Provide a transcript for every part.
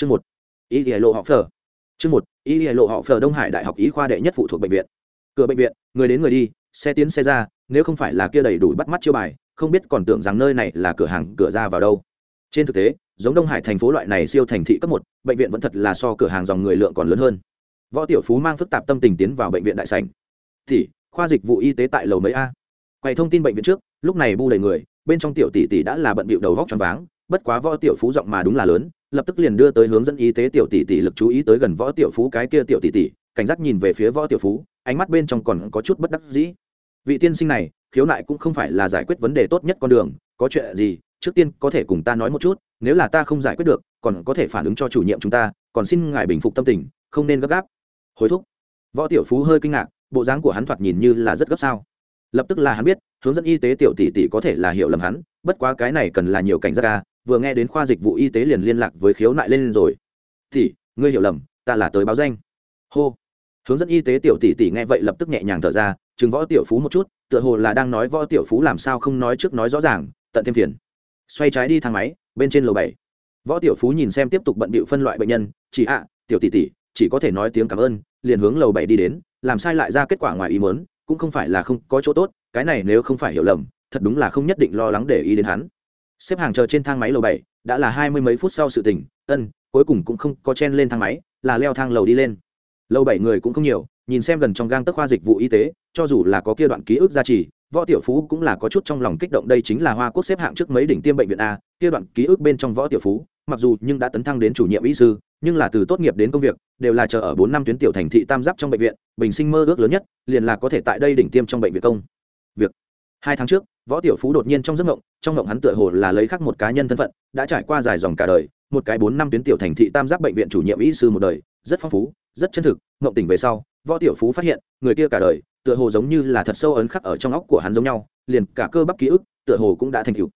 chương một, y lìa lộ họ phờ chương một, y lìa lộ họ phờ đông hải đại học y khoa đệ nhất phụ thuộc bệnh viện. Cửa bệnh viện, người đến người đi, xe tiến xe ra, nếu không phải là kia đầy đủ bắt mắt chiêu bài, không biết còn tưởng rằng nơi này là cửa hàng, cửa ra vào đâu. Trên thực tế, giống đông hải thành phố loại này siêu thành thị cấp một, bệnh viện vẫn thật là so cửa hàng dòng người lượng còn lớn hơn. Võ tiểu phú mang phức tạp tâm tình tiến vào bệnh viện đại sảnh. Thì khoa dịch vụ y tế tại lầu mấy a? Quay thông tin bệnh viện trước, lúc này bu đầy người, bên trong tiểu tỷ tỷ đã là bận bịu đầu vóc tròn váng, bất quá võ tiểu phú giọng mà đúng là lớn lập tức liền đưa tới hướng dẫn y tế tiểu tỷ tỷ lực chú ý tới gần võ tiểu phú cái kia tiểu tỷ tỷ, cảnh giác nhìn về phía võ tiểu phú, ánh mắt bên trong còn có chút bất đắc dĩ. Vị tiên sinh này, khiếu nại cũng không phải là giải quyết vấn đề tốt nhất con đường, có chuyện gì, trước tiên có thể cùng ta nói một chút, nếu là ta không giải quyết được, còn có thể phản ứng cho chủ nhiệm chúng ta, còn xin ngài bình phục tâm tình, không nên gấp gáp. Hối thúc. Võ tiểu phú hơi kinh ngạc, bộ dáng của hắn thoạt nhìn như là rất gấp sao. Lập tức là hắn biết, hướng dẫn y tế tiểu tỷ tỷ có thể là hiểu lầm hắn, bất quá cái này cần là nhiều cảnh giác ca vừa nghe đến khoa dịch vụ y tế liền liên lạc với khiếu nại lên rồi. Thì ngươi hiểu lầm ta là tới báo danh. Hô. Hướng dẫn y tế tiểu tỷ tỷ nghe vậy lập tức nhẹ nhàng thở ra chừng võ tiểu phú một chút tựa hồ là đang nói võ tiểu phú làm sao không nói trước nói rõ ràng tận thêm phiền. Xoay trái đi thang máy bên trên lầu bảy. Võ tiểu phú nhìn xem tiếp tục bận bịu phân loại bệnh nhân chỉ ạ tiểu tỷ tỷ chỉ có thể nói tiếng cảm ơn liền hướng lầu bảy đi đến làm sai lại ra kết quả ngoài ý muốn, cũng không phải là không có chỗ tốt cái này nếu không phải hiểu lầm thật đúng là không nhất định lo lắng để ý đến hắn xếp hàng chờ trên thang máy lầu bảy, đã là hai mươi mấy phút sau sự tỉnh ân, cuối cùng cũng không có chen lên thang máy, là leo thang lầu đi lên. Lầu bảy người cũng không nhiều, nhìn xem gần trong gang tức khoa dịch vụ y tế, cho dù là có kia đoạn ký ức gia trì, võ tiểu phú cũng là có chút trong lòng kích động đây chính là hoa quốc xếp hạng trước mấy đỉnh tiêm bệnh viện a, kia đoạn ký ức bên trong võ tiểu phú, mặc dù nhưng đã tấn thăng đến chủ nhiệm y sư, nhưng là từ tốt nghiệp đến công việc, đều là chờ ở bốn năm tuyến tiểu thành thị tam giáp trong bệnh viện, bình sinh mơ ước lớn nhất, liền là có thể tại đây đỉnh tiêm trong bệnh viện công. Việc hai tháng trước võ tiểu phú đột nhiên trong giấc mộng trong mộng hắn tựa hồ là lấy khắc một cá nhân thân phận, đã trải qua dài dòng cả đời, một cái bốn năm tuyến tiểu thành thị tam giáp bệnh viện chủ nhiệm y sư một đời, rất phong phú, rất chân thực mộng tỉnh về sau, võ tiểu phú phát hiện, người kia cả đời, tựa hồ giống như là thật sâu ấn khắc ở trong óc của hắn giống nhau, liền cả cơ bắp ký ức, tựa hồ cũng đã thành cựu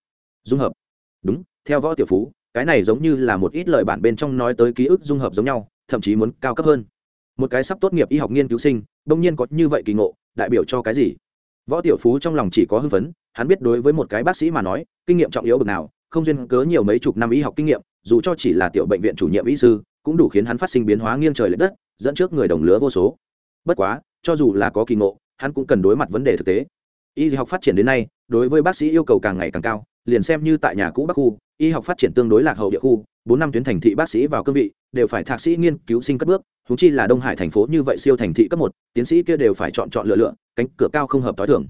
dung hợp. Đúng, theo võ tiểu phú, cái này giống như là một ít lời bản bên trong nói tới ký ức dung hợp giống nhau, thậm chí muốn cao cấp hơn. Một cái sắp tốt nghiệp y học nghiên cứu sinh đông nhiên có như vậy kỳ ngộ, đại biểu cho cái gì? Võ tiểu phú trong lòng chỉ có hưng phấn hắn biết đối với một cái bác sĩ mà nói, kinh nghiệm trọng yếu bực nào, không duyên cớ nhiều mấy chục năm y học kinh nghiệm, dù cho chỉ là tiểu bệnh viện chủ nhiệm y sư, cũng đủ khiến hắn phát sinh biến hóa nghiêng trời l ệ đất, dẫn trước người đồng lứa vô số. Bất quá, cho dù là có kỳ ngộ, hắn cũng cần đối mặt vấn đề thực tế. Y học phát triển đến nay, đối với bác sĩ yêu cầu càng ngày càng cao, liền xem như tại nhà cũ bắc khu, y học phát triển tương đối lạc hậu địa khu, bốn năm tuyến thành thị bác sĩ vào cương vị, đều phải thạc sĩ nghiên cứu sinh cất bước thú chi là đông hải thành phố như vậy siêu thành thị cấp một, tiến sĩ kia đều phải chọn chọn lựa lựa, cánh cửa cao không hợp t h o i thưởng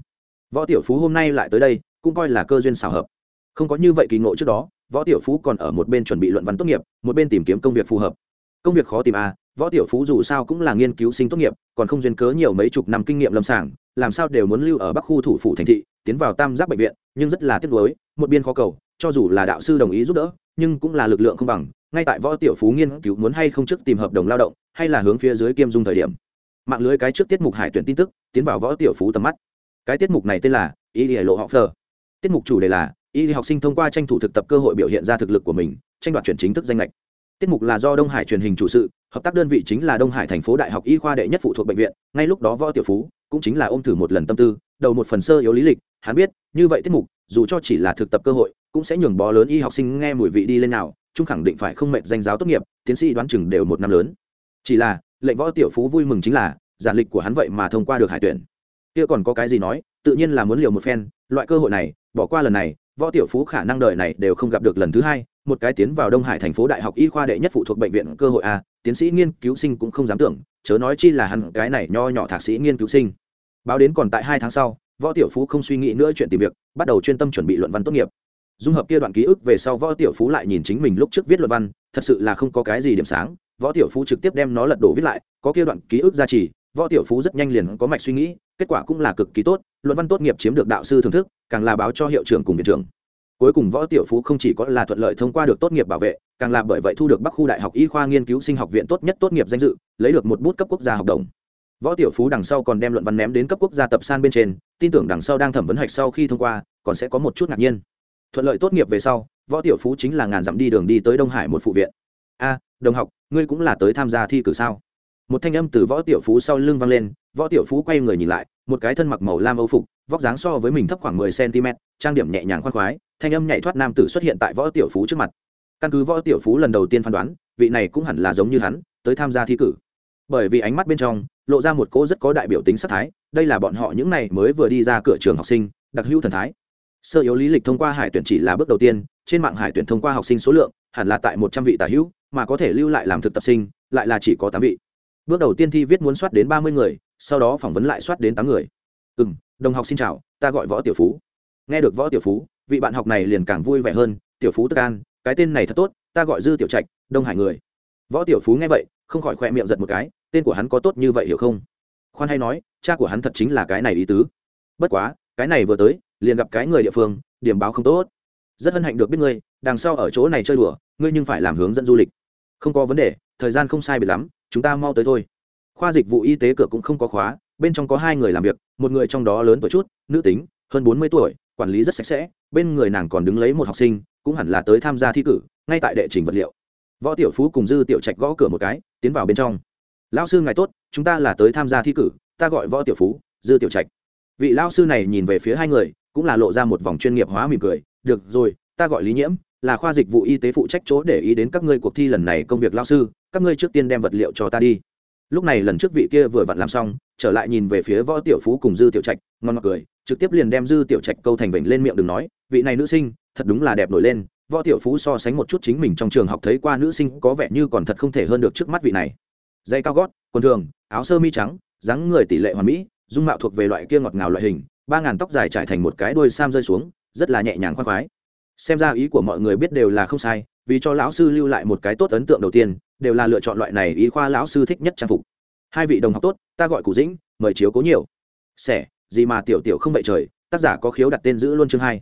võ tiểu phú hôm nay lại tới đây, cũng coi là cơ duyên xào hợp. Không có như vậy kỳ ngộ trước đó, võ tiểu phú còn ở một bên chuẩn bị luận văn tốt nghiệp, một bên tìm kiếm công việc phù hợp. Công việc khó tìm à võ tiểu phú dù sao cũng là nghiên cứu sinh tốt nghiệp, còn không duyên cớ nhiều mấy chục năm kinh nghiệm lâm sàng, làm sao đều muốn lưu ở bắc khu thủ phủ thành thị, tiến vào tam giác bệnh viện, nhưng rất là tiếc nuối, một biên khó cầu, cho dù là đạo sư đồng ý giúp đỡ, nhưng cũng là lực lượng không bằng, ngay tại võ tiểu phú nghiên cứu muốn hay không trước tìm hợp đồng lao động, hay là hướng phía dưới kiêm dung thời điểm. Mạng lưới cái trước tiết mục hải tuyển tin tức, tiến vào võ tiểu phú tầm mắt cái tiết mục này tên là y lìa lộ họ phờ. Tiết mục chủ đề là y học sinh thông qua tranh thủ thực tập cơ hội biểu hiện ra thực lực của mình, tranh đoạt chuyển chính thức danh lệch tiết mục là do đông hải truyền hình chủ sự, hợp tác đơn vị chính là đông hải thành phố đại học y khoa đệ nhất phụ thuộc bệnh viện, ngay lúc đó võ tiểu phú cũng chính là ôm thử một lần tâm tư, đầu một phần sơ yếu lý lịch, hắn biết, như vậy tiết mục, dù cho chỉ là thực tập cơ hội, cũng sẽ nhường bó lớn y học sinh nghe mùi vị đi lên nào trung khẳng định phải không mệnh danh giáo tốt nghiệp, tiến sĩ đoán chừng đều một năm lớn. Chỉ là, lệnh võ tiểu phú vui mừng chính là, giản lịch của hắn vậy mà thông qua được hải tuyển kia còn có cái gì nói, tự nhiên là muốn liều một phen, loại cơ hội này, bỏ qua lần này, võ tiểu phú khả năng đời này đều không gặp được lần thứ hai, một cái tiến vào đông hải thành phố đại học y khoa đệ nhất phụ thuộc bệnh viện cơ hội a, tiến sĩ nghiên cứu sinh cũng không dám tưởng, chớ nói chi là hắn cái này nho nhỏ thạc sĩ nghiên cứu sinh. Báo đến còn tại hai tháng sau, võ tiểu phú không suy nghĩ nữa chuyện tìm việc, bắt đầu chuyên tâm chuẩn bị luận văn tốt nghiệp. Dung hợp kia đoạn ký ức về sau võ tiểu phú lại nhìn chính mình lúc trước viết luận văn, thật sự là không có cái gì điểm sáng, võ tiểu phú trực tiếp đem nó lật đổ viết lại, có kia đoạn ký ức gia trì, võ tiểu phú rất nhanh liền có mạch suy nghĩ kết quả cũng là cực kỳ tốt, luận văn tốt nghiệp chiếm được đạo sư thưởng thức, càng là báo cho hiệu trưởng cùng viện trưởng. Cuối cùng võ tiểu phú không chỉ có là thuận lợi thông qua được tốt nghiệp bảo vệ, càng là bởi vậy thu được bắc khu đại học y khoa nghiên cứu sinh học viện tốt nhất tốt nghiệp danh dự, lấy được một bút cấp quốc gia học đồng. Võ tiểu phú đằng sau còn đem luận văn ném đến cấp quốc gia tập san bên trên, tin tưởng đằng sau đang thẩm vấn hạch sau khi thông qua, còn sẽ có một chút ngạc nhiên. Thuận lợi tốt nghiệp về sau, võ tiểu phú chính là ngàn dặm đi đường đi tới đông hải một phụ viện. A, đồng học, ngươi cũng là tới tham gia thi cử sao? Một thanh âm từ võ tiểu phú sau lưng vang lên võ tiểu phú quay người nhìn lại, một cái thân mặc màu lam âu phục, vóc dáng so với mình thấp khoảng mười cm, trang điểm nhẹ nhàng khoan khoái, thanh âm nhảy thoát nam tử xuất hiện tại võ tiểu phú trước mặt. Căn cứ võ tiểu phú lần đầu tiên phán đoán, vị này cũng hẳn là giống như hắn, tới tham gia thi cử. Bởi vì ánh mắt bên trong, lộ ra một cỗ rất có đại biểu tính sắc thái, đây là bọn họ những này mới vừa đi ra cửa trường học sinh, đặc hữu thần thái. Sơ yếu lý lịch thông qua hải tuyển chỉ là bước đầu tiên, trên mạng hải tuyển thông qua học sinh số lượng, hẳn là tại một trăm vị tả hữu, mà có thể lưu lại làm thực tập sinh, lại là chỉ có tám vị. Bước đầu tiên thi viết muốn soát đến ba mươi người sau đó phỏng vấn lại soát đến tám người. Ừ m đồng học xin chào, ta gọi võ tiểu phú. Nghe được võ tiểu phú, vị bạn học này liền càng vui vẻ hơn, tiểu phú tức an, cái tên này thật tốt, ta gọi dư tiểu trạch, đông hải người. Võ tiểu phú nghe vậy, không khỏi khoe miệng giật một cái, tên của hắn có tốt như vậy hiểu không? Khoan hay nói, cha của hắn thật chính là cái này ý tứ. Bất quá, cái này vừa tới, liền gặp cái người địa phương, điểm báo không tốt. Rất hân hạnh được biết ngươi, đằng sau ở chỗ này chơi đùa, ngươi nhưng phải làm hướng dẫn du lịch. Không có vấn đề, thời gian không sai biệt lắm, chúng ta mau tới thôi khoa dịch vụ y tế cửa cũng không có khóa, bên trong có hai người làm việc, một người trong đó lớn tuổi chút, nữ tính, hơn bốn mươi tuổi, quản lý rất sạch sẽ, bên người nàng còn đứng lấy một học sinh, cũng hẳn là tới tham gia thi cử, ngay tại đệ trình vật liệu. Võ tiểu phú cùng dư tiểu trạch gõ cửa một cái, tiến vào bên trong. Lão sư ngài tốt, chúng ta là tới tham gia thi cử, ta gọi võ tiểu phú, dư tiểu trạch. Vị lão sư này nhìn về phía hai người, cũng là lộ ra một vòng chuyên nghiệp hóa mỉm cười, được rồi, ta gọi lý nhiễm, là khoa dịch vụ y tế phụ trách chỗ để ý đến các ngươi cuộc thi lần này công việc lao sư, các ngươi trước tiên đem vật liệu cho ta đi lúc này lần trước vị kia vừa vặn làm xong, trở lại nhìn về phía võ tiểu phú cùng dư tiểu trạch, ngon ngọt cười, trực tiếp liền đem dư tiểu trạch câu thành vểnh lên miệng đừng nói, vị này nữ sinh, thật đúng là đẹp nổi lên, võ tiểu phú so sánh một chút chính mình trong trường học thấy qua nữ sinh có vẻ như còn thật không thể hơn được trước mắt vị này. Dây cao gót, quần thường, áo sơ mi trắng, dáng người tỷ lệ hoàn mỹ, dung mạo thuộc về loại kia ngọt ngào loại hình, ba ngàn tóc dài trải thành một cái đuôi sam rơi xuống, rất là nhẹ nhàng khoan khoái. Xem ra ý của mọi người biết đều là không sai, vì cho lão sư lưu lại một cái tốt ấn tượng đầu tiên đều là lựa chọn loại này y khoa lão sư thích nhất trang phục. Hai vị đồng học tốt, ta gọi cụ dĩnh, mời chiếu cố nhiều. Xẻ gì mà tiểu tiểu không vậy trời, tác giả có khiếu đặt tên giữ luôn chương hai.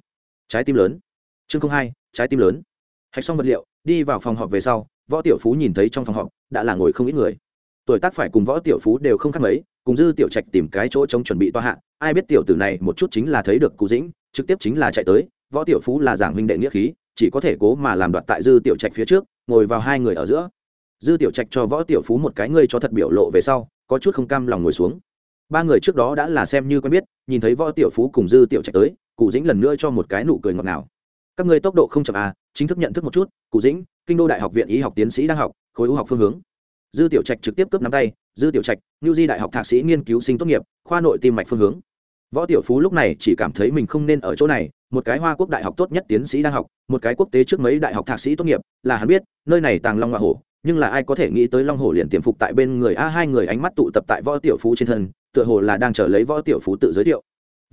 Trái tim lớn. Chương không hai, trái tim lớn. Hạch xong vật liệu, đi vào phòng họp về sau, võ tiểu phú nhìn thấy trong phòng họp, đã là ngồi không ít người. Tuổi tác phải cùng võ tiểu phú đều không khác mấy, cùng dư tiểu trạch tìm cái chỗ trống chuẩn bị toa hạ, ai biết tiểu tử này một chút chính là thấy được cụ dĩnh, trực tiếp chính là chạy tới, võ tiểu phú là giảng huynh đệ nghĩa khí, chỉ có thể cố mà làm đoạt tại dư tiểu trạch phía trước, ngồi vào hai người ở giữa dư tiểu trạch cho võ tiểu phú một cái ngươi cho thật biểu lộ về sau, có chút không cam lòng ngồi xuống. Ba người trước đó đã là xem như quen biết, nhìn thấy võ tiểu phú cùng dư tiểu trạch tới, cụ dĩnh lần nữa cho một cái nụ cười ngọt ngào. Các ngươi tốc độ không chậm à chính thức nhận thức một chút, cụ dĩnh, kinh đô đại học viện y học tiến sĩ đang học, khối u học phương hướng. Dư tiểu trạch trực tiếp cướp nắm tay, dư tiểu trạch, new di đại học thạc sĩ nghiên cứu sinh tốt nghiệp, khoa nội tim mạch phương hướng. Võ tiểu phú lúc này chỉ cảm thấy mình không nên ở chỗ này, một cái hoa quốc đại học tốt nhất tiến sĩ đang học, một cái quốc tế trước mấy đại học thạc sĩ tốt nghiệp, là hắn biết, nơi này tàng long hoa hổ nhưng là ai có thể nghĩ tới long hổ liền tiềm phục tại bên người a, hai người ánh mắt tụ tập tại võ tiểu phú trên thân, tựa hồ là đang chờ lấy võ tiểu phú tự giới thiệu.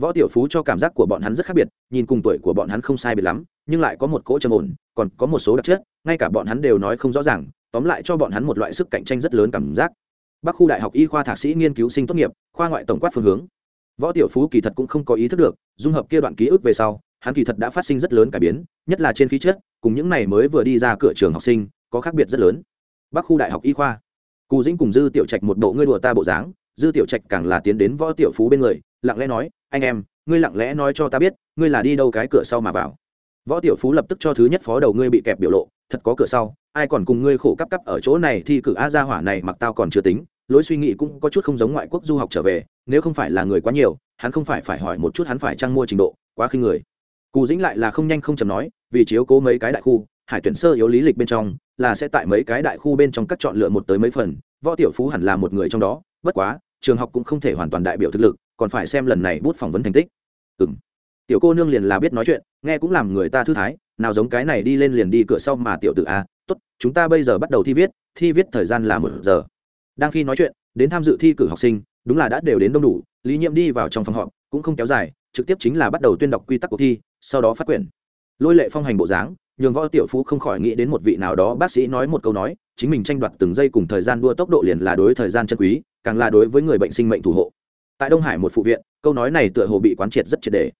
Võ tiểu phú cho cảm giác của bọn hắn rất khác biệt, nhìn cùng tuổi của bọn hắn không sai biệt lắm, nhưng lại có một cỗ trầm ổn, còn có một số đặc chất, ngay cả bọn hắn đều nói không rõ ràng, tóm lại cho bọn hắn một loại sức cạnh tranh rất lớn cảm giác. Bắc khu đại học y khoa thạc sĩ nghiên cứu sinh tốt nghiệp, khoa ngoại tổng quát phương hướng. Võ tiểu phú kỳ thật cũng không có ý thức được, dung hợp kia đoạn ký ức về sau, hắn kỳ thật đã phát sinh rất lớn cải biến, nhất là trên khí chất, cùng những này mới vừa đi ra cửa trường học sinh, có khác biệt rất lớn bắc khu đại học y khoa. Cù dĩnh cùng dư tiểu trạch một bộ ngươi đùa ta bộ dáng, dư tiểu trạch càng là tiến đến võ tiểu phú bên người, lặng lẽ nói, anh em, ngươi lặng lẽ nói cho ta biết, ngươi là đi đâu cái cửa sau mà vào? Võ tiểu phú lập tức cho thứ nhất phó đầu ngươi bị kẹp biểu lộ, thật có cửa sau, ai còn cùng ngươi khổ cắp cắp ở chỗ này thì cử a gia hỏa này mặc tao còn chưa tính, lối suy nghĩ cũng có chút không giống ngoại quốc du học trở về, nếu không phải là người quá nhiều, hắn không phải phải hỏi một chút hắn phải trang mua trình độ, quá khinh người. Cù dĩnh lại là không nhanh không chầm nói, vì chiếu cố mấy cái đại khu, hải tuyển sơ yếu lý lịch bên trong là sẽ tại mấy cái đại khu bên trong các chọn lựa một tới mấy phần, võ tiểu phú hẳn là một người trong đó, bất quá, trường học cũng không thể hoàn toàn đại biểu thực lực, còn phải xem lần này bút phỏng vấn thành tích. Ừ m tiểu cô nương liền là biết nói chuyện, nghe cũng làm người ta thư thái, nào giống cái này đi lên liền đi cửa sau mà tiểu tự a, tốt, chúng ta bây giờ bắt đầu thi viết thi viết thời gian là một giờ. Đang khi nói chuyện, đến tham dự thi cử học sinh, đúng là đã đều đến đông đủ, lý nhiệm đi vào trong phòng họp, cũng không kéo dài, trực tiếp chính là bắt đầu tuyên đọc quy tắc cuộc thi, sau đó phát quyển. Lôi lệ phong hành bộ dáng nhường võ tiểu phú không khỏi nghĩ đến một vị nào đó bác sĩ nói một câu nói, chính mình tranh đoạt từng giây cùng thời gian đua tốc độ liền là đối thời gian chân quý, càng là đối với người bệnh sinh mệnh thủ hộ. Tại đông hải một phụ viện, câu nói này tựa hồ bị quán triệt rất triệt đề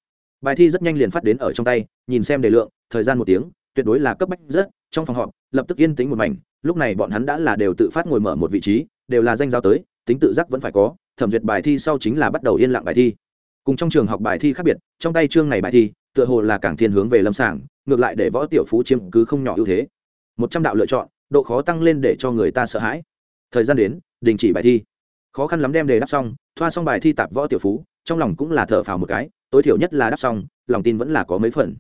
bài thi rất nhanh liền phát đến ở trong tay, nhìn xem đề lượng, thời gian một tiếng, tuyệt đối là cấp bách rất, trong phòng họp, lập tức yên tĩnh một mảnh, lúc này bọn hắn đã là đều tự phát ngồi mở một vị trí, đều là danh giao tới, tính tự giác vẫn phải có, thẩm duyệt bài thi sau chính là bắt đầu yên lặng bài thi. Cùng trong trường học bài thi khác biệt, trong tay chương này bài thi, tựa hồ là càng thiên hướng về lâm sàng ngược lại để võ tiểu phú chiếm cứ không nhỏ ưu thế. Một trăm đạo lựa chọn, độ khó tăng lên để cho người ta sợ hãi. Thời gian đến, đình chỉ bài thi. Khó khăn lắm đem đề đáp xong, thoa xong bài thi tạp võ tiểu phú, trong lòng cũng là thở phào một cái, tối thiểu nhất là đáp xong, lòng tin vẫn là có mấy phần.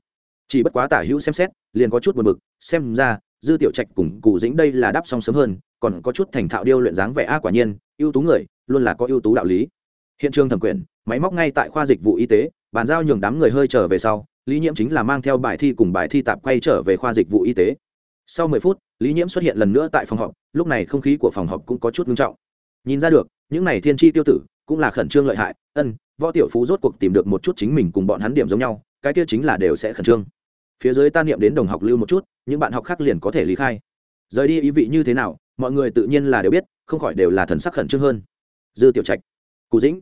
Chỉ bất quá tả hữu xem xét, liền có chút buồn bực, xem ra, dư tiểu trạch cùng cụ dĩnh đây là đáp xong sớm hơn, còn có chút thành thạo điêu luyện dáng vẻ a quả nhiên, ưu tú người, luôn là có ưu tú đạo lý. Hiện trường thẩm quyền máy móc ngay tại khoa dịch vụ y tế, bàn giao nhường đám người hơi trở về sau lý nhiễm chính là mang theo bài thi cùng bài thi tạp quay trở về khoa dịch vụ y tế. Sau mười phút, lý nhiễm xuất hiện lần nữa tại phòng họp, lúc này không khí của phòng họp cũng có chút nghiêm trọng. Nhìn ra được, những này thiên tri tiêu tử cũng là khẩn trương lợi hại, ân, võ tiểu phú rốt cuộc tìm được một chút chính mình cùng bọn hắn điểm giống nhau, cái kia chính là đều sẽ khẩn trương. Phía dưới ta niệm đến đồng học lưu một chút, những bạn học khác liền có thể lý khai. Rời đi ý vị như thế nào, mọi người tự nhiên là đều biết, không khỏi đều là thần sắc khẩn trương hơn. Dư tiểu trạch cù dĩnh,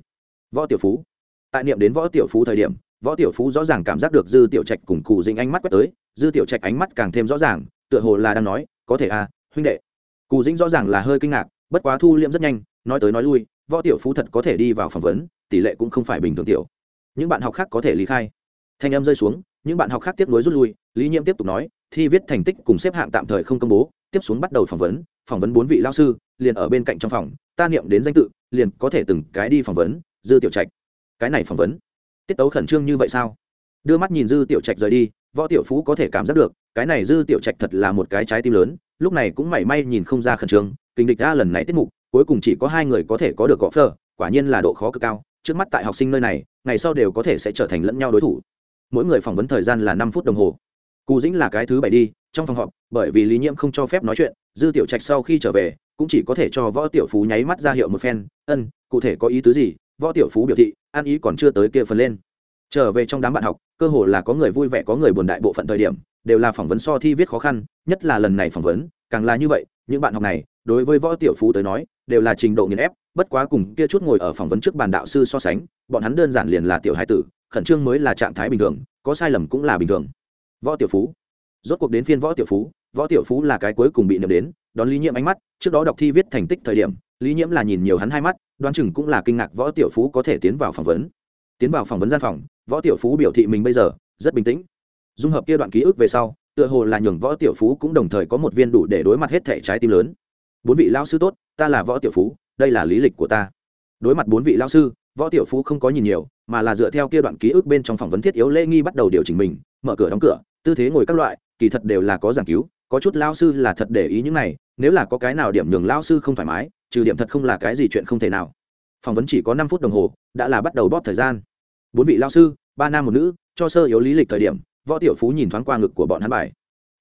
võ tiểu phú. Tại niệm đến võ tiểu phú thời điểm võ tiểu phú rõ ràng cảm giác được dư tiểu trạch cùng cụ dĩnh ánh mắt quét tới, dư tiểu trạch ánh mắt càng thêm rõ ràng, tựa hồ là đang nói, có thể à huynh đệ. Cụ dĩnh rõ ràng là hơi kinh ngạc, bất quá thu liệm rất nhanh, nói tới nói lui, võ tiểu phú thật có thể đi vào phỏng vấn, tỷ lệ cũng không phải bình thường tiểu. Những bạn học khác có thể lý khai. Thanh em rơi xuống, những bạn học khác tiếp nối rút lui, lý nhiễm tiếp tục nói, thi viết thành tích cùng xếp hạng tạm thời không công bố, tiếp xuống bắt đầu phỏng vấn phỏng vấn bốn vị lao sư, liền ở bên cạnh trong phòng, ta niệm đến danh tự, liền có thể từng cái đi phỏng vấn, dư tiểu trạch. Cái này phỏng vấn tiết tấu khẩn trương như vậy sao? Đưa mắt nhìn dư tiểu trạch rời đi, võ tiểu phú có thể cảm giác được, cái này dư tiểu trạch thật là một cái trái tim lớn, lúc này cũng mảy may nhìn không ra khẩn trương, kinh địch ra lần này tiết mục, cuối cùng chỉ có hai người có thể có được gõ phơ quả nhiên là độ khó cực cao, trước mắt tại học sinh nơi này, ngày sau đều có thể sẽ trở thành lẫn nhau đối thủ. Mỗi người phỏng vấn thời gian là năm phút đồng hồ. Cù dĩnh là cái thứ bảy đi, trong phòng họp, bởi vì lý nhiễm không cho phép nói chuyện, dư tiểu trạch sau khi trở về, cũng chỉ có thể cho võ tiểu phú nháy mắt ra hiệu một phen, ân, cụ thể có ý tứ gì? Võ tiểu phú biểu thị, ăn ý còn chưa tới kia phần lên. Trở về trong đám bạn học, cơ hồ là có người vui vẻ, có người buồn đại bộ phận thời điểm, đều là phỏng vấn so thi viết khó khăn, nhất là lần này phỏng vấn, càng là như vậy, những bạn học này, đối với võ tiểu phú tới nói, đều là trình độ nghiền ép, bất quá cùng kia chút ngồi ở phỏng vấn trước bàn đạo sư so sánh, bọn hắn đơn giản liền là tiểu hải tử, khẩn trương mới là trạng thái bình thường, có sai lầm cũng là bình thường. Võ tiểu phú. Rốt cuộc đến phiên võ tiểu phú, võ tiểu phú là cái cuối cùng bị nhầm đến, đón lý nhiệm ánh mắt, trước đó đọc thi viết thành tích thời điểm lý nhiễm là nhìn nhiều hắn hai mắt, đoán chừng cũng là kinh ngạc võ tiểu phú có thể tiến vào phỏng vấn. Tiến vào phỏng vấn gian phòng, võ tiểu phú biểu thị mình bây giờ rất bình tĩnh. Dung hợp kia đoạn ký ức về sau, tựa hồ là nhường võ tiểu phú cũng đồng thời có một viên đủ để đối mặt hết thể trái tim lớn. Bốn vị lao sư tốt, ta là võ tiểu phú, đây là lý lịch của ta. Đối mặt bốn vị lao sư, võ tiểu phú không có nhìn nhiều, mà là dựa theo kia đoạn ký ức bên trong phỏng vấn thiết yếu lễ nghi bắt đầu điều chỉnh mình, mở cửa đóng cửa, tư thế ngồi các loại, kỳ thật đều là có giảng cứu có chút lao sư là thật để ý những này, nếu là có cái nào điểm nhường lao sư không thoải mái, trừ điểm thật không là cái gì chuyện không thể nào. Phỏng vấn chỉ có năm phút đồng hồ, đã là bắt đầu bóp thời gian. Bốn vị lao sư, ba nam một nữ, cho sơ yếu lý lịch thời điểm, võ tiểu phú nhìn thoáng qua ngực của bọn hắn bài.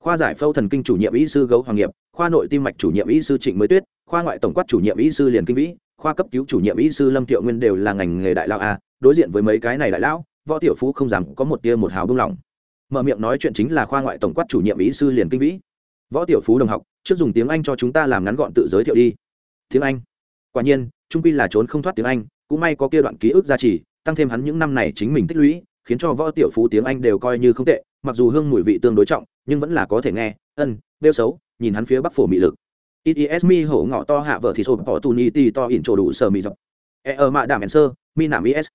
Khoa giải phẫu thần kinh chủ nhiệm y sư gấu hoàng nghiệp, khoa nội tim mạch chủ nhiệm y sư trịnh mới tuyết, khoa ngoại tổng quát chủ nhiệm y sư liền kinh vĩ, khoa cấp cứu chủ nhiệm y sư lâm thiệu nguyên đều là ngành nghề đại lao a, đối diện với mấy cái này đại lão, võ tiểu phú không dám có một tia một hào bưng lỏng mở miệng nói chuyện chính là khoa ngoại tổng quát chủ nhiệm y sư liền kinh vĩ võ tiểu phú đồng học, trước dùng tiếng anh cho chúng ta làm ngắn gọn tự giới thiệu đi. Tiếng anh. Quả nhiên, trung quy là trốn không thoát tiếng anh, cũng may có kia đoạn ký ức gia trì, tăng thêm hắn những năm này chính mình tích lũy, khiến cho võ tiểu phú tiếng anh đều coi như không tệ, mặc dù hương mùi vị tương đối trọng, nhưng vẫn là có thể nghe, ân đeo xấu, nhìn hắn phía bắc phổ mị lực. Itis mi hổ ngọ to hạ vợ thì sộp bỏ tù ni ti to ỉn trổ đủ sờ mị dọc. E ở mạ đảm sơ, mi nảm is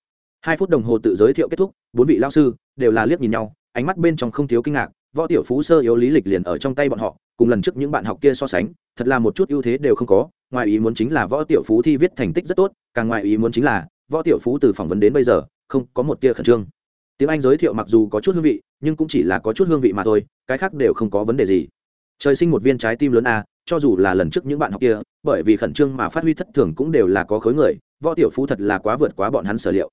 hai phút đồng hồ tự giới thiệu kết thúc, bốn vị lao sư đều là liếc nhìn nhau, ánh mắt bên trong không thiếu kinh ngạc võ tiểu phú sơ yếu lý lịch liền ở trong tay bọn họ, cùng lần trước những bạn học kia so sánh, thật là một chút ưu thế đều không có, ngoài ý muốn chính là võ tiểu phú thi viết thành tích rất tốt, càng ngoài ý muốn chính là, võ tiểu phú từ phỏng vấn đến bây giờ, không có một tia khẩn trương. Tiếng anh giới thiệu mặc dù có chút hương vị, nhưng cũng chỉ là có chút hương vị mà thôi, cái khác đều không có vấn đề gì. Trời sinh một viên trái tim lớn a, cho dù là lần trước những bạn học kia, bởi vì khẩn trương mà phát huy thất thường cũng đều là có khối người, võ tiểu phú thật là quá vượt quá bọn hắn sở liệu.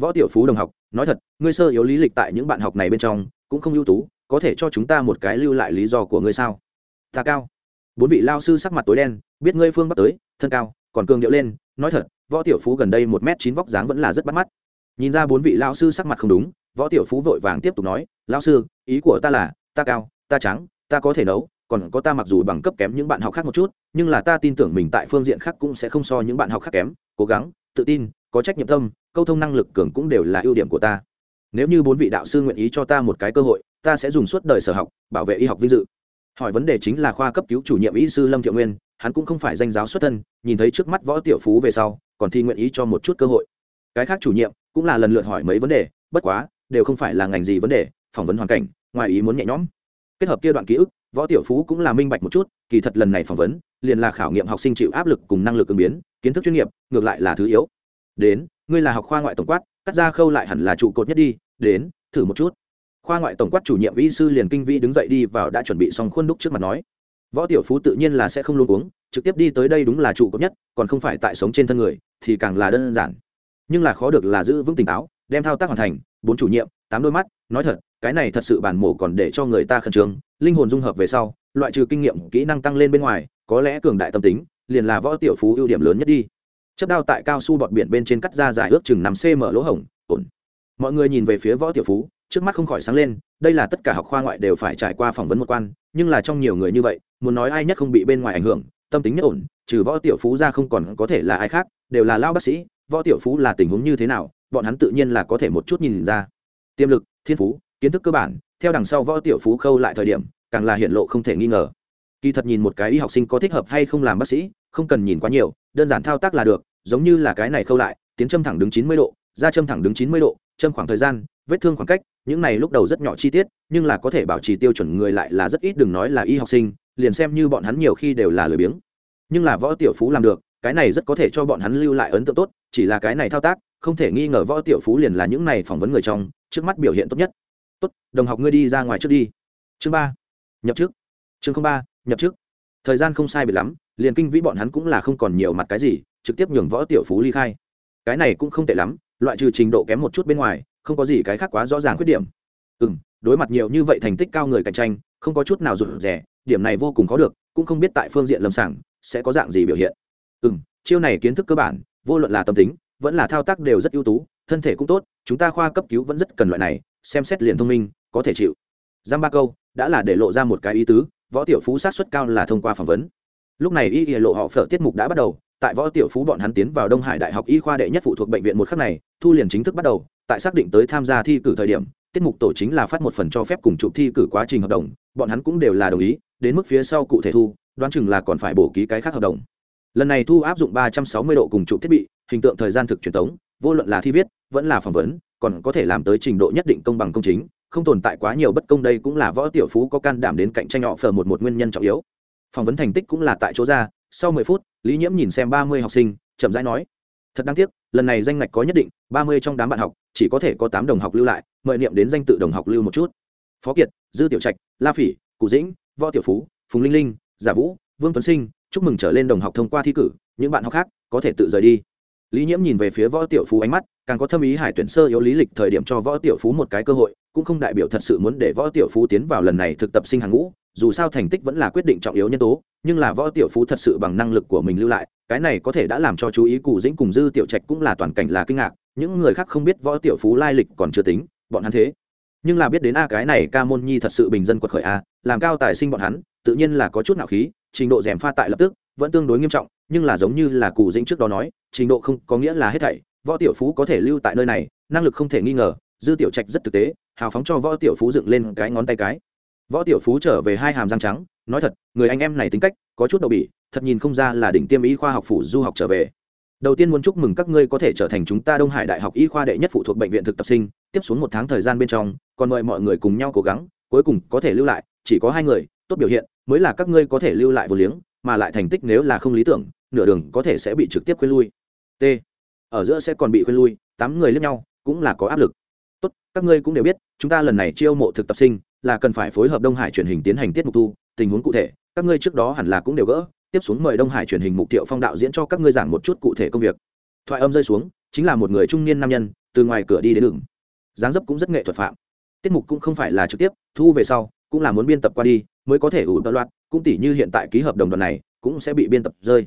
Võ tiểu phú đồng học, nói thật, ngươi sơ yếu lý lịch tại những bạn học này bên trong, cũng không ưu tú có thể cho chúng ta một cái lưu lại lý do của ngươi sao? Ta cao. Bốn vị lao sư sắc mặt tối đen, biết ngươi phương bắc tới, thân cao, còn cường điệu lên, nói thật, võ tiểu phú gần đây một m chín vóc dáng vẫn là rất bắt mắt. Nhìn ra bốn vị lao sư sắc mặt không đúng, võ tiểu phú vội vàng tiếp tục nói, lao sư, ý của ta là, ta cao, ta trắng, ta có thể nấu, còn có ta mặc dù bằng cấp kém những bạn học khác một chút, nhưng là ta tin tưởng mình tại phương diện khác cũng sẽ không so những bạn học khác kém, cố gắng, tự tin, có trách nhiệm tâm, câu thông năng lực cường cũng đều là ưu điểm của ta. Nếu như bốn vị đạo sư nguyện ý cho ta một cái cơ hội ta sẽ dùng suốt đời sở học, bảo vệ y học vinh dự. Hỏi vấn đề chính là khoa cấp cứu chủ nhiệm y sư lâm thiệu nguyên, hắn cũng không phải danh giáo xuất thân, nhìn thấy trước mắt võ tiểu phú về sau, còn thi nguyện ý cho một chút cơ hội. Cái khác chủ nhiệm cũng là lần lượt hỏi mấy vấn đề, bất quá, đều không phải là ngành gì vấn đề, phỏng vấn hoàn cảnh, ngoài ý muốn nhẹ nhõm. Kết hợp kia đoạn ký ức, võ tiểu phú cũng là minh bạch một chút, kỳ thật lần này phỏng vấn, liền là khảo nghiệm học sinh chịu áp lực cùng năng lực ứng biến, kiến thức chuyên nghiệp, ngược lại là thứ yếu. Đến, ngươi là học khoa ngoại tổng quát, cắt ra khâu lại hẳn là trụ cột nhất đi, đến, thử một chút khoa ngoại tổng quát chủ nhiệm y sư liền kinh vi đứng dậy đi vào đã chuẩn bị xong khuôn đúc trước mặt nói, võ tiểu phú tự nhiên là sẽ không luôn uống trực tiếp đi tới đây đúng là trụ cấp nhất, còn không phải tại sống trên thân người, thì càng là đơn giản. Nhưng là khó được là giữ vững tỉnh táo, đem thao tác hoàn thành, bốn chủ nhiệm, tám đôi mắt, nói thật, cái này thật sự bản mổ còn để cho người ta khẩn trương, linh hồn dung hợp về sau, loại trừ kinh nghiệm, kỹ năng tăng lên bên ngoài, có lẽ cường đại tâm tính, liền là võ tiểu phú ưu điểm lớn nhất đi. Chấp đao tại cao su bọt biển bên trên cắt ra dài ước chừng năm cm lỗ hổng, ổn. Mọi người nhìn về phía võ tiểu phú trước mắt không khỏi sáng lên, đây là tất cả học khoa ngoại đều phải trải qua phỏng vấn một quan, nhưng là trong nhiều người như vậy, muốn nói ai nhất không bị bên ngoài ảnh hưởng, tâm tính nhất ổn, trừ võ tiểu phú ra không còn có thể là ai khác, đều là lao bác sĩ, võ tiểu phú là tình huống như thế nào, bọn hắn tự nhiên là có thể một chút nhìn ra. Tiềm lực, thiên phú, kiến thức cơ bản, theo đằng sau võ tiểu phú khâu lại thời điểm, càng là hiện lộ không thể nghi ngờ. Kỳ thật nhìn một cái y học sinh có thích hợp hay không làm bác sĩ, không cần nhìn quá nhiều, đơn giản thao tác là được, giống như là cái này khâu lại, tiến châm thẳng đứng chín mươi độ, ra châm thẳng đứng chín mươi độ, châm khoảng thời gian vết thương khoảng cách, những này lúc đầu rất nhỏ chi tiết, nhưng là có thể bảo trì tiêu chuẩn người lại là rất ít, đừng nói là y học sinh, liền xem như bọn hắn nhiều khi đều là lười biếng. Nhưng là võ tiểu phú làm được, cái này rất có thể cho bọn hắn lưu lại ấn tượng tốt, chỉ là cái này thao tác, không thể nghi ngờ võ tiểu phú liền là những này phỏng vấn người trong, trước mắt biểu hiện tốt nhất. Tốt, đồng học ngươi đi ra ngoài trước đi. Chương ba, nhập trước. Chương ba, nhập trước. Thời gian không sai biệt lắm, liền kinh vĩ bọn hắn cũng là không còn nhiều mặt cái gì, trực tiếp nhường võ tiểu phú ly khai. Cái này cũng không tệ lắm, loại trừ trình độ kém một chút bên ngoài không có gì cái khác quá rõ ràng khuyết điểm. Ừ m đối mặt nhiều như vậy thành tích cao người cạnh tranh, không có chút nào rụt rẻ điểm này vô cùng khó được, cũng không biết tại phương diện lâm sàng, sẽ có dạng gì biểu hiện. Ừ m chiêu này kiến thức cơ bản, vô luận là tâm tính, vẫn là thao tác đều rất ưu tú, thân thể cũng tốt, chúng ta khoa cấp cứu vẫn rất cần loại này, xem xét liền thông minh, có thể chịu. Giam ba câu, đã là để lộ ra một cái ý tứ, võ tiểu phú sát xuất cao là thông qua phỏng vấn. Lúc này y lộ họ phở tiết mục đã bắt đầu, tại võ tiểu phú bọn hắn tiến vào đông hải đại học y khoa đệ nhất phụ thuộc bệnh viện một khắc này, thu liền chính thức bắt đầu tại xác định tới tham gia thi cử thời điểm, tiết mục tổ chính là phát một phần cho phép cùng chụp thi cử quá trình hợp đồng, bọn hắn cũng đều là đồng ý, đến mức phía sau cụ thể thu, đoán chừng là còn phải bổ ký cái khác hợp đồng. Lần này thu áp dụng ba trăm sáu mươi độ cùng chụp thiết bị, hình tượng thời gian thực truyền thống vô luận là thi viết, vẫn là phỏng vấn, còn có thể làm tới trình độ nhất định công bằng công chính, không tồn tại quá nhiều bất công đây cũng là võ tiểu phú có can đảm đến cạnh tranh họ phờ một một nguyên nhân trọng yếu. Phỏng vấn thành tích cũng là tại chỗ ra, sau mười phút, lý nhiễm nhìn xem ba mươi học sinh, chậm rãi nói, thật đáng tiếc lần này danh ngạch có nhất định, ba mươi trong đám bạn học, chỉ có thể có tám đồng học lưu lại, mời niệm đến danh tự đồng học lưu một chút. Phó kiệt, dư tiểu trạch, la phỉ, cụ dĩnh, võ tiểu phú, phùng linh linh, giả vũ, vương tuấn sinh, chúc mừng trở lên đồng học thông qua thi cử, những bạn học khác có thể tự rời đi. Lý nhiễm nhìn về phía võ tiểu phú ánh mắt, càng có thâm ý hải tuyển sơ yếu lý lịch thời điểm cho võ tiểu phú một cái cơ hội, cũng không đại biểu thật sự muốn để võ tiểu phú tiến vào lần này thực tập sinh hàng ngũ, dù sao thành tích vẫn là quyết định trọng yếu nhân tố, nhưng là võ tiểu phú thật sự bằng năng lực của mình lưu lại cái này có thể đã làm cho chú ý cụ dĩnh cùng dư tiểu trạch cũng là toàn cảnh là kinh ngạc, những người khác không biết võ tiểu phú lai lịch còn chưa tính, bọn hắn thế. Nhưng là biết đến a cái này ca môn nhi thật sự bình dân quật khởi a, làm cao tài sinh bọn hắn, tự nhiên là có chút nạo khí, trình độ rèm pha tại lập tức, vẫn tương đối nghiêm trọng, nhưng là giống như là cụ dĩnh trước đó nói, trình độ không có nghĩa là hết thảy, võ tiểu phú có thể lưu tại nơi này, năng lực không thể nghi ngờ, dư tiểu trạch rất thực tế, hào phóng cho võ tiểu phú dựng lên cái ngón tay cái. Võ tiểu phú trở về hai hàm răng trắng, nói thật, người anh em này tính cách, có chút đậu bỉ thật nhìn không ra là đỉnh tiêm y khoa học phủ du học trở về. Đầu tiên muốn chúc mừng các ngươi có thể trở thành chúng ta đông hải đại học y khoa đệ nhất phụ thuộc bệnh viện thực tập sinh, tiếp xuống một tháng thời gian bên trong, còn mời mọi người cùng nhau cố gắng, cuối cùng có thể lưu lại, chỉ có hai người, tốt biểu hiện, mới là các ngươi có thể lưu lại vô liếng, mà lại thành tích nếu là không lý tưởng, nửa đường có thể sẽ bị trực tiếp khuyên lui. T. Ở giữa sẽ còn bị khuyên lui, tám người lẫn nhau, cũng là có áp lực. Tốt, các ngươi cũng đều biết, chúng ta lần này chiêu mộ thực tập sinh, là cần phải phối hợp đông hải truyền hình tiến hành tiết mục tu tình huống cụ thể, các ngươi trước đó hẳn là cũng đều gỡ tiếp xuống mời đông hải truyền hình mục tiệu phong đạo diễn cho các ngươi giảng một chút cụ thể công việc. Thoại âm rơi xuống, chính là một người trung niên nam nhân, từ ngoài cửa đi đến đường. Dáng dấp cũng rất nghệ thuật phạm. Tiết mục cũng không phải là trực tiếp, thu về sau, cũng là muốn biên tập qua đi, mới có thể ủ tợ loạt cũng tỷ như hiện tại ký hợp đồng đoạn này, cũng sẽ bị biên tập rơi.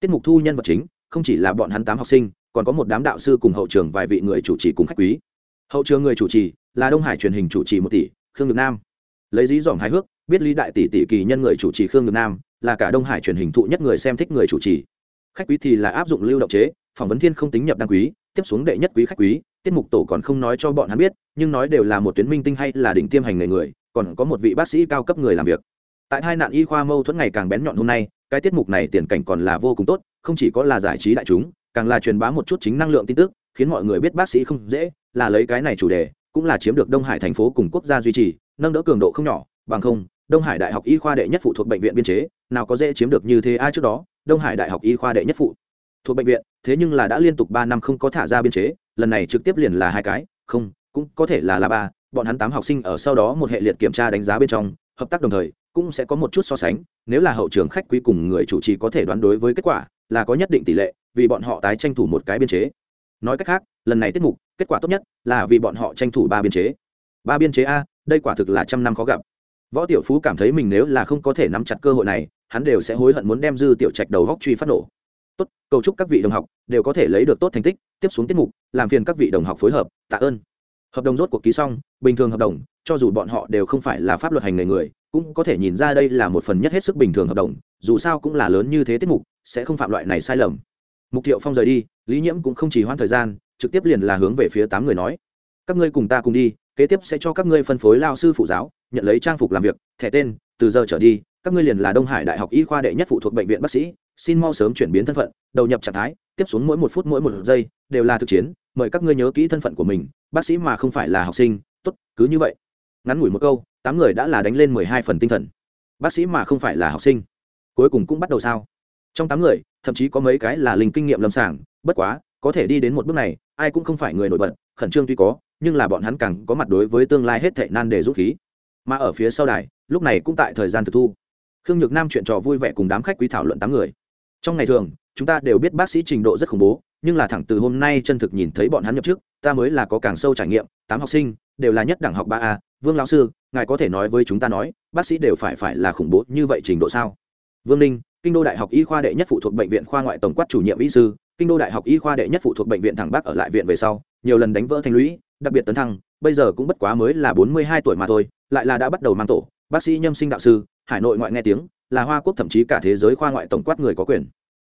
Tiết mục thu nhân vật chính, không chỉ là bọn hắn tám học sinh, còn có một đám đạo sư cùng hậu trường vài vị người chủ trì cùng khách quý. Hậu trường người chủ trì là đông hải truyền hình chủ trì một tỷ, khương nhược nam. Lấy dí dỏm hài hước, biết lý đại tỷ tỷ kỳ nhân người chủ trì khương nhược nam là cả đông hải truyền hình thụ nhất người xem thích người chủ trì. Khách quý thì là áp dụng lưu động chế, phỏng vấn thiên không tính nhập đăng quý, tiếp xuống đệ nhất quý khách quý, tiết mục tổ còn không nói cho bọn hắn biết, nhưng nói đều là một tuyến minh tinh hay là đỉnh tiêm hành nghề người, còn có một vị bác sĩ cao cấp người làm việc. Tại hai nạn y khoa mâu thuẫn ngày càng bén nhọn hôm nay, cái tiết mục này tiền cảnh còn là vô cùng tốt, không chỉ có là giải trí đại chúng, càng là truyền bá một chút chính năng lượng tin tức, khiến mọi người biết bác sĩ không dễ, là lấy cái này chủ đề, cũng là chiếm được đông hải thành phố cùng quốc gia duy trì, nâng đỡ cường độ không nhỏ, bằng không đông hải đại học y khoa đệ nhất phụ thuộc bệnh viện biên chế, nào có dễ chiếm được như thế ai trước đó, đông hải đại học y khoa đệ nhất phụ thuộc bệnh viện, thế nhưng là đã liên tục ba năm không có thả ra biên chế, lần này trực tiếp liền là hai cái, không, cũng có thể là là ba, bọn hắn tám học sinh ở sau đó một hệ liệt kiểm tra đánh giá bên trong, hợp tác đồng thời, cũng sẽ có một chút so sánh, nếu là hậu trường khách quý cùng người chủ trì có thể đoán đối với kết quả, là có nhất định tỷ lệ, vì bọn họ tái tranh thủ một cái biên chế. Nói cách khác, lần này tiết mục, kết quả tốt nhất là vì bọn họ tranh thủ ba biên chế. Ba biên chế a, đây quả thực là trăm năm khó gặp võ tiểu phú cảm thấy mình nếu là không có thể nắm chặt cơ hội này, hắn đều sẽ hối hận muốn đem dư tiểu trạch đầu góc truy phát nổ. Tốt, cầu chúc các vị đồng học đều có thể lấy được tốt thành tích, tiếp xuống tiết mục, làm phiền các vị đồng học phối hợp, tạ ơn. Hợp đồng rốt cuộc ký xong, bình thường hợp đồng, cho dù bọn họ đều không phải là pháp luật hành nghề người, cũng có thể nhìn ra đây là một phần nhất hết sức bình thường hợp đồng, dù sao cũng là lớn như thế tiết mục, sẽ không phạm loại này sai lầm. Mục thiệu phong rời đi, lý nhiễm cũng không chỉ hoãn thời gian, trực tiếp liền là hướng về phía tám người nói, các ngươi cùng ta cùng đi kế tiếp sẽ cho các ngươi phân phối lao sư phụ giáo, nhận lấy trang phục làm việc, thẻ tên, từ giờ trở đi, các ngươi liền là đông hải đại học y khoa đệ nhất phụ thuộc bệnh viện bác sĩ, xin mau sớm chuyển biến thân phận, đầu nhập trạng thái, tiếp xuống mỗi một phút mỗi một giây, đều là thực chiến, mời các ngươi nhớ kỹ thân phận của mình, bác sĩ mà không phải là học sinh, tốt, cứ như vậy. Ngắn ngủi một câu, tám người đã là đánh lên mười hai phần tinh thần. Bác sĩ mà không phải là học sinh. Cuối cùng cũng bắt đầu sao? Trong tám người, thậm chí có mấy cái là linh kinh nghiệm lâm sàng, bất quá có thể đi đến một bước này, ai cũng không phải người nổi bật, khẩn trương tuy có, nhưng là bọn hắn càng có mặt đối với tương lai hết thệ nan đề rút khí. Mà ở phía sau đài, lúc này cũng tại thời gian thực thu. Khương nhược nam chuyện trò vui vẻ cùng đám khách quý thảo luận tám người. Trong ngày thường, chúng ta đều biết bác sĩ trình độ rất khủng bố, nhưng là thẳng từ hôm nay chân thực nhìn thấy bọn hắn nhập trước ta mới là có càng sâu trải nghiệm, tám học sinh, đều là nhất đẳng học ba a, vương lão sư, ngài có thể nói với chúng ta nói, bác sĩ đều phải phải là khủng bố như vậy trình độ sao? Vương ninh, kinh đô đại học y khoa đệ nhất phụ thuộc bệnh viện khoa ngoại tổng quát chủ nhiệm y sư kinh đô đại học y khoa đệ nhất phụ thuộc bệnh viện thẳng bắc ở lại viện về sau, nhiều lần đánh vỡ thành lũy, đặc biệt tấn thăng, bây giờ cũng bất quá mới là bốn mươi hai tuổi mà thôi, lại là đã bắt đầu mang tổ, bác sĩ nhâm sinh đạo sư, hải nội ngoại nghe tiếng, là hoa quốc thậm chí cả thế giới khoa ngoại tổng quát người có quyền.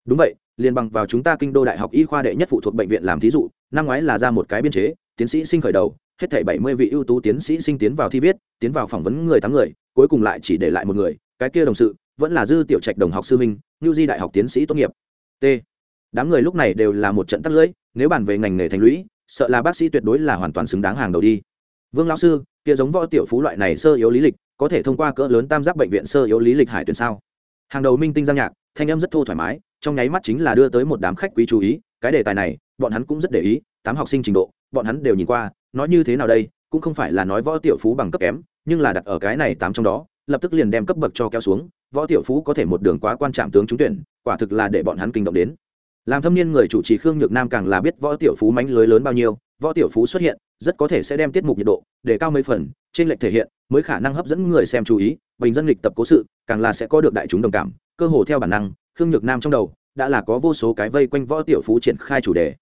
Đúng vậy, liền bằng vào chúng ta kinh đô đại học y khoa đệ nhất phụ thuộc bệnh viện làm thí dụ, năm ngoái là ra một cái biên chế, tiến sĩ sinh khởi đầu, hết thảy bảy mươi vị ưu tú tiến sĩ sinh tiến vào thi viết, tiến vào phỏng vấn người tám người, cuối cùng lại chỉ để lại một người, cái kia đồng sự, vẫn là dư tiểu trạch đồng học sư minh ngưu di đại học tiến sĩ tốt nghiệp. T đám người lúc này đều là một trận tắt lưỡi, nếu bàn về ngành nghề thành lũy, sợ là bác sĩ tuyệt đối là hoàn toàn xứng đáng hàng đầu đi. Vương lão sư, kia giống võ tiểu phú loại này sơ yếu lý lịch, có thể thông qua cỡ lớn tam giác bệnh viện sơ yếu lý lịch hải tuyển sao? Hàng đầu minh tinh giang nhạc, thanh âm rất thô thoải mái, trong nháy mắt chính là đưa tới một đám khách quý chú ý, cái đề tài này, bọn hắn cũng rất để ý, tám học sinh trình độ, bọn hắn đều nhìn qua, nói như thế nào đây, cũng không phải là nói võ tiểu phú bằng cấp kém, nhưng là đặt ở cái này tám trong đó, lập tức liền đem cấp bậc cho kéo xuống, võ tiểu phú có thể một đường quá quan trạm tướng trúng tuyển, quả thực là để bọn hắn kinh động đến làm thâm niên người chủ trì khương nhược nam càng là biết võ tiểu phú mánh lưới lớn bao nhiêu, võ tiểu phú xuất hiện, rất có thể sẽ đem tiết mục nhiệt độ để cao mấy phần, trên lệch thể hiện, mới khả năng hấp dẫn người xem chú ý, bình dân lịch tập cố sự, càng là sẽ có được đại chúng đồng cảm. Cơ hồ theo bản năng, khương nhược nam trong đầu đã là có vô số cái vây quanh võ tiểu phú triển khai chủ đề.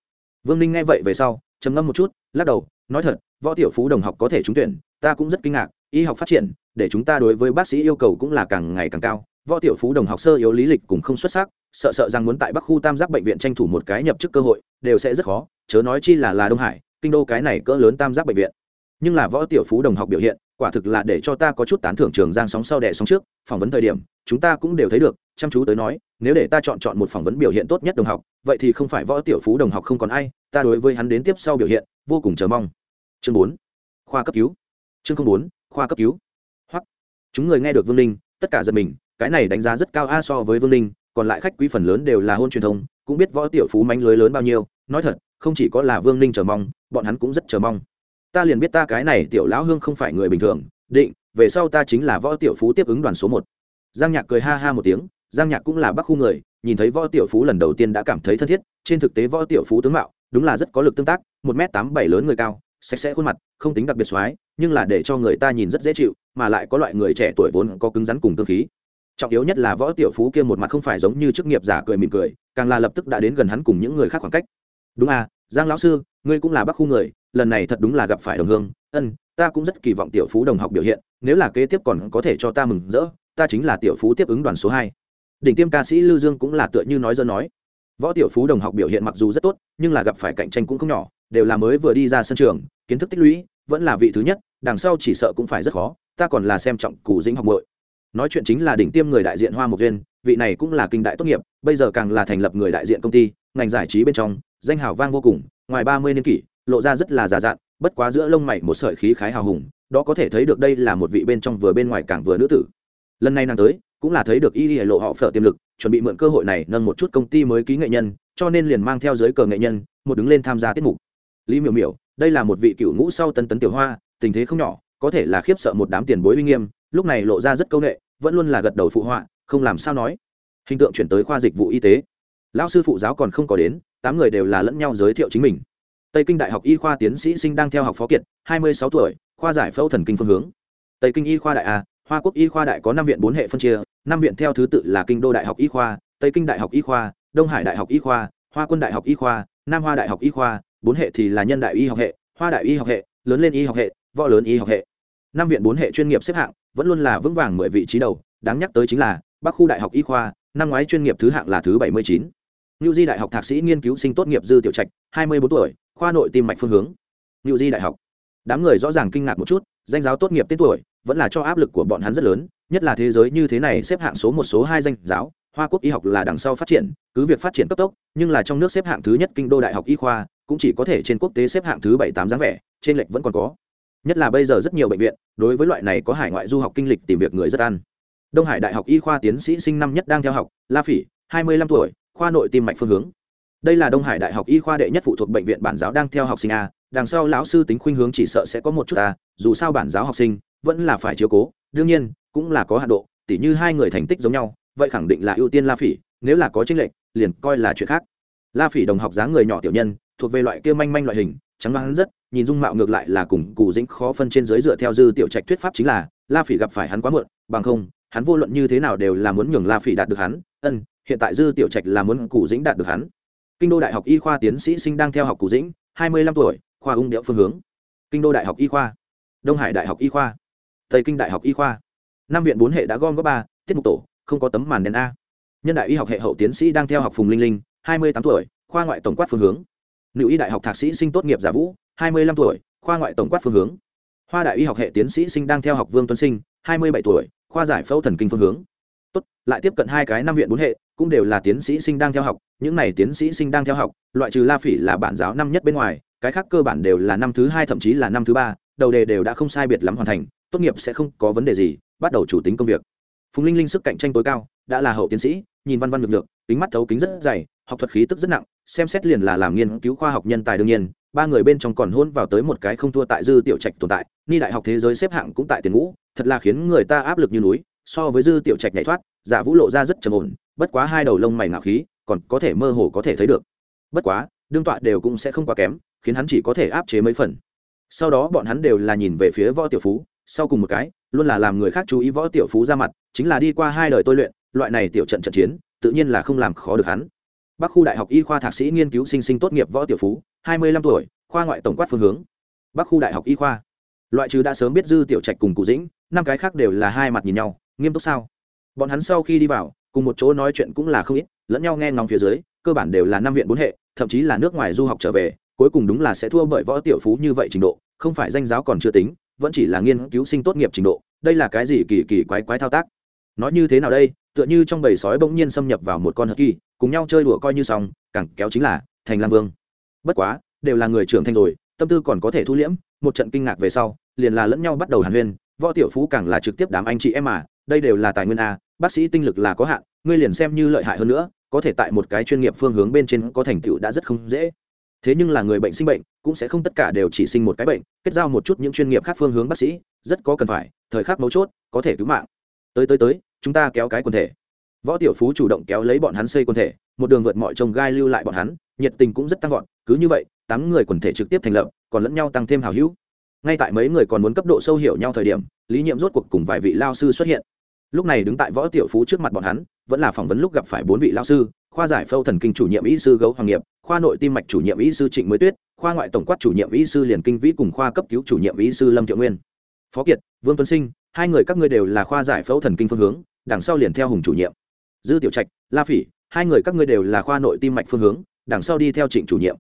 Vương ninh nghe vậy về sau, trầm ngâm một chút, lắc đầu, nói thật, võ tiểu phú đồng học có thể trúng tuyển, ta cũng rất kinh ngạc, y học phát triển, để chúng ta đối với bác sĩ yêu cầu cũng là càng ngày càng cao. Võ tiểu phú đồng học sơ yếu lý lịch cũng không xuất sắc sợ sợ rằng muốn tại bắc khu tam giác bệnh viện tranh thủ một cái nhập chức cơ hội, đều sẽ rất khó, chớ nói chi là là đông hải, kinh đô cái này cỡ lớn tam giác bệnh viện. Nhưng là võ tiểu phú đồng học biểu hiện, quả thực là để cho ta có chút tán thưởng trường giang sóng sau đẻ sóng trước, phỏng vấn thời điểm, chúng ta cũng đều thấy được, chăm chú tới nói, nếu để ta chọn chọn một phỏng vấn biểu hiện tốt nhất đồng học, vậy thì không phải võ tiểu phú đồng học không còn ai, ta đối với hắn đến tiếp sau biểu hiện, vô cùng chờ mong. Chương bốn, khoa cấp cứu. Chương bốn, khoa cấp cứu. Hoặc chúng người nghe được vương ninh, tất cả giật mình, cái này đánh giá rất cao a so với vương ninh còn lại khách quý phần lớn đều là hôn truyền thông, cũng biết võ tiểu phú mánh lưới lớn bao nhiêu, nói thật, không chỉ có là vương ninh chờ mong, bọn hắn cũng rất chờ mong. Ta liền biết ta cái này tiểu lão hương không phải người bình thường, định, về sau ta chính là võ tiểu phú tiếp ứng đoàn số một. Giang nhạc cười ha ha một tiếng, giang nhạc cũng là bắc khu người, nhìn thấy võ tiểu phú lần đầu tiên đã cảm thấy thân thiết, trên thực tế võ tiểu phú tướng mạo, đúng là rất có lực tương tác, một m tám bảy lớn người cao, sạch sẽ khuôn mặt, không tính đặc biệt x nhưng là để cho người ta nhìn rất dễ chịu, mà lại có loại người trẻ tuổi vốn có cứng rắn cùng cơ khí trọng yếu nhất là võ tiểu phú kia một mặt không phải giống như chức nghiệp giả cười mỉm cười, càng là lập tức đã đến gần hắn cùng những người khác khoảng cách. Đúng à giang lão sư, ngươi cũng là bắc khu người, lần này thật đúng là gặp phải đồng hương. Ân, ta cũng rất kỳ vọng tiểu phú đồng học biểu hiện, nếu là kế tiếp còn có thể cho ta mừng rỡ, ta chính là tiểu phú tiếp ứng đoàn số hai. Đỉnh tiêm ca sĩ lưu dương cũng là tựa như nói dân nói. Võ tiểu phú đồng học biểu hiện mặc dù rất tốt, nhưng là gặp phải cạnh tranh cũng không nhỏ, đều là mới vừa đi ra sân trường, kiến thức tích lũy, vẫn là vị thứ nhất, đằng sau chỉ sợ cũng phải rất khó, ta còn là xem trọng cù dĩnh học bội nói chuyện chính là đỉnh tiêm người đại diện hoa mộc viên, vị này cũng là kinh đại tốt nghiệp, bây giờ càng là thành lập người đại diện công ty, ngành giải trí bên trong, danh hào vang vô cùng, ngoài ba mươi niên kỷ, lộ ra rất là già dặn, bất quá giữa lông mày một sợi khí khái hào hùng, đó có thể thấy được đây là một vị bên trong vừa bên ngoài càng vừa nữ tử. Lần này nàng tới, cũng là thấy được y y lộ họ phở tiềm lực, chuẩn bị mượn cơ hội này nâng một chút công ty mới ký nghệ nhân, cho nên liền mang theo giới cờ nghệ nhân, một đứng lên tham gia tiết mục. Lý miểu miểu, đây là một vị cựu ngũ sau tân tấn tiểu hoa, tình thế không nhỏ, có thể là khiếp sợ một đám tiền bối uy nghiêm lúc này lộ ra rất câu ệ vẫn luôn là gật đầu phụ họa, không làm sao nói. Hình tượng chuyển tới khoa dịch vụ y tế. Lão sư phụ giáo còn không có đến, tám người đều là lẫn nhau giới thiệu chính mình. Tây kinh đại học y khoa tiến sĩ sinh đang theo học phó kiệt, hai mươi sáu tuổi, khoa giải phẫu thần kinh phương hướng. Tây kinh y khoa đại a, hoa quốc y khoa đại có năm viện bốn hệ phân chia, năm viện theo thứ tự là kinh đô đại học y khoa, tây kinh đại học y khoa, đông hải đại học y khoa, hoa quân đại học y khoa, nam hoa đại học y khoa, bốn hệ thì là nhân đại y học hệ, hoa đại y học hệ, lớn lên y học hệ, võ lớn y học hệ. Năm viện bốn hệ chuyên nghiệp xếp hạng vẫn luôn là vững vàng mười vị trí đầu đáng nhắc tới chính là bắc khu đại học y khoa năm ngoái chuyên nghiệp thứ hạng là thứ bảy mươi chín New Di Đại học thạc sĩ nghiên cứu sinh tốt nghiệp dư tiểu trạch, 24 tuổi, khoa nội tim mạch phương hướng. New Di Đại học. Đám người rõ ràng kinh ngạc một chút, danh giáo tốt nghiệp tên tuổi, vẫn là cho áp lực của bọn hắn rất lớn, nhất là thế giới như thế này xếp hạng số một số hai danh giáo, Hoa Quốc y học là đằng sau phát triển, cứ việc phát triển cấp tốc, nhưng là trong nước xếp hạng thứ nhất kinh đô đại học y khoa, cũng chỉ có thể trên quốc tế xếp hạng thứ bảy tám dáng vẻ, trên lệch vẫn còn có. Nhất là bây giờ rất nhiều bệnh viện, đối với loại này có hải ngoại du học kinh lịch tìm việc người rất ăn. Đông Hải Đại học Y khoa tiến sĩ sinh năm nhất đang theo học, La Phỉ, 25 tuổi, khoa nội tim mạch phương hướng đây là đông hải đại học y khoa đệ nhất phụ thuộc bệnh viện bản giáo đang theo học sinh a đằng sau lão sư tính khuynh hướng chỉ sợ sẽ có một chút a dù sao bản giáo học sinh vẫn là phải chiếu cố đương nhiên cũng là có hạ độ tỉ như hai người thành tích giống nhau vậy khẳng định là ưu tiên la phỉ nếu là có tranh lệch liền coi là chuyện khác la phỉ đồng học dáng người nhỏ tiểu nhân thuộc về loại kia manh manh loại hình trắng đoán rất, nhìn dung mạo ngược lại là cùng cụ dĩnh khó phân trên dưới dựa theo dư tiểu trạch thuyết pháp chính là, la phỉ gặp phải hắn quá muộn, bằng không, hắn vô luận như thế nào đều là muốn nhường la phỉ đạt được hắn. Ân, hiện tại dư tiểu trạch là muốn cụ dĩnh đạt được hắn. Kinh đô đại học y khoa tiến sĩ sinh đang theo học cụ dĩnh, hai mươi lăm tuổi, khoa ung điệu phương hướng. Kinh đô đại học y khoa. Đông hải đại học y khoa. Tây kinh đại học y khoa. Năm viện bốn hệ đã gom góp ba, tiết mục tổ, không có tấm màn đèn a. Nhân đại y học hệ hậu tiến sĩ đang theo học phùng linh linh, hai mươi tám tuổi, khoa ngoại tổng quát phương hướng nữ y đại học thạc sĩ sinh tốt nghiệp giả vũ, hai mươi lăm tuổi, khoa ngoại tổng quát phương hướng. Hoa đại y học hệ tiến sĩ sinh đang theo học vương tuấn sinh, hai mươi bảy tuổi, khoa giải phẫu thần kinh phương hướng. Tốt, lại tiếp cận hai cái năm viện bốn hệ, cũng đều là tiến sĩ sinh đang theo học, những này tiến sĩ sinh đang theo học, loại trừ la phỉ là bản giáo năm nhất bên ngoài, cái khác cơ bản đều là năm thứ hai thậm chí là năm thứ ba, đầu đề đều đã không sai biệt lắm hoàn thành, tốt nghiệp sẽ không có vấn đề gì, bắt đầu chủ tính công việc. Phùng linh linh sức cạnh tranh tối cao, đã là hậu tiến sĩ, nhìn văn văn lực lượng kính mắt thấu kính rất dày, học thuật khí tức rất nặng xem xét liền là làm nghiên cứu khoa học nhân tài đương nhiên, ba người bên trong còn hôn vào tới một cái không thua tại dư tiểu trạch tồn tại, ni đại học thế giới xếp hạng cũng tại tiền ngũ, thật là khiến người ta áp lực như núi, so với dư tiểu trạch nhảy thoát, giả vũ lộ ra rất trầm ổn, bất quá hai đầu lông mày ngạo khí, còn có thể mơ hồ có thể thấy được. Bất quá, đương tọa đều cũng sẽ không quá kém, khiến hắn chỉ có thể áp chế mấy phần. Sau đó bọn hắn đều là nhìn về phía võ tiểu phú, sau cùng một cái, luôn là làm người khác chú ý võ tiểu phú ra mặt, chính là đi qua hai đời tôi luyện, loại này tiểu trận trận chiến, tự nhiên là không làm khó được hắn bắc khu đại học y khoa thạc sĩ nghiên cứu sinh sinh tốt nghiệp võ tiểu phú, hai mươi lăm tuổi, khoa ngoại tổng quát phương hướng. Bắc khu đại học y khoa. Loại trừ đã sớm biết dư tiểu trạch cùng cụ dĩnh, năm cái khác đều là hai mặt nhìn nhau, nghiêm túc sao? Bọn hắn sau khi đi vào, cùng một chỗ nói chuyện cũng là không ít, lẫn nhau nghe ngóng phía dưới, cơ bản đều là năm viện bốn hệ, thậm chí là nước ngoài du học trở về, cuối cùng đúng là sẽ thua bởi võ tiểu phú như vậy trình độ, không phải danh giáo còn chưa tính, vẫn chỉ là nghiên cứu sinh tốt nghiệp trình độ, đây là cái gì kỳ kỳ quái quái thao tác? Nói như thế nào đây? Tựa như trong bầy sói bỗng nhiên xâm nhập vào một con hắc kỳ cùng nhau chơi đùa coi như xong, càng kéo chính là thành lam vương. Bất quá, đều là người trưởng thành rồi, tâm tư còn có thể thu liễm, một trận kinh ngạc về sau, liền là lẫn nhau bắt đầu hàn huyên, võ tiểu phú càng là trực tiếp đám anh chị em mà, đây đều là tài nguyên a, bác sĩ tinh lực là có hạn, ngươi liền xem như lợi hại hơn nữa, có thể tại một cái chuyên nghiệp phương hướng bên trên có thành tựu đã rất không dễ. Thế nhưng là người bệnh sinh bệnh, cũng sẽ không tất cả đều chỉ sinh một cái bệnh, kết giao một chút những chuyên nghiệp khác phương hướng bác sĩ, rất có cần phải, thời khắc mấu chốt, có thể cứu mạng. Tới tới tới, chúng ta kéo cái quần thể võ tiểu phú chủ động kéo lấy bọn hắn xây quần thể, một đường vượt mọi trông gai lưu lại bọn hắn, nhiệt tình cũng rất tăng vọt, cứ như vậy, tám người quần thể trực tiếp thành lập, còn lẫn nhau tăng thêm hào hữu. Ngay tại mấy người còn muốn cấp độ sâu hiểu nhau thời điểm, lý nhiệm rốt cuộc cùng vài vị lao sư xuất hiện. Lúc này đứng tại võ tiểu phú trước mặt bọn hắn, vẫn là phỏng vấn lúc gặp phải bốn vị lao sư, khoa giải phẫu thần kinh chủ nhiệm y sư gấu hoàng nghiệp, khoa nội tim mạch chủ nhiệm y sư trịnh mới tuyết, khoa ngoại tổng quát chủ nhiệm y sư liền kinh vĩ cùng khoa cấp cứu chủ nhiệm y sư lâm thiệu nguyên. Phó kiệt, vương tuấn sinh, hai người các ngươi đều là khoa giải phẫu thần kinh phương hướng, đằng sau liền theo hùng chủ nhiệm dư tiểu trạch, la phỉ, hai người các ngươi đều là khoa nội tim mạch phương hướng, đằng sau đi theo trịnh chủ nhiệm.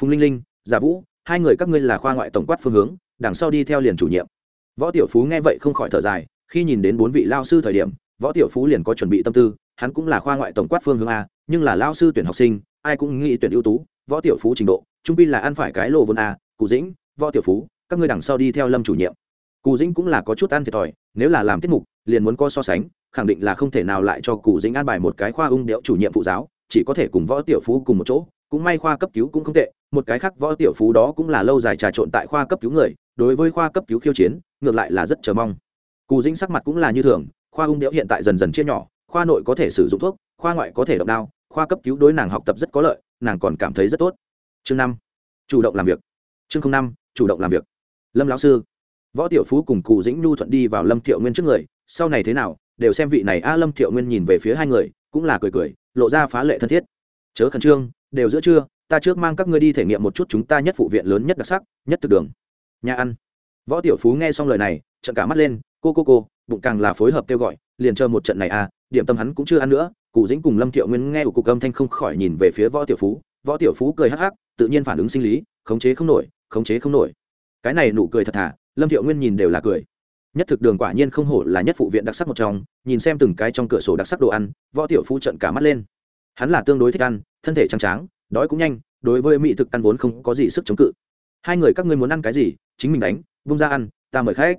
Phùng linh linh, giả vũ, hai người các ngươi là khoa ngoại tổng quát phương hướng, đằng sau đi theo liền chủ nhiệm. Võ tiểu phú nghe vậy không khỏi thở dài, khi nhìn đến bốn vị lao sư thời điểm, võ tiểu phú liền có chuẩn bị tâm tư, hắn cũng là khoa ngoại tổng quát phương hướng a, nhưng là lao sư tuyển học sinh, ai cũng nghĩ tuyển ưu tú, võ tiểu phú trình độ, trung pi là ăn phải cái lộ vốn a cụ dĩnh, võ tiểu phú, các ngươi đằng sau đi theo lâm chủ nhiệm. Cụ dĩnh cũng là có chút ăn thiệt thòi, nếu là làm tiết mục, liền muốn có so sánh khẳng định là không thể nào lại cho cụ dĩnh an bài một cái khoa ung điệu chủ nhiệm phụ giáo, chỉ có thể cùng võ tiểu phú cùng một chỗ, cũng may khoa cấp cứu cũng không tệ, một cái khác võ tiểu phú đó cũng là lâu dài trà trộn tại khoa cấp cứu người, đối với khoa cấp cứu khiêu chiến, ngược lại là rất chờ mong. Cù dĩnh sắc mặt cũng là như thường, khoa ung điệu hiện tại dần dần chia nhỏ, khoa nội có thể sử dụng thuốc, khoa ngoại có thể động đao, khoa cấp cứu đối nàng học tập rất có lợi, nàng còn cảm thấy rất tốt. Chương năm, chủ động làm việc. Chương năm, chủ động làm việc. Lâm lão sư, võ tiểu phú cùng cụ dĩnh nhu thuận đi vào lâm thiệu nguyên trước người, sau này thế nào đều xem vị này a lâm thiệu nguyên nhìn về phía hai người, cũng là cười cười, lộ ra phá lệ thân thiết. Chớ khẩn trương, đều giữa trưa, ta trước mang các ngươi đi thể nghiệm một chút chúng ta nhất phụ viện lớn nhất đặc sắc, nhất thực đường. Nhà ăn. Võ tiểu phú nghe xong lời này trận cả mắt lên, cô cô cô, bụng càng là phối hợp kêu gọi, liền chờ một trận này à điểm tâm hắn cũng chưa ăn nữa. Cụ dĩnh cùng lâm thiệu nguyên nghe của cục âm thanh không khỏi nhìn về phía võ tiểu phú. Võ tiểu phú cười hắc hắc, tự nhiên phản ứng sinh lý, khống chế không nổi, khống chế không nổi. Cái này nụ cười thật thà, lâm thiệu nguyên nhìn đều là cười nhất thực đường quả nhiên không hổ là nhất phụ viện đặc sắc một trong, nhìn xem từng cái trong cửa sổ đặc sắc đồ ăn, võ tiểu phú trận cả mắt lên. Hắn là tương đối thích ăn, thân thể trắng tráng, đói cũng nhanh, đối với mỹ thực ăn vốn không có gì sức chống cự. Hai người các ngươi muốn ăn cái gì, chính mình đánh, vung ra ăn, ta mời khách.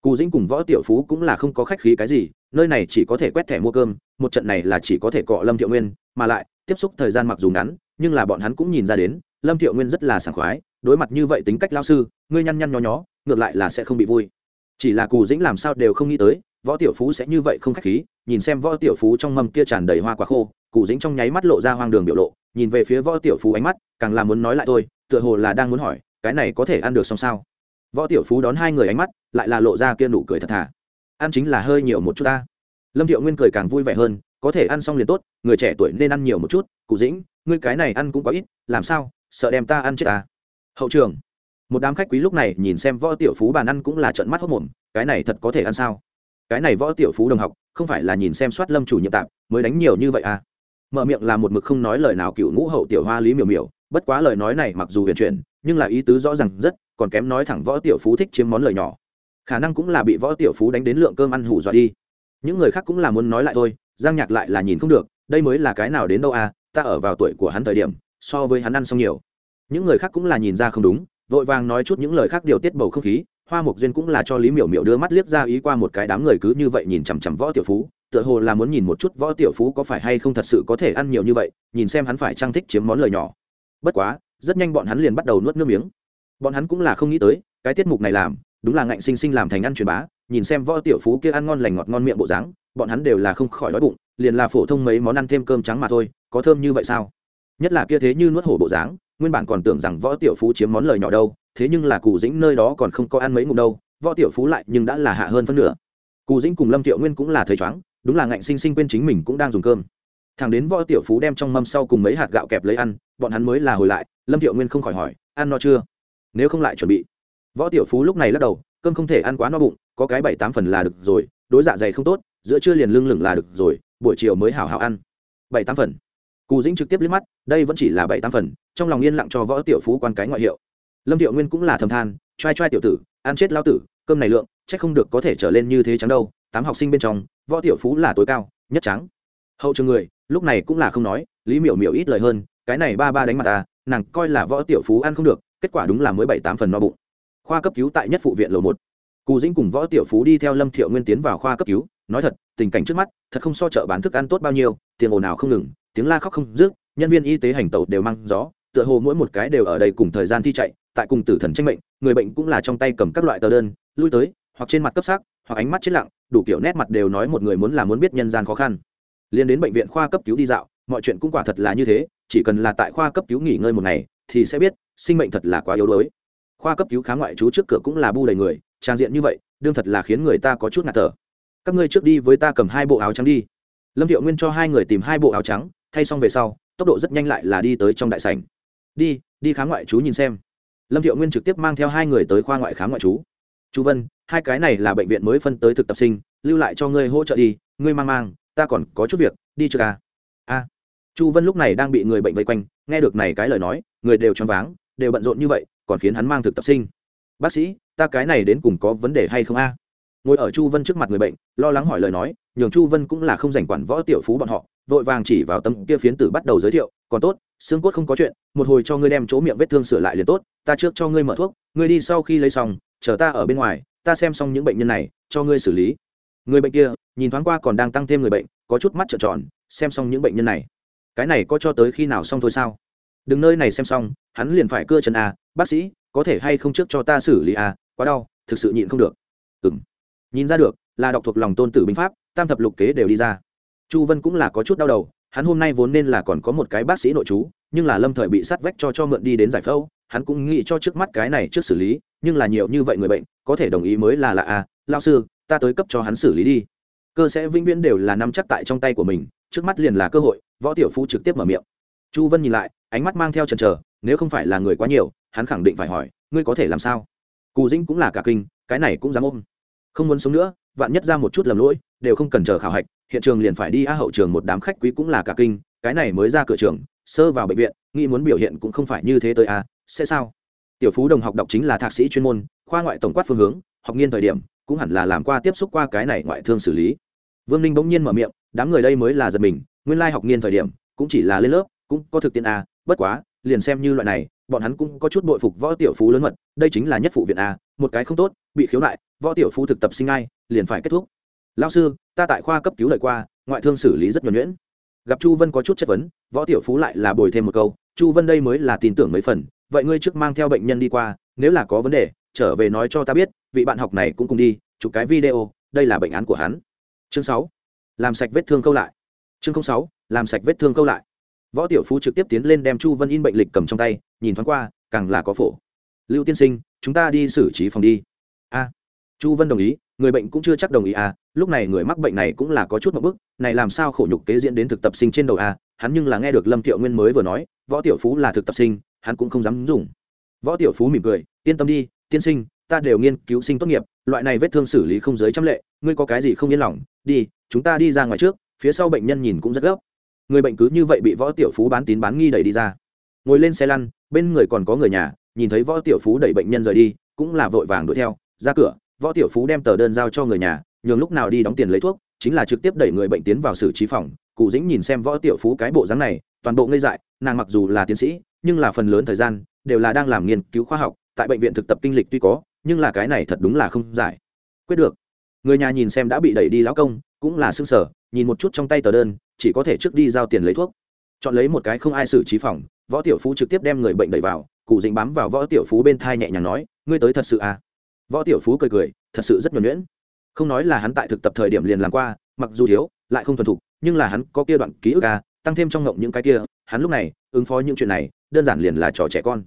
Cù dĩnh cùng võ tiểu phú cũng là không có khách khí cái gì, nơi này chỉ có thể quét thẻ mua cơm, một trận này là chỉ có thể cọ lâm thiệu nguyên, mà lại, tiếp xúc thời gian mặc dù ngắn, nhưng là bọn hắn cũng nhìn ra đến, lâm thiệu nguyên rất là sảng khoái, đối mặt như vậy tính cách lao sư, ngươi nhăn nhăn nho nhó, ngược lại là sẽ không bị vui chỉ là cù dĩnh làm sao đều không nghĩ tới, võ tiểu phú sẽ như vậy không khách khí, nhìn xem võ tiểu phú trong mâm kia tràn đầy hoa quả khô, cù dĩnh trong nháy mắt lộ ra hoang đường biểu lộ, nhìn về phía võ tiểu phú ánh mắt, càng là muốn nói lại thôi, tựa hồ là đang muốn hỏi, cái này có thể ăn được xong sao? Võ tiểu phú đón hai người ánh mắt, lại là lộ ra kia nụ cười thật thà. Ăn chính là hơi nhiều một chút ta. Lâm thiệu nguyên cười càng vui vẻ hơn, có thể ăn xong liền tốt, người trẻ tuổi nên ăn nhiều một chút. Cụ dĩnh, ngươi cái này ăn cũng quá ít, làm sao, sợ đem ta ăn chết ta? Hậu trường một đám khách quý lúc này nhìn xem võ tiểu phú bàn ăn cũng là trận mắt hốc mồm, cái này thật có thể ăn sao? Cái này võ tiểu phú đồng học, không phải là nhìn xem soát lâm chủ nhiệm tạm, mới đánh nhiều như vậy à? Mở miệng là một mực không nói lời nào cựu ngũ hậu tiểu hoa lý miểu miểu, bất quá lời nói này mặc dù huyền chuyển, nhưng là ý tứ rõ ràng rất, còn kém nói thẳng võ tiểu phú thích chiếm món lời nhỏ. Khả năng cũng là bị võ tiểu phú đánh đến lượng cơm ăn hủ dọa đi. Những người khác cũng là muốn nói lại thôi, giang nhạc lại là nhìn không được, đây mới là cái nào đến đâu à ta ở vào tuổi của hắn thời điểm, so với hắn ăn xong nhiều. Những người khác cũng là nhìn ra không đúng vội vàng nói chút những lời khác điều tiết bầu không khí, hoa mục duyên cũng là cho lý miểu miểu đưa mắt liếc ra ý qua một cái đám người cứ như vậy nhìn chằm chằm võ tiểu phú, tựa hồ là muốn nhìn một chút võ tiểu phú có phải hay không thật sự có thể ăn nhiều như vậy, nhìn xem hắn phải trang thích chiếm món lời nhỏ. Bất quá, rất nhanh bọn hắn liền bắt đầu nuốt nước miếng. Bọn hắn cũng là không nghĩ tới, cái tiết mục này làm, đúng là ngạnh sinh sinh làm thành ăn truyền bá, nhìn xem võ tiểu phú kia ăn ngon lành ngọt ngon miệng bộ dáng, bọn hắn đều là không khỏi đói bụng, liền là phổ thông mấy món ăn thêm cơm trắng mà thôi, có thơm như vậy sao? Nhất là kia thế như nuốt hổ bộ dáng nguyên bản còn tưởng rằng võ tiểu phú chiếm món lời nhỏ đâu, thế nhưng là cù dĩnh nơi đó còn không có ăn mấy ngụm đâu, võ tiểu phú lại nhưng đã là hạ hơn phân nửa. Cù dĩnh cùng lâm thiệu nguyên cũng là thầy chóng đúng là ngạnh sinh sinh quên chính mình cũng đang dùng cơm. Thằng đến võ tiểu phú đem trong mâm sau cùng mấy hạt gạo kẹp lấy ăn, bọn hắn mới là hồi lại, lâm thiệu nguyên không khỏi hỏi, ăn no chưa? Nếu không lại chuẩn bị. Võ tiểu phú lúc này lắc đầu, cơm không thể ăn quá no bụng, có cái bảy tám phần là được rồi, đối dạ dày không tốt, giữa trưa liền lưng lửng là được rồi, buổi chiều mới hảo hảo ăn. Bảy tám phần? Cù dĩnh trực tiếp liếc mắt, đây vẫn chỉ là bảy tám phần, trong lòng yên lặng cho võ tiểu phú quan cái ngoại hiệu. Lâm thiệu nguyên cũng là thầm than t r a i t r a i tiểu tử, ăn chết lao tử, cơm này lượng c h ắ c không được có thể trở lên như thế trắng đâu, tám học sinh bên trong, võ tiểu phú là tối cao, nhất trắng hậu trường người, lúc này cũng là không nói, lý miểu miểu ít lời hơn, cái này ba ba đánh mặt ta, nàng coi là võ tiểu phú ăn không được, kết quả đúng là mới bảy tám phần no bụng. Khoa cấp cứu tại nhất phụ viện lầu một. Cù dĩnh cùng võ tiểu phú đi theo lâm thiệu nguyên tiến vào khoa cấp cứu, nói thật, tình cảnh trước mắt, thật không so chợ bán thức ăn tốt bao nhiêu, tiền ồn nào không ngừng tiếng la khóc không dứt, nhân viên y tế hành tẩu đều mang gió, tựa hồ mỗi một cái đều ở đây cùng thời gian thi chạy, tại cùng tử thần tranh bệnh người bệnh cũng là trong tay cầm các loại tờ đơn, lui tới, hoặc trên mặt cấp sắc, hoặc ánh mắt chết lặng, đủ kiểu nét mặt đều nói một người muốn là muốn biết nhân gian khó khăn. Liên đến bệnh viện khoa cấp cứu đi dạo, mọi chuyện cũng quả thật là như thế, chỉ cần là tại khoa cấp cứu nghỉ ngơi một ngày, thì sẽ biết, sinh mệnh thật là quá yếu đuối. Khoa cấp cứu khám ngoại trú trước cửa cũng là bu đầy người, trang diện như vậy, đương thật là khiến người ta có chút ngạt thở. Các ngươi trước đi với ta cầm hai bộ áo trắng đi. Lâm thiệu nguyên cho hai người tìm hai bộ áo trắng thay xong về sau, tốc độ rất nhanh lại là đi tới trong đại sảnh. Đi đi khám ngoại chú nhìn xem. Lâm thiệu nguyên trực tiếp mang theo hai người tới khoa ngoại khám ngoại chú chú vân, hai cái này là bệnh viện mới phân tới thực tập sinh, lưu lại cho ngươi hỗ trợ đi, ngươi mang mang, ta còn có chút việc, đi chưa ca. A. Chu vân lúc này đang bị người bệnh vây quanh, nghe được này cái lời nói, người đều choáng váng, đều bận rộn như vậy, còn khiến hắn mang thực tập sinh. Bác sĩ, ta cái này đến cùng có vấn đề hay không a? Ngồi ở chu vân trước mặt người bệnh, lo lắng hỏi lời nói, nhường chu vân cũng là không giành quản võ tiểu phú bọn họ vội vàng chỉ vào tấm kia phiến tử bắt đầu giới thiệu, còn tốt, xương cốt không có chuyện, một hồi cho ngươi đem chỗ miệng vết thương sửa lại liền tốt, ta trước cho ngươi mở thuốc, ngươi đi sau khi lấy xong, chờ ta ở bên ngoài, ta xem xong những bệnh nhân này, cho ngươi xử lý người bệnh kia, nhìn thoáng qua còn đang tăng thêm người bệnh, có chút mắt trợn tròn, xem xong những bệnh nhân này cái này có cho tới khi nào xong thôi sao đừng nơi này xem xong, hắn liền phải cưa chân à? bác sĩ, có thể hay không trước cho ta xử lý à? quá đau, thực sự nhịn không được ừng nhìn ra được, là đọc thuộc lòng tôn tử binh pháp, tam thập lục kế đều đi ra chu vân cũng là có chút đau đầu, hắn hôm nay vốn nên là còn có một cái bác sĩ nội chú, nhưng là lâm thời bị sát vách cho cho mượn đi đến giải phẫu, hắn cũng nghĩ cho trước mắt cái này trước xử lý, nhưng là nhiều như vậy người bệnh, có thể đồng ý mới là lạ à lao sư, ta tới cấp cho hắn xử lý đi. Cơ sẽ vĩnh viễn đều là nắm chắc tại trong tay của mình, trước mắt liền là cơ hội, võ tiểu phu trực tiếp mở miệng. Chu vân nhìn lại, ánh mắt mang theo trần chờ, nếu không phải là người quá nhiều, hắn khẳng định phải hỏi, ngươi có thể làm sao? Cù dĩnh cũng là cả kinh, cái này cũng dám ôm. Không muốn sống nữa vạn nhất ra một chút lầm lỗi, đều không cần chờ khảo hạch, hiện trường liền phải đi a hậu trường một đám khách quý cũng là cả kinh, cái này mới ra cửa trường, sơ vào bệnh viện, nghĩ muốn biểu hiện cũng không phải như thế tới a, sẽ sao? Tiểu phú đồng học đọc chính là thạc sĩ chuyên môn, khoa ngoại tổng quát phương hướng, học nghiên thời điểm, cũng hẳn là làm qua tiếp xúc qua cái này ngoại thương xử lý. Vương ninh bỗng nhiên mở miệng, đám người đây mới là giật mình, nguyên lai học nghiên thời điểm, cũng chỉ là lên lớp, cũng có thực tiễn a, bất quá liền xem như loại này, bọn hắn cũng có chút bội phục võ tiểu phú lớn mật, đây chính là nhất phụ viện a, một cái không tốt, bị khiếu nại, võ tiểu phú thực tập sinh ai, liền phải kết thúc. Lao sư, ta tại khoa cấp cứu lời qua, ngoại thương xử lý rất nhuẩn nhuyễn. Gặp chu vân có chút chất vấn, võ tiểu phú lại là bồi thêm một câu, chu vân đây mới là tin tưởng mấy phần, vậy ngươi trước mang theo bệnh nhân đi qua, nếu là có vấn đề, trở về nói cho ta biết, vị bạn học này cũng cùng đi, chụp cái video, đây là bệnh án của hắn. Chương sáu, làm sạch vết thương câu lại. Chương sáu, làm sạch vết thương câu lại võ tiểu phú trực tiếp tiến lên đem chu vân in bệnh lịch cầm trong tay, nhìn thoáng qua, càng là có phổ. Lưu tiên sinh, chúng ta đi xử trí phòng đi. A. Chu vân đồng ý, người bệnh cũng chưa chắc đồng ý à lúc này người mắc bệnh này cũng là có chút một bức, này làm sao khổ nhục kế diễn đến thực tập sinh trên đầu à hắn nhưng là nghe được lâm thiệu nguyên mới vừa nói, võ tiểu phú là thực tập sinh, hắn cũng không dám dùng. Võ tiểu phú mỉm cười, yên tâm đi, tiên sinh, ta đều nghiên cứu sinh tốt nghiệp, loại này vết thương xử lý không giới trăm lệ, ngươi có cái gì không yên lòng, đi, chúng ta đi ra ngoài trước, phía sau bệnh nhân nhìn cũng rất gấp người bệnh cứ như vậy bị võ tiểu phú bán tín bán nghi đẩy đi ra. Ngồi lên xe lăn, bên người còn có người nhà, nhìn thấy võ tiểu phú đẩy bệnh nhân rời đi, cũng là vội vàng đuổi theo. Ra cửa, võ tiểu phú đem tờ đơn giao cho người nhà, nhường lúc nào đi đóng tiền lấy thuốc, chính là trực tiếp đẩy người bệnh tiến vào xử trí phòng. Cụ dĩnh nhìn xem võ tiểu phú cái bộ dáng này, toàn bộ ngây dại, nàng mặc dù là tiến sĩ, nhưng là phần lớn thời gian, đều là đang làm nghiên cứu khoa học, tại bệnh viện thực tập kinh lịch tuy có, nhưng là cái này thật đúng là không giải. Quyết được. Người nhà nhìn xem đã bị đẩy đi lão công cũng là xương sở, nhìn một chút trong tay tờ đơn, chỉ có thể trước đi giao tiền lấy thuốc. Chọn lấy một cái không ai xử trí phòng, võ tiểu phú trực tiếp đem người bệnh đẩy vào, cụ dĩnh bám vào võ tiểu phú bên thai nhẹ nhàng nói, ngươi tới thật sự à? Võ tiểu phú cười cười, thật sự rất nhuẩn nhuyễn. Không nói là hắn tại thực tập thời điểm liền làm qua, mặc dù thiếu, lại không thuần thục, nhưng là hắn có kia đoạn ký ức à tăng thêm trong ngộng những cái kia, hắn lúc này ứng phó những chuyện này, đơn giản liền là trò trẻ con.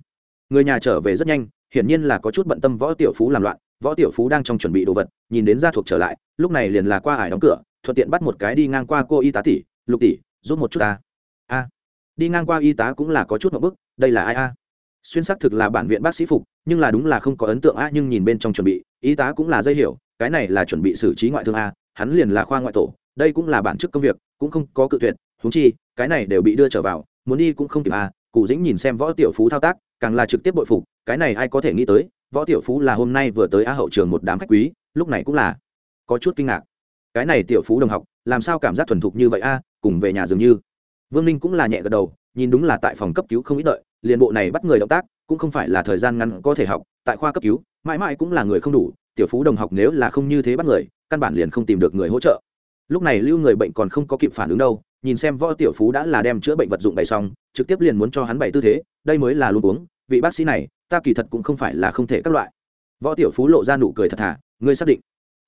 Người nhà trở về rất nhanh, hiển nhiên là có chút bận tâm võ tiểu phú làm loạn, võ tiểu phú đang trong chuẩn bị đồ vật, nhìn đến gia thuộc trở lại, lúc này liền là qua ải đóng cửa thuận tiện bắt một cái đi ngang qua cô y tá tỷ, lục tỷ, giúp một chút ta. A. Đi ngang qua y tá cũng là có chút một bức, đây là ai a? Xuyên xác thực là bản viện bác sĩ phục, nhưng là đúng là không có ấn tượng a, nhưng nhìn bên trong chuẩn bị, y tá cũng là dây hiểu, cái này là chuẩn bị xử trí ngoại thương a, hắn liền là khoa ngoại tổ, đây cũng là bản chức công việc, cũng không có cự tuyệt húng chi, cái này đều bị đưa trở vào, muốn đi cũng không kịp a, cụ dĩnh nhìn xem võ tiểu phú thao tác, càng là trực tiếp bội phục, cái này ai có thể nghĩ tới, võ tiểu phú là hôm nay vừa tới a hậu trường một đám khách quý, lúc này cũng là có chút kinh ngạc cái này tiểu phú đồng học, làm sao cảm giác thuần thục như vậy a, cùng về nhà dường như. Vương ninh cũng là nhẹ gật đầu, nhìn đúng là tại phòng cấp cứu không ít đợi, liền bộ này bắt người động tác, cũng không phải là thời gian ngắn có thể học, tại khoa cấp cứu, mãi mãi cũng là người không đủ, tiểu phú đồng học nếu là không như thế bắt người, căn bản liền không tìm được người hỗ trợ. Lúc này lưu người bệnh còn không có kịp phản ứng đâu, nhìn xem võ tiểu phú đã là đem chữa bệnh vật dụng bày xong, trực tiếp liền muốn cho hắn bày tư thế, đây mới là luôn uống, vị bác sĩ này, ta kỳ thật cũng không phải là không thể các loại. Võ tiểu phú lộ ra nụ cười thật thà, ngươi xác định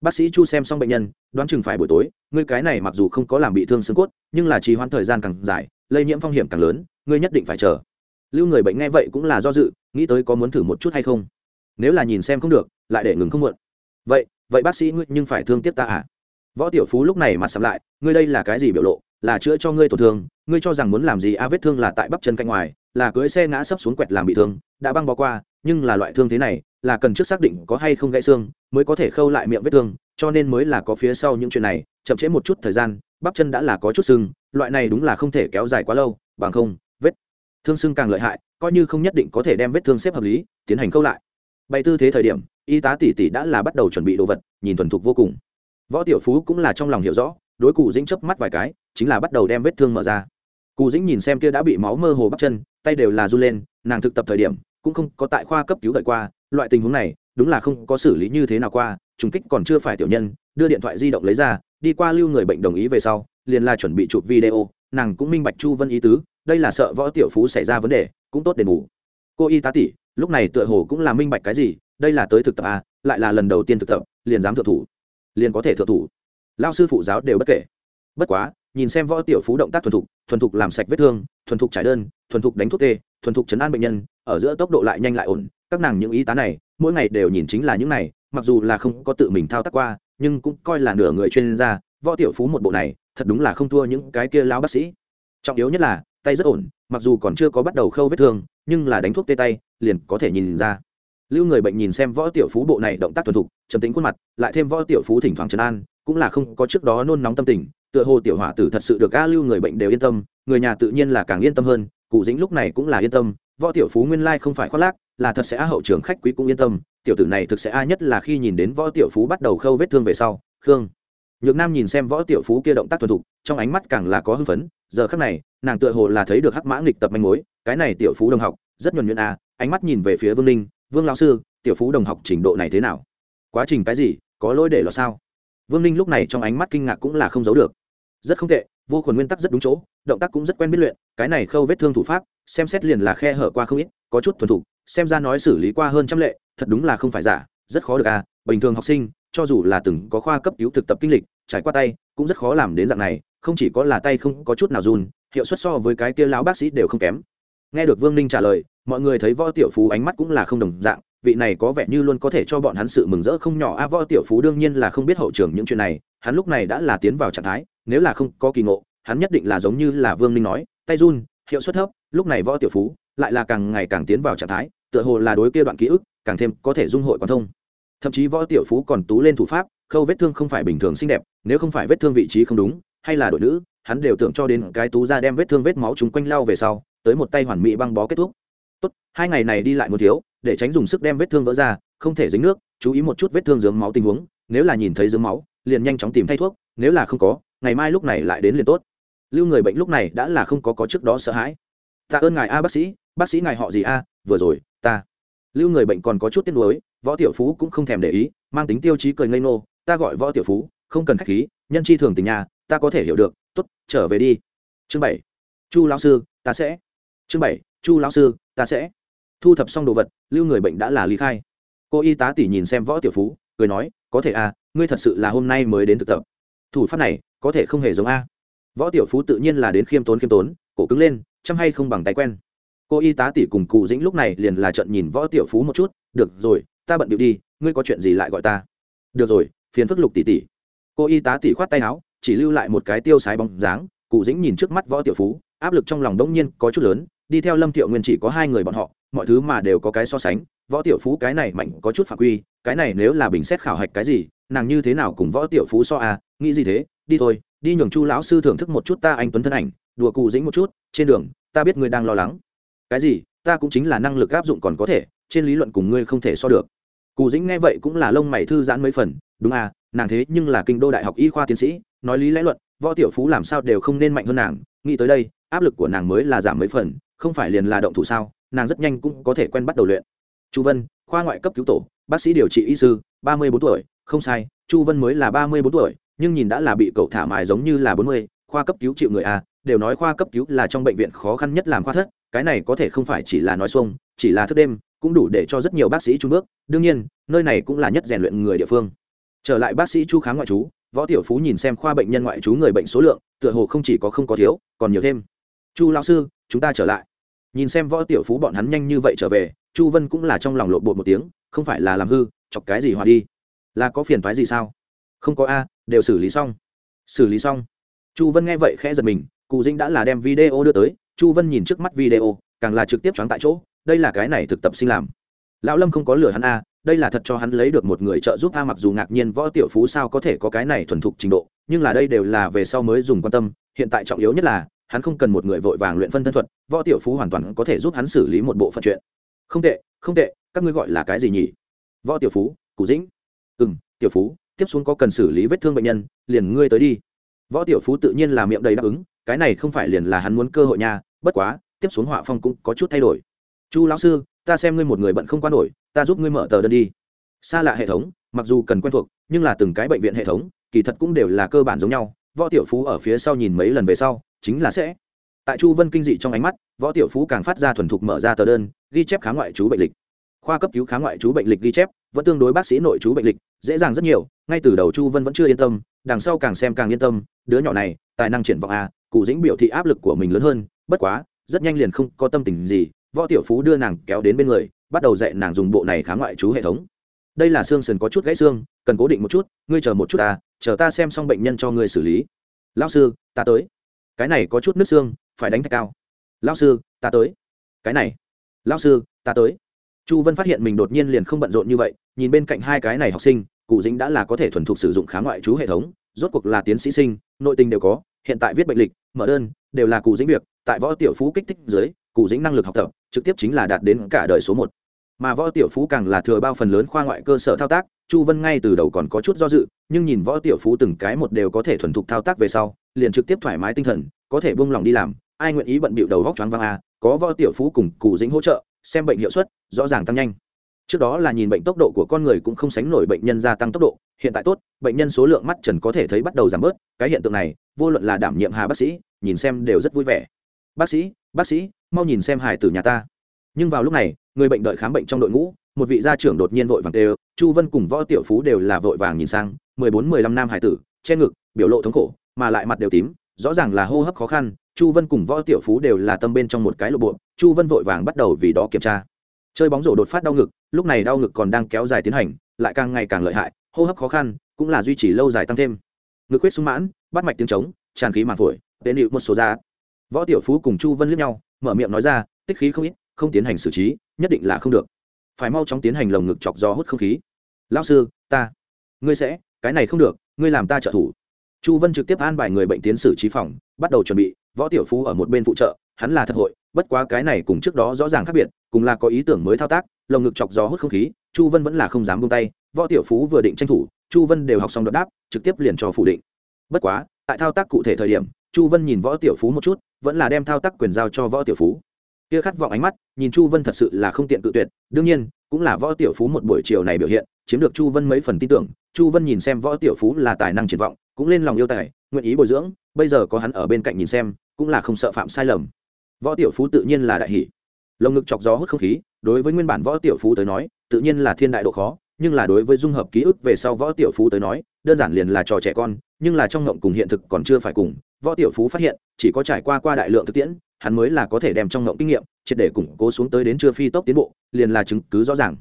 bác sĩ chu xem xong bệnh nhân, đoán chừng phải buổi tối, ngươi cái này mặc dù không có làm bị thương xương cốt, nhưng là trì hoãn thời gian càng dài, lây nhiễm phong hiểm càng lớn, ngươi nhất định phải chờ. Lưu người bệnh nghe vậy cũng là do dự, nghĩ tới có muốn thử một chút hay không. Nếu là nhìn xem không được, lại để ngừng không muộn. Vậy vậy bác sĩ ngươi nhưng phải thương tiếc ta à? Võ tiểu phú lúc này mặt sắm lại, ngươi đây là cái gì biểu lộ? Là chữa cho ngươi tổn thương, ngươi cho rằng muốn làm gì? A, vết thương là tại bắp chân cạnh ngoài, là cưới xe ngã sấp xuống quẹt làm bị thương, đã băng bó qua, nhưng là loại thương thế này là cần trước xác định có hay không gãy xương mới có thể khâu lại miệng vết thương, cho nên mới là có phía sau những chuyện này, chậm trễ một chút thời gian, bắp chân đã là có chút sưng, loại này đúng là không thể kéo dài quá lâu, bằng không, vết thương sưng càng lợi hại, coi như không nhất định có thể đem vết thương xếp hợp lý, tiến hành khâu lại. Bày tư thế thời điểm, y tá tỷ tỷ đã là bắt đầu chuẩn bị đồ vật, nhìn thuần thục vô cùng. Võ tiểu phú cũng là trong lòng hiểu rõ, đối cụ dĩnh chớp mắt vài cái, chính là bắt đầu đem vết thương mở ra. Cụ dĩnh nhìn xem kia đã bị máu mơ hồ bắp chân, tay đều là run lên, nàng thực tập thời điểm cũng không có tại khoa cấp cứu đợi qua, loại tình huống này, đúng là không có xử lý như thế nào qua, trùng kích còn chưa phải tiểu nhân, đưa điện thoại di động lấy ra, đi qua lưu người bệnh đồng ý về sau, liền là chuẩn bị chụp video, nàng cũng minh bạch chu vân ý tứ, đây là sợ võ tiểu phú xảy ra vấn đề, cũng tốt đền bù. Cô y tá tỷ, lúc này tựa hồ cũng là minh bạch cái gì, đây là tới thực tập à lại là lần đầu tiên thực tập, liền dám thượng thủ, liền có thể thượng thủ. Lao sư phụ giáo đều bất kể. Bất quá, nhìn xem võ tiểu phú động tác thuần thục thuần thục làm sạch vết thương, thuần thục trải đơn, thuần thục đánh thuốc tê, thuần thục chấn an bệnh nhân ở giữa tốc độ lại nhanh lại ổn, các nàng những y tá này, mỗi ngày đều nhìn chính là những này, mặc dù là không có tự mình thao tác qua, nhưng cũng coi là nửa người chuyên gia, võ tiểu phú một bộ này, thật đúng là không thua những cái kia lão bác sĩ. Trọng yếu nhất là, tay rất ổn, mặc dù còn chưa có bắt đầu khâu vết thương, nhưng là đánh thuốc tê tay, liền có thể nhìn ra. Lưu người bệnh nhìn xem võ tiểu phú bộ này động tác thuần thục, trầm tính khuôn mặt, lại thêm võ tiểu phú thỉnh thoảng trấn an, cũng là không có trước đó nôn nóng tâm tình, tựa hồ tiểu hỏa tử thật sự được a lưu người bệnh đều yên tâm, người nhà tự nhiên là càng yên tâm hơn, cụ dĩnh lúc này cũng là yên tâm võ tiểu phú nguyên lai không phải khoác lác, là thật sẽ a hậu trường khách quý cũng yên tâm, tiểu tử này thực sẽ a nhất là khi nhìn đến võ tiểu phú bắt đầu khâu vết thương về sau. Khương nhược nam nhìn xem võ tiểu phú kia động tác thuần thục, trong ánh mắt càng là có hưng phấn, giờ khắc này, nàng tựa hồ là thấy được hắc mã nghịch tập manh mối, cái này tiểu phú đồng học, rất nhuần nhuyễn a ánh mắt nhìn về phía vương ninh, vương lao sư, tiểu phú đồng học trình độ này thế nào? Quá trình cái gì, có lỗi để lo sao? Vương ninh lúc này trong ánh mắt kinh ngạc cũng là không giấu được. Rất không tệ, vô khuẩn nguyên tắc rất đúng chỗ, động tác cũng rất quen biết luyện, cái này khâu vết thương thủ pháp xem xét liền là khe hở qua không ít, có chút thuần thục, xem ra nói xử lý qua hơn trăm lệ, thật đúng là không phải giả, rất khó được à bình thường học sinh, cho dù là từng có khoa cấp cứu thực tập kinh lịch, trải qua tay, cũng rất khó làm đến dạng này, không chỉ có là tay không có chút nào run, hiệu suất so với cái kia lão bác sĩ đều không kém. Nghe được vương ninh trả lời, mọi người thấy võ tiểu phú ánh mắt cũng là không đồng dạng, vị này có vẻ như luôn có thể cho bọn hắn sự mừng rỡ không nhỏ a võ tiểu phú đương nhiên là không biết hậu trường những chuyện này, hắn lúc này đã là tiến vào trạng thái, nếu là không có kỳ ngộ, hắn nhất định là giống như là vương ninh nói, tay run hiệu suất thấp, lúc này võ tiểu phú lại là càng ngày càng tiến vào trạng thái, tựa hồ là đối kia đoạn ký ức càng thêm có thể dung hội quan thông. Thậm chí võ tiểu phú còn tú lên thủ pháp, khâu vết thương không phải bình thường xinh đẹp, nếu không phải vết thương vị trí không đúng, hay là đội nữ, hắn đều tưởng cho đến cái tú ra đem vết thương vết máu chúng quanh lao về sau, tới một tay hoàn mỹ băng bó kết thúc. Tốt, hai ngày này đi lại một thiếu, để tránh dùng sức đem vết thương vỡ ra, không thể dính nước, chú ý một chút vết thương dướng máu tình huống, nếu là nhìn thấy dướng máu, liền nhanh chóng tìm thay thuốc, nếu là không có, ngày mai lúc này lại đến liền tốt lưu người bệnh lúc này đã là không có có trước đó sợ hãi. Tạ ơn ngài a, bác sĩ bác sĩ ngài họ gì a? Vừa rồi, ta. Lưu người bệnh còn có chút tiếc nuối, võ tiểu phú cũng không thèm để ý, mang tính tiêu chí cười ngây nô ta gọi võ tiểu phú, không cần khách khí, nhân chi thường tình nhà, ta có thể hiểu được, tốt, trở về đi. Chương bảy. Chu lão sư, ta sẽ. Chương bảy. Chu lão sư, ta sẽ. Thu thập xong đồ vật, lưu người bệnh đã là ly khai. Cô y tá tỉ nhìn xem võ tiểu phú, cười nói, có thể à ngươi thật sự là hôm nay mới đến thực tập. Thủ pháp này, có thể không hề giống a võ tiểu phú tự nhiên là đến khiêm tốn khiêm tốn, cổ cứng lên, chăm hay không bằng tay quen. Cô y tá tỷ cùng cụ dĩnh lúc này liền là trận nhìn võ tiểu phú một chút, được rồi, ta bận điệu đi, ngươi có chuyện gì lại gọi ta? Được rồi, phiền phức lục tỷ tỷ. Cô y tá tỷ khoát tay áo, chỉ lưu lại một cái tiêu sái bóng dáng, cụ dĩnh nhìn trước mắt võ tiểu phú, áp lực trong lòng đông nhiên có chút lớn, đi theo lâm thiệu nguyên chỉ có hai người bọn họ, mọi thứ mà đều có cái so sánh, võ tiểu phú cái này mạnh có chút phạm quy, cái này nếu là bình xét khảo hạch cái gì, nàng như thế nào cùng võ tiểu phú so à nghĩ gì thế, đi thôi đi nhường chu lão sư thưởng thức một chút ta anh tuấn thân ảnh, đùa cụ dĩnh một chút, trên đường, ta biết ngươi đang lo lắng. Cái gì? Ta cũng chính là năng lực áp dụng còn có thể, trên lý luận cùng ngươi không thể so được. Cụ dĩnh nghe vậy cũng là lông mày thư giãn mấy phần, đúng à nàng thế nhưng là kinh đô đại học y khoa tiến sĩ, nói lý lẽ luận, võ tiểu phú làm sao đều không nên mạnh hơn nàng, nghĩ tới đây, áp lực của nàng mới là giảm mấy phần, không phải liền là động thủ sao, nàng rất nhanh cũng có thể quen bắt đầu luyện. Chu vân, khoa ngoại cấp cứu tổ, bác sĩ điều trị y sư, ba mươi bốn tuổi, không sai, chu vân mới là ba mươi bốn tuổi nhưng nhìn đã là bị cậu thả mài giống như là bốn mươi, khoa cấp cứu chịu người a đều nói khoa cấp cứu là trong bệnh viện khó khăn nhất làm khoa thất, cái này có thể không phải chỉ là nói xuông, chỉ là thức đêm, cũng đủ để cho rất nhiều bác sĩ trung bước, đương nhiên, nơi này cũng là nhất rèn luyện người địa phương. Trở lại bác sĩ chu khám ngoại trú, võ tiểu phú nhìn xem khoa bệnh nhân ngoại trú người bệnh số lượng, tựa hồ không chỉ có không có thiếu, còn nhiều thêm. Chu lão sư, chúng ta trở lại. Nhìn xem võ tiểu phú bọn hắn nhanh như vậy trở về, chu vân cũng là trong lòng lộn bột một tiếng, không phải là làm hư, chọc cái gì hòa đi. Là có phiền thoái gì sao? Không có a, đều xử lý xong. Xử lý xong. Chu vân nghe vậy khẽ giật mình, cụ dĩnh đã là đem video đưa tới, chu vân nhìn trước mắt video, càng là trực tiếp choáng tại chỗ, đây là cái này thực tập sinh làm. Lão lâm không có lừa hắn a, đây là thật cho hắn lấy được một người trợ giúp a, mặc dù ngạc nhiên võ tiểu phú sao có thể có cái này thuần thục trình độ, nhưng là đây đều là về sau mới dùng quan tâm, hiện tại trọng yếu nhất là, hắn không cần một người vội vàng luyện phân thân thuật, võ tiểu phú hoàn toàn có thể giúp hắn xử lý một bộ phận chuyện. Không tệ không tệ, các ngươi gọi là cái gì nhỉ? Võ tiểu phú, cụ dĩnh. Ừ m tiểu phú tiếp xuống có cần xử lý vết thương bệnh nhân, liền ngươi tới đi. Võ tiểu phú tự nhiên là miệng đầy đáp ứng, cái này không phải liền là hắn muốn cơ hội nha, bất quá, tiếp xuống họa phong cũng có chút thay đổi. Chu lão sư, ta xem ngươi một người bận không qua nổi, ta giúp ngươi mở tờ đơn đi. Xa lạ hệ thống, mặc dù cần quen thuộc, nhưng là từng cái bệnh viện hệ thống, kỳ thật cũng đều là cơ bản giống nhau. Võ tiểu phú ở phía sau nhìn mấy lần về sau, chính là sẽ. Tại chu vân kinh dị trong ánh mắt, võ tiểu phú càng phát ra thuần thục mở ra tờ đơn, ghi chép khá ngoại trú bệnh lịch khoa cấp cứu khám ngoại trú bệnh lịch ghi chép, vẫn tương đối bác sĩ nội trú bệnh lịch, dễ dàng rất nhiều, ngay từ đầu chu vân vẫn chưa yên tâm, đằng sau càng xem càng yên tâm, đứa nhỏ này, tài năng triển vọng a cụ dĩnh biểu thị áp lực của mình lớn hơn, bất quá, rất nhanh liền không có tâm tình gì, võ tiểu phú đưa nàng kéo đến bên người, bắt đầu dạy nàng dùng bộ này khám ngoại trú hệ thống. Đây là xương sườn có chút gãy xương, cần cố định một chút, ngươi chờ một chút ta, chờ ta xem xong bệnh nhân cho ngươi xử lý. Lao sư, ta tới. Cái này có chút nước xương, phải đánh thạch cao. Lao sư, ta tới. Cái này. Lao sư, ta tới chu vân phát hiện mình đột nhiên liền không bận rộn như vậy, nhìn bên cạnh hai cái này học sinh, cụ dĩnh đã là có thể thuần thục sử dụng khá ngoại trú hệ thống, rốt cuộc là tiến sĩ sinh, nội tình đều có, hiện tại viết bệnh lịch, mở đơn, đều là cụ dĩnh việc, tại võ tiểu phú kích thích dưới, cụ dĩnh năng lực học tập, trực tiếp chính là đạt đến cả đời số một. Mà võ tiểu phú càng là thừa bao phần lớn khoa ngoại cơ sở thao tác, chu vân ngay từ đầu còn có chút do dự, nhưng nhìn võ tiểu phú từng cái một đều có thể thuần thục thao tác về sau, liền trực tiếp thoải mái tinh thần, có thể buông lòng đi làm, ai nguyện ý bận bịu đầu góc choáng văng a, có võ tiểu phú cùng cụ dĩnh hỗ trợ xem bệnh hiệu suất rõ ràng tăng nhanh. Trước đó là nhìn bệnh tốc độ của con người cũng không sánh nổi bệnh nhân gia tăng tốc độ, hiện tại tốt, bệnh nhân số lượng mắt trần có thể thấy bắt đầu giảm bớt, cái hiện tượng này, vô luận là đảm nhiệm hà bác sĩ, nhìn xem đều rất vui vẻ. Bác sĩ bác sĩ, mau nhìn xem hải tử nhà ta. Nhưng vào lúc này, người bệnh đợi khám bệnh trong đội ngũ, một vị gia trưởng đột nhiên vội vàng tê chu vân cùng võ tiểu phú đều là vội vàng nhìn sang, mười bốn, mười lăm nam hải tử, che ngực, biểu lộ thống khổ, mà lại mặt đều tím, rõ ràng là hô hấp khó khăn chu vân cùng võ tiểu phú đều là tâm bên trong một cái lộ bộ, chu vân vội vàng bắt đầu vì đó kiểm tra. Chơi bóng rổ đột phát đau ngực, lúc này đau ngực còn đang kéo dài tiến hành, lại càng ngày càng lợi hại, hô hấp khó khăn, cũng là duy trì lâu dài tăng thêm. Ngực huyết sung mãn, bắt mạch tiếng trống, tràn khí màng phổi, tế nịu một số da. Võ tiểu phú cùng chu vân liếc nhau, mở miệng nói ra, tích khí không ít, không tiến hành xử trí, nhất định là không được. Phải mau chóng tiến hành lồng ngực chọc do hút không khí. Lao sư, ta. Ngươi sẽ, cái này không được, ngươi làm ta trợ thủ. Chu vân trực tiếp an bài người bệnh tiến xử trí phòng, bắt đầu chuẩn bị võ tiểu phú ở một bên phụ trợ, hắn là thật hội, bất quá cái này cùng trước đó rõ ràng khác biệt, cùng là có ý tưởng mới thao tác, lồng ngực chọc gió hút không khí, chu vân vẫn là không dám buông tay, võ tiểu phú vừa định tranh thủ, chu vân đều học xong đợt đáp, trực tiếp liền cho phủ định. Bất quá, tại thao tác cụ thể thời điểm, chu vân nhìn võ tiểu phú một chút, vẫn là đem thao tác quyền giao cho võ tiểu phú. Kia khát vọng ánh mắt, nhìn chu vân thật sự là không tiện tự tuyệt, đương nhiên, cũng là võ tiểu phú một buổi chiều này biểu hiện, chiếm được chu vân mấy phần tin tưởng, chu vân nhìn xem võ tiểu phú là tài năng triển vọng, cũng lên lòng yêu tài nguyện ý bồi dưỡng, bây giờ có hắn ở bên cạnh nhìn xem, cũng là không sợ phạm sai lầm. Võ tiểu phú tự nhiên là đại hỷ. Lồng ngực chọc gió hút không khí, đối với nguyên bản võ tiểu phú tới nói, tự nhiên là thiên đại độ khó, nhưng là đối với dung hợp ký ức về sau võ tiểu phú tới nói, đơn giản liền là trò trẻ con, nhưng là trong ngộng cùng hiện thực còn chưa phải cùng. Võ tiểu phú phát hiện, chỉ có trải qua qua đại lượng thực tiễn, hắn mới là có thể đem trong ngộng kinh nghiệm, triệt để củng cố xuống tới đến chưa phi tốc tiến bộ, liền là chứng cứ rõ ràng.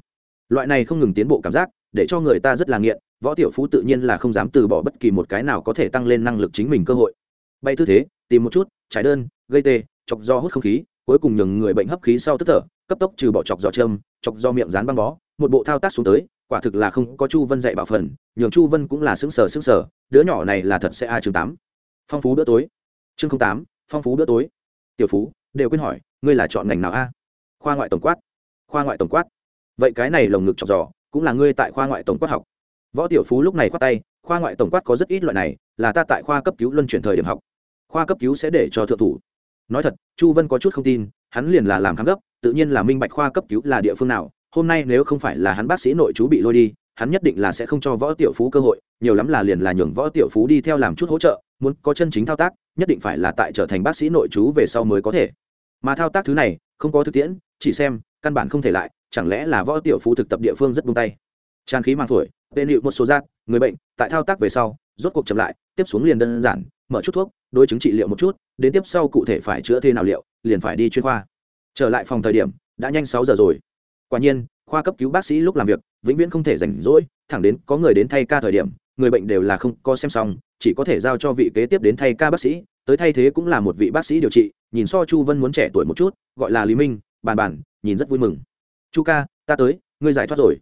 Loại này không ngừng tiến bộ cảm giác để cho người ta rất là nghiện, võ tiểu phú tự nhiên là không dám từ bỏ bất kỳ một cái nào có thể tăng lên năng lực chính mình cơ hội. Bay tư thế, tìm một chút trái đơn, gây tê, chọc do hút không khí, cuối cùng nhường người bệnh hấp khí sau tức thở, cấp tốc trừ bỏ chọc giò châm, chọc do miệng dán băng bó, một bộ thao tác xuống tới, quả thực là không có chu vân dạy bảo phần, nhường chu vân cũng là xứng sở xứng sở đứa nhỏ này là thật sẽ a chương tám. Phong phú bữa tối. Chương tám, phong phú bữa tối. Tiểu phú, đều quên hỏi, ngươi là chọn ngành nào a? Khoa ngoại tổng quát, khoa ngoại tổng quát. Vậy cái này lồng ngực chọc giò cũng là ngươi tại khoa ngoại tổng quát học. Võ tiểu phú lúc này khoát tay, khoa ngoại tổng quát có rất ít loại này, là ta tại khoa cấp cứu luân chuyển thời điểm học. Khoa cấp cứu sẽ để cho thượng thủ. Nói thật, chu vân có chút không tin, hắn liền là làm khám gấp, tự nhiên là minh bạch khoa cấp cứu là địa phương nào, hôm nay nếu không phải là hắn bác sĩ nội chú bị lôi đi, hắn nhất định là sẽ không cho võ tiểu phú cơ hội, nhiều lắm là liền là nhường võ tiểu phú đi theo làm chút hỗ trợ, muốn có chân chính thao tác, nhất định phải là tại trở thành bác sĩ nội chú về sau mới có thể. Mà thao tác thứ này, không có thực tiễn, chỉ xem, căn bản không thể lại chẳng lẽ là võ tiểu phú thực tập địa phương rất buông tay? Tràn khí mang phổi, tên liệu một số giác, người bệnh, tại thao tác về sau, rốt cuộc chậm lại, tiếp xuống liền đơn giản, mở chút thuốc, đối chứng trị liệu một chút, đến tiếp sau cụ thể phải chữa thế nào liệu, liền phải đi chuyên khoa. Trở lại phòng thời điểm, đã nhanh sáu giờ rồi. Quả nhiên, khoa cấp cứu bác sĩ lúc làm việc, vĩnh viễn không thể rảnh rỗi, thẳng đến có người đến thay ca thời điểm, người bệnh đều là không có xem xong, chỉ có thể giao cho vị kế tiếp đến thay ca bác sĩ, tới thay thế cũng là một vị bác sĩ điều trị, nhìn so chu vân muốn trẻ tuổi một chút, gọi là lý minh, bàn bàn, nhìn rất vui mừng chu ca, ta tới, ngươi giải thoát rồi.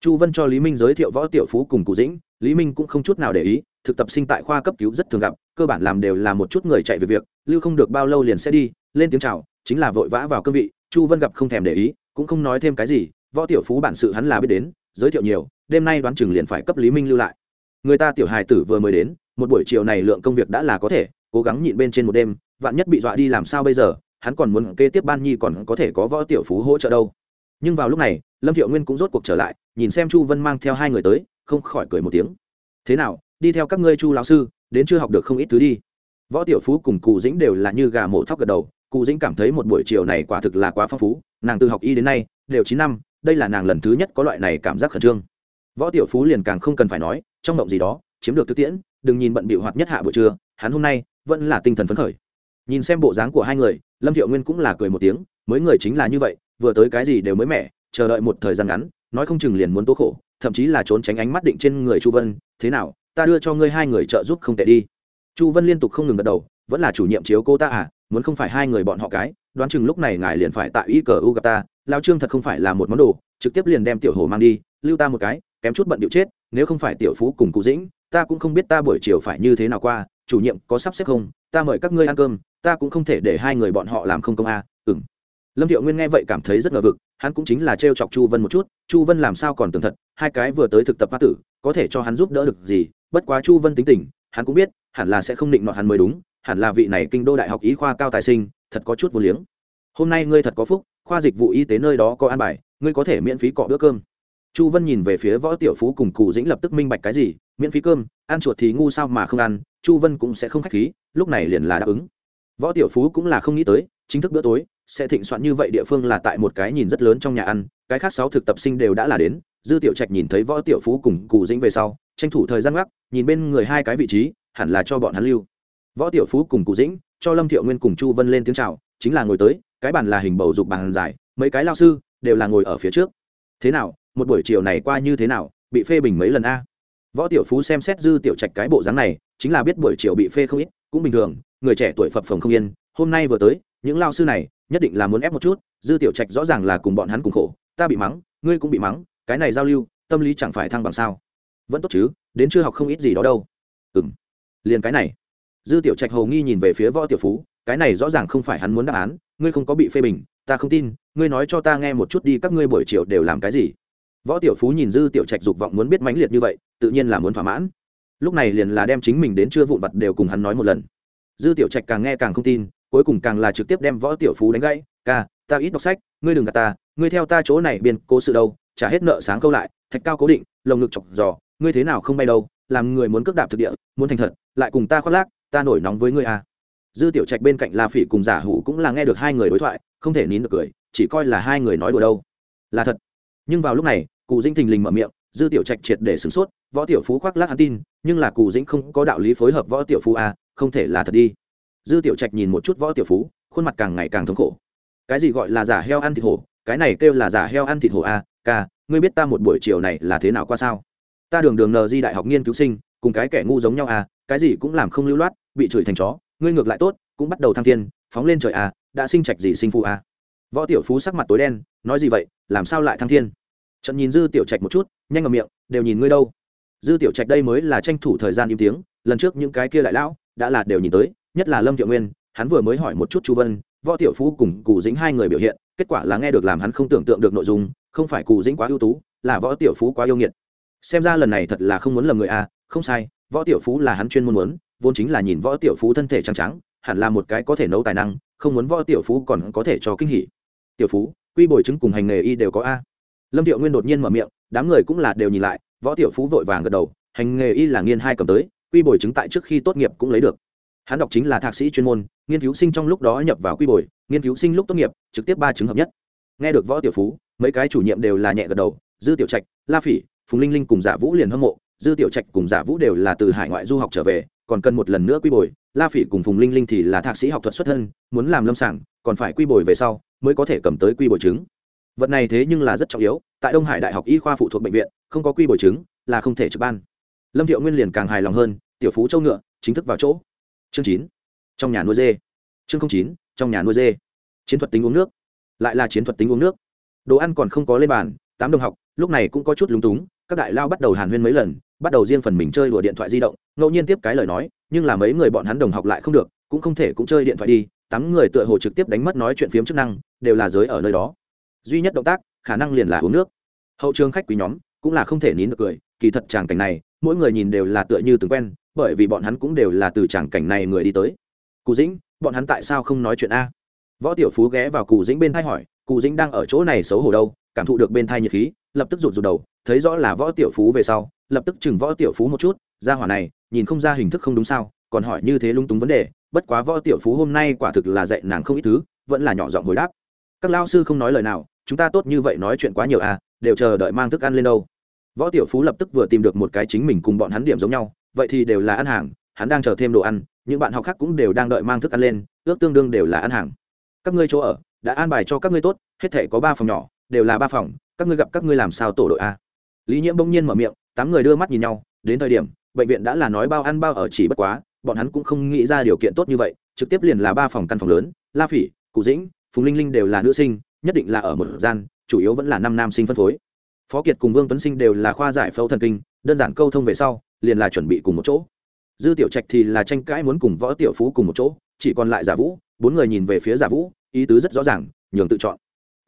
Chu vân cho lý minh giới thiệu võ tiểu phú cùng cụ dĩnh, lý minh cũng không chút nào để ý, thực tập sinh tại khoa cấp cứu rất thường gặp, cơ bản làm đều là một chút người chạy về việc, lưu không được bao lâu liền sẽ đi, lên tiếng chào, chính là vội vã vào cương vị, chu vân gặp không thèm để ý, cũng không nói thêm cái gì, võ tiểu phú bản sự hắn là biết đến, giới thiệu nhiều, đêm nay đoán chừng liền phải cấp lý minh lưu lại. Người ta tiểu hài tử vừa mới đến, một buổi chiều này lượng công việc đã là có thể, cố gắng nhịn bên trên một đêm, vạn nhất bị dọa đi làm sao bây giờ, hắn còn muốn kế tiếp ban nhi còn có thể có võ tiểu phú hỗ trợ đâu nhưng vào lúc này, lâm thiệu nguyên cũng rốt cuộc trở lại, nhìn xem chu vân mang theo hai người tới, không khỏi cười một tiếng. Thế nào, đi theo các ngươi chu lão sư, đến chưa học được không ít thứ đi. Võ tiểu phú cùng cụ dĩnh đều là như gà mổ thóc gật đầu, cụ dĩnh cảm thấy một buổi chiều này quả thực là quá phong phú, nàng từ học y đến nay, đều chín năm, đây là nàng lần thứ nhất có loại này cảm giác khẩn trương. Võ tiểu phú liền càng không cần phải nói, trong mộng gì đó, chiếm được thực tiễn, đừng nhìn bận bịu hoạt nhất hạ buổi trưa, hắn hôm nay vẫn là tinh thần phấn khởi. Nhìn xem bộ dáng của hai người, lâm thiệu nguyên cũng là cười một tiếng, mới người chính là như vậy vừa tới cái gì đều mới mẻ, chờ đợi một thời gian ngắn, nói không chừng liền muốn tố khổ, thậm chí là trốn tránh ánh mắt định trên người chu vân, thế nào, ta đưa cho ngươi hai người trợ giúp không tệ đi chu vân liên tục không ngừng gật đầu, vẫn là chủ nhiệm chiếu cô ta à muốn không phải hai người bọn họ cái, đoán chừng lúc này ngài liền phải tại y cờ u gặp ta, lao trương thật không phải là một món đồ, trực tiếp liền đem tiểu hồ mang đi, lưu ta một cái, kém chút bận điệu chết, nếu không phải tiểu phú cùng cụ dĩnh, ta cũng không biết ta buổi chiều phải như thế nào qua, chủ nhiệm có sắp xếp không, ta mời các ngươi ăn cơm, ta cũng không thể để hai người bọn họ làm không công a à lâm thiệu nguyên nghe vậy cảm thấy rất ngờ vực, hắn cũng chính là t r e o chọc chu vân một chút, chu vân làm sao còn tường thật, hai cái vừa tới thực tập hoa tử, có thể cho hắn giúp đỡ được gì, bất quá chu vân tính tình, hắn cũng biết, hẳn là sẽ không định nọt hắn mới đúng, hẳn là vị này kinh đô đại học Y khoa cao tài sinh, thật có chút vô liếng. Hôm nay ngươi thật có phúc, khoa dịch vụ y tế nơi đó có an bài, ngươi có thể miễn phí cọ bữa cơm. Chu vân nhìn về phía võ tiểu phú cùng cụ dĩnh lập tức minh bạch cái gì, miễn phí cơm, ăn chuột thì ngu sao mà không ăn, chu vân cũng sẽ không k h á c h khí, lúc này liền là đáp ứng. Võ tiểu phú cũng là không nghĩ tới, chính thức bữa tối sẽ thịnh soạn như vậy địa phương là tại một cái nhìn rất lớn trong nhà ăn, cái khác sáu thực tập sinh đều đã là đến, dư tiểu trạch nhìn thấy võ tiểu phú cùng cụ dĩnh về sau, tranh thủ thời gian gác nhìn bên người hai cái vị trí, hẳn là cho bọn hắn lưu. Võ tiểu phú cùng cụ dĩnh, cho lâm thiệu nguyên cùng chu vân lên tiếng chào, chính là ngồi tới, cái bàn là hình bầu dục bàn dài mấy cái lao sư đều là ngồi ở phía trước. Thế nào, một buổi chiều này qua như thế nào, bị phê bình mấy lần a? Võ tiểu phú xem xét dư tiểu trạch cái bộ dáng này, chính là biết buổi chiều bị phê không ít, cũng bình thường, người trẻ tuổi phập phồng không yên, hôm nay vừa tới, những lao sư này nhất định là muốn ép một chút, dư tiểu trạch rõ ràng là cùng bọn hắn cùng khổ, ta bị mắng, ngươi cũng bị mắng, cái này giao lưu, tâm lý chẳng phải thăng bằng sao? Vẫn tốt chứ, đến chưa học không ít gì đó đâu. Ừ m liền cái này. Dư tiểu trạch hầu nghi nhìn về phía võ tiểu phú, cái này rõ ràng không phải hắn muốn đáp án, ngươi không có bị phê bình, ta không tin, ngươi nói cho ta nghe một chút đi, các ngươi buổi chiều đều làm cái gì? Võ tiểu phú nhìn dư tiểu trạch dục vọng muốn biết mãnh liệt như vậy, tự nhiên là muốn thỏa mãn. Lúc này liền là đem chính mình đến chưa vụn vặt đều cùng hắn nói một lần. Dư tiểu trạch càng nghe càng không tin cuối cùng càng là trực tiếp đem võ tiểu phú đánh gãy ca ta ít đọc sách ngươi đừng gạt ta ngươi theo ta chỗ này biên cố sự đâu trả hết nợ sáng câu lại thạch cao cố định lồng ngực chọc giò ngươi thế nào không bay đâu làm người muốn cước đạp thực địa muốn thành thật lại cùng ta khoác lác ta nổi nóng với ngươi à. dư tiểu trạch bên cạnh la phỉ cùng giả hủ cũng là nghe được hai người đối thoại không thể nín được cười chỉ coi là hai người nói đùa đâu. Là thật. Nhưng vào lúc này cụ dinh thình lình mở miệng dư tiểu trạch triệt để sửng sốt võ tiểu phú khoác lác hắn tin nhưng là cụ dĩnh không có đạo lý phối hợp võ tiểu phú à, không thể là thật đi dư tiểu trạch nhìn một chút võ tiểu phú khuôn mặt càng ngày càng thống khổ. Cái gì gọi là giả heo ăn thịt hổ? Cái này kêu là giả heo ăn thịt hổ a à, ca ngươi biết ta một buổi chiều này là thế nào qua sao? Ta đường đường nờ di đại học nghiên cứu sinh cùng cái kẻ ngu giống nhau à? Cái gì cũng làm không lưu loát bị chửi thành chó. Ngươi ngược lại tốt cũng bắt đầu thăng thiên phóng lên trời à? Đã sinh trạch gì sinh phụ à? Võ tiểu phú sắc mặt tối đen nói gì vậy làm sao lại thăng thiên? Trận nhìn dư tiểu trạch một chút nhanh ngầm miệng đều nhìn ngươi đâu. Dư tiểu trạch đây mới là tranh thủ thời gian im tiếng lần trước những cái kia lại lão đã là đều nhìn tới nhất là lâm thiệu nguyên, hắn vừa mới hỏi một chút chu vân, võ tiểu phú cùng cụ dĩnh hai người biểu hiện, kết quả là nghe được làm hắn không tưởng tượng được nội dung, không phải cụ dĩnh quá ưu tú, là võ tiểu phú quá yêu nghiệt. Xem ra lần này thật là không muốn lầm người à không sai, võ tiểu phú là hắn chuyên môn muốn, vốn chính là nhìn võ tiểu phú thân thể trắng trắng, hẳn là một cái có thể nấu tài năng, không muốn võ tiểu phú còn có thể cho kinh hỉ. Tiểu phú, quy bồi chứng cùng hành nghề y đều có a. Lâm thiệu nguyên đột nhiên mở miệng, đám người cũng là đều nhìn lại, võ tiểu phú vội vàng gật đầu, hành nghề y là nghiên hai cầm tới, quy bồi chứng tại trước khi tốt nghiệp cũng lấy được hắn đọc chính là thạc sĩ chuyên môn nghiên cứu sinh trong lúc đó nhập vào quy bồi nghiên cứu sinh lúc tốt nghiệp trực tiếp ba chứng hợp nhất. Nghe được võ tiểu phú mấy cái chủ nhiệm đều là nhẹ gật đầu dư tiểu trạch la phỉ phùng linh linh cùng giả vũ liền hâm mộ dư tiểu trạch cùng giả vũ đều là từ hải ngoại du học trở về còn cần một lần nữa quy bồi la phỉ cùng phùng linh linh thì là thạc sĩ học thuật xuất thân muốn làm lâm sàng, còn phải quy bồi về sau mới có thể cầm tới quy bồi chứng. Vật này thế nhưng là rất trọng yếu tại đông hải đại học y khoa phụ thuộc bệnh viện không có quy bồi chứng là không thể trực ban. Lâm thiệu nguyên liền càng hài lòng hơn tiểu phú châu ngựa chính thức vào chỗ chương chín. Trong nhà nuôi dê. Chương chín, trong nhà nuôi dê. Chiến thuật tính uống nước. Lại là chiến thuật tính uống nước. Đồ ăn còn không có lên bàn, tám đồng học, lúc này cũng có chút lúng túng, các đại lao bắt đầu hàn huyên mấy lần, bắt đầu riêng phần mình chơi đùa điện thoại di động, ngẫu nhiên tiếp cái lời nói, nhưng là mấy người bọn hắn đồng học lại không được, cũng không thể cũng chơi điện thoại đi, tám người tựa hồ trực tiếp đánh mất nói chuyện phiếm chức năng, đều là giới ở nơi đó. Duy nhất động tác, khả năng liền là uống nước. Hậu trường khách quý nhóm, cũng là không thể nín được cười, kỳ thật tràng cảnh này, mỗi người nhìn đều là tựa như từng quen bởi vì bọn hắn cũng đều là từ tràng cảnh này người đi tới. Cụ dĩnh, bọn hắn tại sao không nói chuyện a? Võ tiểu phú ghé vào cụ dĩnh bên thay hỏi, cụ dĩnh đang ở chỗ này xấu hổ đâu, cảm thụ được bên thai nhiệt khí, lập tức rụt rụt đầu, thấy rõ là võ tiểu phú về sau, lập tức chừng võ tiểu phú một chút, ra hỏa này, nhìn không ra hình thức không đúng sao, còn hỏi như thế lung túng vấn đề, bất quá võ tiểu phú hôm nay quả thực là dạy nàng không ít thứ, vẫn là nhỏ giọng hồi đáp. Các lao sư không nói lời nào, chúng ta tốt như vậy nói chuyện quá nhiều à đều chờ đợi mang thức ăn lên đâu. Võ tiểu phú lập tức vừa tìm được một cái chính mình cùng bọn hắn điểm giống nhau vậy thì đều là ăn hàng, hắn đang chờ thêm đồ ăn, những bạn học khác cũng đều đang đợi mang thức ăn lên, ước tương đương đều là ăn hàng. Các ngươi chỗ ở, đã an bài cho các ngươi tốt, hết thể có ba phòng nhỏ, đều là ba phòng, các ngươi gặp các ngươi làm sao tổ đội a? Lý nhiễm bỗng nhiên mở miệng, tám người đưa mắt nhìn nhau, đến thời điểm, bệnh viện đã là nói bao ăn bao ở chỉ bất quá, bọn hắn cũng không nghĩ ra điều kiện tốt như vậy, trực tiếp liền là ba phòng căn phòng lớn, la phỉ, cụ dĩnh, phùng linh linh đều là nữ sinh, nhất định là ở một gian, chủ yếu vẫn là năm nam sinh phân phối. Phó kiệt cùng vương tuấn sinh đều là khoa giải phẫu thần kinh, đơn giản câu thông về sau liền là chuẩn bị cùng một chỗ. Dư tiểu trạch thì là tranh cãi muốn cùng võ tiểu phú cùng một chỗ, chỉ còn lại giả vũ, bốn người nhìn về phía giả vũ, ý tứ rất rõ ràng, nhường tự chọn.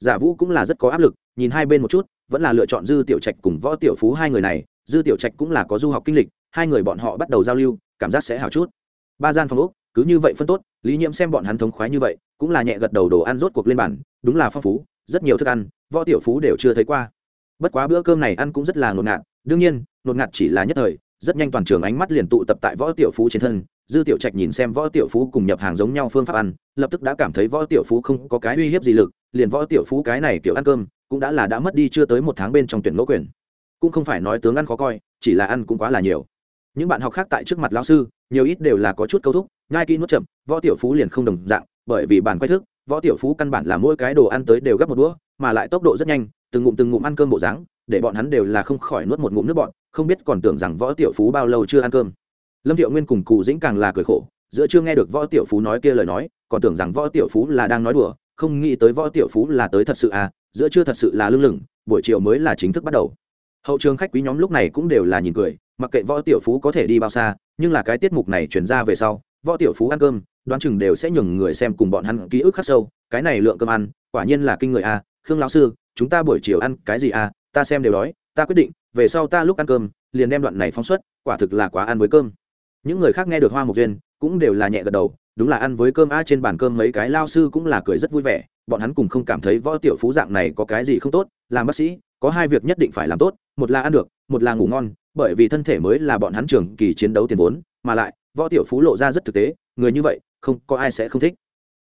Giả vũ cũng là rất có áp lực, nhìn hai bên một chút, vẫn là lựa chọn dư tiểu trạch cùng võ tiểu phú hai người này, dư tiểu trạch cũng là có du học kinh lịch, hai người bọn họ bắt đầu giao lưu, cảm giác sẽ hào chút. Ba gian phòng úc cứ như vậy phân tốt, lý nhiễm xem bọn hắn thống khoái như vậy, cũng là nhẹ gật đầu đồ ăn rốt cuộc lên bàn, đúng là phong phú, rất nhiều thức ăn, võ tiểu phú đều chưa thấy qua. Bất quá bữa cơm này ăn cũng rất là ngột ngạt, đương nhiên, ngột ngạt chỉ là nhất thời rất nhanh toàn trường ánh mắt liền tụ tập tại võ tiểu phú trên thân, dư tiểu trạch nhìn xem võ tiểu phú cùng nhập hàng giống nhau phương pháp ăn, lập tức đã cảm thấy võ tiểu phú không có cái uy hiếp gì lực, liền võ tiểu phú cái này kiểu ăn cơm, cũng đã là đã mất đi chưa tới một tháng bên trong tuyển ngẫu quyền. Cũng không phải nói tướng ăn khó coi, chỉ là ăn cũng quá là nhiều. Những bạn học khác tại trước mặt lao sư, nhiều ít đều là có chút câu thúc, nhai kỹ nuốt chậm, võ tiểu phú liền không đồng dạng, bởi vì bản quay thức, võ tiểu phú căn bản là mỗi cái đồ ăn tới đều gấp một đũa, mà lại tốc độ rất nhanh, từng ngụm từng ngụm ăn cơm bộ dáng để bọn hắn đều là không khỏi nuốt một ngụm nước bọn không biết còn tưởng rằng võ tiểu phú bao lâu chưa ăn cơm lâm thiệu nguyên cùng cụ dĩnh càng là cười khổ, giữa chưa nghe được võ tiểu phú nói kia lời nói, còn tưởng rằng võ tiểu phú là đang nói đùa, không nghĩ tới võ tiểu phú là tới thật sự à giữa chưa thật sự là lưng lửng, buổi chiều mới là chính thức bắt đầu hậu trường khách quý nhóm lúc này cũng đều là nhìn cười, mặc kệ võ tiểu phú có thể đi bao xa, nhưng là cái tiết mục này chuyển ra về sau, võ tiểu phú ăn cơm, đoán chừng đều sẽ nhường người xem cùng bọn hắn ký ức khắc sâu, cái này lượng cơm ăn, quả nhiên là kinh người a à. khương lão sư, chúng ta buổi chiều ăn cái gì a à? Ta xem đều đói, ta quyết định, về sau ta lúc ăn cơm, liền đem đoạn này phóng xuất, quả thực là quá ăn với cơm. Những người khác nghe được hoa mục duyên cũng đều là nhẹ gật đầu, đúng là ăn với cơm a trên bàn cơm mấy cái lao sư cũng là cười rất vui vẻ, bọn hắn cùng không cảm thấy võ tiểu phú dạng này có cái gì không tốt, làm bác sĩ, có hai việc nhất định phải làm tốt, một là ăn được, một là ngủ ngon, bởi vì thân thể mới là bọn hắn trường kỳ chiến đấu tiền vốn, mà lại, võ tiểu phú lộ ra rất thực tế, người như vậy, không có ai sẽ không thích.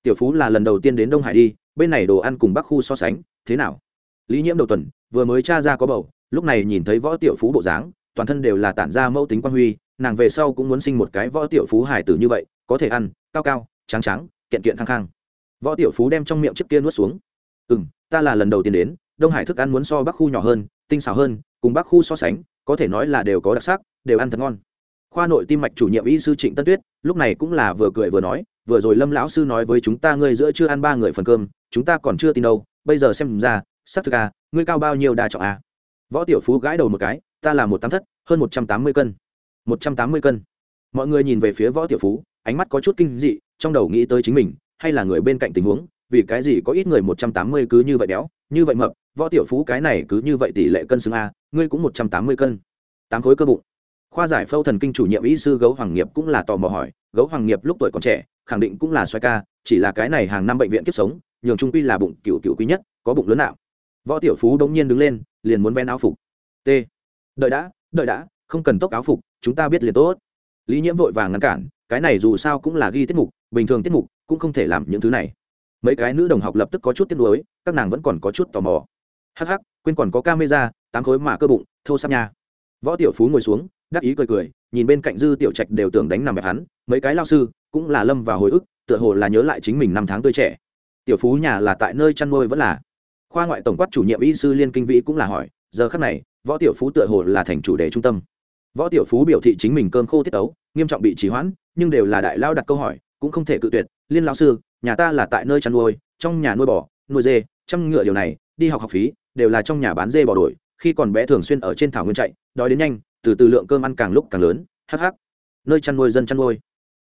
Tiểu phú là lần đầu tiên đến đông hải đi, bên này đồ ăn cùng bắc khu so sánh, thế nào? Lý nhiễm đầu tuần, vừa mới tra ra có bầu, lúc này nhìn thấy võ tiểu phú bộ dáng, toàn thân đều là tản ra mẫu tính quan huy, nàng về sau cũng muốn sinh một cái võ tiểu phú hải tử như vậy, có thể ăn, cao cao, trắng trắng, kiện kiện khang khang. Võ tiểu phú đem trong miệng chiếc kia nuốt xuống. Ừ m ta là lần đầu tiên đến, đông hải thức ăn muốn so bắc khu nhỏ hơn, tinh xảo hơn, cùng bắc khu so sánh, có thể nói là đều có đặc sắc, đều ăn thật ngon. Khoa nội tim mạch chủ nhiệm y sư trịnh tân tuyết, lúc này cũng là vừa cười vừa nói, vừa rồi lâm lão sư nói với chúng ta ngươi giữa chưa ăn ba người phần cơm, chúng ta còn chưa tin đâu, bây giờ xem ra Sắc thực à ngươi cao bao nhiêu đa trọng à? Võ tiểu phú gãi đầu một cái, ta là một tám thất, hơn một trăm tám mươi cân. Một trăm tám mươi cân. Mọi người nhìn về phía võ tiểu phú, ánh mắt có chút kinh dị, trong đầu nghĩ tới chính mình, hay là người bên cạnh tình huống, vì cái gì có ít người một trăm tám mươi cứ như vậy béo, như vậy mập, võ tiểu phú cái này cứ như vậy tỷ lệ cân xứng a ngươi cũng một trăm tám mươi cân. Tám khối cơ bụng. Khoa giải phẫu thần kinh chủ nhiệm y sư gấu hoàng nghiệp cũng là tò mò hỏi, gấu hoàng nghiệp lúc tuổi còn trẻ, khẳng định cũng là xoay ca, chỉ là cái này hàng năm bệnh viện kiếp sống, nhường trung quy là bụng cựu cựu quý nhất, có bụng lớn nào võ tiểu phú đống nhiên đứng lên, liền muốn ven áo phục. T. Đợi đã đợi đã, không cần tốc áo phục, chúng ta biết liền tốt. Lý nhiễm vội vàng ngăn cản, cái này dù sao cũng là ghi tiết mục, bình thường tiết mục, cũng không thể làm những thứ này. Mấy cái nữ đồng học lập tức có chút tiếc nuối, các nàng vẫn còn có chút tò mò. Hắc hắc, quên còn có camera, tám khối mà cơ bụng, thô sắp nha. Võ tiểu phú ngồi xuống, đắc ý cười cười, nhìn bên cạnh dư tiểu trạch đều tưởng đánh nằm bẹp hắn, mấy cái lao sư, cũng là lâm và hồi ức, tựa hồ là nhớ lại chính mình năm tháng tươi trẻ. Tiểu phú nhà là tại nơi chăn nuôi vẫn là khoa ngoại tổng quát chủ nhiệm y sư liên kinh vĩ cũng là hỏi, giờ khắc này, võ tiểu phú tựa hồ là thành chủ đề trung tâm. Võ tiểu phú biểu thị chính mình cơm khô tiết ấu nghiêm trọng bị trì hoãn, nhưng đều là đại lao đặt câu hỏi, cũng không thể cự tuyệt, liên lao sư, nhà ta là tại nơi chăn nuôi, trong nhà nuôi bò, nuôi dê, chăm ngựa điều này, đi học học phí, đều là trong nhà bán dê bò đổi, khi còn bé thường xuyên ở trên thảo nguyên chạy, đói đến nhanh, từ từ lượng cơm ăn càng lúc càng lớn hh nơi chăn nuôi dân chăn nuôi.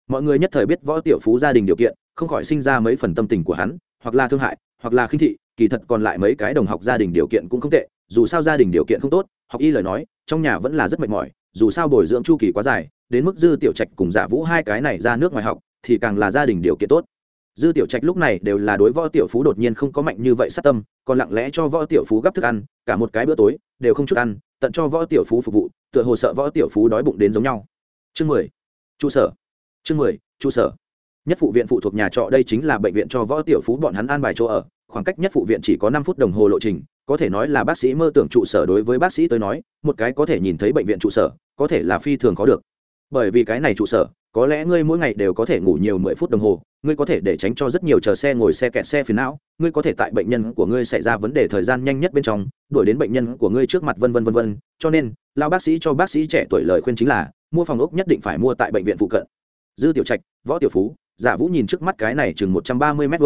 Mọi người nhất thời biết võ tiểu phú gia đình điều kiện, không khỏi sinh ra mấy phần tâm tình của hắn, hoặc là thương hại, hoặc là khinh thị kỳ thật còn lại mấy cái đồng học gia đình điều kiện cũng không tệ, dù sao gia đình điều kiện không tốt, học y lời nói, trong nhà vẫn là rất mệt mỏi, dù sao bồi dưỡng chu kỳ quá dài, đến mức dư tiểu trạch cùng giả vũ hai cái này ra nước ngoài học, thì càng là gia đình điều kiện tốt. Dư tiểu trạch lúc này đều là đối võ tiểu phú đột nhiên không có mạnh như vậy sát tâm, còn lặng lẽ cho võ tiểu phú gấp thức ăn, cả một cái bữa tối, đều không chút ăn, tận cho võ tiểu phú phục vụ, tựa hồ sợ võ tiểu phú đói bụng đến giống nhau. Chương mười. Trụ sở. Chương mười, trụ sở. Nhất phụ viện phụ thuộc nhà trọ đây chính là bệnh viện cho võ tiểu phú bọn hắn an bài chỗ ở khoảng cách nhất phụ viện chỉ có năm phút đồng hồ lộ trình, có thể nói là bác sĩ mơ tưởng trụ sở đối với bác sĩ tới nói, một cái có thể nhìn thấy bệnh viện trụ sở, có thể là phi thường có được. Bởi vì cái này trụ sở, có lẽ ngươi mỗi ngày đều có thể ngủ nhiều mười phút đồng hồ, ngươi có thể để tránh cho rất nhiều chờ xe ngồi xe kẹt xe phiền não, ngươi có thể tại bệnh nhân của ngươi xảy ra vấn đề thời gian nhanh nhất bên trong, đuổi đến bệnh nhân của ngươi trước mặt vân vân vân vân. Cho nên lao bác sĩ cho bác sĩ trẻ tuổi lời khuyên chính là, mua phòng ốc nhất định phải mua tại bệnh viện phụ cận. Dư tiểu trạch, võ tiểu phú, giả vũ nhìn trước mắt cái này chừng một trăm ba mươi m hai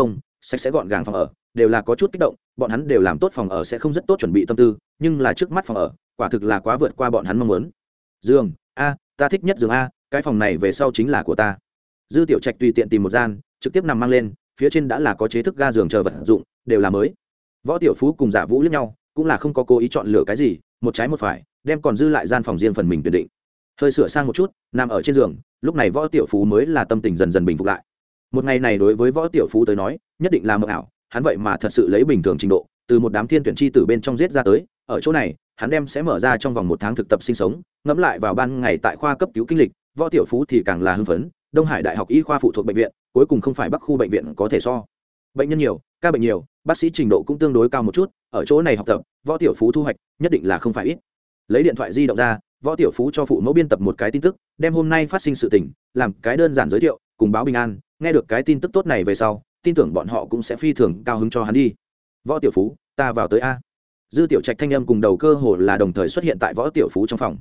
sạch sẽ gọn gàng phòng ở, đều là có chút kích động, bọn hắn đều làm tốt phòng ở sẽ không rất tốt chuẩn bị tâm tư, nhưng là trước mắt phòng ở, quả thực là quá vượt qua bọn hắn mong muốn. Giường a, ta thích nhất giường a, cái phòng này về sau chính là của ta. Dư tiểu trạch tùy tiện tìm một gian, trực tiếp nằm mang lên, phía trên đã là có chế thức ga giường chờ vật dụng, đều là mới. Võ tiểu phú cùng giả vũ lẫn nhau, cũng là không có cố ý chọn lựa cái gì, một trái một phải, đem còn dư lại gian phòng riêng phần mình tuyển định. Hơi sửa sang một chút, nằm ở trên giường, lúc này võ tiểu phú mới là tâm tình dần dần bình phục lại một ngày này đối với võ tiểu phú tới nói, nhất định là mộng ảo, hắn vậy mà thật sự lấy bình thường trình độ, từ một đám thiên tuyển chi từ bên trong giết ra tới, ở chỗ này, hắn đem sẽ mở ra trong vòng một tháng thực tập sinh sống, ngẫm lại vào ban ngày tại khoa cấp cứu kinh lịch, võ tiểu phú thì càng là hưng phấn, đông hải đại học y khoa phụ thuộc bệnh viện, cuối cùng không phải bắc khu bệnh viện có thể so. Bệnh nhân nhiều, ca bệnh nhiều, bác sĩ trình độ cũng tương đối cao một chút, ở chỗ này học tập, võ tiểu phú thu hoạch, nhất định là không phải ít. Lấy điện thoại di động ra, võ tiểu phú cho phụ mẫu biên tập một cái tin tức, đem hôm nay phát sinh sự tình, làm cái đơn giản giới thiệu cùng báo bình an, nghe được cái tin tức tốt này về sau, tin tưởng bọn họ cũng sẽ phi thường cao hứng cho hắn đi. Võ tiểu phú, ta vào tới a. Dư tiểu trạch thanh âm cùng đầu cơ hồ là đồng thời xuất hiện tại võ tiểu phú trong phòng.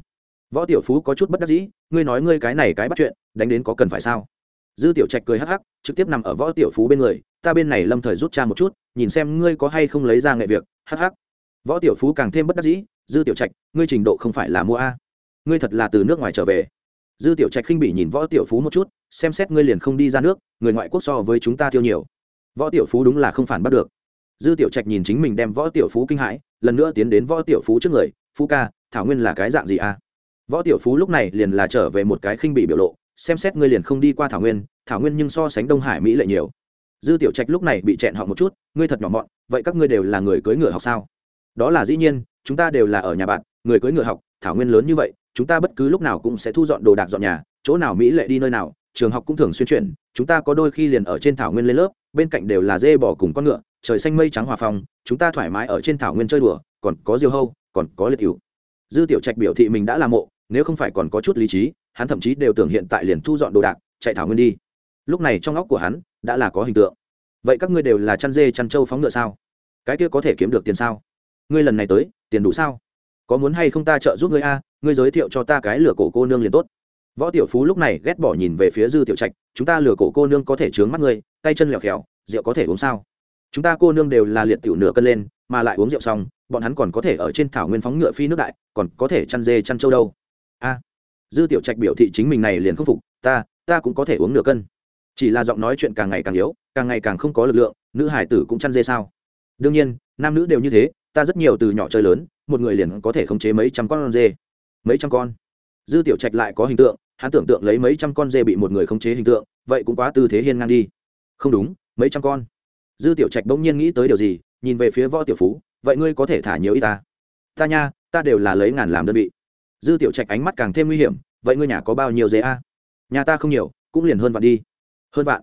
Võ tiểu phú có chút bất đắc dĩ, ngươi nói ngươi cái này cái bắt chuyện, đánh đến có cần phải sao? Dư tiểu trạch cười hắc hắc, trực tiếp nằm ở võ tiểu phú bên người, ta bên này lâm thời rút cha một chút, nhìn xem ngươi có hay không lấy ra nghệ việc, hắc hắc. Võ tiểu phú càng thêm bất đắc dĩ, dư tiểu trạch, ngươi trình độ không phải là mua a. Ngươi thật là từ nước ngoài trở về dư tiểu trạch khinh bị nhìn võ tiểu phú một chút, xem xét ngươi liền không đi ra nước, người ngoại quốc so với chúng ta thiêu nhiều. Võ tiểu phú đúng là không phản bắt được. Dư tiểu trạch nhìn chính mình đem võ tiểu phú kinh hãi, lần nữa tiến đến võ tiểu phú trước người, phú ca, thảo nguyên là cái dạng gì à? võ tiểu phú lúc này liền là trở về một cái khinh bị biểu lộ, xem xét ngươi liền không đi qua thảo nguyên thảo nguyên nhưng so sánh đông hải mỹ lệ nhiều. Dư tiểu trạch lúc này bị chẹn họ một chút, ngươi thật nhỏ mọn, vậy các ngươi đều là người cưới ngựa học sao? Đó là dĩ nhiên, chúng ta đều là ở nhà bạn, người cưới ngựa học, thảo nguyên lớn như vậy chúng ta bất cứ lúc nào cũng sẽ thu dọn đồ đạc dọn nhà, chỗ nào mỹ lệ đi nơi nào, trường học cũng thường xuyên chuyển, chúng ta có đôi khi liền ở trên thảo nguyên lên lớp, bên cạnh đều là dê bò cùng con ngựa, trời xanh mây trắng hòa phong, chúng ta thoải mái ở trên thảo nguyên chơi đùa, còn có diều hâu, còn có liệt cựu dư tiểu trạch biểu thị mình đã làm mộ, nếu không phải còn có chút lý trí, hắn thậm chí đều tưởng hiện tại liền thu dọn đồ đạc, chạy thảo nguyên đi. Lúc này trong óc của hắn đã là có hình tượng. Vậy các ngươi đều là chăn dê chăn trâu phóng ngựa sao? Cái kia có thể kiếm được tiền sao? Ngươi lần này tới, tiền đủ sao? Có muốn hay không ta trợ giúp ngươi a, ngươi giới thiệu cho ta cái lửa cổ cô nương liền tốt. Võ tiểu phú lúc này ghét bỏ nhìn về phía dư tiểu trạch, chúng ta lửa cổ cô nương có thể trướng mắt ngươi, tay chân lẹo khèo rượu có thể uống sao? Chúng ta cô nương đều là liệt tiểu nửa cân lên, mà lại uống rượu xong, bọn hắn còn có thể ở trên thảo nguyên phóng ngựa phi nước đại, còn có thể chăn dê chăn trâu đâu. A. Dư tiểu trạch biểu thị chính mình này liền không phục, ta ta cũng có thể uống nửa cân. Chỉ là giọng nói chuyện càng ngày càng yếu, càng ngày càng không có lực lượng, nữ hải tử cũng chăn dê sao? Đương nhiên, nam nữ đều như thế, ta rất nhiều từ nhỏ chơi lớn một người liền có thể khống chế mấy trăm con dê. Mấy trăm con? Dư tiểu trạch lại có hình tượng, hắn tưởng tượng lấy mấy trăm con dê bị một người khống chế hình tượng, vậy cũng quá tư thế hiên ngang đi. Không đúng, mấy trăm con. Dư tiểu trạch bỗng nhiên nghĩ tới điều gì, nhìn về phía võ tiểu phú, vậy ngươi có thể thả nhiều y ta? Ta nha, ta đều là lấy ngàn làm đơn vị. Dư tiểu trạch ánh mắt càng thêm nguy hiểm, vậy ngươi nhà có bao nhiêu dê a? Nhà ta không nhiều, cũng liền hơn vạn đi. Hơn vạn.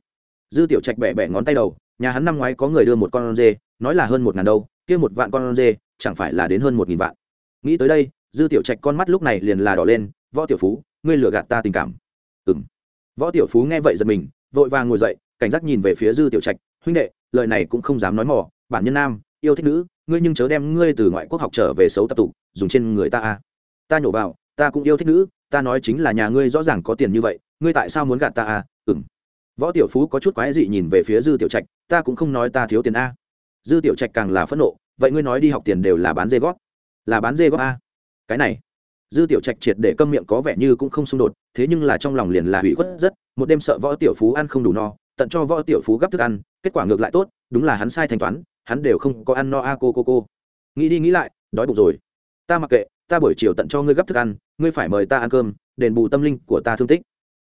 Dư tiểu trạch bẻ bẻ ngón tay đầu, nhà hắn năm ngoái có người đưa một con dê, nói là hơn một ngàn đâu, kia một vạn con dê chẳng phải là đến hơn một nghìn vạn. Nghĩ tới đây, dư tiểu trạch con mắt lúc này liền là đỏ lên, võ tiểu phú, ngươi lừa gạt ta tình cảm. Ừ m võ tiểu phú nghe vậy giật mình, vội vàng ngồi dậy, cảnh giác nhìn về phía dư tiểu trạch, huynh đệ, lời này cũng không dám nói mỏ bản nhân nam, yêu thích nữ, ngươi nhưng chớ đem ngươi từ ngoại quốc học trở về xấu tập tụ dùng trên người ta a. Ta nhổ vào, ta cũng yêu thích nữ, ta nói chính là nhà ngươi rõ ràng có tiền như vậy, ngươi tại sao muốn gạt ta à ừ m võ tiểu phú có chút quái dị nhìn về phía dư tiểu trạch, ta cũng không nói ta thiếu tiền a. Dư tiểu trạch càng là phẫn nộ vậy ngươi nói đi học tiền đều là bán dê gót, là bán dê gót a. Cái này dư tiểu trạch triệt để câm miệng có vẻ như cũng không xung đột thế nhưng là trong lòng liền là hủy khuất rất một đêm sợ võ tiểu phú ăn không đủ no tận cho võ tiểu phú gấp thức ăn kết quả ngược lại tốt đúng là hắn sai thanh toán hắn đều không có ăn no a cô cô cô. Nghĩ đi nghĩ lại đói bụng rồi. Ta mặc kệ ta buổi chiều tận cho ngươi gấp thức ăn ngươi phải mời ta ăn cơm đền bù tâm linh của ta thương tích.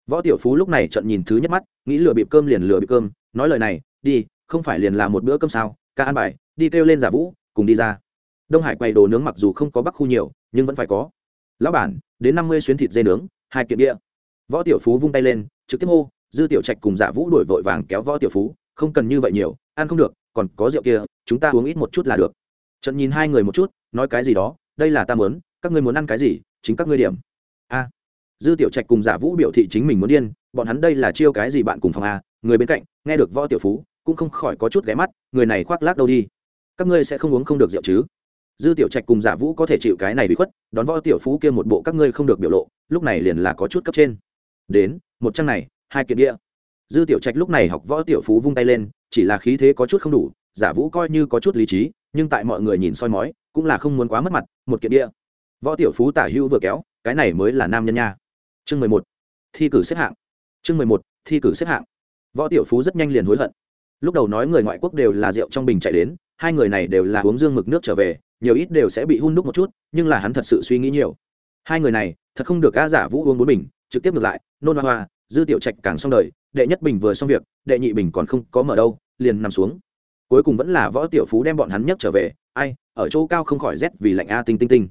Võ tiểu phú lúc này trận nhìn thứ nhất mắt nghĩ lừa bịp cơm liền lừa bịp cơm nói lời này đi không phải liền là một bữa cơm sao ca ăn bài đi kêu lên giả vũ cùng đi ra. Đông hải quay đồ nướng mặc dù không có bắc khu nhiều, nhưng vẫn phải có. Lão bản, đến năm mươi xuyến thịt dê nướng, hai kiện đĩa. Võ tiểu phú vung tay lên, trực tiếp hô, dư tiểu trạch cùng giả vũ đổi vội vàng kéo võ tiểu phú, không cần như vậy nhiều, ăn không được, còn có rượu kia, chúng ta uống ít một chút là được. Trận nhìn hai người một chút, nói cái gì đó, đây là ta muốn, các ngươi muốn ăn cái gì, chính các ngươi điểm. A. Dư tiểu trạch cùng giả vũ biểu thị chính mình muốn điên, bọn hắn đây là chiêu cái gì bạn cùng phòng a, người bên cạnh, nghe được võ tiểu phú, cũng không khỏi có chút ghé mắt, người này khoác lác đâu đi các ngươi sẽ không uống không được rượu chứ? Dư tiểu trạch cùng giả vũ có thể chịu cái này bị khuất, đón võ tiểu phú kia một bộ các ngươi không được biểu lộ, lúc này liền là có chút cấp trên. Đến, một trang này, hai kiện đĩa dư tiểu trạch lúc này học võ tiểu phú vung tay lên, chỉ là khí thế có chút không đủ, giả vũ coi như có chút lý trí, nhưng tại mọi người nhìn soi mói, cũng là không muốn quá mất mặt, một kiện đĩa võ tiểu phú tả hữu vừa kéo, cái này mới là nam nhân nha. Chương mười một, thi cử xếp hạng. Chương mười một, thi cử xếp hạng. Võ tiểu phú rất nhanh liền hối hận. Lúc đầu nói người ngoại quốc đều là rượu trong bình chạy đến hai người này đều là uống dương mực nước trở về, nhiều ít đều sẽ bị hun đúc một chút, nhưng là hắn thật sự suy nghĩ nhiều. Hai người này, thật không được ca giả vũ uống bốn bình, trực tiếp ngược lại, nôn hoa hoa, dư tiểu trạch càng xong đời, đệ nhất bình vừa xong việc, đệ nhị bình còn không có mở đâu, liền nằm xuống. Cuối cùng vẫn là võ tiểu phú đem bọn hắn nhấc trở về, ai, ở chỗ cao không khỏi rét vì lạnh a tinh tinh tinh.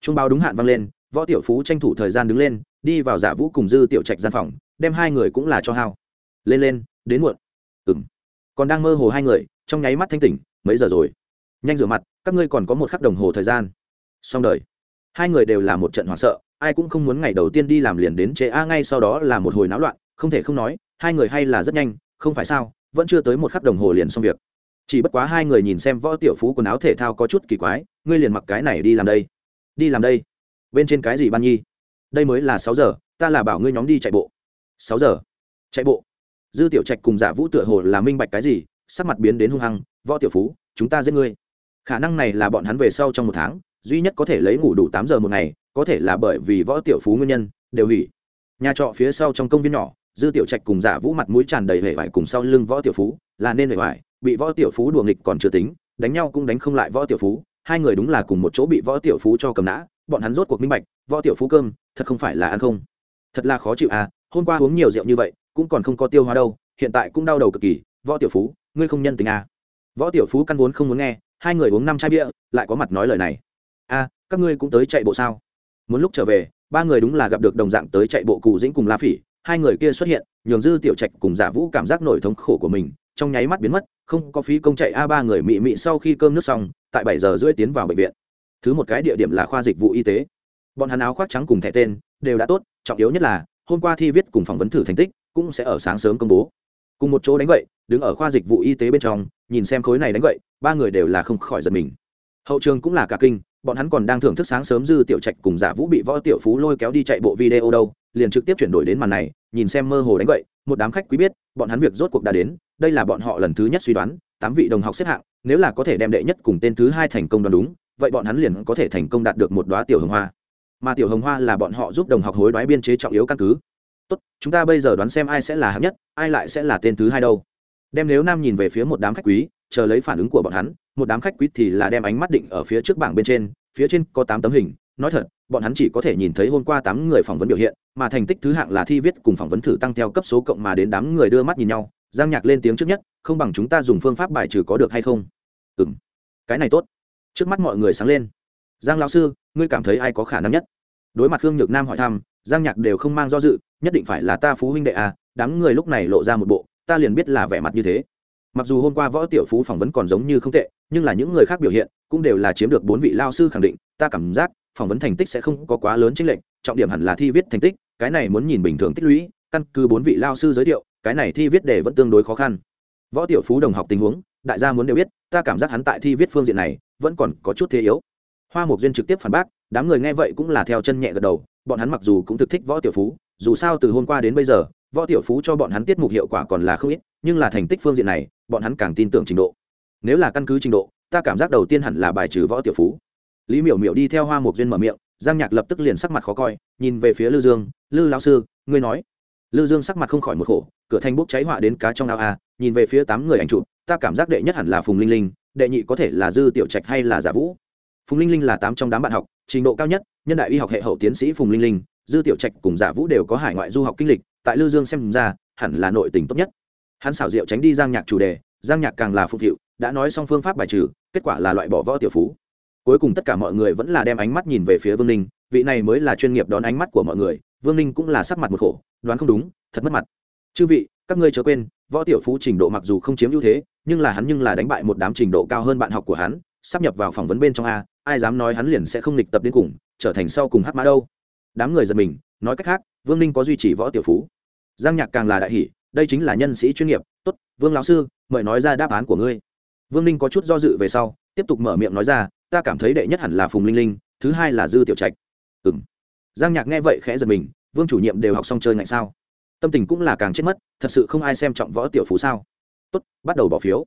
Trung báo đúng hạn vang lên, võ tiểu phú tranh thủ thời gian đứng lên, đi vào giả vũ cùng dư tiểu trạch gian phòng, đem hai người cũng là cho hao. Lên lên, đến muộn. Ừng còn đang mơ hồ hai người, trong nháy mắt thanh tỉnh mấy giờ rồi? Nhanh rửa mặt, các ngươi còn có một khắc đồng hồ thời gian. Xong đời. Hai người đều là một trận hoảng sợ, ai cũng không muốn ngày đầu tiên đi làm liền đến chế a, ngay sau đó là một hồi náo loạn, không thể không nói, hai người hay là rất nhanh, không phải sao, vẫn chưa tới một khắc đồng hồ liền xong việc. Chỉ bất quá hai người nhìn xem võ tiểu phú quần áo thể thao có chút kỳ quái, ngươi liền mặc cái này đi làm đây. Đi làm đây. Bên trên cái gì ban nhi? Đây mới là sáu giờ, ta là bảo ngươi nhóm đi chạy bộ. Sáu giờ. Chạy bộ. Dư tiểu trạch cùng giả vũ tựa hồ là minh bạch cái gì sắc mặt biến đến hung hăng, võ tiểu phú, chúng ta giết ngươi. Khả năng này là bọn hắn về sau trong một tháng, duy nhất có thể lấy ngủ đủ tám giờ một ngày, có thể là bởi vì võ tiểu phú nguyên nhân, đều hủy. Nhà trọ phía sau trong công viên nhỏ, dư tiểu trạch cùng giả vũ mặt mũi tràn đầy hệ vải cùng sau lưng võ tiểu phú, là nên hệ vải, bị võ tiểu phú đùa nghịch còn chưa tính, đánh nhau cũng đánh không lại võ tiểu phú, hai người đúng là cùng một chỗ bị võ tiểu phú cho cầm nã, bọn hắn rốt cuộc minh bạch, võ tiểu phú cơm, thật không phải là ăn không. Thật là khó chịu à hôm qua uống nhiều rượu như vậy, cũng còn không có tiêu hóa đâu, hiện tại cũng đau đầu cực kỳ, võ tiểu phú ngươi không nhân tình à. Võ tiểu phú căn vốn không muốn nghe, hai người uống năm chai bia, lại có mặt nói lời này. A các ngươi cũng tới chạy bộ sao? Muốn lúc trở về, ba người đúng là gặp được đồng dạng tới chạy bộ cụ dĩnh cùng la phỉ, hai người kia xuất hiện, nhường dư tiểu trạch cùng giả vũ cảm giác nổi thống khổ của mình, trong nháy mắt biến mất, không có phí công chạy a ba người mị mị sau khi cơm nước xong, tại bảy giờ rưỡi tiến vào bệnh viện. Thứ một cái địa điểm là khoa dịch vụ y tế. Bọn hắn áo khoác trắng cùng thẻ tên, đều đã tốt, trọng yếu nhất là, hôm qua thi viết cùng phỏng vấn thử thành tích, cũng sẽ ở sáng sớm công bố cùng một chỗ đánh gậy đứng ở khoa dịch vụ y tế bên trong, nhìn xem khối này đánh gậy ba người đều là không khỏi giật mình. Hậu trường cũng là cả kinh, bọn hắn còn đang thưởng thức sáng sớm dư tiểu trạch cùng giả vũ bị võ tiểu phú lôi kéo đi chạy bộ video đâu, liền trực tiếp chuyển đổi đến màn này, nhìn xem mơ hồ đánh gậy một đám khách quý biết, bọn hắn việc rốt cuộc đã đến, đây là bọn họ lần thứ nhất suy đoán, tám vị đồng học xếp hạng, nếu là có thể đem đệ nhất cùng tên thứ hai thành công đoán đúng, vậy bọn hắn liền có thể thành công đạt được một đoá tiểu hồng hoa. Mà tiểu hồng hoa là bọn họ giúp đồng học hối đoái biên chế trọng yếu căn cứ tốt, chúng ta bây giờ đoán xem ai sẽ là hạng nhất, ai lại sẽ là tên thứ hai đâu. Đem nếu nam nhìn về phía một đám khách quý, chờ lấy phản ứng của bọn hắn, một đám khách quý thì là đem ánh mắt định ở phía trước bảng bên trên, phía trên có tám tấm hình. Nói thật, bọn hắn chỉ có thể nhìn thấy hôm qua tám người phỏng vấn biểu hiện, mà thành tích thứ hạng là thi viết cùng phỏng vấn thử tăng theo cấp số cộng mà đến đám người đưa mắt nhìn nhau. Giang nhạc lên tiếng trước nhất, không bằng chúng ta dùng phương pháp bài trừ có được hay không? Ừ m cái này tốt. Trước mắt mọi người sáng lên. Giang lao sư, ngươi cảm thấy ai có khả năng nhất? Đối mặt khương nhược nam hỏi thăm giang nhạc đều không mang do dự, nhất định phải là ta phú huynh đệ à đám người lúc này lộ ra một bộ, ta liền biết là vẻ mặt như thế. Mặc dù hôm qua võ tiểu phú phỏng vấn còn giống như không tệ, nhưng là những người khác biểu hiện cũng đều là chiếm được bốn vị lao sư khẳng định, ta cảm giác phỏng vấn thành tích sẽ không có quá lớn chính lệnh trọng điểm hẳn là thi viết thành tích, cái này muốn nhìn bình thường tích lũy, căn cứ bốn vị lao sư giới thiệu, cái này thi viết đề vẫn tương đối khó khăn. Võ tiểu phú đồng học tình huống, đại gia muốn đều biết, ta cảm giác hắn tại thi viết phương diện này vẫn còn có chút thế yếu hoa mục duyên trực tiếp phản bác, đám người nghe vậy cũng là theo chân nhẹ gật đầu, bọn hắn mặc dù cũng thực thích võ tiểu phú, dù sao từ hôm qua đến bây giờ, võ tiểu phú cho bọn hắn tiết mục hiệu quả còn là không ít, nhưng là thành tích phương diện này, bọn hắn càng tin tưởng trình độ. Nếu là căn cứ trình độ, ta cảm giác đầu tiên hẳn là bài trừ võ tiểu phú. Lý miểu miểu đi theo hoa mục duyên mở miệng, giang nhạc lập tức liền sắc mặt khó coi, nhìn về phía lư dương, lư lão sư, ngươi nói. Lư dương sắc mặt không khỏi một khổ, cửa thanh bốc cháy họa đến cá trong ao a nhìn về phía tám người ảnh chụp, ta cảm giác đệ nhất hẳn là phùng linh linh, đệ nhị có thể là dư tiểu trạch hay là giả vũ phùng linh linh là tám trong đám bạn học, trình độ cao nhất, nhân đại y học hệ hậu tiến sĩ phùng linh linh, dư tiểu trạch cùng giả vũ đều có hải ngoại du học kinh lịch, tại lư dương xem ra, hẳn là nội tình tốt nhất. Hắn xảo diệu tránh đi giang nhạc chủ đề, giang nhạc càng là phục vụ đã nói xong phương pháp bài trừ, kết quả là loại bỏ võ tiểu phú. Cuối cùng tất cả mọi người vẫn là đem ánh mắt nhìn về phía vương ninh vị này mới là chuyên nghiệp đón ánh mắt của mọi người, vương ninh cũng là sắc mặt một khổ, đoán không đúng, thật mất mặt. Chư vị, các ngươi chớ quên, võ tiểu phú trình độ mặc dù không chiếm ưu thế, nhưng là hắn nhưng là đánh bại một đám trình độ cao hơn bạn học của hắn, sắp nhập vào phỏng vấn bên trong a ai dám nói hắn liền sẽ không lịch tập đến cùng, trở thành sau cùng hát mã đâu. Đám người giật mình, nói cách khác, vương ninh có duy trì võ tiểu phú. Giang nhạc càng là đại hỷ đây chính là nhân sĩ chuyên nghiệp. Tốt, vương lão sư, mời nói ra đáp án của ngươi. Vương ninh có chút do dự về sau, tiếp tục mở miệng nói ra, ta cảm thấy đệ nhất hẳn là phùng linh linh, thứ hai là dư tiểu trạch. Ừ m giang nhạc nghe vậy khẽ giật mình, vương chủ nhiệm đều học xong chơi ngại sao? Tâm tình cũng là càng chết mất, thật sự không ai xem trọng võ tiểu phú sao? Tốt, bắt đầu bỏ phiếu.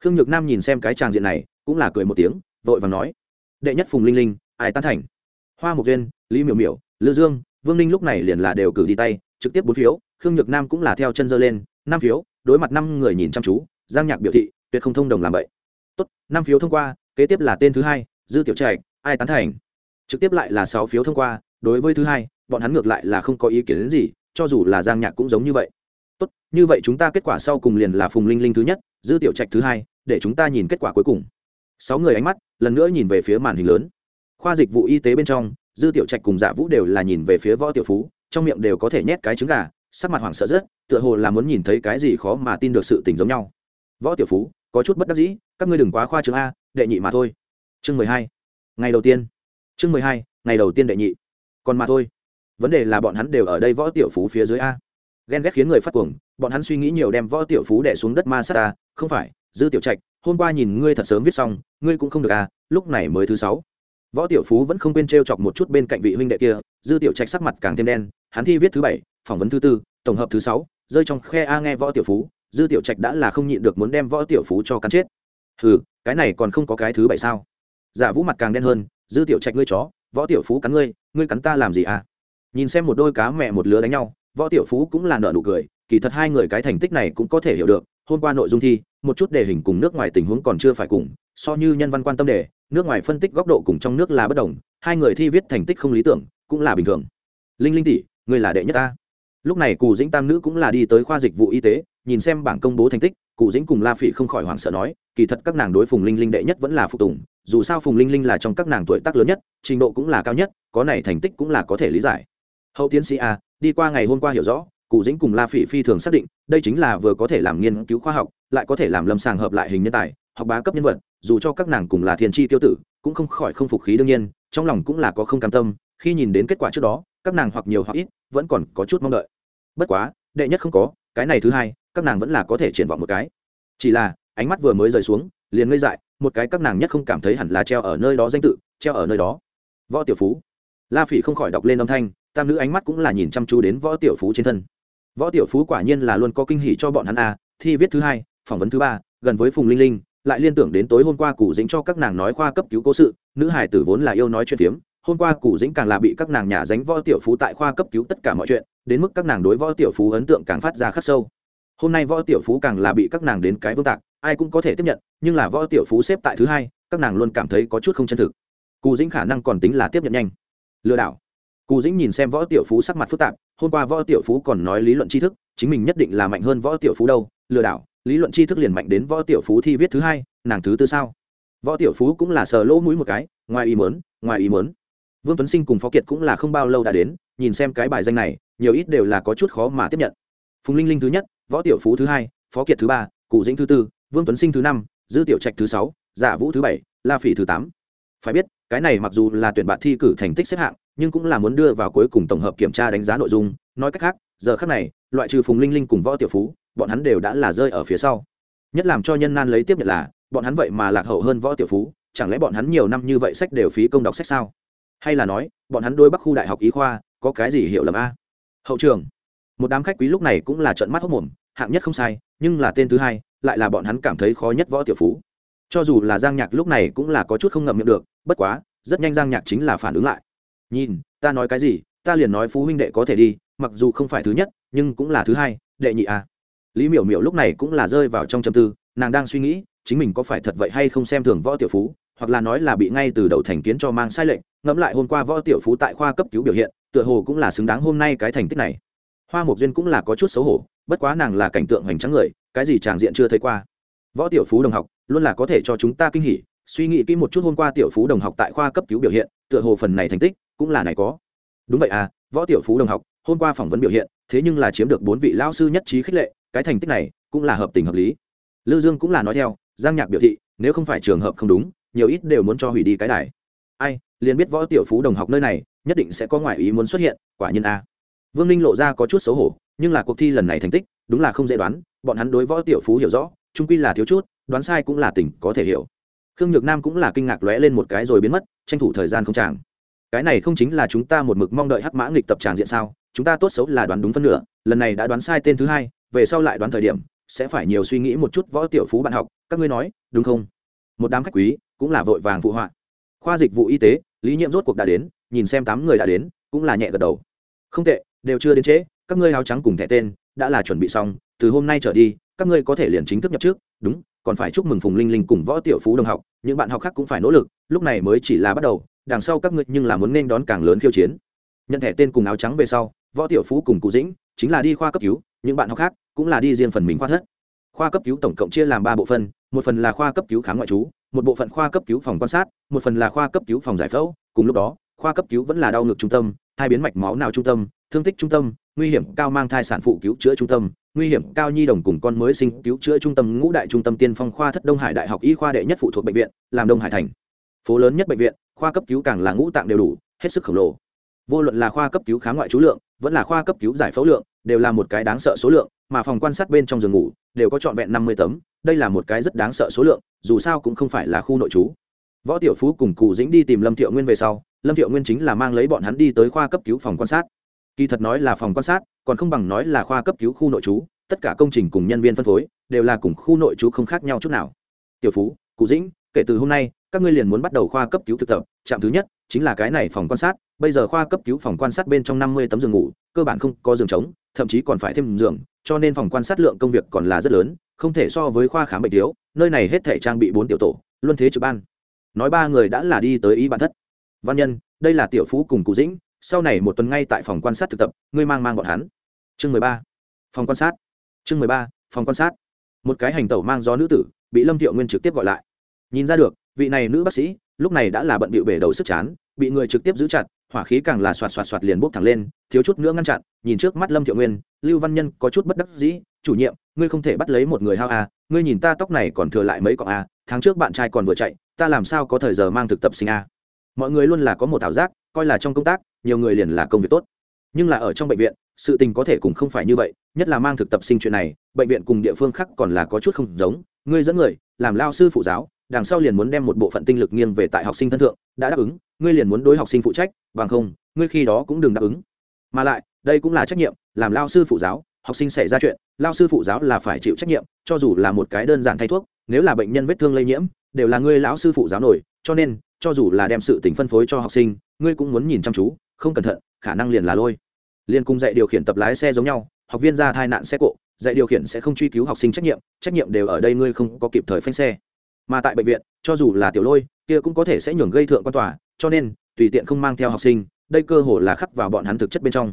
Khương nhược nam nhìn xem cái tràng diện này, cũng là cười một tiếng, vội và nói đệ nhất phùng linh linh, ai tán thành. Hoa mục viên lý miểu miểu, lư dương, vương ninh lúc này liền là đều cử đi tay, trực tiếp bốn phiếu, khương nhược nam cũng là theo chân dơ lên, năm phiếu, đối mặt năm người nhìn chăm chú, giang nhạc biểu thị, tuyệt không thông đồng làm vậy. Tốt, năm phiếu thông qua, kế tiếp là tên thứ hai, dư tiểu trạch, ai tán thành. Trực tiếp lại là sáu phiếu thông qua, đối với thứ hai, bọn hắn ngược lại là không có ý kiến đến gì, cho dù là giang nhạc cũng giống như vậy. Tốt, như vậy chúng ta kết quả sau cùng liền là phùng linh linh thứ nhất, dư tiểu trạch thứ hai, để chúng ta nhìn kết quả cuối cùng sáu người ánh mắt lần nữa nhìn về phía màn hình lớn. Khoa dịch vụ y tế bên trong, dư tiểu trạch cùng dạ vũ đều là nhìn về phía võ tiểu phú, trong miệng đều có thể nhét cái trứng gà, sắc mặt hoảng sợ rất, tựa hồ là muốn nhìn thấy cái gì khó mà tin được sự tình giống nhau. Võ tiểu phú, có chút bất đắc dĩ, các ngươi đừng quá khoa chương a, đệ nhị mà thôi. Chương mười hai, ngày đầu tiên. Chương mười hai, ngày đầu tiên đệ nhị. Còn mà thôi. Vấn đề là bọn hắn đều ở đây võ tiểu phú phía dưới a. Ghen ghét khiến người phát cuồng, bọn hắn suy nghĩ nhiều đem võ tiểu phú đẻ xuống đất ma sát ta, không phải, dư tiểu trạch hôm qua nhìn ngươi thật sớm viết xong, ngươi cũng không được à lúc này mới thứ sáu. Võ tiểu phú vẫn không quên t r e o chọc một chút bên cạnh vị huynh đệ kia, dư tiểu trạch sắc mặt càng thêm đen, hắn thi viết thứ bảy, phỏng vấn thứ tư, tổng hợp thứ sáu, rơi trong khe a nghe võ tiểu phú, dư tiểu trạch đã là không nhịn được muốn đem võ tiểu phú cho cắn chết. Hừ, cái này còn không có cái thứ bảy sao? Giả vũ mặt càng đen hơn, dư tiểu trạch ngươi chó, võ tiểu phú cắn ngươi ngươi cắn ta làm gì à? Nhìn xem một đôi cá mẹ một lứa đánh nhau, võ tiểu phú cũng là nợ nụ cười, kỳ thật hai người cái thành tích này cũng có thể hiểu được, hôm qua nội dung thi một chút đề hình cùng nước ngoài tình huống còn chưa phải cùng, so như nhân văn quan tâm đề, nước ngoài phân tích góc độ cùng trong nước là bất đồng, hai người thi viết thành tích không lý tưởng, cũng là bình thường. Linh linh tỷ, người là đệ nhất ta. Lúc này cụ dĩnh tam nữ cũng là đi tới khoa dịch vụ y tế, nhìn xem bảng công bố thành tích cụ dĩnh cùng la phỉ không khỏi hoảng sợ nói, kỳ thật các nàng đối phùng linh linh đệ nhất vẫn là phục tùng, dù sao phùng linh linh là trong các nàng tuổi tác lớn nhất, trình độ cũng là cao nhất, có này thành tích cũng là có thể lý giải. Hậu tiến sĩ a, đi qua ngày hôm qua hiểu rõ cụ dĩnh cùng la phỉ phi thường xác định, đây chính là vừa có thể làm nghiên cứu khoa học lại có thể làm lâm sàng hợp lại hình nhân tài, học bá cấp nhân vật, dù cho các nàng cùng là thiên tri tiêu tử, cũng không khỏi không phục khí đương nhiên, trong lòng cũng là có không cam tâm, khi nhìn đến kết quả trước đó, các nàng hoặc nhiều hoặc ít, vẫn còn có chút mong đợi. Bất quá, đệ nhất không có, cái này thứ hai, các nàng vẫn là có thể triển vọng một cái. Chỉ là, ánh mắt vừa mới rời xuống, liền ngây dại, một cái các nàng nhất không cảm thấy hẳn là treo ở nơi đó danh tự, treo ở nơi đó. Võ tiểu phú. La phỉ không khỏi đọc lên âm thanh, tam nữ ánh mắt cũng là nhìn chăm chú đến võ tiểu phú trên thân. Võ tiểu phú quả nhiên là luôn có kinh hỉ cho bọn hắn a, thi viết thứ hai phỏng vấn thứ ba, gần với phùng linh linh, lại liên tưởng đến tối hôm qua cụ dĩnh cho các nàng nói khoa cấp cứu cố sự, nữ hải tử vốn là yêu nói chuyện phiếm, hôm qua cụ dĩnh càng là bị các nàng nhà dánh võ tiểu phú tại khoa cấp cứu tất cả mọi chuyện, đến mức các nàng đối võ tiểu phú ấn tượng càng phát ra khắc sâu. Hôm nay võ tiểu phú càng là bị các nàng đến cái vương tạc, ai cũng có thể tiếp nhận, nhưng là võ tiểu phú xếp tại thứ hai, các nàng luôn cảm thấy có chút không chân thực. Cụ dĩnh khả năng còn tính là tiếp nhận nhanh. Lừa đảo. Cụ dĩnh nhìn xem võ tiểu phú sắc mặt phức tạp, hôm qua võ tiểu phú còn nói lý luận tri thức, chính mình nhất định là mạnh hơn võ tiểu phú đâu lừa đảo, lý luận tri thức liền mạnh đến võ tiểu phú thi viết thứ hai, nàng thứ tư sao? Võ tiểu phú cũng là sờ lỗ mũi một cái, ngoài ý mớn ngoài ý mớn vương tuấn sinh cùng phó kiệt cũng là không bao lâu đã đến, nhìn xem cái bài danh này, nhiều ít đều là có chút khó mà tiếp nhận. Phùng linh linh thứ nhất, võ tiểu phú thứ hai, phó kiệt thứ ba, cụ dĩnh thứ tư, vương tuấn sinh thứ năm, dư tiểu trạch thứ sáu giả vũ thứ bảy, la phỉ thứ tám. Phải biết, cái này mặc dù là tuyển bạn thi cử thành tích xếp hạng, nhưng cũng là muốn đưa vào cuối cùng tổng hợp kiểm tra đánh giá nội dung. Nói cách khác, giờ khác này, loại trừ phùng linh linh cùng võ tiểu phú bọn hắn đều đã là rơi ở phía sau. Nhất làm cho nhân nan lấy tiếp nhận là, bọn hắn vậy mà lạc hậu hơn võ tiểu phú, chẳng lẽ bọn hắn nhiều năm như vậy sách đều phí công đọc sách sao? Hay là nói, bọn hắn đôi bắc khu đại học y khoa, có cái gì hiểu lầm a? Hậu trường, một đám khách quý lúc này cũng là trận mắt hốc mồm, hạng nhất không sai, nhưng là tên thứ hai, lại là bọn hắn cảm thấy khó nhất võ tiểu phú. Cho dù là giang nhạc lúc này cũng là có chút không ngậm miệng được, bất quá, rất nhanh giang nhạc chính là phản ứng lại. Nhìn, ta nói cái gì, ta liền nói phú huynh đệ có thể đi, mặc dù không phải thứ nhất, nhưng cũng là thứ hai, đệ nhị à lý miểu miểu lúc này cũng là rơi vào trong châm tư, nàng đang suy nghĩ, chính mình có phải thật vậy hay không xem thường võ tiểu phú, hoặc là nói là bị ngay từ đầu thành kiến cho mang sai lệnh ngẫm lại hôm qua võ tiểu phú tại khoa cấp cứu biểu hiện, tựa hồ cũng là xứng đáng hôm nay cái thành tích này. Hoa mộc duyên cũng là có chút xấu hổ, bất quá nàng là cảnh tượng hoành tráng người, cái gì tràng diện chưa thấy qua. Võ tiểu phú đồng học, luôn là có thể cho chúng ta kinh hỉ, suy nghĩ kỹ một chút hôm qua tiểu phú đồng học tại khoa cấp cứu biểu hiện, tựa hồ phần này thành tích cũng là này có. Đúng vậy à võ tiểu phú đồng học, hôm qua phỏng vấn biểu hiện, thế nhưng là chiếm được bốn vị lao sư nhất trí khích lệ cái thành tích này cũng là hợp tình hợp lý. Lư dương cũng là nói theo, giang nhạc biểu thị, nếu không phải trường hợp không đúng, nhiều ít đều muốn cho hủy đi cái đài. Ai, liền biết võ tiểu phú đồng học nơi này, nhất định sẽ có ngoại ý muốn xuất hiện, quả nhiên a. Vương ninh lộ ra có chút xấu hổ, nhưng là cuộc thi lần này thành tích, đúng là không dễ đoán, bọn hắn đối võ tiểu phú hiểu rõ trung quy là thiếu chút, đoán sai cũng là tỉnh có thể hiểu. Khương nhược nam cũng là kinh ngạc lóe lên một cái rồi biến mất, tranh thủ thời gian không chàng. Cái này không chính là chúng ta một mực mong đợi hắc mã nghịch tập tràng diện sao? Chúng ta tốt xấu là đoán đúng phân nửa, lần này đã đoán sai tên thứ hai về sau lại đoán thời điểm, sẽ phải nhiều suy nghĩ một chút võ tiểu phú bạn học, các ngươi nói, đúng không? Một đám khách quý cũng là vội vàng phụ họa. Khoa dịch vụ y tế, lý nhiệm rốt cuộc đã đến, nhìn xem tám người đã đến, cũng là nhẹ gật đầu. Không tệ, đều chưa đến trễ, các ngươi áo trắng cùng thẻ tên, đã là chuẩn bị xong, từ hôm nay trở đi, các ngươi có thể liền chính thức nhập trước, đúng, còn phải chúc mừng phùng linh linh cùng võ tiểu phú đồng học, những bạn học khác cũng phải nỗ lực, lúc này mới chỉ là bắt đầu, đằng sau các ngươi nhưng là muốn nên đón càng lớn khiêu chiến. Nhận thẻ tên cùng áo trắng về sau, võ tiểu phú cùng cụ dĩnh, chính là đi khoa cấp cứu những bạn học khác cũng là đi riêng phần mình khoa thất. Khoa cấp cứu tổng cộng chia làm ba bộ phận, một phần là khoa cấp cứu khám ngoại trú, một bộ phận khoa cấp cứu phòng quan sát, một phần là khoa cấp cứu phòng giải phẫu. Cùng lúc đó, khoa cấp cứu vẫn là đau ngực trung tâm, hai biến mạch máu nào trung tâm, thương tích trung tâm, nguy hiểm cao mang thai sản phụ cứu chữa trung tâm, nguy hiểm cao nhi đồng cùng con mới sinh cứu chữa trung tâm, ngũ đại trung tâm tiên phong khoa thất đông hải đại học y khoa đệ nhất phụ thuộc bệnh viện, làm đông hải thành. Phố lớn nhất bệnh viện, khoa cấp cứu càng là ngũ tạng đều đủ, hết sức khổng lồ. Vô luận là khoa cấp cứu khám ngoại trú lượng, vẫn là khoa cấp cứu giải phẫu lượng đều là một cái đáng sợ số lượng, mà phòng quan sát bên trong giường ngủ đều có trọn vẹn năm mươi tấm, đây là một cái rất đáng sợ số lượng, dù sao cũng không phải là khu nội trú. Võ tiểu phú cùng cụ dĩnh đi tìm lâm thiệu nguyên về sau, lâm thiệu nguyên chính là mang lấy bọn hắn đi tới khoa cấp cứu phòng quan sát. Kỳ thật nói là phòng quan sát, còn không bằng nói là khoa cấp cứu khu nội trú, tất cả công trình cùng nhân viên phân phối đều là cùng khu nội trú không khác nhau chút nào. Tiểu phú, cụ dĩnh, kể từ hôm nay, các ngươi liền muốn bắt đầu khoa cấp cứu thực tập, trạm thứ nhất chính là cái này phòng quan sát bây giờ khoa cấp cứu phòng quan sát bên trong năm mươi tấm giường ngủ, cơ bản không có giường trống, thậm chí còn phải thêm giường, cho nên phòng quan sát lượng công việc còn là rất lớn, không thể so với khoa khám bệnh thiếu, nơi này hết thể trang bị bốn tiểu tổ, luân thế trực ban. Nói ba người đã là đi tới ý bản thất. Văn nhân, đây là tiểu phú cùng cụ dĩnh, sau này một tuần ngay tại phòng quan sát thực tập, ngươi mang mang bọn hắn. Chương mười ba. Phòng quan sát. Chương mười ba, phòng quan sát. Một cái hành tẩu mang gió nữ tử, bị lâm thiệu nguyên trực tiếp gọi lại. Nhìn ra được, vị này nữ bác sĩ, lúc này đã là bận bịu bể đầu sức chán, bị người trực tiếp giữ chặt hỏa khí càng là xoạt xoạt xoạt liền bốc thẳng lên, thiếu chút nữa ngăn chặn, nhìn trước mắt lâm thiệu nguyên, lưu văn nhân có chút bất đắc dĩ, chủ nhiệm, ngươi không thể bắt lấy một người hao à ngươi nhìn ta tóc này còn thừa lại mấy cọng à tháng trước bạn trai còn vừa chạy, ta làm sao có thời giờ mang thực tập sinh à? Mọi người luôn là có một ảo giác, coi là trong công tác, nhiều người liền là công việc tốt. Nhưng là ở trong bệnh viện, sự tình có thể cũng không phải như vậy, nhất là mang thực tập sinh chuyện này, bệnh viện cùng địa phương khác còn là có chút không giống. Ngươi dẫn người, làm lao sư phụ giáo, đằng sau liền muốn đem một bộ phận tinh lực nghiêng về tại học sinh thân thượng, đã đáp ứng ngươi liền muốn đối học sinh phụ trách, bằng không, ngươi khi đó cũng đừng đáp ứng. Mà lại, đây cũng là trách nhiệm, làm lao sư phụ giáo, học sinh xảy ra chuyện, lao sư phụ giáo là phải chịu trách nhiệm, cho dù là một cái đơn giản thay thuốc, nếu là bệnh nhân vết thương lây nhiễm, đều là ngươi lão sư phụ giáo nổi, cho nên, cho dù là đem sự tình phân phối cho học sinh, ngươi cũng muốn nhìn chăm chú, không cẩn thận, khả năng liền là lôi. Liên cùng dạy điều khiển tập lái xe giống nhau, học viên ra tai nạn xe cộ, dạy điều khiển sẽ không truy cứu học sinh trách nhiệm trách nhiệm đều ở đây ngươi không có kịp thời phanh xe. Mà tại bệnh viện, cho dù là tiểu lôi, kia cũng có thể sẽ nhường gây thượng quan tòa cho nên, tùy tiện không mang theo học sinh, đây cơ hồ là khắc vào bọn hắn thực chất bên trong.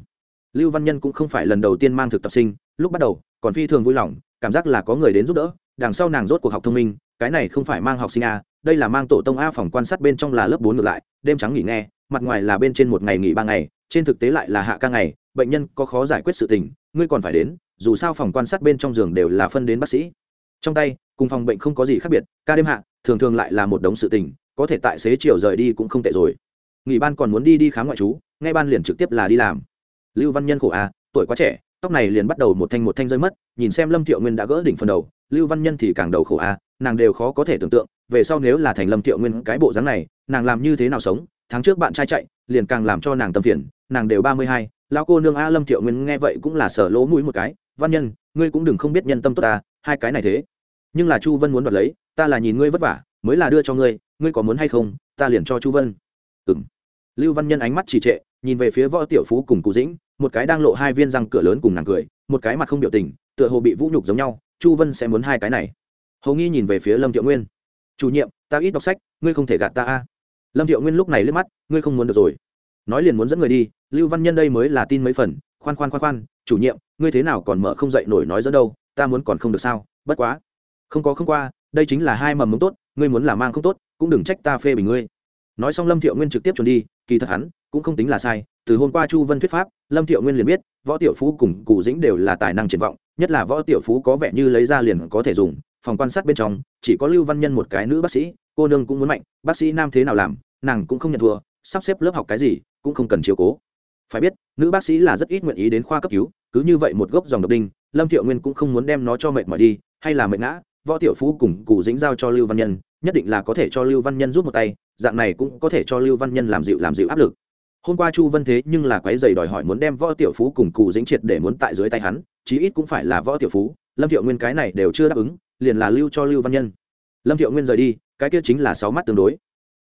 Lưu văn nhân cũng không phải lần đầu tiên mang thực tập sinh, lúc bắt đầu, còn phi thường vui lòng, cảm giác là có người đến giúp đỡ, đằng sau nàng rốt cuộc học thông minh, cái này không phải mang học sinh a, đây là mang tổ tông a phòng quan sát bên trong là lớp bốn ngược lại, đêm trắng nghỉ nghe, mặt ngoài là bên trên một ngày nghỉ ba ngày, trên thực tế lại là hạ ca ngày, bệnh nhân có khó giải quyết sự tình, ngươi còn phải đến, dù sao phòng quan sát bên trong giường đều là phân đến bác sĩ. Trong tay, cùng phòng bệnh không có gì khác biệt, ca đêm hạ, thường thường lại là một đống sự tình có thể tại xế chiều rời đi cũng không tệ rồi. Nghỉ ban còn muốn đi đi khám ngoại trú ngay ban liền trực tiếp là đi làm. Lưu văn nhân khổ a tuổi quá trẻ, tóc này liền bắt đầu một thanh một thanh rơi mất, nhìn xem lâm thiệu nguyên đã gỡ đỉnh phần đầu, lưu văn nhân thì càng đầu khổ a nàng đều khó có thể tưởng tượng, về sau nếu là thành lâm thiệu nguyên cái bộ dáng này, nàng làm như thế nào sống, tháng trước bạn trai chạy, liền càng làm cho nàng tâm phiền, nàng đều ba mươi hai, lão cô nương a lâm thiệu nguyên nghe vậy cũng là sở lỗ mũi một cái, văn nhân, ngươi cũng đừng không biết nhân tâm tốt ta, hai cái này thế. Nhưng là chu vân muốn đoạt lấy, ta là nhìn ngươi vất vả mới là đưa cho ngươi ngươi có muốn hay không, ta liền cho chu vân. Ừng lưu văn nhân ánh mắt trì trệ, nhìn về phía võ tiểu phú cùng cụ dĩnh, một cái đang lộ hai viên răng cửa lớn cùng nàng cười, một cái mặt không biểu tình, tựa hồ bị vũ nhục giống nhau, chu vân sẽ muốn hai cái này. Hầu nghi nhìn về phía lâm thiệu nguyên. Chủ nhiệm, ta ít đọc sách, ngươi không thể gạt ta a. Lâm thiệu nguyên lúc này liếc mắt, ngươi không muốn được rồi. Nói liền muốn dẫn người đi, lưu văn nhân đây mới là tin mấy phần, khoan khoan khoan khoan, chủ nhiệm, ngươi thế nào còn mở không dậy nổi nói dẫn đâu, ta muốn còn không được sao, bất quá. Không có, không qua đây chính là hai mầm mống tốt, ngươi muốn làm mang không tốt, cũng đừng trách ta phê bình ngươi. Nói xong lâm thiệu nguyên trực tiếp chuẩn đi, kỳ thật hắn cũng không tính là sai, từ hôm qua chu vân thuyết pháp, lâm thiệu nguyên liền biết, võ tiểu phú cùng cụ dĩnh đều là tài năng triển vọng, nhất là võ tiểu phú có vẻ như lấy ra liền có thể dùng, phòng quan sát bên trong, chỉ có lưu văn nhân một cái nữ bác sĩ, cô nương cũng muốn mạnh, bác sĩ nam thế nào làm, nàng cũng không nhận thua, sắp xếp lớp học cái gì, cũng không cần chiếu cố. Phải biết, nữ bác sĩ là rất ít nguyện ý đến khoa cấp cứu, cứ như vậy một gốc dòng độc đinh, lâm thiệu nguyên cũng không muốn đem nó cho mệt mỏi đi, hay là mệt ngã võ tiểu phú cùng cụ dĩnh giao cho lưu văn nhân, nhất định là có thể cho lưu văn nhân rút một tay, dạng này cũng có thể cho lưu văn nhân làm dịu làm dịu áp lực. Hôm qua chu vân thế nhưng là quái dày đòi hỏi muốn đem võ tiểu phú cùng cụ dĩnh triệt để muốn tại dưới tay hắn, chí ít cũng phải là võ tiểu phú, lâm thiệu nguyên cái này đều chưa đáp ứng, liền là lưu cho lưu văn nhân. Lâm thiệu nguyên rời đi, cái kia chính là sáu mắt tương đối.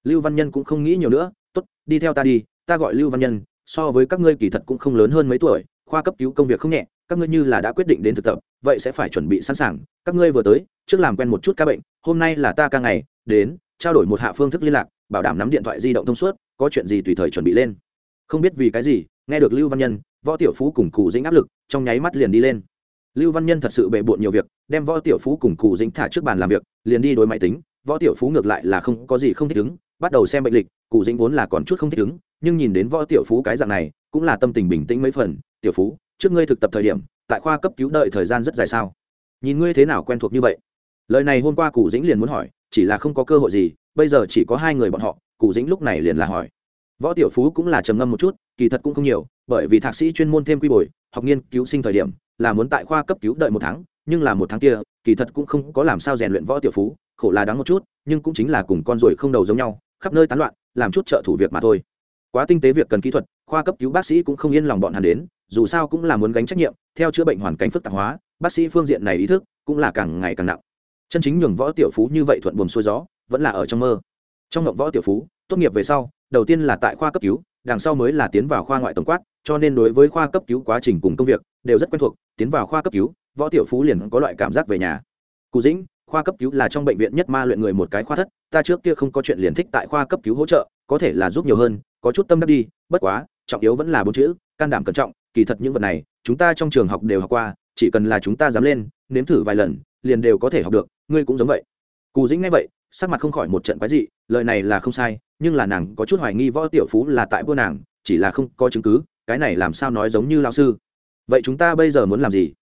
Lưu văn nhân cũng không nghĩ nhiều nữa t ố t đi theo ta đi, ta gọi lưu văn nhân, so với các ngươi kỳ thật cũng không lớn hơn mấy tuổi, khoa cấp cứu công việc không nhẹ các ngươi như là đã quyết định đến thực tập, vậy sẽ phải chuẩn bị sẵn sàng. Các ngươi vừa tới, trước làm quen một chút ca bệnh, hôm nay là ta ca ngày, đến, trao đổi một hạ phương thức liên lạc, bảo đảm nắm điện thoại di động thông suốt, có chuyện gì tùy thời chuẩn bị lên. Không biết vì cái gì, nghe được lưu văn nhân, võ tiểu phú cùng cụ dĩnh áp lực, trong nháy mắt liền đi lên. Lưu văn nhân thật sự bề bộn nhiều việc, đem võ tiểu phú cùng cụ dĩnh thả trước bàn làm việc, liền đi đối máy tính. Võ tiểu phú ngược lại là không có gì không thích ứng, bắt đầu xem bệnh lịch, cụ dĩnh vốn là còn chút không thích ứng, nhưng nhìn đến võ tiểu phú cái dạng này, cũng là tâm tình bình tĩnh mấy phần. Tiểu phú trước ngươi thực tập thời điểm, tại khoa cấp cứu đợi thời gian rất dài sao? Nhìn ngươi thế nào quen thuộc như vậy. Lời này hôm qua cụ dĩnh liền muốn hỏi, chỉ là không có cơ hội gì, bây giờ chỉ có hai người bọn họ cụ dĩnh lúc này liền là hỏi. Võ tiểu phú cũng là trầm ngâm một chút, kỳ thật cũng không nhiều, bởi vì thạc sĩ chuyên môn thêm quy bồi, học nghiên cứu sinh thời điểm, là muốn tại khoa cấp cứu đợi một tháng, nhưng là một tháng kia, kỳ thật cũng không có làm sao rèn luyện võ tiểu phú, khổ là đáng một chút, nhưng cũng chính là cùng con ruồi không đầu giống nhau, khắp nơi tán loạn, làm chút trợ thủ việc mà thôi. Quá tinh tế việc cần kỹ thuật, khoa cấp cứu bác sĩ cũng không yên lòng bọn hắn đến dù sao cũng là muốn gánh trách nhiệm, theo chữa bệnh hoàn cảnh phức tạp hóa, bác sĩ phương diện này ý thức cũng là càng ngày càng nặng. Chân chính nhường võ tiểu phú như vậy thuận buồm xuôi gió, vẫn là ở trong mơ. Trong ngộng võ tiểu phú, tốt nghiệp về sau, đầu tiên là tại khoa cấp cứu, đằng sau mới là tiến vào khoa ngoại tổng quát, cho nên đối với khoa cấp cứu quá trình cùng công việc đều rất quen thuộc, tiến vào khoa cấp cứu, võ tiểu phú liền có loại cảm giác về nhà. Cụ dĩnh, khoa cấp cứu là trong bệnh viện nhất ma luyện người một cái khoa thất, ta trước kia không có chuyện liền thích tại khoa cấp cứu hỗ trợ, có thể là giúp nhiều hơn, có chút tâm đắc đi, bất quá, trọng yếu vẫn là bốn chữ, can đảm cẩn trọng kỳ thật những vật này, chúng ta trong trường học đều học qua, chỉ cần là chúng ta dám lên, nếm thử vài lần, liền đều có thể học được, ngươi cũng giống vậy. Cù dĩnh nghe vậy, sắc mặt không khỏi một trận quái dị, lời này là không sai, nhưng là nàng có chút hoài nghi võ tiểu phú là tại vua nàng, chỉ là không có chứng cứ, cái này làm sao nói giống như lao sư. Vậy chúng ta bây giờ muốn làm gì?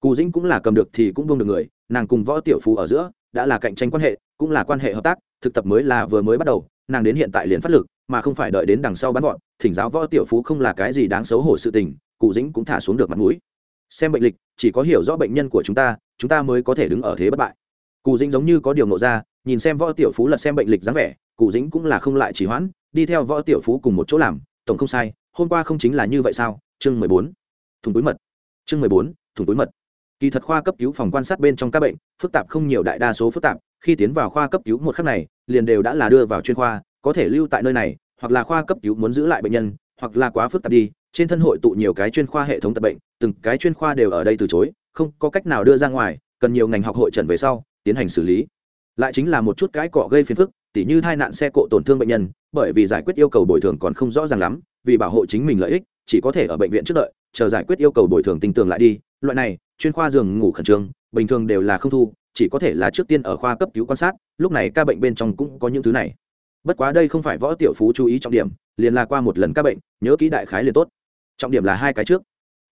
Cù dĩnh cũng là cầm được thì cũng buông được người, nàng cùng võ tiểu phú ở giữa, đã là cạnh tranh quan hệ, cũng là quan hệ hợp tác, thực tập mới là vừa mới bắt đầu, nàng đến hiện tại liền phát lực, mà không phải đợi đến đằng sau bắn gọn thỉnh giáo võ tiểu phú không là cái gì đáng xấu hổ sự tình cụ dĩnh cũng thả xuống được mặt mũi. Xem bệnh lịch, chỉ có hiểu rõ bệnh nhân của chúng ta chúng ta mới có thể đứng ở thế bất bại. Cụ dĩnh giống như có điều nộ ra, nhìn xem võ tiểu phú lật xem bệnh lịch dáng vẻ, cụ dĩnh cũng là không lại chỉ hoãn, đi theo võ tiểu phú cùng một chỗ làm, tổng không sai, hôm qua không chính là như vậy sao? Chương mười bốn. Thùng túi mật. Chương mười bốn, thùng túi mật. Kỳ thật khoa cấp cứu phòng quan sát bên trong các bệnh, phức tạp không nhiều đại đa số phức tạp, khi tiến vào khoa cấp cứu một khắc này, liền đều đã là đưa vào chuyên khoa, có thể lưu tại nơi này, hoặc là khoa cấp cứu muốn giữ lại bệnh nhân hoặc là quá phức tạp đi, trên thân hội tụ nhiều cái chuyên khoa hệ thống tập bệnh, từng cái chuyên khoa đều ở đây từ chối, không có cách nào đưa ra ngoài, cần nhiều ngành học hội trần về sau, tiến hành xử lý. Lại chính là một chút cái cọ gây phiền phức, tỉ như tai nạn xe cộ tổn thương bệnh nhân, bởi vì giải quyết yêu cầu bồi thường còn không rõ ràng lắm, vì bảo hộ chính mình lợi ích, chỉ có thể ở bệnh viện trước đợi, chờ giải quyết yêu cầu bồi thường tinh tường lại đi, loại này, chuyên khoa giường ngủ khẩn trương, bình thường đều là không thu, chỉ có thể là trước tiên ở khoa cấp cứu quan sát, lúc này ca bệnh bên trong cũng có những thứ này. Bất quá đây không phải võ tiểu phú chú ý trọng điểm liền là qua một lần các bệnh, nhớ kỹ đại khái liền tốt. Trọng điểm là hai cái trước.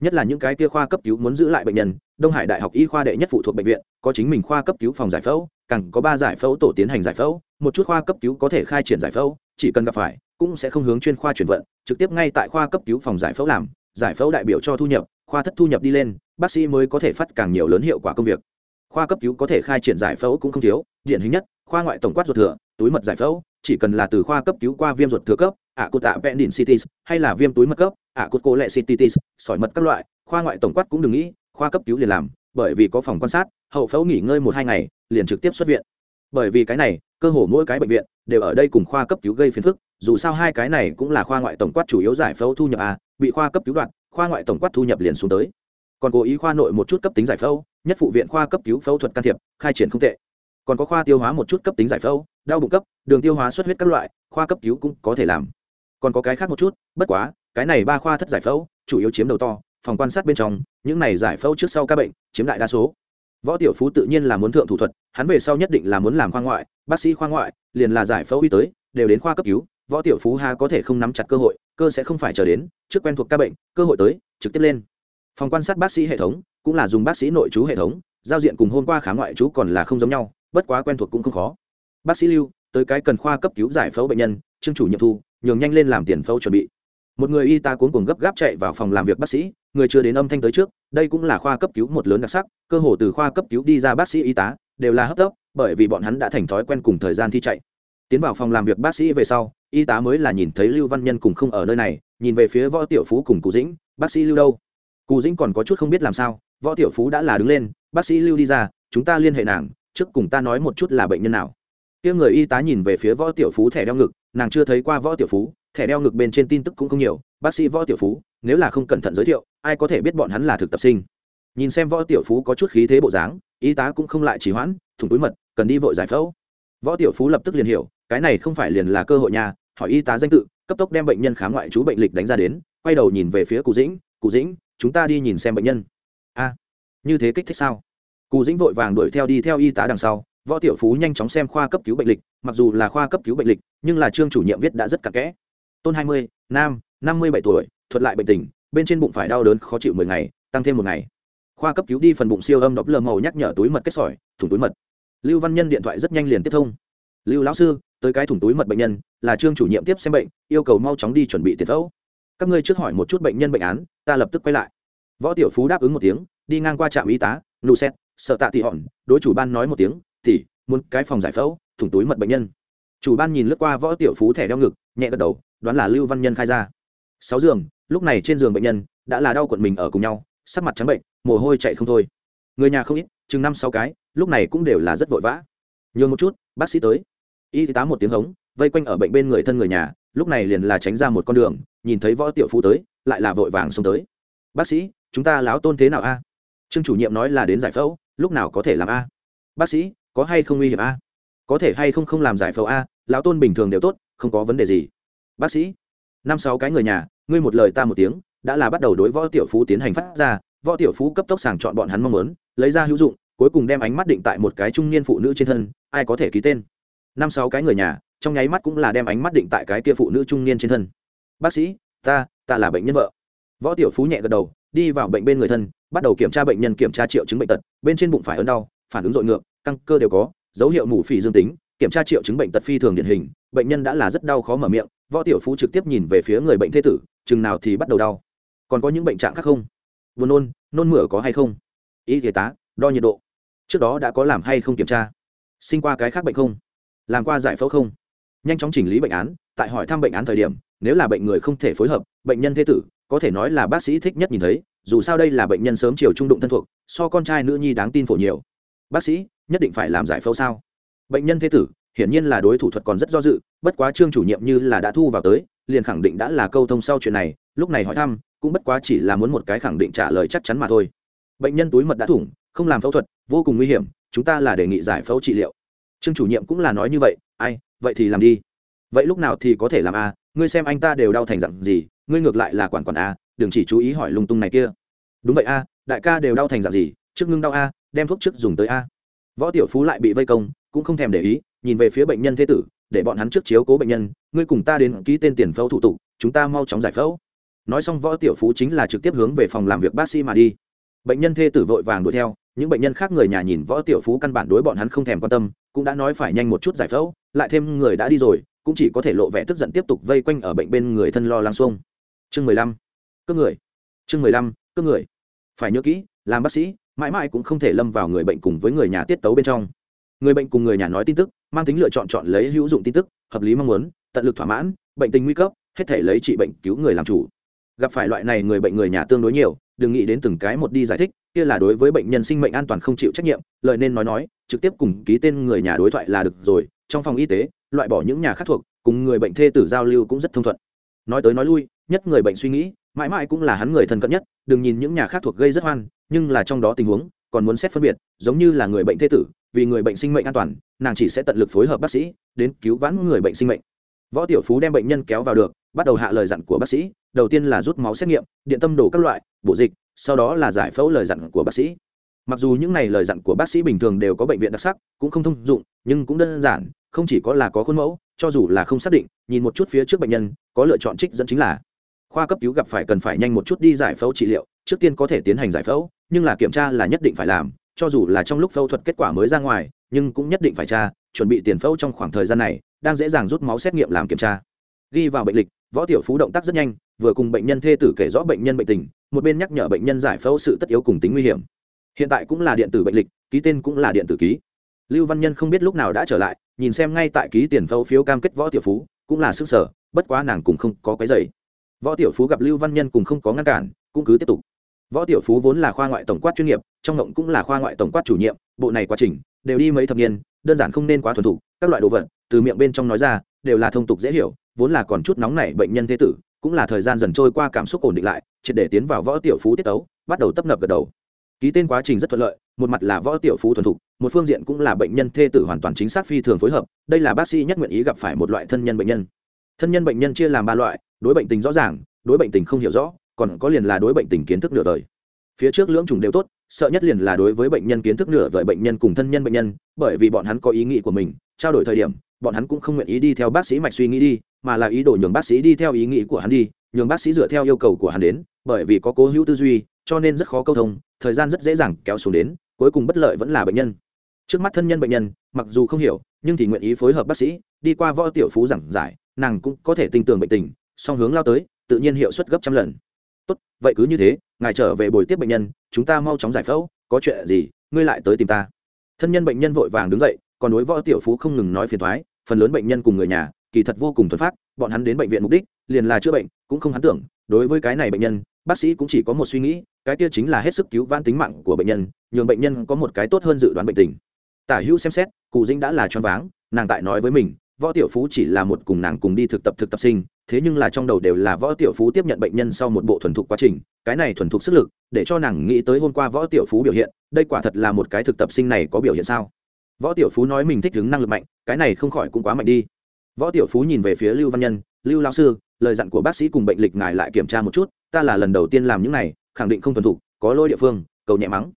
Nhất là những cái kia khoa cấp cứu muốn giữ lại bệnh nhân, đông hải đại học y khoa đệ nhất phụ thuộc bệnh viện, có chính mình khoa cấp cứu phòng giải phẫu, càng có ba giải phẫu tổ tiến hành giải phẫu, một chút khoa cấp cứu có thể khai triển giải phẫu, chỉ cần gặp phải, cũng sẽ không hướng chuyên khoa chuyển vận, trực tiếp ngay tại khoa cấp cứu phòng giải phẫu làm, giải phẫu đại biểu cho thu nhập, khoa thất thu nhập đi lên, bác sĩ mới có thể phát càng nhiều lớn hiệu quả công việc. Khoa cấp cứu có thể khai triển giải phẫu cũng không thiếu, điển hình nhất, khoa ngoại tổng quát ruột thừa, túi mật giải phẫu, chỉ cần là từ khoa cấp cứu qua viêm ruột thừa cấp ạ cột tạ pendin cities, hay là viêm túi mật cấp, ạ cột cô lệ cities, sỏi mật các loại, khoa ngoại tổng quát cũng đừng nghĩ, khoa cấp cứu liền làm, bởi vì có phòng quan sát, hậu phẫu nghỉ ngơi một hai ngày, liền trực tiếp xuất viện. Bởi vì cái này, cơ hồ mỗi cái bệnh viện đều ở đây cùng khoa cấp cứu gây phiền phức, dù sao hai cái này cũng là khoa ngoại tổng quát chủ yếu giải phẫu thu nhập à bị khoa cấp cứu đoạn, khoa ngoại tổng quát thu nhập liền xuống tới. Còn cố ý khoa nội một chút cấp tính giải phẫu, nhất phụ viện khoa cấp cứu phẫu thuật can thiệp, khai triển không tệ. Còn có khoa tiêu hóa một chút cấp tính giải phẫu, đau bụng cấp, đường tiêu hóa xuất huyết các loại, khoa cấp cứu cũng có thể làm còn có cái khác một chút, bất quá, cái này ba khoa thất giải phẫu, chủ yếu chiếm đầu to, phòng quan sát bên trong, những này giải phẫu trước sau các bệnh, chiếm đại đa số. Võ tiểu phú tự nhiên là muốn thượng thủ thuật, hắn về sau nhất định là muốn làm khoa ngoại, bác sĩ khoa ngoại, liền là giải phẫu y tới, đều đến khoa cấp cứu, võ tiểu phú ha có thể không nắm chặt cơ hội, cơ sẽ không phải chờ đến, trước quen thuộc ca bệnh, cơ hội tới, trực tiếp lên. Phòng quan sát bác sĩ hệ thống, cũng là dùng bác sĩ nội chú hệ thống, giao diện cùng hôm qua khám ngoại chú còn là không giống nhau, bất quá quen thuộc cũng không khó. Bác sĩ lưu, tới cái cần khoa cấp cứu giải phẫu bệnh nhân trương chủ nhiệm thu nhường nhanh lên làm tiền phẫu chuẩn bị. Một người y tá cuốn cuồng gấp gáp chạy vào phòng làm việc bác sĩ, người chưa đến âm thanh tới trước, đây cũng là khoa cấp cứu một lớn đặc sắc, cơ hồ từ khoa cấp cứu đi ra bác sĩ y tá, đều là hấp tấp, bởi vì bọn hắn đã thành thói quen cùng thời gian thi chạy. Tiến vào phòng làm việc bác sĩ về sau, y tá mới là nhìn thấy lưu văn nhân cùng không ở nơi này, nhìn về phía võ tiểu phú cùng cụ dĩnh, bác sĩ lưu đâu? Cụ dĩnh còn có chút không biết làm sao, võ tiểu phú đã là đứng lên, bác sĩ lưu đi ra, chúng ta liên hệ nàng, trước cùng ta nói một chút là bệnh nhân nào. Kia người y tá nhìn về phía võ tiểu phú thẻ đeo ngực nàng chưa thấy qua võ tiểu phú, thẻ đeo ngực bên trên tin tức cũng không nhiều, bác sĩ võ tiểu phú, nếu là không cẩn thận giới thiệu, ai có thể biết bọn hắn là thực tập sinh. Nhìn xem võ tiểu phú có chút khí thế bộ dáng, y tá cũng không lại chỉ hoãn, thủng túi mật, cần đi vội giải phẫu. Võ tiểu phú lập tức liền hiểu, cái này không phải liền là cơ hội nhà hỏi y tá danh tự, cấp tốc đem bệnh nhân khám ngoại trú bệnh lịch đánh ra đến, quay đầu nhìn về phía cụ dĩnh cụ dĩnh, chúng ta đi nhìn xem bệnh nhân. A, như thế kích thích sao? Cụ dĩnh vội vàng đuổi theo đi theo y tá đằng sau võ tiểu phú nhanh chóng xem khoa cấp cứu bệnh lịch, mặc dù là khoa cấp cứu bệnh lịch, nhưng là trương chủ nhiệm viết đã rất cặn kẽ. Tôn hai mươi, nam, năm mươi bảy tuổi, thuật lại bệnh tình, bên trên bụng phải đau đớn khó chịu mười ngày, tăng thêm một ngày. Khoa cấp cứu đi phần bụng siêu âm đọc lờ màu nhắc nhở túi mật kết sỏi, thủng túi mật. Lưu văn nhân điện thoại rất nhanh liền tiếp thông. Lưu lão sư, tới cái thủng túi mật bệnh nhân, là trương chủ nhiệm tiếp xem bệnh, yêu cầu mau chóng đi chuẩn bị tiền phẫu. Các ngươi trước hỏi một chút bệnh nhân bệnh án, ta lập tức quay lại. Võ tiểu phú đáp ứng một tiếng, đi ngang qua trạm y tá, nụ xét, sợ tạ tị hòn, đối chủ ban nói một tiếng tỷ, muốn cái phòng giải phẫu, thủng túi mật bệnh nhân. Chủ ban nhìn lướt qua võ tiểu phú thẻ đeo ngực, nhẹ gật đầu, đoán là lưu văn nhân khai ra. Sáu giường, lúc này trên giường bệnh nhân, đã là đau quận mình ở cùng nhau, sắc mặt trắng bệnh, mồ hôi chạy không thôi. Người nhà không ít, chừng năm sáu cái, lúc này cũng đều là rất vội vã. Nhường một chút, bác sĩ tới. Y tá một tiếng hống, vây quanh ở bệnh bên người thân người nhà, lúc này liền là tránh ra một con đường, nhìn thấy võ tiểu phú tới, lại là vội vàng xông tới. Bác sĩ, chúng ta láo tôn thế nào a? Trương chủ nhiệm nói là đến giải phẫu, lúc nào có thể làm a? Bác sĩ có hay không nguy hiểm a? Có thể hay không không làm giải phẫu a, lão tôn bình thường đều tốt, không có vấn đề gì. Bác sĩ, năm sáu cái người nhà, ngươi một lời ta một tiếng, đã là bắt đầu đối võ tiểu phú tiến hành phát ra, võ tiểu phú cấp tốc sàng chọn bọn hắn mong muốn, lấy ra hữu dụng, cuối cùng đem ánh mắt định tại một cái trung niên phụ nữ trên thân, ai có thể ký tên? Năm sáu cái người nhà, trong nháy mắt cũng là đem ánh mắt định tại cái kia phụ nữ trung niên trên thân. Bác sĩ, ta ta là bệnh nhân vợ. Võ tiểu phú nhẹ gật đầu, đi vào bệnh bên người thân, bắt đầu kiểm tra bệnh nhân kiểm tra triệu chứng bệnh tật, bên trên bụng phải ớn đau, phản ứng dội ngược căng cơ đều có, dấu hiệu mù phì dương tính, kiểm tra triệu chứng bệnh tật phi thường điển hình, bệnh nhân đã là rất đau khó mở miệng, võ tiểu phú trực tiếp nhìn về phía người bệnh thế tử, chừng nào thì bắt đầu đau. Còn có những bệnh trạng khác không? Buồn nôn nôn mửa có hay không? Y y tá, đo nhiệt độ. Trước đó đã có làm hay không kiểm tra? Sinh qua cái khác bệnh không? Làm qua giải phẫu không? Nhanh chóng chỉnh lý bệnh án, tại hỏi thăm bệnh án thời điểm, nếu là bệnh người không thể phối hợp, bệnh nhân thế tử, có thể nói là bác sĩ thích nhất nhìn thấy, dù sao đây là bệnh nhân sớm chiều trung đụng thân thuộc, so con trai nữ nhi đáng tin phổ nhiều bác sĩ, nhất định phải làm giải phẫu sao? Bệnh nhân thế tử, hiển nhiên là đối thủ thuật còn rất do dự, bất quá trương chủ nhiệm như là đã thu vào tới, liền khẳng định đã là câu thông sau chuyện này, lúc này hỏi thăm, cũng bất quá chỉ là muốn một cái khẳng định trả lời chắc chắn mà thôi. Bệnh nhân túi mật đã thủng, không làm phẫu thuật, vô cùng nguy hiểm, chúng ta là đề nghị giải phẫu trị liệu. Trương chủ nhiệm cũng là nói như vậy, ai, vậy thì làm đi. Vậy lúc nào thì có thể làm a ngươi xem anh ta đều đau thành dạng gì, ngươi ngược lại là quản quản a đừng chỉ chú ý hỏi lung tung này kia. Đúng vậy a đại ca đều đau thành dạng gì, trước ngưng đau a đem thuốc trước dùng tới a. Võ tiểu phú lại bị vây công, cũng không thèm để ý, nhìn về phía bệnh nhân thế tử, để bọn hắn trước chiếu cố bệnh nhân, ngươi cùng ta đến ký tên tiền phẫu thủ tục, chúng ta mau chóng giải phẫu. Nói xong võ tiểu phú chính là trực tiếp hướng về phòng làm việc bác sĩ mà đi. Bệnh nhân thê tử vội vàng đuổi theo, những bệnh nhân khác người nhà nhìn võ tiểu phú căn bản đối bọn hắn không thèm quan tâm, cũng đã nói phải nhanh một chút giải phẫu, lại thêm người đã đi rồi, cũng chỉ có thể lộ vẻ tức giận tiếp tục vây quanh ở bệnh bên người thân lo lắng xuông. Chương mười lăm, cướp người. Chương mười lăm, cướp người. Phải nhớ kỹ, làm bác sĩ mãi mãi cũng không thể lâm vào người bệnh cùng với người nhà tiết tấu bên trong. Người bệnh cùng người nhà nói tin tức, mang tính lựa chọn chọn lấy hữu dụng tin tức, hợp lý mong muốn, tận lực thỏa mãn, bệnh tình nguy cấp, hết thể lấy trị bệnh cứu người làm chủ. Gặp phải loại này người bệnh người nhà tương đối nhiều, đừng nghĩ đến từng cái một đi giải thích, kia là đối với bệnh nhân sinh mệnh an toàn không chịu trách nhiệm, lời nên nói nói, trực tiếp cùng ký tên người nhà đối thoại là được rồi, trong phòng y tế, loại bỏ những nhà khác thuộc, cùng người bệnh thê tử giao lưu cũng rất thông thuận. Nói tới nói lui, nhất người bệnh suy nghĩ, mãi mãi cũng là hắn người thân cận nhất, đừng nhìn những nhà khác thuộc gây rất hoan nhưng là trong đó tình huống còn muốn xét phân biệt, giống như là người bệnh thê tử, vì người bệnh sinh mệnh an toàn, nàng chỉ sẽ tận lực phối hợp bác sĩ đến cứu vãn người bệnh sinh mệnh. Võ tiểu phú đem bệnh nhân kéo vào được, bắt đầu hạ lời dặn của bác sĩ, đầu tiên là rút máu xét nghiệm, điện tâm đồ các loại, bổ dịch, sau đó là giải phẫu lời dặn của bác sĩ. Mặc dù những này lời dặn của bác sĩ bình thường đều có bệnh viện đặc sắc, cũng không thông dụng, nhưng cũng đơn giản, không chỉ có là có khuôn mẫu, cho dù là không xác định, nhìn một chút phía trước bệnh nhân, có lựa chọn trích dẫn chính là, khoa cấp cứu gặp phải cần phải nhanh một chút đi giải phẫu trị liệu, trước tiên có thể tiến hành giải phẫu nhưng là kiểm tra là nhất định phải làm, cho dù là trong lúc phẫu thuật kết quả mới ra ngoài, nhưng cũng nhất định phải tra, chuẩn bị tiền phẫu trong khoảng thời gian này, đang dễ dàng rút máu xét nghiệm làm kiểm tra. Ghi vào bệnh lịch, võ tiểu phú động tác rất nhanh, vừa cùng bệnh nhân thê tử kể rõ bệnh nhân bệnh tình, một bên nhắc nhở bệnh nhân giải phẫu sự tất yếu cùng tính nguy hiểm. Hiện tại cũng là điện tử bệnh lịch, ký tên cũng là điện tử ký. Lưu văn nhân không biết lúc nào đã trở lại, nhìn xem ngay tại ký tiền phẫu phiếu cam kết võ tiểu phú, cũng là sức sở, bất quá nàng cũng không có cái giày võ tiểu phú gặp lưu văn nhân cùng không có ngăn cản, cũng cứ tiếp tục võ tiểu phú vốn là khoa ngoại tổng quát chuyên nghiệp, trong ngộng cũng là khoa ngoại tổng quát chủ nhiệm, bộ này quá trình đều đi mấy thập niên, đơn giản không nên quá thuần thục, các loại đồ vật, từ miệng bên trong nói ra, đều là thông tục dễ hiểu, vốn là còn chút nóng nảy bệnh nhân thế tử, cũng là thời gian dần trôi qua cảm xúc ổn định lại, triệt để tiến vào võ tiểu phú tiết tấu, bắt đầu tấp nập gật đầu. Ký tên quá trình rất thuận lợi, một mặt là võ tiểu phú thuần thục, một phương diện cũng là bệnh nhân thê tử hoàn toàn chính xác phi thường phối hợp, đây là bác sĩ nhất nguyện ý gặp phải một loại thân nhân bệnh nhân. Thân nhân bệnh nhân chia làm ba loại, đối bệnh tình rõ ràng, đối bệnh tình không hiểu rõ còn có liền là đối bệnh tình kiến thức nửa đời phía trước lưỡng chủng đều tốt, sợ nhất liền là đối với bệnh nhân kiến thức nửa vời bệnh nhân cùng thân nhân bệnh nhân, bởi vì bọn hắn có ý nghĩ của mình, trao đổi thời điểm, bọn hắn cũng không nguyện ý đi theo bác sĩ mạch suy nghĩ đi, mà là ý đồ nhường bác sĩ đi theo ý nghĩ của hắn đi, nhường bác sĩ dựa theo yêu cầu của hắn đến, bởi vì có cố hữu tư duy, cho nên rất khó câu thông, thời gian rất dễ dàng kéo xuống đến, cuối cùng bất lợi vẫn là bệnh nhân. Trước mắt thân nhân bệnh nhân, mặc dù không hiểu, nhưng thì nguyện ý phối hợp bác sĩ, đi qua võ tiểu phú giảng giải, nàng cũng có thể tin tưởng bệnh tình, song hướng lao tới, tự nhiên hiệu suất gấp trăm lần tốt, vậy cứ như thế, ngài trở về buổi tiếp bệnh nhân, chúng ta mau chóng giải phẫu, có chuyện gì, ngươi lại tới tìm ta. Thân nhân bệnh nhân vội vàng đứng dậy, còn đối võ tiểu phú không ngừng nói phiền thoái, phần lớn bệnh nhân cùng người nhà, kỳ thật vô cùng thuần phát bọn hắn đến bệnh viện mục đích, liền là chữa bệnh, cũng không hắn tưởng, đối với cái này bệnh nhân, bác sĩ cũng chỉ có một suy nghĩ, cái kia chính là hết sức cứu vãn tính mạng của bệnh nhân, nhường bệnh nhân có một cái tốt hơn dự đoán bệnh tình. Tả hữu xem xét, cụ dĩnh đã là choáng váng, nàng tại nói với mình, võ tiểu phú chỉ là một cùng nàng cùng đi thực tập thực tập sinh thế nhưng là trong đầu đều là võ tiểu phú tiếp nhận bệnh nhân sau một bộ thuần thục quá trình, cái này thuần thục sức lực, để cho nàng nghĩ tới hôm qua võ tiểu phú biểu hiện, đây quả thật là một cái thực tập sinh này có biểu hiện sao? Võ tiểu phú nói mình thích đứng năng lực mạnh, cái này không khỏi cũng quá mạnh đi. Võ tiểu phú nhìn về phía lưu văn nhân, lưu lao sư, lời dặn của bác sĩ cùng bệnh lịch ngài lại kiểm tra một chút, ta là lần đầu tiên làm những này, khẳng định không thuần thục, có lỗi địa phương, cầu nhẹ mắng.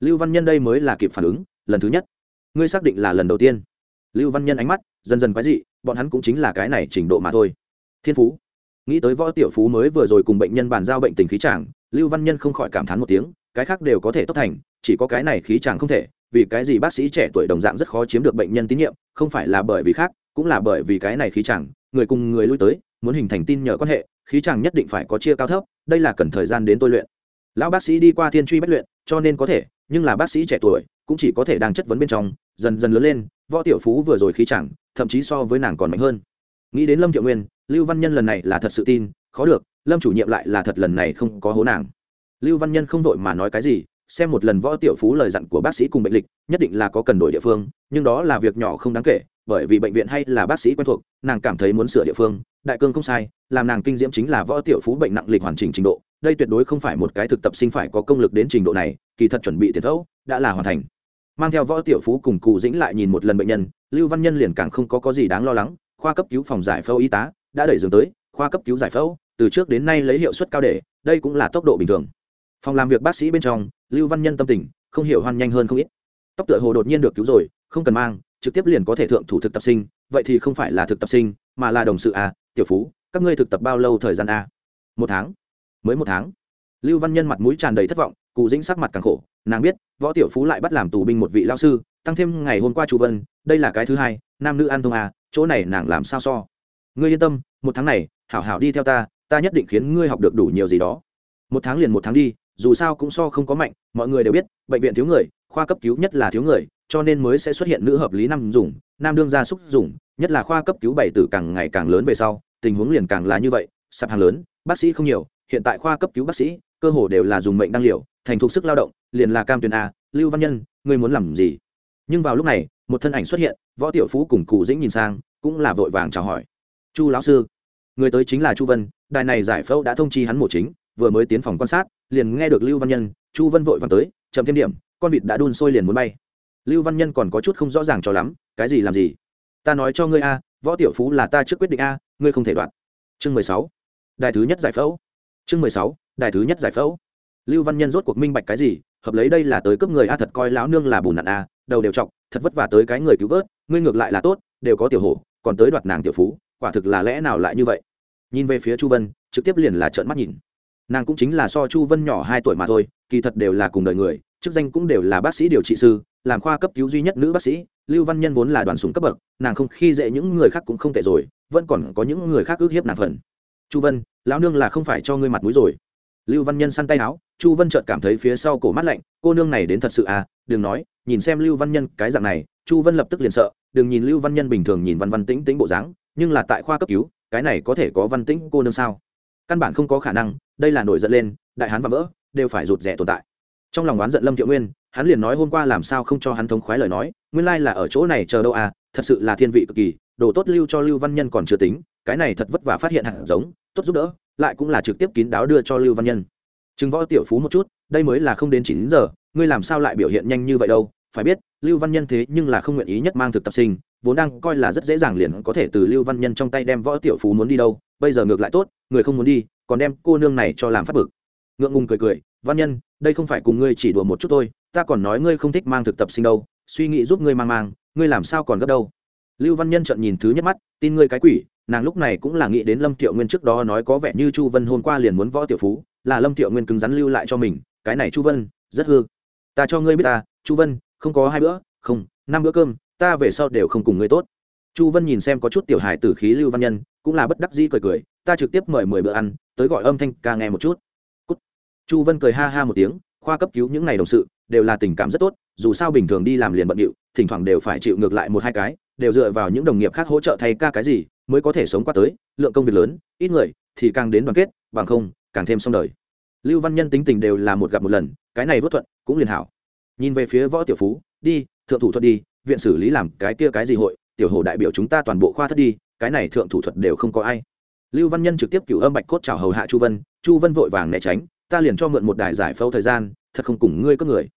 Lưu văn nhân đây mới là kịp phản ứng, lần thứ nhất, ngươi xác định là lần đầu tiên. Lưu văn nhân ánh mắt dần dần quái dị, bọn hắn cũng chính là cái này trình độ mà thôi thiên phú. Nghĩ tới võ tiểu phú mới vừa rồi cùng bệnh nhân bàn giao bệnh tình khí chàng, lưu văn nhân không khỏi cảm thán một tiếng, cái khác đều có thể tốt thành, chỉ có cái này khí chàng không thể, vì cái gì bác sĩ trẻ tuổi đồng dạng rất khó chiếm được bệnh nhân tín nhiệm, không phải là bởi vì khác, cũng là bởi vì cái này khí chàng, người cùng người lui tới, muốn hình thành tin nhờ quan hệ, khí chàng nhất định phải có chia cao thấp, đây là cần thời gian đến tôi luyện. Lão bác sĩ đi qua thiên truy bất luyện, cho nên có thể, nhưng là bác sĩ trẻ tuổi, cũng chỉ có thể đang chất vấn bên trong, dần dần lớn lên, võ tiểu phú vừa rồi khí chàng, thậm chí so với nàng còn mạnh hơn. Nghĩ đến lâm thiệu nguyên lưu văn nhân lần này là thật sự tin, khó được, lâm chủ nhiệm lại là thật lần này không có hố nàng. Lưu văn nhân không vội mà nói cái gì, xem một lần võ tiểu phú lời dặn của bác sĩ cùng bệnh lịch, nhất định là có cần đổi địa phương, nhưng đó là việc nhỏ không đáng kể, bởi vì bệnh viện hay là bác sĩ quen thuộc, nàng cảm thấy muốn sửa địa phương, đại cương không sai, làm nàng kinh diễm chính là võ tiểu phú bệnh nặng lịch hoàn chỉnh trình độ, đây tuyệt đối không phải một cái thực tập sinh phải có công lực đến trình độ này, kỳ thật chuẩn bị tiền phẫu đã là hoàn thành. Mang theo võ tiểu phú cùng cụ dĩnh lại nhìn một lần bệnh nhân, lưu văn nhân liền càng không có có gì đáng lo lắng, khoa cấp cứu phòng giải phẫu y tá đã đẩy giường tới, khoa cấp cứu giải phẫu, từ trước đến nay lấy hiệu suất cao để, đây cũng là tốc độ bình thường. Phòng làm việc bác sĩ bên trong, lưu văn nhân tâm tình, không hiểu hoan nhanh hơn không ít. Tóc tựa hồ đột nhiên được cứu rồi, không cần mang, trực tiếp liền có thể thượng thủ thực tập sinh, vậy thì không phải là thực tập sinh, mà là đồng sự à tiểu phú, các ngươi thực tập bao lâu thời gian à một tháng. Mới một tháng. Lưu văn nhân mặt mũi tràn đầy thất vọng, cụ dĩnh sắc mặt càng khổ, nàng biết, võ tiểu phú lại bắt làm tù binh một vị lao sư, tăng thêm ngày hôm qua chu vân, đây là cái thứ hai, nam nữ an thông à chỗ này nàng làm sao so? Ngươi yên tâm, một tháng này, hảo hảo đi theo ta ta nhất định khiến ngươi học được đủ nhiều gì đó. Một tháng liền một tháng đi, dù sao cũng so không có mạnh, mọi người đều biết, bệnh viện thiếu người, khoa cấp cứu nhất là thiếu người, cho nên mới sẽ xuất hiện nữ hợp lý nam dùng, nam đương gia súc dùng, nhất là khoa cấp cứu bảy tử càng ngày càng lớn về sau, tình huống liền càng là như vậy, sạp hàng lớn, bác sĩ không nhiều, hiện tại khoa cấp cứu bác sĩ, cơ hồ đều là dùng mệnh đăng liệu, thành thục sức lao động, liền là cam tuyền a, lưu văn nhân, ngươi muốn làm gì? Nhưng vào lúc này, một thân ảnh xuất hiện, võ tiểu phú cùng cụ dĩnh nhìn sang, cũng là vội vàng chào hỏi chu lão sư. Người tới chính là chu vân, đài này giải phẫu đã thông chi hắn mổ chính, vừa mới tiến phòng quan sát, liền nghe được lưu văn nhân, chu vân vội vàng tới, chậm thêm điểm, con vịt đã đun sôi liền muốn bay. Lưu văn nhân còn có chút không rõ ràng cho lắm, cái gì làm gì? Ta nói cho ngươi a, võ tiểu phú là ta trước quyết định a, ngươi không thể đoạt. Chương mười sáu. Đài thứ nhất giải phẫu. Chương mười sáu, đài thứ nhất giải phẫu. Lưu văn nhân rốt cuộc minh bạch cái gì, hợp lấy đây là tới cấp người a, thật coi lão nương là bùn nặn a, đầu đều chọc, thật vất vả tới cái người cứu vớt, ngươi ngược lại là tốt, đều có tiểu hổ, còn tới đoạt nàng tiểu phú quả thực là lẽ nào lại như vậy? Nhìn về phía chu vân, trực tiếp liền là trợn mắt nhìn. Nàng cũng chính là so chu vân nhỏ hai tuổi mà thôi, kỳ thật đều là cùng đời người, chức danh cũng đều là bác sĩ điều trị sư, làm khoa cấp cứu duy nhất nữ bác sĩ, lưu văn nhân vốn là đoàn súng cấp bậc, nàng không khi dễ những người khác cũng không tệ rồi, vẫn còn có những người khác ước hiếp nàng phần. Chu vân, lão nương là không phải cho ngươi mặt mũi rồi. Lưu văn nhân săn tay áo, chu vân chợt cảm thấy phía sau cổ mắt lạnh, cô nương này đến thật sự à đừng nói, nhìn xem lưu văn nhân cái dạng này, chu vân lập tức liền sợ, đừng nhìn lưu văn nhân bình thường nhìn văn văn tĩnh tĩnh bộ dáng nhưng là tại khoa cấp cứu, cái này có thể có văn tĩnh cô nương sao? Căn bản không có khả năng, đây là nổi giận lên, đại hán và vỡ, đều phải rụt rẻ tồn tại. Trong lòng oán giận lâm thiệu nguyên, hắn liền nói hôm qua làm sao không cho hắn thống khoái lời nói, nguyên lai là ở chỗ này chờ đâu à thật sự là thiên vị cực kỳ, đồ tốt lưu cho lưu văn nhân còn chưa tính, cái này thật vất vả phát hiện hạt giống, tốt giúp đỡ, lại cũng là trực tiếp kín đáo đưa cho lưu văn nhân. Chứng võ tiểu phú một chút, đây mới là không đến chín giờ, ngươi làm sao lại biểu hiện nhanh như vậy đâu? Phải biết, lưu văn nhân thế nhưng là không nguyện ý nhất mang thực tập sinh vốn đang coi là rất dễ dàng liền có thể từ lưu văn nhân trong tay đem võ tiểu phú muốn đi đâu, bây giờ ngược lại tốt, người không muốn đi, còn đem cô nương này cho làm phát bực. Ngượng ngùng cười cười, văn nhân, đây không phải cùng ngươi chỉ đùa một chút thôi, ta còn nói ngươi không thích mang thực tập sinh đâu, suy nghĩ giúp ngươi mang mang, ngươi làm sao còn gấp đâu? Lưu văn nhân trợn nhìn thứ nhất mắt, tin ngươi cái quỷ, nàng lúc này cũng là nghĩ đến lâm thiệu nguyên trước đó nói có vẻ như chu vân hôm qua liền muốn võ tiểu phú, là lâm thiệu nguyên cứng rắn lưu lại cho mình, cái này chu vân, rất hư. Ta cho ngươi biết ta, chu vân, không có hai bữa, không, năm bữa cơm ta về sau đều không cùng ngươi tốt. Chu vân nhìn xem có chút tiểu hài tử khí lưu văn nhân, cũng là bất đắc dĩ cười cười, ta trực tiếp mời mười bữa ăn, tới gọi âm thanh ca nghe một chút. Cút. chu vân cười ha ha một tiếng, khoa cấp cứu những ngày đồng sự, đều là tình cảm rất tốt, dù sao bình thường đi làm liền bận điệu, thỉnh thoảng đều phải chịu ngược lại một hai cái, đều dựa vào những đồng nghiệp khác hỗ trợ thay ca cái gì, mới có thể sống qua tới, lượng công việc lớn, ít người, thì càng đến đoàn kết, bằng không, càng thêm xong đời. Lưu văn nhân tính tình đều là một gặp một lần, cái này vô thuận, cũng liền hảo. Nhìn về phía võ tiểu phú, đi, thượng thủ thuật đi viện xử lý làm cái kia cái gì hội, tiểu hồ đại biểu chúng ta toàn bộ khoa thất đi, cái này thượng thủ thuật đều không có ai. Lưu văn nhân trực tiếp cửu âm bạch cốt chào hầu hạ chu vân chu vân vội vàng né tránh, ta liền cho mượn một đài giải phẫu thời gian, thật không cùng ngươi có người.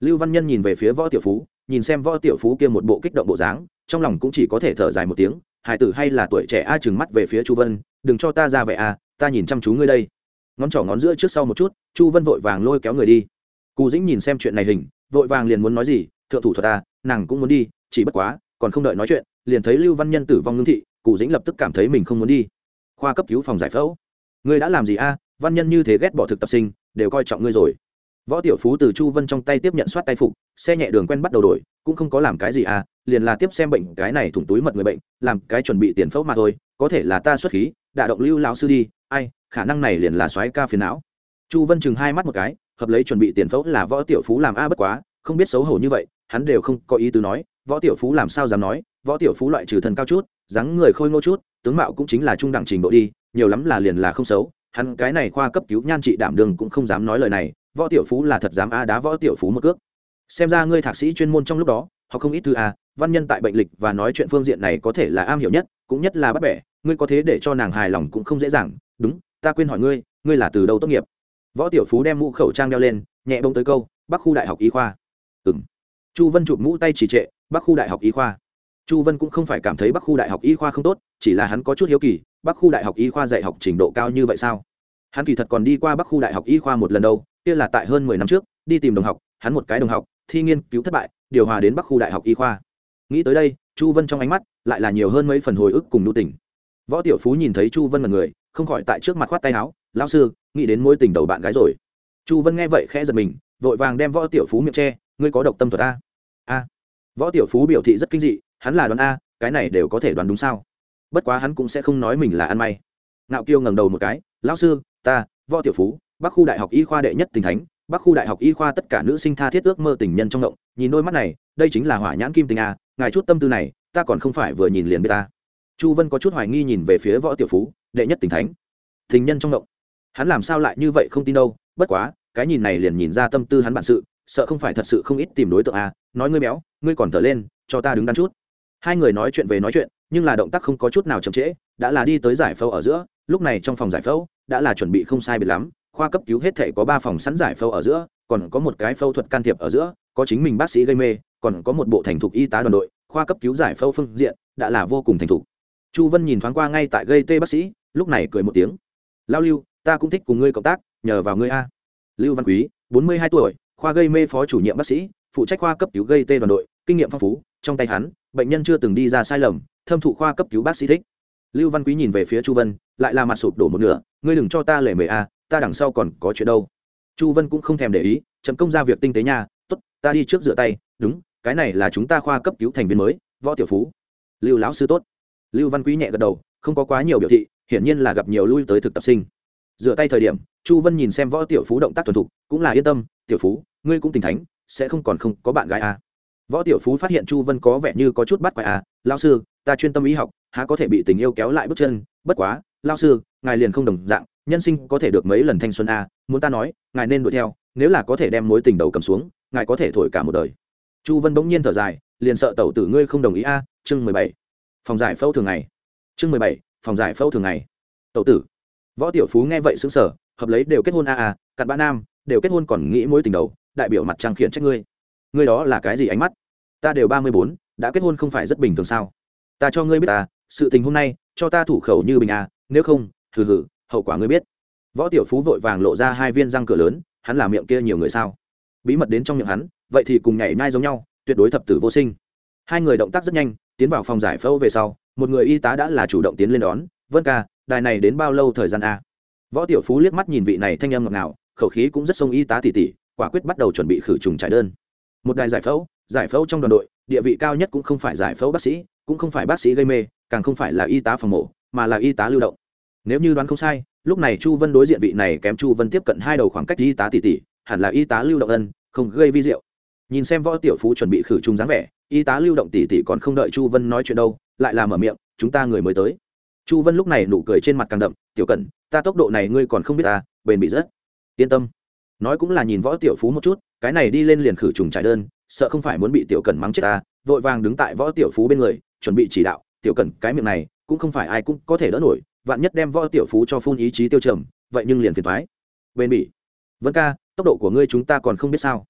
Lưu văn nhân nhìn về phía võ tiểu phú, nhìn xem võ tiểu phú kia một bộ kích động bộ dáng, trong lòng cũng chỉ có thể thở dài một tiếng hải tử hay là tuổi trẻ a chừng mắt về phía chu vân, đừng cho ta ra vẻ a, ta nhìn chăm chú ngươi đây. Ngón trỏ ngón giữa trước sau một chút, chu vân vội vàng lôi kéo người đi. Cù dĩnh nhìn xem chuyện này hình, vội vàng liền muốn nói gì, thượng thủ thuật ta nàng cũng muốn đi, chỉ bất quá, còn không đợi nói chuyện, liền thấy lưu văn nhân tử vong ngưng thị, cụ dĩnh lập tức cảm thấy mình không muốn đi. Khoa cấp cứu phòng giải phẫu. Ngươi đã làm gì a? Văn nhân như thế ghét bỏ thực tập sinh, đều coi trọng ngươi rồi. Võ tiểu phú từ chu vân trong tay tiếp nhận soát tay phục, xe nhẹ đường quen bắt đầu đổi, cũng không có làm cái gì à liền là tiếp xem bệnh cái này thủng túi mật người bệnh, làm cái chuẩn bị tiền phẫu mà thôi, có thể là ta xuất khí, đả động lưu lão sư đi, ai, khả năng này liền là soái ca phiền não. Chu vân chừng hai mắt một cái, hợp lấy chuẩn bị tiền phẫu là võ tiểu phú làm a bất quá, không biết xấu hổ như vậy hắn đều không có ý tứ nói, võ tiểu phú làm sao dám nói, võ tiểu phú loại trừ thần cao chút, dáng người khôi ngô chút, tướng mạo cũng chính là trung đẳng trình độ đi, nhiều lắm là liền là không xấu, hắn cái này khoa cấp cứu nhan trị đảm đường cũng không dám nói lời này, võ tiểu phú là thật dám a đá võ tiểu phú một cước. Xem ra ngươi thạc sĩ chuyên môn trong lúc đó họ không ít thư a à, văn nhân tại bệnh lịch và nói chuyện phương diện này có thể là am hiểu nhất, cũng nhất là bắt bẻ, ngươi có thế để cho nàng hài lòng cũng không dễ dàng, đúng, ta quên hỏi ngươi ngươi là từ đâu tốt nghiệp? Võ tiểu phú đem mũ khẩu trang đeo lên, nhẹ bông tới câu, bắc khu đại học y khoa. Ừ chu vân chụp mũ tay chỉ trệ, bắc khu đại học y khoa. Chu vân cũng không phải cảm thấy bắc khu đại học y khoa không tốt, chỉ là hắn có chút hiếu kỳ, bắc khu đại học y khoa dạy học trình độ cao như vậy sao? Hắn kỳ thật còn đi qua bắc khu đại học y khoa một lần đâu, kia là tại hơn mười năm trước, đi tìm đồng học, hắn một cái đồng học, thi nghiên cứu thất bại, điều hòa đến bắc khu đại học y khoa. Nghĩ tới đây, chu vân trong ánh mắt lại là nhiều hơn mấy phần hồi ức cùng nhu tình. Võ tiểu phú nhìn thấy chu vân là người, không khỏi tại trước mặt khoát tay áo, lão sư, nghĩ đến mối tình đầu bạn gái rồi. Chu vân nghe vậy khẽ giật mình, vội vàng đem võ tiểu phú miệng che ngươi có độc tâm thuật a? A. Võ tiểu phú biểu thị rất kinh dị, hắn là đoán a, cái này đều có thể đoán đúng sao? Bất quá hắn cũng sẽ không nói mình là ăn may. Ngạo kiêu ngẩng đầu một cái, lão sư, ta, võ tiểu phú, bắc khu đại học y khoa đệ nhất tình thánh, bắc khu đại học y khoa tất cả nữ sinh tha thiết ước mơ tình nhân trong động, nhìn đôi mắt này, đây chính là hỏa nhãn kim tình a, ngài chút tâm tư này, ta còn không phải vừa nhìn liền biết ta. Chu vân có chút hoài nghi nhìn về phía võ tiểu phú, đệ nhất tình thánh. Tình nhân trong động. Hắn làm sao lại như vậy không tin đâu, bất quá, cái nhìn này liền nhìn ra tâm tư hắn bản sự sợ không phải thật sự không ít tìm đối tượng à? nói ngươi béo, ngươi còn thở lên, cho ta đứng đắn chút. Hai người nói chuyện về nói chuyện, nhưng là động tác không có chút nào chậm trễ, đã là đi tới giải phẫu ở giữa, lúc này trong phòng giải phẫu, đã là chuẩn bị không sai biệt lắm, khoa cấp cứu hết thể có ba phòng sẵn giải phẫu ở giữa, còn có một cái phẫu thuật can thiệp ở giữa, có chính mình bác sĩ gây mê, còn có một bộ thành thục y tá đoàn đội, khoa cấp cứu giải phẫu phương diện, đã là vô cùng thành thục. Chu vân nhìn thoáng qua ngay tại gây tê bác sĩ, lúc này cười một tiếng. Lao lưu, ta cũng thích cùng ngươi cộng tác, nhờ vào ngươi a. Lưu văn quý, bốn mươi hai tuổi khoa gây mê phó chủ nhiệm bác sĩ, phụ trách khoa cấp cứu gây tê đoàn đội, kinh nghiệm phong phú, trong tay hắn, bệnh nhân chưa từng đi ra sai lầm, thâm thụ khoa cấp cứu bác sĩ thích. Lưu văn quý nhìn về phía chu vân, lại là mặt sụp đổ một nửa, ngươi đừng cho ta lể mề a, ta đằng sau còn có chuyện đâu. Chu vân cũng không thèm để ý chấm công ra việc tinh tế nha, tốt, ta đi trước rửa tay, đúng, cái này là chúng ta khoa cấp cứu thành viên mới, võ tiểu phú. Lưu lão sư tốt. Lưu văn quý nhẹ gật đầu, không có quá nhiều biểu thị, hiển nhiên là gặp nhiều lui tới thực tập sinh. Rửa tay thời điểm, chu vân nhìn xem võ tiểu phú động tác thuần thục, cũng là yên tâm, tiểu phú ngươi cũng tình thánh sẽ không còn không có bạn gái à. võ tiểu phú phát hiện chu vân có vẻ như có chút bắt quái à lao sư ta chuyên tâm y học há có thể bị tình yêu kéo lại bước chân? Bất quá lao sư ngài liền không đồng dạng nhân sinh có thể được mấy lần thanh xuân à, muốn ta nói ngài nên đuổi theo nếu là có thể đem mối tình đầu cầm xuống ngài có thể thổi cả một đời. Chu vân bỗng nhiên thở dài liền sợ tẩu tử ngươi không đồng ý a à, chương mười bảy. Phòng giải phẫu thường ngày. Chương mười bảy phòng giải phẫu thường ngày. Tẩu tử. Võ tiểu phú nghe vậy xứng sở hợp lấy đều kết hôn a a cặn bã nam đều kết hôn còn nghĩ mối tình đầu đại biểu mặt trăng khiển trách ngươi. Ngươi đó là cái gì ánh mắt? Ta đều ba mươi bốn, đã kết hôn không phải rất bình thường sao? Ta cho ngươi biết ta sự tình hôm nay, cho ta thủ khẩu như bình a nếu không, hừ hừ, hậu quả ngươi biết. Võ tiểu phú vội vàng lộ ra hai viên răng cửa lớn, hắn làm miệng kia nhiều người sao? Bí mật đến trong miệng hắn, vậy thì cùng nhảy nhai giống nhau, tuyệt đối thập tử vô sinh. Hai người động tác rất nhanh, tiến vào phòng giải phẫu về sau, một người y tá đã là chủ động tiến lên đón, vân ca, đài này đến bao lâu thời gian a võ tiểu phú liếc mắt nhìn vị này thanh âm ngọt ngào, khẩu khí cũng rất sông y tá tỉ tỉ quả quyết bắt đầu chuẩn bị khử trùng trải đơn. Một đài giải phẫu giải phẫu trong đoàn đội địa vị cao nhất cũng không phải giải phẫu bác sĩ cũng không phải bác sĩ gây mê càng không phải là y tá phòng mổ mà là y tá lưu động. Nếu như đoán không sai lúc này chu vân đối diện vị này kém chu vân tiếp cận hai đầu khoảng cách y tá tỷ tỷ, hẳn là y tá lưu động ân không gây vi diệu. Nhìn xem võ tiểu phú chuẩn bị khử trùng dáng vẻ y tá lưu động tỷ tỷ còn không đợi chu vân nói chuyện đâu lại là mở miệng chúng ta người mới tới. Chu vân lúc này nụ cười trên mặt càng đậm tiểu cẩn ta tốc độ này ngươi còn không biết ta bền bị rất yên tâm nói cũng là nhìn võ tiểu phú một chút, cái này đi lên liền khử trùng trải đơn, sợ không phải muốn bị tiểu cẩn mắng chết ta, vội vàng đứng tại võ tiểu phú bên người, chuẩn bị chỉ đạo, tiểu cẩn, cái miệng này, cũng không phải ai cũng có thể đỡ nổi, vạn nhất đem võ tiểu phú cho phun ý chí tiêu trầm, vậy nhưng liền phiền thoái bền bỉ. Vân ca, tốc độ của ngươi chúng ta còn không biết sao.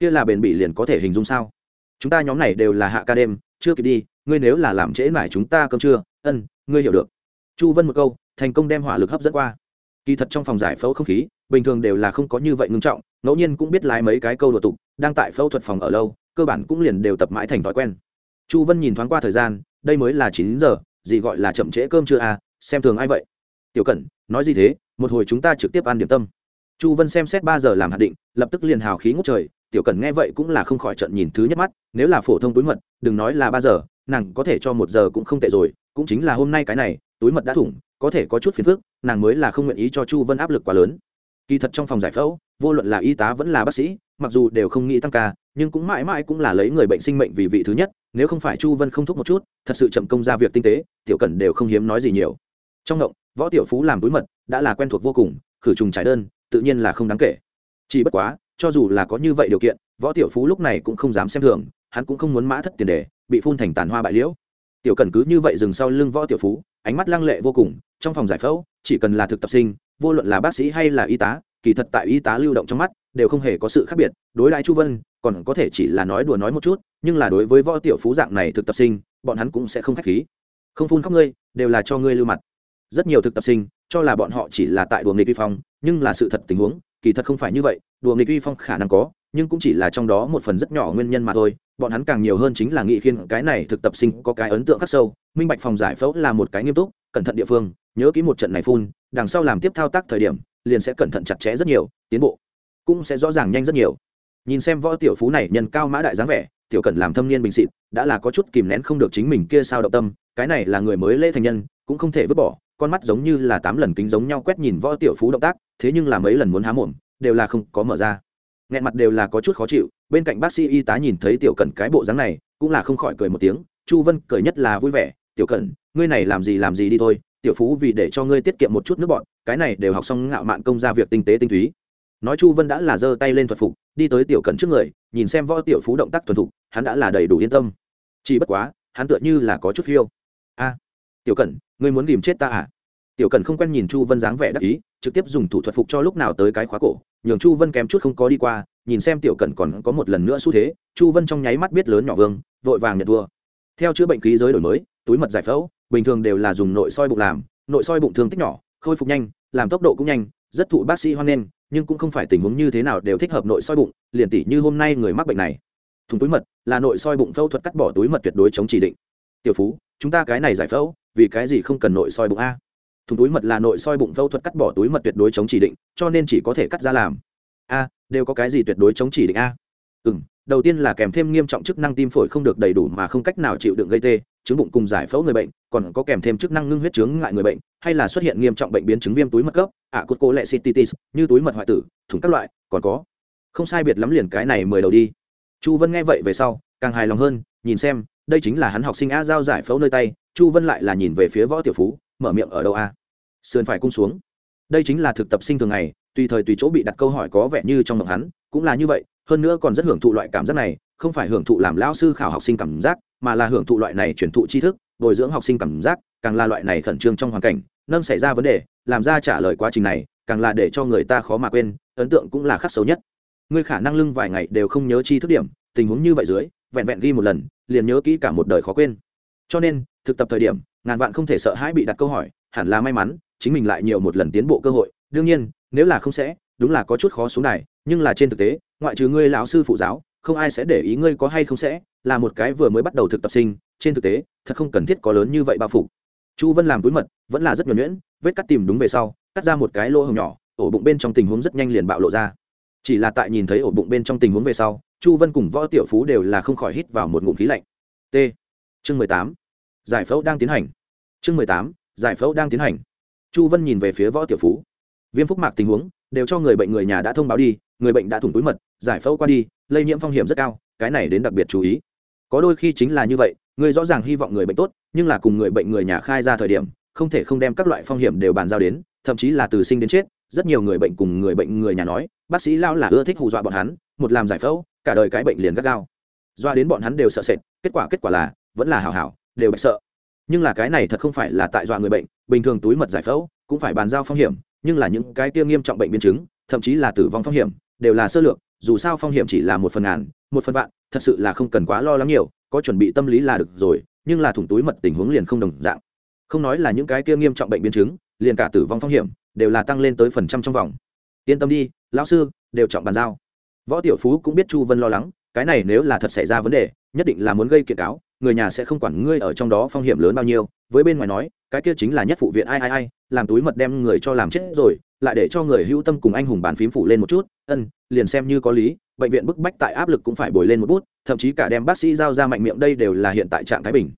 Kia là bền bỉ liền có thể hình dung sao? Chúng ta nhóm này đều là hạ ca đêm, chưa kịp đi, ngươi nếu là làm trễ mải chúng ta cơm trưa, ân, ngươi hiểu được. Chu vân một câu, thành công đem hỏa lực hấp dẫn qua. Kỳ thật trong phòng giải phẫu không khí bình thường đều là không có như vậy ngưng trọng, ngẫu nhiên cũng biết lái mấy cái câu đùa tục, đang tại phẫu thuật phòng ở lâu, cơ bản cũng liền đều tập mãi thành thói quen. Chu vân nhìn thoáng qua thời gian, đây mới là chín giờ, gì gọi là chậm trễ cơm chưa à xem thường ai vậy? Tiểu cẩn, nói gì thế, một hồi chúng ta trực tiếp ăn điểm tâm. Chu vân xem xét ba giờ làm hạt định, lập tức liền hào khí ngốc trời, tiểu cẩn nghe vậy cũng là không khỏi trận nhìn thứ nhất mắt, nếu là phổ thông túi mật, đừng nói là ba giờ, nàng có thể cho một giờ cũng không tệ rồi, cũng chính là hôm nay cái này, túi mật đã thủng, có thể có chút phiền phức, nàng mới là không nguyện ý cho chu vân áp lực quá lớn kỳ thật trong phòng giải phẫu, vô luận là y tá vẫn là bác sĩ, mặc dù đều không nghĩ tăng ca, nhưng cũng mãi mãi cũng là lấy người bệnh sinh mệnh vì vị thứ nhất, nếu không phải chu vân không thúc một chút, thật sự chậm công ra việc tinh tế, tiểu cẩn đều không hiếm nói gì nhiều. Trong động võ tiểu phú làm túi mật, đã là quen thuộc vô cùng, khử trùng trải đơn, tự nhiên là không đáng kể. Chỉ bất quá, cho dù là có như vậy điều kiện, võ tiểu phú lúc này cũng không dám xem thường, hắn cũng không muốn mã thất tiền đề, bị phun thành tàn hoa bại liễu. Tiểu cần cứ như vậy dừng sau lưng võ tiểu phú, ánh mắt lăng lệ vô cùng, trong phòng giải phẫu, chỉ cần là thực tập sinh vô luận là bác sĩ hay là y tá, kỳ thật tại y tá lưu động trong mắt, đều không hề có sự khác biệt. Đối đãi chu vân, còn có thể chỉ là nói đùa nói một chút, nhưng là đối với võ tiểu phú dạng này thực tập sinh, bọn hắn cũng sẽ không khách khí. Không phun khóc ngươi, đều là cho ngươi lưu mặt. Rất nhiều thực tập sinh, cho là bọn họ chỉ là tại đùa nghịch vi phong, nhưng là sự thật tình huống, kỳ thật không phải như vậy, đùa nghịch vi phong khả năng có, nhưng cũng chỉ là trong đó một phần rất nhỏ nguyên nhân mà thôi. Bọn hắn càng nhiều hơn chính là nghị khiên cái này thực tập sinh có cái ấn tượng khắc sâu. Minh bạch phòng giải phẫu là một cái nghiêm túc, cẩn thận địa phương nhớ kỹ một trận này phun, đằng sau làm tiếp thao tác thời điểm, liền sẽ cẩn thận chặt chẽ rất nhiều, tiến bộ cũng sẽ rõ ràng nhanh rất nhiều. Nhìn xem võ tiểu phú này nhân cao mã đại dáng vẻ, tiểu cẩn làm thâm niên bình xịt đã là có chút kìm nén không được chính mình kia sao động tâm, cái này là người mới lễ thành nhân, cũng không thể vứt bỏ, con mắt giống như là tám lần kính giống nhau quét nhìn võ tiểu phú động tác, thế nhưng là mấy lần muốn há mồm, đều là không có mở ra. Nghẹn mặt đều là có chút khó chịu, bên cạnh bác sĩ y tá nhìn thấy tiểu cẩn cái bộ dáng này, cũng là không khỏi cười một tiếng, chu vân cười nhất là vui vẻ, tiểu cẩn, ngươi này làm gì làm gì đi thôi tiểu phú vì để cho ngươi tiết kiệm một chút nước bọn, cái này đều học xong ngạo mạn công ra việc tinh tế tinh túy. Nói chu vân đã là giơ tay lên thuật phục, đi tới tiểu cẩn trước người, nhìn xem võ tiểu phú động tác thuần thục, hắn đã là đầy đủ yên tâm. Chỉ bất quá, hắn tựa như là có chút phiêu. A, tiểu cẩn, ngươi muốn tìm chết ta à? Tiểu cẩn không quen nhìn chu vân dáng vẻ đắc ý, trực tiếp dùng thủ thuật phục cho lúc nào tới cái khóa cổ, nhường chu vân kém chút không có đi qua, nhìn xem tiểu cẩn còn có một lần nữa xu thế, chu vân trong nháy mắt biết lớn nhỏ vương, vội vàng nhận thua. Theo chữa bệnh khí giới đổi mới, túi mật giải phẫu bình thường đều là dùng nội soi bụng làm, nội soi bụng thương tích nhỏ, khôi phục nhanh, làm tốc độ cũng nhanh, rất thụ bác sĩ hoan nghênh, nhưng cũng không phải tình huống như thế nào đều thích hợp nội soi bụng, liền tỷ như hôm nay người mắc bệnh này. Thùng túi mật là nội soi bụng phẫu thuật cắt bỏ túi mật tuyệt đối chống chỉ định. Tiểu phú, chúng ta cái này giải phẫu, vì cái gì không cần nội soi bụng a? Thùng túi mật là nội soi bụng phẫu thuật cắt bỏ túi mật tuyệt đối chống chỉ định, cho nên chỉ có thể cắt ra làm. A, đều có cái gì tuyệt đối chống chỉ định a? Ừ m đầu tiên là kèm thêm nghiêm trọng chức năng tim phổi không được đầy đủ mà không cách nào chịu đựng gây tê, chứng bụng cùng giải phẫu người bệnh còn có kèm thêm chức năng ngưng huyết chứng ngại người bệnh, hay là xuất hiện nghiêm trọng bệnh biến chứng viêm túi mật cấp ạ cốt cố lệ cititis như túi mật hoại tử, thủng các loại, còn có. Không sai biệt lắm liền cái này mời đầu đi. Chu vân nghe vậy về sau, càng hài lòng hơn, nhìn xem, đây chính là hắn học sinh a giao giải phẫu nơi tay, chu vân lại là nhìn về phía võ tiểu phú, mở miệng ở đâu a? Sườn phải cung xuống. Đây chính là thực tập sinh thường ngày, tùy thời tùy chỗ bị đặt câu hỏi có vẻ như trong lòng hắn, cũng là như vậy, hơn nữa còn rất hưởng thụ loại cảm giác này, không phải hưởng thụ làm lao sư khảo học sinh cảm giác, mà là hưởng thụ loại này truyền thụ tri thức bồi dưỡng học sinh cảm giác, càng là loại này khẩn trương trong hoàn cảnh, nâng xảy ra vấn đề, làm ra trả lời quá trình này, càng là để cho người ta khó mà quên, ấn tượng cũng là khắc xấu nhất. Ngươi khả năng lưng vài ngày đều không nhớ chi thức điểm, tình huống như vậy dưới, vẹn vẹn ghi một lần, liền nhớ kỹ cả một đời khó quên. Cho nên, thực tập thời điểm, ngàn vạn không thể sợ hãi bị đặt câu hỏi, hẳn là may mắn, chính mình lại nhiều một lần tiến bộ cơ hội. Đương nhiên, nếu là không sẽ, đúng là có chút khó xuống này nhưng là trên thực tế, ngoại trừ ngươi lão sư phụ giáo, không ai sẽ để ý ngươi có hay không sẽ, là một cái vừa mới bắt đầu thực tập sinh trên thực tế, thật không cần thiết có lớn như vậy bao phủ. Chu vân làm túi mật, vẫn là rất nhuẩn nhuyễn, vết cắt tìm đúng về sau, cắt ra một cái lỗ hồng nhỏ, ổ bụng bên trong tình huống rất nhanh liền bạo lộ ra. Chỉ là tại nhìn thấy ổ bụng bên trong tình huống về sau, chu vân cùng võ tiểu phú đều là không khỏi hít vào một ngụm khí lạnh. T. Chương mười tám. Giải phẫu đang tiến hành. Chương mười tám. Giải phẫu đang tiến hành. Chu vân nhìn về phía võ tiểu phú. Viêm phúc mạc tình huống, đều cho người bệnh người nhà đã thông báo đi, người bệnh đã thủng túi mật, giải phẫu qua đi, lây nhiễm phong hiểm rất cao, cái này đến đặc biệt chú ý. Có đôi khi chính là như vậy người rõ ràng hy vọng người bệnh tốt, nhưng là cùng người bệnh người nhà khai ra thời điểm, không thể không đem các loại phong hiểm đều bàn giao đến, thậm chí là từ sinh đến chết, rất nhiều người bệnh cùng người bệnh người nhà nói, bác sĩ lao là ưa thích hù dọa bọn hắn, một làm giải phẫu, cả đời cái bệnh liền gắt gao. Doa đến bọn hắn đều sợ sệt, kết quả kết quả là, vẫn là hảo hảo, đều bệnh sợ. Nhưng là cái này thật không phải là tại dọa người bệnh, bình thường túi mật giải phẫu, cũng phải bàn giao phong hiểm, nhưng là những cái kia nghiêm trọng bệnh biến chứng, thậm chí là tử vong phong hiểm, đều là sơ lược, dù sao phong hiểm chỉ là một phần ngàn, một phần vạn, thật sự là không cần quá lo lắng nhiều có chuẩn bị tâm lý là được rồi, nhưng là thủng túi mật tình huống liền không đồng dạng. Không nói là những cái kia nghiêm trọng bệnh biến chứng, liền cả tử vong phong hiểm, đều là tăng lên tới phần trăm trong vòng. Yên tâm đi, lão sư, đều chọn bàn giao. Võ tiểu phú cũng biết chu vân lo lắng, cái này nếu là thật xảy ra vấn đề, nhất định là muốn gây kiện cáo người nhà sẽ không quản ngươi ở trong đó phong hiểm lớn bao nhiêu. Với bên ngoài nói, cái kia chính là nhất phụ viện ai ai ai, làm túi mật đem người cho làm chết rồi, lại để cho người hữu tâm cùng anh hùng bàn phím phủ lên một chút. Ân, liền xem như có lý, bệnh viện bức bách tại áp lực cũng phải bồi lên một bút, thậm chí cả đem bác sĩ giao ra mạnh miệng đây đều là hiện tại trạng thái bình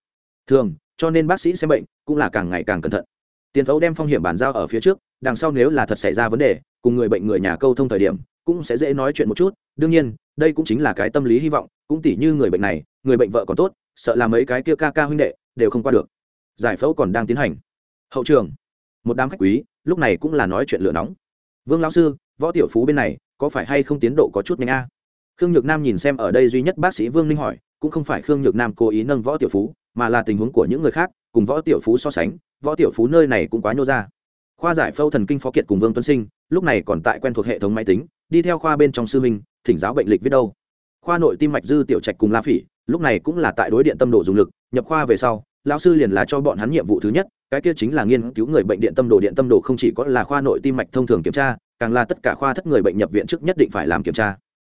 thường, cho nên bác sĩ xem bệnh cũng là càng ngày càng cẩn thận. Tiền phẫu đem phong hiểm bàn giao ở phía trước, đằng sau nếu là thật xảy ra vấn đề, cùng người bệnh người nhà câu thông thời điểm, cũng sẽ dễ nói chuyện một chút. Đương nhiên đây cũng chính là cái tâm lý hy vọng, cũng tỉ như người bệnh này, người bệnh vợ còn tốt, sợ là mấy cái kia ca ca huynh đệ đều không qua được. Giải phẫu còn đang tiến hành. Hậu trường, một đám khách quý, lúc này cũng là nói chuyện lửa nóng. Vương lão sư, võ tiểu phú bên này, có phải hay không tiến độ có chút nhanh a? Khương nhược nam nhìn xem ở đây duy nhất bác sĩ vương ninh hỏi, cũng không phải khương nhược nam cố ý nâng võ tiểu phú, mà là tình huống của những người khác, cùng võ tiểu phú so sánh, võ tiểu phú nơi này cũng quá nhô ra. Khoa giải phẫu thần kinh phó kiệt cùng vương tuấn sinh, lúc này còn tại quen thuộc hệ thống máy tính, đi theo khoa bên trong sư minh thỉnh giáo bệnh lịch viết đâu. Khoa nội tim mạch dư tiểu trạch cùng la phỉ, lúc này cũng là tại đối điện tâm đồ dùng lực, nhập khoa về sau, lão sư liền là cho bọn hắn nhiệm vụ thứ nhất, cái kia chính là nghiên cứu người bệnh điện tâm đồ, điện tâm đồ không chỉ có là khoa nội tim mạch thông thường kiểm tra, càng là tất cả khoa thất người bệnh nhập viện trước nhất định phải làm kiểm tra.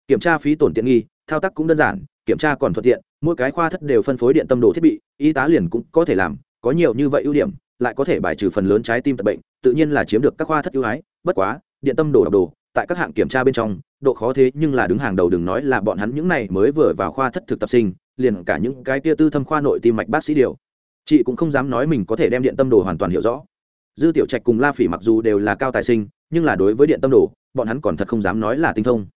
Kiểm tra phí tổn tiện nghi, thao tác cũng đơn giản, kiểm tra còn thuận tiện, mỗi cái khoa thất đều phân phối điện tâm đồ thiết bị, y tá liền cũng có thể làm, có nhiều như vậy ưu điểm, lại có thể bài trừ phần lớn trái tim tật bệnh, tự nhiên là chiếm được các khoa thất ưu ái, bất quá, điện tâm đồ đọc đồ tại các hạng kiểm tra bên trong, độ khó thế nhưng là đứng hàng đầu đừng nói là bọn hắn những này mới vừa vào khoa thất thực tập sinh, liền cả những cái tia tư thâm khoa nội tim mạch bác sĩ điều chị cũng không dám nói mình có thể đem điện tâm đồ hoàn toàn hiểu rõ. Dư tiểu trạch cùng la phỉ mặc dù đều là cao tài sinh, nhưng là đối với điện tâm đồ, bọn hắn còn thật không dám nói là tinh thông.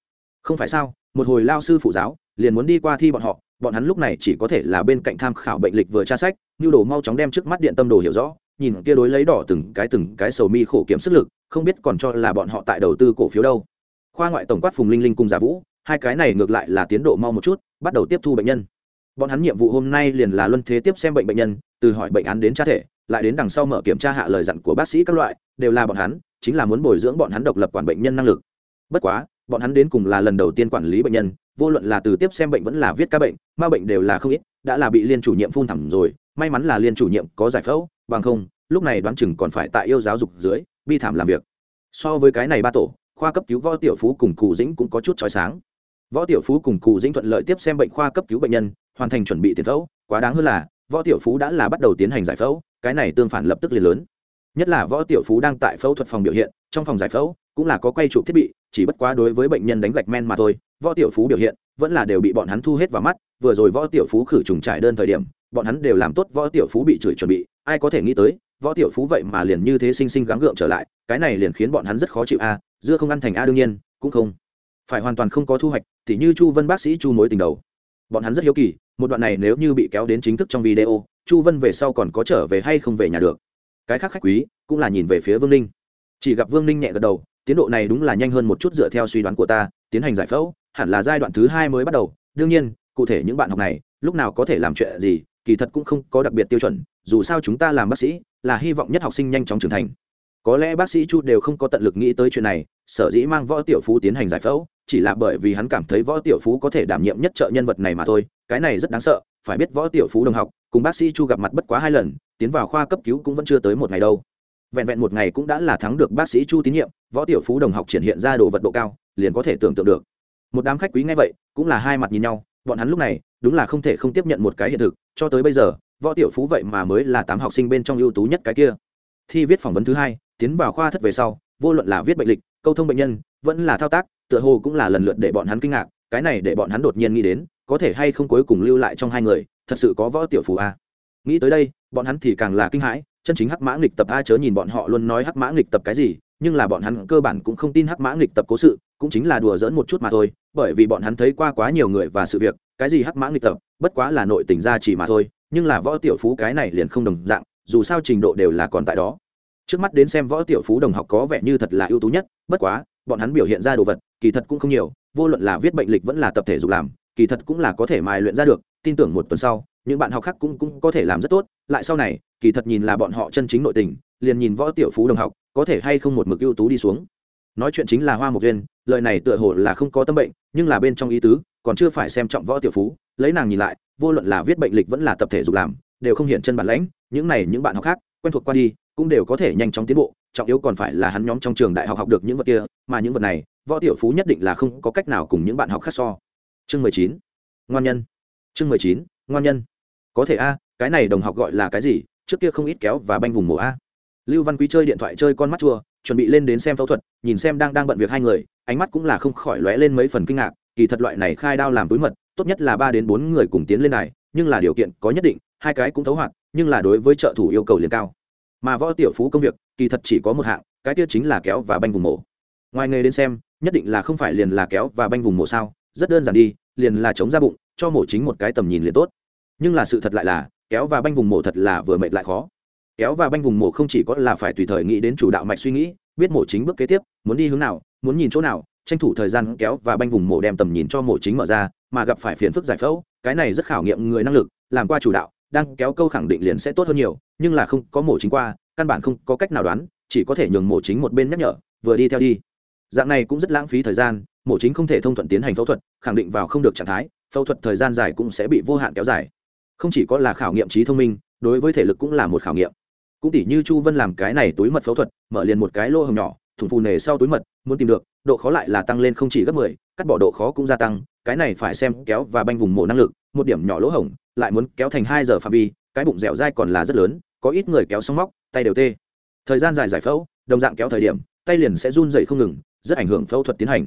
Không phải sao, một hồi lao sư phụ giáo, liền muốn đi qua thi bọn họ, bọn hắn lúc này chỉ có thể là bên cạnh tham khảo bệnh lịch vừa tra sách như đồ mau chóng đem trước mắt điện tâm đồ hiểu rõ, nhìn kia đối lấy đỏ từng cái từng cái sầu mi khổ kiểm sức lực không biết còn cho là bọn họ tại đầu tư cổ phiếu đâu. Khoa ngoại tổng quát phùng linh linh cùng giả vũ, hai cái này ngược lại là tiến độ mau một chút, bắt đầu tiếp thu bệnh nhân. Bọn hắn nhiệm vụ hôm nay liền là luân thế tiếp xem bệnh bệnh nhân, từ hỏi bệnh án đến tra thể, lại đến đằng sau mở kiểm tra hạ lời dặn của bác sĩ các loại, đều là bọn hắn, chính là muốn bồi dưỡng bọn hắn độc lập quản bệnh nhân năng lực. Bất quá, bọn hắn đến cùng là lần đầu tiên quản lý bệnh nhân, vô luận là từ tiếp xem bệnh vẫn là viết ca bệnh, ma bệnh đều là không ít, đã là bị liên chủ nhiệm phun thẳng rồi, may mắn là liên chủ nhiệm có giải phẫu, bằng không lúc này đoán chừng còn phải tại yêu giáo dục dưới, bi thảm làm việc. So với cái này ba tổ, khoa cấp cứu võ tiểu phú cùng cụ dĩnh cũng có chút trói sáng. Võ tiểu phú cùng cụ dĩnh thuận lợi tiếp xem bệnh khoa cấp cứu bệnh nhân, hoàn thành chuẩn bị tiền phẫu. Quá đáng hơn là, võ tiểu phú đã là bắt đầu tiến hành giải phẫu, cái này tương phản lập tức liền lớn. Nhất là võ tiểu phú đang tại phẫu thuật phòng biểu hiện, trong phòng giải phẫu cũng là có quay chụp thiết bị, chỉ bất quá đối với bệnh nhân đánh gạch men mà thôi, võ tiểu phú biểu hiện vẫn là đều bị bọn hắn thu hết vào mắt. Vừa rồi võ tiểu phú khử trùng trải đơn thời điểm, bọn hắn đều làm tốt võ tiểu phú bị chửi chuẩn bị, ai có thể nghĩ tới võ tiểu phú vậy mà liền như thế sinh sinh gắng gượng trở lại, cái này liền khiến bọn hắn rất khó chịu a, dưa không ăn thành a đương nhiên, cũng không phải hoàn toàn không có thu hoạch thì như chu vân bác sĩ chu mối tình đầu. Bọn hắn rất hiếu kỳ, một đoạn này nếu như bị kéo đến chính thức trong video, chu vân về sau còn có trở về hay không về nhà được. Cái khác khách quý cũng là nhìn về phía vương ninh. Chỉ gặp vương ninh nhẹ gật đầu, tiến độ này đúng là nhanh hơn một chút dựa theo suy đoán của ta, tiến hành giải phẫu, hẳn là giai đoạn thứ hai mới bắt đầu. Đương nhiên, cụ thể những bạn học này lúc nào có thể làm chuyện gì, kỳ thật cũng không có đặc biệt tiêu chuẩn dù sao chúng ta làm bác sĩ là hy vọng nhất học sinh nhanh chóng trưởng thành. Có lẽ bác sĩ chu đều không có tận lực nghĩ tới chuyện này, sở dĩ mang võ tiểu phú tiến hành giải phẫu, chỉ là bởi vì hắn cảm thấy võ tiểu phú có thể đảm nhiệm nhất trợ nhân vật này mà thôi, cái này rất đáng sợ, phải biết võ tiểu phú đồng học, cùng bác sĩ chu gặp mặt bất quá hai lần, tiến vào khoa cấp cứu cũng vẫn chưa tới một ngày đâu. Vẹn vẹn một ngày cũng đã là thắng được bác sĩ chu tín nhiệm, võ tiểu phú đồng học triển hiện ra đồ vật độ cao, liền có thể tưởng tượng được. Một đám khách quý ngay vậy, cũng là hai mặt nhìn nhau, bọn hắn lúc này, đúng là không thể không tiếp nhận một cái hiện thực, cho tới bây giờ võ tiểu phú vậy mà mới là tám học sinh bên trong ưu tú nhất cái kia. Thi viết phỏng vấn thứ hai, tiến vào khoa thất về sau, vô luận là viết bệnh lịch, câu thông bệnh nhân, vẫn là thao tác, tựa hồ cũng là lần lượt để bọn hắn kinh ngạc, cái này để bọn hắn đột nhiên nghĩ đến, có thể hay không cuối cùng lưu lại trong hai người, thật sự có võ tiểu phú a nghĩ tới đây, bọn hắn thì càng là kinh hãi, chân chính hắc mã nghịch tập a chớ nhìn bọn họ luôn nói hắc mã nghịch tập cái gì, nhưng là bọn hắn cơ bản cũng không tin hắc mã nghịch tập cố sự, cũng chính là đùa dỡn một chút mà thôi, bởi vì bọn hắn thấy qua quá nhiều người và sự việc, cái gì hắc mã nghịch tập, bất quá là nội tình gia chỉ mà thôi nhưng là võ tiểu phú cái này liền không đồng dạng, dù sao trình độ đều là còn tại đó. Trước mắt đến xem võ tiểu phú đồng học có vẻ như thật là ưu tú nhất, bất quá, bọn hắn biểu hiện ra đồ vật, kỳ thật cũng không nhiều, vô luận là viết bệnh lịch vẫn là tập thể dục làm, kỳ thật cũng là có thể mài luyện ra được, tin tưởng một tuần sau, những bạn học khác cũng cũng có thể làm rất tốt, lại sau này, kỳ thật nhìn là bọn họ chân chính nội tình, liền nhìn võ tiểu phú đồng học, có thể hay không một mực ưu tú đi xuống. Nói chuyện chính là hoa một viên lời này tựa hồ là không có tâm bệnh, nhưng là bên trong ý tứ, còn chưa phải xem trọng võ tiểu phú lấy nàng nhìn lại, vô luận là viết bệnh lịch vẫn là tập thể dục làm, đều không hiện chân bản lãnh, những này những bạn học khác, quen thuộc qua đi, cũng đều có thể nhanh chóng tiến bộ, trọng yếu còn phải là hắn nhóm trong trường đại học học được những vật kia, mà những vật này, võ tiểu phú nhất định là không có cách nào cùng những bạn học khác so. Chương mười chín. Ngoan nhân. Chương mười chín, ngoan nhân. Có thể a, cái này đồng học gọi là cái gì? Trước kia không ít kéo và banh vùng mổ a. Lưu văn quý chơi điện thoại chơi con mắt chua, chuẩn bị lên đến xem phẫu thuật, nhìn xem đang đang bận việc hai người, ánh mắt cũng là không khỏi lóe lên mấy phần kinh ngạc, kỳ thật loại này khai đao làm túi mật tốt nhất là ba đến bốn người cùng tiến lên này, nhưng là điều kiện có nhất định, hai cái cũng thấu hoạt, nhưng là đối với trợ thủ yêu cầu liền cao. Mà võ tiểu phú công việc, kỳ thật chỉ có một hạng, cái kia chính là kéo và banh vùng mổ. Ngoài nghề đến xem, nhất định là không phải liền là kéo và banh vùng mổ sao, rất đơn giản đi, liền là chống ra bụng, cho mổ chính một cái tầm nhìn liền tốt. Nhưng là sự thật lại là, kéo và banh vùng mổ thật là vừa mệt lại khó. Kéo và banh vùng mổ không chỉ có là phải tùy thời nghĩ đến chủ đạo mạch suy nghĩ, biết mổ chính bước kế tiếp, muốn đi hướng nào, muốn nhìn chỗ nào tranh thủ thời gian kéo và banh vùng mổ đem tầm nhìn cho mổ chính mở ra, mà gặp phải phiền phức giải phẫu, cái này rất khảo nghiệm người năng lực, làm qua chủ đạo, đang kéo câu khẳng định liền sẽ tốt hơn nhiều, nhưng là không có mổ chính qua, căn bản không có cách nào đoán, chỉ có thể nhường mổ chính một bên nhắc nhở, vừa đi theo đi. Dạng này cũng rất lãng phí thời gian, mổ chính không thể thông thuận tiến hành phẫu thuật, khẳng định vào không được trạng thái, phẫu thuật thời gian dài cũng sẽ bị vô hạn kéo dài. Không chỉ có là khảo nghiệm trí thông minh, đối với thể lực cũng là một khảo nghiệm. Cũng tỉ như chu vân làm cái này túi mật phẫu thuật, mở liền một cái lô hồng nhỏ thủng phù nề sau túi mật, muốn tìm được, độ khó lại là tăng lên không chỉ gấp mười, cắt bỏ độ khó cũng gia tăng, cái này phải xem kéo và banh vùng mổ năng lực, một điểm nhỏ lỗ hổng, lại muốn kéo thành hai giờ phạm vi, cái bụng dẻo dai còn là rất lớn, có ít người kéo xong móc, tay đều tê. Thời gian dài giải phẫu, đồng dạng kéo thời điểm, tay liền sẽ run dậy không ngừng, rất ảnh hưởng phẫu thuật tiến hành.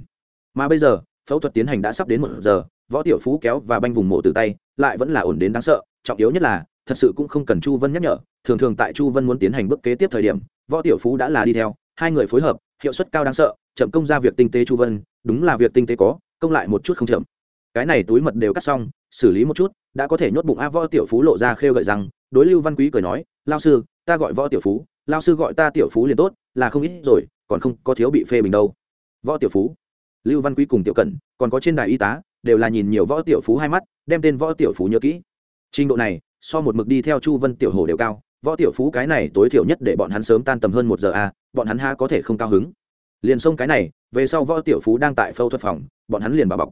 Mà bây giờ, phẫu thuật tiến hành đã sắp đến một giờ, võ tiểu phú kéo và banh vùng mổ từ tay, lại vẫn là ổn đến đáng sợ, trọng yếu nhất là, thật sự cũng không cần chu vân nhắc nhở, thường thường tại chu vân muốn tiến hành bước kế tiếp thời điểm, võ tiểu phú đã là đi theo hai người phối hợp, hiệu suất cao đáng sợ, chậm công ra việc tinh tế chu vân, đúng là việc tinh tế có, công lại một chút không chậm. Cái này túi mật đều cắt xong, xử lý một chút, đã có thể nhốt bụng a võ tiểu phú lộ ra khêu gợi rằng, đối lưu văn quý cười nói, lao sư, ta gọi võ tiểu phú, lao sư gọi ta tiểu phú liền tốt, là không ít rồi, còn không có thiếu bị phê bình đâu. Võ tiểu phú. Lưu văn quý cùng tiểu cẩn, còn có trên đài y tá, đều là nhìn nhiều võ tiểu phú hai mắt, đem tên võ tiểu phú nhớ kỹ. Trình độ này, so một mực đi theo chu vân tiểu hồ đều cao võ tiểu phú cái này tối thiểu nhất để bọn hắn sớm tan tầm hơn một giờ a, bọn hắn ha có thể không cao hứng. Liền xông cái này, về sau võ tiểu phú đang tại phẫu thuật phòng, bọn hắn liền bảo bọc.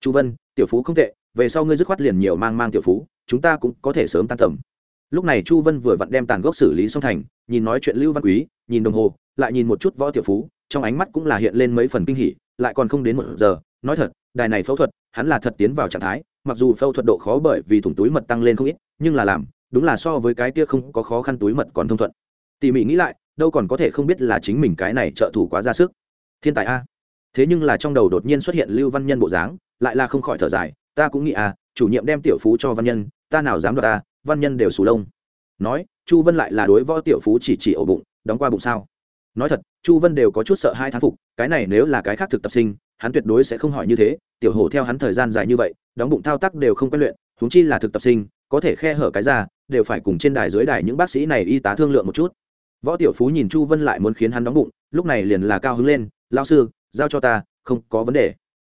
Chu vân, tiểu phú không tệ, về sau ngươi dứt khoát liền nhiều mang mang tiểu phú, chúng ta cũng có thể sớm tan tầm. Lúc này chu vân vừa vặn đem tàn gốc xử lý xong thành, nhìn nói chuyện lưu văn quý, nhìn đồng hồ, lại nhìn một chút võ tiểu phú, trong ánh mắt cũng là hiện lên mấy phần kinh hỉ, lại còn không đến một giờ, nói thật, đài này phẫu thuật, hắn là thật tiến vào trạng thái, mặc dù phẫu thuật độ khó bởi vì thủng túi mật tăng lên không ít, nhưng là làm đúng là so với cái kia không có khó khăn túi mật còn thông thuận. Tỉ mỉ nghĩ lại, đâu còn có thể không biết là chính mình cái này trợ thủ quá ra sức. Thiên tài a. Thế nhưng là trong đầu đột nhiên xuất hiện lưu văn nhân bộ dáng, lại là không khỏi thở dài, ta cũng nghĩ à chủ nhiệm đem tiểu phú cho văn nhân, ta nào dám đoạt ta, văn nhân đều sù lông. Nói, chu vân lại là đối võ tiểu phú chỉ chỉ ổ bụng, đóng qua bụng sao? Nói thật, chu vân đều có chút sợ hai thán phục, cái này nếu là cái khác thực tập sinh, hắn tuyệt đối sẽ không hỏi như thế, tiểu hổ theo hắn thời gian dài như vậy, đóng bụng thao tác đều không quen luyện, huống chi là thực tập sinh, có thể khe hở cái ra đều phải cùng trên đài dưới đài những bác sĩ này y tá thương lượng một chút. Võ tiểu phú nhìn chu vân lại muốn khiến hắn đóng bụng, lúc này liền là cao hứng lên lao sư, giao cho ta, không có vấn đề.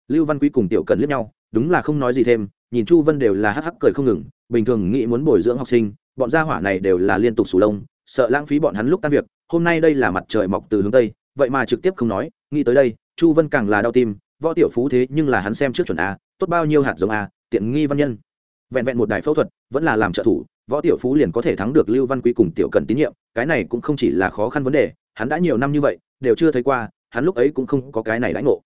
Lưu văn quý cùng tiểu cần liếc nhau, đúng là không nói gì thêm, nhìn chu vân đều là hắc hắc cười không ngừng, bình thường nghĩ muốn bồi dưỡng học sinh, bọn gia hỏa này đều là liên tục sù lông, sợ lãng phí bọn hắn lúc tan việc, hôm nay đây là mặt trời mọc từ hướng tây, vậy mà trực tiếp không nói, nghĩ tới đây, chu vân càng là đau tim, võ tiểu phú thế nhưng là hắn xem trước chuẩn a, tốt bao nhiêu hạt giống a, tiện nghi văn nhân. Vẹn vẹn một đài phẫu thuật, vẫn là làm trợ thủ võ tiểu phú liền có thể thắng được lưu văn quý cùng tiểu cần tín nhiệm, cái này cũng không chỉ là khó khăn vấn đề, hắn đã nhiều năm như vậy, đều chưa thấy qua, hắn lúc ấy cũng không có cái này đãi ngộ.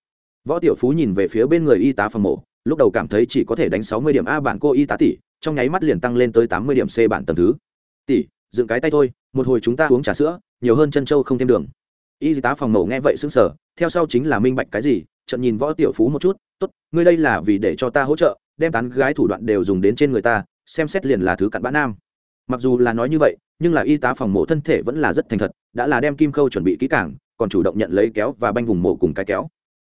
Võ tiểu phú nhìn về phía bên người y tá phòng mổ, lúc đầu cảm thấy chỉ có thể đánh sáu mươi điểm a bản cô y tá tỷ, trong nháy mắt liền tăng lên tới tám mươi điểm c bản tầm thứ. Tỷ, dựng cái tay thôi, một hồi chúng ta uống trà sữa, nhiều hơn chân châu không thêm đường. Y tá phòng mổ nghe vậy sững sờ, theo sau chính là minh bạch cái gì trận nhìn võ tiểu phú một chút, tốt, ngươi đây là vì để cho ta hỗ trợ, đem tán gái thủ đoạn đều dùng đến trên người ta xem xét liền là thứ cặn bã nam. Mặc dù là nói như vậy, nhưng là y tá phòng mổ thân thể vẫn là rất thành thật, đã là đem kim khâu chuẩn bị kỹ càng, còn chủ động nhận lấy kéo và banh vùng mổ cùng cái kéo.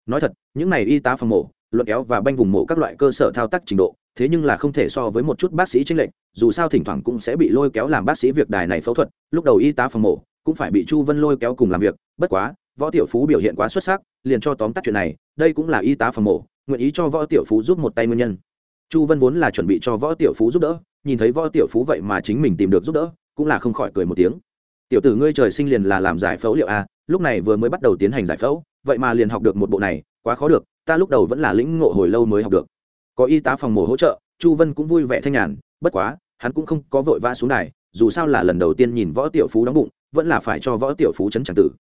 Nói thật, những này y tá phòng mổ, luận kéo và banh vùng mổ các loại cơ sở thao tác trình độ, thế nhưng là không thể so với một chút bác sĩ tranh lệch, dù sao thỉnh thoảng cũng sẽ bị lôi kéo làm bác sĩ việc đài này phẫu thuật, lúc đầu y tá phòng mổ cũng phải bị chu vân lôi kéo cùng làm việc, bất quá, võ tiểu phú biểu hiện quá xuất sắc, liền cho tóm tắt chuyện này, đây cũng là y tá phòng mổ, nguyện ý cho võ tiểu phú giúp một tay nguyên nhân chu vân vốn là chuẩn bị cho võ tiểu phú giúp đỡ, nhìn thấy võ tiểu phú vậy mà chính mình tìm được giúp đỡ, cũng là không khỏi cười một tiếng. Tiểu tử ngươi trời sinh liền là làm giải phẫu liệu a lúc này vừa mới bắt đầu tiến hành giải phẫu, vậy mà liền học được một bộ này, quá khó được, ta lúc đầu vẫn là lĩnh ngộ hồi lâu mới học được. Có y tá phòng mổ hỗ trợ, chu vân cũng vui vẻ thanh nhàn, bất quá, hắn cũng không có vội vã xuống đài, dù sao là lần đầu tiên nhìn võ tiểu phú đóng bụng, vẫn là phải cho võ tiểu phú chấn tràng tử.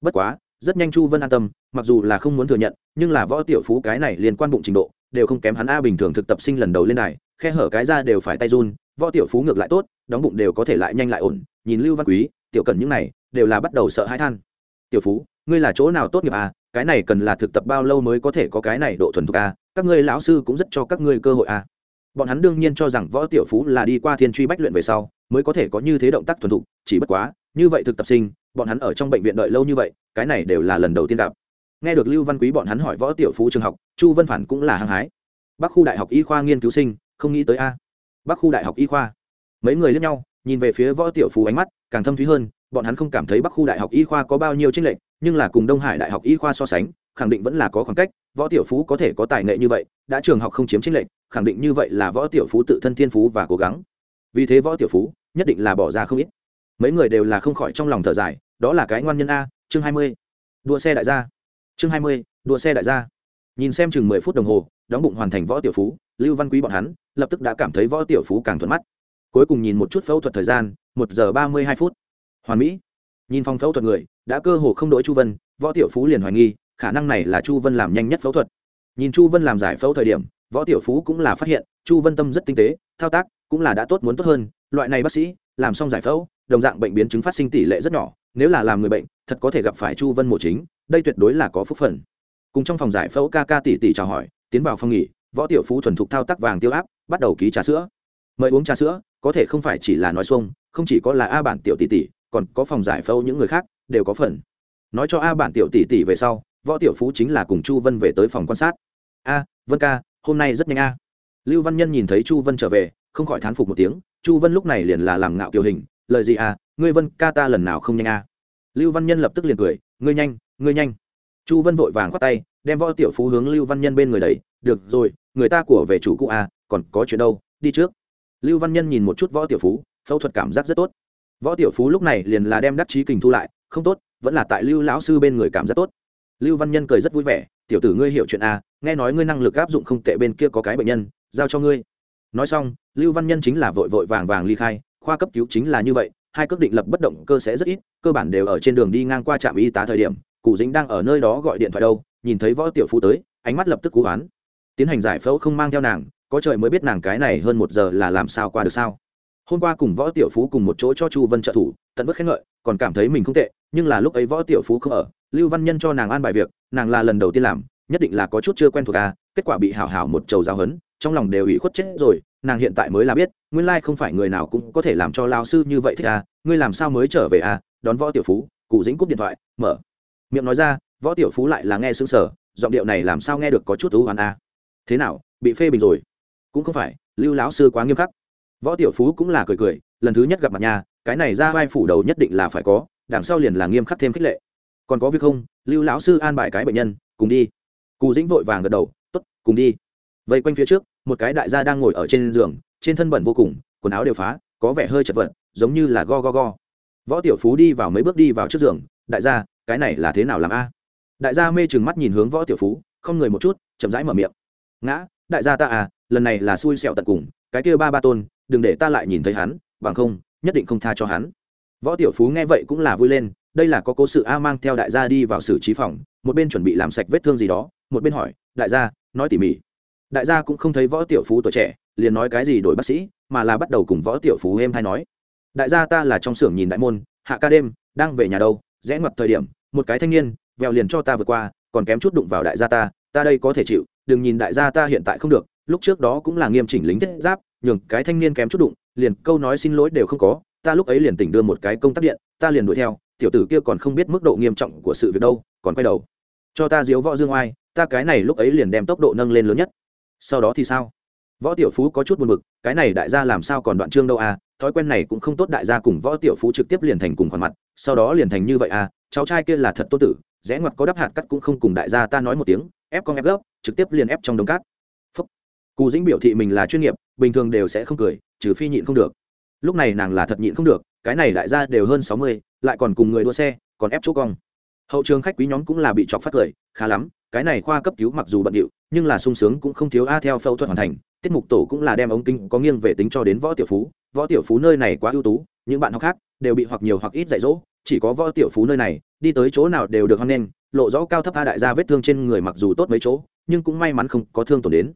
Bất quá, rất nhanh chu vân an tâm, mặc dù là không muốn thừa nhận, nhưng là võ tiểu phú cái này liên quan bụng trình độ đều không kém hắn a bình thường thực tập sinh lần đầu lên này khe hở cái ra đều phải tay run, võ tiểu phú ngược lại tốt, đóng bụng đều có thể lại nhanh lại ổn, nhìn lưu văn quý, tiểu cần những này, đều là bắt đầu sợ hãi than. Tiểu phú, ngươi là chỗ nào tốt nghiệp à cái này cần là thực tập bao lâu mới có thể có cái này độ thuần thục à các ngươi lão sư cũng rất cho các ngươi cơ hội à bọn hắn đương nhiên cho rằng võ tiểu phú là đi qua thiên truy bách luyện về sau, mới có thể có như thế động tác thuần thục, chỉ bất quá, như vậy thực tập sinh, bọn hắn ở trong bệnh viện đợi lâu như vậy, cái này đều là lần đầu tiên gặp nghe được lưu văn quý bọn hắn hỏi võ tiểu phú trường học, chu vân phản cũng là hăng hái. Bắc khu đại học y khoa nghiên cứu sinh, không nghĩ tới a. Bắc khu đại học y khoa. Mấy người lẫn nhau, nhìn về phía võ tiểu phú ánh mắt, càng thâm thúy hơn, bọn hắn không cảm thấy bắc khu đại học y khoa có bao nhiêu tranh lệch, nhưng là cùng đông hải đại học y khoa so sánh, khẳng định vẫn là có khoảng cách, võ tiểu phú có thể có tài nghệ như vậy, đã trường học không chiếm tranh lệch, khẳng định như vậy là võ tiểu phú tự thân thiên phú và cố gắng. Vì thế võ tiểu phú, nhất định là bỏ ra không ít. Mấy người đều là không khỏi trong lòng thở dài, đó là cái ngoan nhân a, chương hai mươi. Đua xe đại gia chương hai mươi, đua xe đại gia. Nhìn xem chừng mười phút đồng hồ, đóng bụng hoàn thành võ tiểu phú, lưu văn quý bọn hắn lập tức đã cảm thấy võ tiểu phú càng thuận mắt. Cuối cùng nhìn một chút phẫu thuật thời gian, một giờ ba mươi hai phút. Hoàn mỹ. Nhìn phòng phẫu thuật người, đã cơ hồ không đổi chu vân, võ tiểu phú liền hoài nghi, khả năng này là chu vân làm nhanh nhất phẫu thuật. Nhìn chu vân làm giải phẫu thời điểm, võ tiểu phú cũng là phát hiện, chu vân tâm rất tinh tế, thao tác cũng là đã tốt muốn tốt hơn. Loại này bác sĩ, làm xong giải phẫu, đồng dạng bệnh biến chứng phát sinh tỷ lệ rất nhỏ, nếu là làm người bệnh, thật có thể gặp phải chu vân mổ chính đây tuyệt đối là có phúc phần. Cùng trong phòng giải phẫu ca ca tỷ tỷ chào hỏi, tiến vào phòng nghỉ, võ tiểu phú thuần thục thao tác vàng tiêu áp, bắt đầu ký trà sữa. Mời uống trà sữa, có thể không phải chỉ là nói xuông, không chỉ có là a bản tiểu tỷ tỷ, còn có phòng giải phẫu những người khác, đều có phần. Nói cho a bản tiểu tỷ tỷ về sau, võ tiểu phú chính là cùng chu vân về tới phòng quan sát. A, vân ca, hôm nay rất nhanh a. Lưu văn nhân nhìn thấy chu vân trở về, không khỏi thán phục một tiếng, chu vân lúc này liền là làm ngạo kiều hình, lời gì a, ngươi vân ca ta lần nào không nhanh a? Lưu văn nhân lập tức liền cười ngươi nhanh ngươi nhanh. Chu vân vội vàng khoát tay, đem võ tiểu phú hướng lưu văn nhân bên người đẩy. Được rồi, người ta của về chủ cụ a à, còn có chuyện đâu, đi trước. Lưu văn nhân nhìn một chút võ tiểu phú, phẫu thuật cảm giác rất tốt. Võ tiểu phú lúc này liền là đem đắc chí kình thu lại, không tốt, vẫn là tại lưu lão sư bên người cảm giác tốt. Lưu văn nhân cười rất vui vẻ, tiểu tử ngươi hiểu chuyện a nghe nói ngươi năng lực áp dụng không tệ bên kia có cái bệnh nhân, giao cho ngươi. Nói xong, lưu văn nhân chính là vội vội vàng vàng ly khai, khoa cấp cứu chính là như vậy hai cước định lập bất động cơ sẽ rất ít, cơ bản đều ở trên đường đi ngang qua trạm y tá thời điểm, cụ dính đang ở nơi đó gọi điện thoại đâu, nhìn thấy võ tiểu phú tới, ánh mắt lập tức cú oán tiến hành giải phẫu không mang theo nàng, có trời mới biết nàng cái này hơn một giờ là làm sao qua được sao. Hôm qua cùng võ tiểu phú cùng một chỗ cho chu vân trợ thủ, tận vất khen ngợi, còn cảm thấy mình không tệ, nhưng là lúc ấy võ tiểu phú không ở, lưu văn nhân cho nàng an bài việc, nàng là lần đầu tiên làm, nhất định là có chút chưa quen thuộc à kết quả bị hảo hảo một trầu giáo hấn trong lòng đều ủy khuất chết rồi, nàng hiện tại mới là biết, nguyên lai không phải người nào cũng có thể làm cho lao sư như vậy thích à ngươi làm sao mới trở về à đón võ tiểu phú, cụ dĩnh cúp điện thoại, mở. Miệng nói ra, võ tiểu phú lại là nghe xương sở giọng điệu này làm sao nghe được có chút thú hoàn à. Thế nào, bị phê bình rồi? Cũng không phải, lưu lão sư quá nghiêm khắc. Võ tiểu phú cũng là cười cười, lần thứ nhất gặp mặt nhà, cái này ra vai phủ đầu nhất định là phải có, đằng sau liền là nghiêm khắc thêm khích lệ. Còn có việc không, lưu lão sư an bài cái bệnh nhân, cùng đi. Cù dĩnh vội vàng gật đầu t ố t cùng đi vây quanh phía trước, một cái đại gia đang ngồi ở trên giường, trên thân bẩn vô cùng, quần áo đều phá, có vẻ hơi chật vật, giống như là go go go. Võ tiểu phú đi vào mấy bước đi vào trước giường, đại gia, cái này là thế nào làm a? Đại gia mê chừng mắt nhìn hướng võ tiểu phú, không người một chút, chậm rãi mở miệng. Ngã, đại gia ta à lần này là xui xẹo tận cùng, cái kia ba ba tôn, đừng để ta lại nhìn thấy hắn, bằng không, nhất định không tha cho hắn. Võ tiểu phú nghe vậy cũng là vui lên, đây là có cố sự a mang theo đại gia đi vào xử trí phòng, một bên chuẩn bị làm sạch vết thương gì đó, một bên hỏi, đại gia, nói tỉ mỉ đại gia cũng không thấy võ tiểu phú tuổi trẻ, liền nói cái gì đổi bác sĩ, mà là bắt đầu cùng võ tiểu phú êm hay nói. Đại gia ta là trong xưởng nhìn đại môn, hạ ca đêm, đang về nhà đâu, rẽ ngoặt thời điểm, một cái thanh niên, vèo liền cho ta vượt qua, còn kém chút đụng vào đại gia ta ta đây có thể chịu, đừng nhìn đại gia ta hiện tại không được, lúc trước đó cũng là nghiêm chỉnh lính thiết giáp, nhường cái thanh niên kém chút đụng, liền câu nói xin lỗi đều không có, ta lúc ấy liền tỉnh đưa một cái công tắc điện, ta liền đuổi theo, tiểu tử kia còn không biết mức độ nghiêm trọng của sự việc đâu, còn quay đầu. Cho ta diếu võ dương oai, ta cái này lúc ấy liền đem tốc độ nâng lên lớn nhất sau đó thì sao? Võ tiểu phú có chút buồn bực, cái này đại gia làm sao còn đoạn chương đâu à thói quen này cũng không tốt đại gia cùng võ tiểu phú trực tiếp liền thành cùng khoản mặt, sau đó liền thành như vậy à cháu trai kia là thật tốt tử, rẽ ngoặt có đắp hạt cắt cũng không cùng đại gia ta nói một tiếng, ép con ép gấp, trực tiếp liền ép trong đống cát. Phúc. cù dĩnh biểu thị mình là chuyên nghiệp, bình thường đều sẽ không cười, trừ phi nhịn không được. Lúc này nàng là thật nhịn không được, cái này đại gia đều hơn sáu mươi, lại còn cùng người đua xe, còn ép chỗ cong. Hậu trường khách quý nhóm cũng là bị chọc phát cười, khá lắm cái này khoa cấp cứu mặc dù bận điệu, nhưng là sung sướng cũng không thiếu a theo phẫu thuật hoàn thành, tiết mục tổ cũng là đem ống kính có nghiêng về tính cho đến võ tiểu phú, võ tiểu phú nơi này quá ưu tú, những bạn học khác đều bị hoặc nhiều hoặc ít dạy dỗ, chỉ có võ tiểu phú nơi này, đi tới chỗ nào đều được hoan nghênh, lộ rõ cao thấp a đại gia vết thương trên người mặc dù tốt mấy chỗ, nhưng cũng may mắn không có thương tổn đến.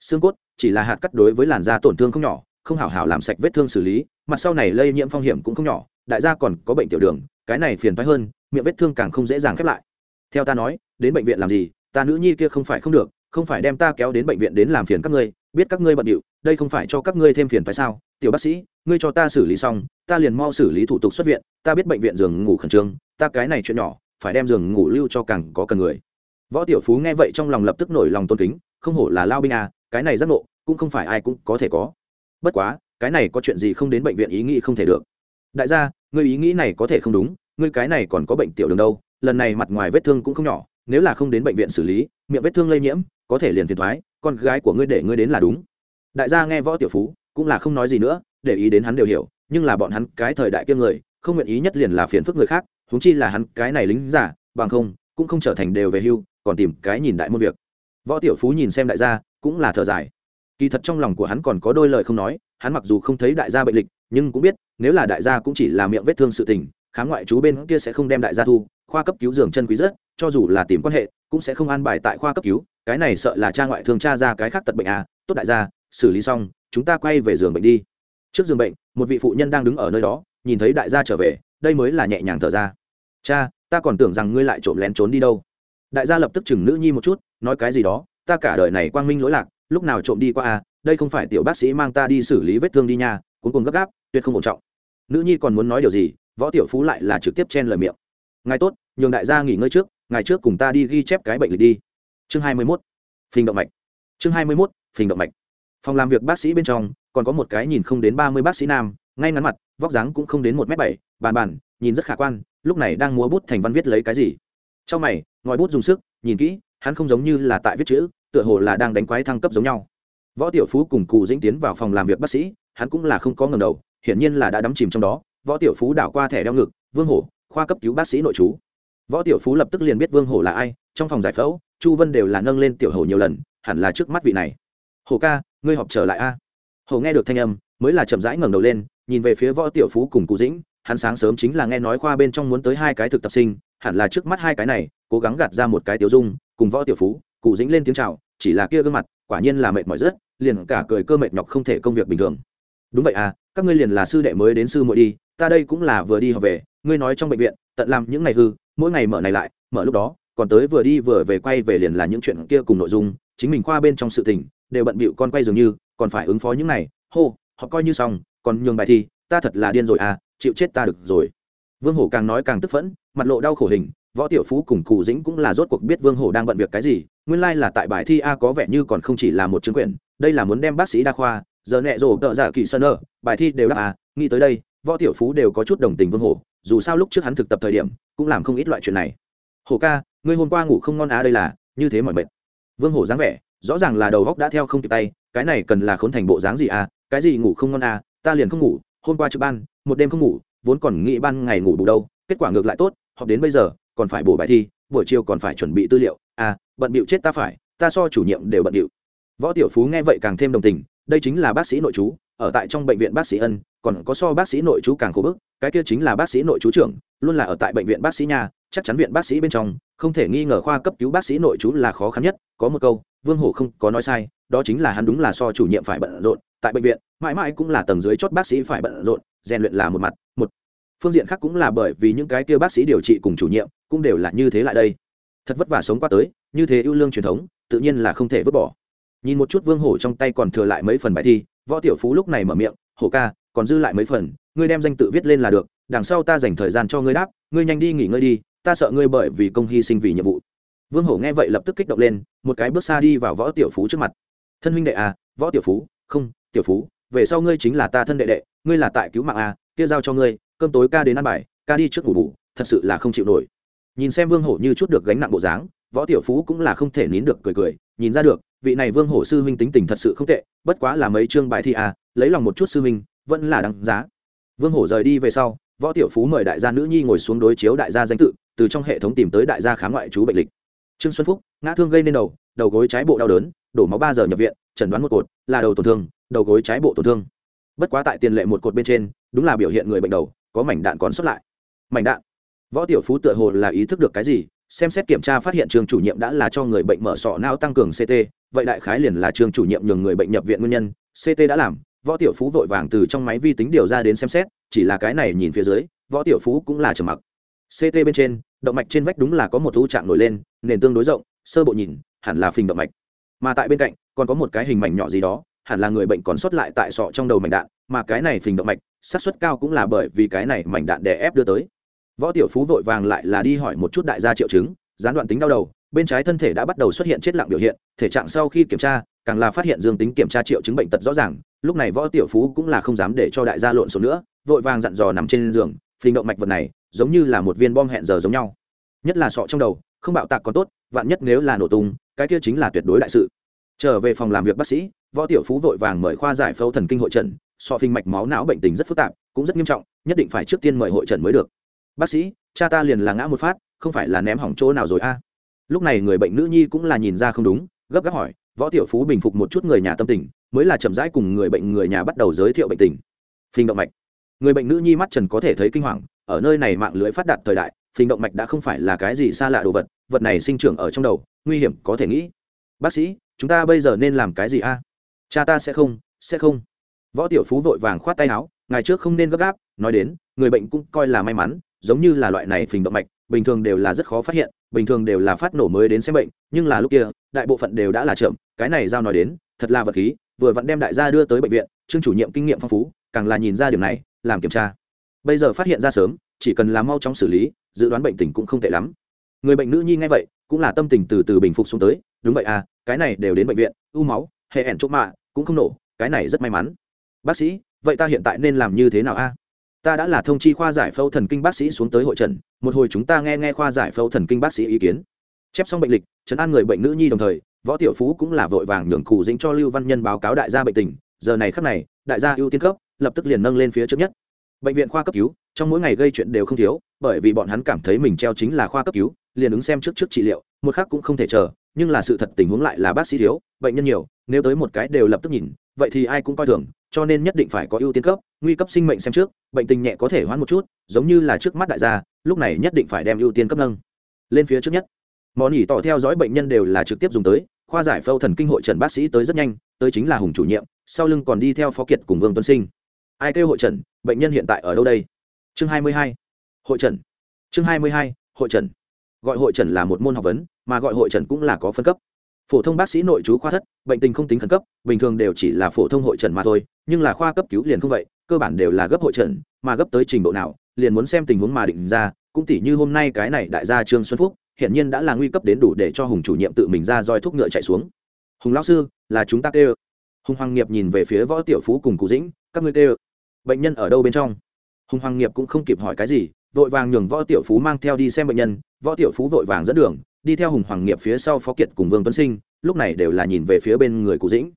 Xương cốt, chỉ là hạt cắt đối với làn da tổn thương không nhỏ, không hảo hảo làm sạch vết thương xử lý, mặt sau này lây nhiễm phong hiểm cũng không nhỏ, đại gia còn có bệnh tiểu đường, cái này phiền phái hơn, miệng vết thương càng không dễ dàng khép lại. Theo ta nói đến bệnh viện làm gì, ta nữ nhi kia không phải không được, không phải đem ta kéo đến bệnh viện đến làm phiền các ngươi, biết các ngươi bận điệu, đây không phải cho các ngươi thêm phiền phải sao? Tiểu bác sĩ, ngươi cho ta xử lý xong, ta liền mau xử lý thủ tục xuất viện, ta biết bệnh viện giường ngủ khẩn trương, ta cái này chuyện nhỏ, phải đem giường ngủ lưu cho càng có cần người. Võ tiểu phú nghe vậy trong lòng lập tức nổi lòng tôn kính, không hổ là lao binh à cái này giác ngộ, cũng không phải ai cũng có thể có. Bất quá, cái này có chuyện gì không đến bệnh viện ý nghĩ không thể được. Đại gia, ngươi ý nghĩ này có thể không đúng, ngươi cái này còn có bệnh tiểu đường đâu, lần này mặt ngoài vết thương cũng không nhỏ nếu là không đến bệnh viện xử lý, miệng vết thương lây nhiễm, có thể liền phiền thoái, con gái của ngươi để ngươi đến là đúng. Đại gia nghe võ tiểu phú, cũng là không nói gì nữa, để ý đến hắn đều hiểu, nhưng là bọn hắn cái thời đại kia người, không nguyện ý nhất liền là phiền phức người khác húng chi là hắn cái này lính giả bằng không, cũng không trở thành đều về hưu, còn tìm cái nhìn đại môn việc. Võ tiểu phú nhìn xem đại gia, cũng là thở dài. Kỳ thật trong lòng của hắn còn có đôi lời không nói, hắn mặc dù không thấy đại gia bệnh lịch, nhưng cũng biết, nếu là đại gia cũng chỉ là miệng vết thương sự tình, khám ngoại chú bên kia sẽ không đem đại gia thu khoa cấp cứu giường chân quý rất, cho dù là tìm quan hệ, cũng sẽ không an bài tại khoa cấp cứu, cái này sợ là cha ngoại thương cha ra cái khác tật bệnh à. Tốt đại gia, xử lý xong, chúng ta quay về giường bệnh đi. Trước giường bệnh, một vị phụ nhân đang đứng ở nơi đó, nhìn thấy đại gia trở về, đây mới là nhẹ nhàng thở ra. Cha, ta còn tưởng rằng ngươi lại trộm lén trốn đi đâu. Đại gia lập tức chừng nữ nhi một chút, nói cái gì đó, ta cả đời này quang minh lỗi lạc, lúc nào trộm đi qua à đây không phải tiểu bác sĩ mang ta đi xử lý vết thương đi nha, cuốn cùng gấp gáp, tuyệt không ổn trọng. Nữ nhi còn muốn nói điều gì, võ tiểu phú lại là trực tiếp chen lời miệng. Ngài tốt nhường đại gia nghỉ ngơi trước, ngày trước cùng ta đi ghi chép cái bệnh lịch đi. Chương hai mươi mốt, phình động mạch. Chương hai mươi mốt, phình động mạch. Phòng làm việc bác sĩ bên trong, còn có một cái nhìn không đến ba mươi bác sĩ nam, ngay ngắn mặt, vóc dáng cũng không đến một m bảy, bàn bàn, nhìn rất khả quan, lúc này đang múa bút thành văn viết lấy cái gì. Trong mày, ngòi bút dùng sức, nhìn kỹ, hắn không giống như là tại viết chữ, tựa hồ là đang đánh quái thăng cấp giống nhau. Võ tiểu phú cùng cụ dĩnh tiến vào phòng làm việc bác sĩ, hắn cũng là không có ngầm đầu, hiển nhiên là đã đắm chìm trong đó. Võ tiểu phú đảo qua thẻ đeo ngực, vương hổ, khoa cấp cứu bác sĩ nội trú võ tiểu phú lập tức liền biết vương hổ là ai, trong phòng giải phẫu, chu vân đều là nâng lên tiểu hổ nhiều lần, hẳn là trước mắt vị này. Hổ ca, ngươi họp trở lại a? Hổ nghe được thanh âm, mới là chậm rãi ngẩng đầu lên, nhìn về phía võ tiểu phú cùng cụ dĩnh, hắn sáng sớm chính là nghe nói khoa bên trong muốn tới hai cái thực tập sinh, hẳn là trước mắt hai cái này, cố gắng gạt ra một cái tiểu dung, cùng võ tiểu phú, cụ dĩnh lên tiếng chào, chỉ là kia gương mặt, quả nhiên là mệt mỏi rất, liền cả cười cơ mệt nhọc không thể công việc bình thường. Đúng vậy à các ngươi liền là sư đệ mới đến sư muội đi, ta đây cũng là vừa đi học về, ngươi nói trong bệnh viện, tận làm những ngày hư mỗi ngày mở này lại, mở lúc đó, còn tới vừa đi vừa về quay về liền là những chuyện kia cùng nội dung, chính mình khoa bên trong sự tình, đều bận bịu con quay dường như, còn phải ứng phó những này. Hô, họ coi như xong, còn nhường bài thi, ta thật là điên rồi à chịu chết ta được rồi. Vương hổ càng nói càng tức phẫn, mặt lộ đau khổ hình, võ tiểu phú cùng cụ dĩnh cũng là rốt cuộc biết vương hổ đang bận việc cái gì, nguyên lai là tại bài thi a có vẻ như còn không chỉ là một chứng quyển, đây là muốn đem bác sĩ đa khoa, giờ nẹ rổ tợ giả kỳ sơn ở bài thi đều đáp à nghĩ tới đây võ tiểu phú đều có chút đồng tình vương hổ dù sao lúc trước hắn thực tập thời điểm, cũng làm không ít loại chuyện này. Hổ ca, ngươi hôm qua ngủ không ngon á, đây là, như thế mọi mệt. Vương hổ dáng vẻ, rõ ràng là đầu góc đã theo không kịp tay, cái này cần là khốn thành bộ dáng gì à? Cái gì ngủ không ngon à? Ta liền không ngủ, hôm qua trực ban, một đêm không ngủ, vốn còn nghĩ ban ngày ngủ đủ đâu, kết quả ngược lại tốt học đến bây giờ, còn phải bổ bài thi, buổi chiều còn phải chuẩn bị tư liệu. À bận bịu chết ta phải, ta so chủ nhiệm đều bận bịu. Võ tiểu phú nghe vậy càng thêm đồng tình, đây chính là bác sĩ nội chú ở tại trong bệnh viện bác sĩ ân, còn có so bác sĩ nội chú càng khổ bức, cái kia chính là bác sĩ nội chú trưởng, luôn là ở tại bệnh viện bác sĩ nhà chắc chắn viện bác sĩ bên trong, không thể nghi ngờ khoa cấp cứu bác sĩ nội chú là khó khăn nhất, có một câu, vương hổ không có nói sai, đó chính là hắn đúng là so chủ nhiệm phải bận rộn, tại bệnh viện, mãi mãi cũng là tầng dưới chót bác sĩ phải bận rộn, rèn luyện là một mặt, một phương diện khác cũng là bởi vì những cái kia bác sĩ điều trị cùng chủ nhiệm, cũng đều là như thế lại đây. Thật vất vả sống qua tới, như thế ưu lương truyền thống, tự nhiên là không thể vứt bỏ. Nhìn một chút vương hổ trong tay còn thừa lại mấy phần bài thi võ tiểu phú lúc này mở miệng, hổ ca, còn dư lại mấy phần, ngươi đem danh tự viết lên là được, đằng sau ta dành thời gian cho ngươi đáp, ngươi nhanh đi nghỉ ngơi đi, ta sợ ngươi bởi vì công hy sinh vì nhiệm vụ. Vương hổ nghe vậy lập tức kích động lên, một cái bước xa đi vào võ tiểu phú trước mặt. Thân huynh đệ à võ tiểu phú, không, tiểu phú, về sau ngươi chính là ta thân đệ đệ, ngươi là tại cứu mạng à kia giao cho ngươi, cơm tối ca đến ăn bài, ca đi trước ngủ bù, thật sự là không chịu nổi. Nhìn xem vương hổ như chút được gánh nặng bộ dáng võ tiểu phú cũng là không thể nín được cười cười, nhìn ra được, vị này vương hổ sư huynh tính tình thật sự không tệ, bất quá là mấy chương bài thi à lấy lòng một chút sư huynh, vẫn là đáng giá. Vương hổ rời đi về sau, võ tiểu phú mời đại gia nữ nhi ngồi xuống đối chiếu đại gia danh tự, từ trong hệ thống tìm tới đại gia khám ngoại trú bệnh lịch. Trương xuân phúc, ngã thương gây nên đầu đầu gối trái bộ đau đớn, đổ máu ba giờ nhập viện, chẩn đoán một cột, là đầu tổn thương, đầu gối trái bộ tổn thương. Bất quá tại tiền lệ một cột bên trên, đúng là biểu hiện người bệnh đầu, có mảnh đạn còn xuất lại. Mảnh đạn. Võ tiểu phú tựa hồ là ý thức được cái gì xem xét kiểm tra phát hiện trường chủ nhiệm đã là cho người bệnh mở sọ não tăng cường ct vậy đại khái liền là trường chủ nhiệm nhường người bệnh nhập viện nguyên nhân. Ct đã làm, võ tiểu phú vội vàng từ trong máy vi tính điều ra đến xem xét, chỉ là cái này nhìn phía dưới, võ tiểu phú cũng là trầm mặc. Ct bên trên, động mạch trên vách đúng là có một thu trạng nổi lên, nền tương đối rộng, sơ bộ nhìn, hẳn là phình động mạch. Mà tại bên cạnh, còn có một cái hình mảnh nhỏ gì đó, hẳn là người bệnh còn sót lại tại sọ trong đầu mảnh đạn, mà cái này phình động mạch, xác suất cao cũng là bởi vì cái này mảnh đạn đè ép đưa tới võ tiểu phú vội vàng lại là đi hỏi một chút đại gia triệu chứng, gián đoạn tính đau đầu, bên trái thân thể đã bắt đầu xuất hiện chết lặng biểu hiện, thể trạng sau khi kiểm tra, càng là phát hiện dương tính kiểm tra triệu chứng bệnh tật rõ ràng, lúc này võ tiểu phú cũng là không dám để cho đại gia lộn xộn nữa, vội vàng dặn dò nằm trên giường, phình động mạch vật này, giống như là một viên bom hẹn giờ giống nhau. Nhất là sọ trong đầu, không bạo tạc còn tốt, vạn nhất nếu là nổ tung, cái kia chính là tuyệt đối đại sự. Trở về phòng làm việc bác sĩ, võ tiểu phú vội vàng mời khoa giải phẫu thần kinh hội trần so phình mạch máu não bệnh tình rất phức tạp, cũng rất nghiêm trọng, nhất định phải trước tiên mời hội trần mới được bác sĩ, cha ta liền là ngã một phát, không phải là ném hỏng chỗ nào rồi a? Lúc này người bệnh nữ nhi cũng là nhìn ra không đúng, gấp gáp hỏi, võ tiểu phú bình phục một chút người nhà tâm tình, mới là chậm rãi cùng người bệnh người nhà bắt đầu giới thiệu bệnh tình. Phình động mạch. Người bệnh nữ nhi mắt trần có thể thấy kinh hoàng, ở nơi này mạng lưới phát đạt thời đại, phình động mạch đã không phải là cái gì xa lạ đồ vật vật này sinh trưởng ở trong đầu, nguy hiểm có thể nghĩ. Bác sĩ, chúng ta bây giờ nên làm cái gì a? Cha ta sẽ không sẽ không. Võ tiểu phú vội vàng khoát tay áo ngày trước không nên gấp gáp, nói đến, người bệnh cũng coi là may mắn giống như là loại này phình động mạch, bình thường đều là rất khó phát hiện, bình thường đều là phát nổ mới đến xem bệnh, nhưng là lúc kia, đại bộ phận đều đã là chậm, cái này giao nói đến, thật là vật khí, vừa vẫn đem đại gia đưa tới bệnh viện trương chủ nhiệm kinh nghiệm phong phú, càng là nhìn ra điểm này, làm kiểm tra. Bây giờ phát hiện ra sớm, chỉ cần làm mau chóng xử lý, dự đoán bệnh tình cũng không tệ lắm. Người bệnh nữ nhi ngay vậy, cũng là tâm tình từ từ bình phục xuống tới, đúng vậy à cái này đều đến bệnh viện, u máu, hệ ẻn chỗ mạ, cũng không nổ, cái này rất may mắn. Bác sĩ, vậy ta hiện tại nên làm như thế nào a? Ta đã là thông chi khoa giải phẫu thần kinh bác sĩ xuống tới hội trần, một hồi chúng ta nghe nghe khoa giải phẫu thần kinh bác sĩ ý kiến. Chép xong bệnh lịch chấn an người bệnh nữ nhi đồng thời, võ tiểu phú cũng là vội vàng nhường cụ dĩnh cho lưu văn nhân báo cáo đại gia bệnh tình, giờ này khắc này, đại gia ưu tiên cấp, lập tức liền nâng lên phía trước nhất. Bệnh viện khoa cấp cứu, trong mỗi ngày gây chuyện đều không thiếu, bởi vì bọn hắn cảm thấy mình treo chính là khoa cấp cứu, liền ứng xem trước trước trị liệu, một khác cũng không thể chờ, nhưng là sự thật tình huống lại là bác sĩ thiếu, bệnh nhân nhiều, nếu tới một cái đều lập tức nhìn, vậy thì ai cũng coi thường cho nên nhất định phải có ưu tiên cấp, nguy cấp sinh mệnh xem trước, bệnh tình nhẹ có thể hoãn một chút, giống như là trước mắt đại gia, lúc này nhất định phải đem ưu tiên cấp nâng. Lên phía trước nhất, món nhỉ tỏ theo dõi bệnh nhân đều là trực tiếp dùng tới, khoa giải phẫu thần kinh hội trần bác sĩ tới rất nhanh, tới chính là hùng chủ nhiệm, sau lưng còn đi theo phó kiệt cùng vương tuấn sinh. Ai kêu hội trần, bệnh nhân hiện tại ở đâu đây? Chương hai mươi hai, hội trần. Chương hai mươi hai, hội trần. Gọi hội trần là một môn học vấn, mà gọi hội trần cũng là có phân cấp phổ thông bác sĩ nội chú khoa thất, bệnh tình không tính khẩn cấp, bình thường đều chỉ là phổ thông hội trần mà thôi, nhưng là khoa cấp cứu liền không vậy, cơ bản đều là gấp hội trần, mà gấp tới trình độ nào, liền muốn xem tình huống mà định ra, cũng tỉ như hôm nay cái này đại gia trương xuân phúc hiện nhiên đã là nguy cấp đến đủ để cho hùng chủ nhiệm tự mình ra roi thuốc ngựa chạy xuống. Hùng lão sư, là chúng ta kêu. Hùng hoàng nghiệp nhìn về phía võ tiểu phú cùng cụ dĩnh, các ngươi kêu. Bệnh nhân ở đâu bên trong? Hùng hoàng nghiệp cũng không kịp hỏi cái gì, vội vàng nhường võ tiểu phú mang theo đi xem bệnh nhân, võ tiểu phú vội vàng dẫn đường đi theo hùng hoàng nghiệp phía sau phó kiệt cùng vương tuấn sinh, lúc này đều là nhìn về phía bên người cụ dĩnh.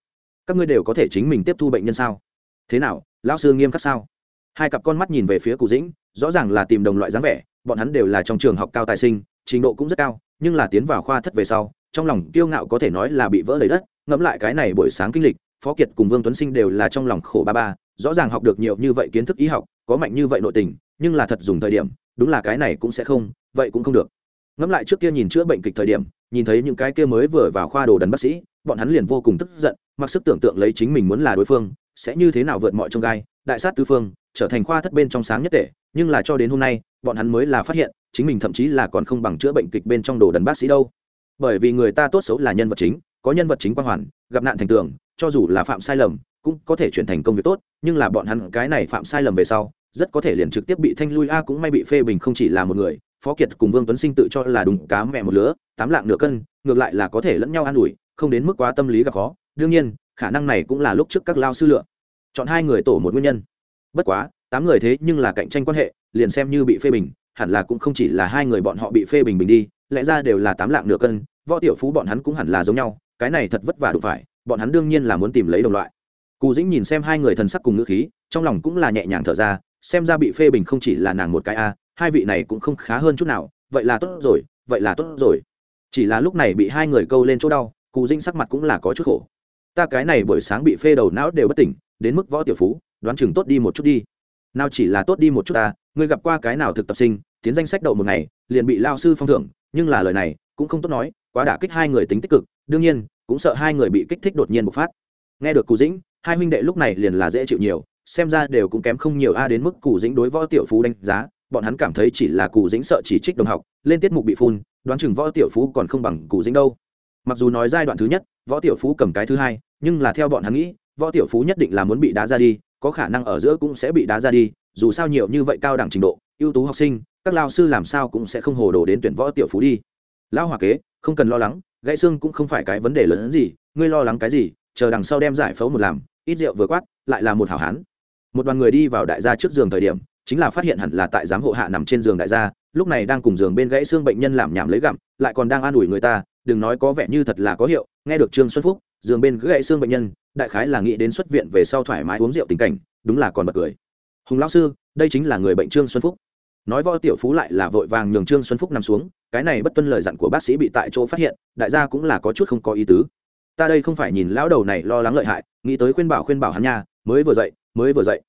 Các ngươi đều có thể chính mình tiếp thu bệnh nhân sao? Thế nào, lão sư nghiêm khắc sao? Hai cặp con mắt nhìn về phía cụ dĩnh, rõ ràng là tìm đồng loại dáng vẻ, bọn hắn đều là trong trường học cao tài sinh, trình độ cũng rất cao, nhưng là tiến vào khoa thất về sau, trong lòng kiêu ngạo có thể nói là bị vỡ lấy đất, ngẫm lại cái này buổi sáng kinh lịch, phó kiệt cùng vương tuấn sinh đều là trong lòng khổ ba ba, rõ ràng học được nhiều như vậy kiến thức y học, có mạnh như vậy nội tình, nhưng là thật dùng thời điểm, đúng là cái này cũng sẽ không, vậy cũng không được ngẫm lại trước kia nhìn chữa bệnh kịch thời điểm, nhìn thấy những cái kia mới vừa vào khoa đồ đần bác sĩ, bọn hắn liền vô cùng tức giận, mặc sức tưởng tượng lấy chính mình muốn là đối phương, sẽ như thế nào vượt mọi trông gai, đại sát tư phương, trở thành khoa thất bên trong sáng nhất tể. Nhưng là cho đến hôm nay, bọn hắn mới là phát hiện, chính mình thậm chí là còn không bằng chữa bệnh kịch bên trong đồ đần bác sĩ đâu. Bởi vì người ta tốt xấu là nhân vật chính, có nhân vật chính quan hoàn, gặp nạn thành tường, cho dù là phạm sai lầm, cũng có thể chuyển thành công việc tốt, nhưng là bọn hắn cái này phạm sai lầm về sau, rất có thể liền trực tiếp bị thanh lui. A, cũng may bị phê bình không chỉ là một người phó kiệt cùng vương tuấn sinh tự cho là đúng, cá mẹ một lứa, tám lạng nửa cân, ngược lại là có thể lẫn nhau an ủi, không đến mức quá tâm lý gặp khó. Đương nhiên, khả năng này cũng là lúc trước các lao sư lựa. Chọn hai người tổ một nguyên nhân. Bất quá, tám người thế nhưng là cạnh tranh quan hệ, liền xem như bị phê bình, hẳn là cũng không chỉ là hai người bọn họ bị phê bình bình đi, lẽ ra đều là tám lạng nửa cân, võ tiểu phú bọn hắn cũng hẳn là giống nhau, cái này thật vất vả đủ phải, bọn hắn đương nhiên là muốn tìm lấy đồng loại. Cù dĩnh nhìn xem hai người thần sắc cùng ngữ khí, trong lòng cũng là nhẹ nhàng thở ra, xem ra bị phê bình không chỉ là nàng một cái a hai vị này cũng không khá hơn chút nào, vậy là tốt rồi, vậy là tốt rồi. Chỉ là lúc này bị hai người câu lên chỗ đau cụ dinh sắc mặt cũng là có chút khổ. Ta cái này buổi sáng bị phê đầu não đều bất tỉnh, đến mức võ tiểu phú, đoán chừng tốt đi một chút đi. Nào chỉ là tốt đi một chút ta, ngươi gặp qua cái nào thực tập sinh, tiến danh sách đậu một ngày, liền bị lao sư phong thưởng, nhưng là lời này cũng không tốt nói, quá đả kích hai người tính tích cực, đương nhiên, cũng sợ hai người bị kích thích đột nhiên bộc phát. Nghe được cụ dĩnh, hai huynh đệ lúc này liền là dễ chịu nhiều, xem ra đều cũng kém không nhiều a đến mức cụ dĩnh đối võ tiểu phú đánh giá bọn hắn cảm thấy chỉ là cụ dĩnh sợ chỉ trích đồng học, lên tiết mục bị phun, đoán chừng võ tiểu phú còn không bằng cụ dĩnh đâu. Mặc dù nói giai đoạn thứ nhất, võ tiểu phú cầm cái thứ hai, nhưng là theo bọn hắn nghĩ, võ tiểu phú nhất định là muốn bị đá ra đi, có khả năng ở giữa cũng sẽ bị đá ra đi, dù sao nhiều như vậy cao đẳng trình độ, ưu tú học sinh, các lao sư làm sao cũng sẽ không hồ đồ đến tuyển võ tiểu phú đi. Lão hòa kế, không cần lo lắng, gãy xương cũng không phải cái vấn đề lớn hơn gì, ngươi lo lắng cái gì, chờ đằng sau đem giải phẫu một làm, ít rượu vừa quát, lại là một hảo hán. Một đoàn người đi vào đại gia trước giường thời điểm chính là phát hiện hẳn là tại giám hộ hạ nằm trên giường đại gia, lúc này đang cùng giường bên gãy xương bệnh nhân làm nhảm lấy gặm, lại còn đang an ủi người ta, đừng nói có vẻ như thật là có hiệu, nghe được trương xuân phúc, giường bên gãy xương bệnh nhân, đại khái là nghĩ đến xuất viện về sau thoải mái uống rượu tình cảnh, đúng là còn bật cười. Hùng lão sư, đây chính là người bệnh trương xuân phúc. Nói võ tiểu phú lại là vội vàng nhường trương xuân phúc nằm xuống, cái này bất tuân lời dặn của bác sĩ bị tại chỗ phát hiện, đại gia cũng là có chút không có ý tứ. Ta đây không phải nhìn lão đầu này lo lắng lợi hại, nghĩ tới khuyên bảo khuyên bảo hắn nha, mới vừa dậy, mới vừa dậy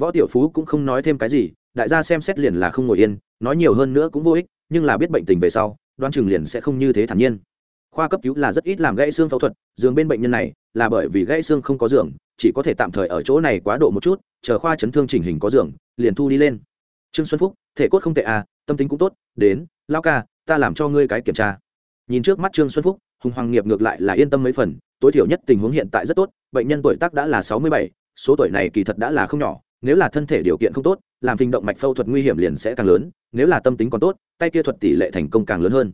võ tiểu phú cũng không nói thêm cái gì, đại gia xem xét liền là không ngồi yên, nói nhiều hơn nữa cũng vô ích, nhưng là biết bệnh tình về sau đoan chừng liền sẽ không như thế thản nhiên. Khoa cấp cứu là rất ít làm gãy xương phẫu thuật, giường bên bệnh nhân này là bởi vì gãy xương không có giường, chỉ có thể tạm thời ở chỗ này quá độ một chút, chờ khoa chấn thương chỉnh hình có giường, liền thu đi lên. Trương xuân phúc, thể cốt không tệ à tâm tính cũng tốt, đến, lao ca, ta làm cho ngươi cái kiểm tra. Nhìn trước mắt trương xuân phúc, hùng hoàng nghiệp ngược lại là yên tâm mấy phần, tối thiểu nhất tình huống hiện tại rất tốt, bệnh nhân tuổi tác đã là sáu mươi bảy, số tuổi này kỳ thật đã là không nhỏ nếu là thân thể điều kiện không tốt, làm phình động mạch phẫu thuật nguy hiểm liền sẽ càng lớn, nếu là tâm tính còn tốt, tay kia thuật tỷ lệ thành công càng lớn hơn.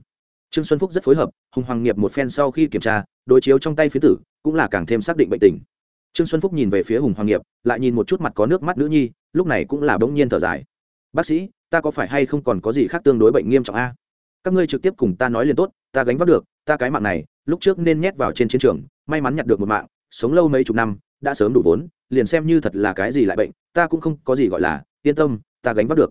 Trương xuân phúc rất phối hợp, hùng hoàng nghiệp một phen sau khi kiểm tra, đối chiếu trong tay phía tử, cũng là càng thêm xác định bệnh tình. Trương xuân phúc nhìn về phía hùng hoàng nghiệp, lại nhìn một chút mặt có nước mắt nữ nhi, lúc này cũng là bỗng nhiên thở dài. Bác sĩ, ta có phải hay không còn có gì khác tương đối bệnh nghiêm trọng a? Các ngươi trực tiếp cùng ta nói liền tốt, ta gánh vác được, ta cái mạng này, lúc trước nên nhét vào trên chiến trường, may mắn nhặt được một mạng, sống lâu mấy chục năm đã sớm đủ vốn, liền xem như thật là cái gì lại bệnh, ta cũng không có gì gọi là, yên tâm, ta gánh vác được.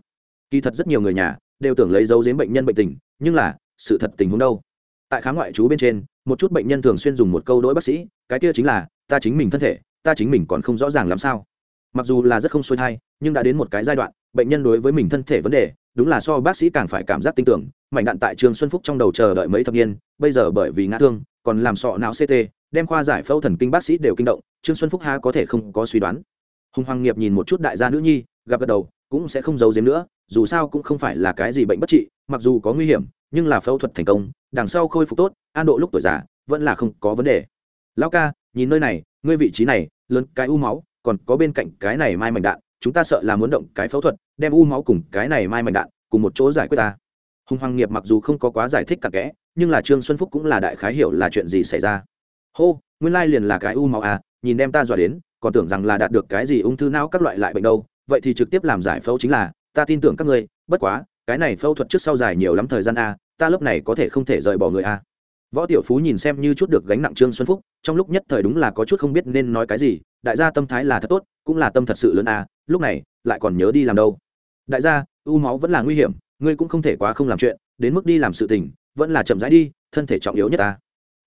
Kỳ thật rất nhiều người nhà đều tưởng lấy dấu giếm bệnh nhân bệnh tình, nhưng là, sự thật tình huống đâu? Tại khám ngoại trú bên trên, một chút bệnh nhân thường xuyên dùng một câu đỗi bác sĩ, cái kia chính là, ta chính mình thân thể, ta chính mình còn không rõ ràng làm sao. Mặc dù là rất không xuôi thai, nhưng đã đến một cái giai đoạn, bệnh nhân đối với mình thân thể vấn đề, đúng là so bác sĩ càng phải cảm giác tin tưởng mạnh đạn tại trường xuân phúc trong đầu chờ đợi mấy thập niên, bây giờ bởi vì ngã thương, còn làm sọ não ct đem khoa giải phẫu thần kinh bác sĩ đều kinh động, trương xuân phúc ha có thể không có suy đoán. Hùng hoàng nghiệp nhìn một chút đại gia nữ nhi gặp gật đầu, cũng sẽ không giấu giếm nữa, dù sao cũng không phải là cái gì bệnh bất trị, mặc dù có nguy hiểm, nhưng là phẫu thuật thành công, đằng sau khôi phục tốt, an độ lúc tuổi già, vẫn là không có vấn đề. Lão ca, nhìn nơi này, ngươi vị trí này, lớn cái u máu, còn có bên cạnh cái này mai mảnh đạn, chúng ta sợ là muốn động cái phẫu thuật, đem u máu cùng cái này mai mảnh đạn cùng một chỗ giải quyết ta. Hùng hoàng nghiệp mặc dù không có quá giải thích cặn kẽ, nhưng là trương xuân phúc cũng là đại khái hiểu là chuyện gì xảy ra hô, nguyên lai liền là cái u máu à nhìn đem ta dọa đến, còn tưởng rằng là đạt được cái gì ung thư não các loại lại bệnh đâu, vậy thì trực tiếp làm giải phẫu chính là, ta tin tưởng các ngươi, bất quá, cái này phẫu thuật trước sau dài nhiều lắm thời gian a ta lớp này có thể không thể rời bỏ người a võ tiểu phú nhìn xem như chút được gánh nặng trương xuân phúc, trong lúc nhất thời đúng là có chút không biết nên nói cái gì, đại gia tâm thái là thật tốt, cũng là tâm thật sự lớn a lúc này, lại còn nhớ đi làm đâu. Đại gia, u máu vẫn là nguy hiểm, ngươi cũng không thể quá không làm chuyện, đến mức đi làm sự tình, vẫn là chậm rãi đi, thân thể trọng yếu nhất ta.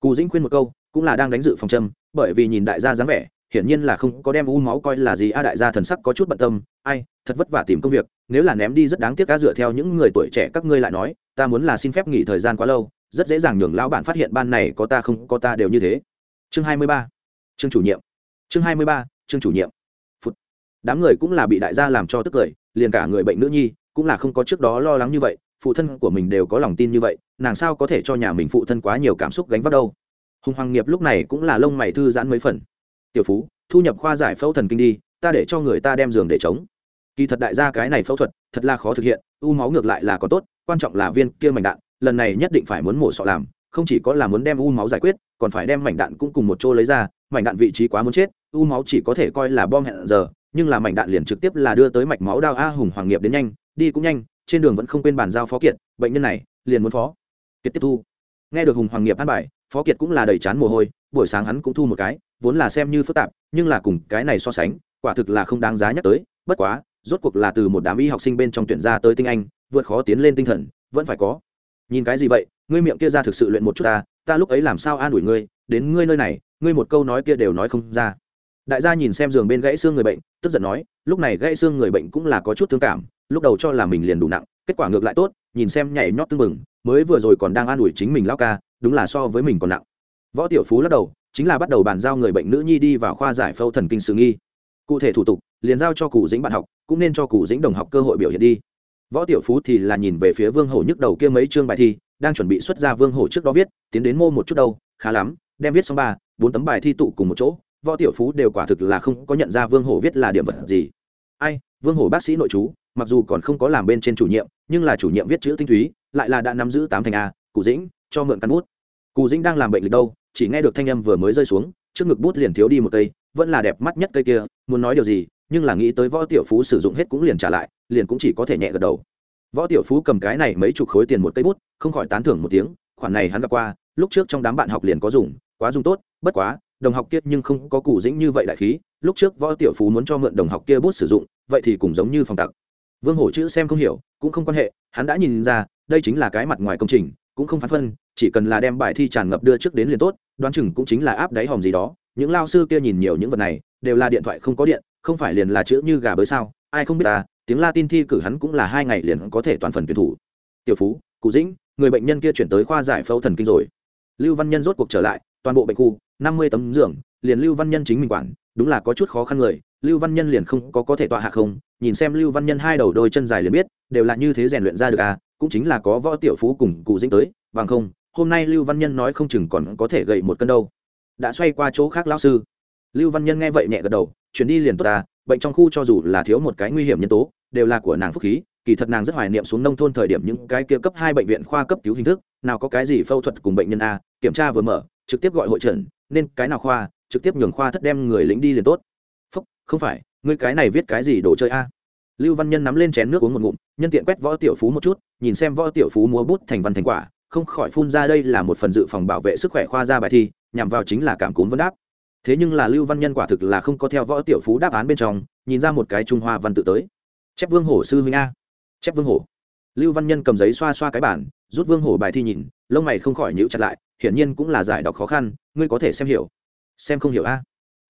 Cù dĩnh khuyên một câu cũng là đang đánh dự phòng châm, bởi vì nhìn đại gia dáng vẻ, hiển nhiên là không có đem u máu coi là gì. A đại gia thần sắc có chút bận tâm, ai, thật vất vả tìm công việc, nếu là ném đi rất đáng tiếc cá dựa theo những người tuổi trẻ các ngươi lại nói, ta muốn là xin phép nghỉ thời gian quá lâu, rất dễ dàng nhường lão bản phát hiện ban này có ta không, có ta đều như thế. Chương hai mươi ba. Chương chủ nhiệm. Chương hai mươi ba, chương chủ nhiệm. Phụt. đám người cũng là bị đại gia làm cho tức cười, liền cả người bệnh nữ nhi cũng là không có trước đó lo lắng như vậy, phụ thân của mình đều có lòng tin như vậy, nàng sao có thể cho nhà mình phụ thân quá nhiều cảm xúc gánh vác đâu? Hùng hoàng nghiệp lúc này cũng là lông mày thư giãn mấy phần. Tiểu phú thu nhập khoa giải phẫu thần kinh đi ta để cho người ta đem giường để chống kỳ thật đại gia cái này phẫu thuật thật là khó thực hiện u máu ngược lại là có tốt quan trọng là viên kia mảnh đạn lần này nhất định phải muốn mổ sọ làm không chỉ có là muốn đem u máu giải quyết còn phải đem mảnh đạn cũng cùng một chỗ lấy ra mảnh đạn vị trí quá muốn chết u máu chỉ có thể coi là bom hẹn giờ nhưng là mảnh đạn liền trực tiếp là đưa tới mạch máu đao a hùng hoàng nghiệp đến nhanh đi cũng nhanh trên đường vẫn không quên bàn giao phó kiện, bệnh nhân này liền muốn phó. Kiệt tiếp thu nghe được hùng hoàng nghiệp an bài, phó kiệt cũng là đầy chán mồ hôi, buổi sáng hắn cũng thu một cái, vốn là xem như phức tạp, nhưng là cùng cái này so sánh, quả thực là không đáng giá nhắc tới, bất quá, rốt cuộc là từ một đám y học sinh bên trong tuyển ra tới tinh anh, vượt khó tiến lên tinh thần, vẫn phải có. Nhìn cái gì vậy, ngươi miệng kia ra thực sự luyện một chút ta ta lúc ấy làm sao an ủi ngươi, đến ngươi nơi này, ngươi một câu nói kia đều nói không ra. Đại gia nhìn xem giường bên gãy xương người bệnh, tức giận nói, lúc này gãy xương người bệnh cũng là có chút thương cảm, lúc đầu cho là mình liền đủ nặng, kết quả ngược lại tốt nhìn xem nhảy nhót tưng bừng, mới vừa rồi còn đang an ủi chính mình lao ca, đúng là so với mình còn nặng. Võ tiểu phú lắc đầu, chính là bắt đầu bàn giao người bệnh nữ nhi đi vào khoa giải phẫu thần kinh sự nghi. Cụ thể thủ tục, liền giao cho cụ dĩnh bạn học, cũng nên cho cụ dĩnh đồng học cơ hội biểu hiện đi. Võ tiểu phú thì là nhìn về phía vương hổ nhức đầu kia mấy chương bài thi, đang chuẩn bị xuất ra vương hổ trước đó viết, tiến đến mô một chút đâu, khá lắm, đem viết xong ba, bốn tấm bài thi tụ cùng một chỗ. Võ tiểu phú đều quả thực là không có nhận ra vương hổ viết là điểm vật gì. Ai, vương hổ bác sĩ nội chú mặc dù còn không có làm bên trên chủ nhiệm, nhưng là chủ nhiệm viết chữ tinh túy, lại là đã nắm giữ tám thành a, cụ dĩnh, cho mượn căn bút. Cụ dĩnh đang làm bệnh lịch đâu, chỉ nghe được thanh âm vừa mới rơi xuống, trước ngực bút liền thiếu đi một cây, vẫn là đẹp mắt nhất cây kia, muốn nói điều gì, nhưng là nghĩ tới võ tiểu phú sử dụng hết cũng liền trả lại, liền cũng chỉ có thể nhẹ gật đầu. Võ tiểu phú cầm cái này mấy chục khối tiền một cây bút, không khỏi tán thưởng một tiếng, khoản này hắn gặp qua, lúc trước trong đám bạn học liền có dùng, quá dùng tốt, bất quá, đồng học kia nhưng không có cụ dĩnh như vậy đại khí, lúc trước võ tiểu phú muốn cho mượn đồng học kia bút sử dụng, vậy thì cũng giống như phòng tặc vương hổ chữ xem không hiểu, cũng không quan hệ, hắn đã nhìn ra, đây chính là cái mặt ngoài công trình, cũng không phán phân, chỉ cần là đem bài thi tràn ngập đưa trước đến liền tốt, đoán chừng cũng chính là áp đáy hòm gì đó. Những lao sư kia nhìn nhiều những vật này, đều là điện thoại không có điện, không phải liền là chữ như gà bới sao, ai không biết ta tiếng latin thi cử hắn cũng là hai ngày liền có thể toàn phần tuyển thủ. Tiểu phú, cụ dĩnh, người bệnh nhân kia chuyển tới khoa giải phẫu thần kinh rồi. Lưu văn nhân rốt cuộc trở lại, toàn bộ bệnh khu, năm mươi tấm giường, liền lưu văn nhân chính mình quản, đúng là có chút khó khăn người lưu văn nhân liền không có có thể tọa hạ không, nhìn xem lưu văn nhân hai đầu đôi chân dài liền biết, đều là như thế rèn luyện ra được à cũng chính là có võ tiểu phú cùng cụ dính tới, bằng không, hôm nay lưu văn nhân nói không chừng còn có thể gậy một cân đâu. Đã xoay qua chỗ khác lão sư. Lưu văn nhân nghe vậy nhẹ gật đầu, chuyển đi liền tốt ta, bệnh trong khu cho dù là thiếu một cái nguy hiểm nhân tố, đều là của nàng phúc khí, kỳ thật nàng rất hoài niệm xuống nông thôn thời điểm những cái kia cấp hai bệnh viện khoa cấp cứu hình thức, nào có cái gì phẫu thuật cùng bệnh nhân a, kiểm tra vừa mở, trực tiếp gọi hội trần nên cái nào khoa, trực tiếp nhường khoa thất đem người lính đi liền tốt không phải, ngươi cái này viết cái gì đồ chơi a? Lưu văn nhân nắm lên chén nước uống một ngụm, nhân tiện quét võ tiểu phú một chút, nhìn xem võ tiểu phú múa bút thành văn thành quả, không khỏi phun ra đây là một phần dự phòng bảo vệ sức khỏe khoa ra bài thi, nhằm vào chính là cảm cúm vấn đáp. Thế nhưng là lưu văn nhân quả thực là không có theo võ tiểu phú đáp án bên trong, nhìn ra một cái trung hoa văn tự tới. Chép vương hổ sư huynh a. Chép vương hổ. Lưu văn nhân cầm giấy xoa xoa cái bản, rút vương hổ bài thi nhìn, lông mày không khỏi nhíu chặt lại, hiển nhiên cũng là giải đọc khó khăn, ngươi có thể xem hiểu. Xem không hiểu a.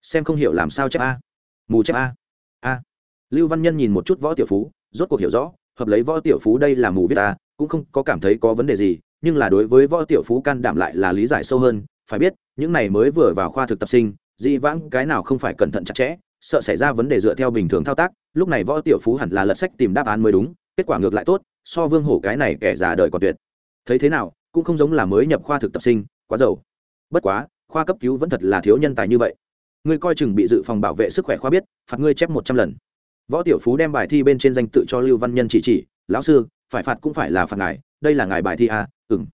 Xem không hiểu làm sao chép a mù chép a. A. Lưu văn nhân nhìn một chút võ tiểu phú, rốt cuộc hiểu rõ, hợp lấy võ tiểu phú đây là mù viết a, cũng không có cảm thấy có vấn đề gì, nhưng là đối với võ tiểu phú can đảm lại là lý giải sâu hơn, phải biết, những này mới vừa vào khoa thực tập sinh dị vãng cái nào không phải cẩn thận chặt chẽ, sợ xảy ra vấn đề dựa theo bình thường thao tác, lúc này võ tiểu phú hẳn là lật sách tìm đáp án mới đúng, kết quả ngược lại tốt, so vương hổ cái này kẻ già đời còn tuyệt. Thấy thế nào, cũng không giống là mới nhập khoa thực tập sinh, quá giàu. Bất quá, khoa cấp cứu vẫn thật là thiếu nhân tài như vậy ngươi coi chừng bị dự phòng bảo vệ sức khỏe khoa biết phạt ngươi chép một trăm lần. Võ tiểu phú đem bài thi bên trên danh tự cho lưu văn nhân chỉ chỉ lão sư phải phạt cũng phải là phạt ngài đây là ngài bài thi à, ừng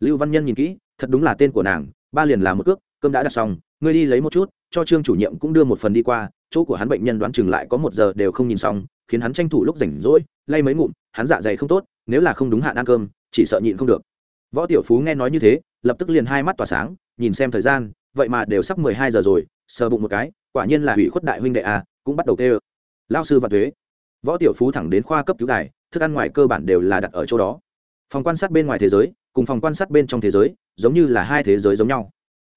lưu văn nhân nhìn kỹ thật đúng là tên của nàng ba liền là một cước cơm đã đặt xong ngươi đi lấy một chút cho trương chủ nhiệm cũng đưa một phần đi qua chỗ của hắn bệnh nhân đoán chừng lại có một giờ đều không nhìn xong khiến hắn tranh thủ lúc rảnh rỗi lay mấy ngụm hắn dạ dày không tốt nếu là không đúng hạn ăn cơm chỉ sợ nhịn không được. Võ tiểu phú nghe nói như thế lập tức liền hai mắt tỏa sáng nhìn xem thời gian vậy mà đều sắp mười hai giờ rồi, sờ bụng một cái, quả nhiên là hủy khuất đại huynh đệ à cũng bắt đầu tê ơ lao sư và thuế, võ tiểu phú thẳng đến khoa cấp cứu đài, thức ăn ngoài cơ bản đều là đặt ở chỗ đó. Phòng quan sát bên ngoài thế giới, cùng phòng quan sát bên trong thế giới, giống như là hai thế giới giống nhau.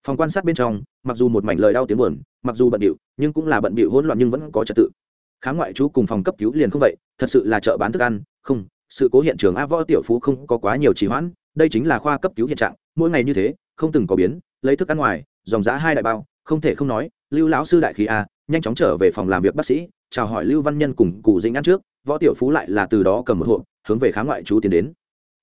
Phòng quan sát bên trong, mặc dù một mảnh lời đau tiếng buồn, mặc dù bận bịu, nhưng cũng là bận bịu hỗn loạn nhưng vẫn có trật tự. Khá ngoại trú cùng phòng cấp cứu liền không vậy, thật sự là chợ bán thức ăn, không, sự cố hiện trường a võ tiểu phú không có quá nhiều trì hoãn, đây chính là khoa cấp cứu hiện trạng, mỗi ngày như thế, không từng có biến, lấy thức ăn ngoài dòng giá hai đại bao, không thể không nói, lưu lão sư đại khí a, nhanh chóng trở về phòng làm việc bác sĩ, chào hỏi lưu văn nhân cùng cụ dĩnh ăn trước, võ tiểu phú lại là từ đó cầm một hộp, hướng về khám ngoại chú tiến đến.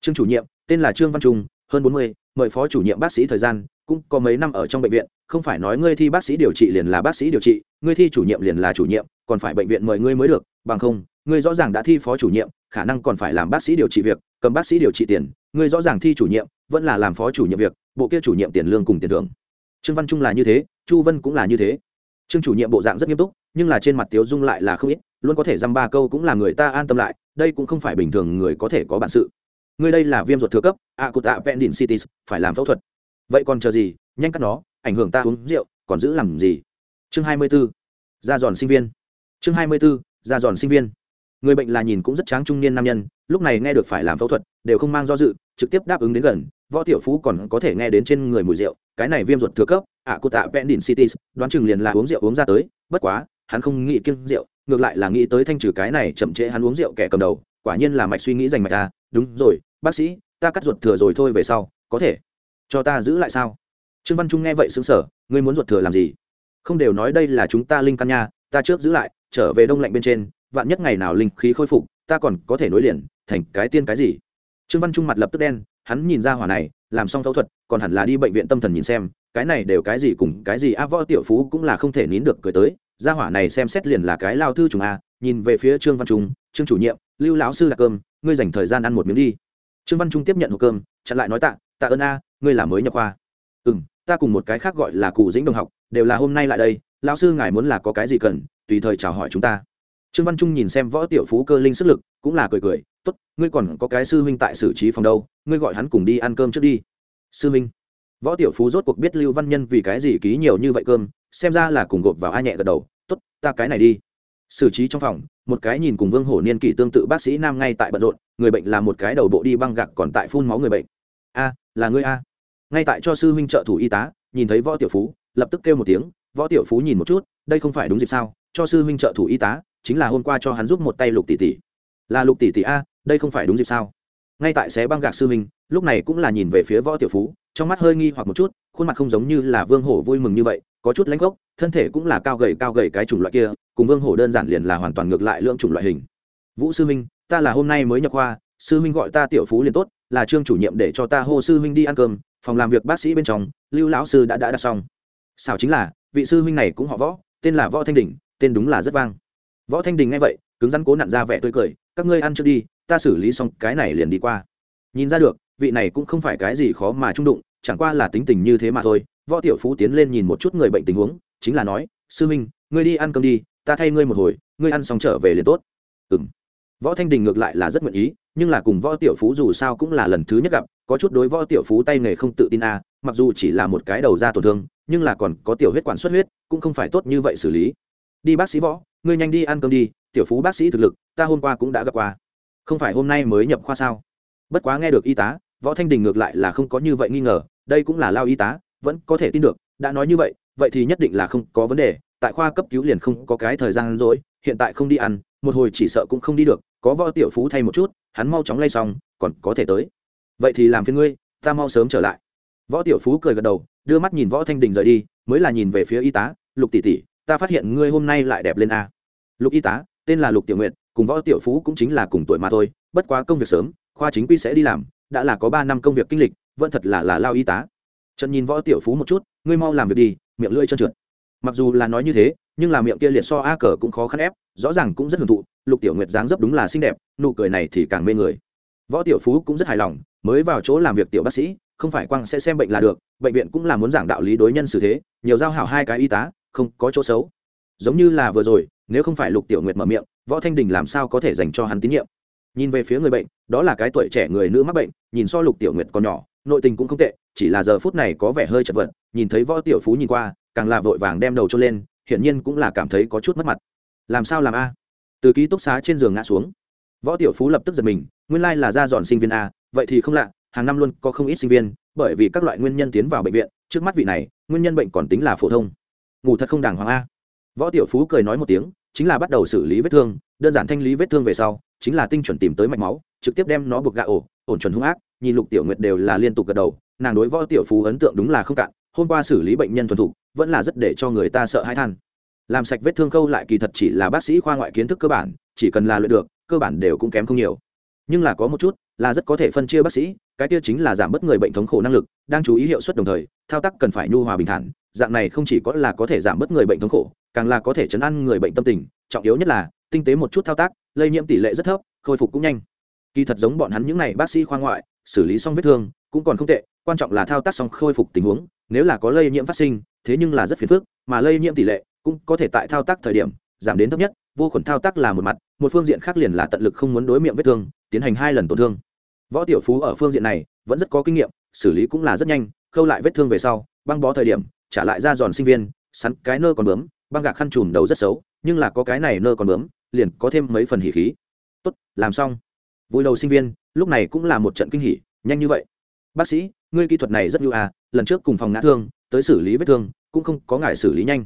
Trương chủ nhiệm, tên là trương văn trung, hơn bốn mươi, mời phó chủ nhiệm bác sĩ thời gian, cũng có mấy năm ở trong bệnh viện, không phải nói ngươi thi bác sĩ điều trị liền là bác sĩ điều trị, ngươi thi chủ nhiệm liền là chủ nhiệm, còn phải bệnh viện mời ngươi mới được, bằng không, ngươi rõ ràng đã thi phó chủ nhiệm, khả năng còn phải làm bác sĩ điều trị việc, cầm bác sĩ điều trị tiền, ngươi rõ ràng thi chủ nhiệm, vẫn là làm phó chủ nhiệm việc, bộ kia chủ nhiệm tiền lương cùng tiền thưởng trương văn trung là như thế, chu vân cũng là như thế trương chủ nhiệm bộ dạng rất nghiêm túc, nhưng là trên mặt tiếu dung lại là không ít, luôn có thể dăm ba câu cũng là người ta an tâm lại, đây cũng không phải bình thường người có thể có bản sự Người đây là viêm ruột thừa cấp a cụt tạ pendin cities phải làm phẫu thuật vậy còn chờ gì, nhanh cắt nó, ảnh hưởng ta uống rượu, còn giữ làm gì chương hai mươi 24. ra giòn sinh viên chương hai mươi 24. ra giòn sinh viên người bệnh là nhìn cũng rất tráng trung niên nam nhân, lúc này nghe được phải làm phẫu thuật, đều không mang do dự, trực tiếp đáp ứng đến gần võ tiểu phú còn có thể nghe đến trên người mùi rượu cái này viêm ruột thừa cấp ạ à, cô tạ đỉnh cities đoán chừng liền là uống rượu uống ra tới bất quá hắn không nghĩ kiêng rượu ngược lại là nghĩ tới thanh trừ cái này chậm trễ hắn uống rượu kẻ cầm đầu quả nhiên là mạch suy nghĩ dành mạch à đúng rồi bác sĩ ta cắt ruột thừa rồi thôi về sau có thể cho ta giữ lại sao? Trương văn trung nghe vậy xứng sở ngươi muốn ruột thừa làm gì? Không đều nói đây là chúng ta linh căn nha ta trước giữ lại trở về đông lạnh bên trên vạn nhất ngày nào linh khí khôi phục ta còn có thể nối liền thành cái tiên cái gì? Trương văn trung mặt lập tức đen hắn nhìn ra hỏa này, làm xong phẫu thuật, còn hẳn là đi bệnh viện tâm thần nhìn xem, cái này đều cái gì cùng cái gì, a, võ tiểu phú cũng là không thể nín được cười tới gia hỏa này xem xét liền là cái lao thư trùng a, nhìn về phía trương văn trung, trương chủ nhiệm, lưu lão sư đặt cơm, ngươi dành thời gian ăn một miếng đi. Trương văn trung tiếp nhận hộp cơm, chặn lại nói tạ tạ ơn a, ngươi là mới nhập khoa. Ừ m ta cùng một cái khác gọi là cụ dĩnh đồng học, đều là hôm nay lại đây, lão sư ngài muốn là có cái gì cần, tùy thời chào hỏi chúng ta. Trương văn trung nhìn xem võ tiểu phú cơ linh sức lực, cũng là cười cười tốt, ngươi còn có cái sư huynh tại xử trí phòng đâu, ngươi gọi hắn cùng đi ăn cơm trước đi. Sư huynh. Võ tiểu phú rốt cuộc biết lưu văn nhân vì cái gì ký nhiều như vậy cơm, xem ra là cùng gộp vào ai nhẹ gật đầu, tốt, ta cái này đi. Xử trí trong phòng, một cái nhìn cùng vương hổ niên kỷ tương tự bác sĩ nam ngay tại bận rộn, người bệnh là một cái đầu bộ đi băng gạc còn tại phun máu người bệnh. A, là ngươi a. Ngay tại cho sư huynh trợ thủ y tá, nhìn thấy võ tiểu phú, lập tức kêu một tiếng, võ tiểu phú nhìn một chút, đây không phải đúng dịp sao? Cho sư huynh trợ thủ y tá, chính là hôm qua cho hắn giúp một tay lục tỷ tỷ. Là lục tỷ tỷ a đây không phải đúng dịp sao? Ngay tại xé băng gạc sư minh, lúc này cũng là nhìn về phía võ tiểu phú trong mắt hơi nghi hoặc một chút khuôn mặt không giống như là vương hổ vui mừng như vậy có chút lãnh gốc thân thể cũng là cao gầy cao gầy cái chủng loại kia cùng vương hổ đơn giản liền là hoàn toàn ngược lại lưỡng chủng loại hình. Vũ sư minh ta là hôm nay mới nhập khoa sư minh gọi ta tiểu phú liền tốt là trương chủ nhiệm để cho ta hô sư minh đi ăn cơm phòng làm việc bác sĩ bên trong lưu lão sư đã đã đặt xong. Sao chính là vị sư minh này cũng họ võ tên là võ thanh đình tên đúng là rất vang. Võ thanh đình nghe vậy cứng rắn cố nặn ra vẻ tươi cười các ngươi ăn trước đi ta xử lý xong cái này liền đi qua. Nhìn ra được vị này cũng không phải cái gì khó mà trung đụng chẳng qua là tính tình như thế mà thôi. Võ tiểu phú tiến lên nhìn một chút người bệnh tình huống chính là nói sư minh ngươi đi ăn cơm đi ta thay ngươi một hồi ngươi ăn xong trở về liền tốt. Ừ m võ thanh đình ngược lại là rất nguyện ý nhưng là cùng võ tiểu phú dù sao cũng là lần thứ nhất gặp có chút đối võ tiểu phú tay nghề không tự tin a à, mặc dù chỉ là một cái đầu da tổn thương nhưng là còn có tiểu huyết quản xuất huyết cũng không phải tốt như vậy xử lý. Đi bác sĩ võ ngươi nhanh đi ăn cơm đi tiểu phú bác sĩ thực lực ta hôm qua cũng đã gặp qua không phải hôm nay mới nhập khoa sao? Bất quá nghe được y tá, võ thanh đình ngược lại là không có như vậy nghi ngờ, đây cũng là lao y tá, vẫn có thể tin được, đã nói như vậy vậy thì nhất định là không có vấn đề, tại khoa cấp cứu liền không có cái thời gian rỗi, hiện tại không đi ăn, một hồi chỉ sợ cũng không đi được, có võ tiểu phú thay một chút, hắn mau chóng lay xong, còn có thể tới. Vậy thì làm phiền ngươi, ta mau sớm trở lại. Võ tiểu phú cười gật đầu, đưa mắt nhìn võ thanh đình rời đi, mới là nhìn về phía y tá, lục tỷ tỷ, ta phát hiện ngươi hôm nay lại đẹp lên a. Lục y tá, tên là lục tiểu nguyện cùng võ tiểu phú cũng chính là cùng tuổi mà thôi, bất quá công việc sớm, khoa chính quy sẽ đi làm, đã là có ba năm công việc kinh lịch, vẫn thật là là lao y tá. Trần nhìn võ tiểu phú một chút, ngươi mau làm việc đi, miệng lưỡi trơn trượt. Mặc dù là nói như thế, nhưng là miệng kia liệt so a cờ cũng khó khăn ép, rõ ràng cũng rất hưởng thụ, lục tiểu nguyệt dáng dấp đúng là xinh đẹp, nụ cười này thì càng mê người. Võ tiểu phú cũng rất hài lòng, mới vào chỗ làm việc tiểu bác sĩ, không phải quang sẽ xem bệnh là được, bệnh viện cũng là muốn giảng đạo lý đối nhân xử thế, nhiều giao hảo hai cái y tá, không có chỗ xấu. Giống như là vừa rồi, nếu không phải lục tiểu nguyệt mở miệng võ thanh đình làm sao có thể dành cho hắn tín nhiệm? Nhìn về phía người bệnh, đó là cái tuổi trẻ người nữ mắc bệnh, nhìn so lục tiểu nguyệt còn nhỏ, nội tình cũng không tệ, chỉ là giờ phút này có vẻ hơi chật vật, nhìn thấy võ tiểu phú nhìn qua, càng là vội vàng đem đầu cho lên, hiển nhiên cũng là cảm thấy có chút mất mặt. Làm sao làm a? Từ ký túc xá trên giường ngã xuống. Võ tiểu phú lập tức giật mình, nguyên lai là ra dọn sinh viên a, vậy thì không lạ, hàng năm luôn có không ít sinh viên, bởi vì các loại nguyên nhân tiến vào bệnh viện, trước mắt vị này, nguyên nhân bệnh còn tính là phổ thông. Ngủ thật không đàng hoàng a. Võ tiểu phú cười nói một tiếng chính là bắt đầu xử lý vết thương, đơn giản thanh lý vết thương về sau, chính là tinh chuẩn tìm tới mạch máu, trực tiếp đem nó buộc gạ ổ, ổn chuẩn hung ác, nhìn lục tiểu nguyệt đều là liên tục gật đầu, nàng đối võ tiểu phú ấn tượng đúng là không cạn, hôm qua xử lý bệnh nhân thuần thục, vẫn là rất để cho người ta sợ hãi than. Làm sạch vết thương khâu lại kỳ thật chỉ là bác sĩ khoa ngoại kiến thức cơ bản, chỉ cần là luyện được, cơ bản đều cũng kém không nhiều. Nhưng là có một chút, là rất có thể phân chia bác sĩ, cái tiêu chính là giảm bớt người bệnh thống khổ năng lực, đang chú ý hiệu suất đồng thời, thao tác cần phải nhu hòa bình thản, dạng này không chỉ có là có thể giảm bớt người bệnh thống khổ càng là có thể chấn an người bệnh tâm tình, trọng yếu nhất là, tinh tế một chút thao tác, lây nhiễm tỷ lệ rất thấp, khôi phục cũng nhanh. Kỳ thật giống bọn hắn những n à y bác sĩ khoa ngoại, xử lý xong vết thương, cũng còn không tệ, quan trọng là thao tác xong khôi phục tình huống, nếu là có lây nhiễm phát sinh, thế nhưng là rất phiền phức, mà lây nhiễm tỷ lệ cũng có thể tại thao tác thời điểm giảm đến thấp nhất, vô khuẩn thao tác là một mặt, một phương diện khác liền là tận lực không muốn đối miệng vết thương, tiến hành hai lần tổn thương. Võ tiểu phú ở phương diện này vẫn rất có kinh nghiệm, xử lý cũng là rất nhanh, khâu lại vết thương về sau, băng bó thời điểm, trả lại ra giòn sinh viên, sắn cái nơ còn bướm băng gạc khăn trùm đầu rất xấu, nhưng là có cái này nơ còn bướm, liền có thêm mấy phần hỉ khí. Tốt, làm xong. Vui đầu sinh viên, lúc này cũng là một trận kinh hỉ, nhanh như vậy. Bác sĩ, ngươi kỹ thuật này rất nhu à lần trước cùng phòng ngã thương, tới xử lý vết thương, cũng không có ngại xử lý nhanh.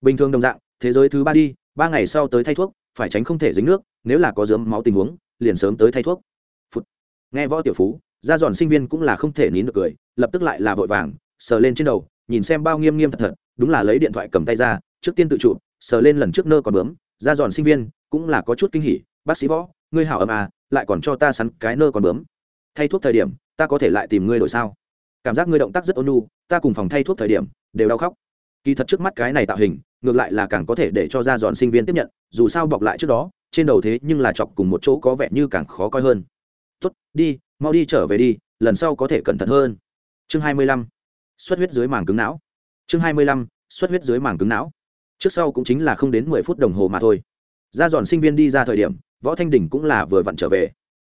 Bình thường đồng dạng, thế giới thứ ba đi, ba ngày sau tới thay thuốc, phải tránh không thể dính nước, nếu là có dớm máu tình huống, liền sớm tới thay thuốc、Phụt. Nghe võ tiểu phú ra dọn sinh viên cũng là không thể nín được cười, lập tức lại là vội vàng, sờ lên trên đầu, nhìn xem bao nghiêm nghiêm thật thật, đúng là lấy điện thoại cầm tay ra trước tiên tự chủ, sờ lên lần trước nơ còn bướm ra dọn sinh viên cũng là có chút kinh hỉ bác sĩ võ ngươi hảo ầm à lại còn cho ta sắn cái nơ còn bướm. Thay thuốc thời điểm ta có thể lại tìm ngươi đổi sao? Cảm giác ngươi động tác rất ôn nhu ta cùng phòng thay thuốc thời điểm đều đau khóc. Kỳ thật trước mắt cái này tạo hình ngược lại là càng có thể để cho ra dọn sinh viên tiếp nhận dù sao bọc lại trước đó trên đầu thế nhưng là chọc cùng một chỗ có vẻ như càng khó coi hơn. Tốt đi mau đi trở về đi lần sau có thể cẩn thận hơn. Chương hai mươi lăm. Xuất huyết dưới màng cứng não. Chương hai mươi lăm. Xuất huyết dưới màng cứng não trước sau cũng chính là không đến mười phút đồng hồ mà thôi. Ra dọn sinh viên đi ra thời điểm, võ thanh đình cũng là vừa vặn trở về.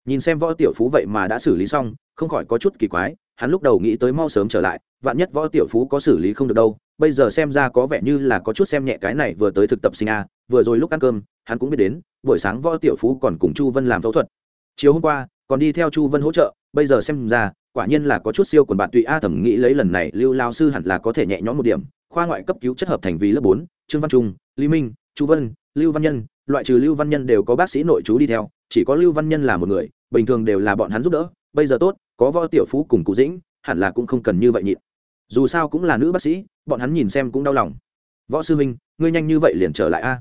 Nhìn xem võ tiểu phú vậy mà đã xử lý xong, không khỏi có chút kỳ quái, hắn lúc đầu nghĩ tới mau sớm trở lại, vạn nhất võ tiểu phú có xử lý không được đâu, bây giờ xem ra có vẻ như là có chút xem nhẹ cái này vừa tới thực tập sinh a, vừa rồi lúc ăn cơm, hắn cũng biết đến, buổi sáng võ tiểu phú còn cùng chu vân làm phẫu thuật. Chiều hôm qua, còn đi theo chu vân hỗ trợ, bây giờ xem ra, quả nhiên là có chút siêu quần bạn tụy a thẩm nghĩ lấy lần này lưu lao sư hẳn là có thể nhẹ nhõm một điểm khoa ngoại cấp cứu chất hợp thành vì lớp bốn, trương văn trung, lý minh, chu vân, lưu văn nhân, loại trừ lưu văn nhân đều có bác sĩ nội chú đi theo, chỉ có lưu văn nhân là một người, bình thường đều là bọn hắn giúp đỡ, bây giờ tốt, có võ tiểu phú cùng cụ dĩnh, hẳn là cũng không cần như vậy nhịn. Dù sao cũng là nữ bác sĩ, bọn hắn nhìn xem cũng đau lòng. Võ sư minh ngươi nhanh như vậy liền trở lại a?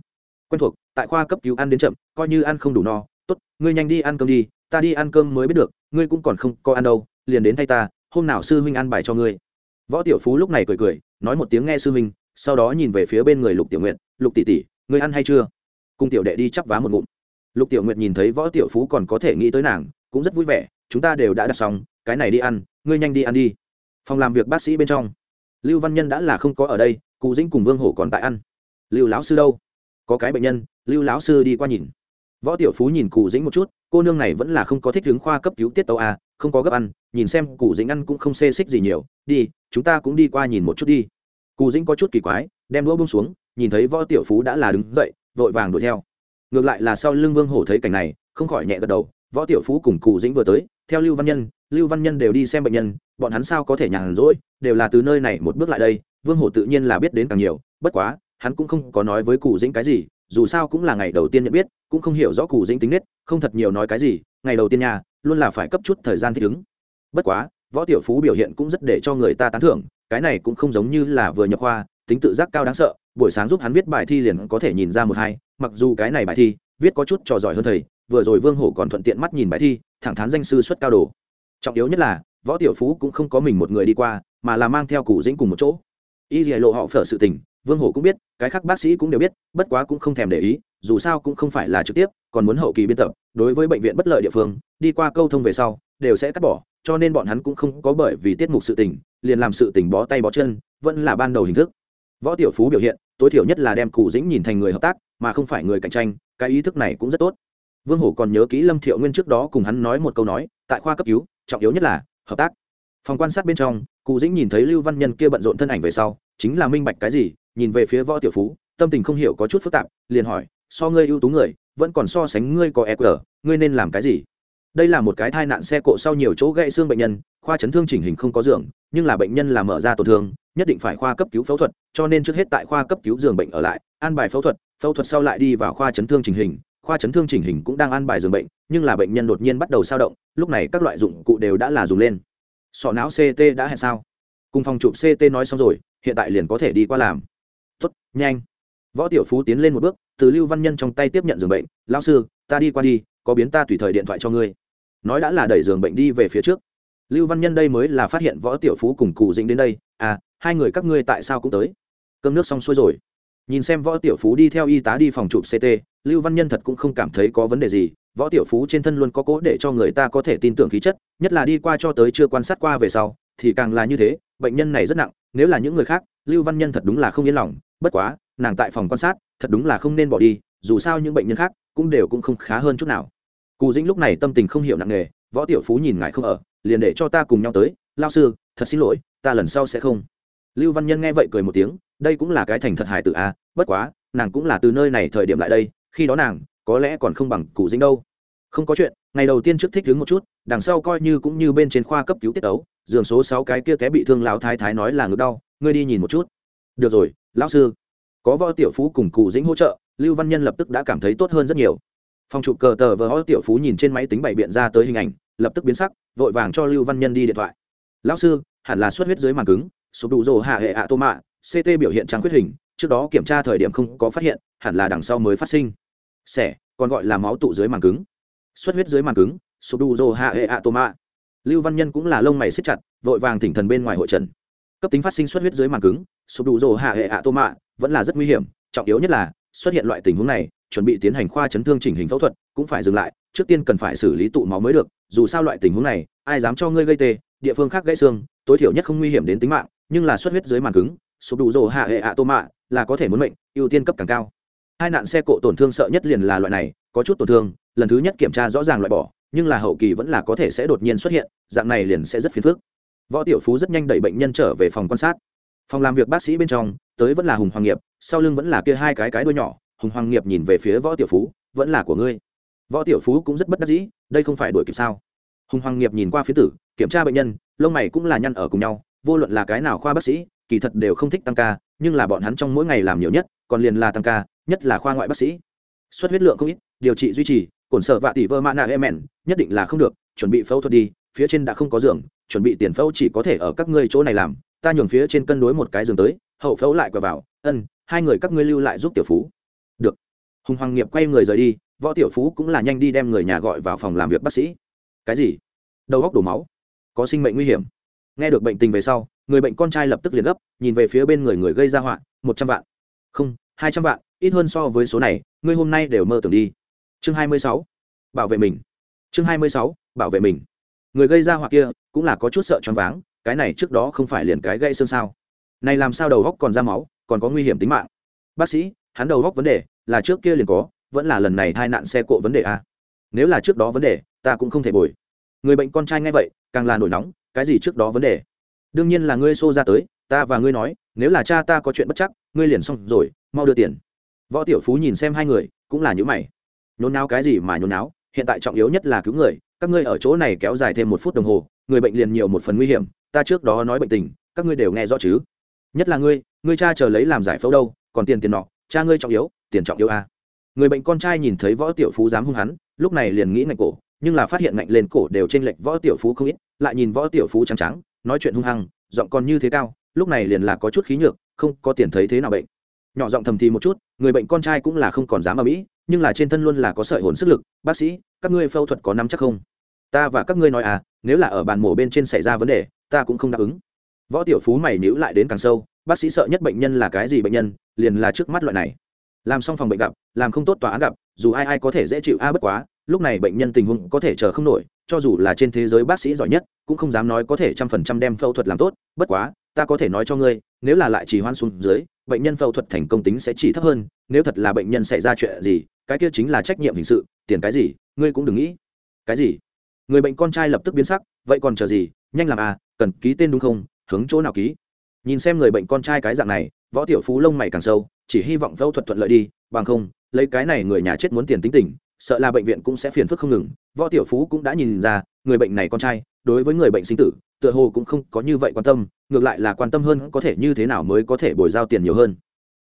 Quen thuộc, tại khoa cấp cứu ăn đến chậm, coi như ăn không đủ no. Tốt, ngươi nhanh đi ăn cơm đi, ta đi ăn cơm mới biết được, ngươi cũng còn không có ăn đâu, liền đến thay ta, hôm nào sư huynh ăn bài cho ngươi. Võ tiểu phú lúc này cười cười nói một tiếng nghe sư huynh sau đó nhìn về phía bên người lục tiểu nguyện lục tỷ tỷ ngươi ăn hay chưa? Cùng tiểu đệ đi chắp vá một ngụm. Lục tiểu nguyệt nhìn thấy võ tiểu phú còn có thể nghĩ tới nàng cũng rất vui vẻ chúng ta đều đã đặt xong cái này đi ăn ngươi nhanh đi ăn đi. Phòng làm việc bác sĩ bên trong lưu văn nhân đã là không có ở đây cụ dĩnh cùng vương hổ còn tại ăn. Lưu lão sư đâu? Có cái bệnh nhân lưu lão sư đi qua nhìn. Võ tiểu phú nhìn cụ dĩnh một chút cô nương này vẫn là không có thích hướng khoa cấp cứu tiết tàu à, không có gấp ăn nhìn xem cụ dĩnh ăn cũng không xê xích gì nhiều, đi, chúng ta cũng đi qua nhìn một chút đi. Cụ dĩnh có chút kỳ quái, đem đũa bông xuống, nhìn thấy võ tiểu phú đã là đứng dậy, vội vàng đuổi theo. Ngược lại là sau lưng vương hổ thấy cảnh này, không khỏi nhẹ gật đầu, võ tiểu phú cùng cụ dĩnh vừa tới, theo lưu văn nhân, lưu văn nhân đều đi xem bệnh nhân, bọn hắn sao có thể nhàn rỗi, đều là từ nơi này một bước lại đây, vương hổ tự nhiên là biết đến càng nhiều, bất quá, hắn cũng không có nói với cụ dĩnh cái gì, dù sao cũng là ngày đầu tiên nhận biết, cũng không hiểu rõ cụ dĩnh tính nết, không thật nhiều nói cái gì, ngày đầu tiên nhà, luôn là phải cấp chút thời gian thích ứng bất quá, võ tiểu phú biểu hiện cũng rất để cho người ta tán thưởng, cái này cũng không giống như là vừa nhập khoa, tính tự giác cao đáng sợ, buổi sáng giúp hắn viết bài thi liền có thể nhìn ra một hai, mặc dù cái này bài thi, viết có chút trò giỏi hơn thầy, vừa rồi vương hổ còn thuận tiện mắt nhìn bài thi, thẳng thắn danh sư xuất cao đồ. Trọng yếu nhất là, võ tiểu phú cũng không có mình một người đi qua, mà là mang theo cụ dĩnh cùng một chỗ. Y dì lộ họ phở sự tình, vương hổ cũng biết, cái khác bác sĩ cũng đều biết, bất quá cũng không thèm để ý, dù sao cũng không phải là trực tiếp, còn muốn hậu kỳ biên tập, đối với bệnh viện bất lợi địa phương, đi qua câu thông về sau, đều sẽ cắt bỏ cho nên bọn hắn cũng không có bởi vì tiết mục sự tình, liền làm sự tình bó tay bó chân, vẫn là ban đầu hình thức. Võ tiểu phú biểu hiện, tối thiểu nhất là đem cụ dĩnh nhìn thành người hợp tác, mà không phải người cạnh tranh, cái ý thức này cũng rất tốt. Vương hổ còn nhớ kỹ lâm thiệu nguyên trước đó cùng hắn nói một câu nói, tại khoa cấp cứu, trọng yếu nhất là hợp tác. Phòng quan sát bên trong cụ dĩnh nhìn thấy lưu văn nhân kia bận rộn thân ảnh về sau, chính là minh bạch cái gì, nhìn về phía võ tiểu phú, tâm tình không hiểu có chút phức tạp, liền hỏi, so ngươi ưu tú người, vẫn còn so sánh ngươi có eq ngươi nên làm cái gì? Đây là một cái tai nạn xe cộ sau nhiều chỗ gãy xương bệnh nhân, khoa chấn thương chỉnh hình không có giường, nhưng là bệnh nhân là mở ra tổn thương, nhất định phải khoa cấp cứu phẫu thuật, cho nên trước hết tại khoa cấp cứu giường bệnh ở lại, an bài phẫu thuật phẫu thuật sau lại đi vào khoa chấn thương chỉnh hình. Khoa chấn thương chỉnh hình cũng đang an bài giường bệnh, nhưng là bệnh nhân đột nhiên bắt đầu sao động, lúc này các loại dụng cụ đều đã là dùng lên. Sọ não ct đã hẹn sao? Cùng phòng chụp ct nói xong rồi, hiện tại liền có thể đi qua làm. Tốt, nhanh. Võ tiểu phú tiến lên một bước, từ lưu văn nhân trong tay tiếp nhận giường bệnh. Lao sư, ta đi qua đi, có biến ta tùy thời điện thoại cho ngươi nói đã là đẩy giường bệnh đi về phía trước. Lưu văn nhân đây mới là phát hiện võ tiểu phú cùng cụ dĩnh đến đây. À hai người các ngươi tại sao cũng tới? Cơm nước xong xuôi rồi. Nhìn xem võ tiểu phú đi theo y tá đi phòng chụp ct lưu văn nhân thật cũng không cảm thấy có vấn đề gì. Võ tiểu phú trên thân luôn có cố để cho người ta có thể tin tưởng khí chất, nhất là đi qua cho tới chưa quan sát qua về sau, thì càng là như thế. Bệnh nhân này rất nặng, nếu là những người khác, lưu văn nhân thật đúng là không yên lòng. Bất quá, nàng tại phòng quan sát, thật đúng là không nên bỏ đi, dù sao những bệnh nhân khác cũng đều cũng không khá hơn chút nào cù dĩnh lúc này tâm tình không hiểu nặng nề võ tiểu phú nhìn ngài không ở liền để cho ta cùng nhau tới. Lao sư thật xin lỗi ta lần sau sẽ không. Lưu văn nhân nghe vậy cười một tiếng đây cũng là cái thành thật hài tự a à, bất quá nàng cũng là từ nơi này thời điểm lại đây khi đó nàng có lẽ còn không bằng cụ dĩnh đâu. Không có chuyện ngày đầu tiên trước thích đứng một chút đằng sau coi như cũng như bên trên khoa cấp cứu tiết ấu giường số sáu cái kia té bị thương lão thái thái nói là ngực đau ngươi đi nhìn một chút. Được rồi lão sư. Có võ tiểu phú cùng cụ dĩnh hỗ trợ lưu văn nhân lập tức đã cảm thấy tốt hơn rất nhiều phòng chụp cờ tờ vờ võ tiểu phú nhìn trên máy tính bày biện ra tới hình ảnh lập tức biến sắc vội vàng cho lưu văn nhân đi điện thoại. Lão sư hẳn là xuất huyết dưới màng cứng sụp đủ rồ hạ hệ ạ tô mạ ct biểu hiện trắng khuyết hình trước đó kiểm tra thời điểm không có phát hiện hẳn là đằng sau mới phát sinh. Sẻ, còn gọi là máu tụ dưới màng cứng. Xuất huyết dưới màng cứng sụp đủ rồ hạ hệ ạ tô mạ. Lưu văn nhân cũng là lông mày xếp chặt vội vàng thỉnh thần bên ngoài hội trần. Cấp tính phát sinh xuất huyết dưới màng cứng sụp đủ rồ hạ hệ ạ tô mạ vẫn là rất nguy hiểm trọng yếu nhất là xuất hiện loại tình huống này chuẩn bị tiến hành khoa chấn thương chỉnh hình phẫu thuật, cũng phải dừng lại, trước tiên cần phải xử lý tụ máu mới được, dù sao loại tình huống này, ai dám cho ngươi gây tê, địa phương khác gãy xương, tối thiểu nhất không nguy hiểm đến tính mạng, nhưng là xuất huyết dưới màn cứng, sụp đủ rồ hạ hệ ạ tô mạ, là có thể muốn mệnh, ưu tiên cấp càng cao. Hai nạn xe cộ tổn thương sợ nhất liền là loại này, có chút tổn thương, lần thứ nhất kiểm tra rõ ràng loại bỏ, nhưng là hậu kỳ vẫn là có thể sẽ đột nhiên xuất hiện, dạng này liền sẽ rất phiền phức. Võ tiểu phú rất nhanh đẩy bệnh nhân trở về phòng quan sát. Phòng làm việc bác sĩ bên trong, tới vẫn là hùng hoàng nghiệp, sau lưng vẫn là kia hai cái cái đuôi nhỏ hùng hoàng nghiệp nhìn về phía võ tiểu phú, vẫn là của ngươi. Võ tiểu phú cũng rất bất đắc dĩ, đây không phải đuổi kịp sao? Hùng hoàng nghiệp nhìn qua phía tử, kiểm tra bệnh nhân, lông mày cũng là nhăn ở cùng nhau, vô luận là cái nào khoa bác sĩ, kỳ thật đều không thích tăng ca, nhưng là bọn hắn trong mỗi ngày làm nhiều nhất, còn liền là tăng ca, nhất là khoa ngoại bác sĩ. Xuất huyết lượng không ít, điều trị duy trì, cổn sợ vạ tỷ vơ mã nạ em mèn nhất định là không được, chuẩn bị phẫu thuật đi, phía trên đã không có giường, chuẩn bị tiền phẫu chỉ có thể ở các ngươi chỗ này làm, ta nhường phía trên cân đối một cái giường tới, hậu phẫu lại quay vào, ân, hai người các ngươi lưu lại giúp tiểu phú hùng hoàng nghiệp quay người rời đi, võ tiểu phú cũng là nhanh đi đem người nhà gọi vào phòng làm việc bác sĩ. Cái gì? Đầu góc đổ máu? Có sinh mệnh nguy hiểm. Nghe được bệnh tình về sau, người bệnh con trai lập tức liền gấp, nhìn về phía bên người người gây ra họa, một trăm vạn. Không, hai trăm vạn, ít hơn so với số này, ngươi hôm nay đều mơ tưởng đi. Chương hai mươi sáu, bảo vệ mình. Chương hai mươi sáu, bảo vệ mình. Người gây ra họa kia cũng là có chút sợ choáng váng, cái này trước đó không phải liền cái gây xương sao. Này làm sao đầu góc còn ra máu, còn có nguy hiểm tính mạng. Bác sĩ, hắn đầu góc vấn đề là trước kia liền có, vẫn là lần này tai nạn xe cộ vấn đề a. Nếu là trước đó vấn đề, ta cũng không thể bồi. Người bệnh con trai nghe vậy, càng là nổi nóng, cái gì trước đó vấn đề? Đương nhiên là ngươi xô ra tới, ta và ngươi nói, nếu là cha ta có chuyện bất chắc, ngươi liền xong rồi, mau đưa tiền. Võ tiểu phú nhìn xem hai người, cũng là những mày. Nhốn náo cái gì mà nhốn náo, hiện tại trọng yếu nhất là cứu người, các ngươi ở chỗ này kéo dài thêm một phút đồng hồ, người bệnh liền nhiều một phần nguy hiểm, ta trước đó nói bệnh tình, các ngươi đều nghe rõ chứ. Nhất là ngươi ngươi cha chờ lấy làm giải phẫu đâu, còn tiền tiền nọ, cha ngươi trọng yếu tiền trọng yêu a. À. người bệnh con trai nhìn thấy võ tiểu phú dám hung hắn, lúc này liền nghĩ ngạnh cổ, nhưng là phát hiện ngạnh lên cổ đều trên lệch võ tiểu phú không ít, lại nhìn võ tiểu phú trắng trắng, nói chuyện hung hăng, giọng còn như thế cao, lúc này liền là có chút khí nhược, không có tiền thấy thế nào bệnh. Nhỏ giọng thầm thì một chút, người bệnh con trai cũng là không còn dám ở mỹ, nhưng là trên thân luôn là có sợi hồn sức lực, bác sĩ, các ngươi phẫu thuật có nắm chắc không? Ta và các ngươi nói à nếu là ở bàn mổ bên trên xảy ra vấn đề, ta cũng không đáp ứng. Võ tiểu phú mày nhữ lại đến càng sâu, bác sĩ sợ nhất bệnh nhân là cái gì bệnh nhân, liền là trước mắt loại này làm xong phòng bệnh gặp, làm không tốt tòa án gặp, dù ai ai có thể dễ chịu a bất quá, lúc này bệnh nhân tình huống có thể chờ không nổi, cho dù là trên thế giới bác sĩ giỏi nhất, cũng không dám nói có thể trăm phần trăm đem phẫu thuật làm tốt, bất quá, ta có thể nói cho ngươi, nếu là lại chỉ hoan xuống dưới, bệnh nhân phẫu thuật thành công tính sẽ chỉ thấp hơn, nếu thật là bệnh nhân xảy ra chuyện gì, cái kia chính là trách nhiệm hình sự, tiền cái gì, ngươi cũng đừng nghĩ. Cái gì? Người bệnh con trai lập tức biến sắc, vậy còn chờ gì, nhanh làm à cần ký tên đúng không, hướng chỗ nào ký? Nhìn xem người bệnh con trai cái dạng này, võ tiểu phú lông mày càng sâu chỉ hy vọng phẫu thuật thuận lợi đi, bằng không, lấy cái này người nhà chết muốn tiền tính tình, sợ là bệnh viện cũng sẽ phiền phức không ngừng. Võ tiểu phú cũng đã nhìn ra, người bệnh này con trai, đối với người bệnh sinh tử, tựa hồ cũng không có như vậy quan tâm, ngược lại là quan tâm hơn có thể như thế nào mới có thể bồi giao tiền nhiều hơn.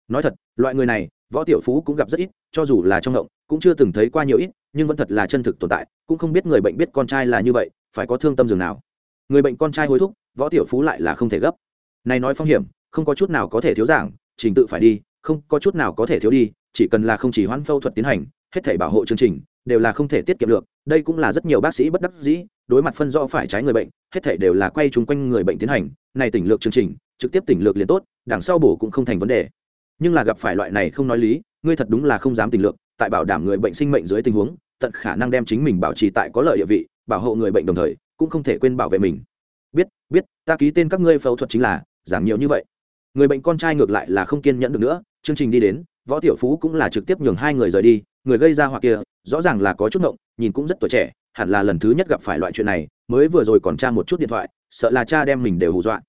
Nói thật, loại người này, võ tiểu phú cũng gặp rất ít, cho dù là trong động cũng chưa từng thấy qua nhiều ít, nhưng vẫn thật là chân thực tồn tại, cũng không biết người bệnh biết con trai là như vậy, phải có thương tâm dường nào. Người bệnh con trai hối thúc, võ tiểu phú lại là không thể gấp. Này nói phong hiểm, không có chút nào có thể thiếu giảng, trình tự phải đi không có chút nào có thể thiếu đi, chỉ cần là không chỉ hoãn phẫu thuật tiến hành, hết thể bảo hộ chương trình đều là không thể tiết kiệm được. Đây cũng là rất nhiều bác sĩ bất đắc dĩ, đối mặt phân rõ phải trái người bệnh, hết thể đều là quay chung quanh người bệnh tiến hành. Này tỉnh lược chương trình, trực tiếp tỉnh lược liền tốt, đằng sau bổ cũng không thành vấn đề. Nhưng là gặp phải loại này không nói lý, ngươi thật đúng là không dám tỉnh lược, tại bảo đảm người bệnh sinh mệnh dưới tình huống, tận khả năng đem chính mình bảo trì tại có lợi địa vị, bảo hộ người bệnh đồng thời, cũng không thể quên bảo vệ mình. Biết biết, ta ký tên các ngươi phẫu thuật chính là giảm nhiều như vậy. Người bệnh con trai ngược lại là không kiên nhẫn được nữa chương trình đi đến, võ tiểu phú cũng là trực tiếp nhường hai người rời đi, người gây ra hoặc kia, rõ ràng là có chút ngộng, nhìn cũng rất tuổi trẻ, hẳn là lần thứ nhất gặp phải loại chuyện này, mới vừa rồi còn tra một chút điện thoại, sợ là cha đem mình đều hù dọa.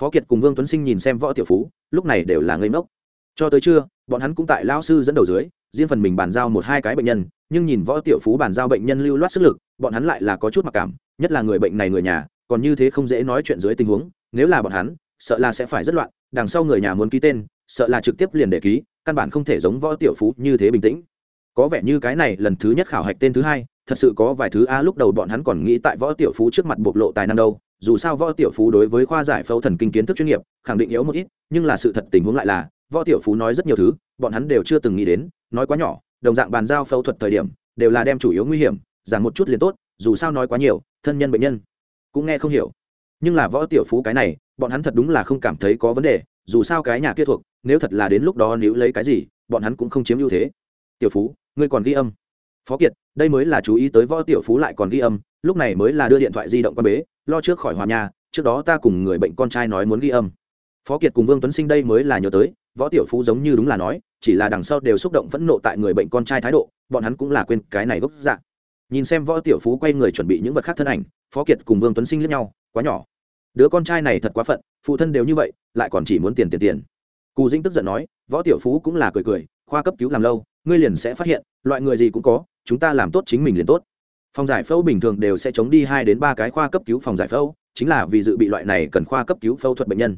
Phó kiệt cùng vương tuấn sinh nhìn xem võ tiểu phú, lúc này đều là ngây ngốc. Cho tới trưa, bọn hắn cũng tại lao sư dẫn đầu dưới, riêng phần mình bàn giao một hai cái bệnh nhân, nhưng nhìn võ tiểu phú bàn giao bệnh nhân lưu loát sức lực, bọn hắn lại là có chút mặc cảm, nhất là người bệnh này người nhà, còn như thế không dễ nói chuyện dưới tình huống, nếu là bọn hắn, sợ là sẽ phải rất loạn, đằng sau người nhà muốn ký tên sợ là trực tiếp liền để ký, căn bản không thể giống võ tiểu phú như thế bình tĩnh. Có vẻ như cái này lần thứ nhất khảo hạch tên thứ hai, thật sự có vài thứ a lúc đầu bọn hắn còn nghĩ tại võ tiểu phú trước mặt bộc lộ tài năng đâu, dù sao võ tiểu phú đối với khoa giải phẫu thần kinh kiến thức chuyên nghiệp, khẳng định yếu một ít, nhưng là sự thật tình huống lại là, võ tiểu phú nói rất nhiều thứ, bọn hắn đều chưa từng nghĩ đến, nói quá nhỏ, đồng dạng bàn giao phẫu thuật thời điểm, đều là đem chủ yếu nguy hiểm giảm một chút liền tốt, dù sao nói quá nhiều, thân nhân bệnh nhân cũng nghe không hiểu. Nhưng là võ tiểu phú cái này, bọn hắn thật đúng là không cảm thấy có vấn đề dù sao cái nhà kia thuộc, nếu thật là đến lúc đó nếu lấy cái gì, bọn hắn cũng không chiếm ưu thế. Tiểu phú, ngươi còn ghi âm. Phó kiệt, đây mới là chú ý tới võ tiểu phú lại còn ghi âm, lúc này mới là đưa điện thoại di động qua bế, lo trước khỏi hòa nhà, trước đó ta cùng người bệnh con trai nói muốn ghi âm. Phó kiệt cùng vương tuấn sinh đây mới là nhớ tới, võ tiểu phú giống như đúng là nói, chỉ là đằng sau đều xúc động phẫn nộ tại người bệnh con trai thái độ, bọn hắn cũng là quên cái này gốc dạng nhìn xem võ tiểu phú quay người chuẩn bị những vật khác thân ảnh, phó kiệt cùng vương tuấn sinh lẫn nhau, quá nhỏ đứa con trai này thật quá phận, phụ thân đều như vậy, lại còn chỉ muốn tiền tiền tiền. Cù dĩnh tức giận nói, võ tiểu phú cũng là cười cười, khoa cấp cứu làm lâu, ngươi liền sẽ phát hiện, loại người gì cũng có, chúng ta làm tốt chính mình liền tốt. Phòng giải phẫu bình thường đều sẽ chống đi hai đến ba cái khoa cấp cứu phòng giải phẫu, chính là vì dự bị loại này cần khoa cấp cứu phẫu thuật bệnh nhân.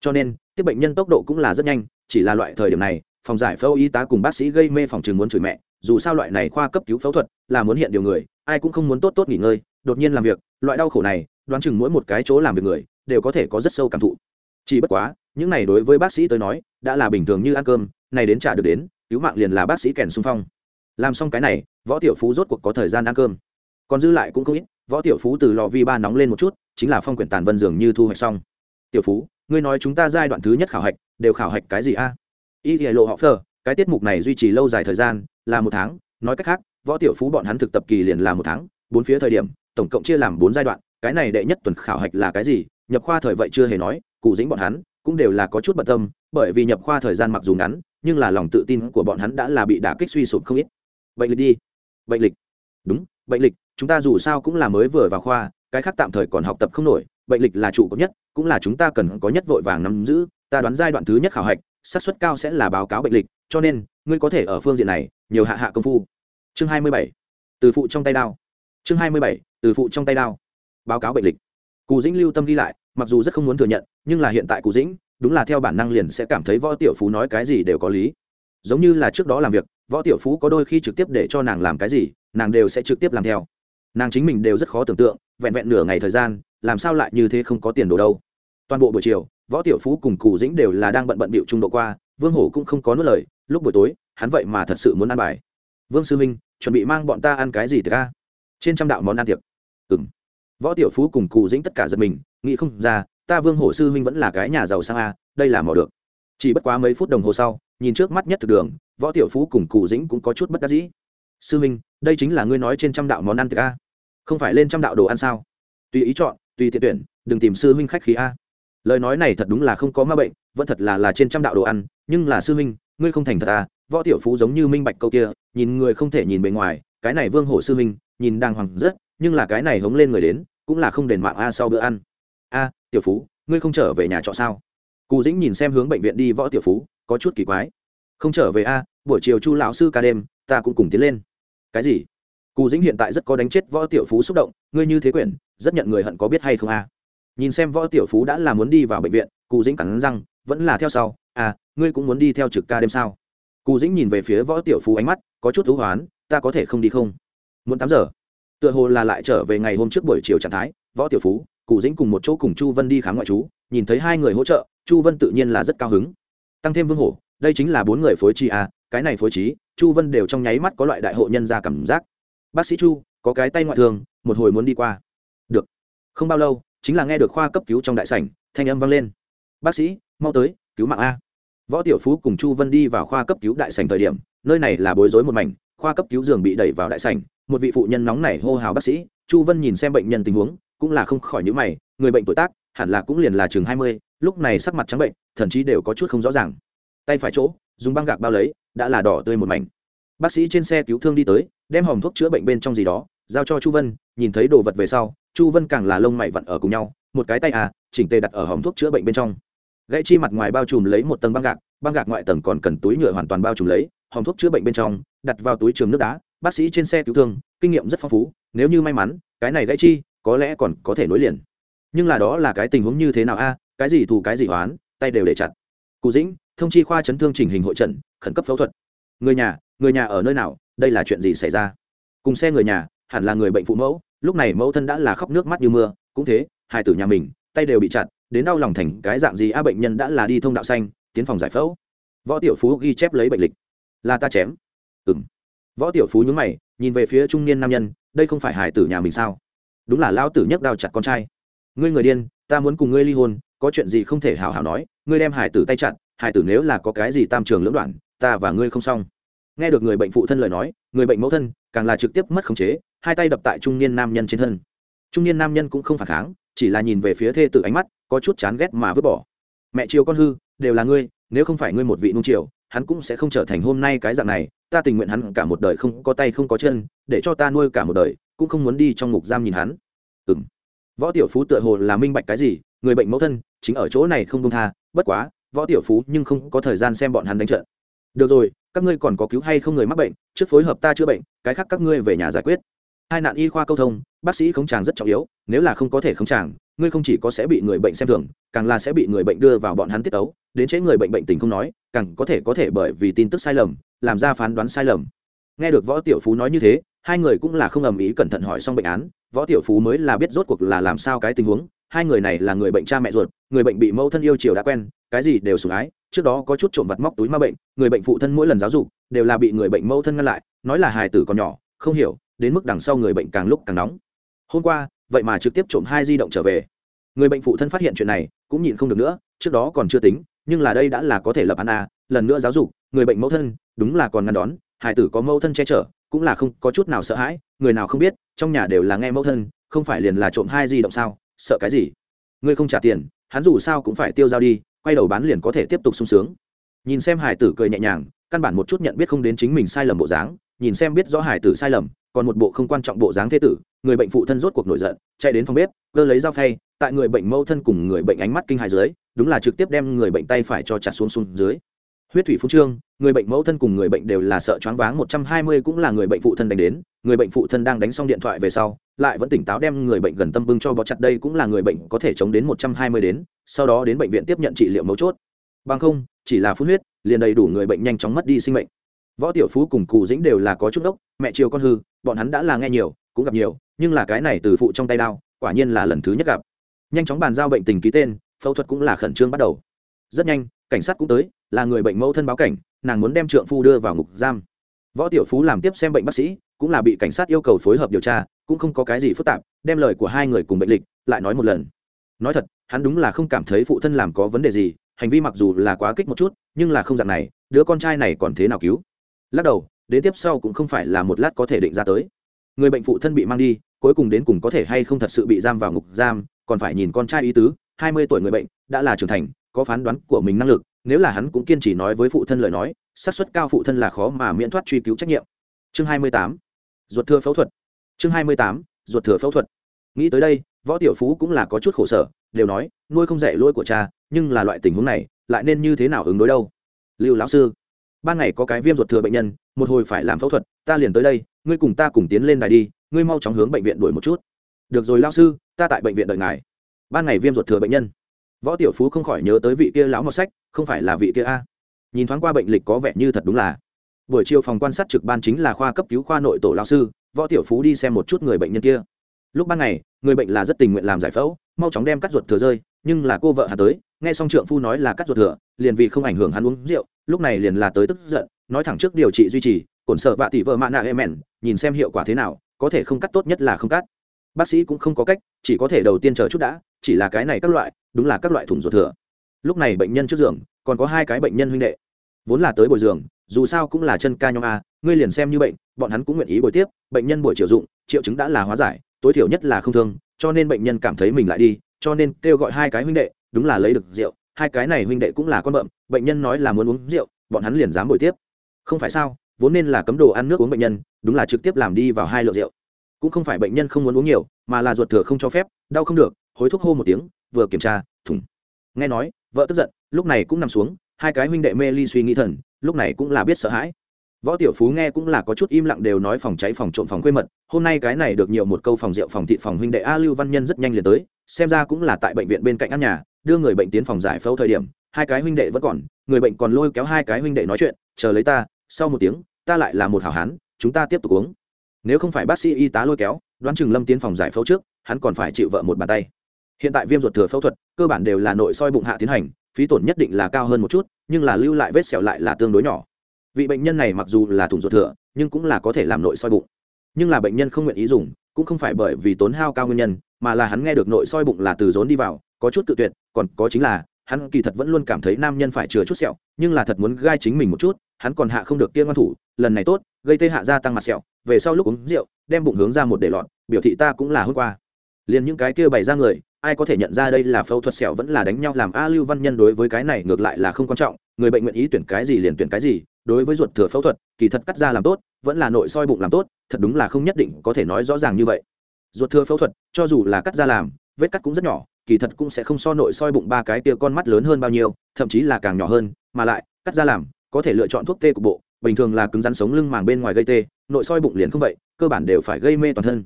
Cho nên, tiếp bệnh nhân tốc độ cũng là rất nhanh, chỉ là loại thời điểm này, phòng giải phẫu y tá cùng bác sĩ gây mê phòng trường muốn chửi mẹ, dù sao loại này khoa cấp cứu phẫu thuật là muốn hiện điều người, ai cũng không muốn tốt tốt nghỉ ngơi, đột nhiên làm việc, loại đau khổ này đoán chừng mỗi một cái chỗ làm việc người đều có thể có rất sâu cảm thụ. Chỉ bất quá, những này đối với bác sĩ tới nói, đã là bình thường như ăn cơm, này đến trả được đến, cứu mạng liền là bác sĩ kèn xung phong. Làm xong cái này, võ tiểu phú rốt cuộc có thời gian ăn cơm. Còn dư lại cũng không ít, võ tiểu phú từ lò vi ba nóng lên một chút, chính là phong quyển tàn vân dường như thu hoạch xong. Tiểu phú, ngươi nói chúng ta giai đoạn thứ nhất khảo hạch, đều khảo hạch cái gì a? Y thì lộ họ phờ, cái tiết mục này duy trì lâu dài thời gian, là một tháng. Nói cách khác, võ tiểu phú bọn hắn thực tập kỳ liền là một tháng, bốn phía thời điểm, tổng cộng chia làm bốn giai đoạn cái này đệ nhất tuần khảo hạch là cái gì? Nhập khoa thời vậy chưa hề nói, cụ dĩnh bọn hắn cũng đều là có chút bận tâm, bởi vì nhập khoa thời gian mặc dù ngắn, nhưng là lòng tự tin của bọn hắn đã là bị đả kích suy sụp không ít. Bệnh lịch đi. Bệnh lịch. Đúng, bệnh lịch, chúng ta dù sao cũng là mới vừa vào khoa, cái khác tạm thời còn học tập không nổi, bệnh lịch là trụ cấp nhất, cũng là chúng ta cần có nhất vội vàng nắm giữ, ta đoán giai đoạn thứ nhất khảo hạch, xác suất cao sẽ là báo cáo bệnh lịch, cho nên, ngươi có thể ở phương diện này, nhiều hạ hạ công phu. Chương hai mươi bảy. Từ phụ trong tay đao. Chương hai mươi bảy. Từ phụ trong tay đao báo cáo bệnh lịch. Cù dĩnh lưu tâm ghi lại, mặc dù rất không muốn thừa nhận, nhưng là hiện tại cù dĩnh, đúng là theo bản năng liền sẽ cảm thấy võ tiểu phú nói cái gì đều có lý. Giống như là trước đó làm việc, võ tiểu phú có đôi khi trực tiếp để cho nàng làm cái gì, nàng đều sẽ trực tiếp làm theo. Nàng chính mình đều rất khó tưởng tượng, vẹn vẹn nửa ngày thời gian, làm sao lại như thế không có tiền đồ đâu. Toàn bộ buổi chiều, võ tiểu phú cùng cù dĩnh đều là đang bận bận bịu trung độ qua, vương hổ cũng không có nuốt lời, lúc buổi tối, hắn vậy mà thật sự muốn ăn bài. Vương sư minh, chuẩn bị mang bọn ta ăn cái gì từ ca trên trăm đạo món ăn tiệc. Ừng võ tiểu phú cùng cụ dĩnh tất cả giật mình, nghĩ không ra, ta vương hổ sư huynh vẫn là cái nhà giàu sang a, đây là mò được. Chỉ bất quá mấy phút đồng hồ sau, nhìn trước mắt nhất thực đường, võ tiểu phú cùng cụ dĩnh cũng có chút bất đắc dĩ. Sư huynh, đây chính là ngươi nói trên trăm đạo món ăn thực a? Không phải lên trăm đạo đồ ăn sao? Tùy ý chọn, tùy tiện tuyển, đừng tìm sư huynh khách khí a. Lời nói này thật đúng là không có ma bệnh, vẫn thật là là trên trăm đạo đồ ăn, nhưng là sư huynh, ngươi không thành thật à võ tiểu phú giống như minh bạch câu kia, nhìn người không thể nhìn bề ngoài, cái này vương hổ sư huynh, nhìn đàng hoàng rất, nhưng là cái này hống lên người đến cũng là không đền mạng a sau bữa ăn. A, tiểu phú, ngươi không trở về nhà trọ sao? Cù dĩnh nhìn xem hướng bệnh viện đi võ tiểu phú, có chút kỳ quái. Không trở về a, buổi chiều chu lão sư ca đêm, ta cũng cùng tiến lên. Cái gì? Cù dĩnh hiện tại rất có đánh chết võ tiểu phú xúc động, ngươi như thế quyển, rất nhận người hận có biết hay không a? Nhìn xem võ tiểu phú đã là muốn đi vào bệnh viện, cù dĩnh cắn răng, vẫn là theo sau à ngươi cũng muốn đi theo trực ca đêm sao? Cù dĩnh nhìn về phía võ tiểu phú ánh mắt, có chút thú hoán, ta có thể không đi không? Muốn tám giờ tựa hồ là lại trở về ngày hôm trước buổi chiều trạng thái, võ tiểu phú cụ dĩnh cùng một chỗ cùng chu vân đi khám ngoại trú, nhìn thấy hai người hỗ trợ, chu vân tự nhiên là rất cao hứng. Tăng thêm vương hổ, đây chính là bốn người phối trí à cái này phối trí, chu vân đều trong nháy mắt có loại đại hộ nhân ra cảm giác. Bác sĩ chu, có cái tay ngoại thương một hồi muốn đi qua. Được. Không bao lâu, chính là nghe được khoa cấp cứu trong đại sảnh, thanh âm vang lên. Bác sĩ, mau tới, cứu mạng a. Võ tiểu phú cùng chu vân đi vào khoa cấp cứu đại sảnh thời điểm, nơi này là bối rối một mảnh khoa cấp cứu giường bị đẩy vào đại sảnh, một vị phụ nhân nóng nảy hô hào bác sĩ, chu vân nhìn xem bệnh nhân tình huống, cũng là không khỏi nhữ mày, người bệnh tuổi tác, hẳn là cũng liền là chừng hai mươi, lúc này sắc mặt trắng bệnh thậm chí đều có chút không rõ ràng. Tay phải chỗ, dùng băng gạc bao lấy, đã là đỏ tươi một mảnh. Bác sĩ trên xe cứu thương đi tới, đem hòm thuốc chữa bệnh bên trong gì đó, giao cho chu vân, nhìn thấy đồ vật về sau, chu vân càng là lông mày vặn ở cùng nhau, một cái tay à chỉnh tề đặt ở hòm thuốc chữa bệnh bên trong. Gãy chi mặt ngoài bao trùm lấy một tầng băng gạc băng gạc ngoại tầng còn cần túi nhựa hoàn toàn bao trùm lấy, hòm thuốc chữa bệnh bên trong đặt vào túi trường nước đá, bác sĩ trên xe cứu thương, kinh nghiệm rất phong phú, nếu như may mắn, cái này gãy chi, có lẽ còn có thể nối liền. Nhưng là đó là cái tình huống như thế nào a? Cái gì thù, cái gì hoán tay đều để chặt. Cụ dĩnh, thông chi khoa chấn thương chỉnh hình hội trận, khẩn cấp phẫu thuật. Người nhà người nhà ở nơi nào? Đây là chuyện gì xảy ra? Cùng xe người nhà, hẳn là người bệnh phụ mẫu, lúc này mẫu thân đã là khóc nước mắt như mưa, cũng thế, hai tử nhà mình, tay đều bị chặt, đến đau lòng thành cái dạng gì a? Bệnh nhân đã là đi thông đạo xanh, tiến phòng giải phẫu. Võ tiểu phú ghi chép lấy bệnh lịch. Là ta chém ừ m võ tiểu phú nhúng mày, nhìn về phía trung niên nam nhân, đây không phải hải tử nhà mình sao? Đúng là lão tử nhấc đao chặt con trai. Ngươi người điên, ta muốn cùng ngươi ly hôn, có chuyện gì không thể hào hào nói, ngươi đem hải tử tay chặt hải tử nếu là có cái gì tam trường lưỡng đoạn, ta và ngươi không xong. Nghe được người bệnh phụ thân lời nói, người bệnh mẫu thân càng là trực tiếp mất khống chế, hai tay đập tại trung niên nam nhân trên thân. Trung niên nam nhân cũng không phản kháng, chỉ là nhìn về phía thê tử ánh mắt, có chút chán ghét mà vứt bỏ. Mẹ chiều con hư, đều là ngươi, nếu không phải ngươi một vị nung triều hắn cũng sẽ không trở thành hôm nay cái dạng này, ta tình nguyện hắn cả một đời không có tay không có chân, để cho ta nuôi cả một đời, cũng không muốn đi trong ngục giam nhìn hắn. Ừ m võ tiểu phú tựa hồ là minh bạch cái gì, người bệnh mẫu thân, chính ở chỗ này không công tha, bất quá, võ tiểu phú nhưng không có thời gian xem bọn hắn đánh trận. Được rồi, các ngươi còn có cứu hay không người mắc bệnh, trước phối hợp ta chữa bệnh, cái khác các ngươi về nhà giải quyết. Hai nạn y khoa câu thông, bác sĩ khống tràng rất trọng yếu, nếu là không có thể khống tràng ngươi không chỉ có sẽ bị người bệnh xem thường, càng là sẽ bị người bệnh đưa vào bọn hắn tiết ấu, đến chế người bệnh bệnh tình không nói, càng có thể có thể bởi vì tin tức sai lầm, làm ra phán đoán sai lầm. Nghe được võ tiểu phú nói như thế, hai người cũng là không ầm ý cẩn thận hỏi xong bệnh án, võ tiểu phú mới là biết rốt cuộc là làm sao cái tình huống, hai người này là người bệnh cha mẹ ruột, người bệnh bị mẫu thân yêu chiều đã quen, cái gì đều sủng ái, trước đó có chút trộm vặt móc túi ma bệnh, người bệnh phụ thân mỗi lần giáo dục đều là bị người bệnh mẫu thân ngăn lại, nói là hài tử còn nhỏ, không hiểu, đến mức đằng sau người bệnh càng lúc càng nóng. Hôm qua vậy mà trực tiếp trộm hai di động trở về. Người bệnh phụ thân phát hiện chuyện này, cũng nhịn không được nữa, trước đó còn chưa tính, nhưng là đây đã là có thể lập án a lần nữa giáo dục, người bệnh mẫu thân, đúng là còn ngăn đón, hải tử có mẫu thân che chở, cũng là không, có chút nào sợ hãi, người nào không biết, trong nhà đều là nghe mẫu thân, không phải liền là trộm hai di động sao, sợ cái gì? Ngươi không trả tiền, hắn dù sao cũng phải tiêu dao đi, quay đầu bán liền có thể tiếp tục sung sướng. Nhìn xem hải tử cười nhẹ nhàng, căn bản một chút nhận biết không đến chính mình sai lầm bộ dáng, nhìn xem biết rõ hải tử sai lầm, còn một bộ không quan trọng bộ dáng thế tử người bệnh phụ thân rốt cuộc nổi giận chạy đến phòng bếp cơ lấy dao phay tại người bệnh mâu thân cùng người bệnh ánh mắt kinh hài dưới đúng là trực tiếp đem người bệnh tay phải cho chặt xuống xuống dưới huyết thủy phú trương người bệnh mẫu thân cùng người bệnh đều là sợ choáng váng một trăm hai mươi cũng là người bệnh phụ thân đánh đến người bệnh phụ thân đang đánh xong điện thoại về sau lại vẫn tỉnh táo đem người bệnh gần tâm bưng cho bó chặt đây cũng là người bệnh có thể chống đến một trăm hai mươi đến sau đó đến bệnh viện tiếp nhận trị liệu mấu chốt bằng không chỉ là phun huyết liền đầy đủ người bệnh nhanh chóng mất đi sinh mệnh võ tiểu phú cùng cù dĩnh đều là có chút đốc mẹ chiều con hư bọn hắn đã là nghe nhiều cũng gặp nhiều nhưng là cái này từ phụ trong tay đao, quả nhiên là lần thứ nhất gặp. Nhanh chóng bàn giao bệnh tình ký tên, phẫu thuật cũng là khẩn trương bắt đầu. Rất nhanh, cảnh sát cũng tới, là người bệnh mẫu thân báo cảnh, nàng muốn đem trượng phu đưa vào ngục giam. Võ tiểu phú làm tiếp xem bệnh bác sĩ, cũng là bị cảnh sát yêu cầu phối hợp điều tra, cũng không có cái gì phức tạp, đem lời của hai người cùng bệnh lịch, lại nói một lần. Nói thật, hắn đúng là không cảm thấy phụ thân làm có vấn đề gì, hành vi mặc dù là quá kích một chút, nhưng là không dạng này, đứa con trai này còn thế nào cứu? Lắc đầu, đến tiếp sau cũng không phải là một lát có thể định ra tới. Người bệnh phụ thân bị mang đi cuối cùng đến cùng có thể hay không thật sự bị giam vào ngục giam, còn phải nhìn con trai ý tứ, hai mươi tuổi người bệnh đã là trưởng thành, có phán đoán của mình năng lực, nếu là hắn cũng kiên trì nói với phụ thân lời nói, xác suất cao phụ thân là khó mà miễn thoát truy cứu trách nhiệm. Chương hai mươi tám, ruột thừa phẫu thuật. Chương hai mươi tám, ruột thừa phẫu thuật. Nghĩ tới đây, võ tiểu phú cũng là có chút khổ sở, đều nói, nuôi không dạy lỗi của cha, nhưng là loại tình huống này, lại nên như thế nào ứng đối đâu? Lưu lão sư, ban ngày có cái viêm ruột thừa bệnh nhân, một hồi phải làm phẫu thuật, ta liền tới đây, ngươi cùng ta cùng tiến lên đài đi ngươi mau chóng hướng bệnh viện đuổi một chút. Được rồi lao sư, ta tại bệnh viện đợi ngài. Ban ngày viêm ruột thừa bệnh nhân. Võ tiểu phú không khỏi nhớ tới vị kia lão mọt sách, không phải là vị kia a. Nhìn thoáng qua bệnh lịch có vẻ như thật đúng là. Buổi chiều phòng quan sát trực ban chính là khoa cấp cứu khoa nội tổ lao sư, võ tiểu phú đi xem một chút người bệnh nhân kia. Lúc ban ngày, người bệnh là rất tình nguyện làm giải phẫu, mau chóng đem cắt ruột thừa rơi, nhưng là cô vợ hà tới, nghe xong trượng phu nói là cắt ruột thừa, liền vì không ảnh hưởng hắn uống rượu, lúc này liền là tới tức giận, nói thẳng trước điều trị duy trì, cổn sợ vạ tỷ vợ mạ nạ em nhìn xem hiệu quả thế nào có thể không cắt tốt nhất là không cắt. Bác sĩ cũng không có cách, chỉ có thể đầu tiên chờ chút đã, chỉ là cái này các loại, đúng là các loại thủng ruột thừa. Lúc này bệnh nhân trước giường, còn có hai cái bệnh nhân huynh đệ. Vốn là tới bồi giường, dù sao cũng là chân ca nhóm a, ngươi liền xem như bệnh, bọn hắn cũng nguyện ý bồi tiếp, bệnh nhân buổi chiều dụng, triệu chứng đã là hóa giải, tối thiểu nhất là không thương, cho nên bệnh nhân cảm thấy mình lại đi, cho nên kêu gọi hai cái huynh đệ, đúng là lấy được rượu, hai cái này huynh đệ cũng là con bợm, bệnh nhân nói là muốn uống rượu, bọn hắn liền dám bồi tiếp. Không phải sao? Vốn nên là cấm đồ ăn nước uống bệnh nhân, đúng là trực tiếp làm đi vào hai lượng rượu. Cũng không phải bệnh nhân không muốn uống nhiều, mà là ruột thừa không cho phép, đau không được, hối thúc hô một tiếng, vừa kiểm tra thủng nghe nói, vợ tức giận, lúc này cũng nằm xuống, hai cái huynh đệ mê ly suy nghĩ thần, lúc này cũng là biết sợ hãi. Võ tiểu phú nghe cũng là có chút im lặng đều nói phòng cháy phòng trộm phòng quê mật, hôm nay cái này được nhiều một câu phòng rượu phòng thị phòng huynh đệ a lưu văn nhân rất nhanh liền tới, xem ra cũng là tại bệnh viện bên cạnh ăn nhà, đưa người bệnh tiến phòng giải phẫu thời điểm, hai cái huynh đệ vẫn còn, người bệnh còn lôi kéo hai cái huynh đệ nói chuyện, chờ lấy ta, sau một tiếng ta lại là một hảo hán, chúng ta tiếp tục uống. Nếu không phải bác sĩ y tá lôi kéo, đoán chừng lâm tiến phòng giải phẫu trước, hắn còn phải chịu vợ một bàn tay. Hiện tại viêm ruột thừa phẫu thuật, cơ bản đều là nội soi bụng hạ tiến hành, phí tổn nhất định là cao hơn một chút, nhưng là lưu lại vết sẹo lại là tương đối nhỏ. Vị bệnh nhân này mặc dù là thủng ruột thừa, nhưng cũng là có thể làm nội soi bụng. Nhưng là bệnh nhân không nguyện ý dùng, cũng không phải bởi vì tốn hao cao nguyên nhân, mà là hắn nghe được nội soi bụng là từ rốn đi vào, có chút tự tuyệt, còn có chính là hắn kỳ thật vẫn luôn cảm thấy nam nhân phải chừa chút sẹo, nhưng là thật muốn gai chính mình một chút, hắn còn hạ không được kia ngoan thủ, lần này tốt, gây tê hạ gia tăng mặt sẹo, về sau lúc uống rượu, đem bụng hướng ra một để lọt, biểu thị ta cũng là hôm qua. Liền những cái kia bày ra người, ai có thể nhận ra đây là phẫu thuật sẹo vẫn là đánh nhau làm a lưu văn nhân đối với cái này ngược lại là không quan trọng, người bệnh nguyện ý tuyển cái gì liền tuyển cái gì, đối với ruột thừa phẫu thuật, kỳ thật cắt ra làm tốt, vẫn là nội soi bụng làm tốt, thật đúng là không nhất định có thể nói rõ ràng như vậy. Ruột thừa phẫu thuật, cho dù là cắt ra làm, vết cắt cũng rất nhỏ kỳ thật cũng sẽ không so nội soi bụng ba cái tia con mắt lớn hơn bao nhiêu, thậm chí là càng nhỏ hơn, mà lại, cắt ra làm, có thể lựa chọn thuốc tê của bộ, bình thường là cứng rắn sống lưng màng bên ngoài gây tê, nội soi bụng liền không vậy, cơ bản đều phải gây mê toàn thân.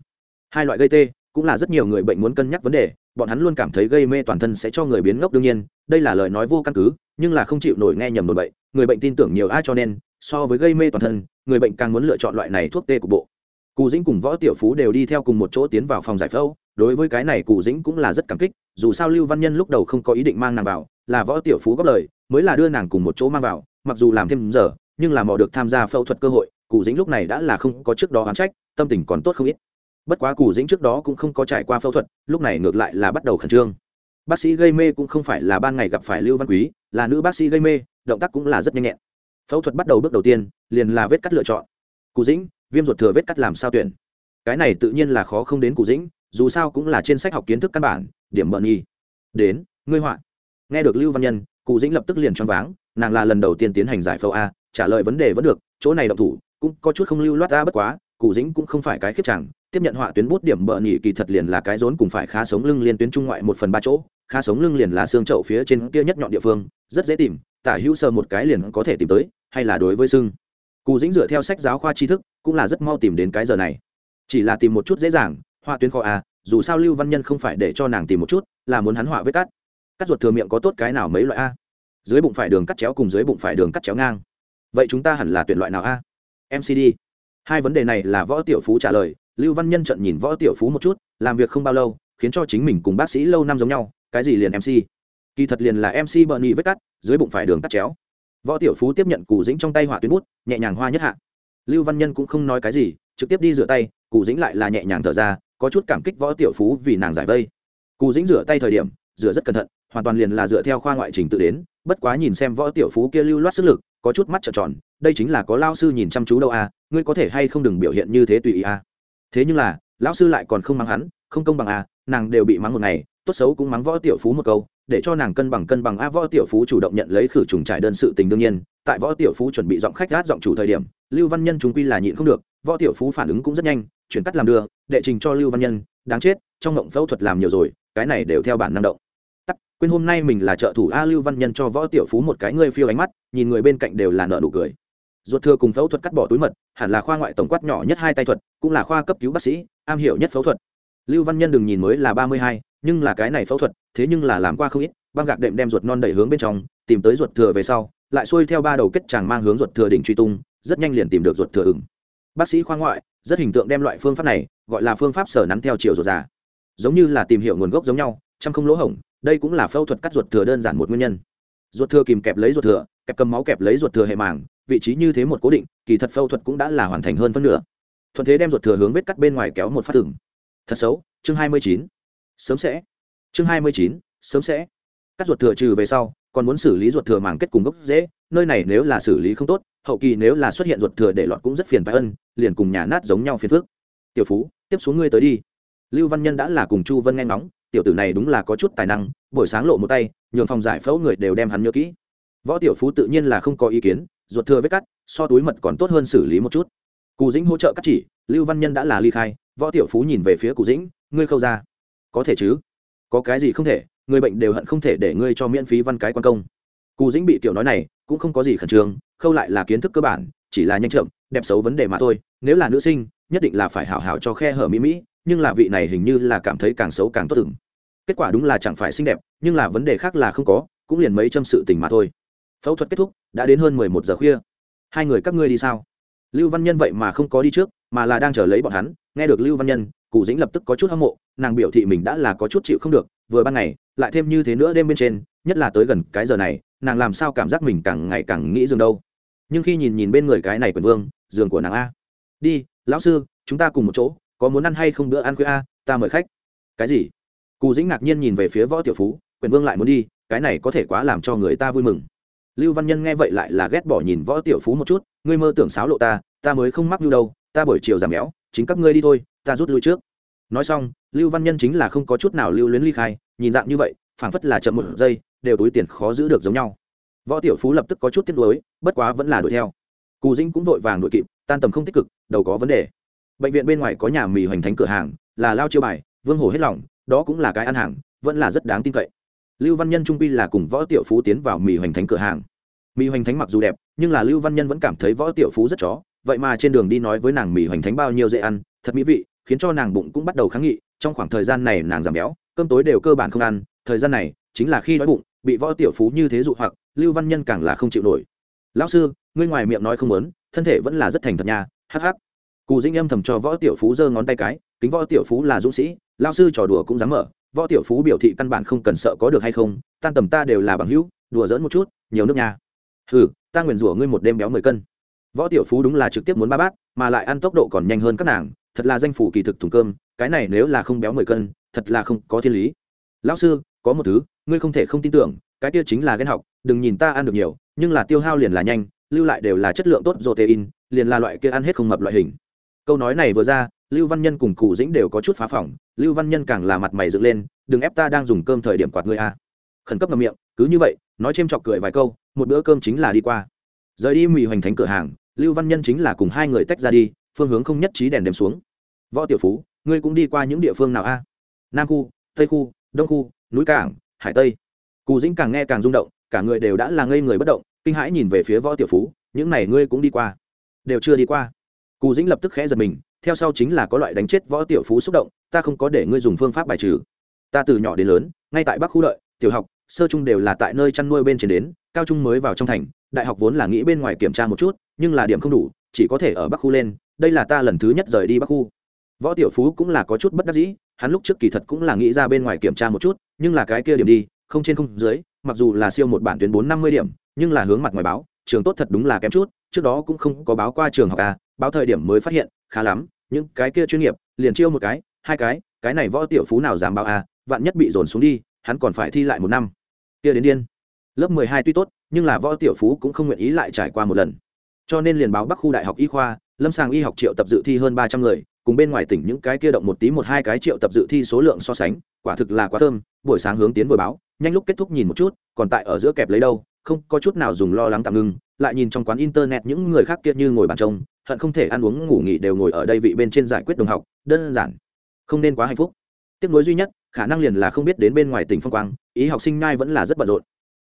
Hai loại gây tê, cũng là rất nhiều người bệnh muốn cân nhắc vấn đề, bọn hắn luôn cảm thấy gây mê toàn thân sẽ cho người biến ngốc đương nhiên, đây là lời nói vô căn cứ, nhưng là không chịu nổi nghe nhầm đồn bệnh người bệnh tin tưởng nhiều ai cho nên, so với gây mê toàn thân, người bệnh càng muốn lựa chọn loại này thuốc tê của bộ. Cù dĩnh cùng võ tiểu phú đều đi theo cùng một chỗ tiến vào phòng giải phẫu đối với cái này cụ dĩnh cũng là rất cảm kích, dù sao lưu văn nhân lúc đầu không có ý định mang nàng vào, là võ tiểu phú góp lời, mới là đưa nàng cùng một chỗ mang vào, mặc dù làm thêm giờ, nhưng là mò được tham gia phẫu thuật cơ hội, cụ dĩnh lúc này đã là không có trước đó oán trách, tâm tình còn tốt không ít. Bất quá cụ dĩnh trước đó cũng không có trải qua phẫu thuật, lúc này ngược lại là bắt đầu khẩn trương. Bác sĩ gây mê cũng không phải là ban ngày gặp phải lưu văn quý, là nữ bác sĩ gây mê, động tác cũng là rất nhanh nhẹn. Phẫu thuật bắt đầu bước đầu tiên, liền là vết cắt lựa chọn. Cụ dĩnh, viêm ruột thừa vết cắt làm sao tuyển? Cái này tự nhiên là khó không đến cụ dĩnh dù sao cũng là trên sách học kiến thức căn bản, điểm bợn nghi đến, ngươi họa. Nghe được lưu văn nhân, cụ dĩnh lập tức liền choáng váng, nàng là lần đầu tiên tiến hành giải phẫu a, trả lời vấn đề vẫn được, chỗ này động thủ, cũng có chút không lưu loát ra bất quá, cụ dĩnh cũng không phải cái khiếp chẳng, tiếp nhận họa tuyến bút điểm bợ nhỉ kỳ thật liền là cái rốn cùng phải khá sống lưng liên tuyến trung ngoại một phần ba chỗ, khá sống lưng liền là xương chậu phía trên kia nhất nhọn địa phương, rất dễ tìm, tả hữu sờ một cái liền có thể tìm tới, hay là đối với xương. Cụ dĩnh dựa theo sách giáo khoa tri thức, cũng là rất mau tìm đến cái giờ này. Chỉ là tìm một chút dễ dàng họa tuyến kho a à, dù sao lưu văn nhân không phải để cho nàng tìm một chút, là muốn hắn họa với cắt. Cắt ruột thừa miệng có tốt cái nào mấy loại a dưới bụng phải đường cắt chéo cùng dưới bụng phải đường cắt chéo ngang. Vậy chúng ta hẳn là tuyển loại nào à? a mcd hai vấn đề này là võ tiểu phú trả lời, lưu văn nhân trận nhìn võ tiểu phú một chút, làm việc không bao lâu, khiến cho chính mình cùng bác sĩ lâu năm giống nhau, cái gì liền mc kỳ thật liền là mc bợn nhị vết cắt, dưới bụng phải đường cắt chéo. Võ tiểu phú tiếp nhận củ dĩnh trong tay họa tuyến bút, nhẹ nhàng hoa nhất hạ. Lưu văn nhân cũng không nói cái gì, trực tiếp đi rửa tay, cụ dĩnh lại là nhẹ nhàng thở ra có chút cảm kích võ tiểu phú vì nàng giải vây. Cù dĩnh rửa tay thời điểm, rửa rất cẩn thận, hoàn toàn liền là dựa theo khoa ngoại trình tự đến, bất quá nhìn xem võ tiểu phú kia lưu loát sức lực, có chút mắt trợn tròn, đây chính là có lao sư nhìn chăm chú đâu à ngươi có thể hay không đừng biểu hiện như thế tùy ý à. Thế nhưng là, lão sư lại còn không mắng hắn, không công bằng à nàng đều bị mắng một ngày, tốt xấu cũng mắng võ tiểu phú một câu, để cho nàng cân bằng cân bằng a võ tiểu phú chủ động nhận lấy khử trùng trải đơn sự tình đương nhiên, tại võ tiểu phú chuẩn bị giọng khách gát giọng chủ thời điểm, lưu văn nhân chúng quy là nhịn không được võ tiểu phú phản ứng cũng rất nhanh, chuyển cắt làm đưa, đệ trình cho lưu văn nhân, đáng chết, trong ngộng phẫu thuật làm nhiều rồi, cái này đều theo bản năng động. Tắc, quên hôm nay mình là trợ thủ a lưu văn nhân cho võ tiểu phú một cái ngươi phiêu ánh mắt, nhìn người bên cạnh đều là nợ nụ cười. Ruột thừa cùng phẫu thuật cắt bỏ túi mật, hẳn là khoa ngoại tổng quát nhỏ nhất hai tay thuật, cũng là khoa cấp cứu bác sĩ, am hiểu nhất phẫu thuật. Lưu văn nhân đừng nhìn mới là ba mươi hai, nhưng là cái này phẫu thuật, thế nhưng là làm qua không ít, băng gạc đệm đem ruột non đẩy hướng bên trong, tìm tới ruột thừa về sau, lại xuôi theo ba đầu kết chàng mang hướng ruột thừa đỉnh truy tung, rất nhanh liền tìm được ruột thừa ửng bác sĩ khoa ngoại, rất hình tượng đem loại phương pháp này, gọi là phương pháp sở nắn theo chiều ruột già. Giống như là tìm hiểu nguồn gốc giống nhau, chăm không lỗ hổng, đây cũng là phẫu thuật cắt ruột thừa đơn giản một nguyên nhân. Ruột thừa kìm kẹp lấy ruột thừa, kẹp cầm máu kẹp lấy ruột thừa hệ màng, vị trí như thế một cố định, kỳ thật phẫu thuật cũng đã là hoàn thành hơn phân nửa. Thuận thế đem ruột thừa hướng vết cắt bên ngoài kéo một phát tưởng thật xấu, chương hai mươi chín. Sớm sẽ. Chương hai mươi chín, sớm sẽ. Cắt ruột thừa trừ về sau, còn muốn xử lý ruột thừa màng kết cùng gốc dễ, nơi này nếu là xử lý không tốt hậu kỳ nếu là xuất hiện ruột thừa để lọt cũng rất phiền phái ân, liền cùng nhà nát giống nhau phiền phước tiểu phú, tiếp xuống ngươi tới đi. Lưu văn nhân đã là cùng chu vân nghe ngóng, tiểu tử này đúng là có chút tài năng, buổi sáng lộ một tay, nhường phòng giải phẫu người đều đem hắn nhớ kỹ. Võ tiểu phú tự nhiên là không có ý kiến, ruột thừa vết cắt, so túi mật còn tốt hơn xử lý một chút. Cù dĩnh hỗ trợ cắt chỉ, lưu văn nhân đã là ly khai, võ tiểu phú nhìn về phía cù dĩnh, ngươi khâu ra. Có thể chứ? Có cái gì không thể, người bệnh đều hận không thể để ngươi cho miễn phí văn cái quan công. Cù dĩnh bị tiểu nói này, cũng không có gì khẩn trương khâu lại là kiến thức cơ bản, chỉ là nhanh chậm, đẹp xấu vấn đề mà thôi. Nếu là nữ sinh, nhất định là phải hảo hảo cho khe hở mỹ mỹ, nhưng là vị này hình như là cảm thấy càng xấu càng tốt tưởng. kết quả đúng là chẳng phải xinh đẹp, nhưng là vấn đề khác là không có, cũng liền mấy châm sự tình mà thôi. Phẫu thuật kết thúc, đã đến hơn mười một giờ khuya. Hai người các ngươi đi sao? Lưu văn nhân vậy mà không có đi trước, mà là đang chờ lấy bọn hắn. Nghe được lưu văn nhân, cụ dĩnh lập tức có chút hâm mộ, nàng biểu thị mình đã là có chút chịu không được, vừa ban ngày, lại thêm như thế nữa đêm bên trên, nhất là tới gần cái giờ này nàng làm sao cảm giác mình càng ngày càng nghĩ giường đâu? Nhưng khi nhìn nhìn bên người cái này quyền vương, giường của nàng a. Đi, lão sư, chúng ta cùng một chỗ, có muốn ăn hay không bữa ăn khuya a, ta mời khách. Cái gì? Cù dĩnh ngạc nhiên nhìn về phía võ tiểu phú quyền vương lại muốn đi, cái này có thể quá làm cho người ta vui mừng. Lưu văn nhân nghe vậy lại là ghét bỏ nhìn võ tiểu phú một chút, ngươi mơ tưởng sáo lộ ta ta mới không mắc như đâu, ta buổi chiều giảm béo, chính các ngươi đi thôi, ta rút lui trước. Nói xong, lưu văn nhân chính là không có chút nào lưu luyến ly khai, nhìn dạng như vậy, phảng phất là chậm một giây đều túi tiền khó giữ được giống nhau. Võ tiểu phú lập tức có chút tiếc nuối, bất quá vẫn là đuổi theo. Cù dĩnh cũng vội vàng đuổi kịp, tan tầm không tích cực, đầu có vấn đề. Bệnh viện bên ngoài có nhà mì hoành thánh cửa hàng, là lao chiêu bài, vương hồ hết lòng, đó cũng là cái ăn hàng, vẫn là rất đáng tin cậy. Lưu văn nhân trung pi là cùng võ tiểu phú tiến vào mì hoành thánh cửa hàng. Mì hoành thánh mặc dù đẹp, nhưng là lưu văn nhân vẫn cảm thấy võ tiểu phú rất chó, vậy mà trên đường đi nói với nàng mì hoành thánh bao nhiêu dễ ăn, thật mỹ vị, khiến cho nàng bụng cũng bắt đầu kháng nghị, trong khoảng thời gian này nàng giảm béo, cơm tối đều cơ bản không ăn, thời gian này chính là khi đói bụng bị võ tiểu phú như thế dụ hoặc, lưu văn nhân càng là không chịu nổi. Lão sư, ngươi ngoài miệng nói không muốn, thân thể vẫn là rất thành thật nha, hắc hắc. Cù dĩnh âm thầm cho võ tiểu phú giơ ngón tay cái, kính võ tiểu phú là dũng sĩ lao sư trò đùa cũng dám mở, võ tiểu phú biểu thị căn bản không cần sợ có được hay không, tan tầm ta đều là bằng hữu, đùa dỡn một chút, nhiều nước nha. Ừ ta nguyền rủa ngươi một đêm béo mười cân. Võ tiểu phú đúng là trực tiếp muốn ba bát, mà lại ăn tốc độ còn nhanh hơn các nàng, thật là danh phủ kỳ thực thùng cơm, cái này nếu là không béo mười cân, thật là không có thiên lý. Lão sư, có một thứ ngươi không thể không tin tưởng, cái kia chính là ghen học, đừng nhìn ta ăn được nhiều, nhưng là tiêu hao liền là nhanh, lưu lại đều là chất lượng tốt protein, liền là loại kia ăn hết không mập loại hình. Câu nói này vừa ra, lưu văn nhân cùng cụ dĩnh đều có chút phá phỏng, lưu văn nhân càng là mặt mày dựng lên, đừng ép ta đang dùng cơm thời điểm quạt ngươi a. Khẩn cấp ngậm miệng, cứ như vậy, nói c h chọc cười vài câu, một bữa cơm chính là đi qua. Rời đi mì hoành thánh cửa hàng, lưu văn nhân chính là cùng hai người tách ra đi, phương hướng không nhất trí đèn đêm xuống. Võ tiểu phú, ngươi cũng đi qua những địa phương nào a? Nam khu, tây khu, đông khu, núi cảng hải tây. Cù dĩnh càng nghe càng rung động, cả người đều đã là ngây người bất động, kinh hãi nhìn về phía võ tiểu phú, những này ngươi cũng đi qua? Đều chưa đi qua. Cù dĩnh lập tức khẽ giật mình, theo sau chính là có loại đánh chết võ tiểu phú xúc động, ta không có để ngươi dùng phương pháp bài trừ. Ta từ nhỏ đến lớn, ngay tại bắc khu lợi, tiểu học, sơ trung đều là tại nơi chăn nuôi bên trên đến, cao trung mới vào trong thành, đại học vốn là nghĩ bên ngoài kiểm tra một chút, nhưng là điểm không đủ, chỉ có thể ở bắc khu lên, đây là ta lần thứ nhất rời đi bắc khu. Võ tiểu phú cũng là có chút bất đắc dĩ hắn lúc trước kỳ thật cũng là nghĩ ra bên ngoài kiểm tra một chút, nhưng là cái kia điểm đi, không trên không dưới, mặc dù là siêu một bản tuyến bốn năm mươi điểm, nhưng là hướng mặt ngoài báo, trường tốt thật đúng là kém chút, trước đó cũng không có báo qua trường học à báo thời điểm mới phát hiện, khá lắm, những cái kia chuyên nghiệp, liền chiêu một cái, hai cái cái này võ tiểu phú nào dám báo à vạn nhất bị dồn xuống đi, hắn còn phải thi lại một năm. Kia đến điên. Lớp mười hai tuy tốt, nhưng là võ tiểu phú cũng không nguyện ý lại trải qua một lần. Cho nên liền báo bắc khu đại học y khoa, lâm sàng y học triệu tập dự thi hơn ba trăm người cùng bên ngoài tỉnh những cái kia động một tí một hai cái triệu tập dự thi số lượng so sánh, quả thực là quá thơm, buổi sáng hướng tiến vừa báo, nhanh lúc kết thúc nhìn một chút, còn tại ở giữa kẹp lấy đâu, không, có chút nào dùng lo lắng tạm ngưng, lại nhìn trong quán internet những người khác kia như ngồi bàn trông, hận không thể ăn uống ngủ nghỉ đều ngồi ở đây vị bên trên giải quyết đồng học, đơn giản, không nên quá hạnh phúc. Tiếc nuối duy nhất, khả năng liền là không biết đến bên ngoài tỉnh phong quang, ý học sinh nhai vẫn là rất bận rộn.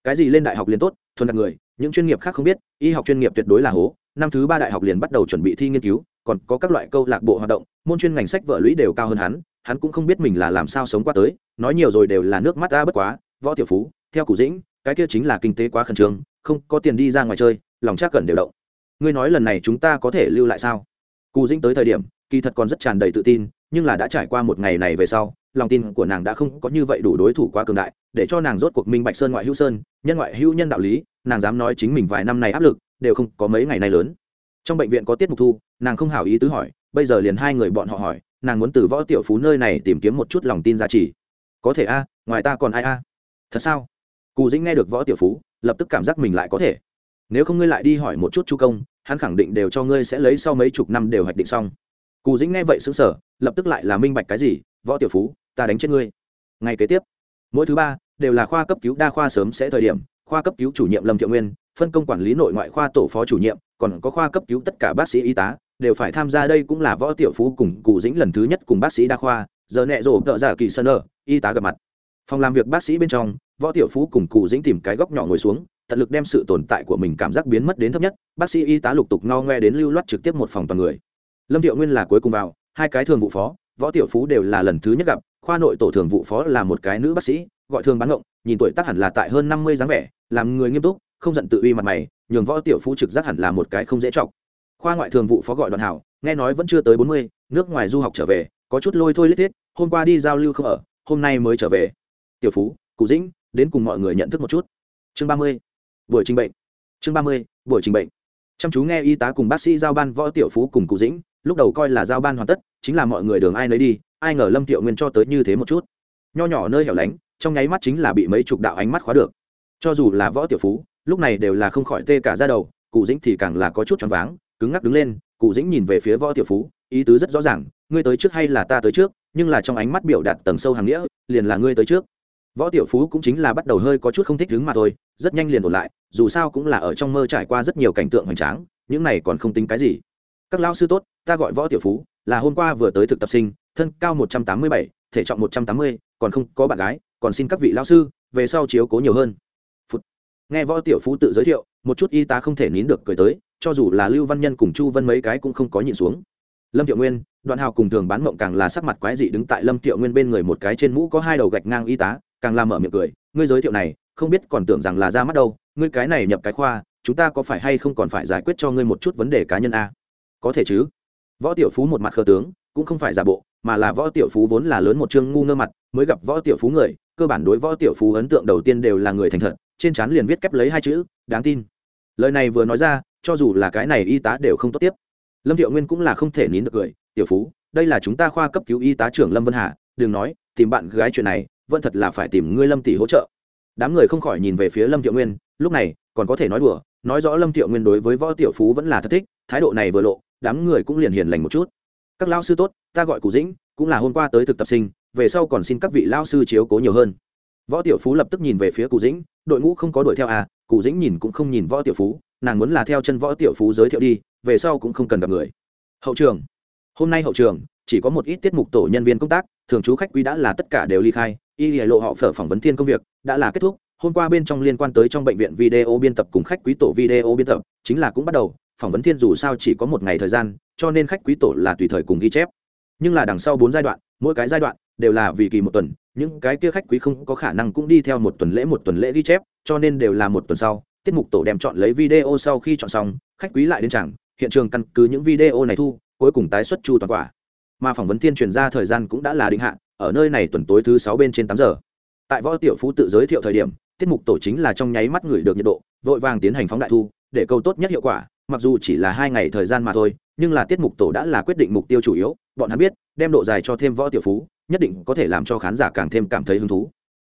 Cái gì lên đại học liền tốt, thuần đặc người, những chuyên nghiệp khác không biết y học chuyên nghiệp tuyệt đối là hố, năm thứ ba đại học liền bắt đầu chuẩn bị thi nghiên cứu còn có các loại câu lạc bộ hoạt động, môn chuyên ngành sách vợ lũy đều cao hơn hắn hắn cũng không biết mình là làm sao sống qua tới, nói nhiều rồi đều là nước mắt ta bất quá, võ tiểu phú, theo cụ dĩnh, cái kia chính là kinh tế quá khẩn trương, không có tiền đi ra ngoài chơi, lòng chắc cần đều động. Ngươi nói lần này chúng ta có thể lưu lại sao? Cụ dĩnh tới thời điểm, kỳ thật còn rất tràn đầy tự tin, nhưng là đã trải qua một ngày này về sau, lòng tin của nàng đã không có như vậy đủ đối thủ quá cường đại, để cho nàng rốt cuộc minh bạch sơn ngoại hữu sơn, nhân ngoại hữu nhân đạo lý, nàng dám nói chính mình vài năm này áp lực, đều không có mấy ngày này lớn trong bệnh viện có tiết mục thu, nàng không hảo ý tứ hỏi, bây giờ liền hai người bọn họ hỏi, nàng muốn từ võ tiểu phú nơi này tìm kiếm một chút lòng tin giá trị. Có thể a, ngoài ta còn ai a? Thật sao? Cù dĩnh nghe được võ tiểu phú, lập tức cảm giác mình lại có thể. Nếu không ngươi lại đi hỏi một chút chu công, hắn khẳng định đều cho ngươi sẽ lấy sau mấy chục năm đều hoạch định xong. Cù dĩnh nghe vậy xứng sở lập tức lại là minh bạch cái gì, võ tiểu phú, ta đánh chết ngươi. Ngày kế tiếp, mỗi thứ ba đều là khoa cấp cứu đa khoa sớm sẽ thời điểm, khoa cấp cứu chủ nhiệm lâm thiệu nguyên phân công quản lý nội ngoại khoa tổ phó chủ nhiệm, còn có khoa cấp cứu tất cả bác sĩ y tá, đều phải tham gia đây cũng là võ tiểu phú cùng cụ dĩnh lần thứ nhất cùng bác sĩ đa khoa, giờ nẹ rổ tợ giả kỳ sơn ở y tá gặp mặt. Phòng làm việc bác sĩ bên trong, võ tiểu phú cùng cụ dĩnh tìm cái góc nhỏ ngồi xuống, tận lực đem sự tồn tại của mình cảm giác biến mất đến thấp nhất, bác sĩ y tá lục tục ngao ngoe đến lưu loát trực tiếp một phòng toàn người. Lâm thiệu nguyên là cuối cùng vào, hai cái thường vụ phó, võ tiểu phú đều là lần thứ nhất gặp, khoa nội tổ thường vụ phó là một cái nữ bác sĩ, gọi thường bán ngộng, nhìn tuổi tác hẳn là tại hơn năm mươi dáng vẻ, làm người nghiêm túc không giận tự uy mặt mày, nhường võ tiểu phú trực giác hẳn là một cái không dễ chọc. Khoa ngoại thường vụ phó gọi đoàn hảo, nghe nói vẫn chưa tới bốn mươi, nước ngoài du học trở về, có chút lôi thôi lết thiết, hôm qua đi giao lưu không ở, hôm nay mới trở về. Tiểu phú, cụ dĩnh, đến cùng mọi người nhận thức một chút. Chương ba mươi, buổi trình bệnh. Chương ba mươi, buổi trình bệnh. Chăm chú nghe y tá cùng bác sĩ giao ban võ tiểu phú cùng cụ dĩnh, lúc đầu coi là giao ban hoàn tất, chính là mọi người đường ai nấy đi, ai ngờ lâm tiểu nguyên cho tới như thế một chút. Nho nhỏ nơi hẻo lánh, trong nháy mắt chính là bị mấy chục đạo ánh mắt khóa được. Cho dù là võ tiểu phú lúc này đều là không khỏi tê cả ra đầu, cụ dĩnh thì càng là có chút choáng váng, cứng ngắc đứng lên, cụ dĩnh nhìn về phía võ tiểu phú, ý tứ rất rõ ràng, ngươi tới trước hay là ta tới trước? Nhưng là trong ánh mắt biểu đạt tầng sâu hàng nghĩa, liền là ngươi tới trước. Võ tiểu phú cũng chính là bắt đầu hơi có chút không thích đứng mà thôi, rất nhanh liền ổn lại, dù sao cũng là ở trong mơ trải qua rất nhiều cảnh tượng hoành tráng, những này còn không tính cái gì. Các lao sư tốt, ta gọi võ tiểu phú, là hôm qua vừa tới thực tập sinh, thân cao một trăm tám mươi bảy, thể trọng một trăm tám mươi, còn không có bạn gái, còn xin các vị lao sư, về sau chiếu cố nhiều hơn nghe võ tiểu phú tự giới thiệu, một chút y tá không thể nín được cười tới, cho dù là lưu văn nhân cùng chu vân mấy cái cũng không có nhìn xuống. Lâm thiệu nguyên, đoạn hào cùng thường bán mộng càng là sắc mặt quái dị đứng tại lâm thiệu nguyên bên người một cái trên mũ có hai đầu gạch ngang y tá, càng làm mở miệng cười, ngươi giới thiệu này, không biết còn tưởng rằng là ra mắt đâu, ngươi cái này nhập cái khoa, chúng ta có phải hay không còn phải giải quyết cho ngươi một chút vấn đề cá nhân a? Có thể chứ. Võ tiểu phú một mặt khờ tướng, cũng không phải giả bộ, mà là võ tiểu phú vốn là lớn một chương ngu ngơ mặt, mới gặp võ tiểu phú người, cơ bản đối võ tiểu phú ấn tượng đầu tiên đều là người thành thật trên trán liền viết kép lấy hai chữ, đáng tin. Lời này vừa nói ra, cho dù là cái này y tá đều không tốt tiếp. Lâm thiệu nguyên cũng là không thể nín được cười, tiểu phú, đây là chúng ta khoa cấp cứu y tá trưởng lâm vân hà, đừng nói, tìm bạn gái chuyện này, vẫn thật là phải tìm ngươi lâm tỷ hỗ trợ. Đám người không khỏi nhìn về phía lâm thiệu nguyên, lúc này, còn có thể nói đùa, nói rõ lâm thiệu nguyên đối với võ tiểu phú vẫn là thật thích, thái độ này vừa lộ, đám người cũng liền hiền lành một chút. Các lao sư tốt, ta gọi cụ dĩnh, cũng là hôm qua tới thực tập sinh, về sau còn xin các vị lao sư chiếu cố nhiều hơn võ tiểu phú lập tức nhìn về phía cụ dĩnh, đội ngũ không có đuổi theo à cụ dĩnh nhìn cũng không nhìn võ tiểu phú, nàng muốn là theo chân võ tiểu phú giới thiệu đi, về sau cũng không cần gặp người. Hậu trường. Hôm nay hậu trường, chỉ có một ít tiết mục tổ nhân viên công tác, thường trú khách quý đã là tất cả đều ly khai, y hề lộ họ phở phỏng vấn thiên công việc, đã là kết thúc, hôm qua bên trong liên quan tới trong bệnh viện video biên tập cùng khách quý tổ video biên tập, chính là cũng bắt đầu, phỏng vấn thiên dù sao chỉ có một ngày thời gian, cho nên khách quý tổ là tùy thời cùng ghi chép. Nhưng là đằng sau bốn giai đoạn, mỗi cái giai đoạn đều là vì kỳ một tuần những cái kia khách quý không có khả năng cũng đi theo một tuần lễ một tuần lễ ghi chép, cho nên đều là một tuần sau, tiết mục tổ đem chọn lấy video sau khi chọn xong, khách quý lại đến chẳng, hiện trường căn cứ những video này thu, cuối cùng tái xuất chu toàn quả. Mà phỏng vấn thiên truyền ra thời gian cũng đã là định hạn, ở nơi này tuần tối thứ sáu bên trên tám giờ. Tại võ tiểu phú tự giới thiệu thời điểm, tiết mục tổ chính là trong nháy mắt người được nhiệt độ, vội vàng tiến hành phóng đại thu, để câu tốt nhất hiệu quả, mặc dù chỉ là hai ngày thời gian mà thôi, nhưng là tiết mục tổ đã là quyết định mục tiêu chủ yếu, bọn hắn biết, đem độ dài cho thêm võ tiểu phú nhất định có thể làm cho khán giả càng thêm cảm thấy hứng thú.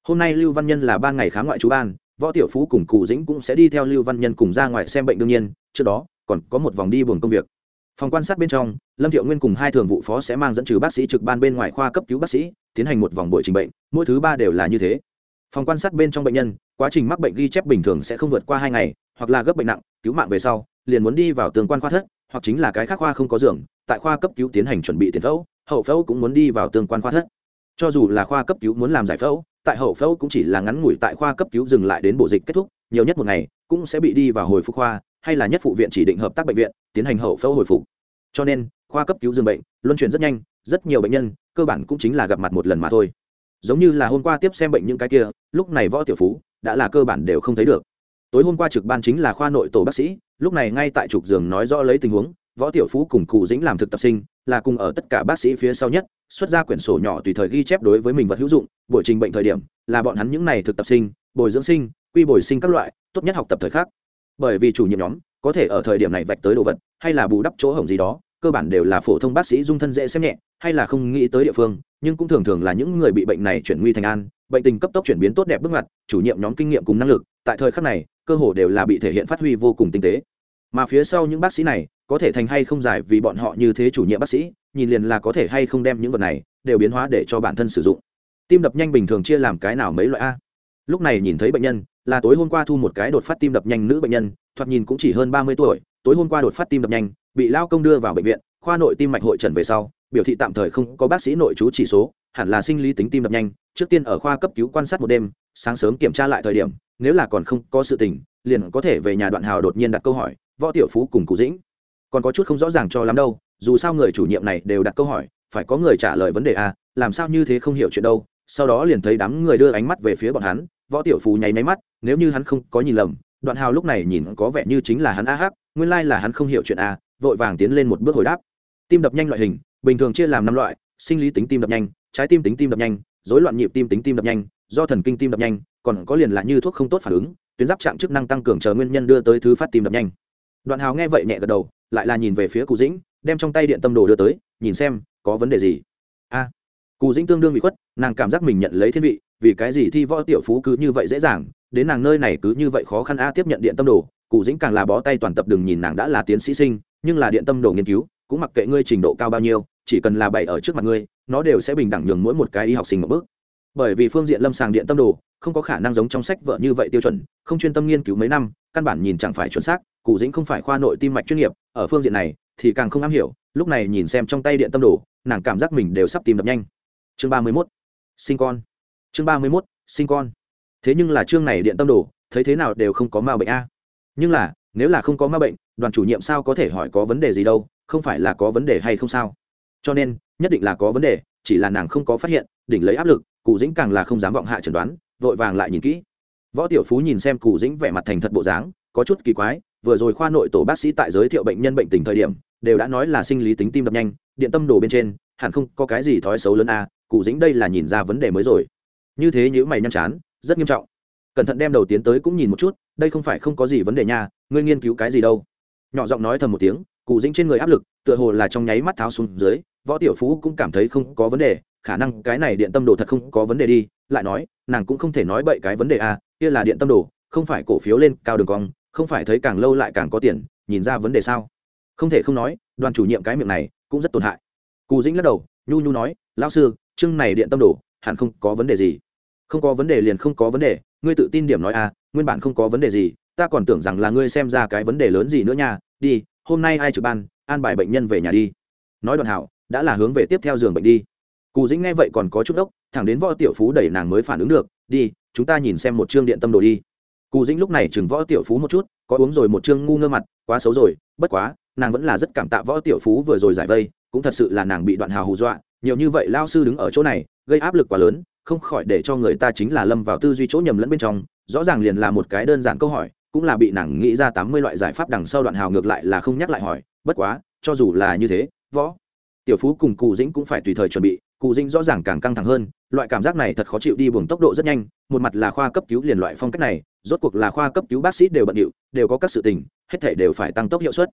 Hôm nay lưu văn nhân là ban ngày khám ngoại trú ban, võ tiểu phú cùng cụ dĩnh cũng sẽ đi theo lưu văn nhân cùng ra ngoài xem bệnh đương nhiên, trước đó, còn có một vòng đi buồng công việc. Phòng quan sát bên trong, lâm thiệu nguyên cùng hai thường vụ phó sẽ mang dẫn trừ bác sĩ trực ban bên ngoài khoa cấp cứu bác sĩ, tiến hành một vòng buổi trình bệnh, mỗi thứ ba đều là như thế. Phòng quan sát bên trong bệnh nhân, quá trình mắc bệnh ghi chép bình thường sẽ không vượt qua hai ngày, hoặc là gấp bệnh nặng, cứu mạng về sau, liền muốn đi vào tường quan khoa thất, hoặc chính là cái khác khoa không có giường, tại khoa cấp cứu tiến hành chuẩn bị tiền phẫu hậu phẫu cũng muốn đi vào tương quan khoa thất. Cho dù là khoa cấp cứu muốn làm giải phẫu, tại hậu phẫu cũng chỉ là ngắn ngủi tại khoa cấp cứu dừng lại đến bộ dịch kết thúc, nhiều nhất một ngày cũng sẽ bị đi vào hồi phục khoa, hay là nhất phụ viện chỉ định hợp tác bệnh viện, tiến hành hậu phẫu hồi phục. Cho nên, khoa cấp cứu dừng bệnh, luân chuyển rất nhanh, rất nhiều bệnh nhân, cơ bản cũng chính là gặp mặt một lần mà thôi. Giống như là hôm qua tiếp xem bệnh những cái kia, lúc này võ tiểu phú đã là cơ bản đều không thấy được. Tối hôm qua trực ban chính là khoa nội tổ bác sĩ, lúc này ngay tại trục giường nói rõ lấy tình huống, võ tiểu phú cùng cụ dĩnh làm thực tập sinh là cùng ở tất cả bác sĩ phía sau nhất, xuất ra quyển sổ nhỏ tùy thời ghi chép đối với mình vật hữu dụng, buổi trình bệnh thời điểm, là bọn hắn những này thực tập sinh, bồi dưỡng sinh, quy bồi sinh các loại, tốt nhất học tập thời khắc. Bởi vì chủ nhiệm nhóm, có thể ở thời điểm này vạch tới đồ vật, hay là bù đắp chỗ hỏng gì đó, cơ bản đều là phổ thông bác sĩ dung thân dễ xem nhẹ, hay là không nghĩ tới địa phương, nhưng cũng thường thường là những người bị bệnh này chuyển nguy thành an, bệnh tình cấp tốc chuyển biến tốt đẹp bước ngoặt, chủ nhiệm nhóm kinh nghiệm cùng năng lực, tại thời khắc này, cơ hồ đều là bị thể hiện phát huy vô cùng tinh tế. Mà phía sau những bác sĩ này có thể thành hay không giải vì bọn họ như thế chủ nhiệm bác sĩ, nhìn liền là có thể hay không đem những vật này đều biến hóa để cho bản thân sử dụng. Tim đập nhanh bình thường chia làm cái nào mấy loại a? Lúc này nhìn thấy bệnh nhân, là tối hôm qua thu một cái đột phát tim đập nhanh nữ bệnh nhân, thoạt nhìn cũng chỉ hơn ba mươi tuổi, tối hôm qua đột phát tim đập nhanh, bị lao công đưa vào bệnh viện, khoa nội tim mạch hội trần về sau, biểu thị tạm thời không có bác sĩ nội chú chỉ số, hẳn là sinh lý tính tim đập nhanh, trước tiên ở khoa cấp cứu quan sát một đêm, sáng sớm kiểm tra lại thời điểm, nếu là còn không có sự tình, liền có thể về nhà đoạn hào đột nhiên đặt câu hỏi, võ tiểu phú cùng cụ dĩnh còn có chút không rõ ràng cho lắm đâu, dù sao người chủ nhiệm này đều đặt câu hỏi, phải có người trả lời vấn đề a làm sao như thế không hiểu chuyện đâu. Sau đó liền thấy đám người đưa ánh mắt về phía bọn hắn, võ tiểu phú nháy máy mắt, nếu như hắn không có nhìn lầm, đoạn hào lúc này nhìn có vẻ như chính là hắn a hắc, nguyên lai là hắn không hiểu chuyện a vội vàng tiến lên một bước hồi đáp. Tim đập nhanh loại hình, bình thường chia làm năm loại, sinh lý tính tim đập nhanh, trái tim tính tim đập nhanh, rối loạn nhịp tim tính tim đập nhanh, do thần kinh tim đập nhanh, còn có liền là như thuốc không tốt phản ứng, tuyến giáp trạng chức năng tăng cường chờ nguyên nhân đưa tới thứ phát tim đập nhanh. Đoạn hào nghe vậy nhẹ gật đầu lại là nhìn về phía cụ dĩnh đem trong tay điện tâm đồ đưa tới nhìn xem có vấn đề gì? A à, cụ dĩnh tương đương bị khuất nàng cảm giác mình nhận lấy thiên vị vì cái gì thi võ tiểu phú cứ như vậy dễ dàng đến nàng nơi này cứ như vậy khó khăn a tiếp nhận điện tâm đồ cụ dĩnh càng là bó tay toàn tập đừng nhìn nàng đã là tiến sĩ sinh nhưng là điện tâm đồ nghiên cứu cũng mặc kệ ngươi trình độ cao bao nhiêu chỉ cần là bày ở trước mặt ngươi nó đều sẽ bình đẳng nhường mỗi một cái y học sinh một bước. Bởi vì phương diện lâm sàng điện tâm đồ không có khả năng giống trong sách vợ như vậy tiêu chuẩn không chuyên tâm nghiên cứu mấy năm căn bản nhìn chẳng phải chuẩn xác cụ dĩnh không phải khoa nội tim mạch chuyên nghiệp ở phương diện này thì càng không am hiểu, lúc này nhìn xem trong tay điện tâm đồ, nàng cảm giác mình đều sắp tìm đập nhanh. Chương ba mươi mốt, sinh con. Chương ba mươi mốt, sinh con. Thế nhưng là chương này điện tâm đồ, thấy thế nào đều không có ma bệnh a. Nhưng là, nếu là không có ma bệnh, đoàn chủ nhiệm sao có thể hỏi có vấn đề gì đâu, không phải là có vấn đề hay không sao? Cho nên, nhất định là có vấn đề, chỉ là nàng không có phát hiện, đỉnh lấy áp lực, cụ dĩnh càng là không dám vọng hạ chẩn đoán, vội vàng lại nhìn kỹ. Võ tiểu phú nhìn xem cụ dĩnh vẻ mặt thành thật bộ dáng có chút kỳ quái vừa rồi khoa nội tổ bác sĩ tại giới thiệu bệnh nhân bệnh tình thời điểm đều đã nói là sinh lý tính tim đập nhanh điện tâm đồ bên trên hẳn không có cái gì thói xấu lớn a à, cụ dĩnh đây là nhìn ra vấn đề mới rồi. Như thế nhữ mày nhăn chán rất nghiêm trọng. Cẩn thận đem đầu tiến tới cũng nhìn một chút đây không phải không có gì vấn đề nha ngươi nghiên cứu cái gì đâu. Nhỏ giọng nói thầm một tiếng cụ dĩnh trên người áp lực tựa hồ là trong nháy mắt tháo xuống dưới võ tiểu phú cũng cảm thấy không có vấn đề khả năng cái này điện tâm đồ thật không có vấn đề đi lại nói nàng cũng không thể nói bậy cái vấn đề a kia là điện tâm đồ không phải cổ phiếu lên cao đường cong không phải thấy càng lâu lại càng có tiền, nhìn ra vấn đề sao? Không thể không nói, đoàn chủ nhiệm cái miệng này cũng rất tổn hại. Cù dĩnh lắc đầu, nhu nhu nói, lão sư, chương này điện tâm đồ hẳn không có vấn đề gì. Không có vấn đề liền không có vấn đề, ngươi tự tin điểm nói a nguyên bản không có vấn đề gì, ta còn tưởng rằng là ngươi xem ra cái vấn đề lớn gì nữa nha, đi, hôm nay ai trực ban, an bài bệnh nhân về nhà đi. Nói Đoàn hảo, đã là hướng về tiếp theo giường bệnh đi. Cù dĩnh nghe vậy còn có chút đốc, thẳng đến võ tiểu phú đẩy nàng mới phản ứng được, đi, chúng ta nhìn xem một chương điện tâm đồ đi cù dĩnh lúc này chừng võ tiểu phú một chút, có uống rồi một chương ngu ngơ mặt, quá xấu rồi, bất quá, nàng vẫn là rất cảm tạ võ tiểu phú vừa rồi giải vây, cũng thật sự là nàng bị đoạn hào hù dọa, nhiều như vậy lao sư đứng ở chỗ này, gây áp lực quá lớn, không khỏi để cho người ta chính là lâm vào tư duy chỗ nhầm lẫn bên trong, rõ ràng liền là một cái đơn giản câu hỏi, cũng là bị nàng nghĩ ra tám mươi loại giải pháp đằng sau đoạn hào ngược lại là không nhắc lại hỏi, bất quá, cho dù là như thế, võ tiểu phú cùng cụ dĩnh cũng phải tùy thời chuẩn bị cụ dĩnh rõ ràng càng căng thẳng hơn, loại cảm giác này thật khó chịu đi buồng tốc độ rất nhanh, một mặt là khoa cấp cứu liền loại phong cách này rốt cuộc là khoa cấp cứu bác sĩ đều bận điệu, đều có các sự tình, hết thể đều phải tăng tốc hiệu suất.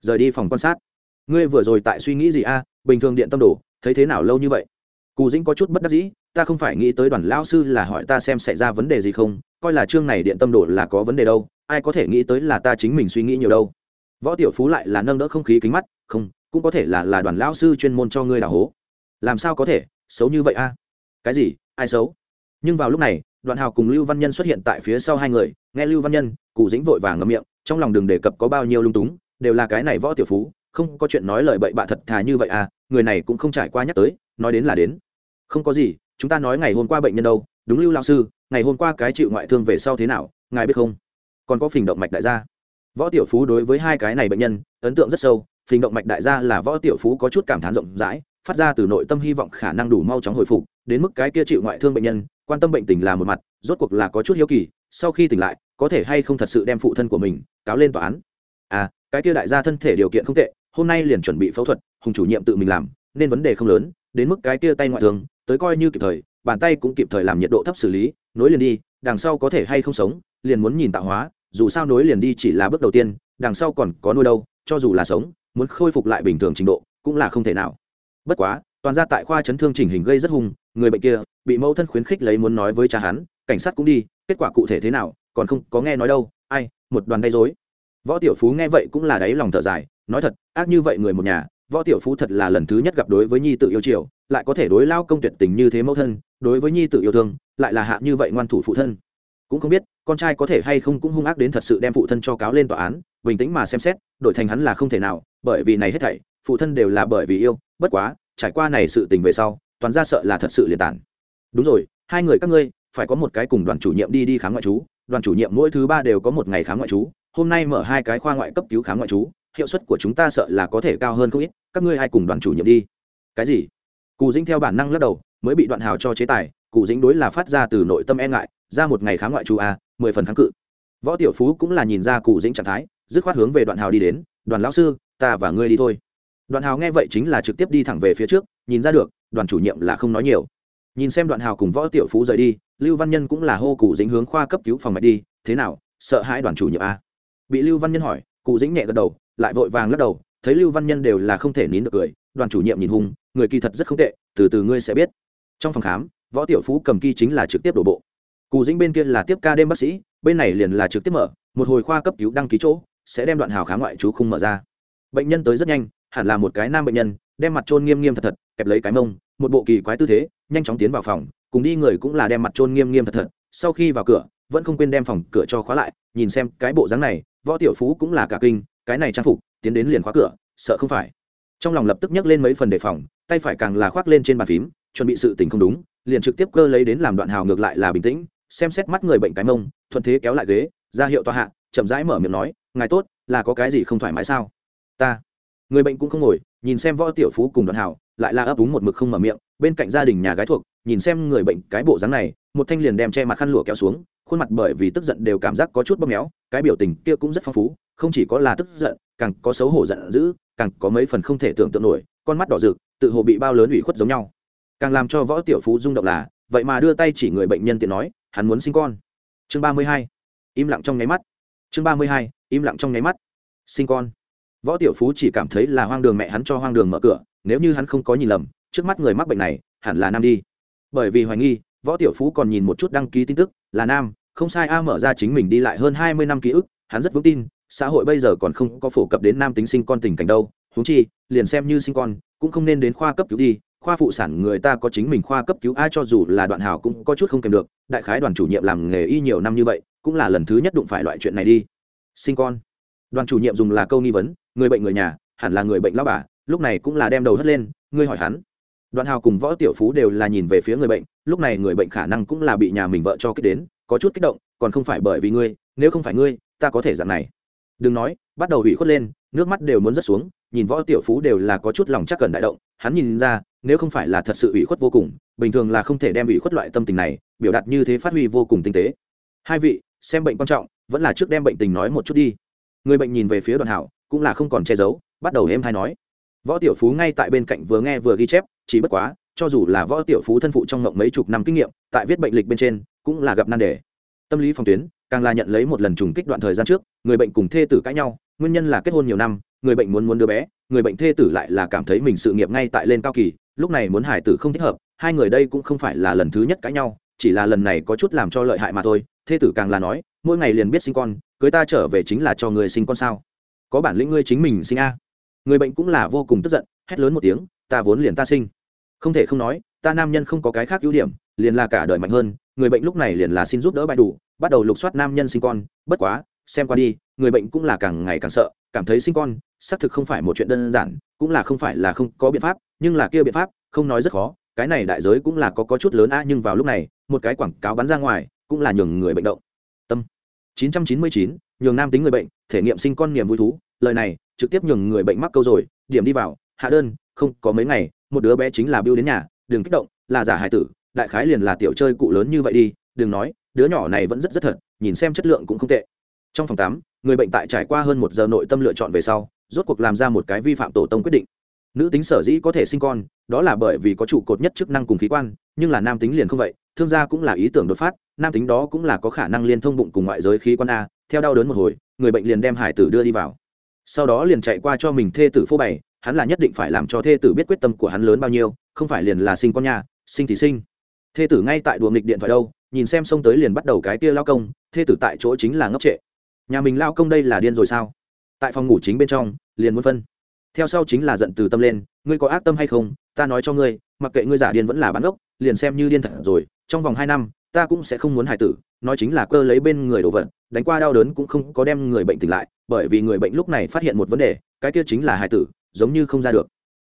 Rời đi phòng quan sát. Ngươi vừa rồi tại suy nghĩ gì a? Bình thường điện tâm đồ, thấy thế nào lâu như vậy? Cù dĩnh có chút bất đắc dĩ, ta không phải nghĩ tới đoàn lão sư là hỏi ta xem xảy ra vấn đề gì không, coi là chương này điện tâm đồ là có vấn đề đâu, ai có thể nghĩ tới là ta chính mình suy nghĩ nhiều đâu. Võ tiểu phú lại là nâng đỡ không khí kính mắt, không, cũng có thể là là đoàn lão sư chuyên môn cho ngươi đào hố. Làm sao có thể, xấu như vậy a? Cái gì, ai xấu? Nhưng vào lúc này đoạn hào cùng lưu văn nhân xuất hiện tại phía sau hai người, nghe lưu văn nhân cụ dĩnh vội vàng ngậm miệng, trong lòng đừng đề cập có bao nhiêu lung túng, đều là cái này võ tiểu phú, không có chuyện nói lời bậy bạ thật thà như vậy à người này cũng không trải qua nhắc tới, nói đến là đến. Không có gì, chúng ta nói ngày hôm qua bệnh nhân đâu, đúng lưu lao sư, ngày hôm qua cái chịu ngoại thương về sau thế nào, ngài biết không? Còn có phình động mạch đại gia. Võ tiểu phú đối với hai cái này bệnh nhân, ấn tượng rất sâu, phình động mạch đại gia là võ tiểu phú có chút cảm thán rộng rãi, phát ra từ nội tâm hy vọng khả năng đủ mau chóng hồi phục, đến mức cái kia chịu ngoại thương bệnh nhân quan tâm bệnh tình là một mặt, rốt cuộc là có chút hiếu kỳ, sau khi tỉnh lại, có thể hay không thật sự đem phụ thân của mình cáo lên tòa án? À cái kia đại gia thân thể điều kiện không tệ, hôm nay liền chuẩn bị phẫu thuật, hùng chủ nhiệm tự mình làm, nên vấn đề không lớn, đến mức cái kia tay ngoại thương, tới coi như kịp thời, bàn tay cũng kịp thời làm nhiệt độ thấp xử lý, nối liền đi, đằng sau có thể hay không sống, liền muốn nhìn tạo hóa, dù sao nối liền đi chỉ là bước đầu tiên, đằng sau còn có nuôi đâu, cho dù là sống, muốn khôi phục lại bình thường trình độ, cũng là không thể nào. Bất quá toàn ra tại khoa chấn thương chỉnh hình gây rất hung người bệnh kia bị mẫu thân khuyến khích lấy muốn nói với cha hắn cảnh sát cũng đi kết quả cụ thể thế nào còn không có nghe nói đâu ai một đoàn gây dối võ tiểu phú nghe vậy cũng là đáy lòng thở dài nói thật ác như vậy người một nhà võ tiểu phú thật là lần thứ nhất gặp đối với nhi tự yêu triều, lại có thể đối lao công tuyệt tình như thế mẫu thân đối với nhi tự yêu thương lại là hạ như vậy ngoan thủ phụ thân. Cũng không biết con trai có thể hay không cũng hung ác đến thật sự đem phụ thân cho cáo lên tòa án bình tĩnh mà xem xét đổi thành hắn là không thể nào bởi vì này hết thảy phụ thân đều là bởi vì yêu bất quá trải qua này sự tình về sau, toàn ra sợ là thật sự liền tản. Đúng rồi, hai người các ngươi, phải có một cái cùng đoàn chủ nhiệm đi đi khám ngoại trú. Đoàn chủ nhiệm mỗi thứ ba đều có một ngày khám ngoại trú. Hôm nay mở hai cái khoa ngoại cấp cứu khám ngoại trú, hiệu suất của chúng ta sợ là có thể cao hơn không ít. Các ngươi hay cùng đoàn chủ nhiệm đi? Cái gì? Cù dĩnh theo bản năng lắc đầu, mới bị đoạn hào cho chế tài. Cụ dĩnh đối là phát ra từ nội tâm e ngại, ra một ngày khám ngoại trú a, mười phần kháng cự. Võ tiểu phú cũng là nhìn ra cụ dĩnh trạng thái, dứt khoát hướng về đoạn hào đi đến. Đoàn lão sư, ta và ngươi đi thôi đoàn hào nghe vậy chính là trực tiếp đi thẳng về phía trước, nhìn ra được, đoàn chủ nhiệm là không nói nhiều. Nhìn xem đoạn hào cùng võ tiểu phú rời đi, lưu văn nhân cũng là hô cụ dính hướng khoa cấp cứu phòng mạch đi, thế nào, sợ hãi đoàn chủ nhiệm a bị lưu văn nhân hỏi, cụ dính nhẹ gật đầu, lại vội vàng lắc đầu, thấy lưu văn nhân đều là không thể nín được cười, đoàn chủ nhiệm nhìn hung, người kỳ thật rất không tệ, từ từ ngươi sẽ biết. Trong phòng khám, võ tiểu phú cầm kỳ chính là trực tiếp đổ bộ. Cụ dính bên kia là tiếp ca đêm bác sĩ, bên này liền là trực tiếp mở, một hồi khoa cấp cứu đăng ký chỗ, sẽ đem đoạn hào khám ngoại chú khung mở ra. Bệnh nhân tới rất nhanh hẳn là một cái nam bệnh nhân, đem mặt trôn nghiêm nghiêm thật thật, kẹp lấy cái mông, một bộ kỳ quái tư thế, nhanh chóng tiến vào phòng, cùng đi người cũng là đem mặt trôn nghiêm nghiêm thật thật. Sau khi vào cửa, vẫn không quên đem phòng cửa cho khóa lại, nhìn xem cái bộ dáng này, võ tiểu phú cũng là cả kinh, cái này trang phục, tiến đến liền khóa cửa, sợ không phải. Trong lòng lập tức nhấc lên mấy phần đề phòng, tay phải càng là khoác lên trên bàn phím, chuẩn bị sự tình không đúng, liền trực tiếp cơ lấy đến làm đoạn hào ngược lại là bình tĩnh, xem xét mắt người bệnh cái mông, thuận thế kéo lại ghế, ra hiệu tòa hạ, chậm rãi mở miệng nói, ngài tốt, là có cái gì không thoải mái sao? Ta người bệnh cũng không ngồi, nhìn xem võ tiểu phú cùng đoàn hào lại là ấp úng một mực không mở miệng, bên cạnh gia đình nhà gái thuộc, nhìn xem người bệnh cái bộ dáng này, một thanh liền đem che mặt khăn lụa kéo xuống, khuôn mặt bởi vì tức giận đều cảm giác có chút bóp méo, cái biểu tình kia cũng rất phong phú, không chỉ có là tức giận, càng có xấu hổ giận dữ, càng có mấy phần không thể tưởng tượng nổi, con mắt đỏ rực, tự hồ bị bao lớn ủy khuất giống nhau. Càng làm cho võ tiểu phú rung động là, vậy mà đưa tay chỉ người bệnh nhân tiện nói, hắn muốn sinh con. Chương ba mươi hai, im lặng trong nháy mắt. Chương ba mươi hai, im lặng trong nháy mắt. Sinh con võ tiểu phú chỉ cảm thấy là hoang đường mẹ hắn cho hoang đường mở cửa, nếu như hắn không có nhìn lầm, trước mắt người mắc bệnh này, hẳn là nam đi. Bởi vì hoài nghi, võ tiểu phú còn nhìn một chút đăng ký tin tức, là nam, không sai a mở ra chính mình đi lại hơn hai mươi năm ký ức, hắn rất vững tin, xã hội bây giờ còn không có phổ cập đến nam tính sinh con tình cảnh đâu, huống chi, liền xem như sinh con, cũng không nên đến khoa cấp cứu đi, khoa phụ sản người ta có chính mình khoa cấp cứu ai cho dù là đoạn hào cũng có chút không kèm được, đại khái đoàn chủ nhiệm làm nghề y nhiều năm như vậy, cũng là lần thứ nhất đụng phải loại chuyện này đi. Sinh con. Đoàn chủ nhiệm dùng là câu nghi vấn người bệnh người nhà, hẳn là người bệnh lao bà, lúc này cũng là đem đầu hất lên, ngươi hỏi hắn. Đoạn hào cùng võ tiểu phú đều là nhìn về phía người bệnh, lúc này người bệnh khả năng cũng là bị nhà mình vợ cho kích đến, có chút kích động, còn không phải bởi vì ngươi, nếu không phải ngươi, ta có thể dạng này. Đừng nói, bắt đầu hủy khuất lên, nước mắt đều muốn rớt xuống, nhìn võ tiểu phú đều là có chút lòng chắc cần đại động, hắn nhìn ra, nếu không phải là thật sự ủy khuất vô cùng, bình thường là không thể đem ủy khuất loại tâm tình này, biểu đạt như thế phát huy vô cùng tinh tế. Hai vị, xem bệnh quan trọng, vẫn là trước đem bệnh tình nói một chút đi. Người bệnh nhìn về phía đoàn hảo cũng là không còn che giấu, bắt đầu êm hay nói. Võ tiểu phú ngay tại bên cạnh vừa nghe vừa ghi chép, chỉ bất quá, cho dù là võ tiểu phú thân phụ trong ngộng mấy chục năm kinh nghiệm, tại viết bệnh lịch bên trên, cũng là gặp nan đề. Tâm lý phòng tuyến, càng là nhận lấy một lần trùng kích đoạn thời gian trước, người bệnh cùng thê tử cãi nhau, nguyên nhân là kết hôn nhiều năm, người bệnh muốn muốn đứa bé, người bệnh thê tử lại là cảm thấy mình sự nghiệp ngay tại lên cao kỳ, lúc này muốn hải tử không thích hợp, hai người đây cũng không phải là lần thứ nhất cãi nhau, chỉ là lần này có chút làm cho lợi hại mà thôi, thê tử càng là nói, mỗi ngày liền biết sinh con, cưới ta trở về chính là cho người sinh con sao? Có bản lĩnh ngươi chính mình sinh a. Người bệnh cũng là vô cùng tức giận hét lớn một tiếng ta vốn liền ta sinh. Không thể không nói ta nam nhân không có cái khác ưu điểm liền là cả đời mạnh hơn người bệnh lúc này liền là xin giúp đỡ bài đủ bắt đầu lục soát nam nhân sinh con bất quá xem qua đi người bệnh cũng là càng ngày càng sợ cảm thấy sinh con xác thực không phải một chuyện đơn giản cũng là không phải là không có biện pháp nhưng là kia biện pháp không nói rất khó cái này đại giới cũng là có có chút lớn a nhưng vào lúc này một cái quảng cáo bắn ra ngoài cũng là nhường người bệnh động. Tâm. 999, nhường nam tính người bệnh thể nghiệm sinh con niềm vui thú, lời này, trực tiếp nhường người bệnh mắc câu rồi, điểm đi vào, hạ đơn, không, có mấy ngày, một đứa bé chính là biêu đến nhà, đừng kích động, là giả hài tử, đại khái liền là tiểu chơi cụ lớn như vậy đi, đừng nói, đứa nhỏ này vẫn rất rất thật, nhìn xem chất lượng cũng không tệ. Trong phòng tám người bệnh tại trải qua hơn một giờ nội tâm lựa chọn về sau, rốt cuộc làm ra một cái vi phạm tổ tông quyết định. Nữ tính sở dĩ có thể sinh con, đó là bởi vì có trụ cột nhất chức năng cùng khí quan, nhưng là nam tính liền không vậy, thương gia cũng là ý tưởng đột phát, nam tính đó cũng là có khả năng liên thông bụng cùng ngoại giới khí quan a theo đau đớn một hồi, người bệnh liền đem hải tử đưa đi vào. Sau đó liền chạy qua cho mình thê tử phô bày, hắn là nhất định phải làm cho thê tử biết quyết tâm của hắn lớn bao nhiêu, không phải liền là sinh con nhà, sinh thì sinh. Thê tử ngay tại đùa nghịch điện thoại đâu, nhìn xem xông tới liền bắt đầu cái kia lao công, thê tử tại chỗ chính là ngốc trệ. Nhà mình lao công đây là điên rồi sao? Tại phòng ngủ chính bên trong, liền muốn phân. Theo sau chính là giận từ tâm lên, ngươi có ác tâm hay không? Ta nói cho ngươi, mặc kệ ngươi giả điên vẫn là bán ốc liền xem như điên thật rồi, trong vòng hai năm, ta cũng sẽ không muốn hài tử, nói chính là cơ lấy bên người đồ vật đánh qua đau đớn cũng không có đem người bệnh tỉnh lại, bởi vì người bệnh lúc này phát hiện một vấn đề, cái kia chính là hài tử, giống như không ra được.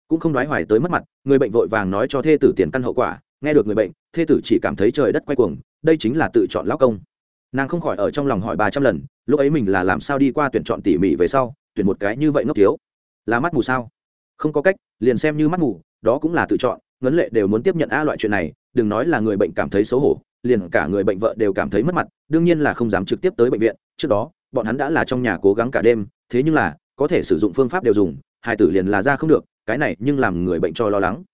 Cũng không đoái hoài tới mất mặt, người bệnh vội vàng nói cho thê tử tiền căn hậu quả, nghe được người bệnh, thê tử chỉ cảm thấy trời đất quay cuồng, đây chính là tự chọn lão công. Nàng không khỏi ở trong lòng hỏi ba trăm lần, lúc ấy mình là làm sao đi qua tuyển chọn tỉ mỉ về sau, tuyển một cái như vậy ngốc thiếu? Là mắt mù sao? Không có cách, liền xem như mắt mù, đó cũng là tự chọn, ngấn lệ đều muốn tiếp nhận a loại chuyện này, đừng nói là người bệnh cảm thấy xấu hổ liền cả người bệnh vợ đều cảm thấy mất mặt, đương nhiên là không dám trực tiếp tới bệnh viện. Trước đó, bọn hắn đã là trong nhà cố gắng cả đêm, thế nhưng là, có thể sử dụng phương pháp đều dùng, hai tử liền là ra không được, cái này nhưng làm người bệnh cho lo lắng.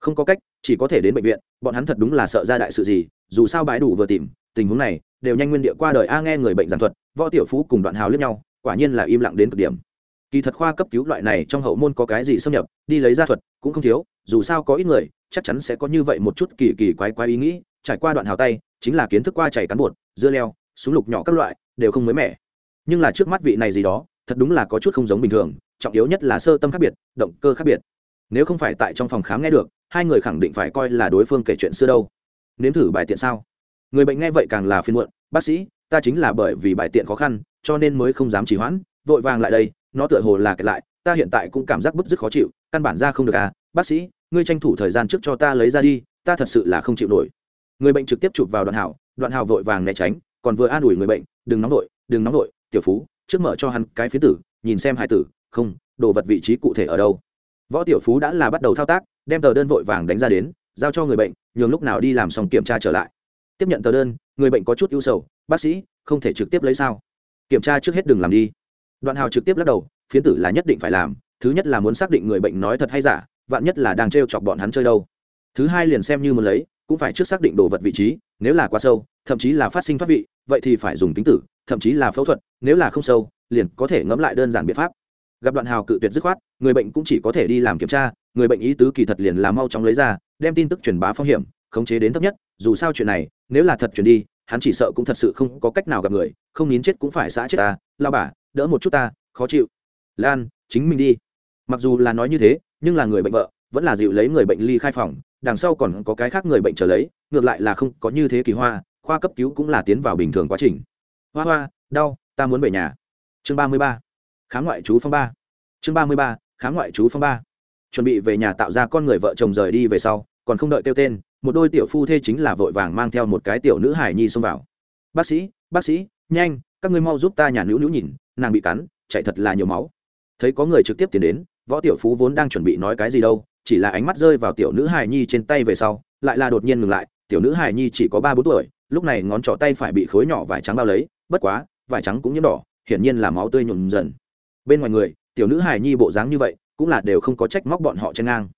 Không có cách, chỉ có thể đến bệnh viện, bọn hắn thật đúng là sợ ra đại sự gì, dù sao bãi đủ vừa tìm, tình huống này, đều nhanh nguyên địa qua đời, a nghe người bệnh giảng thuật, võ tiểu phú cùng đoạn hào lướt nhau, quả nhiên là im lặng đến cực điểm. Kỳ thật khoa cấp cứu loại này trong hậu môn có cái gì xâm nhập, đi lấy ra thuật cũng không thiếu, dù sao có ít người, chắc chắn sẽ có như vậy một chút kỳ kỳ quái quái ý nghĩ trải qua đoạn hào tay, chính là kiến thức qua chảy cán bột, dưa leo, súng lục nhỏ các loại, đều không mới mẻ. Nhưng là trước mắt vị này gì đó, thật đúng là có chút không giống bình thường, trọng yếu nhất là sơ tâm khác biệt, động cơ khác biệt. Nếu không phải tại trong phòng khám nghe được, hai người khẳng định phải coi là đối phương kể chuyện xưa đâu. Nếm thử bài tiện sao? Người bệnh nghe vậy càng là phiên muộn, bác sĩ, ta chính là bởi vì bài tiện khó khăn, cho nên mới không dám trì hoãn, vội vàng lại đây, nó tựa hồ là kẹt lại, ta hiện tại cũng cảm giác bức dứt khó chịu, căn bản ra không được à bác sĩ, ngươi tranh thủ thời gian trước cho ta lấy ra đi, ta thật sự là không chịu nổi người bệnh trực tiếp chụp vào đoạn hảo đoạn hảo vội vàng né tránh, còn vừa an ủi người bệnh, đừng nóng vội, đừng nóng vội, tiểu phú, trước mở cho hắn cái phía tử, nhìn xem hải tử, không, đồ vật vị trí cụ thể ở đâu. Võ tiểu phú đã là bắt đầu thao tác, đem tờ đơn vội vàng đánh ra đến, giao cho người bệnh, nhường lúc nào đi làm xong kiểm tra trở lại. Tiếp nhận tờ đơn, người bệnh có chút ưu sầu, bác sĩ, không thể trực tiếp lấy sao? Kiểm tra trước hết đừng làm đi. Đoạn hào trực tiếp lắc đầu, phiến tử là nhất định phải làm, thứ nhất là muốn xác định người bệnh nói thật hay giả, vạn nhất là đang t r e o chọc bọn hắn chơi đâu. Thứ hai liền xem như muốn lấy cũng phải trước xác định đồ vật vị trí, nếu là quá sâu, thậm chí là phát sinh thoát vị, vậy thì phải dùng tính tử, thậm chí là phẫu thuật, nếu là không sâu, liền có thể ngẫm lại đơn giản biện pháp. Gặp đoạn hào cự tuyệt dứt khoát, người bệnh cũng chỉ có thể đi làm kiểm tra, người bệnh ý tứ kỳ thật liền là mau chóng lấy ra, đem tin tức truyền bá phong hiểm, khống chế đến thấp nhất, dù sao chuyện này, nếu là thật chuyển đi, hắn chỉ sợ cũng thật sự không có cách nào gặp người, không nín chết cũng phải xã chết ta, lao bà, đỡ một chút ta, khó chịu. Lan, chính mình đi. Mặc dù là nói như thế, nhưng là người bệnh vợ vẫn là dịu lấy người bệnh ly khai phòng, đằng sau còn có cái khác người bệnh trở lấy, ngược lại là không có như thế kỳ hoa, khoa cấp cứu cũng là tiến vào bình thường quá trình. Hoa hoa, đau, ta muốn về nhà. Chương ba mươi ba kháng ngoại chú phong ba. Chương ba mươi ba kháng ngoại chú phong ba. Chuẩn bị về nhà tạo ra con người vợ chồng rời đi về sau, còn không đợi kêu tên, một đôi tiểu phu thê chính là vội vàng mang theo một cái tiểu nữ hải nhi xông vào. Bác sĩ bác sĩ, nhanh, các ngươi mau giúp ta nhà nữ nữ nhìn, nàng bị cắn, chạy thật là nhiều máu. Thấy có người trực tiếp tiến đến, võ tiểu phú vốn đang chuẩn bị nói cái gì đâu chỉ là ánh mắt rơi vào tiểu nữ hải nhi trên tay về sau, lại là đột nhiên ngừng lại, tiểu nữ hải nhi chỉ có ba bốn tuổi, lúc này ngón trỏ tay phải bị khối nhỏ vải trắng bao lấy, bất quá, vải trắng cũng nhiễm đỏ, hiển nhiên là máu tươi nhuộm dần. Bên ngoài người, tiểu nữ hải nhi bộ dáng như vậy, cũng là đều không có trách móc bọn họ chen ngang.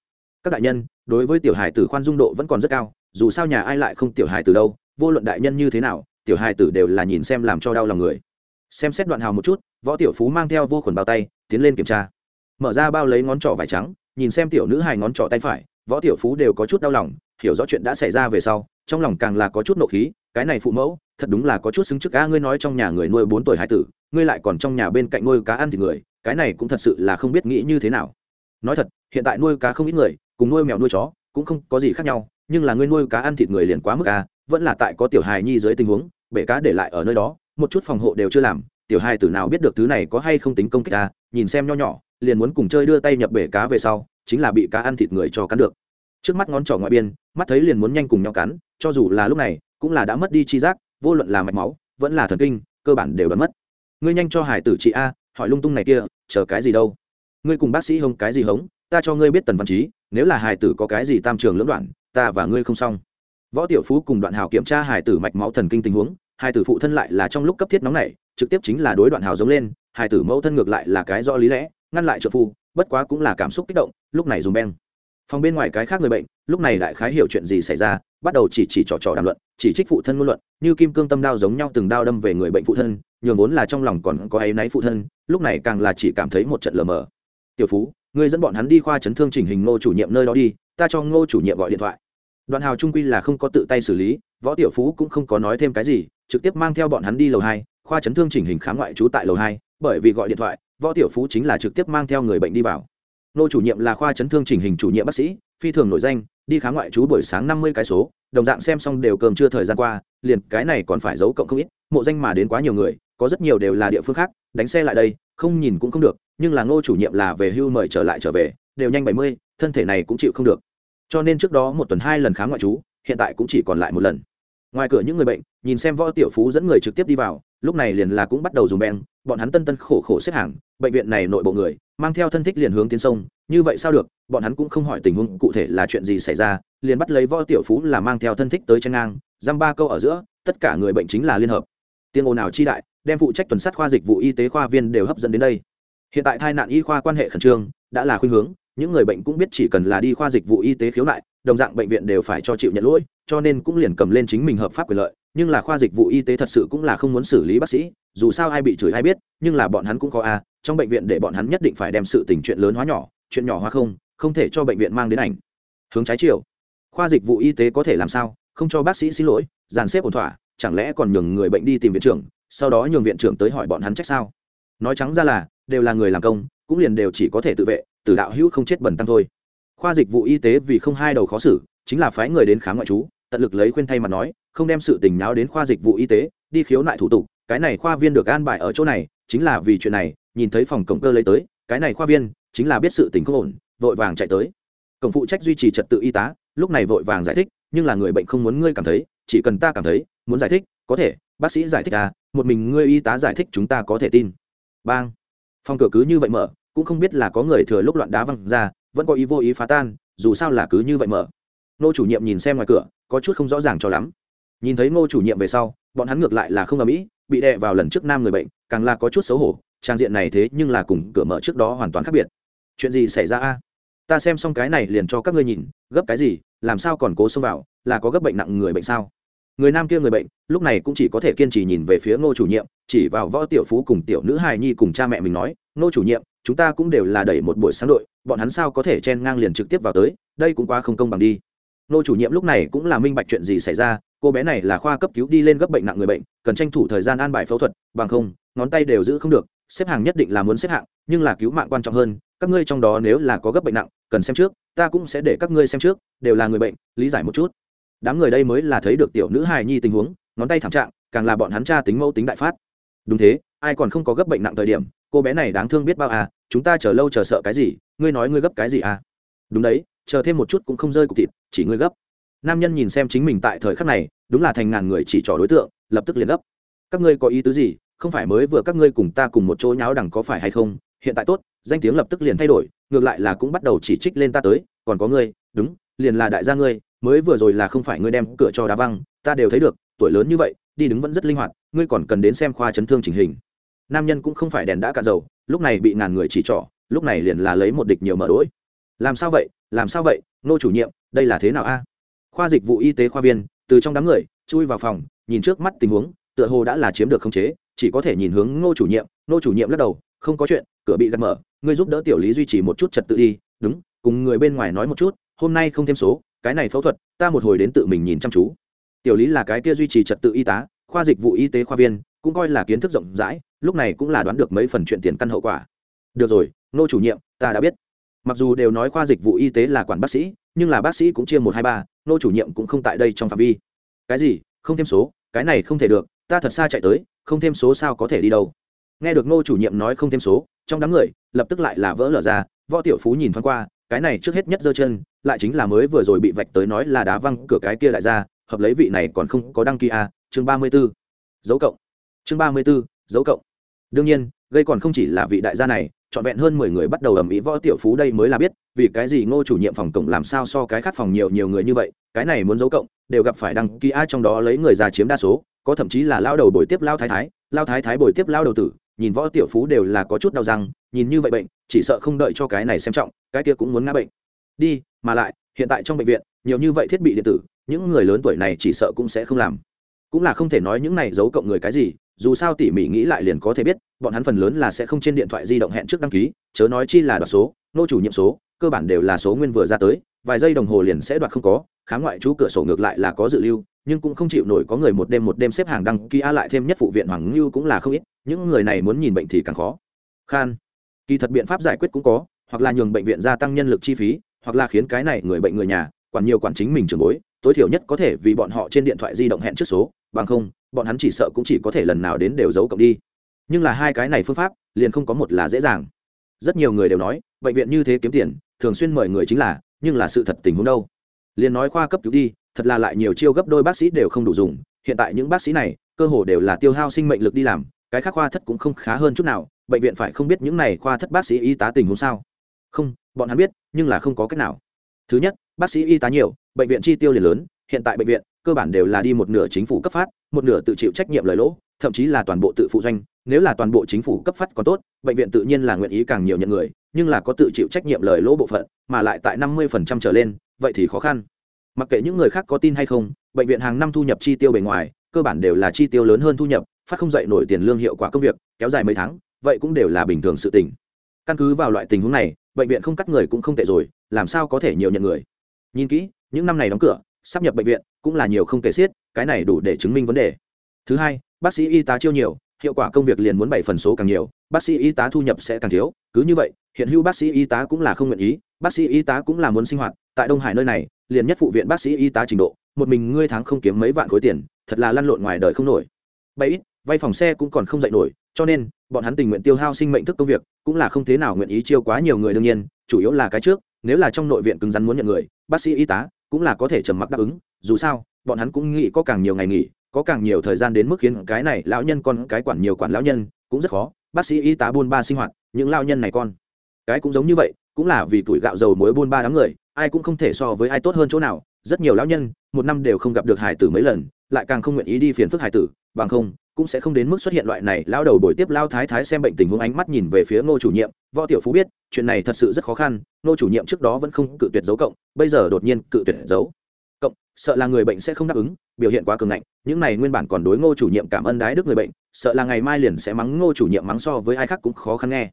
Các đại nhân, đối với tiểu hải tử khoan dung độ vẫn còn rất cao, dù sao nhà ai lại không tiểu hải tử đâu, vô luận đại nhân như thế nào, tiểu hài tử đều là nhìn xem làm cho đau lòng người. Xem xét đoạn hào một chút, võ tiểu phú mang theo vô khuẩn bao tay, tiến lên kiểm tra. Mở ra bao lấy ngón trỏ vải trắng nhìn xem tiểu nữ hài ngón trỏ tay phải, võ tiểu phú đều có chút đau lòng, hiểu rõ chuyện đã xảy ra về sau, trong lòng càng là có chút nộ khí, cái này phụ mẫu, thật đúng là có chút xứng trước cá ngươi nói trong nhà người nuôi bốn tuổi hải tử, ngươi lại còn trong nhà bên cạnh nuôi cá ăn thì người, cái này cũng thật sự là không biết nghĩ như thế nào. Nói thật, hiện tại nuôi cá không ít người, cùng nuôi mèo nuôi chó cũng không có gì khác nhau, nhưng là ngươi nuôi cá ăn thịt người liền quá mức à vẫn là tại có tiểu hài nhi dưới tình huống, bể cá để lại ở nơi đó, một chút phòng hộ đều chưa làm, tiểu hài tử nào biết được thứ này có hay không tính công kích à nhìn xem nho nhỏ, liền muốn cùng chơi đưa tay nhập bể cá về sau chính là bị cá ăn thịt người cho cắn được. Trước mắt ngón trỏ ngoại biên, mắt thấy liền muốn nhanh cùng nhau cắn, cho dù là lúc này, cũng là đã mất đi chi giác, vô luận là mạch máu, vẫn là thần kinh, cơ bản đều đã mất. Ngươi nhanh cho hải tử chị a, hỏi lung tung này kia, chờ cái gì đâu? Ngươi cùng bác sĩ hông cái gì hống, ta cho ngươi biết tần văn trí nếu là hải tử có cái gì tam trường lưỡng đoạn, ta và ngươi không xong. Võ tiểu phú cùng đoạn hào kiểm tra hải tử mạch máu thần kinh tình huống, hải tử phụ thân lại là trong lúc cấp thiết nóng này trực tiếp chính là đối đoạn hào giống lên, hải tử mẫu thân ngược lại là cái rõ lý lẽ ngăn lại trợ phu, bất quá cũng là cảm xúc kích động, lúc này dùng beng. Phòng bên ngoài cái khác người bệnh, lúc này lại khá hiểu chuyện gì xảy ra, bắt đầu chỉ chỉ trò trò đàm luận, chỉ trích phụ thân ngôn luận, như kim cương tâm đao giống nhau từng đao đâm về người bệnh phụ thân, nhường vốn là trong lòng còn có áy náy phụ thân, lúc này càng là chỉ cảm thấy một trận lờ mờ. Tiểu phú người dẫn bọn hắn đi khoa chấn thương chỉnh hình ngô chủ nhiệm nơi đó đi, ta cho ngô chủ nhiệm gọi điện thoại. Đoàn hào trung quy là không có tự tay xử lý, võ tiểu phú cũng không có nói thêm cái gì, trực tiếp mang theo bọn hắn đi lầu hai, khoa chấn thương chỉnh hình khám ngoại trú tại lầu hai, bởi vì gọi điện thoại võ tiểu phú chính là trực tiếp mang theo người bệnh đi vào. Nô chủ nhiệm là khoa chấn thương chỉnh hình chủ nhiệm bác sĩ, phi thường nổi danh, đi khám ngoại trú buổi sáng năm mươi cái số, đồng dạng xem xong đều cơm chưa thời gian qua, liền cái này còn phải giấu cộng không ít, mộ danh mà đến quá nhiều người, có rất nhiều đều là địa phương khác, đánh xe lại đây, không nhìn cũng không được, nhưng là ngô chủ nhiệm là về hưu mời trở lại trở về, đều nhanh bảy mươi, thân thể này cũng chịu không được. Cho nên trước đó một tuần hai lần khám ngoại trú, hiện tại cũng chỉ còn lại một lần. Ngoài cửa những người bệnh, nhìn xem võ tiểu phú dẫn người trực tiếp đi vào lúc này liền là cũng bắt đầu dùng beng, bọn hắn tân tân khổ khổ xếp hàng, bệnh viện này nội bộ người, mang theo thân thích liền hướng tiến sông, như vậy sao được, bọn hắn cũng không hỏi tình huống cụ thể là chuyện gì xảy ra, liền bắt lấy võ tiểu phú là mang theo thân thích tới tranh ngang dăm ba câu ở giữa, tất cả người bệnh chính là liên hợp. Tiếng ồn nào chi đại, đem phụ trách tuần sát khoa dịch vụ y tế khoa viên đều hấp dẫn đến đây. Hiện tại tai nạn y khoa quan hệ khẩn trương, đã là khuynh hướng, những người bệnh cũng biết chỉ cần là đi khoa dịch vụ y tế khiếu nại, đồng dạng bệnh viện đều phải cho chịu nhận lỗi, cho nên cũng liền cầm lên chính mình hợp pháp quyền lợi nhưng là khoa dịch vụ y tế thật sự cũng là không muốn xử lý bác sĩ, dù sao ai bị chửi ai biết, nhưng là bọn hắn cũng có a trong bệnh viện để bọn hắn nhất định phải đem sự tình chuyện lớn hóa nhỏ, chuyện nhỏ hóa không không thể cho bệnh viện mang đến ảnh. Hướng trái chiều. Khoa dịch vụ y tế có thể làm sao? Không cho bác sĩ xin lỗi, dàn xếp ổn thỏa, chẳng lẽ còn nhường người bệnh đi tìm viện trưởng, sau đó nhường viện trưởng tới hỏi bọn hắn trách sao? Nói trắng ra là, đều là người làm công, cũng liền đều chỉ có thể tự vệ, từ đạo hữu không chết bẩn tăng thôi. Khoa dịch vụ y tế vì không hai đầu khó xử, chính là phái người đến khám ngoại trú, tận lực lấy khuyên thay mà nói không đem sự tình náo đến khoa dịch vụ y tế, đi khiếu nại thủ tục, cái này khoa viên được an bài ở chỗ này, chính là vì chuyện này, nhìn thấy phòng cổng cơ lấy tới, cái này khoa viên, chính là biết sự tình không ổn, vội vàng chạy tới. Cổng phụ trách duy trì trật tự y tá, lúc này vội vàng giải thích, nhưng là người bệnh không muốn ngươi cảm thấy, chỉ cần ta cảm thấy, muốn giải thích, có thể, bác sĩ giải thích à một mình ngươi y tá giải thích chúng ta có thể tin. Bang. Phòng cửa cứ như vậy mở, cũng không biết là có người thừa lúc loạn đá văng ra, vẫn có ý vô ý phá tan, dù sao là cứ như vậy mở. Nô chủ nhiệm nhìn xem ngoài cửa, có chút không rõ ràng cho lắm nhìn thấy ngô chủ nhiệm về sau, bọn hắn ngược lại là không ở mỹ bị đè vào lần trước nam người bệnh, càng là có chút xấu hổ, trang diện này thế nhưng là cùng cửa mở trước đó hoàn toàn khác biệt. Chuyện gì xảy ra a? Ta xem xong cái này liền cho các ngươi nhìn, gấp cái gì, làm sao còn cố xông vào, là có gấp bệnh nặng người bệnh sao? Người nam kia người bệnh, lúc này cũng chỉ có thể kiên trì nhìn về phía ngô chủ nhiệm, chỉ vào võ tiểu phú cùng tiểu nữ hài nhi cùng cha mẹ mình nói, ngô chủ nhiệm, chúng ta cũng đều là đẩy một buổi sáng đội, bọn hắn sao có thể chen ngang liền trực tiếp vào tới, đây cũng quá không công bằng đi. Ngô chủ nhiệm lúc này cũng là minh bạch chuyện gì xảy ra cô bé này là khoa cấp cứu đi lên gấp bệnh nặng người bệnh, cần tranh thủ thời gian an bài phẫu thuật, bằng không, ngón tay đều giữ không được, xếp hàng nhất định là muốn xếp hạng, nhưng là cứu mạng quan trọng hơn, các ngươi trong đó nếu là có gấp bệnh nặng, cần xem trước, ta cũng sẽ để các ngươi xem trước, đều là người bệnh, lý giải một chút. Đám người đây mới là thấy được tiểu nữ hài nhi tình huống, ngón tay thảm trạng, càng là bọn hắn tra tính mẫu tính đại phát. Đúng thế, ai còn không có gấp bệnh nặng thời điểm, cô bé này đáng thương biết bao à chúng ta chờ lâu chờ sợ cái gì, ngươi nói ngươi gấp cái gì à? Đúng đấy, chờ thêm một chút cũng không rơi cục thịt, chỉ ngươi gấp nam nhân nhìn xem chính mình tại thời khắc này, đúng là thành ngàn người chỉ trỏ đối tượng, lập tức liền gấp. Các ngươi có ý tứ gì? Không phải mới vừa các ngươi cùng ta cùng một chỗ nháo đằng có phải hay không? Hiện tại tốt, danh tiếng lập tức liền thay đổi, ngược lại là cũng bắt đầu chỉ trích lên ta tới. Còn có ngươi, đúng, liền là đại gia ngươi, mới vừa rồi là không phải ngươi đem cửa cho đá văng, ta đều thấy được, tuổi lớn như vậy, đi đứng vẫn rất linh hoạt, ngươi còn cần đến xem khoa chấn thương chỉnh hình. Nam nhân cũng không phải đèn đã cạn dầu, lúc này bị ngàn người chỉ trỏ, lúc này liền là lấy một địch nhiều mở đỗi làm sao vậy? Làm sao vậy? Nô chủ nhiệm, đây là thế nào a? Khoa dịch vụ y tế khoa viên, từ trong đám người, chui vào phòng, nhìn trước mắt tình huống, tựa hồ đã là chiếm được khống chế, chỉ có thể nhìn hướng ngô chủ nhiệm. Ngô chủ nhiệm lắc đầu, không có chuyện, cửa bị gạt mở, ngươi giúp đỡ tiểu lý duy trì một chút trật tự đi. Đúng, cùng người bên ngoài nói một chút, hôm nay không thêm số, cái này phẫu thuật, ta một hồi đến tự mình nhìn chăm chú. Tiểu lý là cái kia duy trì trật tự y tá, khoa dịch vụ y tế khoa viên, cũng coi là kiến thức rộng rãi, lúc này cũng là đoán được mấy phần chuyện tiền căn hậu quả. Được rồi nô chủ nhiệm, ta đã biết. Mặc dù đều nói khoa dịch vụ y tế là quản bác sĩ, nhưng là bác sĩ cũng chia một hai ba nô chủ nhiệm cũng không tại đây trong phạm vi. Cái gì? Không thêm số? Cái này không thể được, ta thật xa chạy tới, không thêm số sao có thể đi đâu? Nghe được nô chủ nhiệm nói không thêm số, trong đám người, lập tức lại là vỡ lở ra, võ tiểu phú nhìn thoáng qua, cái này trước hết nhất giơ chân, lại chính là mới vừa rồi bị vạch tới nói là đá văng cửa cái kia lại ra, hợp lấy vị này còn không có đăng ký a, chương ba mươi b ố dấu cộng. Chương ba mươi b ố dấu cộng. Đương nhiên, gây còn không chỉ là vị đại gia này trọn vẹn hơn mười người bắt đầu ầm ĩ võ tiểu phú đây mới là biết, vì cái gì ngô chủ nhiệm phòng cộng làm sao so cái khác phòng nhiều nhiều người như vậy, cái này muốn dấu cộng, đều gặp phải đăng ký ai trong đó lấy người già chiếm đa số, có thậm chí là lao đầu bồi tiếp lao thái thái, lao thái thái bồi tiếp lao đầu tử, nhìn võ tiểu phú đều là có chút đau răng, nhìn như vậy bệnh, chỉ sợ không đợi cho cái này xem trọng, cái kia cũng muốn ngã bệnh. Đi, mà lại, hiện tại trong bệnh viện, nhiều như vậy thiết bị điện tử, những người lớn tuổi này chỉ sợ cũng sẽ không làm. Cũng là không thể nói những này giấu cộng người cái gì dù sao tỉ mỉ nghĩ lại liền có thể biết, bọn hắn phần lớn là sẽ không trên điện thoại di động hẹn trước đăng ký, chớ nói chi là đoạt số, nô chủ nhiệm số, cơ bản đều là số nguyên vừa ra tới, vài giây đồng hồ liền sẽ đoạt không có Khá ngoại chú cửa sổ ngược lại là có dự lưu, nhưng cũng không chịu nổi có người một đêm một đêm xếp hàng đăng ký, a lại thêm nhất phụ viện hoàng ngưu cũng là không ít, những người này muốn nhìn bệnh thì càng khó. Khan, kỳ thật biện pháp giải quyết cũng có, hoặc là nhường bệnh viện gia tăng nhân lực chi phí, hoặc là khiến cái này người bệnh người nhà, quản nhiều quản chính mình trường bối, tối thiểu nhất có thể vì bọn họ trên điện thoại di động hẹn trước số, bằng không bọn hắn chỉ sợ cũng chỉ có thể lần nào đến đều giấu cộng đi. Nhưng là hai cái này phương pháp, liền không có một là dễ dàng. Rất nhiều người đều nói, bệnh viện như thế kiếm tiền, thường xuyên mời người chính là, nhưng là sự thật tình huống đâu? Liền nói khoa cấp cứu đi, thật là lại nhiều chiêu gấp đôi bác sĩ đều không đủ dùng. Hiện tại những bác sĩ này, cơ hồ đều là tiêu hao sinh mệnh lực đi làm, cái khác khoa thất cũng không khá hơn chút nào, bệnh viện phải không biết những này khoa thất bác sĩ y tá tình huống sao? Không, bọn hắn biết, nhưng là không có cách nào. Thứ nhất, bác sĩ y tá nhiều, bệnh viện chi tiêu liền lớn, hiện tại bệnh viện cơ bản đều là đi một nửa chính phủ cấp phát, một nửa tự chịu trách nhiệm lời lỗ, thậm chí là toàn bộ tự phụ doanh. Nếu là toàn bộ chính phủ cấp phát còn tốt, bệnh viện tự nhiên là nguyện ý càng nhiều nhận người, nhưng là có tự chịu trách nhiệm lời lỗ bộ phận, mà lại tại năm mươi trở lên, vậy thì khó khăn. Mặc kệ những người khác có tin hay không, bệnh viện hàng năm thu nhập chi tiêu bề ngoài, cơ bản đều là chi tiêu lớn hơn thu nhập, phát không dậy nổi tiền lương hiệu quả công việc, kéo dài mấy tháng, vậy cũng đều là bình thường sự tình. Căn cứ vào loại tình huống này, bệnh viện không cắt người cũng không tệ rồi, làm sao có thể nhiều nhận người? Nhìn kỹ, những năm này đóng cửa, sắp nhập bệnh viện cũng là nhiều không kể xiết, cái này đủ để chứng minh vấn đề. Thứ hai, bác sĩ y tá chiêu nhiều, hiệu quả công việc liền muốn bảy phần số càng nhiều, bác sĩ y tá thu nhập sẽ càng thiếu. Cứ như vậy, hiện hữu bác sĩ y tá cũng là không nguyện ý, bác sĩ y tá cũng là muốn sinh hoạt, tại đông hải nơi này, liền nhất phụ viện bác sĩ y tá trình độ, một mình ngươi tháng không kiếm mấy vạn khối tiền, thật là lăn lộn ngoài đời không nổi. Bảy ít, vay phòng xe cũng còn không dạy nổi, cho nên, bọn hắn tình nguyện tiêu hao sinh mệnh thức công việc, cũng là không thế nào nguyện ý chiêu quá nhiều người đương nhiên, chủ yếu là cái trước, nếu là trong nội viện cứng rắn muốn nhận người, bác sĩ y tá cũng là có thể trầm mặc đáp ứng, dù sao, bọn hắn cũng nghĩ có càng nhiều ngày nghỉ, có càng nhiều thời gian đến mức khiến cái này lão nhân con cái quản nhiều quản lão nhân, cũng rất khó. Bác sĩ y tá buôn ba sinh hoạt, những lão nhân này con. Cái cũng giống như vậy, cũng là vì tuổi gạo dầu muối buôn ba đám người, ai cũng không thể so với ai tốt hơn chỗ nào. Rất nhiều lão nhân, một năm đều không gặp được hải tử mấy lần, lại càng không nguyện ý đi phiền phức hải tử, bằng không cũng sẽ không đến mức xuất hiện loại này lao đầu buổi tiếp lao thái thái xem bệnh tình huống ánh mắt nhìn về phía ngô chủ nhiệm. Võ tiểu phú biết chuyện này thật sự rất khó khăn ngô chủ nhiệm trước đó vẫn không cự tuyệt dấu cộng bây giờ đột nhiên cự tuyệt dấu cộng. Sợ là người bệnh sẽ không đáp ứng biểu hiện quá cường ngạnh những này nguyên bản còn đối ngô chủ nhiệm cảm ơn đái đức người bệnh sợ là ngày mai liền sẽ mắng ngô chủ nhiệm mắng so với ai khác cũng khó khăn nghe.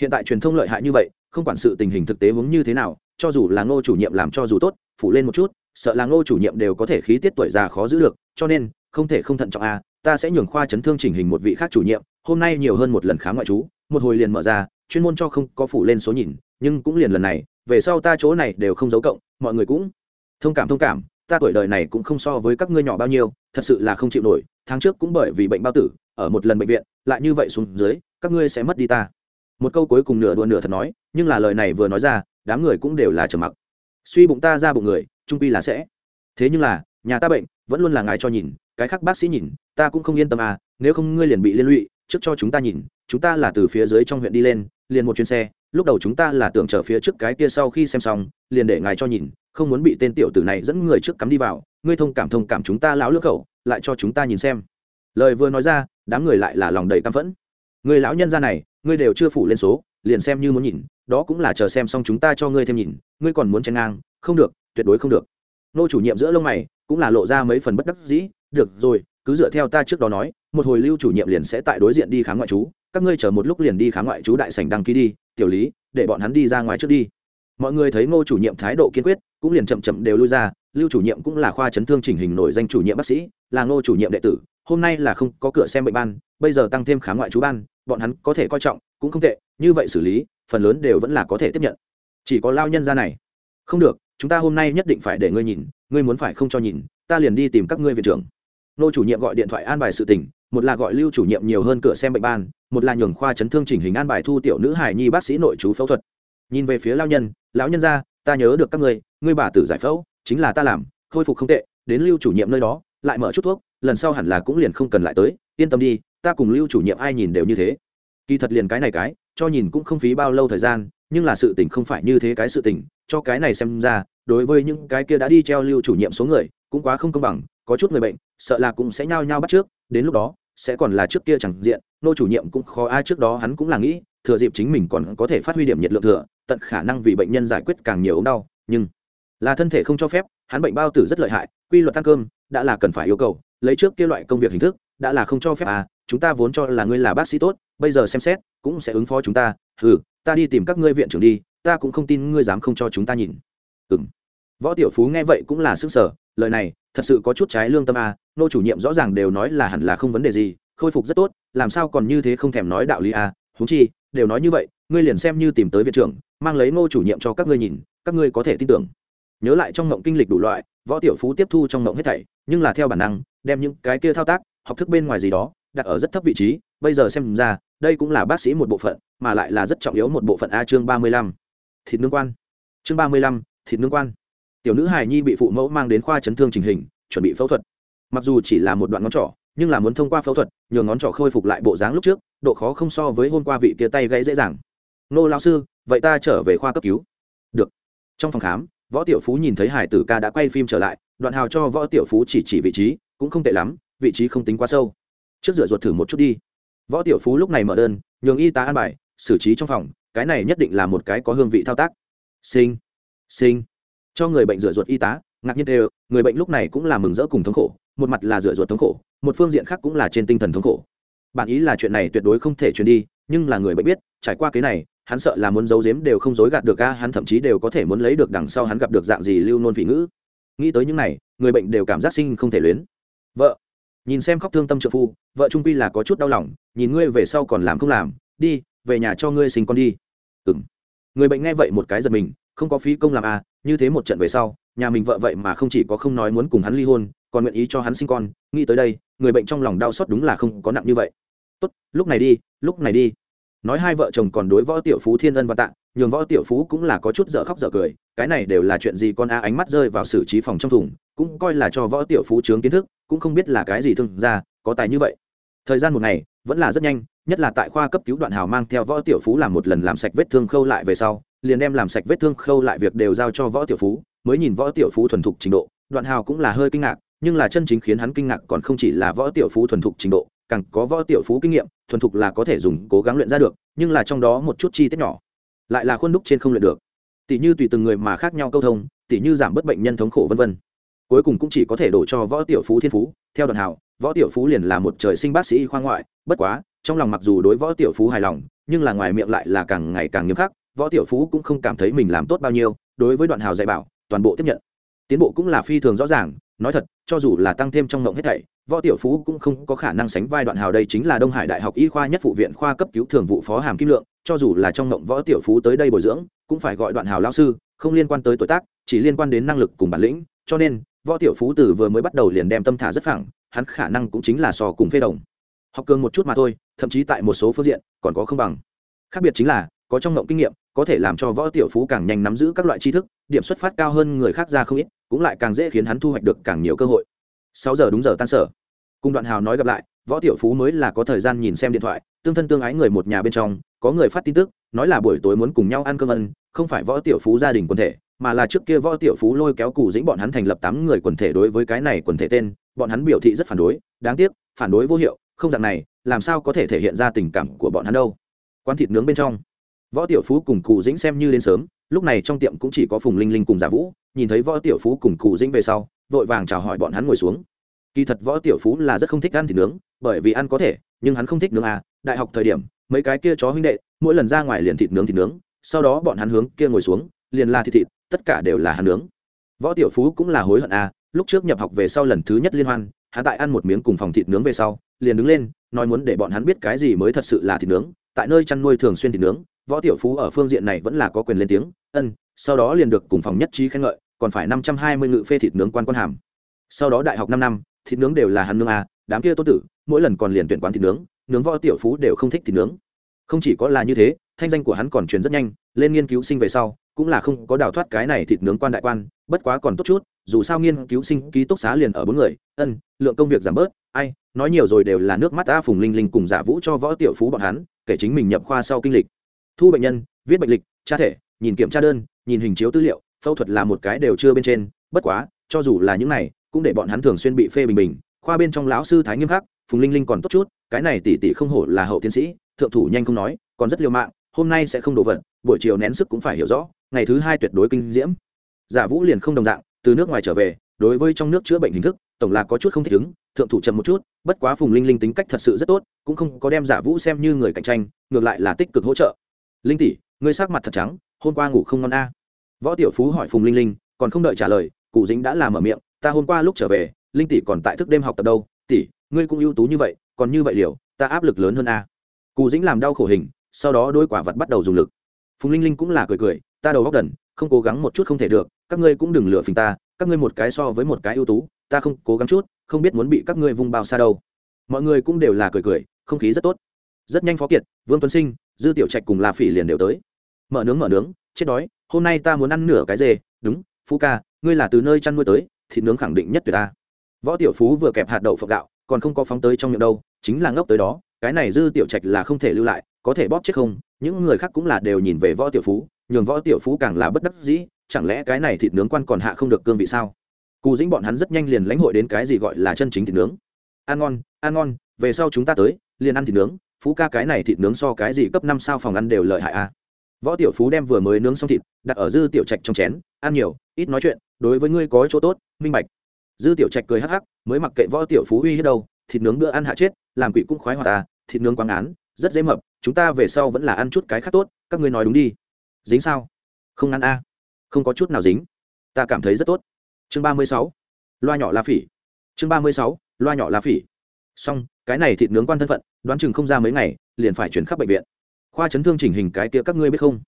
Hiện tại truyền thông lợi hại như vậy không quản sự tình hình thực tế hướng như thế nào cho dù là ngô chủ nhiệm làm cho dù tốt phủ lên một chút sợ là ngô chủ nhiệm đều có thể khí tiết tuổi già khó giữ được cho nên không thể không thận trọng à, ta sẽ nhường khoa chấn thương chỉnh hình một vị khác chủ nhiệm, hôm nay nhiều hơn một lần khám ngoại trú, một hồi liền mở ra, chuyên môn cho không có phủ lên số nhìn, nhưng cũng liền lần này, về sau ta chỗ này đều không giấu cộng, mọi người cũng thông cảm thông cảm, ta tuổi đời này cũng không so với các ngươi nhỏ bao nhiêu, thật sự là không chịu nổi, tháng trước cũng bởi vì bệnh bao tử, ở một lần bệnh viện, lại như vậy xuống dưới, các ngươi sẽ mất đi ta. Một câu cuối cùng nửa đùa nửa thật nói, nhưng là lời này vừa nói ra, đám người cũng đều là trầm mặc. Suy bụng ta ra bụng người, trung pi là sẽ. Thế nhưng là, nhà ta bệnh, vẫn luôn là ngài cho nhìn, cái khác bác sĩ nhìn ta cũng không yên tâm à nếu không ngươi liền bị liên lụy, trước cho chúng ta nhìn, chúng ta là từ phía dưới trong huyện đi lên, liền một chuyến xe, lúc đầu chúng ta là tưởng chờ phía trước cái kia sau khi xem xong, liền để ngài cho nhìn, không muốn bị tên tiểu tử này dẫn người trước cắm đi vào, ngươi thông cảm thông cảm chúng ta lão lưỡi khẩu, lại cho chúng ta nhìn xem. Lời vừa nói ra, đám người lại là lòng đầy căm phẫn. Người lão nhân gia này, ngươi đều chưa phủ lên số, liền xem như muốn nhìn, đó cũng là chờ xem xong chúng ta cho ngươi thêm nhìn, ngươi còn muốn chen ngang, không được, tuyệt đối không được. Nô chủ nhiệm giữa lông mày, cũng là lộ ra mấy phần bất đắc dĩ, được rồi cứ dựa theo ta trước đó nói, một hồi lưu chủ nhiệm liền sẽ tại đối diện đi khám ngoại trú, các ngươi chờ một lúc liền đi khám ngoại trú đại sảnh đăng ký đi, tiểu lý, để bọn hắn đi ra ngoài trước đi. Mọi người thấy ngô chủ nhiệm thái độ kiên quyết, cũng liền chậm chậm đều lui ra, lưu chủ nhiệm cũng là khoa chấn thương chỉnh hình nổi danh chủ nhiệm bác sĩ, là ngô chủ nhiệm đệ tử, hôm nay là không có cửa xem bệnh ban, bây giờ tăng thêm khám ngoại trú ban, bọn hắn có thể coi trọng, cũng không tệ, như vậy xử lý, phần lớn đều vẫn là có thể tiếp nhận. Chỉ có lao nhân ra này. Không được, chúng ta hôm nay nhất định phải để ngươi nhìn, ngươi muốn phải không cho nhìn, ta liền đi tìm các ngươi viện trưởng nô chủ nhiệm gọi điện thoại an bài sự tình, một là gọi lưu chủ nhiệm nhiều hơn cửa xem bệnh ban, một là nhường khoa chấn thương chỉnh hình an bài thu tiểu nữ hải nhi bác sĩ nội chú phẫu thuật. Nhìn về phía lao nhân, lão nhân ra, ta nhớ được các ngươi ngươi bà tử giải phẫu, chính là ta làm, khôi phục không tệ, đến lưu chủ nhiệm nơi đó, lại mở chút thuốc, lần sau hẳn là cũng liền không cần lại tới, yên tâm đi, ta cùng lưu chủ nhiệm ai nhìn đều như thế. Kỳ thật liền cái này cái, cho nhìn cũng không phí bao lâu thời gian, nhưng là sự tình không phải như thế cái sự tình, cho cái này xem ra, đối với những cái kia đã đi treo lưu chủ nhiệm số người, cũng quá không công bằng có chút người bệnh, sợ là cũng sẽ nhao nhao bắt trước, đến lúc đó, sẽ còn là trước kia chẳng diện, nô chủ nhiệm cũng khó ai trước đó hắn cũng là nghĩ, thừa dịp chính mình còn có thể phát huy điểm nhiệt lượng thừa, tận khả năng vì bệnh nhân giải quyết càng nhiều ốm đau, nhưng là thân thể không cho phép, hắn bệnh bao tử rất lợi hại, quy luật ăn cơm đã là cần phải yêu cầu, lấy trước kia loại công việc hình thức đã là không cho phép à chúng ta vốn cho là ngươi là bác sĩ tốt, bây giờ xem xét, cũng sẽ ứng phó chúng ta ừ ta đi tìm các ngươi viện trưởng đi, ta cũng không tin ngươi dám không cho chúng ta nhìn. Ừ m võ tiểu phú nghe vậy cũng là sức sở lời này, thật sự có chút trái lương tâm à nô chủ nhiệm rõ ràng đều nói là hẳn là không vấn đề gì, khôi phục rất tốt, làm sao còn như thế không thèm nói đạo lý à huống chi, đều nói như vậy, ngươi liền xem như tìm tới viện trưởng, mang lấy ngô chủ nhiệm cho các ngươi nhìn, các ngươi có thể tin tưởng. Nhớ lại trong ngộng kinh lịch đủ loại, võ tiểu phú tiếp thu trong ngộng hết thảy, nhưng là theo bản năng, đem những cái kia thao tác, học thức bên ngoài gì đó, đặt ở rất thấp vị trí, bây giờ xem ra, đây cũng là bác sĩ một bộ phận, mà lại là rất trọng yếu một bộ phận a chương ba mươi lăm. Thịt nương quan. Chương ba mươi lăm, thịt nương quan tiểu nữ hài nhi bị phụ mẫu mang đến khoa chấn thương trình hình, chuẩn bị phẫu thuật. Mặc dù chỉ là một đoạn ngón trỏ, nhưng là muốn thông qua phẫu thuật nhường ngón trỏ khôi phục lại bộ dáng lúc trước, độ khó không so với hôm qua vị kia tay gãy dễ dàng. Nô lao sư, vậy ta trở về khoa cấp cứu. Được. Trong phòng khám, võ tiểu phú nhìn thấy hải tử ca đã quay phim trở lại, đoạn hào cho võ tiểu phú chỉ chỉ vị trí, cũng không tệ lắm, vị trí không tính quá sâu. Trước rửa ruột thử một chút đi. Võ tiểu phú lúc này mở đơn, nhường y tá an bài, xử trí trong phòng, cái này nhất định là một cái có hương vị thao tác. Sinh sinh cho người bệnh rửa ruột y tá, ngạc nhiên đều, người bệnh lúc này cũng là mừng rỡ cùng thống khổ, một mặt là rửa ruột thống khổ, một phương diện khác cũng là trên tinh thần thống khổ. Bản ý là chuyện này tuyệt đối không thể truyền đi, nhưng là người bệnh biết, trải qua cái này, hắn sợ là muốn giấu giếm đều không dối gạt được ca hắn thậm chí đều có thể muốn lấy được đằng sau hắn gặp được dạng gì lưu nôn vị ngữ. Nghĩ tới những này, người bệnh đều cảm giác sinh không thể luyến. Vợ, nhìn xem khóc thương tâm trợ phu, vợ trung pi là có chút đau lòng, nhìn ngươi về sau còn làm không làm, đi, về nhà cho ngươi sinh con đi. Ừng người bệnh nghe vậy một cái giật mình, không có phí công làm à như thế một trận về sau, nhà mình vợ vậy mà không chỉ có không nói muốn cùng hắn ly hôn, còn nguyện ý cho hắn sinh con. Nghĩ tới đây, người bệnh trong lòng đau xót đúng là không có nặng như vậy. Tốt, lúc này đi, lúc này đi. Nói hai vợ chồng còn đối võ tiểu phú thiên ân và tạ, nhường võ tiểu phú cũng là có chút dở khóc dở cười, cái này đều là chuyện gì con a, ánh mắt rơi vào xử trí phòng trong thùng, cũng coi là cho võ tiểu phú chướng kiến thức, cũng không biết là cái gì thương ra có tài như vậy. Thời gian một ngày, vẫn là rất nhanh, nhất là tại khoa cấp cứu đoạn hào mang theo võ tiểu phú làm một lần làm sạch vết thương khâu lại về sau liền đem làm sạch vết thương khâu lại việc đều giao cho võ tiểu phú, mới nhìn võ tiểu phú thuần thục trình độ. Đoạn hào cũng là hơi kinh ngạc, nhưng là chân chính khiến hắn kinh ngạc còn không chỉ là võ tiểu phú thuần thục trình độ, càng có võ tiểu phú kinh nghiệm, thuần thục là có thể dùng cố gắng luyện ra được, nhưng là trong đó một chút chi tiết nhỏ, lại là khuôn đúc trên không luyện được. Tỷ như tùy từng người mà khác nhau câu thông, tỷ như giảm bớt bệnh nhân thống khổ vân vân. Cuối cùng cũng chỉ có thể đổ cho võ tiểu phú thiên phú. Theo đoàn hào, võ tiểu phú liền là một trời sinh bác sĩ khoa ngoại, bất quá, trong lòng mặc dù đối võ tiểu phú hài lòng, nhưng là ngoài miệng lại là càng ngày càng nghiêm khắc võ tiểu phú cũng không cảm thấy mình làm tốt bao nhiêu, đối với đoạn hào dạy bảo, toàn bộ tiếp nhận. Tiến bộ cũng là phi thường rõ ràng, nói thật, cho dù là tăng thêm trong ngộng hết thảy, võ tiểu phú cũng không có khả năng sánh vai đoạn hào đây chính là đông hải đại học y khoa nhất phụ viện khoa cấp cứu thường vụ phó hàm kim lượng, cho dù là trong ngộng võ tiểu phú tới đây bồi dưỡng, cũng phải gọi đoạn hào lao sư, không liên quan tới tuổi tác, chỉ liên quan đến năng lực cùng bản lĩnh, cho nên, võ tiểu phú từ vừa mới bắt đầu liền đem tâm thả rất phẳng, hắn khả năng cũng chính là sò cùng phê đồng. Học cường một chút mà thôi, thậm chí tại một số phương diện, còn có không bằng. Khác biệt chính là, có trong ngộng kinh nghiệm có thể làm cho võ tiểu phú càng nhanh nắm giữ các loại tri thức, điểm xuất phát cao hơn người khác ra không ít, cũng lại càng dễ khiến hắn thu hoạch được càng nhiều cơ hội. Sáu giờ đúng giờ tan sở. Cùng đoạn hào nói gặp lại, võ tiểu phú mới là có thời gian nhìn xem điện thoại, tương thân tương ái người một nhà bên trong, có người phát tin tức, nói là buổi tối muốn cùng nhau ăn cơm ân không phải võ tiểu phú gia đình quần thể, mà là trước kia võ tiểu phú lôi kéo cụ dĩnh bọn hắn thành lập tám người quần thể đối với cái này quần thể tên, bọn hắn biểu thị rất phản đối, đáng tiếc, phản đối vô hiệu, không dạng này, làm sao có thể thể hiện ra tình cảm của bọn hắn đâu. Quán thịt nướng bên trong võ tiểu phú cùng cụ dĩnh xem như đến sớm, lúc này trong tiệm cũng chỉ có phùng linh linh cùng giả vũ, nhìn thấy võ tiểu phú cùng cụ dĩnh về sau, vội vàng chào hỏi bọn hắn ngồi xuống. Kỳ thật võ tiểu phú là rất không thích ăn thịt nướng, bởi vì ăn có thể, nhưng hắn không thích nướng à đại học thời điểm, mấy cái kia chó huynh đệ, mỗi lần ra ngoài liền thịt nướng thịt nướng, sau đó bọn hắn hướng kia ngồi xuống, liền là thịt thịt, tất cả đều là hắn nướng. Võ tiểu phú cũng là hối hận à lúc trước nhập học về sau lần thứ nhất liên hoan, hắn tại ăn một miếng cùng phòng thịt nướng về sau, liền đứng lên, nói muốn để bọn hắn biết cái gì mới thật sự là thịt nướng, tại nơi chăn nuôi thường xuyên thịt nướng võ tiểu phú ở phương diện này vẫn là có quyền lên tiếng, ân, sau đó liền được cùng phòng nhất trí khen ngợi, còn phải năm trăm hai mươi ngự phê thịt nướng quan quan hàm. Sau đó đại học năm năm, thịt nướng đều là hắn nướng à đám kia tốt tử, mỗi lần còn liền tuyển quán thịt nướng nướng võ tiểu phú đều không thích thịt nướng. Không chỉ có là như thế, thanh danh của hắn còn truyền rất nhanh, lên nghiên cứu sinh về sau, cũng là không có đào thoát cái này thịt nướng quan đại quan, bất quá còn tốt chút, dù sao nghiên cứu sinh, ký túc xá liền ở bốn người, ân, lượng công việc giảm bớt, ai, nói nhiều rồi đều là nước mắt ta phùng linh linh cùng giả vũ cho võ tiểu phú bọn hắn, kể chính mình nhập khoa sau kinh lịch thu bệnh nhân, viết bệnh lịch, tra thể, nhìn kiểm tra đơn, nhìn hình chiếu tư liệu, phẫu thuật là một cái đều chưa bên trên. Bất quá, cho dù là những này, cũng để bọn hắn thường xuyên bị phê bình bình. Khoa bên trong lão sư thái nghiêm khắc, phùng linh linh còn tốt chút, cái này tỷ tỷ không hổ là hậu tiến sĩ, thượng thủ nhanh không nói, còn rất liều mạng, hôm nay sẽ không đổ vật, buổi chiều nén sức cũng phải hiểu rõ, ngày thứ hai tuyệt đối kinh diễm. Giả vũ liền không đồng dạng, từ nước ngoài trở về, đối với trong nước chữa bệnh hình thức, tổng là có chút không thích ứng, thượng thủ chậm một chút, bất quá phùng linh linh tính cách thật sự rất tốt, cũng không có đem giả vũ xem như người cạnh tranh, ngược lại là tích cực hỗ trợ linh tỷ, ngươi sắc mặt thật trắng, hôm qua ngủ không ngon a. Võ tiểu phú hỏi phùng linh linh, còn không đợi trả lời, cụ dính đã làm mở miệng, ta hôm qua lúc trở về, linh tỷ còn tại thức đêm học tập đâu, tỷ, ngươi cũng ưu tú như vậy, còn như vậy liều, ta áp lực lớn hơn a. Cụ dính làm đau khổ hình, sau đó đôi quả vật bắt đầu dùng lực. Phùng linh linh cũng là cười cười, ta đầu góc đần, không cố gắng một chút không thể được, các ngươi cũng đừng lừa phình ta, các ngươi một cái so với một cái ưu tú, ta không cố gắng chút, không biết muốn bị các ngươi vung bao xa đâu. Mọi người cũng đều là cười cười, không khí rất tốt. Rất nhanh phó kiệt, vương tuấn sinh dư tiểu trạch cùng la phỉ liền đều tới. Mở nướng mở nướng, chết đói, hôm nay ta muốn ăn nửa cái dê. Đúng, phú ca, ngươi là từ nơi chăn nuôi tới, thịt nướng khẳng định nhất tuyệt ta. Võ tiểu phú vừa kẹp hạt đậu phộng gạo, còn không có phóng tới trong miệng đâu, chính là ngốc tới đó. Cái này dư tiểu trạch là không thể lưu lại, có thể bóp chết không? Những người khác cũng là đều nhìn về võ tiểu phú, nhường võ tiểu phú càng là bất đắc dĩ, chẳng lẽ cái này thịt nướng quan còn hạ không được cương vị sao? Cù dĩnh bọn hắn rất nhanh liền lãnh hội đến cái gì gọi là chân chính thịt nướng. Ăn ngon ăn ngon, về sau chúng ta tới, liền ăn thịt nướng phú ca cái này thịt nướng so cái gì cấp năm sao phòng ăn đều lợi hại a à. võ tiểu phú đem vừa mới nướng xong thịt, đặt ở dư tiểu trạch trong chén, ăn nhiều, ít nói chuyện, đối với ngươi có chỗ tốt, minh bạch. Dư tiểu trạch cười hắc hắc, mới mặc kệ võ tiểu phú uy hết đâu, thịt nướng bữa ăn hạ chết, làm quỷ cũng khoái hoạt ta thịt nướng quáng án, rất dễ mập, chúng ta về sau vẫn là ăn chút cái khác tốt, các ngươi nói đúng đi. Dính sao? Không ăn a không có chút nào dính. Ta cảm thấy rất tốt. Chương ba mươi sáu, loa nhỏ la phỉ. Chương ba mươi sáu, loa nhỏ la phỉ xong, cái này thịt nướng quan thân phận, đoán chừng không ra mấy ngày, liền phải chuyển khắp bệnh viện. Khoa chấn thương chỉnh hình cái kia các ngươi biết không?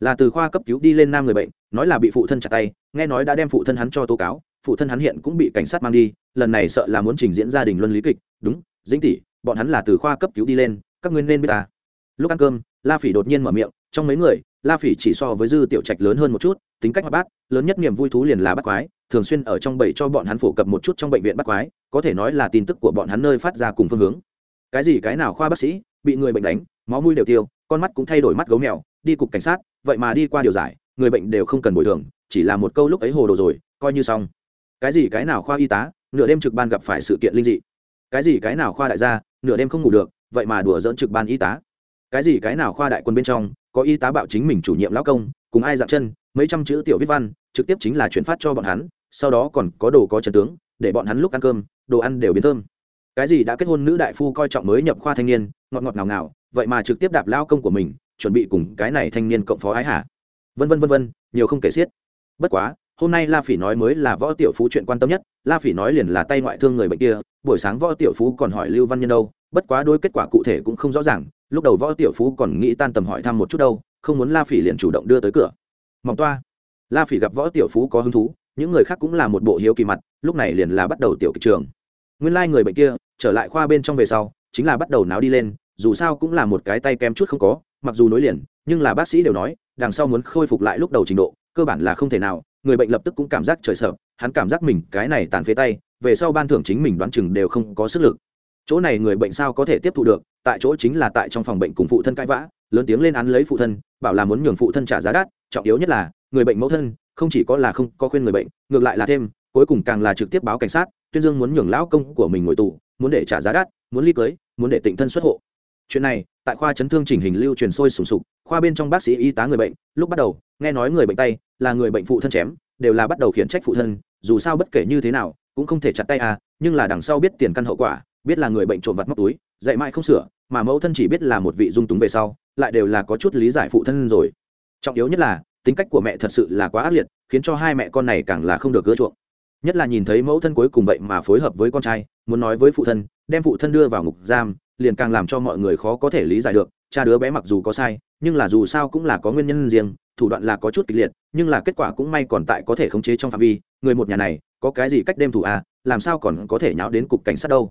Là từ khoa cấp cứu đi lên nam người bệnh, nói là bị phụ thân chặt tay, nghe nói đã đem phụ thân hắn cho tố cáo, phụ thân hắn hiện cũng bị cảnh sát mang đi, lần này sợ là muốn trình diễn gia đình luân lý kịch. Đúng, dĩnh tỷ, bọn hắn là từ khoa cấp cứu đi lên, các ngươi nên biết ta. Lúc ăn cơm, la phỉ đột nhiên mở miệng, trong mấy người la phỉ chỉ so với dư tiểu trạch lớn hơn một chút, tính cách hoạt bát, lớn nhất niềm vui thú liền là bắt quái, thường xuyên ở trong bầy cho bọn hắn phổ cập một chút trong bệnh viện bắt quái, có thể nói là tin tức của bọn hắn nơi phát ra cùng phương hướng. Cái gì cái nào khoa bác sĩ, bị người bệnh đánh, máu mũi đều tiêu, con mắt cũng thay đổi mắt gấu mèo, đi cục cảnh sát, vậy mà đi qua điều giải, người bệnh đều không cần bồi thường, chỉ là một câu lúc ấy hồ đồ rồi, coi như xong. Cái gì cái nào khoa y tá, nửa đêm trực ban gặp phải sự kiện linh dị. Cái gì cái nào khoa đại gia, nửa đêm không ngủ được, vậy mà đùa dỡn trực ban y tá cái gì cái nào khoa đại quân bên trong, có y tá bạo chính mình chủ nhiệm lão công, cùng ai dạng chân, mấy trăm chữ tiểu viết văn, trực tiếp chính là chuyển phát cho bọn hắn, sau đó còn có đồ có trần tướng, để bọn hắn lúc ăn cơm, đồ ăn đều biến thơm. Cái gì đã kết hôn nữ đại phu coi trọng mới nhập khoa thanh niên, ngọt ngọt ngào ngào, vậy mà trực tiếp đạp lao công của mình, chuẩn bị cùng cái này thanh niên cộng phó ái hả vân vân vân vân, nhiều không kể xiết. Bất quá, hôm nay la phỉ nói mới là võ tiểu phú chuyện quan tâm nhất, la phỉ nói liền là tay ngoại thương người bệnh kia, buổi sáng võ tiểu phú còn hỏi lưu văn nhân đâu, bất quá đôi kết quả cụ thể cũng không rõ ràng lúc đầu võ tiểu phú còn nghĩ tan tầm hỏi thăm một chút đâu, không muốn la phỉ liền chủ động đưa tới cửa. Mỏng toa. La phỉ gặp võ tiểu phú có hứng thú, những người khác cũng là một bộ hiếu kỳ mặt, lúc này liền là bắt đầu tiểu kịch trường. Nguyên lai、like、người bệnh kia, trở lại khoa bên trong về sau, chính là bắt đầu náo đi lên, dù sao cũng là một cái tay kém chút không có, mặc dù nối liền, nhưng là bác sĩ đều nói, đằng sau muốn khôi phục lại lúc đầu trình độ, cơ bản là không thể nào, người bệnh lập tức cũng cảm giác trời sợ, hắn cảm giác mình cái này tàn phế tay, về sau ban thưởng chính mình đoán chừng đều không có sức lực chỗ này người bệnh sao có thể tiếp thu được, tại chỗ chính là tại trong phòng bệnh cùng phụ thân cãi vã, lớn tiếng lên án lấy phụ thân, bảo là muốn nhường phụ thân trả giá đắt, trọng yếu nhất là, người bệnh mẫu thân, không chỉ có là không có khuyên người bệnh, ngược lại là thêm, cuối cùng càng là trực tiếp báo cảnh sát, tuyên dương muốn nhường lão công của mình ngồi tù, muốn để trả giá đắt, muốn ly cưới, muốn để tịnh thân xuất hộ. Chuyện này, tại khoa chấn thương chỉnh hình lưu truyền sôi sùng sục, khoa bên trong bác sĩ y tá người bệnh, lúc bắt đầu, nghe nói người bệnh tay, là người bệnh phụ thân chém, đều là bắt đầu khiển trách phụ thân, dù sao bất kể như thế nào, cũng không thể chặt tay à nhưng là đằng sau biết tiền căn hậu quả biết là người bệnh trộm vặt móc túi, dạy mãi không sửa, mà mẫu thân chỉ biết là một vị dung túng về sau, lại đều là có chút lý giải phụ thân rồi. Trọng yếu nhất là, tính cách của mẹ thật sự là quá ác liệt, khiến cho hai mẹ con này càng là không được gỡ chuộng. Nhất là nhìn thấy mẫu thân cuối cùng vậy mà phối hợp với con trai, muốn nói với phụ thân, đem phụ thân đưa vào ngục giam, liền càng làm cho mọi người khó có thể lý giải được, cha đứa bé mặc dù có sai, nhưng là dù sao cũng là có nguyên nhân riêng, thủ đoạn là có chút kịch liệt, nhưng là kết quả cũng may còn tại có thể khống chế trong phạm vi, người một nhà này, có cái gì cách đêm thủ à làm sao còn có thể nháo đến cục cảnh sát đâu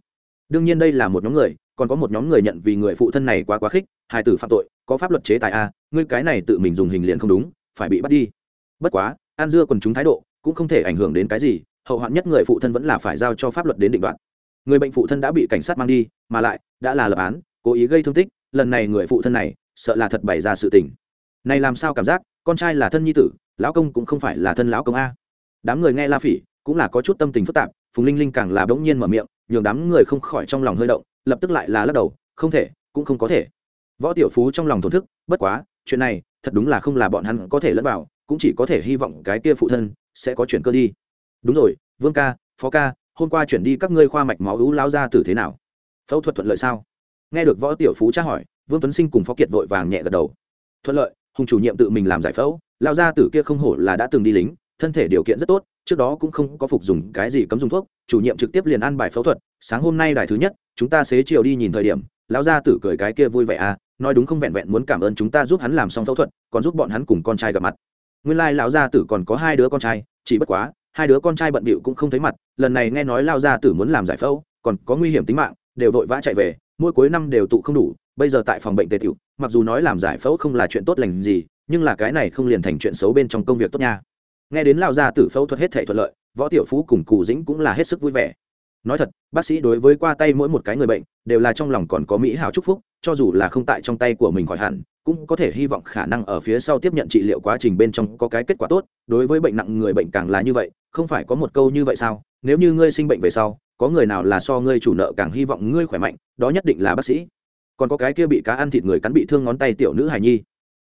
đương nhiên đây là một nhóm người, còn có một nhóm người nhận vì người phụ thân này quá quá khích, hai tử phạm tội, có pháp luật chế tài à ngươi cái này tự mình dùng hình liền không đúng, phải bị bắt đi. Bất quá, an dưa còn chúng thái độ cũng không thể ảnh hưởng đến cái gì, hậu hoạn nhất người phụ thân vẫn là phải giao cho pháp luật đến định đoạt. Người bệnh phụ thân đã bị cảnh sát mang đi, mà lại đã là lập án, cố ý gây thương tích, lần này người phụ thân này sợ là thật bày ra sự tình. Này làm sao cảm giác, con trai là thân nhi tử, lão công cũng không phải là thân lão công a. Đám người nghe la phỉ cũng là có chút tâm tình phức tạp, phùng linh linh càng là bỗng nhiên mở miệng nhường đám người không khỏi trong lòng hơi động, lập tức lại là lắc đầu, không thể, cũng không có thể. Võ tiểu phú trong lòng thổn thức, bất quá, chuyện này, thật đúng là không là bọn hắn có thể lẫn vào, cũng chỉ có thể hy vọng cái kia phụ thân sẽ có chuyện cơ đi. Đúng rồi, vương ca, phó ca, hôm qua chuyển đi các ngươi khoa mạch máu ú lao ra tử thế nào? Phẫu thuật thuận lợi sao? Nghe được võ tiểu phú tra hỏi, vương tuấn sinh cùng phó kiệt vội vàng nhẹ gật đầu. Thuận lợi, hùng chủ nhiệm tự mình làm giải phẫu, lao ra tử kia không hổ là đã từng đi lính thân thể điều kiện rất tốt, trước đó cũng không có phục dùng cái gì cấm dùng thuốc, chủ nhiệm trực tiếp liền ăn bài phẫu thuật, sáng hôm nay đài thứ nhất, chúng ta xế chiều đi nhìn thời điểm, lão gia tử cười cái kia vui vẻ à nói đúng không vẹn vẹn muốn cảm ơn chúng ta giúp hắn làm xong phẫu thuật, còn giúp bọn hắn cùng con trai gặp mặt. Nguyên lai lão gia tử còn có hai đứa con trai, chỉ bất quá, hai đứa con trai bận bịu cũng không thấy mặt, lần này nghe nói lao gia tử muốn làm giải phẫu, còn có nguy hiểm tính mạng, đều vội vã chạy về, mỗi cuối năm đều tụ không đủ, bây giờ tại phòng bệnh tề tiểu, mặc dù nói làm giải phẫu không là chuyện tốt lành gì, nhưng là cái này không liền thành chuyện xấu bên trong công việc tốt nha nghe đến lao gia tử phẫu thuật hết thể thuận lợi, võ tiểu phú cùng cụ dĩnh cũng là hết sức vui vẻ. Nói thật, bác sĩ đối với qua tay mỗi một cái người bệnh, đều là trong lòng còn có mỹ hảo chúc phúc, cho dù là không tại trong tay của mình khỏi hẳn, cũng có thể hy vọng khả năng ở phía sau tiếp nhận trị liệu quá trình bên trong có cái kết quả tốt. Đối với bệnh nặng người bệnh càng là như vậy, không phải có một câu như vậy sao? Nếu như ngươi sinh bệnh về sau, có người nào là so ngươi chủ nợ càng hy vọng ngươi khỏe mạnh, đó nhất định là bác sĩ. Còn có cái kia bị cá ăn thịt người cắn bị thương ngón tay tiểu nữ hài nhi.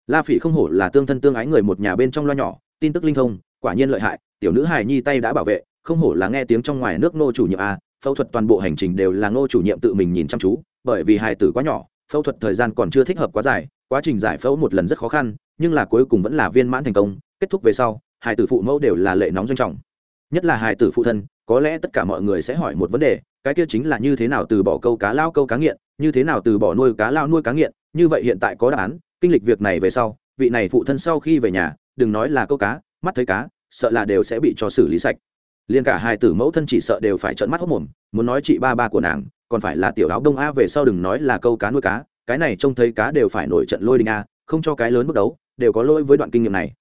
La phỉ không hổ là tương thân tương ái người một nhà bên trong lo nhỏ, tin tức linh thông quả nhiên lợi hại, tiểu nữ hài nhi tay đã bảo vệ, không hổ là nghe tiếng trong ngoài nước nô chủ nhiệm a, phẫu thuật toàn bộ hành trình đều là nô chủ nhiệm tự mình nhìn chăm chú, bởi vì hài tử quá nhỏ, phẫu thuật thời gian còn chưa thích hợp quá dài, quá trình giải phẫu một lần rất khó khăn, nhưng là cuối cùng vẫn là viên mãn thành công, kết thúc về sau, hài tử phụ mẫu đều là lệ nóng doanh trọng. Nhất là hài tử phụ thân, có lẽ tất cả mọi người sẽ hỏi một vấn đề, cái kia chính là như thế nào từ bỏ câu cá lao câu cá nghiện, như thế nào từ bỏ nuôi cá lao nuôi cá nghiện, như vậy hiện tại có đáp án, kinh lịch việc này về sau, vị này phụ thân sau khi về nhà, đừng nói là câu cá mắt thấy cá, sợ là đều sẽ bị cho xử lý sạch. Liền cả hai tử mẫu thân chỉ sợ đều phải trợn mắt hốc mồm, muốn nói chị ba ba của nàng, còn phải là tiểu áo đông a về sau đừng nói là câu cá nuôi cá, cái này trông thấy cá đều phải nổi trận lôi đình a, không cho cái lớn bước đấu, đều có lỗi với đoạn kinh nghiệm này.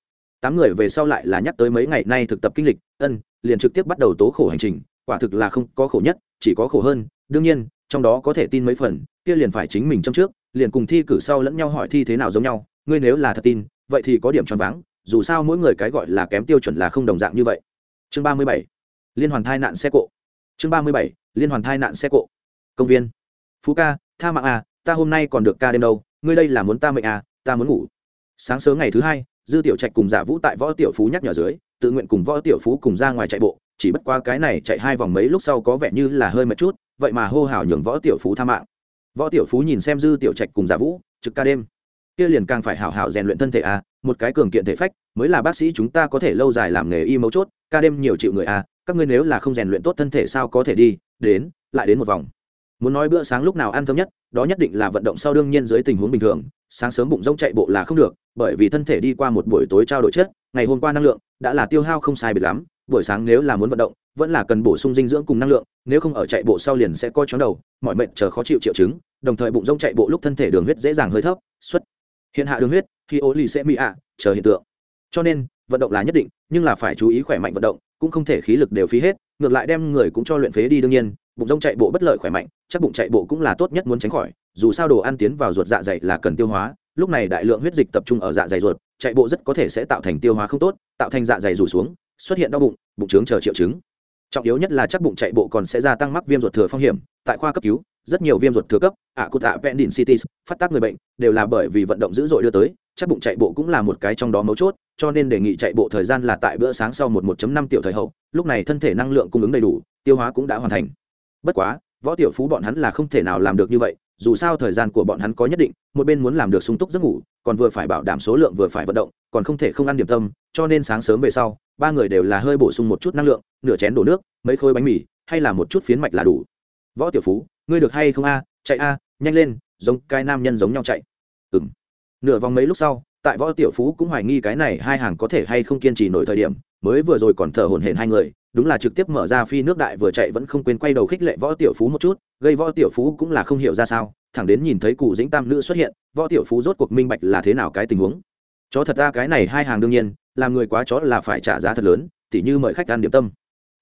Tám người về sau lại là nhắc tới mấy ngày nay thực tập kinh lịch, ân, liền trực tiếp bắt đầu tố khổ hành trình, quả thực là không có khổ nhất, chỉ có khổ hơn. Đương nhiên, trong đó có thể tin mấy phần, kia liền phải chính mình trong trước, liền cùng thi cử sau lẫn nhau hỏi thi thế nào giống nhau, ngươi nếu là thật tin, vậy thì có điểm tròn váng dù sao mỗi người cái gọi là kém tiêu chuẩn là không đồng dạng như vậy. Chương ba mươi bảy, liên hoàn thai nạn xe cộ. Chương ba mươi bảy, liên hoàn thai nạn xe cộ. Công viên. Phú ca, tha mạng à ta hôm nay còn được ca đêm đâu, ngươi đây là muốn ta mệnh à ta muốn ngủ. Sáng sớm ngày thứ hai, dư tiểu trạch cùng giả vũ tại võ tiểu phú nhắc nhở dưới, tự nguyện cùng võ tiểu phú cùng ra ngoài chạy bộ, chỉ bất qua cái này chạy hai vòng mấy lúc sau có vẻ như là hơi mệt chút, vậy mà hô hào nhường võ tiểu phú tha mạng. Võ tiểu phú nhìn xem dư tiểu trạch cùng giả vũ, trực ca đêm. Kia liền càng phải hảo hảo rèn luyện thân thể à một cái cường kiện thể phách, mới là bác sĩ chúng ta có thể lâu dài làm nghề y mấu chốt, ca đêm nhiều chịu người à các ngươi nếu là không rèn luyện tốt thân thể sao có thể đi, đến, lại đến một vòng. Muốn nói bữa sáng lúc nào ăn thơm nhất, đó nhất định là vận động sau đương nhiên dưới tình huống bình thường, sáng sớm bụng rông chạy bộ là không được, bởi vì thân thể đi qua một buổi tối trao đổi chất, ngày hôm qua năng lượng đã là tiêu hao không sai biệt lắm, buổi sáng nếu là muốn vận động, vẫn là cần bổ sung dinh dưỡng cùng năng lượng, nếu không ở chạy bộ sau liền sẽ coi chóng đầu mọi mệnh chờ khó chịu triệu chứng, đồng thời bụng rông chạy bộ lúc thân thể đường huyết dễ dàng hơi thấp, xuất hiện hạ đường huyết khi ô lì sẽ mỹ ạ, chờ hiện tượng. Cho nên, vận động là nhất định, nhưng là phải chú ý khỏe mạnh vận động, cũng không thể khí lực đều phí hết, ngược lại đem người cũng cho luyện phế đi đương nhiên, bụng rông chạy bộ bất lợi khỏe mạnh, chắc bụng chạy bộ cũng là tốt nhất muốn tránh khỏi, dù sao đồ ăn tiến vào ruột dạ dày là cần tiêu hóa, lúc này đại lượng huyết dịch tập trung ở dạ dày ruột, chạy bộ rất có thể sẽ tạo thành tiêu hóa không tốt, tạo thành dạ dày rủ xuống, xuất hiện đau bụng bụng trướng chờ triệu chứng. Trọng yếu nhất là chắc bụng chạy bộ còn sẽ gia tăng mắc viêm ruột thừa phong hiểm, tại khoa cấp cứu rất nhiều viêm ruột thừa cấp ạ cụt ạ pendin cities, phát tác người bệnh, đều là bởi vì vận động dữ dội đưa tới, chắc bụng chạy bộ cũng là một cái trong đó mấu chốt, cho nên đề nghị chạy bộ thời gian là tại bữa sáng sau một 1 năm tiểu thời hậu, lúc này thân thể năng lượng cung ứng đầy đủ, tiêu hóa cũng đã hoàn thành. Bất quá, võ tiểu phú bọn hắn là không thể nào làm được như vậy, dù sao thời gian của bọn hắn có nhất định, một bên muốn làm được sung túc giấc ngủ, còn vừa phải bảo đảm số lượng vừa phải vận động, còn không thể không ăn điểm tâm, cho nên sáng sớm về sau, ba người đều là hơi bổ sung một chút năng lượng, nửa chén đổ nước, mấy khối bánh mì, hay là một chút phiến mạch là đủ. Võ tiểu phú ngươi được hay không a, chạy a, nhanh lên, giống cái nam nhân giống nhau chạy. Ừ m nửa vòng mấy lúc sau, tại võ tiểu phú cũng hoài nghi cái này hai hàng có thể hay không kiên trì nổi thời điểm, mới vừa rồi còn thở hổn hển hai người, đúng là trực tiếp mở ra phi nước đại vừa chạy vẫn không quên quay đầu khích lệ võ tiểu phú một chút, gây võ tiểu phú cũng là không hiểu ra sao, thẳng đến nhìn thấy cụ dĩnh tam nữ xuất hiện, võ tiểu phú rốt cuộc minh bạch là thế nào cái tình huống. Chó thật ra cái này hai hàng đương nhiên, làm người quá chó là phải trả giá thật lớn, tỉ như mời khách ăn điểm tâm.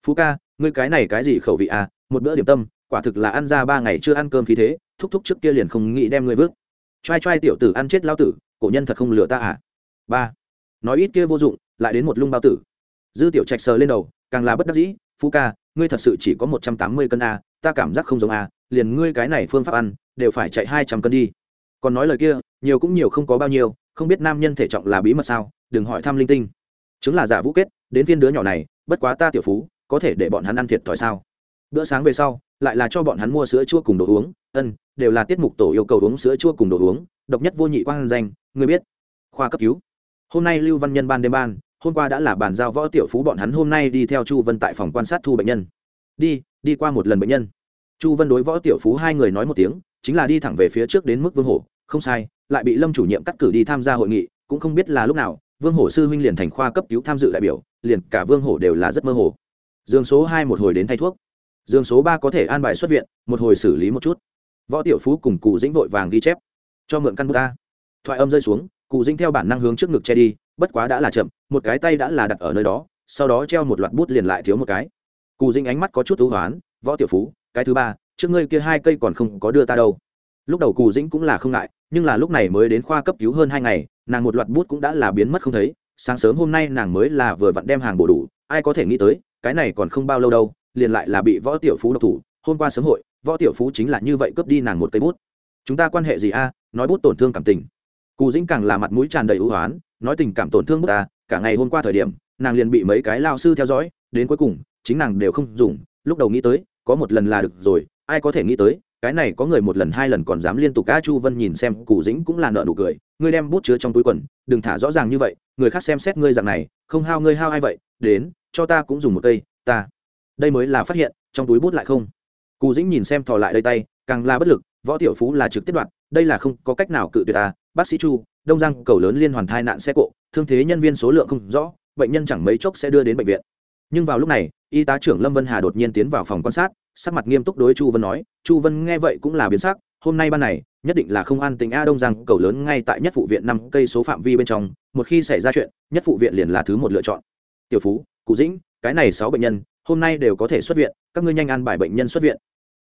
Phú ca, ngươi cái này cái gì khẩu vị à một bữa điểm tâm quả thực là ăn ra ba ngày chưa ăn cơm khí thế, thúc thúc trước kia liền không nghĩ đem ngươi vước t r a i t r a i tiểu tử ăn chết lao tử, cổ nhân thật không lừa ta à? Ba, nói ít kia vô dụng, lại đến một lung bao tử. Dư tiểu trạch sờ lên đầu, càng là bất đắc dĩ, phú ca, ngươi thật sự chỉ có một trăm tám mươi cân a ta cảm giác không giống a liền ngươi cái này phương pháp ăn, đều phải chạy hai trăm cân đi. Còn nói lời kia, nhiều cũng nhiều không có bao nhiêu, không biết nam nhân thể trọng là bí mật sao, đừng hỏi thăm linh tinh. Chứng là giả vũ kết, đến viên đứa nhỏ này, bất quá ta tiểu phú, có thể để bọn hắn ăn thiệt thòi sao? Bữa sáng về sau lại là cho bọn hắn mua sữa chua cùng đồ uống. Ân, đều là tiết mục tổ yêu cầu uống sữa chua cùng đồ uống, độc nhất vô nhị quang danh, người biết. Khoa cấp cứu. Hôm nay lưu văn nhân ban đêm ban, hôm qua đã là bàn giao võ tiểu phú bọn hắn hôm nay đi theo chu vân tại phòng quan sát thu bệnh nhân. Đi đi qua một lần bệnh nhân. Chu vân đối võ tiểu phú hai người nói một tiếng, chính là đi thẳng về phía trước đến mức vương hổ. Không sai, lại bị lâm chủ nhiệm cắt cử đi tham gia hội nghị, cũng không biết là lúc nào, vương hổ sư huynh liền thành khoa cấp cứu tham dự đại biểu, liền cả vương hổ đều là rất mơ hồ. Dương số hai một hồi đến thay thuốc dương số ba có thể an bài xuất viện, một hồi xử lý một chút. Võ tiểu phú cùng cụ dĩnh vội vàng ghi chép. Cho mượn căn bút ta. Thoại âm rơi xuống, cụ dĩnh theo bản năng hướng trước ngực che đi, bất quá đã là chậm, một cái tay đã là đặt ở nơi đó, sau đó treo một loạt bút liền lại thiếu một cái. Cụ dĩnh ánh mắt có chút thú hoán, võ tiểu phú, cái thứ ba, trước ngươi kia hai cây còn không có đưa ta đâu. Lúc đầu cù dĩnh cũng là không ngại, nhưng là lúc này mới đến khoa cấp cứu hơn hai ngày, nàng một loạt bút cũng đã là biến mất không thấy. Sáng sớm hôm nay nàng mới là vừa vặn đem hàng bổ đủ, ai có thể nghĩ tới, cái này còn không bao lâu đâu liền lại là bị võ tiểu phú độc thủ, hôm qua sớm hội, võ tiểu phú chính là như vậy cướp đi nàng một cây bút. Chúng ta quan hệ gì a? Nói bút tổn thương cảm tình. Cù dĩnh càng là mặt mũi tràn đầy ưu hoán, nói tình cảm tổn thương bút ta, cả ngày hôm qua thời điểm, nàng liền bị mấy cái lao sư theo dõi, đến cuối cùng, chính nàng đều không dùng, lúc đầu nghĩ tới, có một lần là được rồi, ai có thể nghĩ tới, cái này có người một lần hai lần còn dám liên tục ca chu vân nhìn xem cù dĩnh cũng là nợ nụ cười, ngươi đem bút chứa trong túi quần, đừng thả rõ ràng như vậy, người khác xem xét ngươi dạng này, không hao ngươi hao ai vậy, đến, cho ta cũng dùng một cây, ta đây mới là phát hiện, trong túi bút lại không Cù dĩnh nhìn xem thò lại đây tay, càng là bất lực, võ tiểu phú là trực tiếp đoạn, đây là không có cách nào cự tuyệt à? bác sĩ chu, đông giang cầu lớn liên hoàn thai nạn xe cộ, thương thế nhân viên số lượng không rõ, bệnh nhân chẳng mấy chốc sẽ đưa đến bệnh viện nhưng vào lúc này, y tá trưởng lâm vân hà đột nhiên tiến vào phòng quan sát, sắc mặt nghiêm túc đối chu vân nói, chu vân nghe vậy cũng là biến sắc, hôm nay ban này, nhất định là không an tính a đông giang cầu lớn ngay tại nhất phụ viện năm cây số phạm vi bên trong, một khi xảy ra chuyện, nhất phụ viện liền là thứ một lựa chọn tiểu phú cụ dĩnh, cái này sáu bệnh nhân hôm nay đều có thể xuất viện, các ngươi nhanh ăn bài bệnh nhân xuất viện.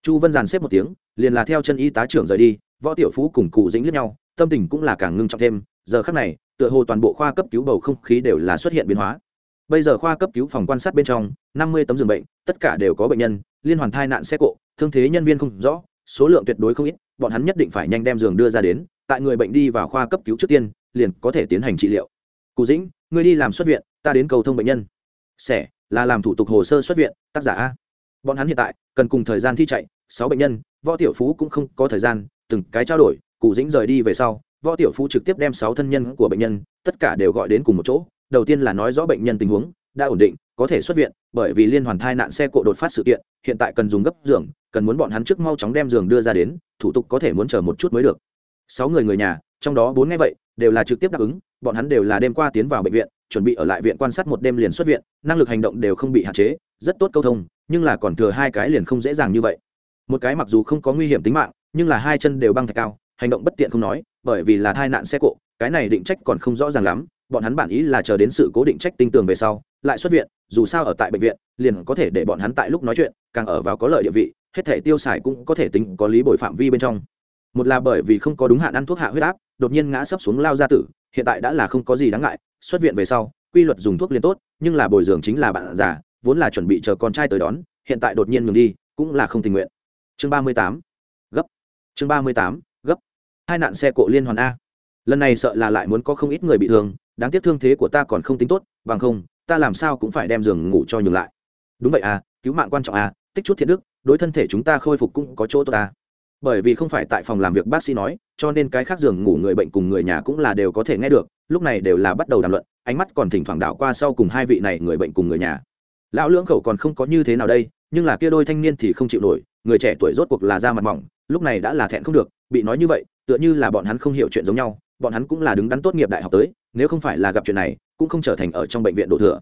Chu vân giàn xếp một tiếng, liền là theo chân y tá trưởng rời đi, võ tiểu phú cùng cụ dĩnh lướt nhau, tâm tình cũng là càng ngưng trọng thêm, giờ khắc này, tựa hồ toàn bộ khoa cấp cứu bầu không khí đều là xuất hiện biến hóa. Bây giờ khoa cấp cứu phòng quan sát bên trong, năm mươi tấm giường bệnh, tất cả đều có bệnh nhân, liên hoàn thai nạn xe cộ, thương thế nhân viên không rõ, số lượng tuyệt đối không ít, bọn hắn nhất định phải nhanh đem giường đưa ra đến, tại người bệnh đi vào khoa cấp cứu trước tiên, liền có thể tiến hành trị liệu. Cụ dĩnh người đi làm xuất viện, ta đến cầu thông bệnh nhân. Sẻ là làm thủ tục hồ sơ xuất viện, tác giả a. Bọn hắn hiện tại cần cùng thời gian thi chạy, sáu bệnh nhân, võ tiểu phú cũng không có thời gian, từng cái trao đổi, cụ dĩnh rời đi về sau, võ tiểu phú trực tiếp đem sáu thân nhân của bệnh nhân, tất cả đều gọi đến cùng một chỗ, đầu tiên là nói rõ bệnh nhân tình huống, đã ổn định, có thể xuất viện, bởi vì liên hoàn thai nạn xe cộ đột phát sự kiện, hiện tại cần dùng gấp giường, cần muốn bọn hắn trước mau chóng đem giường đưa ra đến, thủ tục có thể muốn chờ một chút mới được. Sáu người người nhà, trong đó bốn ngay vậy đều là trực tiếp đáp ứng, bọn hắn đều là đêm qua tiến vào bệnh viện, chuẩn bị ở lại viện quan sát một đêm liền xuất viện, năng lực hành động đều không bị hạn chế, rất tốt câu thông, nhưng là còn thừa hai cái liền không dễ dàng như vậy. Một cái mặc dù không có nguy hiểm tính mạng, nhưng là hai chân đều băng thạch cao, hành động bất tiện không nói, bởi vì là thai nạn xe cộ, cái này định trách còn không rõ ràng lắm, bọn hắn bản ý là chờ đến sự cố định trách tinh tường về sau, lại xuất viện, dù sao ở tại bệnh viện, liền có thể để bọn hắn tại lúc nói chuyện, càng ở vào có lợi địa vị, hết thể tiêu xài cũng có thể tính có lý bồi phạm vi bên trong. Một là bởi vì không có đúng hạn ăn thuốc hạ huyết áp đột nhiên ngã sấp xuống lao ra tử, hiện tại đã là không có gì đáng ngại, xuất viện về sau, quy luật dùng thuốc liên tốt, nhưng là bồi dưỡng chính là bạn già, vốn là chuẩn bị chờ con trai tới đón, hiện tại đột nhiên ngừng đi, cũng là không tình nguyện. Chương ba mươi tám, gấp. Chương ba mươi tám, gấp. Hai nạn xe cộ liên hoàn a. Lần này sợ là lại muốn có không ít người bị thương, đáng tiếc thương thế của ta còn không tính tốt, bằng không, ta làm sao cũng phải đem giường ngủ cho nhường lại. Đúng vậy à cứu mạng quan trọng à tích chút thiện đức, đối thân thể chúng ta khôi phục cũng có chỗ tốt à bởi vì không phải tại phòng làm việc bác sĩ nói, cho nên cái khác giường ngủ người bệnh cùng người nhà cũng là đều có thể nghe được, lúc này đều là bắt đầu đàm luận, ánh mắt còn thỉnh thoảng đảo qua sau cùng hai vị này người bệnh cùng người nhà. Lão lưỡng khẩu còn không có như thế nào đây, nhưng là kia đôi thanh niên thì không chịu nổi, người trẻ tuổi rốt cuộc là da mặt mỏng, lúc này đã là thẹn không được, bị nói như vậy, tựa như là bọn hắn không hiểu chuyện giống nhau, bọn hắn cũng là đứng đắn tốt nghiệp đại học tới, nếu không phải là gặp chuyện này, cũng không trở thành ở trong bệnh viện đổ thừa.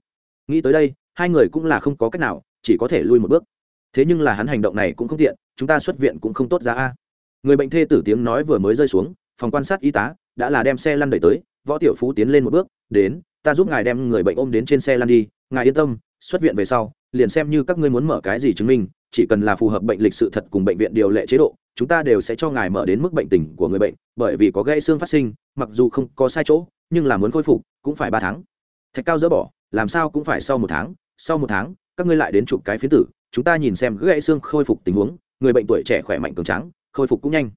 Nghĩ tới đây, hai người cũng là không có cách nào, chỉ có thể lui một bước thế nhưng là hắn hành động này cũng không tiện, chúng ta xuất viện cũng không tốt ra a. Người bệnh thê tử tiếng nói vừa mới rơi xuống, phòng quan sát y tá đã là đem xe lăn đẩy tới, võ tiểu phú tiến lên một bước, đến, ta giúp ngài đem người bệnh ôm đến trên xe lăn đi, ngài yên tâm, xuất viện về sau, liền xem như các ngươi muốn mở cái gì chứng minh, chỉ cần là phù hợp bệnh lịch sự thật cùng bệnh viện điều lệ chế độ, chúng ta đều sẽ cho ngài mở đến mức bệnh tình của người bệnh, bởi vì có gãy xương phát sinh, mặc dù không có sai chỗ, nhưng là muốn khôi phục, cũng phải ba tháng. Thạch cao dỡ bỏ, làm sao cũng phải sau một tháng, sau một tháng, các ngươi lại đến chụp cái phiến tử chúng ta nhìn xem gãy xương khôi phục tình huống, người bệnh tuổi trẻ khỏe mạnh cường tráng, khôi phục cũng nhanh.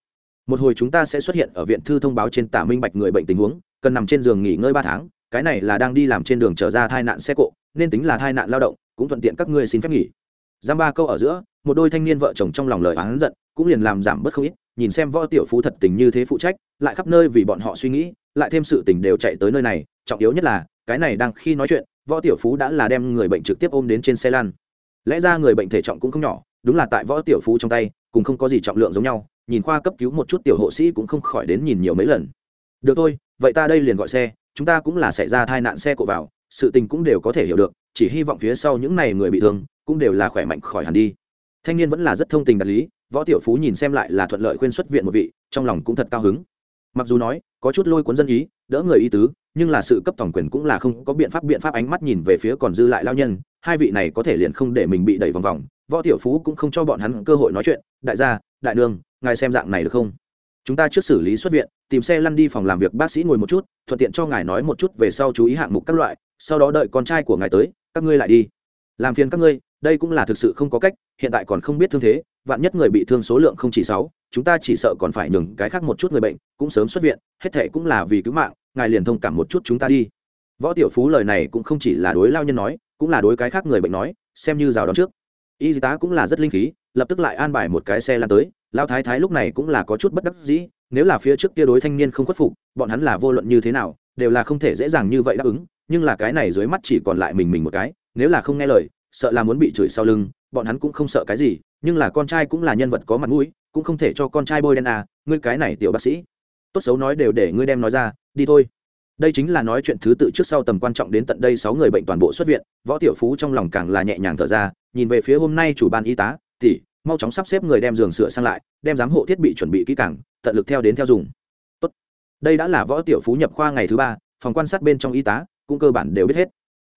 Một hồi chúng ta sẽ xuất hiện ở viện thư thông báo trên tả minh bạch người bệnh tình huống, cần nằm trên giường nghỉ ngơi ba tháng, cái này là đang đi làm trên đường trở ra tai nạn xe cộ, nên tính là tai nạn lao động, cũng thuận tiện các ngươi xin phép nghỉ. Giam ba câu ở giữa, một đôi thanh niên vợ chồng trong lòng lời oán giận, cũng liền làm giảm bớt không ít, nhìn xem võ tiểu phú thật tình như thế phụ trách, lại khắp nơi vì bọn họ suy nghĩ, lại thêm sự tình đều chạy tới nơi này, trọng yếu nhất là, cái này đang khi nói chuyện, võ tiểu phú đã là đem người bệnh trực tiếp ôm đến trên xe lan lẽ ra người bệnh thể trọng cũng không nhỏ, đúng là tại võ tiểu phú trong tay cũng không có gì trọng lượng giống nhau, nhìn khoa cấp cứu một chút tiểu hộ sĩ cũng không khỏi đến nhìn nhiều mấy lần. Được thôi, vậy ta đây liền gọi xe, chúng ta cũng là xảy ra tai nạn xe cộ vào, sự tình cũng đều có thể hiểu được, chỉ hy vọng phía sau những này người bị thương, cũng đều là khỏe mạnh khỏi hẳn đi. Thanh niên vẫn là rất thông tình đạt lý, võ tiểu phú nhìn xem lại là thuận lợi khuyên xuất viện một vị, trong lòng cũng thật cao hứng. Mặc dù nói, có chút lôi cuốn dân ý, đỡ người ý tứ nhưng là sự cấp tổng quyền cũng là không có biện pháp biện pháp ánh mắt nhìn về phía còn dư lại lao nhân, hai vị này có thể liền không để mình bị đẩy vòng vòng. Võ tiểu phú cũng không cho bọn hắn cơ hội nói chuyện, đại gia, đại đường ngài xem dạng này được không? Chúng ta trước xử lý xuất viện, tìm xe lăn đi phòng làm việc, bác sĩ ngồi một chút, thuận tiện cho ngài nói một chút về sau chú ý hạng mục các loại, sau đó đợi con trai của ngài tới, các ngươi lại đi. Làm phiền các ngươi, đây cũng là thực sự không có cách, hiện tại còn không biết thương thế, vạn nhất người bị thương số lượng không chỉ sáu, chúng ta chỉ sợ còn phải nhường cái khác một chút người bệnh, cũng sớm xuất viện, hết thể cũng là vì cứu mạng ngài liền thông cảm một chút chúng ta đi. Võ tiểu phú lời này cũng không chỉ là đối lao nhân nói, cũng là đối cái khác người bệnh nói, xem như rào đón trước. Y tá cũng là rất linh khí, lập tức lại an bài một cái xe lan tới. Lao thái thái lúc này cũng là có chút bất đắc dĩ, nếu là phía trước kia đối thanh niên không khuất phục, bọn hắn là vô luận như thế nào, đều là không thể dễ dàng như vậy đáp ứng, nhưng là cái này dưới mắt chỉ còn lại mình mình một cái, nếu là không nghe lời, sợ là muốn bị chửi sau lưng, bọn hắn cũng không sợ cái gì, nhưng là con trai cũng là nhân vật có mặt mũi, cũng không thể cho con trai bôi đen à ngươi cái này tiểu bác sĩ tốt xấu nói đều để ngươi đem nói ra, đi thôi. Đây chính là nói chuyện thứ tự trước sau tầm quan trọng đến tận đây sáu người bệnh toàn bộ xuất viện, võ tiểu phú trong lòng càng là nhẹ nhàng thở ra, nhìn về phía hôm nay chủ ban y tá tỉ mau chóng sắp xếp người đem giường sửa sang lại, đem giám hộ thiết bị chuẩn bị kỹ càng, tận lực theo đến theo dùng. Tốt. đây đã là võ tiểu phú nhập khoa ngày thứ ba, phòng quan sát bên trong y tá, cũng cơ bản đều biết hết.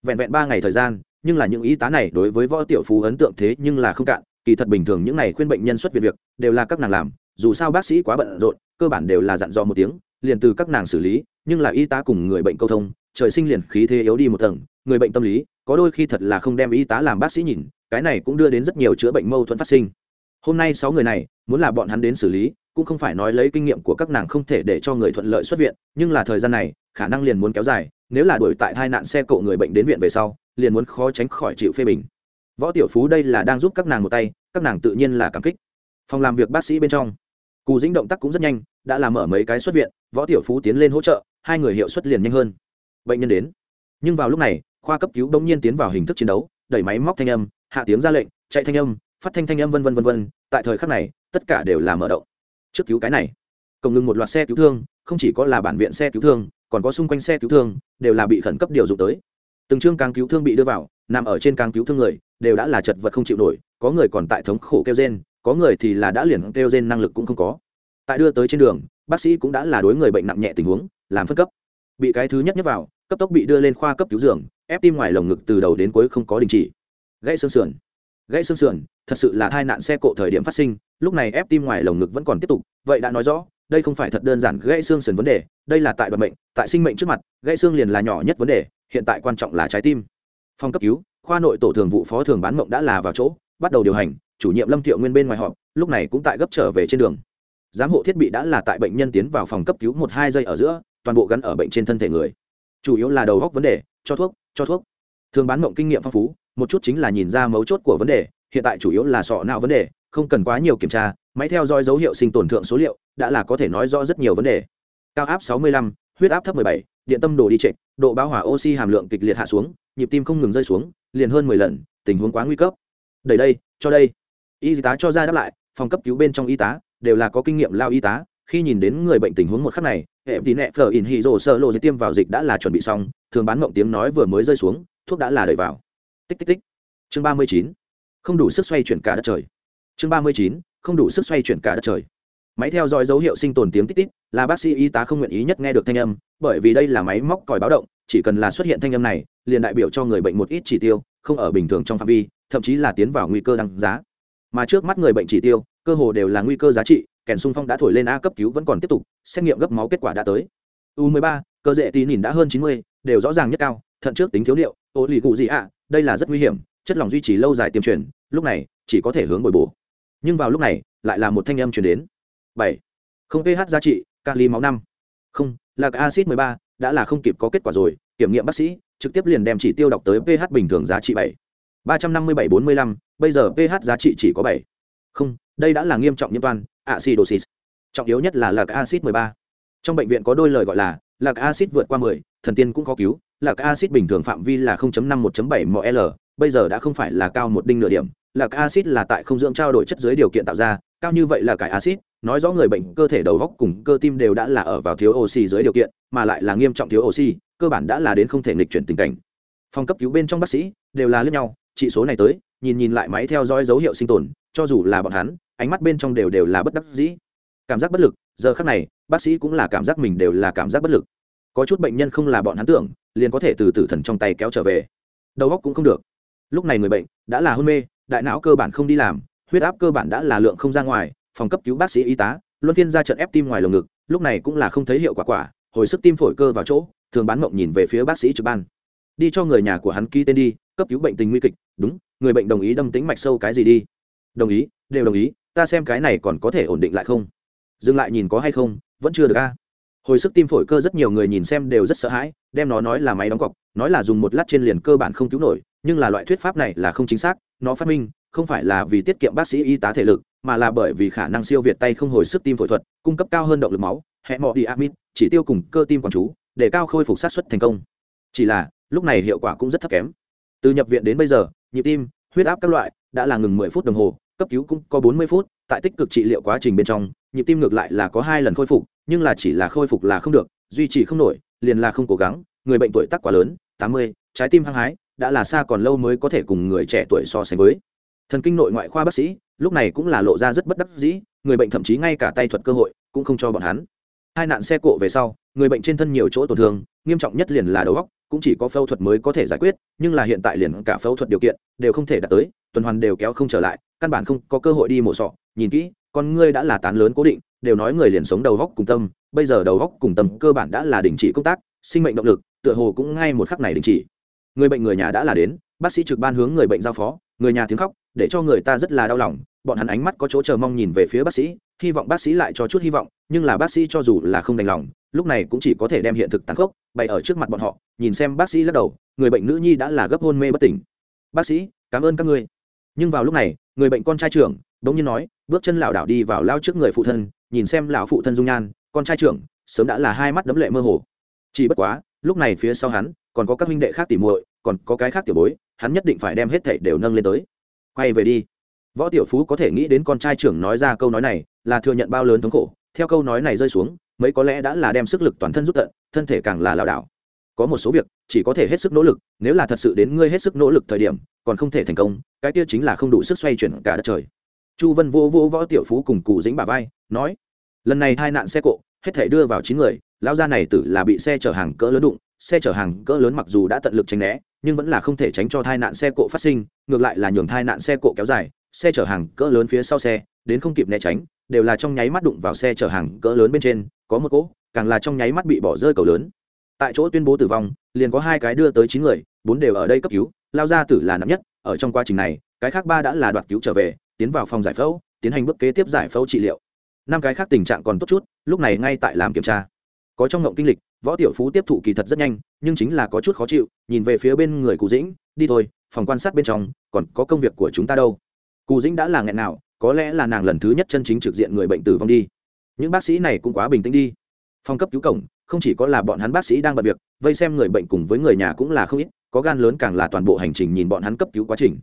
Vẹn vẹn ba ngày thời gian, nhưng là những y tá này đối với võ tiểu phú ấn tượng thế nhưng là không cạn, kỳ thật bình thường những này khuyên bệnh nhân xuất viện việc, đều là các nàng làm dù sao bác sĩ quá bận rộn, cơ bản đều là dặn dò một tiếng, liền từ các nàng xử lý, nhưng là y tá cùng người bệnh câu thông, trời sinh liền khí thế yếu đi một tầng, người bệnh tâm lý, có đôi khi thật là không đem y tá làm bác sĩ nhìn, cái này cũng đưa đến rất nhiều chữa bệnh mâu thuẫn phát sinh. Hôm nay sáu người này, muốn là bọn hắn đến xử lý, cũng không phải nói lấy kinh nghiệm của các nàng không thể để cho người thuận lợi xuất viện, nhưng là thời gian này, khả năng liền muốn kéo dài, nếu là đuổi tại tai nạn xe cộ người bệnh đến viện về sau, liền muốn khó tránh khỏi chịu phê bình. Võ tiểu phú đây là đang giúp các nàng một tay, các nàng tự nhiên là cảm kích. Phòng làm việc bác sĩ bên trong cù dĩnh động tác cũng rất nhanh, đã làm mở mấy cái xuất viện, võ tiểu phú tiến lên hỗ trợ, hai người hiệu suất liền nhanh hơn. Bệnh nhân đến. Nhưng vào lúc này, khoa cấp cứu đông nhiên tiến vào hình thức chiến đấu, đẩy máy móc thanh âm, hạ tiếng ra lệnh, chạy thanh âm, phát thanh thanh âm vân vân vân vân, tại thời khắc này, tất cả đều là mở động. Trước cứu cái này cộng ngừng một loạt xe cứu thương, không chỉ có là bản viện xe cứu thương, còn có xung quanh xe cứu thương, đều là bị khẩn cấp điều dụng tới. Từng chương càng cứu thương bị đưa vào, nằm ở trên càng cứu thương người, đều đã là chật vật không chịu nổi, có người còn tại thống khổ kêu trên có người thì là đã liền kêu gen năng lực cũng không có. Tại đưa tới trên đường, bác sĩ cũng đã là đối người bệnh nặng nhẹ tình huống, làm phân cấp. Bị cái thứ nhất nhất vào, cấp tốc bị đưa lên khoa cấp cứu giường, ép tim ngoài lồng ngực từ đầu đến cuối không có đình chỉ. Gãy xương sườn. Gãy xương sườn, thật sự là tai nạn xe cộ thời điểm phát sinh, lúc này ép tim ngoài lồng ngực vẫn còn tiếp tục. Vậy đã nói rõ, đây không phải thật đơn giản gãy xương sườn vấn đề, đây là tại đoạn mệnh, tại sinh mệnh trước mặt, gãy xương liền là nhỏ nhất vấn đề, hiện tại quan trọng là trái tim. Phòng cấp cứu, khoa nội tổ thường vụ phó thường bán mộng đã là vào chỗ, bắt đầu điều hành chủ nhiệm lâm thiệu nguyên bên ngoài họp lúc này cũng tại gấp trở về trên đường. Giám hộ thiết bị đã là tại bệnh nhân tiến vào phòng cấp cứu một hai giây ở giữa toàn bộ gắn ở bệnh trên thân thể người. Chủ yếu là đầu góc vấn đề cho thuốc cho thuốc. Thường bán mộng kinh nghiệm phong phú một chút chính là nhìn ra mấu chốt của vấn đề hiện tại chủ yếu là sọ não vấn đề không cần quá nhiều kiểm tra máy theo dõi dấu hiệu sinh tổn thượng số liệu đã là có thể nói rõ rất nhiều vấn đề. Cao áp 65, huyết áp thấp 17, điện tâm đồ đi trệch độ bão hỏa oxy hàm lượng kịch liệt hạ xuống nhịp tim không ngừng rơi xuống liền hơn 10 lần tình huống quá nguy cấp. Đẩy đây cho đây y tá cho ra đáp lại, phòng cấp cứu bên trong y tá đều là có kinh nghiệm lao y tá, khi nhìn đến người bệnh tình huống một khắc này, hệ tí nẹ phở in hì rồ sơ lộ dây tiêm vào dịch đã là chuẩn bị xong, thường bán mộng tiếng nói vừa mới rơi xuống, thuốc đã là đẩy vào. Tích tích tích. Chương ba mươi chín. Không đủ sức xoay chuyển cả đất trời. Chương ba mươi chín. Không đủ sức xoay chuyển cả đất trời. Máy theo dõi dấu hiệu sinh tồn tiếng tích tích là bác sĩ y tá không nguyện ý nhất nghe được thanh âm, bởi vì đây là máy móc còi báo động, chỉ cần là xuất hiện thanh âm này, liền đại biểu cho người bệnh một ít chỉ tiêu, không ở bình thường trong phạm vi, thậm chí là tiến vào nguy cơ đăng giá mà trước mắt người bệnh chỉ tiêu cơ hồ đều là nguy cơ giá trị kèn sung phong đã thổi lên a cấp cứu vẫn còn tiếp tục xét nghiệm gấp máu kết quả đã tới. U 13 cơ dễ tí nhìn đã hơn 90, đều rõ ràng nhất cao thận trước tính thiếu liệu ô lì cụ gì ạ đây là rất nguy hiểm chất lỏng duy trì lâu dài tiêm truyền lúc này chỉ có thể hướng bồi bổ. Nhưng vào lúc này lại là một thanh âm truyền đến. Bảy không ph giá trị kali máu năm. Không là cái acid 13, đã là không kịp có kết quả rồi kiểm nghiệm bác sĩ trực tiếp liền đem chỉ tiêu đọc tới ph bình thường giá trị bảy ba trăm năm mươi bảy bốn mươi lăm bây giờ ph giá trị chỉ có bảy. Không đây đã là nghiêm trọng nhiễm toan acidosis. Trọng yếu nhất là lạc acid 13. trong bệnh viện có đôi lời gọi là lạc acid vượt qua 10, thần tiên cũng có cứu. Lạc acid bình thường phạm vi là 0.5 1.7 mol bây giờ đã không phải là cao một đinh nửa điểm. Lạc acid là tại không dưỡng trao đổi chất dưới điều kiện tạo ra cao như vậy là cải acid nói rõ người bệnh cơ thể đầu góc cùng cơ tim đều đã là ở vào thiếu oxy dưới điều kiện mà lại là nghiêm trọng thiếu oxy cơ bản đã là đến không thể nghịch chuyển tình cảnh. Phòng cấp cứu bên trong bác sĩ đều là lẫn nhau chỉ số này tới, nhìn nhìn lại máy theo dõi dấu hiệu sinh tồn, cho dù là bọn hắn, ánh mắt bên trong đều đều là bất đắc dĩ. Cảm giác bất lực, giờ khác này, bác sĩ cũng là cảm giác mình đều là cảm giác bất lực. Có chút bệnh nhân không là bọn hắn tưởng, liền có thể từ tử thần trong tay kéo trở về. Đầu óc cũng không được. Lúc này người bệnh đã là hôn mê, đại não cơ bản không đi làm, huyết áp cơ bản đã là lượng không ra ngoài, phòng cấp cứu bác sĩ y tá, luân phiên ra trận ép tim ngoài lồng ngực, lúc này cũng là không thấy hiệu quả quả, hồi sức tim phổi cơ vào chỗ, thường bán mộng nhìn về phía bác sĩ trực ban. Đi cho người nhà của hắn ký tên đi, cấp cứu bệnh tình nguy kịch đúng, người bệnh đồng ý đâm tính mạch sâu cái gì đi. Đồng ý, đều đồng ý, ta xem cái này còn có thể ổn định lại không? Dừng lại nhìn có hay không, vẫn chưa được a. Hồi sức tim phổi cơ rất nhiều người nhìn xem đều rất sợ hãi, đem nó nói là máy đóng cọc, nói là dùng một lát trên liền cơ bản không cứu nổi, nhưng là loại thuyết pháp này là không chính xác, nó phát minh không phải là vì tiết kiệm bác sĩ y tá thể lực, mà là bởi vì khả năng siêu việt tay không hồi sức tim phổi thuật, cung cấp cao hơn động lực máu hẹn mọi đi amid chỉ tiêu cùng cơ tim quản chú, để cao khôi phục sát xuất thành công. Chỉ là, lúc này hiệu quả cũng rất thấp kém từ nhập viện đến bây giờ, nhịp tim, huyết áp các loại đã là ngừng mười phút đồng hồ, cấp cứu cũng có bốn mươi phút. Tại tích cực trị liệu quá trình bên trong, nhịp tim ngược lại là có hai lần khôi phục, nhưng là chỉ là khôi phục là không được, duy trì không nổi, liền là không cố gắng. Người bệnh tuổi tác quá lớn, tám mươi, trái tim hăng hái, đã là xa còn lâu mới có thể cùng người trẻ tuổi so sánh với. Thần kinh nội ngoại khoa bác sĩ, lúc này cũng là lộ ra rất bất đắc dĩ, người bệnh thậm chí ngay cả tay thuật cơ hội cũng không cho bọn hắn. Hai nạn xe cộ về sau, người bệnh trên thân nhiều chỗ tổn thương, nghiêm trọng nhất liền là đầu óc cũng chỉ có phẫu thuật mới có thể giải quyết, nhưng là hiện tại liền cả phẫu thuật điều kiện đều không thể đạt tới, tuần hoàn đều kéo không trở lại, căn bản không có cơ hội đi mổ sọ. Nhìn kỹ, con ngươi đã là tán lớn cố định, đều nói người liền sống đầu góc cùng tâm, bây giờ đầu góc cùng tâm cơ bản đã là đình chỉ công tác, sinh mệnh động lực, tựa hồ cũng ngay một khắc này đình chỉ. Người bệnh người nhà đã là đến, bác sĩ trực ban hướng người bệnh giao phó, người nhà tiếng khóc, để cho người ta rất là đau lòng, bọn hắn ánh mắt có chỗ chờ mong nhìn về phía bác sĩ hy vọng bác sĩ lại cho chút hy vọng, nhưng là bác sĩ cho dù là không đành lòng, lúc này cũng chỉ có thể đem hiện thực tàn khốc bày ở trước mặt bọn họ, nhìn xem bác sĩ lắc đầu, người bệnh nữ nhi đã là gấp hôn mê bất tỉnh. Bác sĩ, cảm ơn các ngươi. Nhưng vào lúc này, người bệnh con trai trưởng bỗng nhiên nói, bước chân lảo đảo đi vào lao trước người phụ thân, nhìn xem lão phụ thân dung nhan, con trai trưởng, sớm đã là hai mắt đấm lệ mơ hồ. Chỉ bất quá, lúc này phía sau hắn, còn có các minh đệ khác tỉ muội, còn có cái khác tiểu bối, hắn nhất định phải đem hết thảy đều nâng lên tới. Quay về đi. Võ tiểu phú có thể nghĩ đến con trai trưởng nói ra câu nói này là thừa nhận bao lớn thống khổ, theo câu nói này rơi xuống, mấy có lẽ đã là đem sức lực toàn thân rút tận, thân thể càng là lảo đảo. Có một số việc, chỉ có thể hết sức nỗ lực, nếu là thật sự đến ngươi hết sức nỗ lực thời điểm, còn không thể thành công, cái kia chính là không đủ sức xoay chuyển cả đất trời. Chu vân vô vô võ tiểu phú cùng cụ dính bà vai, nói, lần này hai nạn xe cộ, hết thể đưa vào chín người, lão gia này tử là bị xe chở hàng cỡ lớn đụng, xe chở hàng cỡ lớn mặc dù đã tận lực tránh né, nhưng vẫn là không thể tránh cho tai nạn xe cộ phát sinh, ngược lại là nhường tai nạn xe cộ kéo dài, xe chở hàng cỡ lớn phía sau xe, đến không kịp né tránh đều là trong nháy mắt đụng vào xe chở hàng cỡ lớn bên trên, có một cỗ, càng là trong nháy mắt bị bỏ rơi cầu lớn. Tại chỗ tuyên bố tử vong, liền có hai cái đưa tới chín người, bốn đều ở đây cấp cứu, lao ra tử là nặng nhất, ở trong quá trình này, cái khác ba đã là đoạt cứu trở về, tiến vào phòng giải phẫu, tiến hành bước kế tiếp giải phẫu trị liệu. Năm cái khác tình trạng còn tốt chút, lúc này ngay tại làm kiểm tra. Có trong ngộng kinh lịch, võ tiểu phú tiếp thụ kỳ thật rất nhanh, nhưng chính là có chút khó chịu, nhìn về phía bên người cụ dĩnh, đi thôi, phòng quan sát bên trong, còn có công việc của chúng ta đâu. Cù dĩnh đã là nghẹn nào có lẽ là nàng lần thứ nhất chân chính trực diện người bệnh tử vong đi. Những bác sĩ này cũng quá bình tĩnh đi. Phong cấp cứu cổng, không chỉ có là bọn hắn bác sĩ đang bận việc, vây xem người bệnh cùng với người nhà cũng là không ít, có gan lớn càng là toàn bộ hành trình nhìn bọn hắn cấp cứu quá trình.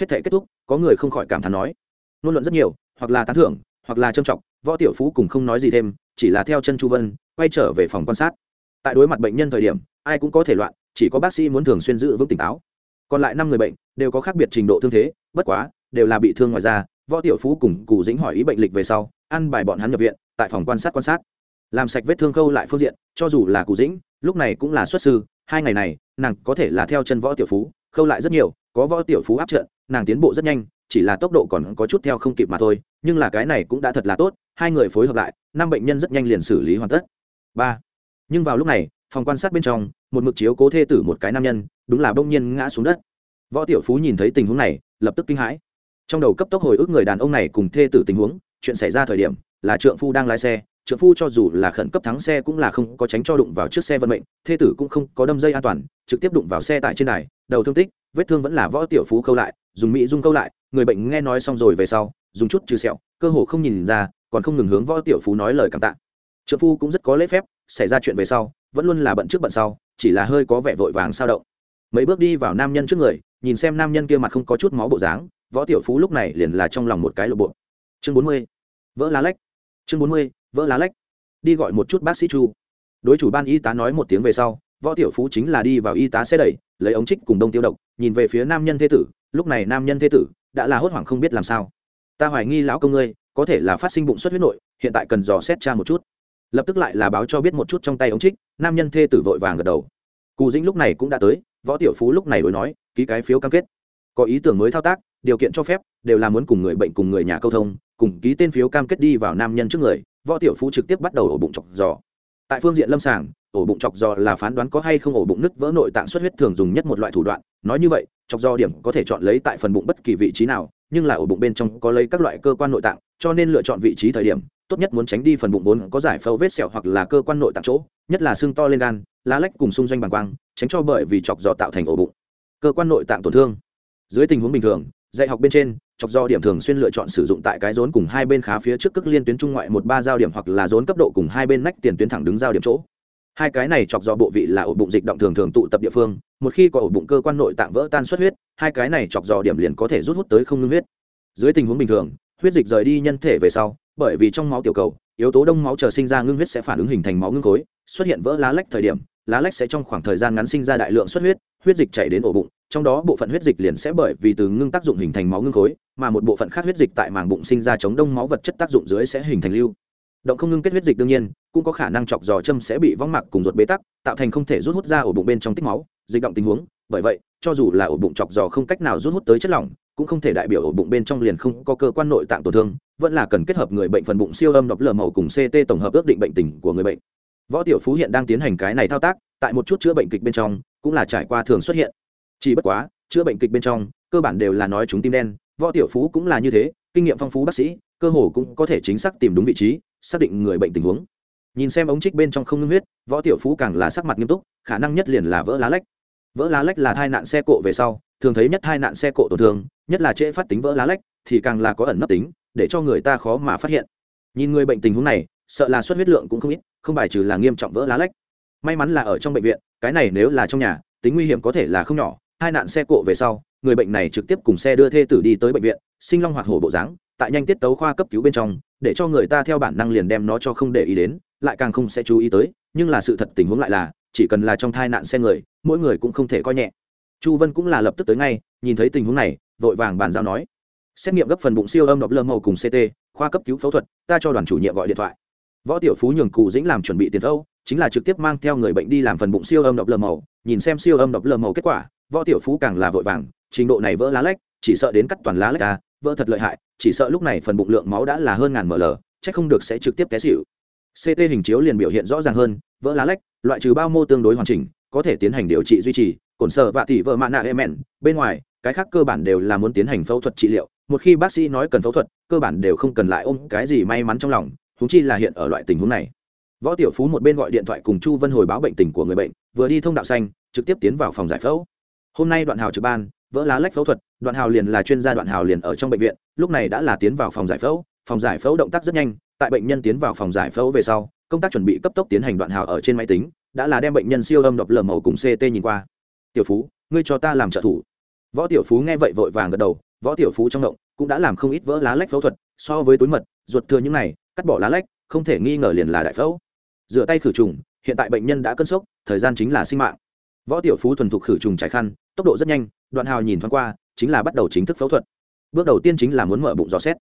Hết thể kết thúc, có người không khỏi cảm thán nói, ngôn luận rất nhiều, hoặc là tán thưởng, hoặc là trâm trọng, võ tiểu phú cùng không nói gì thêm, chỉ là theo chân chu vân, quay trở về phòng quan sát. Tại đối mặt bệnh nhân thời điểm, ai cũng có thể loạn, chỉ có bác sĩ muốn thường xuyên giữ vững tỉnh táo. Còn lại năm người bệnh đều có khác biệt trình độ thương thế, bất quá, đều là bị thương ngoài da võ tiểu phú cùng cụ dĩnh hỏi ý bệnh lịch về sau, ăn bài bọn hắn nhập viện, tại phòng quan sát quan sát. Làm sạch vết thương khâu lại phương diện, cho dù là cụ dĩnh, lúc này cũng là xuất sư, hai ngày này, nàng có thể là theo chân võ tiểu phú, khâu lại rất nhiều, có võ tiểu phú áp trận, nàng tiến bộ rất nhanh, chỉ là tốc độ còn có chút theo không kịp mà thôi, nhưng là cái này cũng đã thật là tốt, hai người phối hợp lại, năm bệnh nhân rất nhanh liền xử lý hoàn tất. Ba. Nhưng vào lúc này, phòng quan sát bên trong, một mực chiếu cố thê tử một cái nam nhân, đúng là bỗng nhiên ngã xuống đất. Võ tiểu phú nhìn thấy tình huống này, lập tức kinh hãi trong đầu cấp tốc hồi ức người đàn ông này cùng thê tử tình huống, chuyện xảy ra thời điểm là trượng phu đang lái xe, trượng phu cho dù là khẩn cấp thắng xe cũng là không có tránh cho đụng vào chiếc xe vận mệnh, thê tử cũng không có đâm dây an toàn, trực tiếp đụng vào xe tại trên đài, đầu thương tích, vết thương vẫn là võ tiểu phú câu lại, dùng mỹ dung câu lại, người bệnh nghe nói xong rồi về sau, dùng chút trừ sẹo, cơ hồ không nhìn ra, còn không ngừng hướng võ tiểu phú nói lời cảm tạ. Trượng phu cũng rất có lễ phép, xảy ra chuyện về sau, vẫn luôn là bận trước bận sau, chỉ là hơi có vẻ vội vàng sao động. Mấy bước đi vào nam nhân trước người, nhìn xem nam nhân kia mặt không có chút máu bộ dáng võ tiểu phú lúc này liền là trong lòng một cái lộ bộ. Chương bốn mươi, vỡ lá lách. Chương bốn mươi, vỡ lá lách. Đi gọi một chút bác sĩ chu. Đối chủ ban y tá nói một tiếng về sau, võ tiểu phú chính là đi vào y tá xe đẩy, lấy ống trích cùng đông tiêu độc, nhìn về phía nam nhân thế tử. Lúc này nam nhân thế tử đã là hốt hoảng không biết làm sao. Ta hoài nghi lão công ngươi, có thể là phát sinh bụng xuất huyết nội, hiện tại cần dò xét cha một chút. Lập tức lại là báo cho biết một chút trong tay ống trích, nam nhân thê tử vội vàng gật đầu. Cù dĩnh lúc này cũng đã tới, võ tiểu phú lúc này đối nói, ký cái phiếu cam kết có ý tưởng mới thao tác, điều kiện cho phép, đều là muốn cùng người bệnh cùng người nhà câu thông, cùng ký tên phiếu cam kết đi vào nam nhân trước người, võ tiểu phú trực tiếp bắt đầu ổ bụng chọc giò. Tại phương diện lâm sàng, ổ bụng chọc giò là phán đoán có hay không ổ bụng nứt vỡ nội tạng xuất huyết thường dùng nhất một loại thủ đoạn. Nói như vậy, chọc giò điểm có thể chọn lấy tại phần bụng bất kỳ vị trí nào, nhưng là ổ bụng bên trong có lấy các loại cơ quan nội tạng, cho nên lựa chọn vị trí thời điểm, tốt nhất muốn tránh đi phần bụng vốn có giải phẫu vết sẹo hoặc là cơ quan nội tạng chỗ, nhất là xương to lên gan, lá lách cùng xung doanh bằng quang, tránh cho bởi vì chọc giò tạo thành ổ bụng. Cơ quan nội tạng tổn thương dưới tình huống bình thường, dạy học bên trên, chọc do điểm thường xuyên lựa chọn sử dụng tại cái rốn cùng hai bên khá phía trước cước liên tuyến trung ngoại một ba giao điểm hoặc là rốn cấp độ cùng hai bên nách tiền tuyến thẳng đứng giao điểm chỗ. Hai cái này chọc do bộ vị là ổ bụng dịch động thường thường tụ tập địa phương, một khi có ổ bụng cơ quan nội tạng vỡ tan xuất huyết, hai cái này chọc do điểm liền có thể rút hút tới không ngưng huyết. Dưới tình huống bình thường, huyết dịch rời đi nhân thể về sau, bởi vì trong máu tiểu cầu, yếu tố đông máu chờ sinh ra ngưng huyết sẽ phản ứng hình thành máu ngưng khối, xuất hiện vỡ lá lách thời điểm, lá lách sẽ trong khoảng thời gian ngắn sinh ra đại lượng xuất huyết huyết dịch chảy đến ổ bụng trong đó bộ phận huyết dịch liền sẽ bởi vì từ ngưng tác dụng hình thành máu ngưng khối, mà một bộ phận khác huyết dịch tại màng bụng sinh ra chống đông máu vật chất tác dụng dưới sẽ hình thành lưu. Động không ngưng kết huyết dịch đương nhiên, cũng có khả năng chọc giò châm sẽ bị vong mạc cùng ruột bế tắc, tạo thành không thể rút hút ra ổ bụng bên trong tích máu, dịch động tình huống. Bởi vậy, cho dù là ổ bụng chọc giò không cách nào rút hút tới chất lỏng, cũng không thể đại biểu ổ bụng bên trong liền không có cơ quan nội tạng tổn thương, vẫn là cần kết hợp người bệnh phần bụng siêu âm độc lờ màu cùng ct tổng hợp ước định bệnh tình của người bệnh. Võ tiểu phú hiện đang tiến hành cái này thao tác, tại một chút chữa bệnh kịch bên trong, cũng là trải qua thường xuất hiện chỉ bất quá, chữa bệnh kịch bên trong, cơ bản đều là nói chúng tim đen, võ tiểu phú cũng là như thế, kinh nghiệm phong phú bác sĩ, cơ hồ cũng có thể chính xác tìm đúng vị trí, xác định người bệnh tình huống. Nhìn xem ống trích bên trong không ngưng huyết, võ tiểu phú càng là sắc mặt nghiêm túc, khả năng nhất liền là vỡ lá lách. Vỡ lá lách là thai nạn xe cộ về sau, thường thấy nhất thai nạn xe cộ tổn thương, nhất là trễ phát tính vỡ lá lách, thì càng là có ẩn nấp tính, để cho người ta khó mà phát hiện. Nhìn người bệnh tình huống này, sợ là suất huyết lượng cũng không ít, không bài trừ là nghiêm trọng vỡ lá lách. May mắn là ở trong bệnh viện, cái này nếu là trong nhà, tính nguy hiểm có thể là không nhỏ hai nạn xe cộ về sau, người bệnh này trực tiếp cùng xe đưa thê tử đi tới bệnh viện, sinh long hoạt hổ bộ dáng, tại nhanh tiết tấu khoa cấp cứu bên trong, để cho người ta theo bản năng liền đem nó cho không để ý đến, lại càng không sẽ chú ý tới, nhưng là sự thật tình huống lại là, chỉ cần là trong thai nạn xe người, mỗi người cũng không thể coi nhẹ. Chu vân cũng là lập tức tới ngay, nhìn thấy tình huống này, vội vàng bàn giao nói, xét nghiệm gấp phần bụng siêu âm đọc lơ màu cùng ct khoa cấp cứu phẫu thuật, ta cho đoàn chủ nhiệm gọi điện thoại. Võ tiểu phú nhường cụ dĩnh làm chuẩn bị tiền phẫu, chính là trực tiếp mang theo người bệnh đi làm phần bụng siêu âm đọc lơ màu, nhìn xem siêu âm đọc lơ màu kết quả võ tiểu phú càng là vội vàng trình độ này vỡ lá lách chỉ sợ đến cắt toàn lá lách à, vỡ thật lợi hại chỉ sợ lúc này phần bụng lượng máu đã là hơn ngàn ml chắc không được sẽ trực tiếp té xỉu. Ct hình chiếu liền biểu hiện rõ ràng hơn vỡ lá lách loại trừ bao mô tương đối hoàn chỉnh có thể tiến hành điều trị duy trì cổn sợ và tỷ vợ mạ nạ emen bên ngoài cái khác cơ bản đều là muốn tiến hành phẫu thuật trị liệu một khi bác sĩ nói cần phẫu thuật cơ bản đều không cần lại ôm cái gì may mắn trong lòng thúng chi là hiện ở loại tình huống này. Võ tiểu phú một bên gọi điện thoại cùng chu vân hồi báo bệnh tình của người bệnh vừa đi thông đạo xanh trực tiếp tiến vào phòng giải phẫu hôm nay đoạn hào trực ban, vỡ lá lách phẫu thuật, đoạn hào liền là chuyên gia đoạn hào liền ở trong bệnh viện, lúc này đã là tiến vào phòng giải phẫu, phòng giải phẫu động tác rất nhanh, tại bệnh nhân tiến vào phòng giải phẫu về sau, công tác chuẩn bị cấp tốc tiến hành đoạn hào ở trên máy tính, đã là đem bệnh nhân siêu âm độc lờ màu cùng ct nhìn qua. Tiểu phú, ngươi cho ta làm trợ thủ. Võ tiểu phú nghe vậy vội vàng gật đầu, võ tiểu phú trong động cũng đã làm không ít vỡ lá lách phẫu thuật, so với túi mật, ruột thừa những này, cắt bỏ lá lách, không thể nghi ngờ liền là đại phẫu. Rửa tay khử trùng, hiện tại bệnh nhân đã cân sốc, thời gian chính là sinh mạng võ tiểu phú thuần thục khử trùng trải khăn, tốc độ rất nhanh, đoạn hào nhìn thoáng qua, chính là bắt đầu chính thức phẫu thuật. Bước đầu tiên chính là muốn mở bụng dò xét.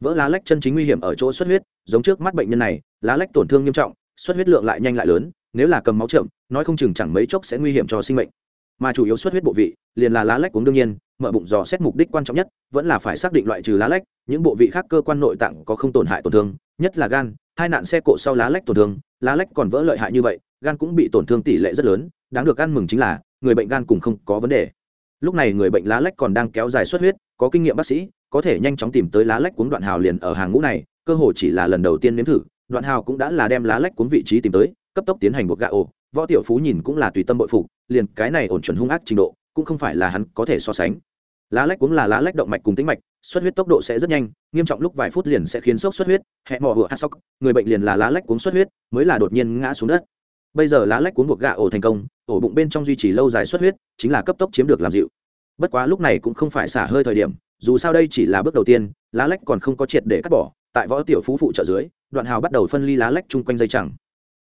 Vỡ lá lách chân chính nguy hiểm ở chỗ xuất huyết, giống trước mắt bệnh nhân này, lá lách tổn thương nghiêm trọng, xuất huyết lượng lại nhanh lại lớn, nếu là cầm máu chậm, nói không chừng chẳng mấy chốc sẽ nguy hiểm cho sinh mệnh. Mà chủ yếu xuất huyết bộ vị, liền là lá lách cũng đương nhiên, mở bụng dò xét mục đích quan trọng nhất, vẫn là phải xác định loại trừ lá lách, những bộ vị khác cơ quan nội tạng có không tổn hại tổn thương, nhất là gan, hai nạn xe cộ sau lá lách tổn thương, lá lách còn vỡ lợi hại như vậy, gan cũng bị tổn thương tỷ lệ rất lớn đáng được ăn mừng chính là, người bệnh gan cùng không có vấn đề. Lúc này người bệnh lá lách còn đang kéo dài xuất huyết, có kinh nghiệm bác sĩ, có thể nhanh chóng tìm tới lá lách cuống đoạn hào liền ở hàng ngũ này, cơ hội chỉ là lần đầu tiên nếm thử, đoạn hào cũng đã là đem lá lách cuống vị trí tìm tới, cấp tốc tiến hành buộc gạ ổ. Võ tiểu phú nhìn cũng là tùy tâm bội phục, liền cái này ổn chuẩn hung ác trình độ, cũng không phải là hắn có thể so sánh. Lá lách cuống là lá lách động mạch cùng tĩnh mạch xuất huyết tốc độ sẽ rất nhanh, nghiêm trọng lúc vài phút liền sẽ khiến sốc xuất huyết, hẹ mò hựa hát sốc, người bệnh liền là lá lách cuống xuất huyết, mới là đột nhiên ngã xuống đất bây giờ lá lách cuốn buộc gạ ổ thành công, ổ bụng bên trong duy trì lâu dài xuất huyết, chính là cấp tốc chiếm được làm dịu. Bất quá lúc này cũng không phải xả hơi thời điểm, dù sao đây chỉ là bước đầu tiên, lá lách còn không có triệt để cắt bỏ, tại võ tiểu phú phụ trợ dưới, đoạn hào bắt đầu phân ly lá lách chung quanh dây chẳng.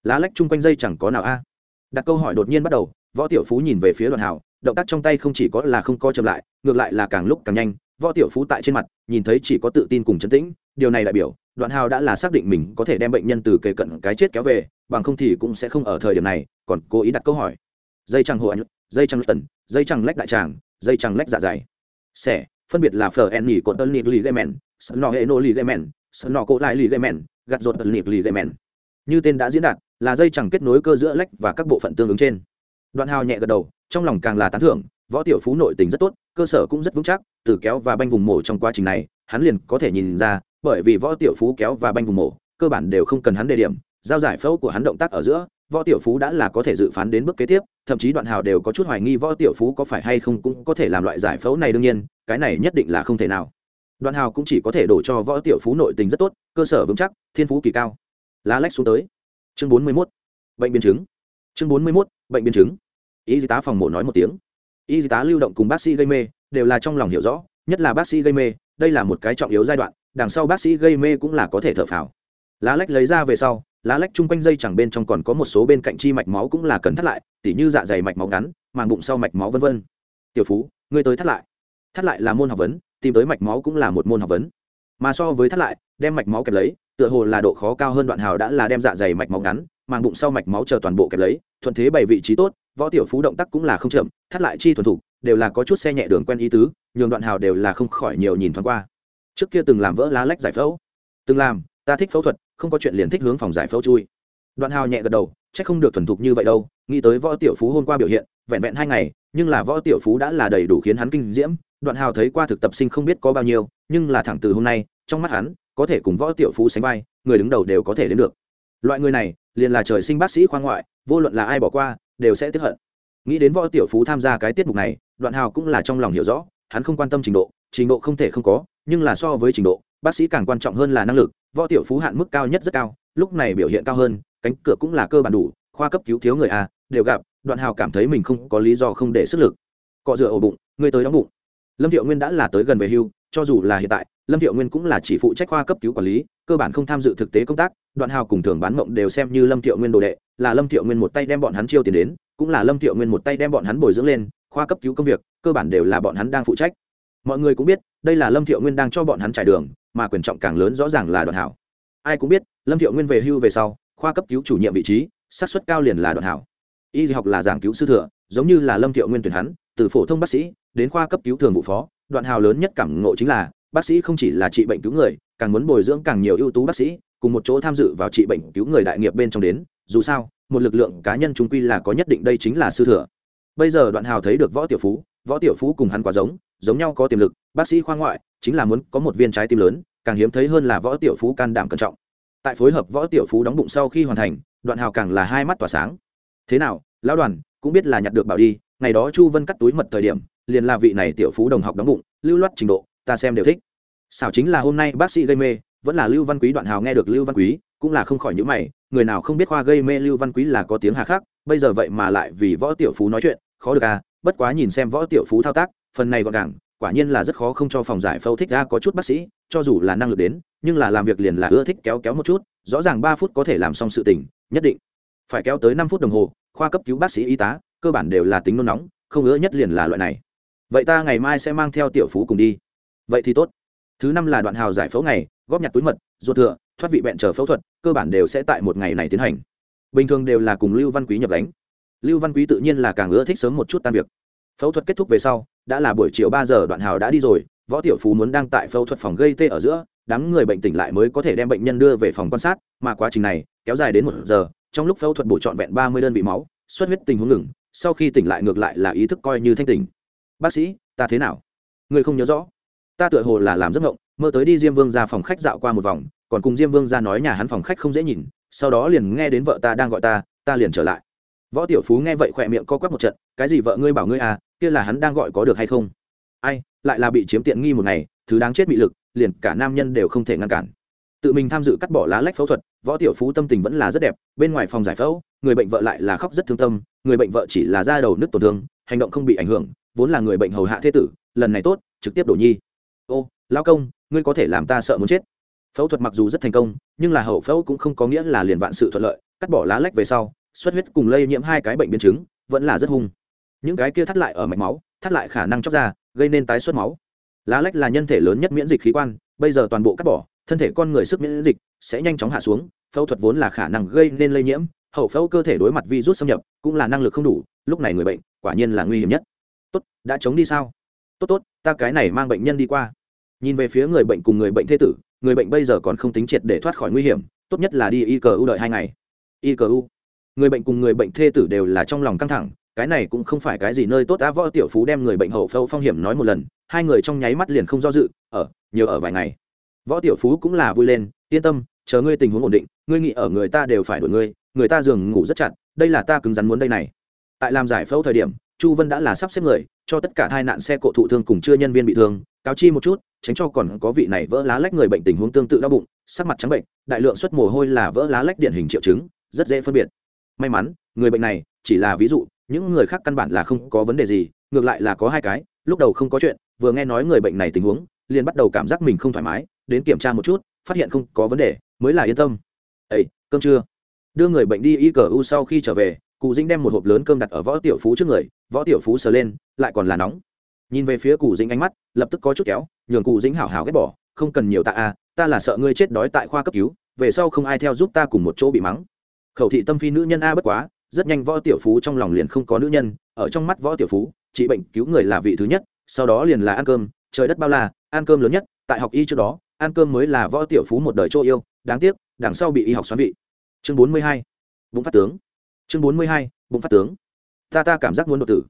Lá lách chung quanh dây chẳng có nào a? Đặt câu hỏi đột nhiên bắt đầu, võ tiểu phú nhìn về phía đoạn hào, động tác trong tay không chỉ có là không co chậm lại, ngược lại là càng lúc càng nhanh, võ tiểu phú tại trên mặt, nhìn thấy chỉ có tự tin cùng chấn tĩnh, điều này đại biểu đoạn hào đã là xác định mình có thể đem bệnh nhân từ kề cận cái chết kéo về, bằng không thì cũng sẽ không ở thời điểm này, còn cố ý đặt câu hỏi. Dây chẳng hộ anh dây chẳng tần, dây chẳng lách đại tràng, dây chẳng lách dạ dày. Xẻ phân biệt là phở en nỉ cột tân nịt lì gây mèn sợ nọ hệ nô lì gây mèn sợ nọ cỗ lại lì gây mèn gặt rột tân nịt lì gây mèn như tên đã diễn đạt, là dây chẳng kết nối cơ giữa lách và các bộ phận tương ứng trên. Đoạn hào nhẹ gật đầu, trong lòng càng là tán thưởng, võ tiểu phú nội tình rất tốt, cơ sở cũng rất vững chắc, từ kéo và banh vùng mổ trong quá trình này, hắn liền có thể nhìn ra bởi vì võ tiểu phú kéo và banh vùng mổ, cơ bản đều không cần hắn đề điểm, giao giải phẫu của hắn động tác ở giữa, võ tiểu phú đã là có thể dự phán đến bước kế tiếp, thậm chí đoạn hào đều có chút hoài nghi võ tiểu phú có phải hay không cũng có thể làm loại giải phẫu này đương nhiên, cái này nhất định là không thể nào. Đoạn hào cũng chỉ có thể đổ cho võ tiểu phú nội tình rất tốt, cơ sở vững chắc, thiên phú kỳ cao. Lá lách xuống tới. Chương bốn mươi 41. bệnh biến chứng. Chương bốn mươi 41. bệnh biến chứng. Y tá phòng mổ nói một tiếng. Y tá lưu động cùng bác sĩ gây mê, đều là trong lòng hiểu rõ, nhất là bác sĩ gây mê, đây là một cái trọng yếu giai đoạn đằng sau bác sĩ gây mê cũng là có thể thở phào. Lá lách lấy ra về sau, lá lách chung quanh dây chẳng bên trong còn có một số bên cạnh chi mạch máu cũng là cần thắt lại, tỉ như dạ dày mạch máu ngắn, màng bụng sau mạch máu vân vân. Tiểu phú, ngươi tới thắt lại. Thắt lại là môn học vấn, tìm tới mạch máu cũng là một môn học vấn. Mà so với thắt lại, đem mạch máu kẹp lấy, tựa hồ là độ khó cao hơn đoạn hào đã là đem dạ dày mạch máu ngắn, màng bụng sau mạch máu chờ toàn bộ kẹp lấy, thuận thế bày vị trí tốt, võ tiểu phú động tác cũng là không chậm, thắt lại chi thuần thục đều là có chút xe nhẹ đường quen ý tứ, nhường đoạn hào đều là không khỏi nhiều nhìn thoáng qua trước kia từng làm vỡ lá lách giải phẫu. Từng làm, ta thích phẫu thuật, không có chuyện liền thích hướng phòng giải phẫu chui. Đoạn hào nhẹ gật đầu c h ắ c không được thuần thục như vậy đâu, nghĩ tới võ tiểu phú hôm qua biểu hiện, vẹn vẹn hai ngày, nhưng là võ tiểu phú đã là đầy đủ khiến hắn kinh diễm. Đoạn hào thấy qua thực tập sinh không biết có bao nhiêu, nhưng là thẳng từ hôm nay, trong mắt hắn, có thể cùng võ tiểu phú sánh vai, người đứng đầu đều có thể đến được. Loại người này, liền là trời sinh bác sĩ khoa ngoại, vô luận là ai bỏ qua, đều sẽ tiếp hận. Nghĩ đến võ tiểu phú tham gia cái tiết mục này, đoạn hào cũng là trong lòng hiểu rõ, hắn không quan tâm trình độ trình độ không thể không có nhưng là so với trình độ, bác sĩ càng quan trọng hơn là năng lực, võ tiểu phú hạn mức cao nhất rất cao, lúc này biểu hiện cao hơn, cánh cửa cũng là cơ bản đủ, khoa cấp cứu thiếu người a, đều gặp, đoạn hào cảm thấy mình không có lý do không để sức lực. Cọ rửa ổ bụng, người tới đóng bụng. Lâm thiệu nguyên đã là tới gần về hưu, cho dù là hiện tại, lâm thiệu nguyên cũng là chỉ phụ trách khoa cấp cứu quản lý, cơ bản không tham dự thực tế công tác, đoạn hào cùng thường bán mộng đều xem như lâm thiệu nguyên đồ đệ, là lâm thiệu nguyên một tay đem bọn hắn chiêu tiền đến, cũng là lâm thiệu nguyên một tay đem bọn hắn bồi dưỡng lên, khoa cấp cứu công việc, cơ bản đều là bọn hắn đang phụ trách mọi người cũng biết, đây là lâm thiệu nguyên đang cho bọn hắn trải đường, mà quyền trọng càng lớn rõ ràng là đoạn hảo. Ai cũng biết, lâm thiệu nguyên về hưu về sau, khoa cấp cứu chủ nhiệm vị trí sát xuất cao liền là đoạn hảo. Y học là giảng cứu sư thừa, giống như là lâm thiệu nguyên tuyển hắn, từ phổ thông bác sĩ, đến khoa cấp cứu thường vụ phó, đoạn hào lớn nhất cảm ngộ chính là, bác sĩ không chỉ là trị bệnh cứu người, càng muốn bồi dưỡng càng nhiều ưu tú bác sĩ, cùng một chỗ tham dự vào trị bệnh cứu người đại nghiệp bên trong đến, dù sao, một lực lượng cá nhân chúng quy là có nhất định đây chính là sư thừa. Bây giờ đoạn hào thấy được võ tiểu phú, võ tiểu phú cùng hắn quá giống giống nhau có tiềm lực, bác sĩ khoa ngoại chính là muốn có một viên trái tim lớn, càng hiếm thấy hơn là võ tiểu phú can đảm cẩn trọng. Tại phối hợp võ tiểu phú đóng bụng sau khi hoàn thành, đoạn hào càng là hai mắt tỏa sáng. Thế nào, lão đoàn, cũng biết là nhặt được bảo đi, ngày đó chu vân cắt túi mật thời điểm, liền là vị này tiểu phú đồng học đóng bụng, lưu loát trình độ, ta xem đều thích. Xảo chính là hôm nay bác sĩ gây mê, vẫn là lưu văn quý đoạn hào nghe được lưu văn quý, cũng là không khỏi những mày, người nào không biết khoa gây mê lưu văn quý là có tiếng hà khác bây giờ vậy mà lại vì võ tiểu phú nói chuyện, khó được à bất quá nhìn xem võ tiểu phú thao tác phần này gọn gàng, quả nhiên là rất khó không cho phòng giải phẫu thích ra có chút bác sĩ, cho dù là năng lực đến, nhưng là làm việc liền là ưa thích kéo kéo một chút, rõ ràng ba phút có thể làm xong sự tình, nhất định phải kéo tới năm phút đồng hồ, khoa cấp cứu bác sĩ y tá, cơ bản đều là tính nôn nóng, không ưa nhất liền là loại này. Vậy ta ngày mai sẽ mang theo tiểu phú cùng đi. Vậy thì tốt. Thứ năm là đoạn hào giải phẫu ngày, góp nhặt túi mật, ruột thừa, thoát vị bẹn chờ phẫu thuật, cơ bản đều sẽ tại một ngày này tiến hành. Bình thường đều là cùng lưu văn quý nhập đánh lưu văn quý tự nhiên là càng ưa thích sớm một chút tan việc. Phẫu thuật kết thúc về sau đã là buổi chiều ba giờ, đoạn hào đã đi rồi, võ tiểu phú muốn đang tại phẫu thuật phòng gây tê ở giữa, đám người bệnh tỉnh lại mới có thể đem bệnh nhân đưa về phòng quan sát, mà quá trình này kéo dài đến một giờ, trong lúc phẫu thuật bổ trọn vẹn ba mươi đơn vị máu, xuất huyết tình huống ngừng, sau khi tỉnh lại ngược lại là ý thức coi như thanh tỉnh. Bác sĩ, ta thế nào? Người không nhớ rõ. Ta tựa hồ là làm giấc ngộng mơ tới đi diêm vương ra phòng khách dạo qua một vòng, còn cùng diêm vương ra nói nhà hắn phòng khách không dễ nhìn, sau đó liền nghe đến vợ ta đang gọi ta ta liền trở lại. Võ tiểu phú nghe vậy khỏe miệng co quắp một trận, cái gì vợ ngươi bảo ngươi à kia là hắn đang gọi có được hay không? Ai, lại là bị chiếm tiện nghi một ngày, thứ đáng chết bị lực, liền cả nam nhân đều không thể ngăn cản. Tự mình tham dự cắt bỏ lá lách phẫu thuật, võ tiểu phú tâm tình vẫn là rất đẹp, bên ngoài phòng giải phẫu, người bệnh vợ lại là khóc rất thương tâm, người bệnh vợ chỉ là da đầu nứt tổn thương, hành động không bị ảnh hưởng, vốn là người bệnh hầu hạ thế tử, lần này tốt, trực tiếp đổ nhi. Ô lao công, ngươi có thể làm ta sợ muốn chết. Phẫu thuật mặc dù rất thành công, nhưng là hậu phẫu cũng không có nghĩa là liền vạn sự thuận lợi, cắt bỏ lá lách về sau, xuất huyết cùng lây nhiễm hai cái bệnh biến chứng, vẫn là rất hung những cái kia thắt lại ở mạch máu, thắt lại khả năng chóc ra, gây nên tái xuất máu. Lá lách là nhân thể lớn nhất miễn dịch khí quan, bây giờ toàn bộ cắt bỏ, thân thể con người sức miễn dịch sẽ nhanh chóng hạ xuống, phẫu thuật vốn là khả năng gây nên lây nhiễm, hậu phẫu cơ thể đối mặt virus xâm nhập cũng là năng lực không đủ, lúc này người bệnh quả nhiên là nguy hiểm nhất. Tốt, đã chống đi sao? Tốt tốt, ta cái này mang bệnh nhân đi qua. Nhìn về phía người bệnh cùng người bệnh thế tử, người bệnh bây giờ còn không tính triệt để thoát khỏi nguy hiểm, tốt nhất là đi y cờ u đợi hai ngày. Y cờ u. Người bệnh cùng người bệnh thê tử đều là trong lòng căng thẳng cái này cũng không phải cái gì nơi tốt, á, võ tiểu phú đem người bệnh hậu phẫu phong hiểm nói một lần, hai người trong nháy mắt liền không do dự, ở, nhiều ở vài ngày. Võ tiểu phú cũng là vui lên, yên tâm, chờ ngươi tình huống ổn định, ngươi nghĩ ở người ta đều phải đổi ngươi, người ta giường ngủ rất chặt, đây là ta cứng rắn muốn đây này. Tại làm giải phẫu thời điểm, chu vân đã là sắp xếp người, cho tất cả hai nạn xe cộ thụ thương cùng chưa nhân viên bị thương, cáo chi một chút, tránh cho còn có vị này vỡ lá lách người bệnh tình huống tương tự đau bụng, sắc mặt trắng bệnh, đại lượng xuất mồ hôi là vỡ lá lách điển hình triệu chứng, rất dễ phân biệt. May mắn, người bệnh này chỉ là ví dụ những người khác căn bản là không có vấn đề gì, ngược lại là có hai cái, lúc đầu không có chuyện, vừa nghe nói người bệnh này tình huống, liền bắt đầu cảm giác mình không thoải mái, đến kiểm tra một chút, phát hiện không có vấn đề, mới là yên tâm. Ây cơm chưa? Đưa người bệnh đi y cờ u sau khi trở về, cụ dĩnh đem một hộp lớn cơm đặt ở võ tiểu phú trước người, võ tiểu phú sờ lên, lại còn là nóng. Nhìn về phía cụ dĩnh ánh mắt, lập tức có chút kéo, nhường cụ dĩnh hảo hảo ghét bỏ, không cần nhiều tạ a, ta là sợ ngươi chết đói tại khoa cấp cứu, về sau không ai theo giúp ta cùng một chỗ bị mắng. Khẩu thị tâm phi nữ nhân a bất quá rất nhanh võ tiểu phú trong lòng liền không có nữ nhân, ở trong mắt võ tiểu phú, trị bệnh cứu người là vị thứ nhất, sau đó liền là ăn cơm, trời đất bao la, ăn cơm lớn nhất, tại học y trước đó, ăn cơm mới là võ tiểu phú một đời chỗ yêu, đáng tiếc, đằng sau bị y học xoắn vị. Chương bốn mươi hai, bụng phát tướng. Chương bốn mươi hai, bụng phát tướng. Ta ta cảm giác muốn đột tử.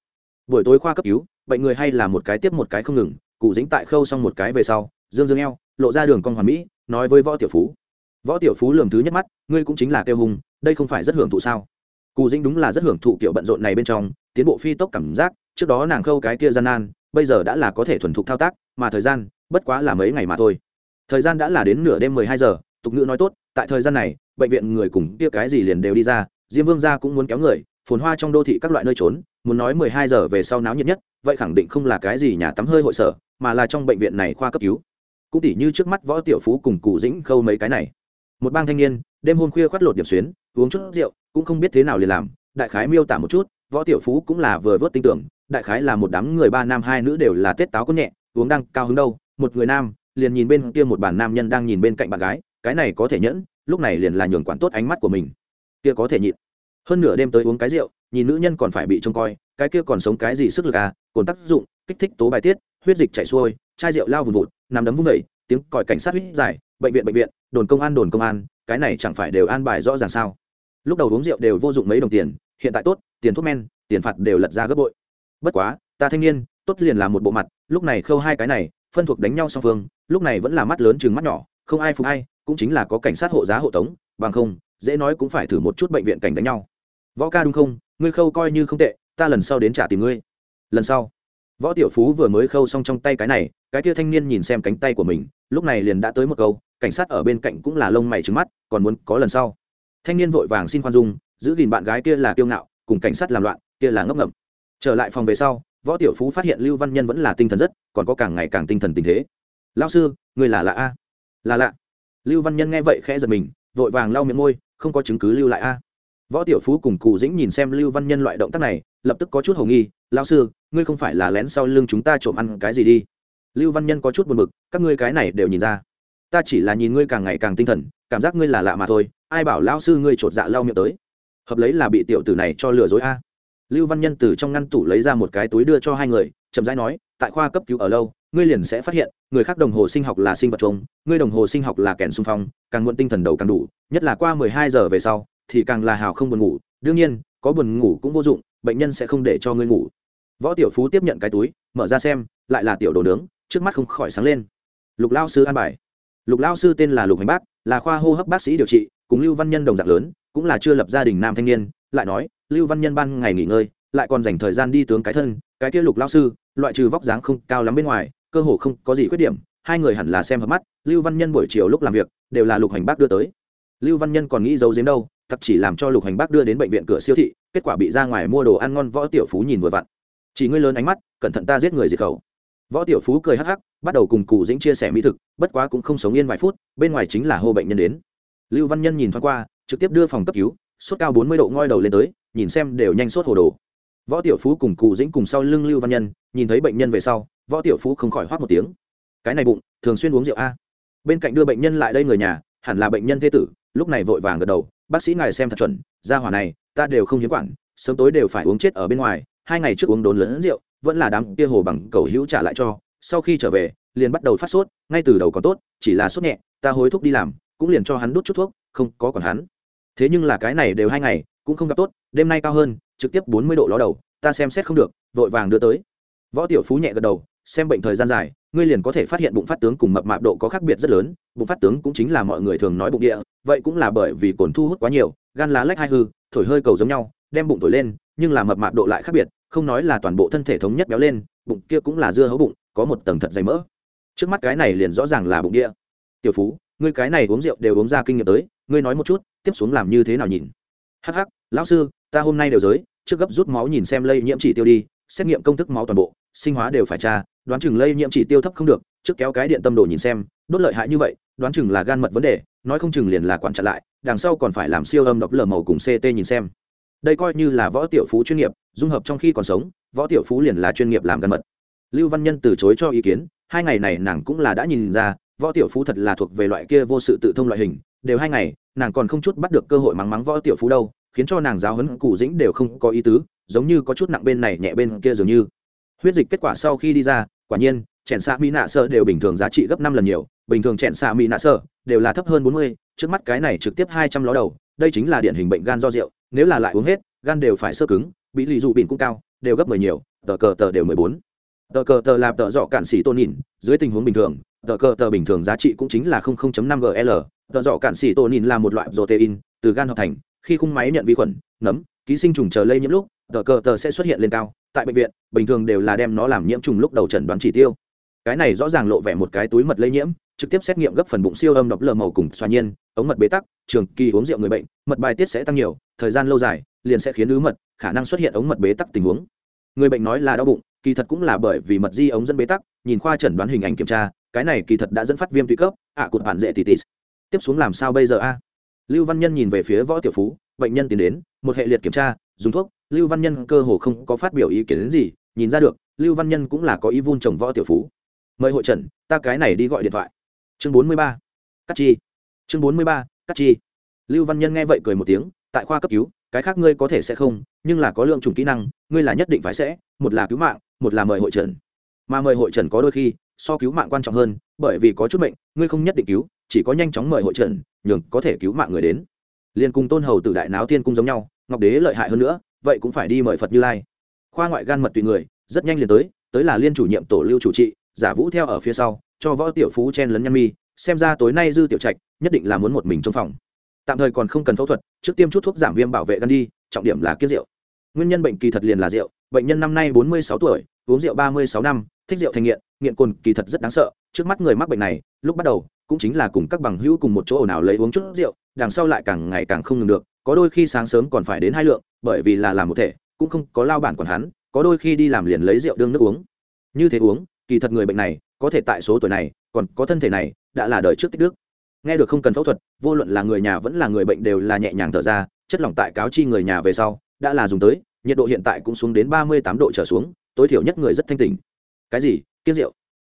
Buổi tối khoa cấp cứu, bệnh người hay là một cái tiếp một cái không ngừng, cụ dính tại khâu xong một cái về sau, dương dương eo, lộ ra đường con hoàn mỹ, nói với võ tiểu phú. Võ tiểu phú lường thứ nhất mắt, ngươi cũng chính là kêu hùng, đây không phải rất hưởng thụ sao? Cụ dĩnh đúng là rất hưởng thụ kiểu bận rộn này bên trong, tiến bộ phi tốc cảm giác, trước đó nàng khâu cái kia gian nan, bây giờ đã là có thể thuần thục thao tác, mà thời gian, bất quá là mấy ngày mà thôi. Thời gian đã là đến nửa đêm mười hai giờ, tục ngữ nói tốt, tại thời gian này, bệnh viện người cùng kia cái gì liền đều đi ra, diêm vương gia cũng muốn kéo người, phồn hoa trong đô thị các loại nơi trốn, muốn nói mười hai giờ về sau náo nhiệt nhất, vậy khẳng định không là cái gì nhà tắm hơi hội sở, mà là trong bệnh viện này khoa cấp cứu. Cũng tỉ như trước mắt võ tiểu phú cùng cụ dĩnh khâu mấy cái này. Một bang thanh niên, đêm hôm khuya khoát lột điểm xuyến uống chút rượu, cũng không biết thế nào liền làm, đại khái miêu tả một chút, võ tiểu phú cũng là vừa vớt tin tưởng, đại khái là một đám người ba nam hai nữ đều là tết táo có nhẹ, uống đang cao hứng đâu, một người nam, liền nhìn bên kia một bàn nam nhân đang nhìn bên cạnh bạn gái, cái này có thể nhẫn, lúc này liền là nhường quản tốt ánh mắt của mình. Kia có thể nhịn. Hơn nửa đêm tới uống cái rượu, nhìn nữ nhân còn phải bị trông coi, cái kia còn sống cái gì sức lực à cồn tác dụng, kích thích tố bài tiết, huyết dịch chảy xuôi, chai rượu lao vùn vụt, nằm đấm vung vẩy tiếng còi cảnh sát huyết dài, bệnh viện bệnh viện, đồn công an đồn công an cái này chẳng phải đều an bài rõ ràng sao? Lúc đầu uống rượu đều vô dụng mấy đồng tiền hiện tại tốt tiền thuốc men tiền phạt đều lật ra gấp bội. Bất quá ta thanh niên tốt liền là một bộ mặt lúc này khâu hai cái này phân thuộc đánh nhau song phương lúc này vẫn là mắt lớn chừng mắt nhỏ không ai phục ai, cũng chính là có cảnh sát hộ giá hộ tống bằng không dễ nói cũng phải thử một chút bệnh viện cảnh đánh nhau. Võ ca đúng không? Ngươi khâu coi như không tệ ta lần sau đến trả tìm ngươi. Lần sau. Võ tiểu phú vừa mới khâu xong trong tay cái này cái kia thanh niên nhìn xem cánh tay của mình lúc này liền đã tới một câu cảnh sát ở bên cạnh cũng là lông mày trứng mắt, còn muốn có lần sau. Thanh niên vội vàng xin khoan dung, giữ gìn bạn gái kia là kiêu ngạo, cùng cảnh sát làm loạn, kia là ngốc ngậm. Trở lại phòng về sau, võ tiểu phú phát hiện lưu văn nhân vẫn là tinh thần rất, còn có càng ngày càng tinh thần tình thế. Lao sư, người là lạ a. Là lạ. Lưu văn nhân nghe vậy khẽ giật mình, vội vàng lau miệng môi, không có chứng cứ lưu lại a. Võ tiểu phú cùng cụ dĩnh nhìn xem lưu văn nhân loại động tác này, lập tức có chút h ầ nghi lao sư, ngươi không phải là lén sau lưng chúng ta trộm ăn cái gì đi? Lưu văn nhân có chút buồn b ự c các ngươi cái này đều nhìn ra ta chỉ là nhìn ngươi càng ngày càng tinh thần, cảm giác ngươi là lạ mà thôi, ai bảo lão sư ngươi chột dạ lau miệng tới? Hợp lấy là bị tiểu tử này cho lừa dối a. Lưu văn nhân từ trong ngăn tủ lấy ra một cái túi đưa cho hai người, chậm rãi nói, tại khoa cấp cứu ở lâu, ngươi liền sẽ phát hiện, người khác đồng hồ sinh học là sinh vật chung, ngươi đồng hồ sinh học là kèn xung phong, càng muộn tinh thần đầu càng đủ, nhất là qua mười hai giờ về sau, thì càng là hào không buồn ngủ. Đương nhiên, có buồn ngủ cũng vô dụng, bệnh nhân sẽ không để cho ngươi ngủ. Võ tiểu phú tiếp nhận cái túi, mở ra xem, lại là tiểu đồ nướng, trước mắt không khỏi sáng lên. Lục lao sư an bài lục lao sư tên là lục hành bác, là khoa hô hấp bác sĩ điều trị, cùng lưu văn nhân đồng dạng lớn, cũng là chưa lập gia đình nam thanh niên, lại nói, lưu văn nhân ban ngày nghỉ ngơi, lại còn dành thời gian đi tướng cái thân, cái kia lục lao sư, loại trừ vóc dáng không cao lắm bên ngoài, cơ hồ không có gì khuyết điểm, hai người hẳn là xem hợp mắt, lưu văn nhân buổi chiều lúc làm việc, đều là lục hành bác đưa tới. Lưu văn nhân còn nghĩ giấu giếm đâu, thật chỉ làm cho lục hành bác đưa đến bệnh viện cửa siêu thị, kết quả bị ra ngoài mua đồ ăn ngon, võ tiểu phú nhìn vừa vặn. Chỉ ngươi lớn ánh mắt, cẩn thận ta giết người diệt khẩu. Võ tiểu phú cười hắc hắc bắt đầu cùng cụ dĩnh chia sẻ mỹ thực, bất quá cũng không sống yên vài phút, bên ngoài chính là hô bệnh nhân đến. Lưu văn nhân nhìn thoáng qua, trực tiếp đưa phòng cấp cứu, sốt cao bốn mươi độ ngoi đầu lên tới, nhìn xem đều nhanh sốt hồ đồ. Võ tiểu phú cùng cụ dĩnh cùng sau lưng lưu văn nhân, nhìn thấy bệnh nhân về sau, võ tiểu phú không khỏi hoác một tiếng. Cái này bụng, thường xuyên uống rượu a. Bên cạnh đưa bệnh nhân lại đây người nhà, hẳn là bệnh nhân thế tử, lúc này vội vàng gật đầu, bác sĩ ngài xem thật chuẩn, ra hỏa này, ta đều không hiếm quản, sớm tối đều phải uống chết ở bên ngoài, hai ngày trước uống đốn lớn rượu, vẫn là đám kia hồ bằng cầu hữu trả lại cho sau khi trở về, liền bắt đầu phát sốt, ngay từ đầu còn tốt, chỉ là sốt nhẹ, ta hối thuốc đi làm, cũng liền cho hắn đút chút thuốc, không có còn hắn. Thế nhưng là cái này đều hai ngày, cũng không gặp tốt, đêm nay cao hơn, trực tiếp bốn mươi độ ló đầu, ta xem xét không được, vội vàng đưa tới. Võ tiểu phú nhẹ gật đầu, xem bệnh thời gian dài, ngươi liền có thể phát hiện bụng phát tướng cùng mập mạp độ có khác biệt rất lớn, bụng phát tướng cũng chính là mọi người thường nói bụng địa, vậy cũng là bởi vì cồn thu hút quá nhiều, gan lá lách hai hư, thổi hơi cầu giống nhau, đem bụng thổi lên, nhưng là mập mạp độ lại khác biệt, không nói là toàn bộ thân thể thống nhất béo lên, bụng kia cũng là dưa hấu bụng có một tầng thật dày mỡ. Trước mắt cái này liền rõ ràng là bụng địa. Tiểu phú, ngươi cái này uống rượu đều uống ra kinh nghiệm tới, ngươi nói một chút, tiếp xuống làm như thế nào nhìn? Hắc hắc, lão sư, ta hôm nay đều giới, trước gấp rút máu nhìn xem lây nhiễm chỉ tiêu đi, xét nghiệm công thức máu toàn bộ, sinh hóa đều phải tra, đoán chừng lây nhiễm chỉ tiêu thấp không được, trước kéo cái điện tâm đồ nhìn xem, đốt lợi hại như vậy, đoán chừng là gan mật vấn đề, nói không chừng liền là quản chặn lại, đằng sau còn phải làm siêu âm độc lờ màu cùng ct nhìn xem. Đây coi như là võ tiểu phú chuyên nghiệp, dung hợp trong khi còn sống, võ tiểu phú liền là chuyên nghiệp làm gan mật lưu văn nhân từ chối cho ý kiến, hai ngày này nàng cũng là đã nhìn ra, võ tiểu phú thật là thuộc về loại kia vô sự tự thông loại hình, đều hai ngày, nàng còn không chút bắt được cơ hội mắng mắng võ tiểu phú đâu, khiến cho nàng giáo hấn cụ dĩnh đều không có ý tứ, giống như có chút nặng bên này nhẹ bên kia dường như. Huyết dịch kết quả sau khi đi ra, quả nhiên, chèn xạ mỹ nạ sơ đều bình thường giá trị gấp năm lần nhiều, bình thường chèn xạ mỹ nạ sơ đều là thấp hơn bốn mươi, trước mắt cái này trực tiếp hai trăm ló đầu, đây chính là điển hình bệnh gan do rượu, nếu là lại uống hết, gan đều phải sơ cứng, bị lì dụ bỉn cũng cao, đều gấp mười nhiều, tờ cờ tờ đều mười bốn tờ cờ tờ làm tờ dọ cạn xỉ tôn nhìn, dưới tình huống bình thường, tờ cờ tờ bình thường giá trị cũng chính là năm gl tờ dọ cạn xỉ tôn nhìn là một loại protein, từ gan hợp thành, khi khung máy nhận vi khuẩn, nấm, ký sinh trùng chờ lây nhiễm lúc, tờ cờ tờ sẽ xuất hiện lên cao. Tại bệnh viện, bình thường đều là đem nó làm nhiễm trùng lúc đầu chẩn đoán chỉ tiêu. Cái này rõ ràng lộ vẻ một cái túi mật lây nhiễm, trực tiếp xét nghiệm gấp phần bụng siêu âm độc lờ màu cùng xoa nhiên, ống mật bế tắc, trường kỳ uống rượu người bệnh, mật bài tiết sẽ tăng nhiều, thời gian lâu dài, liền sẽ khiến ứ mật, khả năng xuất hiện ống mật bế tắc tình huống. Người bệnh nói là đau bụng kỳ thật cũng là bởi vì mật di ống dẫn bế tắc nhìn khoa chẩn đoán hình ảnh kiểm tra cái này kỳ thật đã dẫn phát viêm tụy cấp ạ à, cụt bản dễ tỉ tỉ tiếp xuống làm sao bây giờ a? Lưu văn nhân nhìn về phía võ tiểu phú bệnh nhân tiến đến một hệ liệt kiểm tra dùng thuốc. Lưu văn nhân cơ hồ không có phát biểu ý kiến đến gì nhìn ra được lưu văn nhân cũng là có ý vun trồng võ tiểu phú. Mời hội trần ta cái này đi gọi điện thoại. Chương bốn mươi ba cắt chi. Chương bốn mươi ba cắt chi. Lưu văn nhân nghe vậy cười một tiếng tại khoa cấp cứu cái khác ngươi có thể sẽ không nhưng là có lượng chủng kỹ năng ngươi là nhất định phải sẽ một là cứu mạng một là mời hội trần. Mà mời hội trần có đôi khi, so cứu mạng quan trọng hơn, bởi vì có chút bệnh ngươi không nhất định cứu, chỉ có nhanh chóng mời hội trần, nhường có thể cứu mạng người đến. Liền cùng tôn hầu từ đại náo tiên cung giống nhau, ngọc đế lợi hại hơn nữa, vậy cũng phải đi mời phật như lai. Khoa ngoại gan mật tùy người, rất nhanh liền tới tới là liên chủ nhiệm tổ lưu chủ trị, giả vũ theo ở phía sau, cho võ tiểu phú chen lấn nhăn mi, xem ra tối nay dư tiểu trạch, nhất định là muốn một mình trong phòng. Tạm thời còn không cần phẫu thuật, trước tiêm chút thuốc giảm viêm bảo vệ gan đi, trọng điểm là kiết rượu. Nguyên nhân bệnh kỳ thật liền là rượu, bệnh nhân năm nay bốn mươi sáu tuổi uống rượu ba mươi sáu năm, thích rượu thành nghiện nghiện cồn kỳ thật rất đáng sợ. Trước mắt người mắc bệnh này, lúc bắt đầu, cũng chính là cùng các bằng hữu cùng một chỗ ồn ào lấy uống chút rượu, đằng sau lại càng ngày càng không ngừng được. Có đôi khi sáng sớm còn phải đến hai lượng, bởi vì là làm một thể, cũng không có lao bản còn hắn, có đôi khi đi làm liền lấy rượu đương nước uống. Như thế uống, kỳ thật người bệnh này, có thể tại số tuổi này, còn có thân thể này, đã là đời trước tích đức. Nghe được không cần phẫu thuật, vô luận là người nhà vẫn là người bệnh đều là nhẹ nhàng thở ra, chất lỏng tại cáo chi người nhà về sau, đã là dùng tới, nhiệt độ hiện tại cũng xuống đến ba mươi tám độ trở xuống tối thiểu nhất người rất thanh tỉnh. Cái gì? Kiêng rượu?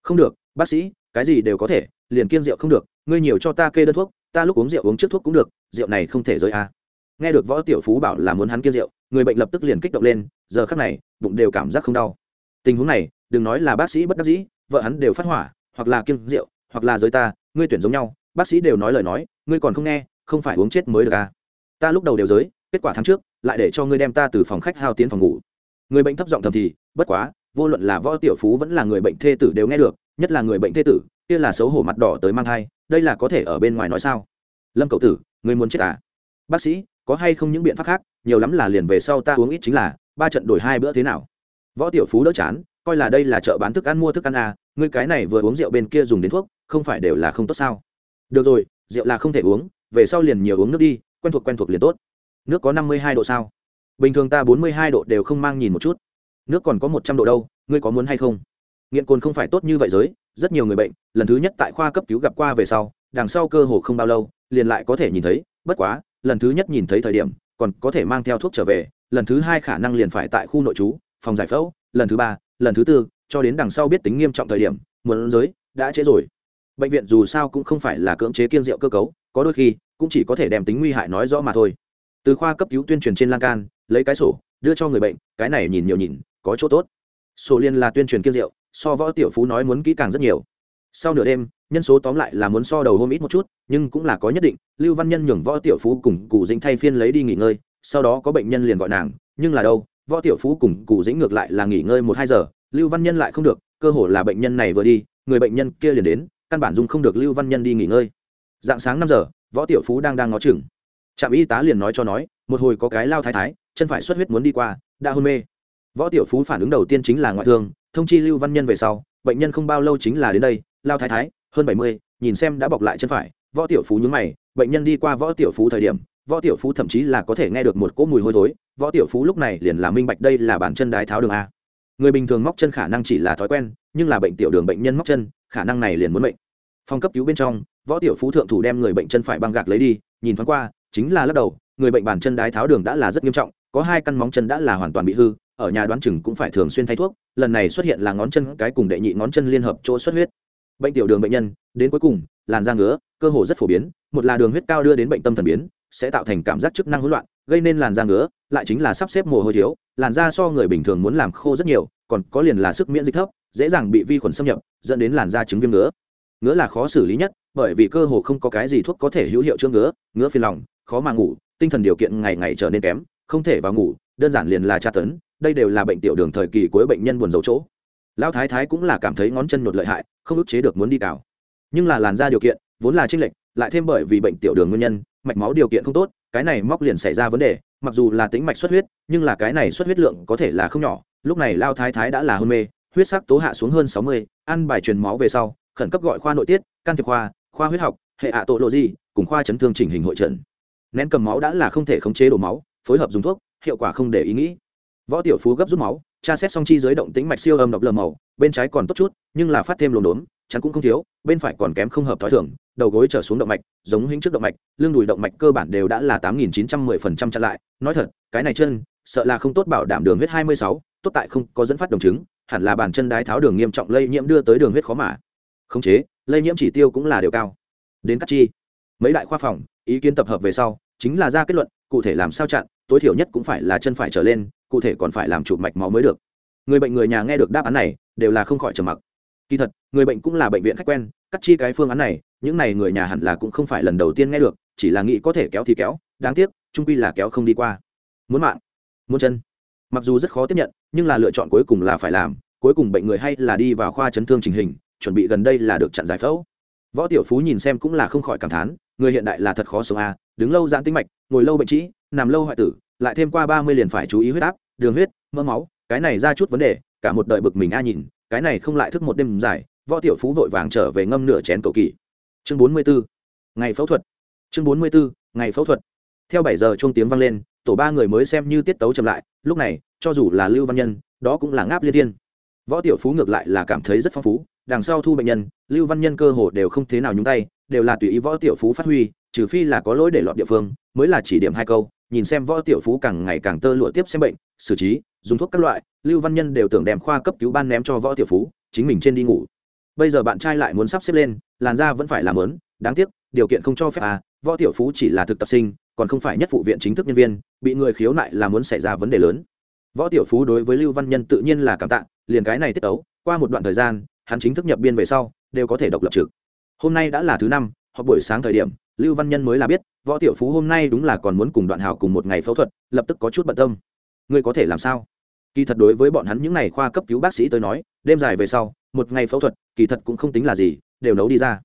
Không được, bác sĩ, cái gì đều có thể, liền kiêng rượu không được, ngươi nhiều cho ta kê đơn thuốc, ta lúc uống rượu uống trước thuốc cũng được, rượu này không thể rơi a. À. nghe được võ tiểu phú bảo là muốn hắn kiêng rượu, người bệnh lập tức liền kích động lên, giờ khắc này, bụng đều cảm giác không đau. Tình huống này, đừng nói là bác sĩ bất đắc dĩ, vợ hắn đều phát hỏa, hoặc là kiêng rượu, hoặc là giới ta, ngươi tuyển giống nhau, bác sĩ đều nói lời nói, ngươi còn không nghe, không phải uống chết mới được à ta lúc đầu đều giới, kết quả tháng trước, lại để cho ngươi đem ta từ phòng khách hao tiến phòng ngủ người bệnh thấp giọng thầm thì, bất quá, vô luận là võ tiểu phú vẫn là người bệnh thê tử đều nghe được, nhất là người bệnh thê tử, kia là xấu hổ mặt đỏ tới mang thai, đây là có thể ở bên ngoài nói sao? Lâm cậu tử, người muốn chết à? Bác sĩ, có hay không những biện pháp khác? Nhiều lắm là liền về sau ta uống ít chính là, ba trận đổi hai bữa thế nào? Võ tiểu phú đỡ chán, coi là đây là chợ bán thức ăn mua thức ăn à ngươi cái này vừa uống rượu bên kia dùng đến thuốc, không phải đều là không tốt sao? Được rồi, rượu là không thể uống, về sau liền nhiều uống nước đi, quen thuộc quen thuộc liền tốt. Nước có năm mươi hai độ sao? Bình thường ta bốn mươi hai độ đều không mang nhìn một chút. Nước còn có một trăm độ đâu, ngươi có muốn hay không? Nghiện cồn không phải tốt như vậy giới, rất nhiều người bệnh, lần thứ nhất tại khoa cấp cứu gặp qua về sau, đằng sau cơ hồ không bao lâu, liền lại có thể nhìn thấy, bất quá, lần thứ nhất nhìn thấy thời điểm, còn có thể mang theo thuốc trở về, lần thứ hai khả năng liền phải tại khu nội trú, phòng giải phẫu, lần thứ ba, lần thứ tư, cho đến đằng sau biết tính nghiêm trọng thời điểm, muốn giới, đã trễ rồi. Bệnh viện dù sao cũng không phải là cưỡng chế kiên rượu cơ cấu, có đôi khi, cũng chỉ có thể đem tính nguy hại nói rõ mà thôi. Từ khoa cấp cứu tuyên truyền trên lan can lấy cái sổ, đưa cho người bệnh, cái này nhìn nhiều nhìn, có chỗ tốt. Sổ liên là tuyên truyền kiên rượu, so võ tiểu phú nói muốn kỹ càng rất nhiều. Sau nửa đêm, nhân số tóm lại là muốn so đầu hôm ít một chút, nhưng cũng là có nhất định, lưu văn nhân nhường võ tiểu phú cùng cụ dĩnh thay phiên lấy đi nghỉ ngơi, sau đó có bệnh nhân liền gọi nàng, nhưng là đâu, võ tiểu phú cùng cụ dĩnh ngược lại là nghỉ ngơi một hai giờ, lưu văn nhân lại không được, cơ hồ là bệnh nhân này vừa đi, người bệnh nhân kia liền đến, căn bản dùng không được lưu văn nhân đi nghỉ ngơi. Dạng sáng năm giờ, võ tiểu phú đang đang ngó chừng. Trạm y tá liền nói cho nói, một hồi có cái lao thái thái chân phải xuất huyết muốn đi qua, đã hôn mê. Võ tiểu phú phản ứng đầu tiên chính là ngoại thương, thông chi lưu văn nhân về sau, bệnh nhân không bao lâu chính là đến đây, lao thái thái, hơn bảy mươi, nhìn xem đã bọc lại chân phải, võ tiểu phú nhúng mày, bệnh nhân đi qua võ tiểu phú thời điểm, võ tiểu phú thậm chí là có thể nghe được một cỗ mùi hôi thối, võ tiểu phú lúc này liền là minh bạch đây là bản chân đái tháo đường a. Người bình thường móc chân khả năng chỉ là thói quen, nhưng là bệnh tiểu đường bệnh nhân móc chân, khả năng này liền muốn bệnh phòng cấp cứu bên trong, võ tiểu phú thượng thủ đem người bệnh chân phải băng gạc lấy đi, nhìn thoáng qua, chính là lắc đầu, người bệnh bản chân đái tháo đường đã là rất nghiêm trọng có hai căn móng chân đã là hoàn toàn bị hư, ở nhà đoán chừng cũng phải thường xuyên thay thuốc, lần này xuất hiện là ngón chân cái cùng đệ nhị ngón chân liên hợp chỗ xuất huyết. Bệnh tiểu đường bệnh nhân, đến cuối cùng, làn da ngứa, cơ hồ rất phổ biến, một là đường huyết cao đưa đến bệnh tâm thần biến, sẽ tạo thành cảm giác chức năng hỗn loạn, gây nên làn da ngứa, lại chính là sắp xếp mồ hôi thiếu, làn da so người bình thường muốn làm khô rất nhiều, còn có liền là sức miễn dịch thấp, dễ dàng bị vi khuẩn xâm nhập, dẫn đến làn da chứng viêm ngứa. Ngứa là khó xử lý nhất, bởi vì cơ hồ không có cái gì thuốc có thể hữu hiệu chữa ngứa ngứa phiền lòng, khó mà ngủ, tinh thần điều kiện ngày ngày trở nên kém không thể vào ngủ, đơn giản liền là tra tấn, đây đều là bệnh tiểu đường thời kỳ cuối bệnh nhân buồn dầu chỗ. Lão thái thái cũng là cảm thấy ngón chân nhột lợi hại, không ức chế được muốn đi cào. Nhưng là làn da điều kiện, vốn là trinh lệch, lại thêm bởi vì bệnh tiểu đường nguyên nhân, mạch máu điều kiện không tốt, cái này móc liền xảy ra vấn đề, mặc dù là tính mạch xuất huyết, nhưng là cái này xuất huyết lượng có thể là không nhỏ. Lúc này lao thái thái đã là hôn mê, huyết sắc tố hạ xuống hơn sáu mươi, ăn bài truyền máu về sau, khẩn cấp gọi khoa nội tiết, can thiệp khoa khoa huyết học, hệ ạ tội lộ gì, cùng khoa chấn thương chỉnh hình hội trận nén cầm máu đã là không thể khống chế đổ máu phối hợp dùng thuốc, hiệu quả không để ý nghĩ. Võ tiểu phú gấp rút máu, tra xét xong chi dưới động tính mạch siêu âm độc lờ màu, bên trái còn tốt chút, nhưng là phát thêm lồn đốn chắn cũng không thiếu, bên phải còn kém không hợp t h ó i thường, đầu gối trở xuống động mạch, giống hình trước động mạch, lưng đùi động mạch cơ bản đều đã là tám nghìn chín trăm mười phần trăm chặn lại. Nói thật, cái này chân, sợ là không tốt bảo đảm đường huyết hai mươi sáu, tốt tại không có dẫn phát đồng chứng, hẳn là bàn chân đái tháo đường nghiêm trọng lây nhiễm đưa tới đường huyết khó mà. Khống chế, lây nhiễm chỉ tiêu cũng là điều cao. Đến cắt chi. Mấy đại khoa phòng, ý kiến tập hợp về sau, chính là ra kết luận cụ thể làm sao chặn, tối thiểu nhất cũng phải là chân phải trở lên, cụ thể còn phải làm chụp mạch máu mới được. Người bệnh người nhà nghe được đáp án này, đều là không khỏi trầm mặc. Kỳ thật, người bệnh cũng là bệnh viện khách quen, cắt chi cái phương án này, những này người nhà hẳn là cũng không phải lần đầu tiên nghe được, chỉ là nghĩ có thể kéo thì kéo, đáng tiếc, trung quy là kéo không đi qua. Muốn mạng, muốn chân. Mặc dù rất khó tiếp nhận, nhưng là lựa chọn cuối cùng là phải làm, cuối cùng bệnh người hay là đi vào khoa chấn thương trình hình, chuẩn bị gần đây là được chặn giải phẫu. Võ tiểu phú nhìn xem cũng là không khỏi cảm thán, người hiện đại là thật khó sống a đứng lâu giãn tính mạch, ngồi lâu bệnh trĩ, nằm lâu hoại tử, lại thêm qua ba mươi liền phải chú ý huyết áp, đường huyết, mỡ máu, cái này ra chút vấn đề, cả một đời bực mình a nhìn, cái này không lại thức một đêm dài, võ tiểu phú vội vàng trở về ngâm nửa chén cầu kỳ chương bốn mươi 44. ngày phẫu thuật chương bốn mươi 44. ngày phẫu thuật theo bảy giờ chuông tiếng vang lên, tổ ba người mới xem như tiết tấu chậm lại, lúc này, cho dù là lưu văn nhân, đó cũng là ngáp liên thiên võ tiểu phú ngược lại là cảm thấy rất phong phú, đằng sau thu bệnh nhân, lưu văn nhân cơ hồ đều không thế nào nhúng tay, đều là tùy ý võ tiểu phú phát huy trừ phi là có lỗi để lọt địa phương, mới là chỉ điểm hai câu, nhìn xem võ tiểu phú càng ngày càng tơ lụa tiếp xem bệnh, xử trí, dùng thuốc các loại, lưu văn nhân đều tưởng đem khoa cấp cứu ban ném cho võ tiểu phú, chính mình trên đi ngủ. Bây giờ bạn trai lại muốn sắp xếp lên, làn da vẫn phải làm lớn đáng tiếc, điều kiện không cho phép à võ tiểu phú chỉ là thực tập sinh, còn không phải nhất phụ viện chính thức nhân viên, bị người khiếu nại là muốn xảy ra vấn đề lớn. Võ tiểu phú đối với lưu văn nhân tự nhiên là cảm tạ, liền cái này tiết ấu, qua một đoạn thời gian, hắn chính thức nhập biên về sau, đều có thể độc lập trực. Hôm nay đã là thứ năm, họp buổi sáng thời điểm lưu văn nhân mới là biết, võ tiểu phú hôm nay đúng là còn muốn cùng đoạn hào cùng một ngày phẫu thuật, lập tức có chút bận tâm. Ngươi có thể làm sao? Kỳ thật đối với bọn hắn những n à y khoa cấp cứu bác sĩ tới nói, đêm dài về sau, một ngày phẫu thuật, kỳ thật cũng không tính là gì, đều nấu đi ra.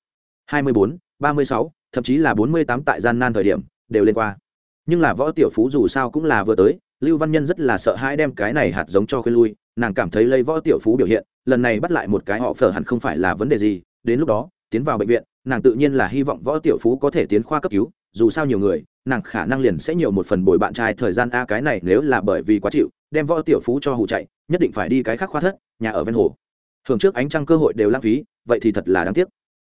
Hai mươi bốn, ba mươi sáu, thậm chí là bốn mươi tám tại gian nan thời điểm, đều lên qua. Nhưng là võ tiểu phú dù sao cũng là vừa tới, lưu văn nhân rất là sợ hãi đem cái này hạt giống cho khuyên lui, nàng cảm thấy lấy võ tiểu phú biểu hiện, lần này bắt lại một cái họ phở hẳn không phải là vấn đề gì, đến lúc đó, tiến vào bệnh viện nàng tự nhiên là hy vọng võ tiểu phú có thể tiến khoa cấp cứu, dù sao nhiều người, nàng khả năng liền sẽ nhiều một phần bồi bạn trai thời gian a cái này nếu là bởi vì quá chịu, đem võ tiểu phú cho hụ chạy, nhất định phải đi cái khác khoa thất, nhà ở ven hồ. Thường trước ánh trăng cơ hội đều lãng phí, vậy thì thật là đáng tiếc.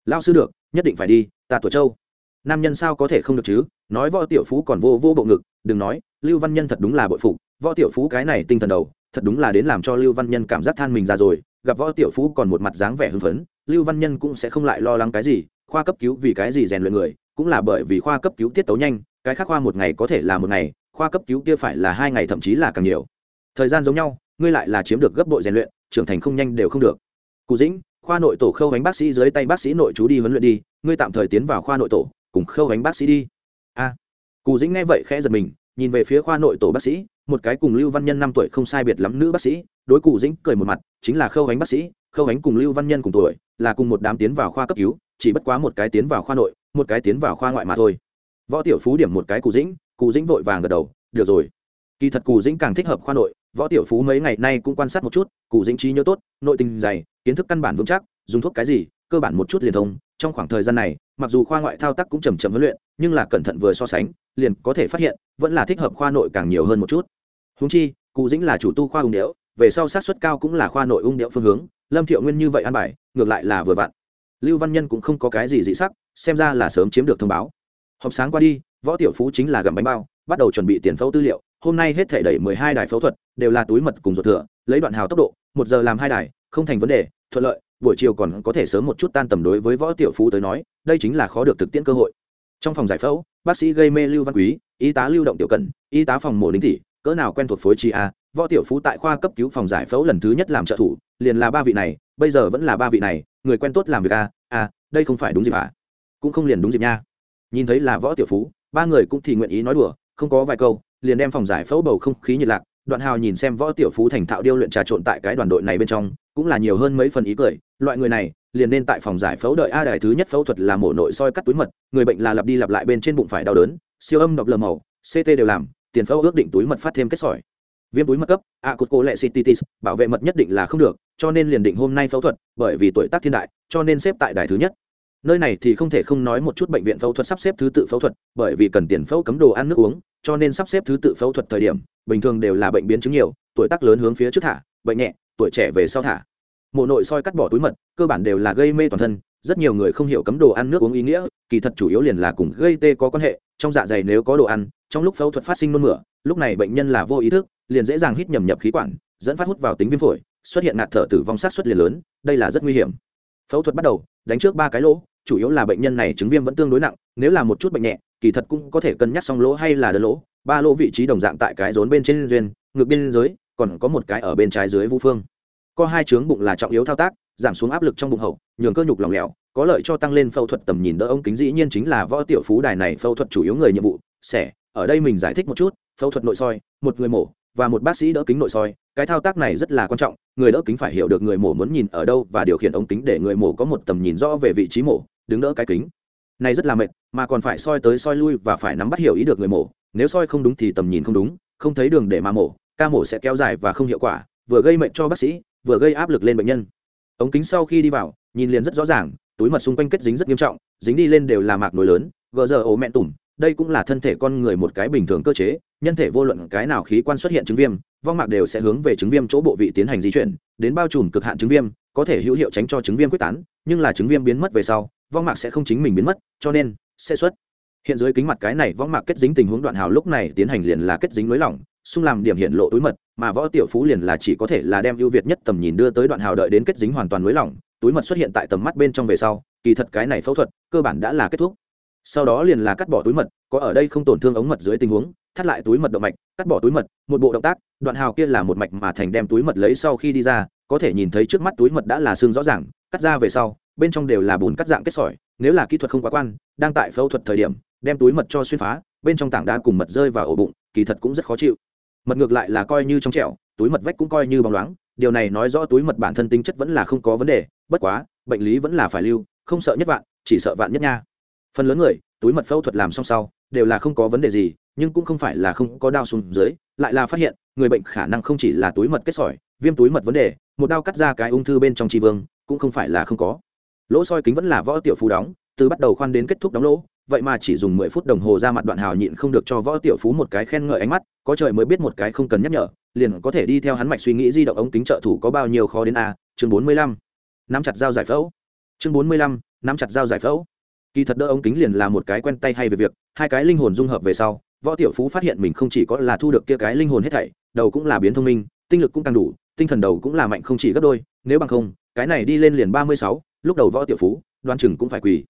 Lao sư được, nhất định phải đi, ta tuổi châu nam nhân sao có thể không được chứ, nói võ tiểu phú còn vô vô bộ ngực, đừng nói, lưu văn nhân thật đúng là bội phụ võ tiểu phú cái này tinh thần đầu, thật đúng là đến làm cho lưu văn nhân cảm giác than mình ra rồi, gặp võ tiểu phú còn một mặt dáng vẻ hưng phấn, lưu văn nhân cũng sẽ không lại lo lắng cái gì khoa cấp cứu vì cái gì rèn luyện người, cũng là bởi vì khoa cấp cứu tiết tấu nhanh, cái khác khoa một ngày có thể là một ngày, khoa cấp cứu kia phải là hai ngày thậm chí là càng nhiều. Thời gian giống nhau, ngươi lại là chiếm được gấp bội rèn luyện, trưởng thành không nhanh đều không được. Cụ dĩnh, khoa nội tổ khâu bánh bác sĩ dưới tay bác sĩ nội chú đi huấn luyện đi, ngươi tạm thời tiến vào khoa nội tổ, cùng khâu bánh bác sĩ đi. A. Cụ dĩnh nghe vậy khẽ giật mình, nhìn về phía khoa nội tổ bác sĩ một cái cùng lưu văn nhân năm tuổi không sai biệt lắm nữ bác sĩ, đối cụ dĩnh cười một mặt, chính là khâu ánh bác sĩ, khâu ánh cùng lưu văn nhân cùng tuổi, là cùng một đám tiến vào khoa cấp cứu, chỉ bất quá một cái tiến vào khoa nội, một cái tiến vào khoa ngoại mà thôi. Võ tiểu phú điểm một cái cụ dĩnh cụ dĩnh vội vàng gật đầu, được rồi. Kỳ thật cụ dĩnh càng thích hợp khoa nội, võ tiểu phú mấy ngày nay cũng quan sát một chút, cụ dĩnh trí nhớ tốt, nội tình dày, kiến thức căn bản vững chắc, dùng thuốc cái gì, cơ bản một chút liền thông. Trong khoảng thời gian này, mặc dù khoa ngoại thao tác cũng chầm chậm huấn luyện, nhưng là cẩn thận vừa so sánh, liền có thể phát hiện, vẫn là thích hợp khoa nội càng nhiều hơn một chút húng chi, cụ dĩnh là chủ tu khoa ung điệu, về sau sát xuất cao cũng là khoa nội ung điệu phương hướng, lâm thiệu nguyên như vậy an bài, ngược lại là vừa vặn. Lưu văn nhân cũng không có cái gì dị sắc, xem ra là sớm chiếm được thông báo. Họp sáng qua đi, võ tiểu phú chính là gặm bánh bao, bắt đầu chuẩn bị tiền phẫu tư liệu, hôm nay hết thể đẩy mười hai đài phẫu thuật, đều là túi mật cùng ruột thừa, lấy đoạn hào tốc độ, một giờ làm hai đài, không thành vấn đề, thuận lợi, buổi chiều còn có thể sớm một chút tan tầm đối với võ tiểu phú tới nói, đây chính là khó được thực tiễn cơ hội. Trong phòng giải phẫu, bác sĩ gây mê lưu văn quý, y tá lưu động tiểu cần y tá phòng mổ đính tỷ cỡ nào quen thuộc phối trí a, võ tiểu phú tại khoa cấp cứu phòng giải phẫu lần thứ nhất làm trợ thủ, liền là ba vị này, bây giờ vẫn là ba vị này, người quen tốt làm việc a a, đây không phải đúng dịp à? Cũng không liền đúng dịp nha. Nhìn thấy là võ tiểu phú, ba người cũng thì nguyện ý nói đùa, không có vài câu, liền đem phòng giải phẫu bầu không khí nhiệt lạc, đoạn hào nhìn xem võ tiểu phú thành thạo điêu luyện trà trộn tại cái đoàn đội này bên trong, cũng là nhiều hơn mấy phần ý cười, loại người này, liền nên tại phòng giải phẫu đợi a đài thứ nhất phẫu thuật là mổ nội soi cắt túi mật, người bệnh là lặp đi lặp lại bên trên bụng phải đau đớn, siêu âm độc lờ màu ct đều làm tiền phẫu ước định túi mật phát thêm kết sỏi. Viêm túi mật cấp a cột cô lệ cititis bảo vệ mật nhất định là không được, cho nên liền định hôm nay phẫu thuật, bởi vì tuổi tác thiên đại, cho nên xếp tại đài thứ nhất. Nơi này thì không thể không nói một chút bệnh viện phẫu thuật sắp xếp thứ tự phẫu thuật, bởi vì cần tiền phẫu cấm đồ ăn nước uống, cho nên sắp xếp thứ tự phẫu thuật thời điểm, bình thường đều là bệnh biến chứng nhiều, tuổi tác lớn hướng phía trước thả, bệnh nhẹ, tuổi trẻ về sau thả. Mộ nội soi cắt bỏ túi mật, cơ bản đều là gây mê toàn thân rất nhiều người không hiểu cấm đồ ăn nước uống ý nghĩa, kỳ thật chủ yếu liền là cùng gây tê có quan hệ, trong dạ dày nếu có đồ ăn, trong lúc phẫu thuật phát sinh nôn mửa, lúc này bệnh nhân là vô ý thức, liền dễ dàng hít nhầm nhập khí quản, dẫn phát hút vào tính viêm phổi, xuất hiện ngạt thở tử vong sát xuất liền lớn, đây là rất nguy hiểm. Phẫu thuật bắt đầu, đánh trước ba cái lỗ, chủ yếu là bệnh nhân này chứng viêm vẫn tương đối nặng, nếu là một chút bệnh nhẹ, kỳ thật cũng có thể cân nhắc xong lỗ hay là đơn lỗ, ba lỗ vị trí đồng dạng tại cái rốn bên trên duyên, ngược bên dưới, còn có một cái ở bên trái dưới vũ phương. Có hai chướng bụng là trọng yếu thao tác, giảm xuống áp lực trong bụng hậu nhường cơ nhục lỏng lẻo, có lợi cho tăng lên phẫu thuật tầm nhìn đỡ ống kính. Dĩ nhiên chính là võ tiểu phú đài này phẫu thuật chủ yếu người nhiệm vụ, sẻ, ở đây mình giải thích một chút, phẫu thuật nội soi, một người mổ và một bác sĩ đỡ kính nội soi, cái thao tác này rất là quan trọng, người đỡ kính phải hiểu được người mổ muốn nhìn ở đâu và điều khiển ống kính để người mổ có một tầm nhìn rõ về vị trí mổ, đứng đỡ cái kính. Này rất là mệt, mà còn phải soi tới soi lui và phải nắm bắt hiểu ý được người mổ, nếu soi không đúng thì tầm nhìn không đúng, không thấy đường để mà mổ, ca mổ sẽ kéo dài và không hiệu quả, vừa gây mệt cho bác sĩ, vừa gây áp lực lên bệnh nhân. Ống kính sau khi đi vào nhìn liền rất rõ ràng, túi mật xung quanh kết dính rất nghiêm trọng, dính đi lên đều là mạc nối lớn, gờ giờ ố mẹ tủm, đây cũng là thân thể con người một cái bình thường cơ chế, nhân thể vô luận cái nào khí quan xuất hiện chứng viêm, vong mạc đều sẽ hướng về chứng viêm chỗ bộ vị tiến hành di chuyển, đến bao trùm cực hạn chứng viêm, có thể hữu hiệu tránh cho chứng viêm quyết tán, nhưng là chứng viêm biến mất về sau, vong mạc sẽ không chính mình biến mất, cho nên, sẽ xuất. Hiện dưới kính mặt cái này vong mạc kết dính tình huống đoạn hào lúc này tiến hành liền là kết dính nới lỏng, xung làm điểm hiện lộ túi mật, mà võ tiểu phú liền là chỉ có thể là đem ưu việt nhất tầm nhìn đưa tới đoạn hào đợi đến kết dính hoàn toàn nới lỏng túi mật xuất hiện tại tầm mắt bên trong về sau, kỳ thật cái này phẫu thuật, cơ bản đã là kết thúc. Sau đó liền là cắt bỏ túi mật, có ở đây không tổn thương ống mật dưới tình huống, thắt lại túi mật động mạch, cắt bỏ túi mật, một bộ động tác, đoạn hào kia là một mạch mà thành đem túi mật lấy sau khi đi ra, có thể nhìn thấy trước mắt túi mật đã là xương rõ ràng, cắt ra về sau, bên trong đều là bùn cắt dạng kết sỏi, nếu là kỹ thuật không quá quan, đang tại phẫu thuật thời điểm, đem túi mật cho xuyên phá, bên trong tảng đá cùng mật rơi vào ổ bụng, kỳ thật cũng rất khó chịu. Mật ngược lại là coi như trong trẹo túi mật vách cũng coi như bóng loáng điều này nói rõ túi mật bản thân tính chất vẫn là không có vấn đề, bất quá, bệnh lý vẫn là phải lưu, không sợ nhất vạn, chỉ sợ vạn nhất nha. Phần lớn người, túi mật phẫu thuật làm xong sau, đều là không có vấn đề gì, nhưng cũng không phải là không có đau xuống dưới, lại là phát hiện, người bệnh khả năng không chỉ là túi mật kết sỏi, viêm túi mật vấn đề, một đau cắt ra cái ung thư bên trong tri vương, cũng không phải là không có. Lỗ soi kính vẫn là võ tiểu phú đóng, từ bắt đầu khoan đến kết thúc đóng lỗ vậy mà chỉ dùng mười phút đồng hồ ra mặt đoạn hào nhịn không được cho võ tiểu phú một cái khen ngợi ánh mắt, có trời mới biết một cái không cần nhắc nhở, liền có thể đi theo hắn mạch suy nghĩ di động ống kính trợ thủ có bao nhiêu khó đến a, chương bốn mươi lăm. Nắm chặt dao giải phẫu. Chương bốn mươi lăm, nắm chặt dao giải phẫu. Kỳ thật đỡ ống kính liền là một cái quen tay hay về việc, hai cái linh hồn dung hợp về sau, võ tiểu phú phát hiện mình không chỉ có là thu được kia cái linh hồn hết thảy, đầu cũng là biến thông minh, tinh lực cũng tăng đủ, tinh thần đầu cũng là mạnh không chỉ gấp đôi, nếu bằng không, cái này đi lên liền ba mươi sáu, lúc đầu võ tiểu phú đoan chừng cũng phải quỳ.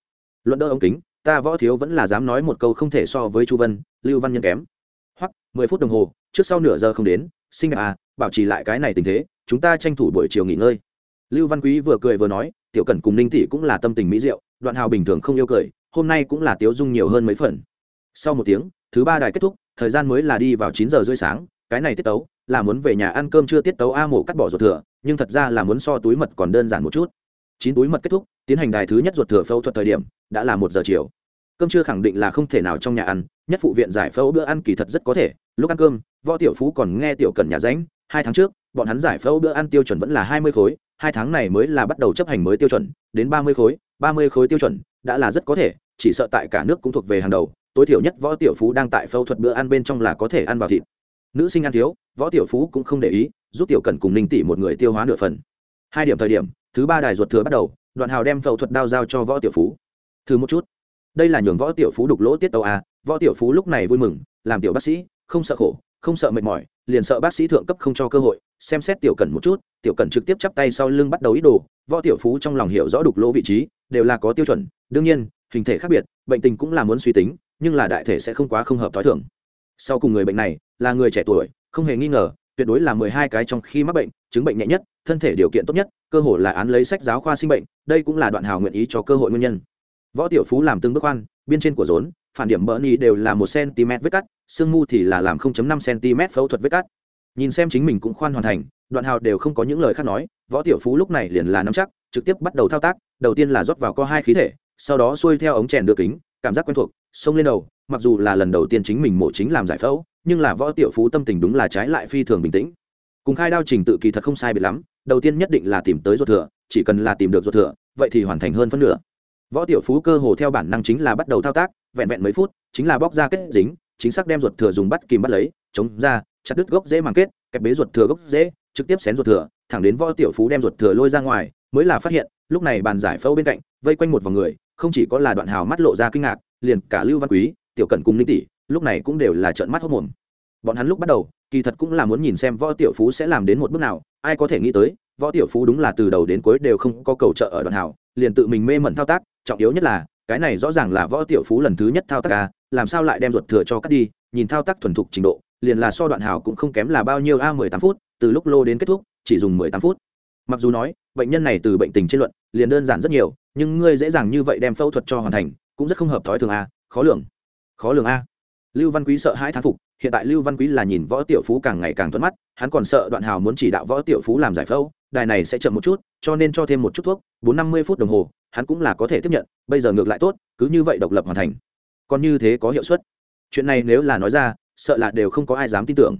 Luận đỡ ống kính ta võ thiếu vẫn là dám nói một câu không thể so với chu vân, lưu văn nhân kém. Hoặc mười phút đồng hồ, trước sau nửa giờ không đến sinh đẹp à bảo trì lại cái này tình thế, chúng ta tranh thủ buổi chiều nghỉ ngơi. Lưu văn quý vừa cười vừa nói, tiểu cẩn cùng ninh tỷ cũng là tâm tình mỹ diệu, đoạn hào bình thường không yêu cười, hôm nay cũng là tiếu dung nhiều hơn mấy phần. Sau một tiếng, thứ ba đài kết thúc, thời gian mới là đi vào chín giờ rưỡi sáng, cái này tiết tấu, là muốn về nhà ăn cơm chưa tiết tấu a mổ cắt bỏ ruột thừa, nhưng thật ra là muốn so túi mật còn đơn giản một chút chín túi mật kết thúc, tiến hành đài thứ nhất ruột thừa phẫu thuật thời điểm, đã là một giờ chiều. Cơm chưa khẳng định là không thể nào trong nhà ăn, nhất phụ viện giải phẫu bữa ăn kỳ thật rất có thể. Lúc ăn cơm, võ tiểu phú còn nghe tiểu cần nhà ránh hai tháng trước, bọn hắn giải phẫu bữa ăn tiêu chuẩn vẫn là hai mươi khối, hai tháng này mới là bắt đầu chấp hành mới tiêu chuẩn, đến ba mươi khối, ba mươi khối tiêu chuẩn, đã là rất có thể, chỉ sợ tại cả nước cũng thuộc về hàng đầu. Tối thiểu nhất võ tiểu phú đang tại phẫu thuật bữa ăn bên trong là có thể ăn vào thịt. Nữ sinh ăn thiếu, võ tiểu phú cũng không để ý, giúp tiểu cần cùng ninh tỷ một người tiêu hóa nửa phần. Hai điểm thời điểm thứ ba đài ruột thừa bắt đầu, đoạn hào đem phẫu thuật đao giao cho võ tiểu phú. Thử một chút. Đây là nhường võ tiểu phú đục lỗ tiết tàu a, võ tiểu phú lúc này vui mừng, làm tiểu bác sĩ, không sợ khổ, không sợ mệt mỏi, liền sợ bác sĩ thượng cấp không cho cơ hội, xem xét tiểu cần một chút, tiểu cần trực tiếp chắp tay sau lưng bắt đầu ý đồ, võ tiểu phú trong lòng hiểu rõ đục lỗ vị trí, đều là có tiêu chuẩn, đương nhiên, hình thể khác biệt, bệnh tình cũng là muốn suy tính, nhưng là đại thể sẽ không quá không hợp t h o i thường. Sau cùng người bệnh này, là người trẻ tuổi, không hề nghi ngờ tuyệt đối là mười hai cái trong khi mắc bệnh, chứng bệnh nhẹ nhất, thân thể điều kiện tốt nhất, cơ hội là án lấy sách giáo khoa sinh bệnh, đây cũng là đoạn hào nguyện ý cho cơ hội nguyên nhân. Võ tiểu phú làm từng bước khoan, biên trên của rốn, phản điểm bỡ ni đều là một cm vết cắt sương mu thì là làm 0.5 cm phẫu thuật vết cắt. Nhìn xem chính mình cũng khoan hoàn thành, đoạn hào đều không có những lời khác nói, võ tiểu phú lúc này liền là nắm chắc, trực tiếp bắt đầu thao tác, đầu tiên là rót vào co hai khí thể, sau đó xuôi theo ống chèn đưa kính cảm giác quen thuộc xông lên đầu, mặc dù là lần đầu tiên chính mình mổ chính làm giải phẫu, nhưng là võ tiểu phú tâm tình đúng là trái lại phi thường bình tĩnh. Cùng khai đao trình tự kỳ thật không sai biệt lắm, đầu tiên nhất định là tìm tới ruột thừa, chỉ cần là tìm được ruột thừa, vậy thì hoàn thành hơn phân nửa. Võ tiểu phú cơ hồ theo bản năng chính là bắt đầu thao tác, vẹn vẹn mấy phút, chính là bóc ra kết dính, chính xác đem ruột thừa dùng bắt kìm bắt lấy, chống ra, chặt đứt gốc dễ màng kết, kẹp bế ruột thừa gốc dễ trực tiếp xén ruột thừa, thẳng đến võ tiểu phú đem ruột thừa lôi ra ngoài, mới là phát hiện, lúc này bàn giải phẫu bên cạnh, vây quanh một vòng người không chỉ có là đoạn hào mắt lộ ra kinh ngạc, liền cả lưu văn quý, tiểu cẩn cùng ninh tỷ, lúc này cũng đều là trợn mắt hốc mồm. Bọn hắn lúc bắt đầu, kỳ thật cũng là muốn nhìn xem võ tiểu phú sẽ làm đến một bước nào, ai có thể nghĩ tới, võ tiểu phú đúng là từ đầu đến cuối đều không có cầu trợ ở đoạn hào, liền tự mình mê mẩn thao tác, trọng yếu nhất là, cái này rõ ràng là võ tiểu phú lần thứ nhất thao tác ca làm sao lại đem ruột thừa cho cắt đi, nhìn thao tác thuần thục trình độ, liền là so đoạn hào cũng không kém là bao nhiêu a, mười tám phút, từ lúc lô đến kết thúc, chỉ dùng mười tám phút. Mặc dù nói bệnh nhân này từ bệnh tình trên luận liền đơn giản rất nhiều, nhưng ngươi dễ dàng như vậy đem phẫu thuật cho hoàn thành, cũng rất không hợp thói thường a, khó lường. Khó lường a. Lưu văn quý sợ hãi thán phục, hiện tại lưu văn quý là nhìn võ tiểu phú càng ngày càng thuận mắt, hắn còn sợ đoạn hào muốn chỉ đạo võ tiểu phú làm giải phẫu, đài này sẽ chậm một chút, cho nên cho thêm một chút thuốc, bốn năm mươi phút đồng hồ, hắn cũng là có thể tiếp nhận, bây giờ ngược lại tốt, cứ như vậy độc lập hoàn thành. Còn như thế có hiệu suất. Chuyện này nếu là nói ra, sợ là đều không có ai dám tin tưởng.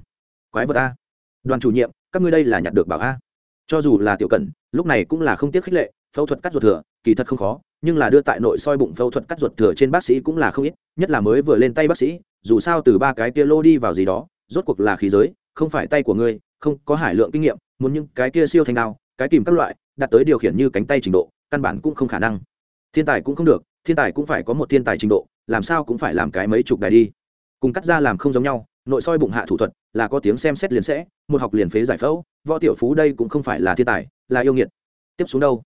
Quái vật a. Đoàn chủ nhiệm, các ngươi đây là nhặt được bảo a cho dù là tiểu cẩn, lúc này cũng là không tiếc khích lệ, phẫu thuật cắt ruột thừa, kỳ thật không khó, nhưng là đưa tại nội soi bụng phẫu thuật cắt ruột thừa trên bác sĩ cũng là không ít, nhất là mới vừa lên tay bác sĩ, dù sao từ ba cái kia lô đi vào gì đó, rốt cuộc là khí giới, không phải tay của ngươi, không có hải lượng kinh nghiệm, muốn những cái kia siêu thành đao, cái kìm các loại, đạt tới điều khiển như cánh tay trình độ, căn bản cũng không khả năng. Thiên tài cũng không được, thiên tài cũng phải có một thiên tài trình độ, làm sao cũng phải làm cái mấy chục đài đi. Cùng cắt ra làm không giống nhau nội soi bụng hạ thủ thuật, là có tiếng xem xét liền sẽ, một học liền phế giải phẫu, võ tiểu phú đây cũng không phải là thiên tài, là yêu nghiệt. Tiếp xuống đâu?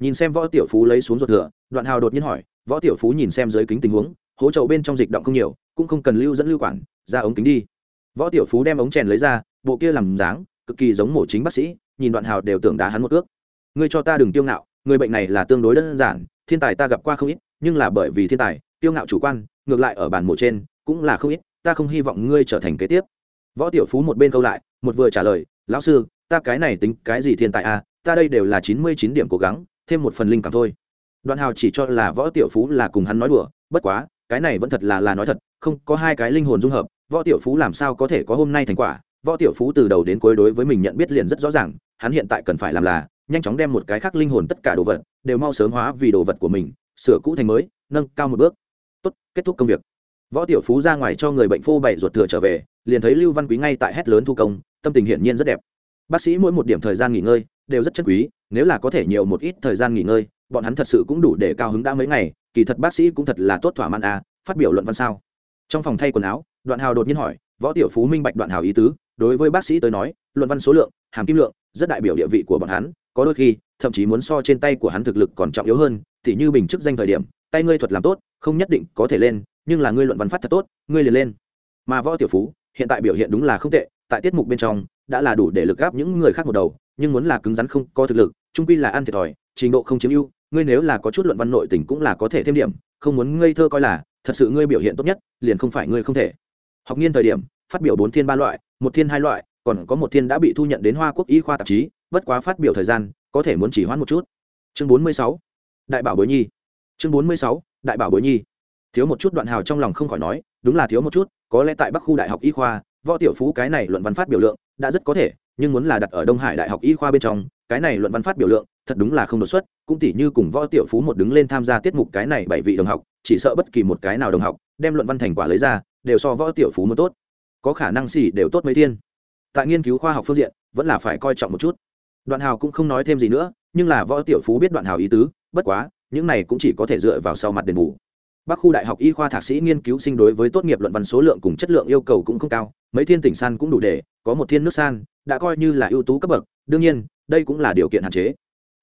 Nhìn xem võ tiểu phú lấy xuống ruột thừa, đoạn hào đột nhiên hỏi, võ tiểu phú nhìn xem dưới kính tình huống, hố trậu bên trong dịch động không nhiều, cũng không cần lưu dẫn lưu quản, ra ống kính đi. Võ tiểu phú đem ống chèn lấy ra, bộ kia làm dáng, cực kỳ giống mổ chính bác sĩ, nhìn đoạn hào đều tưởng đá hắn một ước ngươi cho ta đừng tiêu ngạo, người bệnh này là tương đối đơn giản, thiên tài ta gặp qua không ít, nhưng là bởi vì thiên tài, tiêu ngạo chủ quan, ngược lại ở bàn mổ trên, cũng là không ít ta không hy vọng ngươi trở thành kế tiếp. Võ tiểu phú một bên câu lại, một vừa trả lời, lão sư, ta cái này tính cái gì thiên tài à ta đây đều là chín mươi chín điểm cố gắng, thêm một phần linh cảm thôi. Đoạn hào chỉ cho là võ tiểu phú là cùng hắn nói đùa, bất quá, cái này vẫn thật là là nói thật, không có hai cái linh hồn dung hợp, võ tiểu phú làm sao có thể có hôm nay thành quả? Võ tiểu phú từ đầu đến cuối đối với mình nhận biết liền rất rõ ràng, hắn hiện tại cần phải làm là nhanh chóng đem một cái khác linh hồn tất cả đồ vật đều mau sớm hóa vì đồ vật của mình, sửa cũ thành mới, nâng cao một bước. Tốt, kết thúc công việc võ tiểu phú ra ngoài cho người bệnh phô bày ruột thừa trở về, liền thấy lưu văn quý ngay tại hét lớn thu công, tâm tình hiển nhiên rất đẹp. Bác sĩ mỗi một điểm thời gian nghỉ ngơi đều rất chất quý, nếu là có thể nhiều một ít thời gian nghỉ ngơi, bọn hắn thật sự cũng đủ để cao hứng đã mấy ngày, kỳ thật bác sĩ cũng thật là tốt thỏa mãn à phát biểu luận văn sao. Trong phòng thay quần áo, đoạn hào đột nhiên hỏi, võ tiểu phú minh bạch đoạn hào ý tứ, đối với bác sĩ tới nói, luận văn số lượng, hàm kim lượng, rất đại biểu địa vị của bọn hắn, có đôi khi, thậm chí muốn so trên tay của hắn thực lực còn trọng yếu hơn thì như bình chức danh thời điểm, tay ngươi thuật làm tốt, không nhất định có thể lên nhưng là ngươi luận văn phát thật tốt, ngươi liền lên. Mà võ tiểu phú, hiện tại biểu hiện đúng là không tệ, tại tiết mục bên trong, đã là đủ để lực gáp những người khác một đầu, nhưng muốn là cứng rắn không có thực lực, trung quy là ăn thiệt thòi, trình độ không chiếm ưu, ngươi nếu là có chút luận văn nội tình cũng là có thể thêm điểm, không muốn ngây thơ coi là, thật sự ngươi biểu hiện tốt nhất, liền không phải ngươi không thể. Học nghiên thời điểm, phát biểu bốn thiên ba loại, một thiên hai loại, còn có một thiên đã bị thu nhận đến hoa quốc y khoa tạp chí, bất quá phát biểu thời gian, có thể muốn chỉ hoãn một chút. Chương bốn mươi sáu, đại bảo bối nhi. Chương bốn mươi sáu, đại bảo bối nhi thiếu một chút đoạn hào trong lòng không khỏi nói, đúng là thiếu một chút, có lẽ tại bắc khu đại học y khoa, võ tiểu phú cái này luận văn phát biểu lượng đã rất có thể, nhưng muốn là đặt ở đông hải đại học y khoa bên trong, cái này luận văn phát biểu lượng thật đúng là không đột xuất, cũng tỉ như cùng võ tiểu phú một đứng lên tham gia tiết mục cái này bảy vị đồng học, chỉ sợ bất kỳ một cái nào đồng học, đem luận văn thành quả lấy ra, đều so võ tiểu phú muốn tốt. Có khả năng xỉ đều tốt mấy thiên. Tại nghiên cứu khoa học phương diện, vẫn là phải coi trọng một chút. Đoạn hào cũng không nói thêm gì nữa, nhưng là võ tiểu phú biết đoạn hào ý tứ, bất quá, những này cũng chỉ có thể dựa vào sau mặt đền bù bắc khu đại học y khoa thạc sĩ nghiên cứu sinh đối với tốt nghiệp luận văn số lượng cùng chất lượng yêu cầu cũng không cao, mấy thiên tỉnh san cũng đủ để, có một thiên nước san, đã coi như là ưu tú cấp bậc, đương nhiên, đây cũng là điều kiện hạn chế.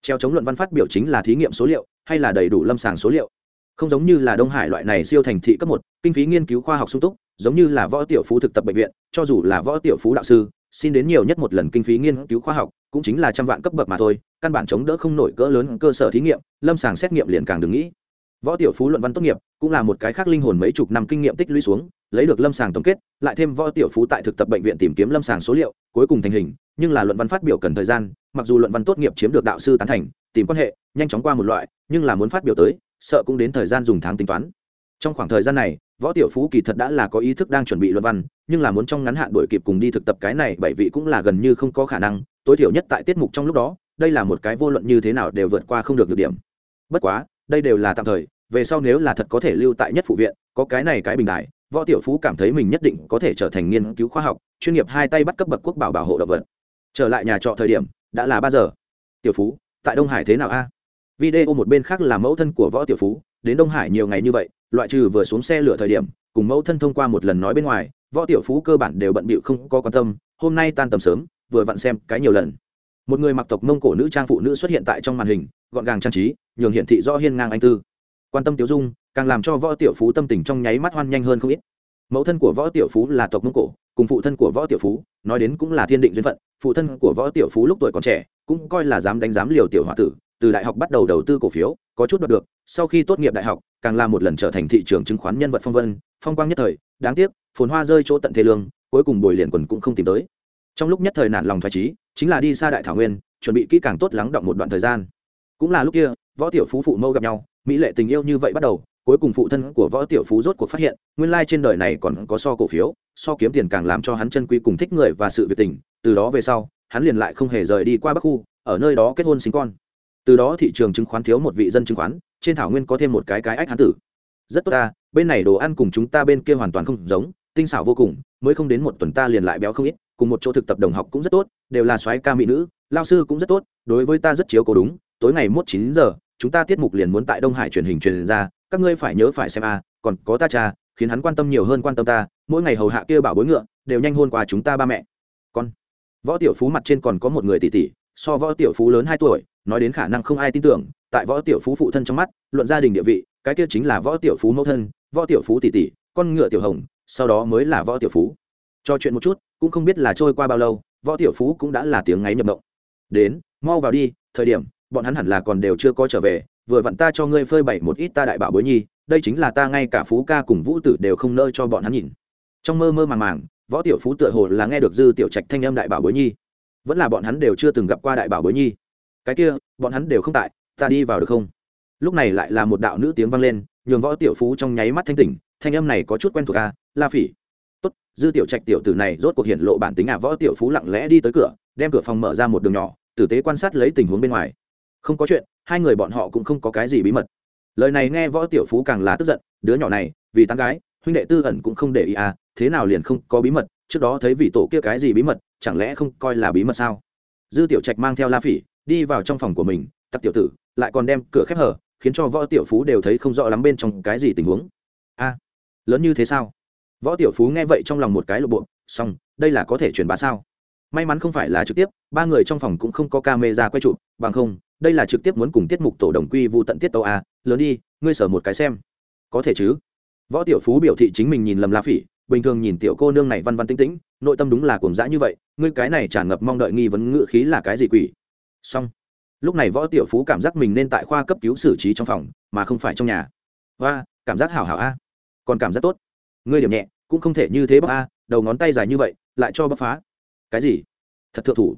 Treo chống luận văn phát biểu chính là thí nghiệm số liệu, hay là đầy đủ lâm sàng số liệu. Không giống như là đông hải loại này siêu thành thị cấp một, kinh phí nghiên cứu khoa học sung túc, giống như là võ tiểu phú thực tập bệnh viện, cho dù là võ tiểu phú đạo sư, xin đến nhiều nhất một lần kinh phí nghiên cứu khoa học, cũng chính là trăm vạn cấp bậc mà thôi, căn bản chống đỡ không nổi cỡ lớn cơ sở thí nghiệm, lâm sàng xét nghiệm liền càng đừng nghĩ võ tiểu phú luận văn tốt nghiệp, cũng là một cái khác linh hồn mấy chục năm kinh nghiệm tích lũy xuống, lấy được lâm sàng tổng kết, lại thêm võ tiểu phú tại thực tập bệnh viện tìm kiếm lâm sàng số liệu, cuối cùng thành hình, nhưng là luận văn phát biểu cần thời gian, mặc dù luận văn tốt nghiệp chiếm được đạo sư tán thành, tìm quan hệ, nhanh chóng qua một loại, nhưng là muốn phát biểu tới, sợ cũng đến thời gian dùng tháng tính toán. Trong khoảng thời gian này, võ tiểu phú kỳ thật đã là có ý thức đang chuẩn bị luận văn, nhưng là muốn trong ngắn hạn đổi kịp cùng đi thực tập cái này bảy vị cũng là gần như không có khả năng, tối thiểu nhất tại tiết mục trong lúc đó, đây là một cái vô luận như thế nào đều vượt qua không được được điểm. Bất quá đây đều là tạm thời, về sau nếu là thật có thể lưu tại nhất phụ viện, có cái này cái bình đại võ tiểu phú cảm thấy mình nhất định có thể trở thành nghiên cứu khoa học, chuyên nghiệp hai tay bắt cấp bậc quốc bảo bảo hộ động vật. Trở lại nhà trọ thời điểm, đã là ba giờ. Tiểu phú, tại đông hải thế nào a? Video một bên khác là mẫu thân của võ tiểu phú, đến đông hải nhiều ngày như vậy, loại trừ vừa xuống xe lửa thời điểm, cùng mẫu thân thông qua một lần nói bên ngoài, võ tiểu phú cơ bản đều bận bịu không có quan tâm, hôm nay tan tầm sớm, vừa vặn xem cái nhiều lần một người mặc tộc mông cổ nữ trang phụ nữ xuất hiện tại trong màn hình, gọn gàng trang trí, nhường hiện thị do hiên ngang anh tư. Quan tâm tiểu dung, càng làm cho võ tiểu phú tâm tình trong nháy mắt hoan nhanh hơn không ít. Mẫu thân của võ tiểu phú là tộc mông cổ, cùng phụ thân của võ tiểu phú, nói đến cũng là thiên định duyên phận, phụ thân của võ tiểu phú lúc tuổi còn trẻ, cũng coi là dám đánh giám liều tiểu h tử, từ đại học bắt đầu đầu tư cổ phiếu, có chút đoạt được, sau khi tốt nghiệp đại học, càng là một lần trở thành thị trường chứng khoán nhân vật phong vân, phong quang nhất thời, đáng tiếc, phồn hoa rơi chỗ tận thế lương, cuối cùng bồi liền quần cũng không tìm tới. Trong lúc nhất thời nản lòng thoải trí chính là đi xa đại thảo nguyên, chuẩn bị kỹ càng tốt lắng động một đoạn thời gian. Cũng là lúc kia, võ tiểu phú phụ mâu gặp nhau, mỹ lệ tình yêu như vậy bắt đầu, cuối cùng phụ thân của võ tiểu phú rốt cuộc phát hiện, nguyên lai trên đời này còn có so cổ phiếu, so kiếm tiền càng làm cho hắn chân quý cùng thích người và sự việc tình, từ đó về sau, hắn liền lại không hề rời đi qua bắc khu, ở nơi đó kết hôn sinh con. Từ đó thị trường chứng khoán thiếu một vị dân chứng khoán, trên thảo nguyên có thêm một cái cái ách hán tử. Rất tốt ta, bên này đồ ăn cùng chúng ta bên kia hoàn toàn không giống, tinh xảo vô cùng, mới không đến một tuần ta liền lại béo không ít, cùng một chỗ thực tập đồng học cũng rất tốt đều là soái ca mỹ nữ, lao sư cũng rất tốt, đối với ta rất chiếu cố đúng, tối ngày mốt chín giờ, chúng ta tiết mục liền muốn tại đông hải truyền hình truyền ra, các ngươi phải nhớ phải xem a, còn có ta cha, khiến hắn quan tâm nhiều hơn quan tâm ta, mỗi ngày hầu hạ kia bảo bối ngựa, đều nhanh hôn qua chúng ta ba mẹ. Con, võ tiểu phú mặt trên còn có một người tỷ tỷ, so võ tiểu phú lớn hai tuổi, nói đến khả năng không ai tin tưởng, tại võ tiểu phú phụ thân trong mắt, luận gia đình địa vị, cái kia chính là võ tiểu phú mẫu thân, võ tiểu phú tỷ tỷ, con ngựa tiểu hồng, sau đó mới là võ tiểu phú. Cho chuyện một chút, cũng không biết là trôi qua bao lâu võ tiểu phú cũng đã là tiếng ngáy nhập động đến mau vào đi thời điểm bọn hắn hẳn là còn đều chưa có trở về vừa vặn ta cho ngươi phơi bày một ít ta đại bảo bối nhi đây chính là ta ngay cả phú ca cùng vũ tử đều không nơi cho bọn hắn nhìn. Trong mơ mơ màng màng võ tiểu phú tựa hồ là nghe được dư tiểu trạch thanh âm đại bảo bối nhi. Vẫn là bọn hắn đều chưa từng gặp qua đại bảo bối nhi. Cái kia bọn hắn đều không tại ta đi vào được không? Lúc này lại là một đạo nữ tiếng vang lên nhường võ tiểu phú trong nháy mắt thanh tỉnh thanh âm này có chút quen thuộc a à, la phỉ dư tiểu trạch tiểu tử này rốt cuộc hiện lộ bản tính à võ tiểu phú lặng lẽ đi tới cửa, đem cửa phòng mở ra một đường nhỏ, tử tế quan sát lấy tình huống bên ngoài. Không có chuyện, hai người bọn họ cũng không có cái gì bí mật. Lời này nghe võ tiểu phú càng là tức giận, đứa nhỏ này, vì tán gái, huynh đệ tư ẩn cũng không để ý à thế nào liền không có bí mật, trước đó thấy vị tổ kia cái gì bí mật, chẳng lẽ không coi là bí mật sao? Dư tiểu trạch mang theo la phỉ, đi vào trong phòng của mình, tặc tiểu tử, lại còn đem cửa khép hở, khiến cho võ tiểu phú đều thấy không rõ lắm bên trong cái gì tình huống. A lớn như thế sao? Võ tiểu phú nghe vậy trong lòng một cái lộ bộ, xong, đây là có thể truyền bá sao? May mắn không phải là trực tiếp, ba người trong phòng cũng không có camera quay chụp, bằng không, đây là trực tiếp muốn cùng tiết mục tổ đồng quy vụ tận tiết tàu a, lớn đi, ngươi sở một cái xem. Có thể chứ. Võ tiểu phú biểu thị chính mình nhìn lầm la phỉ, bình thường nhìn tiểu cô nương này văn văn tĩnh tĩnh, nội tâm đúng là cuồng dã như vậy, ngươi cái này tràn ngập mong đợi nghi vấn ngự khí là cái gì quỷ? Xong, lúc này võ tiểu phú cảm giác mình nên tại khoa cấp cứu xử trí trong phòng, mà không phải trong nhà. Và cảm giác hảo hảo a, còn cảm giác tốt ngươi điểm nhẹ, cũng không thể như thế bóc a, đầu ngón tay dài như vậy, lại cho bóc phá. Cái gì? Thật thượng thủ.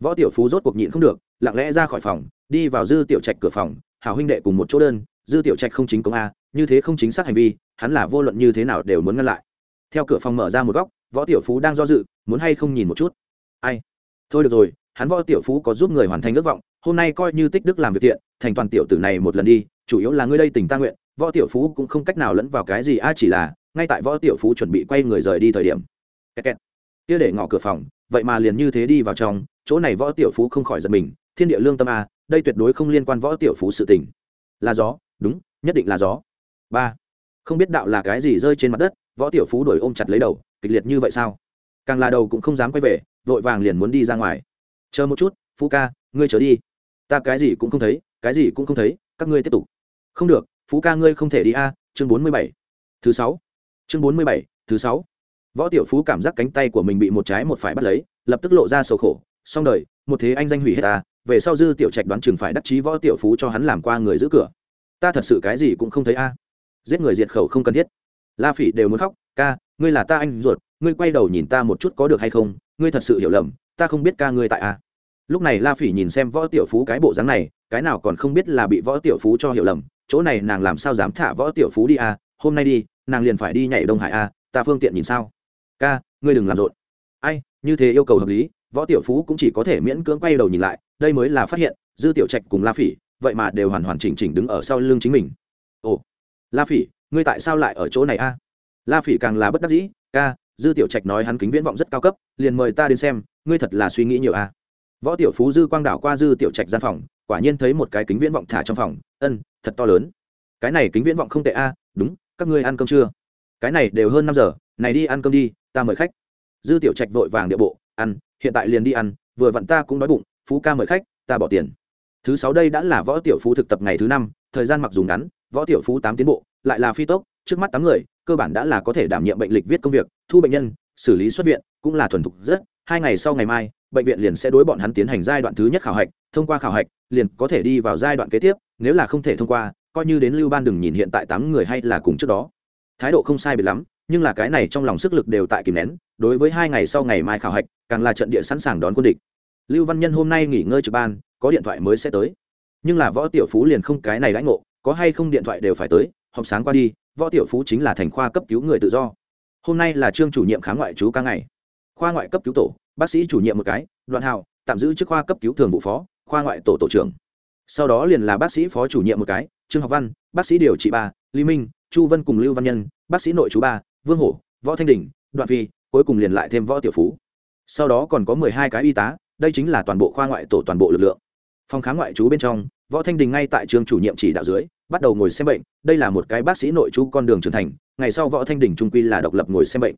Võ tiểu phú rốt cuộc nhịn không được, lặng lẽ ra khỏi phòng, đi vào dư tiểu trạch cửa phòng. Hảo huynh đệ cùng một chỗ đơn, dư tiểu trạch không chính công a, như thế không chính xác hành vi, hắn là vô luận như thế nào đều muốn ngăn lại. Theo cửa phòng mở ra một góc, võ tiểu phú đang do dự, muốn hay không nhìn một chút. Ai? Thôi được rồi, hắn võ tiểu phú có giúp người hoàn thành ước vọng, hôm nay coi như tích đức làm việc thiện, thành toàn tiểu tử này một lần đi, chủ yếu là ngươi đây tình ta nguyện. Võ tiểu phú cũng không cách nào lẫn vào cái gì, a chỉ là ngay tại võ tiểu phú chuẩn bị quay người rời đi thời điểm. Kia để ngỏ cửa phòng, vậy mà liền như thế đi vào trong, chỗ này võ tiểu phú không khỏi giật mình, thiên địa lương tâm a đây tuyệt đối không liên quan võ tiểu phú sự tình. Là gió, đúng, nhất định là gió. Ba. Không biết đạo là cái gì rơi trên mặt đất, võ tiểu phú đổi ôm chặt lấy đầu, kịch liệt như vậy sao? Càng là đầu cũng không dám quay về, vội vàng liền muốn đi ra ngoài. Chờ một chút, phú ca, ngươi trở đi. Ta cái gì cũng không thấy, cái gì cũng không thấy, các ngươi tiếp tục. Không được, phú ca ngươi không thể đi a, chương bốn mươi bảy. Thứ sáu chương bốn mươi bảy, thứ sáu. Võ tiểu phú cảm giác cánh tay của mình bị một trái một phải bắt lấy, lập tức lộ ra sầu khổ. Xong đời, một thế anh danh hủy hết ta, về sau dư tiểu trạch đoán chừng phải đắc chí võ tiểu phú cho hắn làm qua người giữ cửa. Ta thật sự cái gì cũng không thấy a. Giết người diệt khẩu không cần thiết. La phỉ đều muốn khóc, ca, ngươi là ta anh ruột, ngươi quay đầu nhìn ta một chút có được hay không? Ngươi thật sự hiểu lầm, ta không biết ca ngươi tại a. Lúc này la phỉ nhìn xem võ tiểu phú cái bộ dáng này, cái nào còn không biết là bị võ tiểu phú cho hiểu lầm, chỗ này nàng làm sao dám thả võ tiểu phú đi a? Hôm nay đi nàng liền phải đi nhảy đông hải a, ta phương tiện nhìn sao? Ca, ngươi đừng làm rộn. Ai, như thế yêu cầu hợp lý, võ tiểu phú cũng chỉ có thể miễn cưỡng quay đầu nhìn lại, đây mới là phát hiện, dư tiểu trạch cùng la phỉ, vậy mà đều hoàn hoàn chỉnh chỉnh đứng ở sau lưng chính mình. Ồ, la phỉ, ngươi tại sao lại ở chỗ này a? La phỉ càng là bất đắc dĩ, ca, dư tiểu trạch nói hắn kính viễn vọng rất cao cấp, liền mời ta đến xem, ngươi thật là suy nghĩ nhiều a. Võ tiểu phú dư quang đảo qua dư tiểu trạch gian phòng, quả nhiên thấy một cái kính viễn vọng thả trong phòng, ân, thật to lớn. Cái này kính viễn vọng không tệ a, đúng các ngươi ăn cơm chưa? Cái này đều hơn năm giờ, này đi ăn cơm đi, ta mời khách. Dư tiểu trạch vội vàng địa bộ, ăn, hiện tại liền đi ăn, vừa vặn ta cũng đói bụng, phú ca mời khách, ta bỏ tiền. Thứ sáu đây đã là võ tiểu phú thực tập ngày thứ năm, thời gian mặc dù ngắn, võ tiểu phú tám tiến bộ, lại là phi tốc, trước mắt tám người, cơ bản đã là có thể đảm nhiệm bệnh lịch viết công việc, thu bệnh nhân, xử lý xuất viện, cũng là thuần thục rất. Hai ngày sau ngày mai, bệnh viện liền sẽ đối bọn hắn tiến hành giai đoạn thứ nhất khảo hạch, thông qua khảo hạch, liền có thể đi vào giai đoạn kế tiếp, nếu là không thể thông qua coi như đến lưu ban đừng nhìn hiện tại tám người hay là cùng trước đó. Thái độ không sai biệt lắm, nhưng là cái này trong lòng sức lực đều tại kìm nén, đối với hai ngày sau ngày mai khảo hạch, càng là trận địa sẵn sàng đón quân địch. Lưu văn nhân hôm nay nghỉ ngơi trực ban, có điện thoại mới sẽ tới. Nhưng là võ tiểu phú liền không cái này lãnh ngộ, có hay không điện thoại đều phải tới học sáng qua đi, võ tiểu phú chính là thành khoa cấp cứu người tự do. Hôm nay là trương chủ nhiệm khám ngoại trú ca ngày. Khoa ngoại cấp cứu tổ, bác sĩ chủ nhiệm một cái, đoạn hào tạm giữ chức khoa cấp cứu thường vụ phó, khoa ngoại tổ tổ trưởng. Sau đó liền là bác sĩ phó chủ nhiệm một cái trương học văn, bác sĩ điều trị ba lý minh, chu vân cùng lưu văn nhân, bác sĩ nội chú ba vương hổ, võ thanh đình đoạn phi, cuối cùng liền lại thêm võ tiểu phú. Sau đó còn có mười hai cái y tá, đây chính là toàn bộ khoa ngoại tổ toàn bộ lực lượng. Phòng khám ngoại trú bên trong, võ thanh đình ngay tại trường chủ nhiệm chỉ đạo dưới, bắt đầu ngồi xem bệnh, đây là một cái bác sĩ nội chú con đường trưởng thành, ngày sau võ thanh đình trung quy là độc lập ngồi xem bệnh.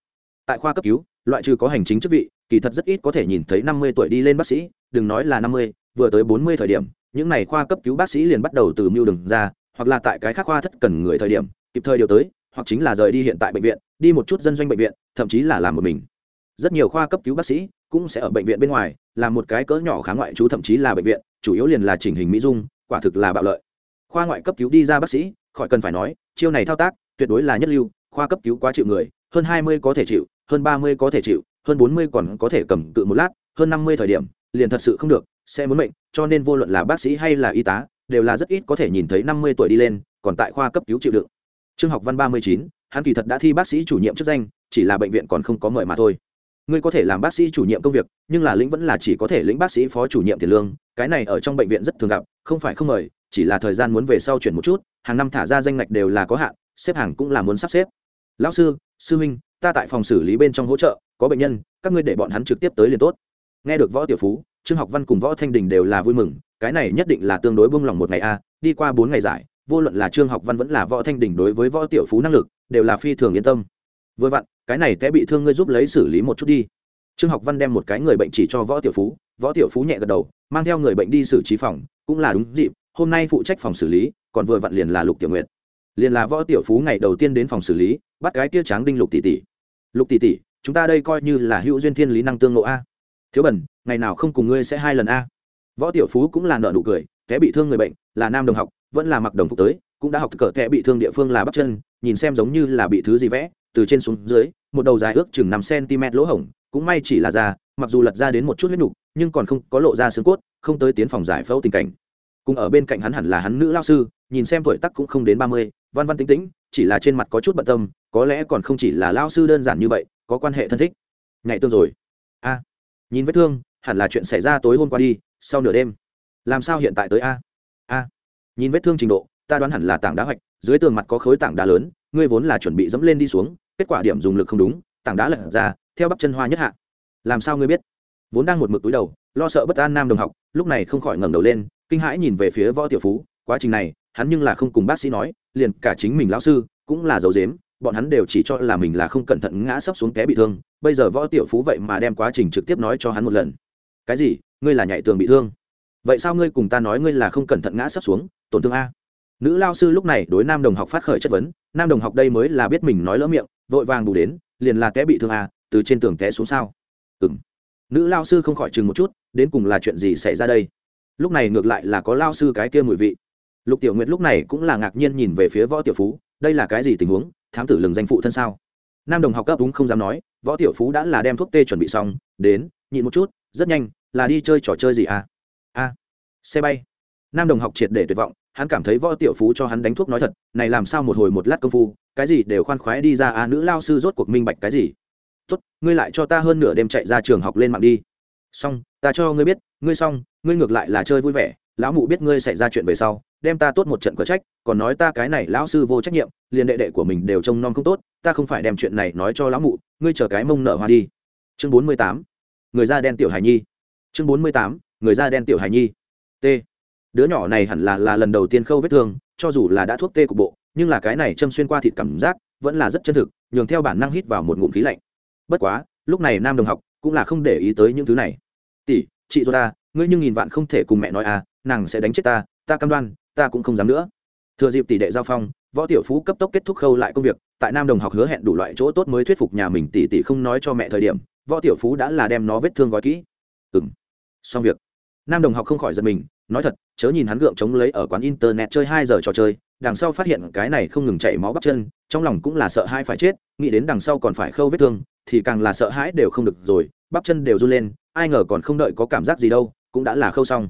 Tại khoa cấp cứu, loại trừ có hành chính chức vị, kỳ thật rất ít có thể nhìn thấy năm mươi tuổi đi lên bác sĩ, đừng nói là năm mươi, vừa tới bốn mươi thời điểm, những n à y khoa cấp cứu bác sĩ liền bắt đầu từ mưu đường ra hoặc là tại cái khác khoa thất cần người thời điểm, kịp thời điều tới, hoặc chính là rời đi hiện tại bệnh viện, đi một chút dân doanh bệnh viện, thậm chí là làm một mình. Rất nhiều khoa cấp cứu bác sĩ cũng sẽ ở bệnh viện bên ngoài, làm một cái cỡ nhỏ khá ngoại trú thậm chí là bệnh viện, chủ yếu liền là chỉnh hình mỹ dung, quả thực là bạo lợi. Khoa ngoại cấp cứu đi ra bác sĩ, khỏi cần phải nói, chiêu này thao tác tuyệt đối là nhất lưu, khoa cấp cứu quá chịu người, hơn hai mươi có thể chịu, hơn ba mươi có thể chịu, hơn bốn mươi còn có thể cầm cự một lát, hơn năm mươi thời điểm, liền thật sự không được, sẽ muốn mệnh, cho nên vô luận là bác sĩ hay là y tá đều là rất ít có thể nhìn thấy năm mươi tuổi đi lên, còn tại khoa cấp cứu chịu đựng. Trương học văn ba mươi chín, hắn kỳ thật đã thi bác sĩ chủ nhiệm chức danh, chỉ là bệnh viện còn không có mời mà thôi. Ngươi có thể làm bác sĩ chủ nhiệm công việc, nhưng là lĩnh vẫn là chỉ có thể lĩnh bác sĩ phó chủ nhiệm tiền lương, cái này ở trong bệnh viện rất thường gặp, không phải không mời, chỉ là thời gian muốn về sau chuyển một chút, hàng năm thả ra danh ngạch đều là có hạn, xếp hàng cũng là muốn sắp xếp. Lão sư sư huynh, ta tại phòng xử lý bên trong hỗ trợ, có bệnh nhân, các ngươi để bọn hắn trực tiếp tới liền tốt. Nghe được võ tiểu phú trương học văn cùng võ thanh đình đều là vui mừng, cái này nhất định là tương đối bông lòng một ngày a, đi qua bốn ngày giải, vô luận là trương học văn vẫn là võ thanh đình đối với võ tiểu phú năng lực, đều là phi thường yên tâm. Vừa vặn, cái này té bị thương ngươi giúp lấy xử lý một chút đi. Trương học văn đem một cái người bệnh chỉ cho võ tiểu phú, võ tiểu phú nhẹ gật đầu, mang theo người bệnh đi xử trí phòng, cũng là đúng dịp, hôm nay phụ trách phòng xử lý, còn vừa vặn liền là lục tiểu nguyện liền là võ tiểu phú ngày đầu tiên đến phòng xử lý, bắt cái kia tráng đinh lục tỷ tỷ. Lục tỷ tỷ, chúng ta đây coi như là hữu duyên thiên lý năng tương ngộ a. Thiếu bẩn ngày nào không cùng ngươi sẽ hai lần a. Võ tiểu phú cũng là nợ nụ cười té bị thương người bệnh, là nam đồng học, vẫn là mặc đồng phục tới, cũng đã học cỡ té bị thương địa phương là bắp chân, nhìn xem giống như là bị thứ gì vẽ, từ trên xuống dưới, một đầu dài ước chừng năm cm lỗ hổng, cũng may chỉ là da, mặc dù lật ra đến một chút huyết nục, nhưng còn không có lộ ra xương cốt, không tới tiến phòng giải phẫu tình cảnh. Cùng ở bên cạnh hắn hẳn là hắn nữ lao sư, nhìn xem tuổi tắc cũng không đến ba mươi, văn văn tính tĩnh, chỉ là trên mặt có chút bận tâm, có lẽ còn không chỉ là lao sư đơn giản như vậy, có quan hệ thân thích. Nhảy tương rồi. A, nhìn vết thương hẳn là chuyện xảy ra tối hôm qua đi, sau nửa đêm. Làm sao hiện tại tới a? A. Nhìn vết thương trình độ, ta đoán hẳn là tảng đá hoạch, dưới tường mặt có khối tảng đá lớn, ngươi vốn là chuẩn bị dẫm lên đi xuống, kết quả điểm dùng lực không đúng, tảng đá lật ra, theo bắp chân hoa nhất hạ. Làm sao ngươi biết? Vốn đang một mực túi đầu, lo sợ bất an nam đồng học, lúc này không khỏi ngẩng đầu lên, kinh hãi nhìn về phía võ tiểu phú, quá trình này, hắn nhưng là không cùng bác sĩ nói, liền cả chính mình lão sư, cũng là dấu dếm bọn hắn đều chỉ cho là mình là không cẩn thận ngã sấp xuống té bị thương, bây giờ võ tiểu phú vậy mà đem quá trình trực tiếp nói cho hắn một lần cái gì? Ngươi là nhảy tường bị thương. Vậy sao ngươi cùng ta nói ngươi là không cẩn thận ngã sấp xuống, tổn thương a? Nữ lao sư lúc này đối nam đồng học phát khởi chất vấn, nam đồng học đây mới là biết mình nói lỡ miệng, vội vàng bù đến, liền là té bị thương a, từ trên tường té xuống sao? Ừ m nữ lao sư không khỏi chừng một chút, đến cùng là chuyện gì xảy ra đây? Lúc này ngược lại là có lao sư cái kia mùi vị. Lục tiểu nguyệt lúc này cũng là ngạc nhiên nhìn về phía võ tiểu phú, đây là cái gì tình huống? Thám tử lừng danh phụ thân sao? Nam đồng học cấp đúng không dám nói, võ tiểu phú đã là đem thuốc tê chuẩn bị xong, đến nhịn một chút, rất nhanh, là đi chơi trò chơi gì à? A xe bay. Nam đồng học triệt để tuyệt vọng, hắn cảm thấy võ tiểu phú cho hắn đánh thuốc nói thật, này làm sao một hồi một lát công phu, cái gì đều khoan khoái đi ra à nữ lao sư rốt cuộc minh bạch cái gì? Tốt, ngươi lại cho ta hơn nửa đêm chạy ra trường học lên mạng đi. Xong, ta cho ngươi biết, ngươi xong, ngươi ngược lại là chơi vui vẻ, lão mụ biết ngươi xảy ra chuyện về sau, đem ta tốt một trận có trách, còn nói ta cái này lão sư vô trách nhiệm, liền đệ đệ của mình đều trông non không tốt, ta không phải đem chuyện này nói cho lão mụ, ngươi chờ cái mông nợ hoa đi. Chương bốn mươi tám người da đen tiểu hải nhi. Chương bốn mươi tám, người da đen tiểu hải nhi. T. Đứa nhỏ này hẳn là là lần đầu tiên khâu vết thương, cho dù là đã thuốc tê cục bộ, nhưng là cái này châm xuyên qua thịt cảm giác vẫn là rất chân thực, nhường theo bản năng hít vào một ngụm khí lạnh. Bất quá, lúc này nam đồng học cũng là không để ý tới những thứ này. Tỷ, chị do ta, ngươi nhưng nghìn vạn không thể cùng mẹ nói à nàng sẽ đánh chết ta ta cam đoan, ta cũng không dám nữa. Thừa dịp tỷ đệ giao phong, võ tiểu phú cấp tốc kết thúc khâu lại công việc, tại nam đồng học hứa hẹn đủ loại chỗ tốt mới thuyết phục nhà mình tỷ tỷ không nói cho mẹ thời điểm võ tiểu phú đã là đem nó vết thương gói kỹ. Ừng xong việc. Nam đồng học không khỏi giật mình, nói thật, chớ nhìn hắn gượng chống lấy ở quán internet chơi hai giờ trò chơi, đằng sau phát hiện cái này không ngừng chảy máu bắp chân, trong lòng cũng là sợ hai phải chết, nghĩ đến đằng sau còn phải khâu vết thương, thì càng là sợ hãi đều không được rồi, bắp chân đều run lên, ai ngờ còn không đợi có cảm giác gì đâu, cũng đã là khâu xong.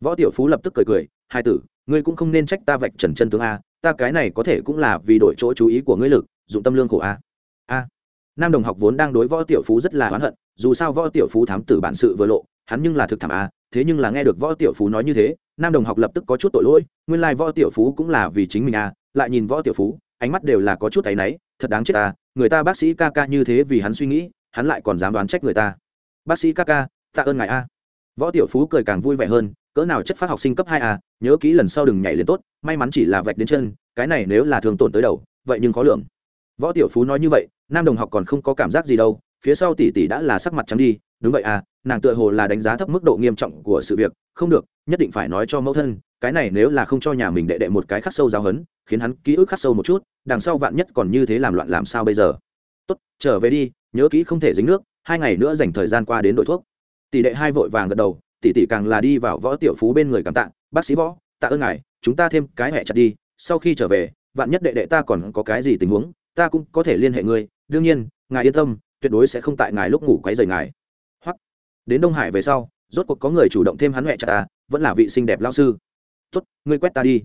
Võ tiểu phú lập tức cười cười, hai tử, ngươi cũng không nên trách ta vạch trần chân tướng a, ta cái này có thể cũng là vì đổi chỗ chú ý của ngươi lực, dụng tâm lương khổ a. A nam đồng học vốn đang đối võ tiểu phú rất là oán hận, dù sao võ tiểu phú thám tử bản sự vừa lộ, hắn nhưng là thực thảm à? thế nhưng là nghe được võ tiểu phú nói như thế, nam đồng học lập tức có chút tội lỗi, nguyên lai、like、võ tiểu phú cũng là vì chính mình à lại nhìn võ tiểu phú, ánh mắt đều là có chút áy náy, thật đáng chết à người ta bác sĩ ca ca như thế vì hắn suy nghĩ, hắn lại còn dám đoán trách người ta bác sĩ ca ca, tạ ơn ngài a võ tiểu phú cười càng vui vẻ hơn, cỡ nào chất phát học sinh cấp hai a nhớ kỹ lần sau đừng nhảy lên tốt, may mắn chỉ là vạch đến chân, cái này nếu là thường tổn tới đầu, vậy nhưng khó lường võ tiểu phú nói như vậy nam đồng học còn không có cảm giác gì đâu, phía sau tỷ tỷ đã là sắc mặt trắng đi, đúng vậy à nàng tựa hồ là đánh giá thấp mức độ nghiêm trọng của sự việc, không được, nhất định phải nói cho mẫu thân, cái này nếu là không cho nhà mình đệ đệ một cái khắc sâu giáo hấn khiến hắn ký ức khắc sâu một chút, đằng sau vạn nhất còn như thế làm loạn làm sao bây giờ? Tốt, trở về đi, nhớ kỹ không thể dính nước, hai ngày nữa dành thời gian qua đến đội thuốc. Tỷ đệ hai vội vàng gật đầu, tỷ tỷ càng là đi vào võ tiểu phú bên người cảm tạ, bác sĩ võ, tạ ơn ngài, chúng ta thêm cái hẹ chặt đi, sau khi trở về, vạn nhất đệ đệ ta còn có cái gì tình huống, ta cũng có thể liên hệ ngươi đương nhiên, ngài yên tâm, tuyệt đối sẽ không tại ngài lúc ngủ quấy rầy ngài. Hoặc, đến đông hải về sau, rốt cuộc có người chủ động thêm hắn huệ chặt ta, vẫn là vị xinh đẹp lao sư. Tốt, ngươi quét ta đi.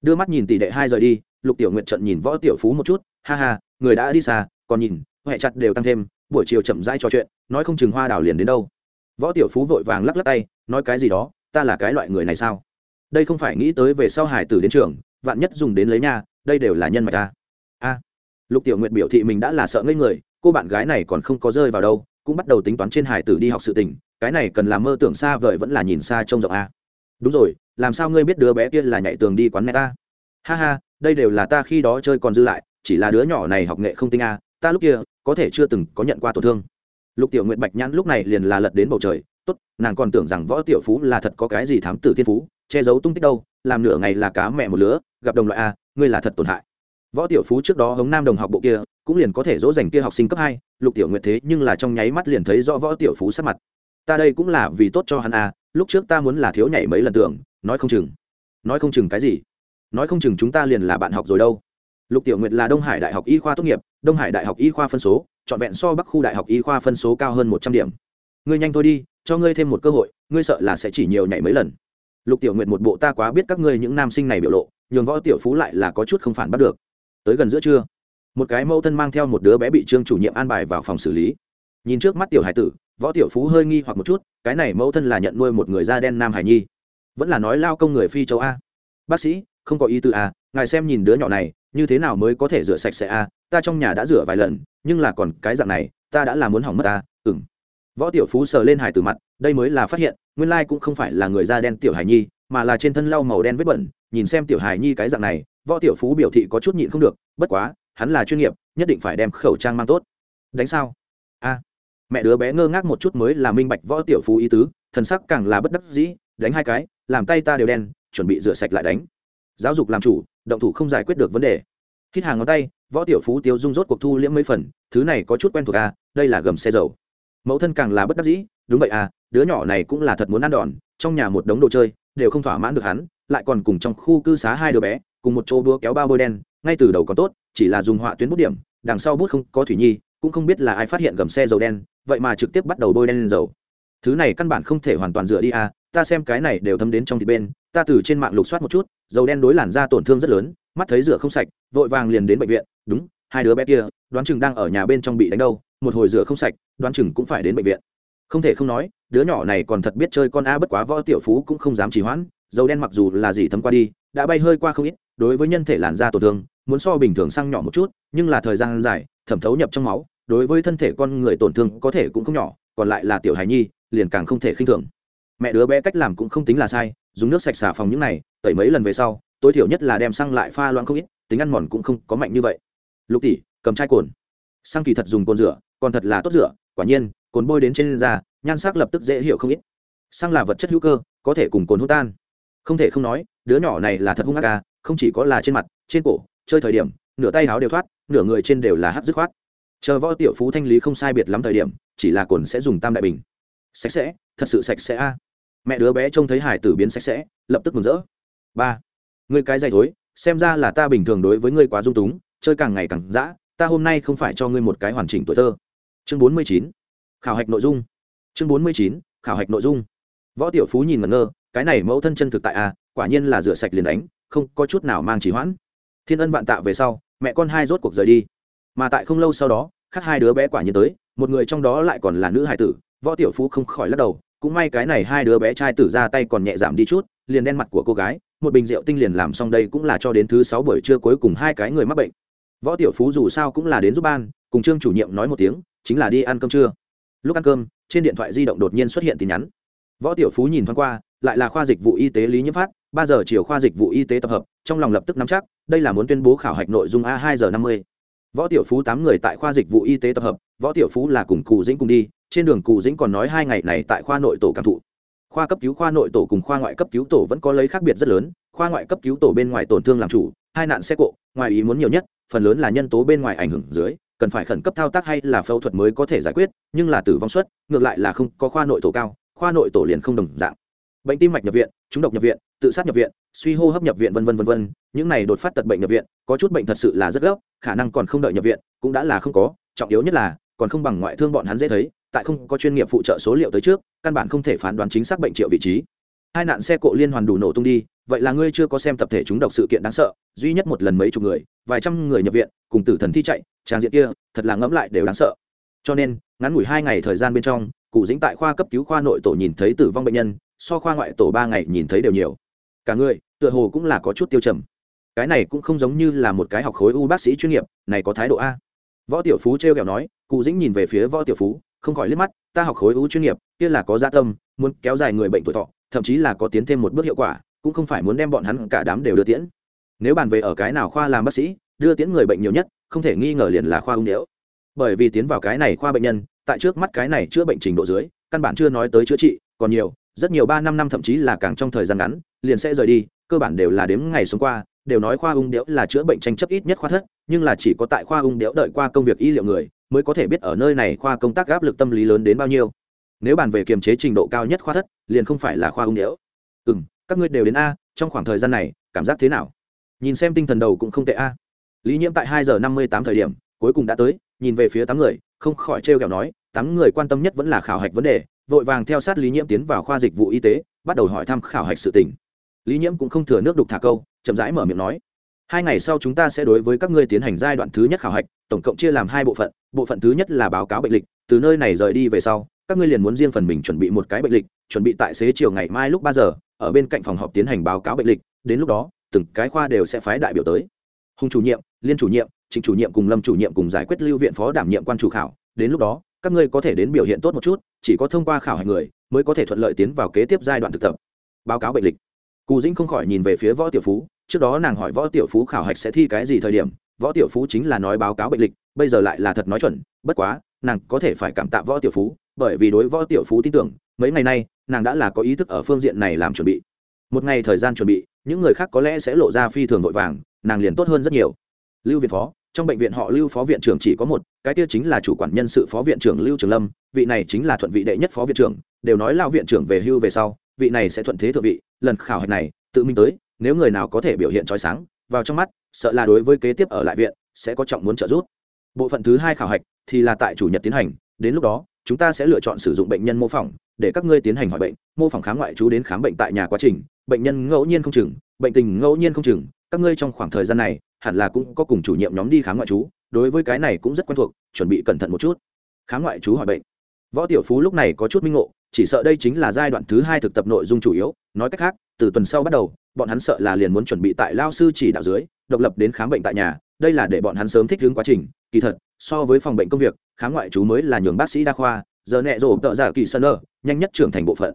Đưa mắt nhìn tỷ đệ hai rời đi, lục tiểu nguyện trận nhìn võ tiểu phú một chút, ha ha, người đã đi xa, còn nhìn huệ chặt đều tăng thêm, buổi chiều chậm rãi trò chuyện, nói không chừng hoa đào liền đến đâu. Võ tiểu phú vội vàng lắc lắc tay, nói cái gì đó, ta là cái loại người này sao? Đây không phải nghĩ tới về sau hải tử đến trường, vạn nhất dùng đến lấy nhà, đây đều là nhân mạch ta lục tiểu Nguyệt biểu thị mình đã là sợ ngây người, cô bạn gái này còn không có rơi vào đâu, cũng bắt đầu tính toán trên hải tử đi học sự tình, cái này cần làm mơ tưởng xa vời vẫn là nhìn xa trông rộng a. Đúng rồi, làm sao ngươi biết đứa bé kia là nhảy tường đi quán net ta? Ha ha, đây đều là ta khi đó chơi còn dư lại, chỉ là đứa nhỏ này học nghệ không tinh a, ta lúc kia, có thể chưa từng có nhận qua tổn thương. Lục tiểu nguyện bạch nhãn lúc này liền là lật đến bầu trời, tốt, nàng còn tưởng rằng võ tiểu phú là thật có cái gì thám tử thiên phú, che giấu tung tích đâu, làm nửa ngày là cá mẹ một lứa, gặp đồng loại a, ngươi là thật tổn hại võ tiểu phú trước đó hống nam đồng học bộ kia, cũng liền có thể dỗ dành kia học sinh cấp hai, lục tiểu nguyệt thế nhưng là trong nháy mắt liền thấy rõ võ tiểu phú sắc mặt. Ta đây cũng là vì tốt cho hắn a lúc trước ta muốn là thiếu nhảy mấy lần tưởng, nói không chừng, nói không chừng cái gì, nói không chừng chúng ta liền là bạn học rồi đâu. Lục tiểu nguyệt là đông hải đại học y khoa tốt nghiệp, đông hải đại học y khoa phân số, trọn vẹn so bắc khu đại học y khoa phân số cao hơn một trăm điểm. Ngươi nhanh thôi đi, cho ngươi thêm một cơ hội, ngươi sợ là sẽ chỉ nhiều nhảy mấy lần. Lục tiểu nguyệt một bộ ta quá biết các ngươi những nam sinh này biểu lộ, nhường võ tiểu phú lại là có chút không phản bắt được tới gần giữa trưa. Một cái mẫu thân mang theo một đứa bé bị trương chủ nhiệm an bài vào phòng xử lý. Nhìn trước mắt tiểu hải tử, võ tiểu phú hơi nghi hoặc một chút, cái này mẫu thân là nhận nuôi một người da đen nam hải nhi. Vẫn là nói lao công người phi châu a. Bác sĩ, không có ý tư a, ngài xem nhìn đứa nhỏ này, như thế nào mới có thể rửa sạch sẽ a, ta trong nhà đã rửa vài lần, nhưng là còn cái dạng này, ta đã là muốn hỏng mất ta ừng võ tiểu phú sờ lên hải tử mặt, đây mới là phát hiện, nguyên lai cũng không phải là người da đen tiểu hải nhi, mà là trên thân lau màu đen vết bẩn, nhìn xem tiểu hải nhi cái dạng này võ tiểu phú biểu thị có chút nhịn không được, bất quá, hắn là chuyên nghiệp, nhất định phải đem khẩu trang mang tốt. Đánh sao? A. Mẹ đứa bé ngơ ngác một chút mới là minh bạch võ tiểu phú ý tứ, thần sắc càng là bất đắc dĩ, đánh hai cái, làm tay ta đều đen, chuẩn bị rửa sạch lại đánh. Giáo dục làm chủ, động thủ không giải quyết được vấn đề. Hít hàng ngón tay, võ tiểu phú tiêu dung rốt cuộc thu liễm mấy phần, thứ này có chút quen thuộc à đây là gầm xe dầu. Mẫu thân càng là bất đắc dĩ, đúng vậy à đứa nhỏ này cũng là thật muốn ăn đòn, trong nhà một đống đồ chơi, đều không thỏa mãn được hắn, lại còn cùng trong khu cư xá hai đứa bé cùng một chỗ đua kéo bao bôi đen, ngay từ đầu còn tốt, chỉ là dùng họa tuyến bút điểm, đằng sau bút không có thủy nhi, cũng không biết là ai phát hiện gầm xe dầu đen, vậy mà trực tiếp bắt đầu bôi đen lên dầu. Thứ này căn bản không thể hoàn toàn dựa đi à ta xem cái này đều thấm đến trong thịt bên, ta từ trên mạng lục soát một chút, dầu đen đối làn da tổn thương rất lớn, mắt thấy rửa không sạch, vội vàng liền đến bệnh viện, đúng, hai đứa bé kia, đoán chừng đang ở nhà bên trong bị đánh đâu, một hồi rửa không sạch, đoán chừng cũng phải đến bệnh viện. Không thể không nói, đứa nhỏ này còn thật biết chơi con a bất quá võ tiểu phú cũng không dám trì hoãn, dầu đen mặc dù là gì thấm qua đi, đã bay hơi qua không ít đối với nhân thể làn da tổn thương, muốn so bình thường sang nhỏ một chút, nhưng là thời gian dài, thẩm thấu nhập trong máu, đối với thân thể con người tổn thương có thể cũng không nhỏ, còn lại là tiểu hài nhi, liền càng không thể khinh thường. Mẹ đứa bé cách làm cũng không tính là sai, dùng nước sạch xả phòng những này, tẩy mấy lần về sau, tối thiểu nhất là đem xăng lại pha loãng không ít, tính ăn mòn cũng không có mạnh như vậy. Lục tỷ, cầm chai cồn. Xăng kỳ thật dùng cồn rửa, còn thật là tốt rửa, quả nhiên, cồn bôi đến trên da, nhan sắc lập tức dễ hiểu không ít. Xăng là vật chất hữu cơ, có thể cùng cồn hút tan. Không thể không nói, đứa nhỏ này là thật hung ác ca không chỉ có là trên mặt, trên cổ, chơi thời điểm, nửa tay áo đều thoát, nửa người trên đều là hát dứt khoát. Chờ võ tiểu phú thanh lý không sai biệt lắm thời điểm, chỉ là cồn sẽ dùng tam đại bình. Sạch sẽ, thật sự sạch sẽ a. Mẹ đứa bé trông thấy hải tử biến sạch sẽ, lập tức mừng rỡ. Ba người cái dày thối, xem ra là ta bình thường đối với ngươi quá dung túng, chơi càng ngày càng dã, ta hôm nay không phải cho ngươi một cái hoàn chỉnh tuổi thơ. Chương bốn mươi chín, khảo hạch nội dung. Chương bốn mươi chín, khảo hạch nội dung. Võ tiểu phú nhìn ngẩn ngơ, cái này mẫu thân chân thực tại a, quả nhiên là rửa sạch liền đánh không có chút nào mang chỉ hoãn. Thiên ân vạn tạ về sau, mẹ con hai rốt cuộc rời đi. Mà tại không lâu sau đó, khác hai đứa bé quả nhiên tới, một người trong đó lại còn là nữ hải tử, võ tiểu phú không khỏi lắc đầu, cũng may cái này hai đứa bé trai tử ra tay còn nhẹ giảm đi chút, liền đen mặt của cô gái, một bình rượu tinh liền làm xong đây cũng là cho đến thứ sáu buổi trưa cuối cùng hai cái người mắc bệnh. Võ tiểu phú dù sao cũng là đến giúp ban, cùng trương chủ nhiệm nói một tiếng, chính là đi ăn cơm trưa. Lúc ăn cơm, trên điện thoại di động đột nhiên xuất hiện tin nhắn. Võ tiểu phú nhìn thoáng qua, lại là khoa dịch vụ y tế lý nhiễm phát ba giờ chiều khoa dịch vụ y tế tập hợp, trong lòng lập tức nắm chắc, đây là muốn tuyên bố khảo hạch nội dung a hai giờ năm mươi. Võ tiểu phú tám người tại khoa dịch vụ y tế tập hợp, võ tiểu phú là cùng cụ dĩnh cùng đi, trên đường cụ dĩnh còn nói hai ngày này tại khoa nội tổ cảm thụ. Khoa cấp cứu, khoa nội tổ cùng khoa ngoại cấp cứu tổ vẫn có lấy khác biệt rất lớn, khoa ngoại cấp cứu tổ bên ngoài tổn thương làm chủ, hai nạn xe cộ, ngoài ý muốn nhiều nhất, phần lớn là nhân tố bên ngoài ảnh hưởng dưới, cần phải khẩn cấp thao tác hay là phẫu thuật mới có thể giải quyết, nhưng là tử vong suất, ngược lại là không có khoa nội tổ cao, khoa nội tổ liền không đồng dạng bệnh tim mạch nhập viện, trúng độc nhập viện, tự sát nhập viện, suy hô hấp nhập viện vân vân vân vân, những này đột phát tật bệnh nhập viện, có chút bệnh thật sự là rất gấp, khả năng còn không đợi nhập viện cũng đã là không có, trọng yếu nhất là, còn không bằng ngoại thương bọn hắn dễ thấy, tại không có chuyên nghiệp phụ trợ số liệu tới trước, căn bản không thể phán đoán chính xác bệnh triệu vị trí. Hai nạn xe cộ liên hoàn đủ nổ tung đi, vậy là ngươi chưa có xem tập thể chúng độc sự kiện đáng sợ, duy nhất một lần mấy chục người, vài trăm người nhập viện, cùng tử thần thi chạy, trang diện kia, thật là ngẫm lại đều đáng sợ. Cho nên, ngắn ngủi hai ngày thời gian bên trong, cụ dĩnh tại khoa cấp cứu khoa nội tổ nhìn thấy tử vong bệnh nhân so khoa ngoại tổ ba ngày nhìn thấy đều nhiều. Cả người, tựa hồ cũng là có chút tiêu trầm. Cái này cũng không giống như là một cái học khối u bác sĩ chuyên nghiệp, này có thái độ a. Võ tiểu phú t r kẹo nói, cụ dĩnh nhìn về phía võ tiểu phú, không khỏi liếc mắt, ta học khối u chuyên nghiệp, kia là có gia tâm, muốn kéo dài người bệnh tuổi thọ, thậm chí là có tiến thêm một bước hiệu quả, cũng không phải muốn đem bọn hắn cả đám đều đưa tiễn. Nếu bàn về ở cái nào khoa làm bác sĩ, đưa tiễn người bệnh nhiều nhất, không thể nghi ngờ liền là khoa ung đẽo bởi vì tiến vào cái này khoa bệnh nhân, tại trước mắt cái này chữa bệnh trình độ dưới, căn bản chưa nói tới chữa trị, còn nhiều rất nhiều ba năm năm thậm chí là càng trong thời gian ngắn, liền sẽ rời đi, cơ bản đều là đếm ngày sống qua, đều nói khoa ung điếu là chữa bệnh tranh chấp ít nhất khoa thất, nhưng là chỉ có tại khoa ung điếu đợi qua công việc y liệu người, mới có thể biết ở nơi này khoa công tác áp lực tâm lý lớn đến bao nhiêu. Nếu bàn về kiềm chế trình độ cao nhất khoa thất, liền không phải là khoa ung điếu ừ m các ngươi đều đến a, trong khoảng thời gian này, cảm giác thế nào? Nhìn xem tinh thần đầu cũng không tệ a. Lý nhiễm tại hai giờ năm mươi tám thời điểm, cuối cùng đã tới, nhìn về phía tám người, không khỏi trêu kẹo nói, tám người quan tâm nhất vẫn là khảo hạch vấn đề vội vàng theo sát lý nhiễm tiến vào khoa dịch vụ y tế, bắt đầu hỏi thăm khảo hạch sự tình. Lý nhiễm cũng không thừa nước đục thả câu, chậm rãi mở miệng nói, hai ngày sau chúng ta sẽ đối với các ngươi tiến hành giai đoạn thứ nhất khảo hạch, tổng cộng chia làm hai bộ phận. Bộ phận thứ nhất là báo cáo bệnh lịch, từ nơi này rời đi về sau, các ngươi liền muốn riêng phần mình chuẩn bị một cái bệnh lịch, chuẩn bị tại xế chiều ngày mai lúc ba giờ, ở bên cạnh phòng họp tiến hành báo cáo bệnh lịch, đến lúc đó, từng cái khoa đều sẽ phái đại biểu tới. Hùng chủ nhiệm, liên chủ nhiệm, trịnh chủ nhiệm cùng lâm chủ nhiệm cùng giải quyết lưu viện phó đảm nhiệm quan chủ khảo, đến lúc đó, các ngươi có thể đến biểu hiện tốt một chút chỉ có thông qua khảo hạch người mới có thể thuận lợi tiến vào kế tiếp giai đoạn thực tập. Báo cáo bệnh lịch. Cù dĩnh không khỏi nhìn về phía võ tiểu phú, trước đó nàng hỏi võ tiểu phú khảo hạch sẽ thi cái gì thời điểm, võ tiểu phú chính là nói báo cáo bệnh lịch, bây giờ lại là thật nói chuẩn, bất quá, nàng có thể phải cảm tạ võ tiểu phú, bởi vì đối võ tiểu phú tin tưởng, mấy ngày nay, nàng đã là có ý thức ở phương diện này làm chuẩn bị. Một ngày thời gian chuẩn bị, những người khác có lẽ sẽ lộ ra phi thường vội vàng, nàng liền tốt hơn rất nhiều. Lưu việt phó trong bệnh viện họ lưu phó viện trưởng chỉ có một, cái kia chính là chủ quản nhân sự phó viện trưởng lưu trường lâm, vị này chính là thuận vị đệ nhất phó viện trưởng, đều nói lao viện trưởng về hưu về sau, vị này sẽ thuận thế thượng vị, lần khảo hạch này, tự mình tới, nếu người nào có thể biểu hiện trói sáng, vào trong mắt, sợ là đối với kế tiếp ở lại viện, sẽ có trọng muốn trợ giúp. Bộ phận thứ hai khảo hạch thì là tại chủ nhật tiến hành, đến lúc đó, chúng ta sẽ lựa chọn sử dụng bệnh nhân mô phỏng, để các ngươi tiến hành hỏi bệnh, mô phỏng khám ngoại trú đến khám bệnh tại nhà quá trình, bệnh nhân ngẫu nhiên không chừng, bệnh tình ngẫu nhiên không chừng, các ngươi trong khoảng thời gian này hẳn là cũng có cùng chủ nhiệm nhóm đi khám ngoại trú, đối với cái này cũng rất quen thuộc, chuẩn bị cẩn thận một chút. Khám ngoại trú hỏi bệnh. Võ tiểu phú lúc này có chút minh ngộ, chỉ sợ đây chính là giai đoạn thứ hai thực tập nội dung chủ yếu, nói cách khác, từ tuần sau bắt đầu, bọn hắn sợ là liền muốn chuẩn bị tại lao sư chỉ đạo dưới, độc lập đến khám bệnh tại nhà, đây là để bọn hắn sớm thích ứng quá trình. Kỳ thật, so với phòng bệnh công việc, khám ngoại trú mới là nhường bác sĩ đa khoa, giờ nẹ rổ tợ giả kỳ sân nơ nhanh nhất trưởng thành bộ phận.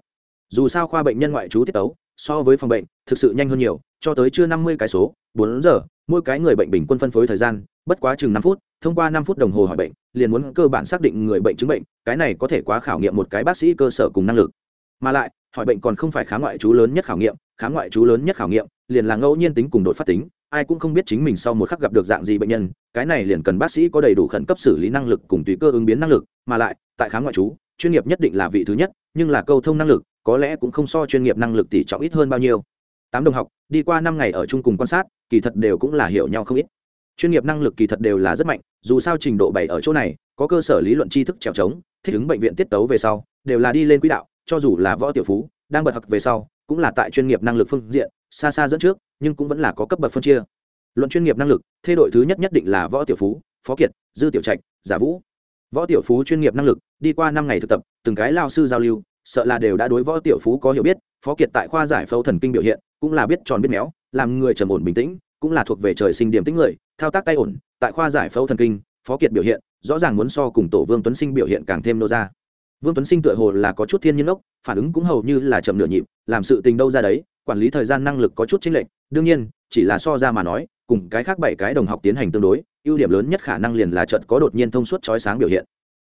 Dù sao khoa bệnh nhân ngoại trú tiết tấu, so với phòng bệnh, thực sự nhanh hơn nhiều cho tới chưa năm mươi cái số, bốn giờ, mỗi cái người bệnh bình quân phân phối thời gian, bất quá chừng năm phút, thông qua năm phút đồng hồ hỏi bệnh, liền muốn cơ bản xác định người bệnh chứng bệnh, cái này có thể quá khảo nghiệm một cái bác sĩ cơ sở cùng năng lực. Mà lại, hỏi bệnh còn không phải khám ngoại trú lớn nhất khảo nghiệm, khám ngoại trú lớn nhất khảo nghiệm, liền là ngẫu nhiên tính cùng đột phát tính, ai cũng không biết chính mình sau một khắc gặp được dạng gì bệnh nhân, cái này liền cần bác sĩ có đầy đủ khẩn cấp xử lý năng lực cùng tùy cơ ứng biến năng lực, mà lại, tại khám ngoại trú, chuyên nghiệp nhất định là vị thứ nhất, nhưng là câu thông năng lực, có lẽ cũng không so chuyên nghiệp năng lực tỷ trọng ít hơn bao nhiêu tám đồng học, đi qua năm ngày ở chung cùng quan sát, kỳ thật đều cũng là hiểu nhau không ít. Chuyên nghiệp năng lực kỳ thật đều là rất mạnh, dù sao trình độ bảy ở chỗ này, có cơ sở lý luận tri thức trèo trống, thích ứng bệnh viện tiết tấu về sau, đều là đi lên quỹ đạo, cho dù là võ tiểu phú, đang bật học về sau, cũng là tại chuyên nghiệp năng lực phương diện, xa xa dẫn trước, nhưng cũng vẫn là có cấp bậc phân chia. Luận chuyên nghiệp năng lực, thay đội thứ nhất nhất định là võ tiểu phú, phó kiệt, dư tiểu trạch, giả vũ. Võ tiểu phú chuyên nghiệp năng lực, đi qua năm ngày thực tập, từng cái lao sư giao lưu, sợ là đều đã đối võ tiểu phú có hiểu biết, phó kiệt tại khoa giải phẫu thần kinh biểu hiện cũng là biết tròn biết méo, làm người trầm ổn bình tĩnh, cũng là thuộc về trời sinh điểm tính người, thao tác tay ổn, tại khoa giải phẫu thần kinh, phó kiệt biểu hiện, rõ ràng muốn so cùng tổ vương tuấn sinh biểu hiện càng thêm nô ra. Vương tuấn sinh tựa hồ là có chút thiên nhiên ốc, phản ứng cũng hầu như là chậm nửa nhịp, làm sự tình đâu ra đấy, quản lý thời gian năng lực có chút chênh lệch, đương nhiên, chỉ là so ra mà nói, cùng cái khác bảy cái đồng học tiến hành tương đối, ưu điểm lớn nhất khả năng liền là trận có đột nhiên thông suốt chói sáng biểu hiện.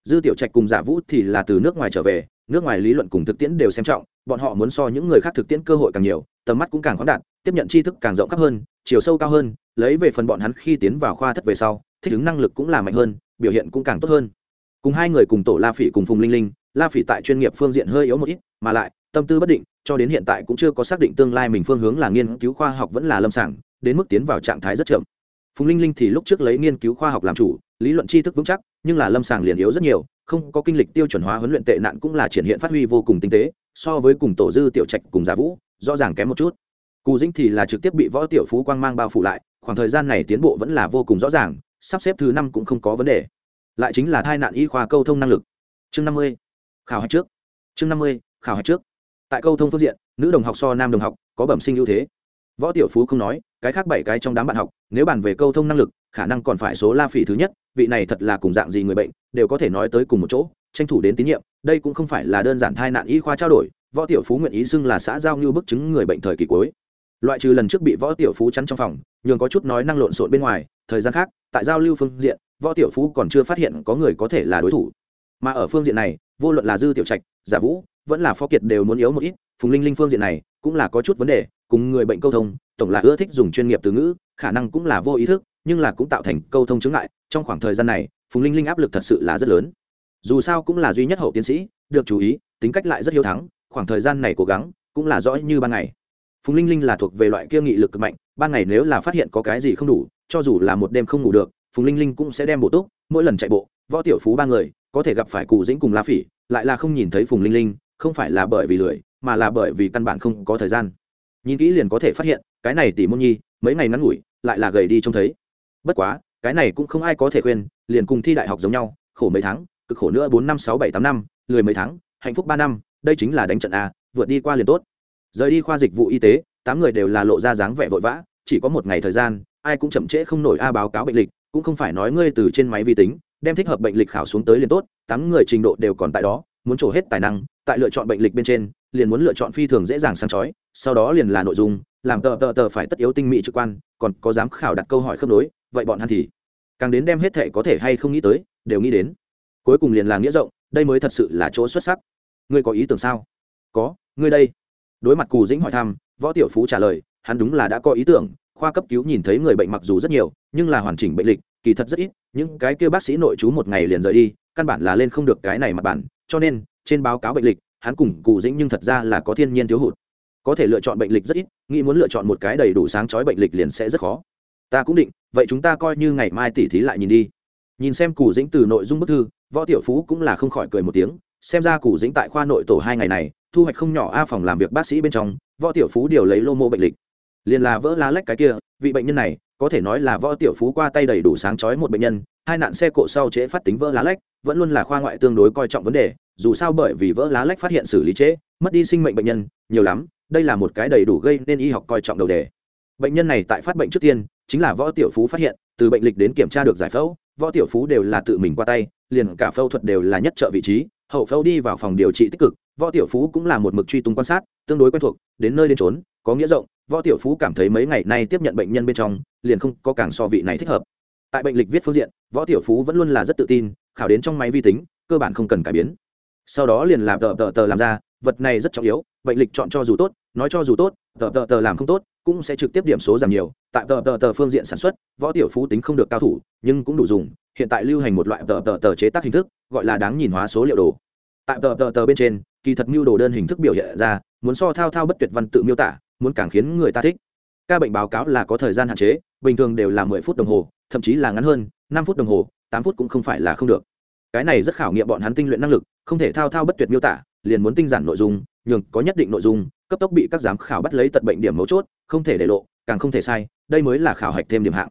Dư tiểu trạch cùng giả vũ thì là từ nước ngoài trở về nước ngoài lý luận cùng thực tiễn đều xem trọng, bọn họ muốn so những người khác thực tiễn cơ hội càng nhiều, tầm mắt cũng càng khoáng đạt, tiếp nhận tri thức càng rộng khắp hơn, chiều sâu cao hơn, lấy về phần bọn hắn khi tiến vào khoa thất về sau, thích ứng năng lực cũng là mạnh hơn, biểu hiện cũng càng tốt hơn. Cùng hai người cùng tổ la phỉ cùng phùng linh linh, la phỉ tại chuyên nghiệp phương diện hơi yếu một ít, mà lại, tâm tư bất định, cho đến hiện tại cũng chưa có xác định tương lai mình phương hướng là nghiên cứu khoa học vẫn là lâm sàng, đến mức tiến vào trạng thái rất chậm. Phùng linh linh thì lúc trước lấy nghiên cứu khoa học làm chủ, lý luận tri thức vững chắc, nhưng là lâm sàng liền yếu rất nhiều không có kinh lịch tiêu chuẩn hóa huấn luyện tệ nạn cũng là triển hiện phát huy vô cùng tinh tế, so với cùng tổ dư tiểu trạch cùng giả vũ, rõ ràng kém một chút. Cù dĩnh thì là trực tiếp bị võ tiểu phú quang mang bao phủ lại, khoảng thời gian này tiến bộ vẫn là vô cùng rõ ràng, sắp xếp thứ năm cũng không có vấn đề. Lại chính là thai nạn y khoa câu thông năng lực. Chương năm mươi, khảo hạch trước. Chương năm mươi, khảo hạch trước. Tại câu thông phương diện, nữ đồng học so nam đồng học có bẩm sinh ưu thế. Võ tiểu phú không nói cái khác bảy cái trong đám bạn học, nếu bàn về câu thông năng lực, khả năng còn phải số la phỉ thứ nhất, vị này thật là cùng dạng gì người bệnh, đều có thể nói tới cùng một chỗ, tranh thủ đến tín nhiệm, đây cũng không phải là đơn giản thai nạn y khoa trao đổi, võ tiểu phú nguyện ý xưng là xã giao như bức chứng người bệnh thời kỳ cuối. Loại trừ lần trước bị võ tiểu phú chắn trong phòng, nhường có chút nói năng lộn xộn bên ngoài, thời gian khác, tại giao lưu phương diện, võ tiểu phú còn chưa phát hiện có người có thể là đối thủ. Mà ở phương diện này, vô luận là dư tiểu trạch, giả vũ, vẫn là phó kiệt đều muốn yếu một ít phùng linh linh phương diện này cũng là có chút vấn đề, cùng người bệnh câu thông, tổng là ưa thích dùng chuyên nghiệp từ ngữ, khả năng cũng là vô ý thức, nhưng là cũng tạo thành câu thông chứng lại trong khoảng thời gian này, phùng linh linh áp lực thật sự là rất lớn. Dù sao cũng là duy nhất hậu tiến sĩ, được chú ý, tính cách lại rất hiếu thắng, khoảng thời gian này cố gắng cũng là rõ như ban ngày. Phùng linh linh là thuộc về loại kia nghị lực cực mạnh, ban ngày nếu là phát hiện có cái gì không đủ, cho dù là một đêm không ngủ được, phùng linh linh cũng sẽ đem bộ túc, mỗi lần chạy bộ, võ tiểu phú ba người, có thể gặp phải cụ dĩnh cùng la phỉ, lại là không nhìn thấy phùng linh linh, không phải là bởi vì lười mà là bởi vì căn bản không có thời gian. Nhìn kỹ liền có thể phát hiện, cái này tỷ môn nhi, mấy ngày ngắn ngủi, lại là gầy đi trông thấy. Bất quá, cái này cũng không ai có thể khuyên, liền cùng thi đại học giống nhau, khổ mấy tháng, cực khổ nữa bốn năm sáu bảy tám năm, lười mấy tháng, hạnh phúc ba năm, đây chính là đánh trận a, vượt đi qua liền tốt. Rời đi khoa dịch vụ y tế, tám người đều là lộ ra dáng vẻ vội vã, chỉ có một ngày thời gian, ai cũng chậm trễ không nổi a báo cáo bệnh lịch, cũng không phải nói ngươi từ trên máy vi tính, đem thích hợp bệnh lịch khảo xuống tới liền tốt, tám người trình độ đều còn tại đó, muốn trổ hết tài năng, tại lựa chọn bệnh lịch bên trên liền muốn lựa chọn phi thường dễ dàng sáng chói, sau đó liền là nội dung, làm tờ tờ tờ phải tất yếu tinh mỹ trực quan, còn có dám khảo đặt câu hỏi khớp nối, vậy bọn hắn thì càng đến đem hết thể có thể hay không nghĩ tới, đều nghĩ đến. Cuối cùng liền là nghĩa rộng, đây mới thật sự là chỗ xuất sắc. Ngươi có ý tưởng sao? Có, ngươi đây. Đối mặt cù dĩnh hỏi thăm, võ tiểu phú trả lời, hắn đúng là đã có ý tưởng, khoa cấp cứu nhìn thấy người bệnh mặc dù rất nhiều, nhưng là hoàn chỉnh bệnh lịch, kỳ thật rất ít, những cái kia bác sĩ nội trú một ngày liền rời đi, căn bản là lên không được cái này mặt bản cho nên, trên báo cáo bệnh lịch hắn cùng cụ dĩnh nhưng thật ra là có thiên nhiên thiếu hụt. Có thể lựa chọn bệnh lịch rất ít, nghĩ muốn lựa chọn một cái đầy đủ sáng chói bệnh lịch liền sẽ rất khó. Ta cũng định, vậy chúng ta coi như ngày mai tỉ thí lại nhìn đi. Nhìn xem cụ dĩnh từ nội dung bức thư, võ tiểu phú cũng là không khỏi cười một tiếng. Xem ra cụ dĩnh tại khoa nội tổ hai ngày này, thu hoạch không nhỏ a phòng làm việc bác sĩ bên trong, võ tiểu phú điều lấy lô mô bệnh lịch. Liền là vỡ lá lách cái kia, vị bệnh nhân này, có thể nói là võ tiểu phú qua tay đầy đủ sáng chói một bệnh nhân, hai nạn xe cộ sau trễ phát tính vỡ lá lách, vẫn luôn là khoa ngoại tương đối coi trọng vấn đề dù sao bởi vì vỡ lá lách phát hiện xử lý trễ, mất đi sinh mệnh bệnh nhân, nhiều lắm, đây là một cái đầy đủ gây nên y học coi trọng đầu đề. Bệnh nhân này tại phát bệnh trước tiên, chính là võ tiểu phú phát hiện, từ bệnh lịch đến kiểm tra được giải phẫu, võ tiểu phú đều là tự mình qua tay, liền cả phẫu thuật đều là nhất trợ vị trí, hậu phẫu đi vào phòng điều trị tích cực, võ tiểu phú cũng là một mực truy tung quan sát, tương đối quen thuộc, đến nơi đến trốn có nghĩa rộng, võ tiểu phú cảm thấy mấy ngày nay tiếp nhận bệnh nhân bên trong, liền không có càng so vị này thích hợp. Tại bệnh lịch viết phương diện, võ tiểu phú vẫn luôn là rất tự tin, khảo đến trong máy vi tính, cơ bản không cần cải biến sau đó liền làm tờ tờ tờ làm ra vật này rất trọng yếu bệnh lịch chọn cho dù tốt nói cho dù tốt tờ tờ tờ làm không tốt cũng sẽ trực tiếp điểm số giảm nhiều tại tờ tờ tờ phương diện sản xuất võ tiểu phú tính không được cao thủ nhưng cũng đủ dùng hiện tại lưu hành một loại tờ tờ tờ chế tác hình thức gọi là đáng nhìn hóa số liệu đồ tại tờ tờ tờ bên trên kỳ thật mưu đồ đơn hình thức biểu hiện ra muốn so thao thao bất tuyệt văn tự miêu tả muốn càng khiến người ta thích ca bệnh báo cáo là có thời gian hạn chế bình thường đều là mười phút đồng hồ thậm chí là ngắn hơn năm phút đồng hồ tám phút cũng không phải là không được cái này rất khảo nghiệm bọn hắn tinh luyện năng lực, không thể thao thao bất tuyệt miêu tả, liền muốn tinh giản nội dung, nhường có nhất định nội dung, cấp tốc bị các giám khảo bắt lấy tận bệnh điểm mấu chốt, không thể để lộ, càng không thể sai, đây mới là khảo hạch thêm điểm hạng.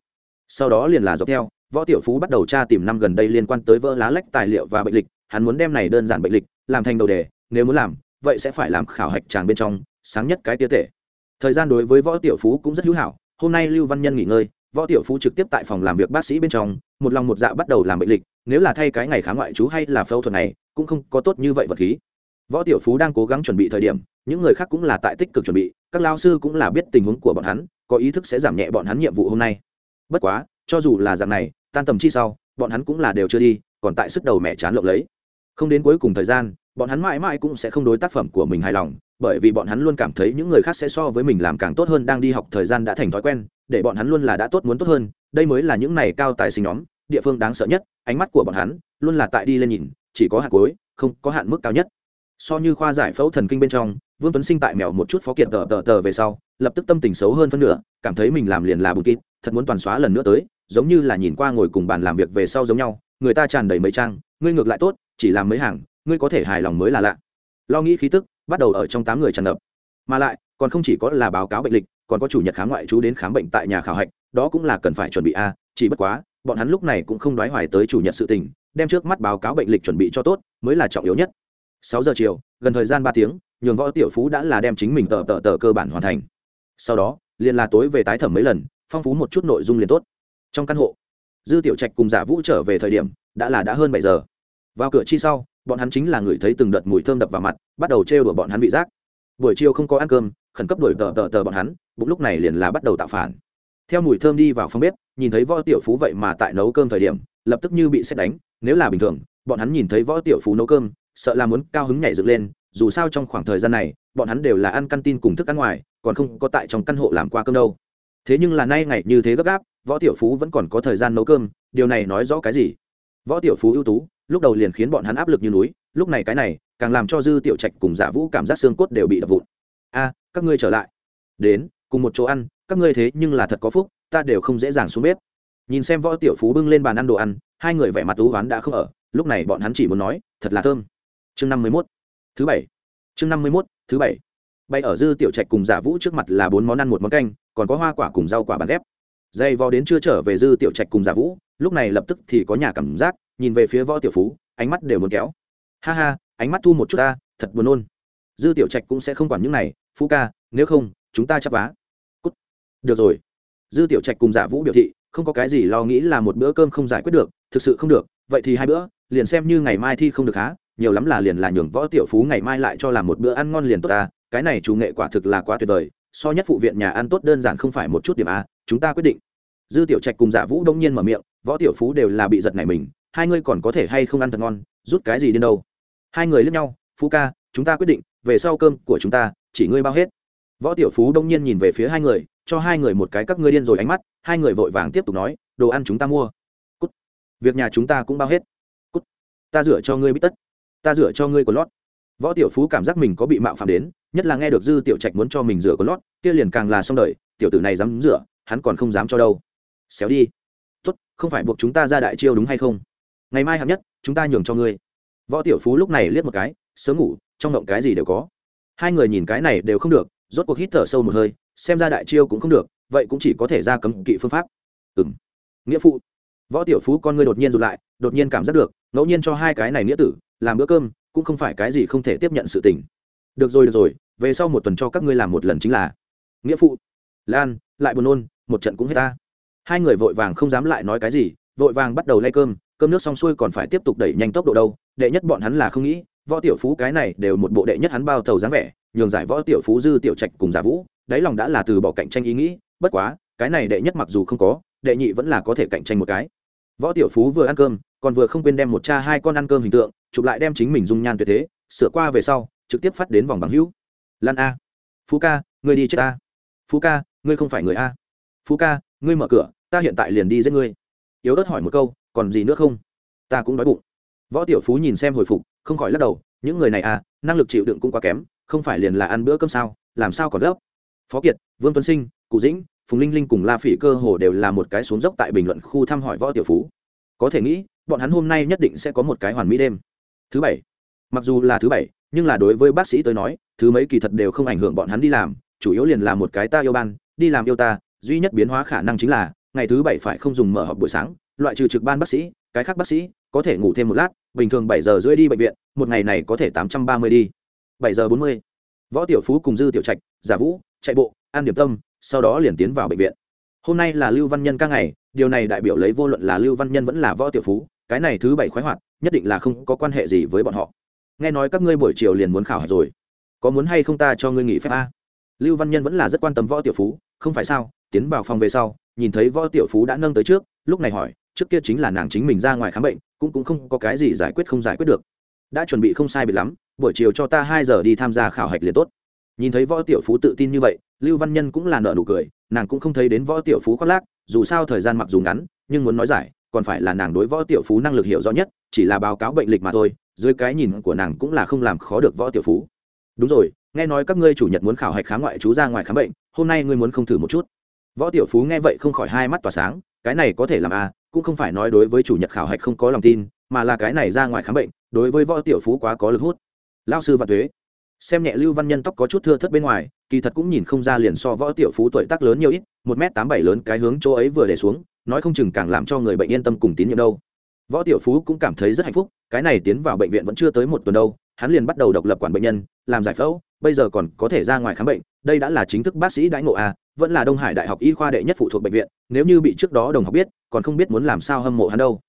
Sau đó liền là dọc theo, võ tiểu phú bắt đầu tra tìm năm gần đây liên quan tới vỡ lá lách tài liệu và bệnh lịch, hắn muốn đem này đơn giản bệnh lịch, làm thành đầu đề, nếu muốn làm, vậy sẽ phải làm khảo hạch tràng bên trong, sáng nhất cái tia tệ. Thời gian đối với võ tiểu phú cũng rất hữu hảo, hôm nay lưu văn nhân nghỉ ngơi, võ tiểu phú trực tiếp tại phòng làm việc bác sĩ bên trong, một lòng một dạ bắt đầu làm bệnh lịch nếu là thay cái ngày khám ngoại trú hay là phẫu thuật này, cũng không có tốt như vậy vật khí. Võ tiểu phú đang cố gắng chuẩn bị thời điểm, những người khác cũng là tại tích cực chuẩn bị, các lao sư cũng là biết tình huống của bọn hắn, có ý thức sẽ giảm nhẹ bọn hắn nhiệm vụ hôm nay. Bất quá, cho dù là dạng này, tan tầm chi sau, bọn hắn cũng là đều chưa đi, còn tại sức đầu mẹ chán lộng lấy. Không đến cuối cùng thời gian, bọn hắn mãi mãi cũng sẽ không đối tác phẩm của mình hài lòng, bởi vì bọn hắn luôn cảm thấy những người khác sẽ so với mình làm càng tốt hơn đang đi học thời gian đã thành thói quen, để bọn hắn luôn là đã tốt muốn tốt hơn, đây mới là những này cao tài sinh nhóm, địa phương đáng sợ nhất ánh mắt của bọn hắn luôn là tại đi lên nhìn, chỉ có hạn cuối, không có hạn mức cao nhất. So như khoa giải phẫu thần kinh bên trong, vương tuấn sinh tại mèo một chút phó kiện tờ tờ tờ về sau, lập tức tâm tình xấu hơn phân nửa, cảm thấy mình làm liền là bùn kít thật muốn toàn xóa lần nữa tới, giống như là nhìn qua ngồi cùng bàn làm việc về sau giống nhau, người ta tràn đầy mấy trang, ngươi ngược lại tốt, chỉ làm mấy hàng, ngươi có thể hài lòng mới là lạ. Lo nghĩ khí tức, bắt đầu ở trong tám người tràn ngập. Mà lại, còn không chỉ có là báo cáo bệnh lịch, còn có chủ nhật khám ngoại trú đến khám bệnh tại nhà khảo hạch, đó cũng là cần phải chuẩn bị a, chỉ bất quá bọn hắn lúc này cũng không đoái hoài tới chủ nhật sự tình, đem trước mắt báo cáo bệnh lịch chuẩn bị cho tốt, mới là trọng yếu nhất. Sáu giờ chiều, gần thời gian ba tiếng, nhường võ tiểu phú đã là đem chính mình tờ tờ tờ cơ bản hoàn thành. Sau đó, liền là tối về tái thẩm mấy lần, phong phú một chút nội dung liền tốt. Trong căn hộ, dư tiểu trạch cùng giả vũ trở về thời điểm, đã là đã hơn bảy giờ. Vào cửa chi sau, bọn hắn chính là người thấy từng đợt mùi thơm đập vào mặt, bắt đầu trêu đuổi bọn hắn vị giác. Buổi chiều không có ăn cơm, khẩn cấp đuổi tờ tờ tờ bọn hắn, bụng lúc này liền là bắt đầu tạo phản theo mùi thơm đi vào phòng bếp, nhìn thấy võ tiểu phú vậy mà tại nấu cơm thời điểm, lập tức như bị xét đánh, nếu là bình thường, bọn hắn nhìn thấy võ tiểu phú nấu cơm, sợ là muốn cao hứng nhảy dựng lên, dù sao trong khoảng thời gian này, bọn hắn đều là ăn căn tin cùng thức ăn ngoài, còn không có tại trong căn hộ làm qua cơm đâu. Thế nhưng là nay ngày như thế gấp gáp, võ tiểu phú vẫn còn có thời gian nấu cơm, điều này nói rõ cái gì? Võ tiểu phú ưu tú, lúc đầu liền khiến bọn hắn áp lực như núi, lúc này cái này, càng làm cho dư tiểu trạch cùng giả vũ cảm giác xương cốt đều bị đập vụn. A, các ngươi trở lại. Đến cùng một chỗ ăn, các ngươi thế nhưng là thật có phúc, ta đều không dễ dàng xuống bếp. Nhìn xem võ tiểu phú bưng lên bàn ăn đồ ăn, hai người vẻ mặt tú hoán đã không ở, lúc này bọn hắn chỉ muốn nói, thật là thơm. Chương năm mươi mốt. Thứ bảy. Chương năm mươi mốt, thứ bảy. Bay ở dư tiểu trạch cùng giả vũ trước mặt là bốn món ăn, một món canh, còn có hoa quả cùng rau quả bàn ghép. Dây vò đến chưa trở về dư tiểu trạch cùng giả vũ, lúc này lập tức thì có nhà cảm giác, nhìn về phía võ tiểu phú, ánh mắt đều muốn kéo. Ha ha, ánh mắt thu một chút ta, thật buồn nôn. Dư tiểu trạch cũng sẽ không quản những này, phú ca, nếu không, chúng ta chắp vá được rồi. Dư tiểu trạch cùng giả vũ biểu thị, không có cái gì lo nghĩ là một bữa cơm không giải quyết được, thực sự không được, vậy thì hai bữa, liền xem như ngày mai thi không được há, nhiều lắm là liền là nhường võ tiểu phú ngày mai lại cho làm một bữa ăn ngon liền tốt ta, cái này chủ nghệ quả thực là quá tuyệt vời, so nhất phụ viện nhà ăn tốt đơn giản không phải một chút điểm a, chúng ta quyết định. Dư tiểu trạch cùng giả vũ đông nhiên mở miệng, võ tiểu phú đều là bị giật này mình, hai ngươi còn có thể hay không ăn thật ngon, rút cái gì đến đâu? Hai người lướt nhau, phú ca, chúng ta quyết định, về sau cơm của chúng ta, chỉ ngươi bao hết võ tiểu phú đông nhiên nhìn về phía hai người, cho hai người một cái các ngươi điên rồi ánh mắt, hai người vội vàng tiếp tục nói, đồ ăn chúng ta mua. Cút. việc nhà chúng ta cũng bao hết. Cút. ta rửa cho ngươi bít tất. Ta rửa cho ngươi có lót. Võ tiểu phú cảm giác mình có bị mạo phạm đến, nhất là nghe được dư tiểu trạch muốn cho mình rửa có lót, kia liền càng là xong đời, tiểu tử này dám rửa, hắn còn không dám cho đâu. Xéo đi. Tốt, không phải buộc chúng ta ra đại chiêu đúng hay không? Ngày mai hạng nhất, chúng ta nhường cho ngươi. Võ tiểu phú lúc này liếc một cái, sớm ngủ, trong động cái gì đều có. Hai người nhìn cái này đều không được rốt cuộc hít thở sâu một hơi, xem ra đại chiêu cũng không được, vậy cũng chỉ có thể ra cấm kỵ phương pháp. Ừ m nghĩa phụ. Võ tiểu phú con ngươi đột nhiên rụt lại, đột nhiên cảm giác được, ngẫu nhiên cho hai cái này nghĩa tử, làm bữa cơm, cũng không phải cái gì không thể tiếp nhận sự tình. Được rồi được rồi, về sau một tuần cho các ngươi làm một lần chính là. Nghĩa phụ. Lan, lại buồn nôn, một trận cũng hết ta. Hai người vội vàng không dám lại nói cái gì, vội vàng bắt đầu lay cơm cơm nước xong xuôi còn phải tiếp tục đẩy nhanh tốc độ đâu, đệ nhất bọn hắn là không nghĩ, võ tiểu phú cái này đều một bộ đệ nhất hắn bao tàu dáng vẻ nhường giải võ tiểu phú dư tiểu trạch cùng giả vũ, đáy lòng đã là từ bỏ cạnh tranh ý nghĩ, bất quá, cái này đệ nhất mặc dù không có, đệ nhị vẫn là có thể cạnh tranh một cái. Võ tiểu phú vừa ăn cơm, còn vừa không quên đem một cha hai con ăn cơm hình tượng, chụp lại đem chính mình dung nhan tuyệt thế, sửa qua về sau, trực tiếp phát đến vòng bằng hữu. Lan a. Phú ca, ngươi đi chết ta. Phú ca, ngươi không phải người a. Phú ca, ngươi mở cửa, ta hiện tại liền đi giết ngươi. Yếu ớt hỏi một câu, còn gì nữa không? Ta cũng đói bụng. Võ tiểu phú nhìn xem hồi phục, không khỏi lắc đầu, những người này à năng lực chịu đựng cũng quá kém không phải liền là ăn bữa cơm sao, làm sao còn gấp? Phó kiệt, vương tuấn sinh, cụ dĩnh, phùng linh linh cùng la phỉ cơ hồ đều là một cái xuống dốc tại bình luận khu thăm hỏi võ tiểu phú. Có thể nghĩ, bọn hắn hôm nay nhất định sẽ có một cái hoàn mỹ đêm. Thứ bảy. Mặc dù là thứ bảy, nhưng là đối với bác sĩ tới nói, thứ mấy kỳ thật đều không ảnh hưởng bọn hắn đi làm, chủ yếu liền là một cái ta yêu ban, đi làm yêu ta, duy nhất biến hóa khả năng chính là, ngày thứ bảy phải không dùng mở họp buổi sáng, loại trừ trực ban bác sĩ, cái khác bác sĩ, có thể ngủ thêm một lát, bình thường bảy giờ rưỡi đi bệnh viện, một ngày này có thể tám trăm ba mươi đi bảy giờ bốn mươi. Võ tiểu phú cùng dư tiểu trạch, giả vũ, chạy bộ, ăn điểm tâm, sau đó liền tiến vào bệnh viện. Hôm nay là lưu văn nhân ca ngày, điều này đại biểu lấy vô luận là lưu văn nhân vẫn là võ tiểu phú, cái này thứ bảy khoái hoạt, nhất định là không có quan hệ gì với bọn họ. Nghe nói các ngươi buổi chiều liền muốn khảo hạch rồi. Có muốn hay không ta cho ngươi nghỉ phép a? Lưu văn nhân vẫn là rất quan tâm võ tiểu phú, không phải sao? Tiến vào phòng về sau, nhìn thấy võ tiểu phú đã nâng tới trước, lúc này hỏi, trước kia chính là nàng chính mình ra ngoài khám bệnh, cũng cũng không có cái gì giải quyết không giải quyết được. Đã chuẩn bị không sai biệt lắm buổi chiều cho ta hai giờ đi tham gia khảo hạch liền tốt. Nhìn thấy võ tiểu phú tự tin như vậy, lưu văn nhân cũng là nợ nụ cười, nàng cũng không thấy đến võ tiểu phú khoác lác, dù sao thời gian mặc dù ngắn, nhưng muốn nói giải, còn phải là nàng đối võ tiểu phú năng lực hiểu rõ nhất, chỉ là báo cáo bệnh lịch mà thôi, dưới cái nhìn của nàng cũng là không làm khó được võ tiểu phú. Đúng rồi, nghe nói các ngươi chủ nhật muốn khảo hạch khám ngoại chú ra ngoài khám bệnh, hôm nay ngươi muốn không thử một chút. Võ tiểu phú nghe vậy không khỏi hai mắt tỏa sáng, cái này có thể làm à cũng không phải nói đối với chủ nhật khảo hạch không có lòng tin, mà là cái này ra ngoài khám bệnh, đối với võ tiểu phú quá có lực hút lao sư và thuế. Xem nhẹ lưu văn nhân tóc có chút thưa thất bên ngoài, kỳ thật cũng nhìn không ra liền so võ tiểu phú tuổi tác lớn nhiều ít, một m tám bảy lớn cái hướng chỗ ấy vừa để xuống, nói không chừng càng làm cho người bệnh yên tâm cùng tín nhiệm đâu. Võ tiểu phú cũng cảm thấy rất hạnh phúc, cái này tiến vào bệnh viện vẫn chưa tới một tuần đâu, hắn liền bắt đầu độc lập quản bệnh nhân, làm giải phẫu, bây giờ còn có thể ra ngoài khám bệnh, đây đã là chính thức bác sĩ đãi ngộ a vẫn là đông hải đại học y khoa đệ nhất phụ thuộc bệnh viện, nếu như bị trước đó đồng học biết, còn không biết muốn làm sao hâm mộ hắn đâu.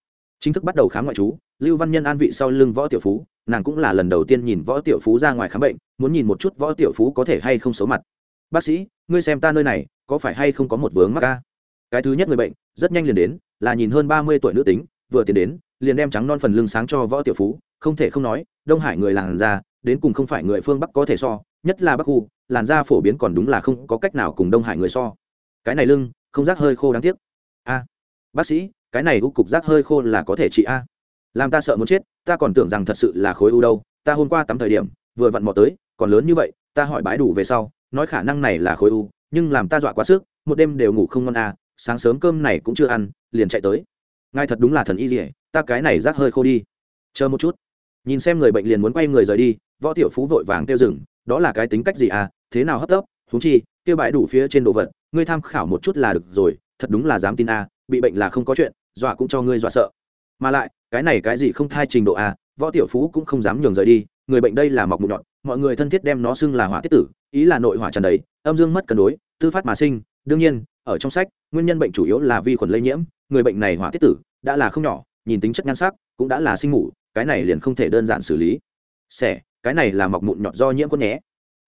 Chính thức bắt đầu khám ngoại trú, lưu văn nhân an vị sau lưng võ tiểu phú nàng cũng là lần đầu tiên nhìn võ tiểu phú ra ngoài khám bệnh, muốn nhìn một chút võ tiểu phú có thể hay không xấu mặt. Bác sĩ, ngươi xem ta nơi này, có phải hay không có một vướng mắc ca cái thứ nhất người bệnh, rất nhanh liền đến, là nhìn hơn ba mươi tuổi nữ tính, vừa tiến đến, liền đem trắng non phần lưng sáng cho võ tiểu phú, không thể không nói, đông hải người làn da, đến cùng không phải người phương bắc có thể so, nhất là bắc khu, làn da phổ biến còn đúng là không có cách nào cùng đông hải người so. Cái này lưng, không rác hơi khô đáng tiếc. A, bác sĩ, cái này u cục rác hơi khô là có thể trị a. Làm ta sợ muốn chết ta còn tưởng rằng thật sự là khối u đâu, ta hôm qua tắm thời điểm, vừa vặn mò tới, còn lớn như vậy, ta hỏi bãi đủ về sau, nói khả năng này là khối u, nhưng làm ta dọa quá sức, một đêm đều ngủ không ngon à sáng sớm cơm này cũng chưa ăn, liền chạy tới. Ngài thật đúng là thần y gì ta cái này rác hơi khô đi. Chờ một chút. Nhìn xem người bệnh liền muốn quay người rời đi, võ tiểu phú vội vàng tiêu rừng đó là cái tính cách gì à thế nào hấp tấp thú chi, kêu bãi đủ phía trên đồ vật, ngươi tham khảo một chút là được rồi, thật đúng là dám tin à bị bệnh là không có chuyện, dọa cũng cho ngươi dọa sợ mà lại, cái này cái gì không thai trình độ à võ tiểu phú cũng không dám nhường rời đi, người bệnh đây là mọc mụn nhọn, mọi người thân thiết đem nó xưng là hỏa tiết tử, ý là nội hỏa tràn đầy, âm dương mất cân đối, tư phát mà sinh, đương nhiên, ở trong sách, nguyên nhân bệnh chủ yếu là vi khuẩn lây nhiễm, người bệnh này hỏa tiết tử, đã là không nhỏ, nhìn tính chất nhan sắc, cũng đã là sinh ngủ cái này liền không thể đơn giản xử lý. Xẻ cái này là mọc mụn nhọt do nhiễm con nhé.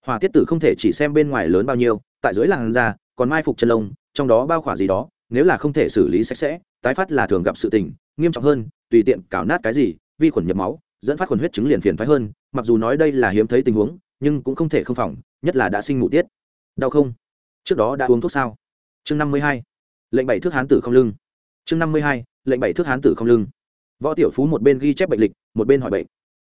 Hỏa tiết tử không thể chỉ xem bên ngoài lớn bao nhiêu, tại dưới làn da, còn mai phục chân lông, trong đó bao khỏa gì đó, nếu là không thể xử lý sạch sẽ, tái phát là thường gặp sự tình nghiêm trọng hơn, tùy tiện cào nát cái gì, vi khuẩn nhập máu, dẫn phát khuẩn huyết chứng liền phiền thoái hơn, mặc dù nói đây là hiếm thấy tình huống, nhưng cũng không thể không phòng, nhất là đã sinh mụ tiết. Đau không? Trước đó đã uống thuốc sao? Chương năm mươi hai, lệnh bảy thước hán tử không lưng. Chương năm mươi hai, lệnh bảy thước hán tử không lưng. Võ tiểu phú một bên ghi chép bệnh lịch, một bên hỏi bệnh.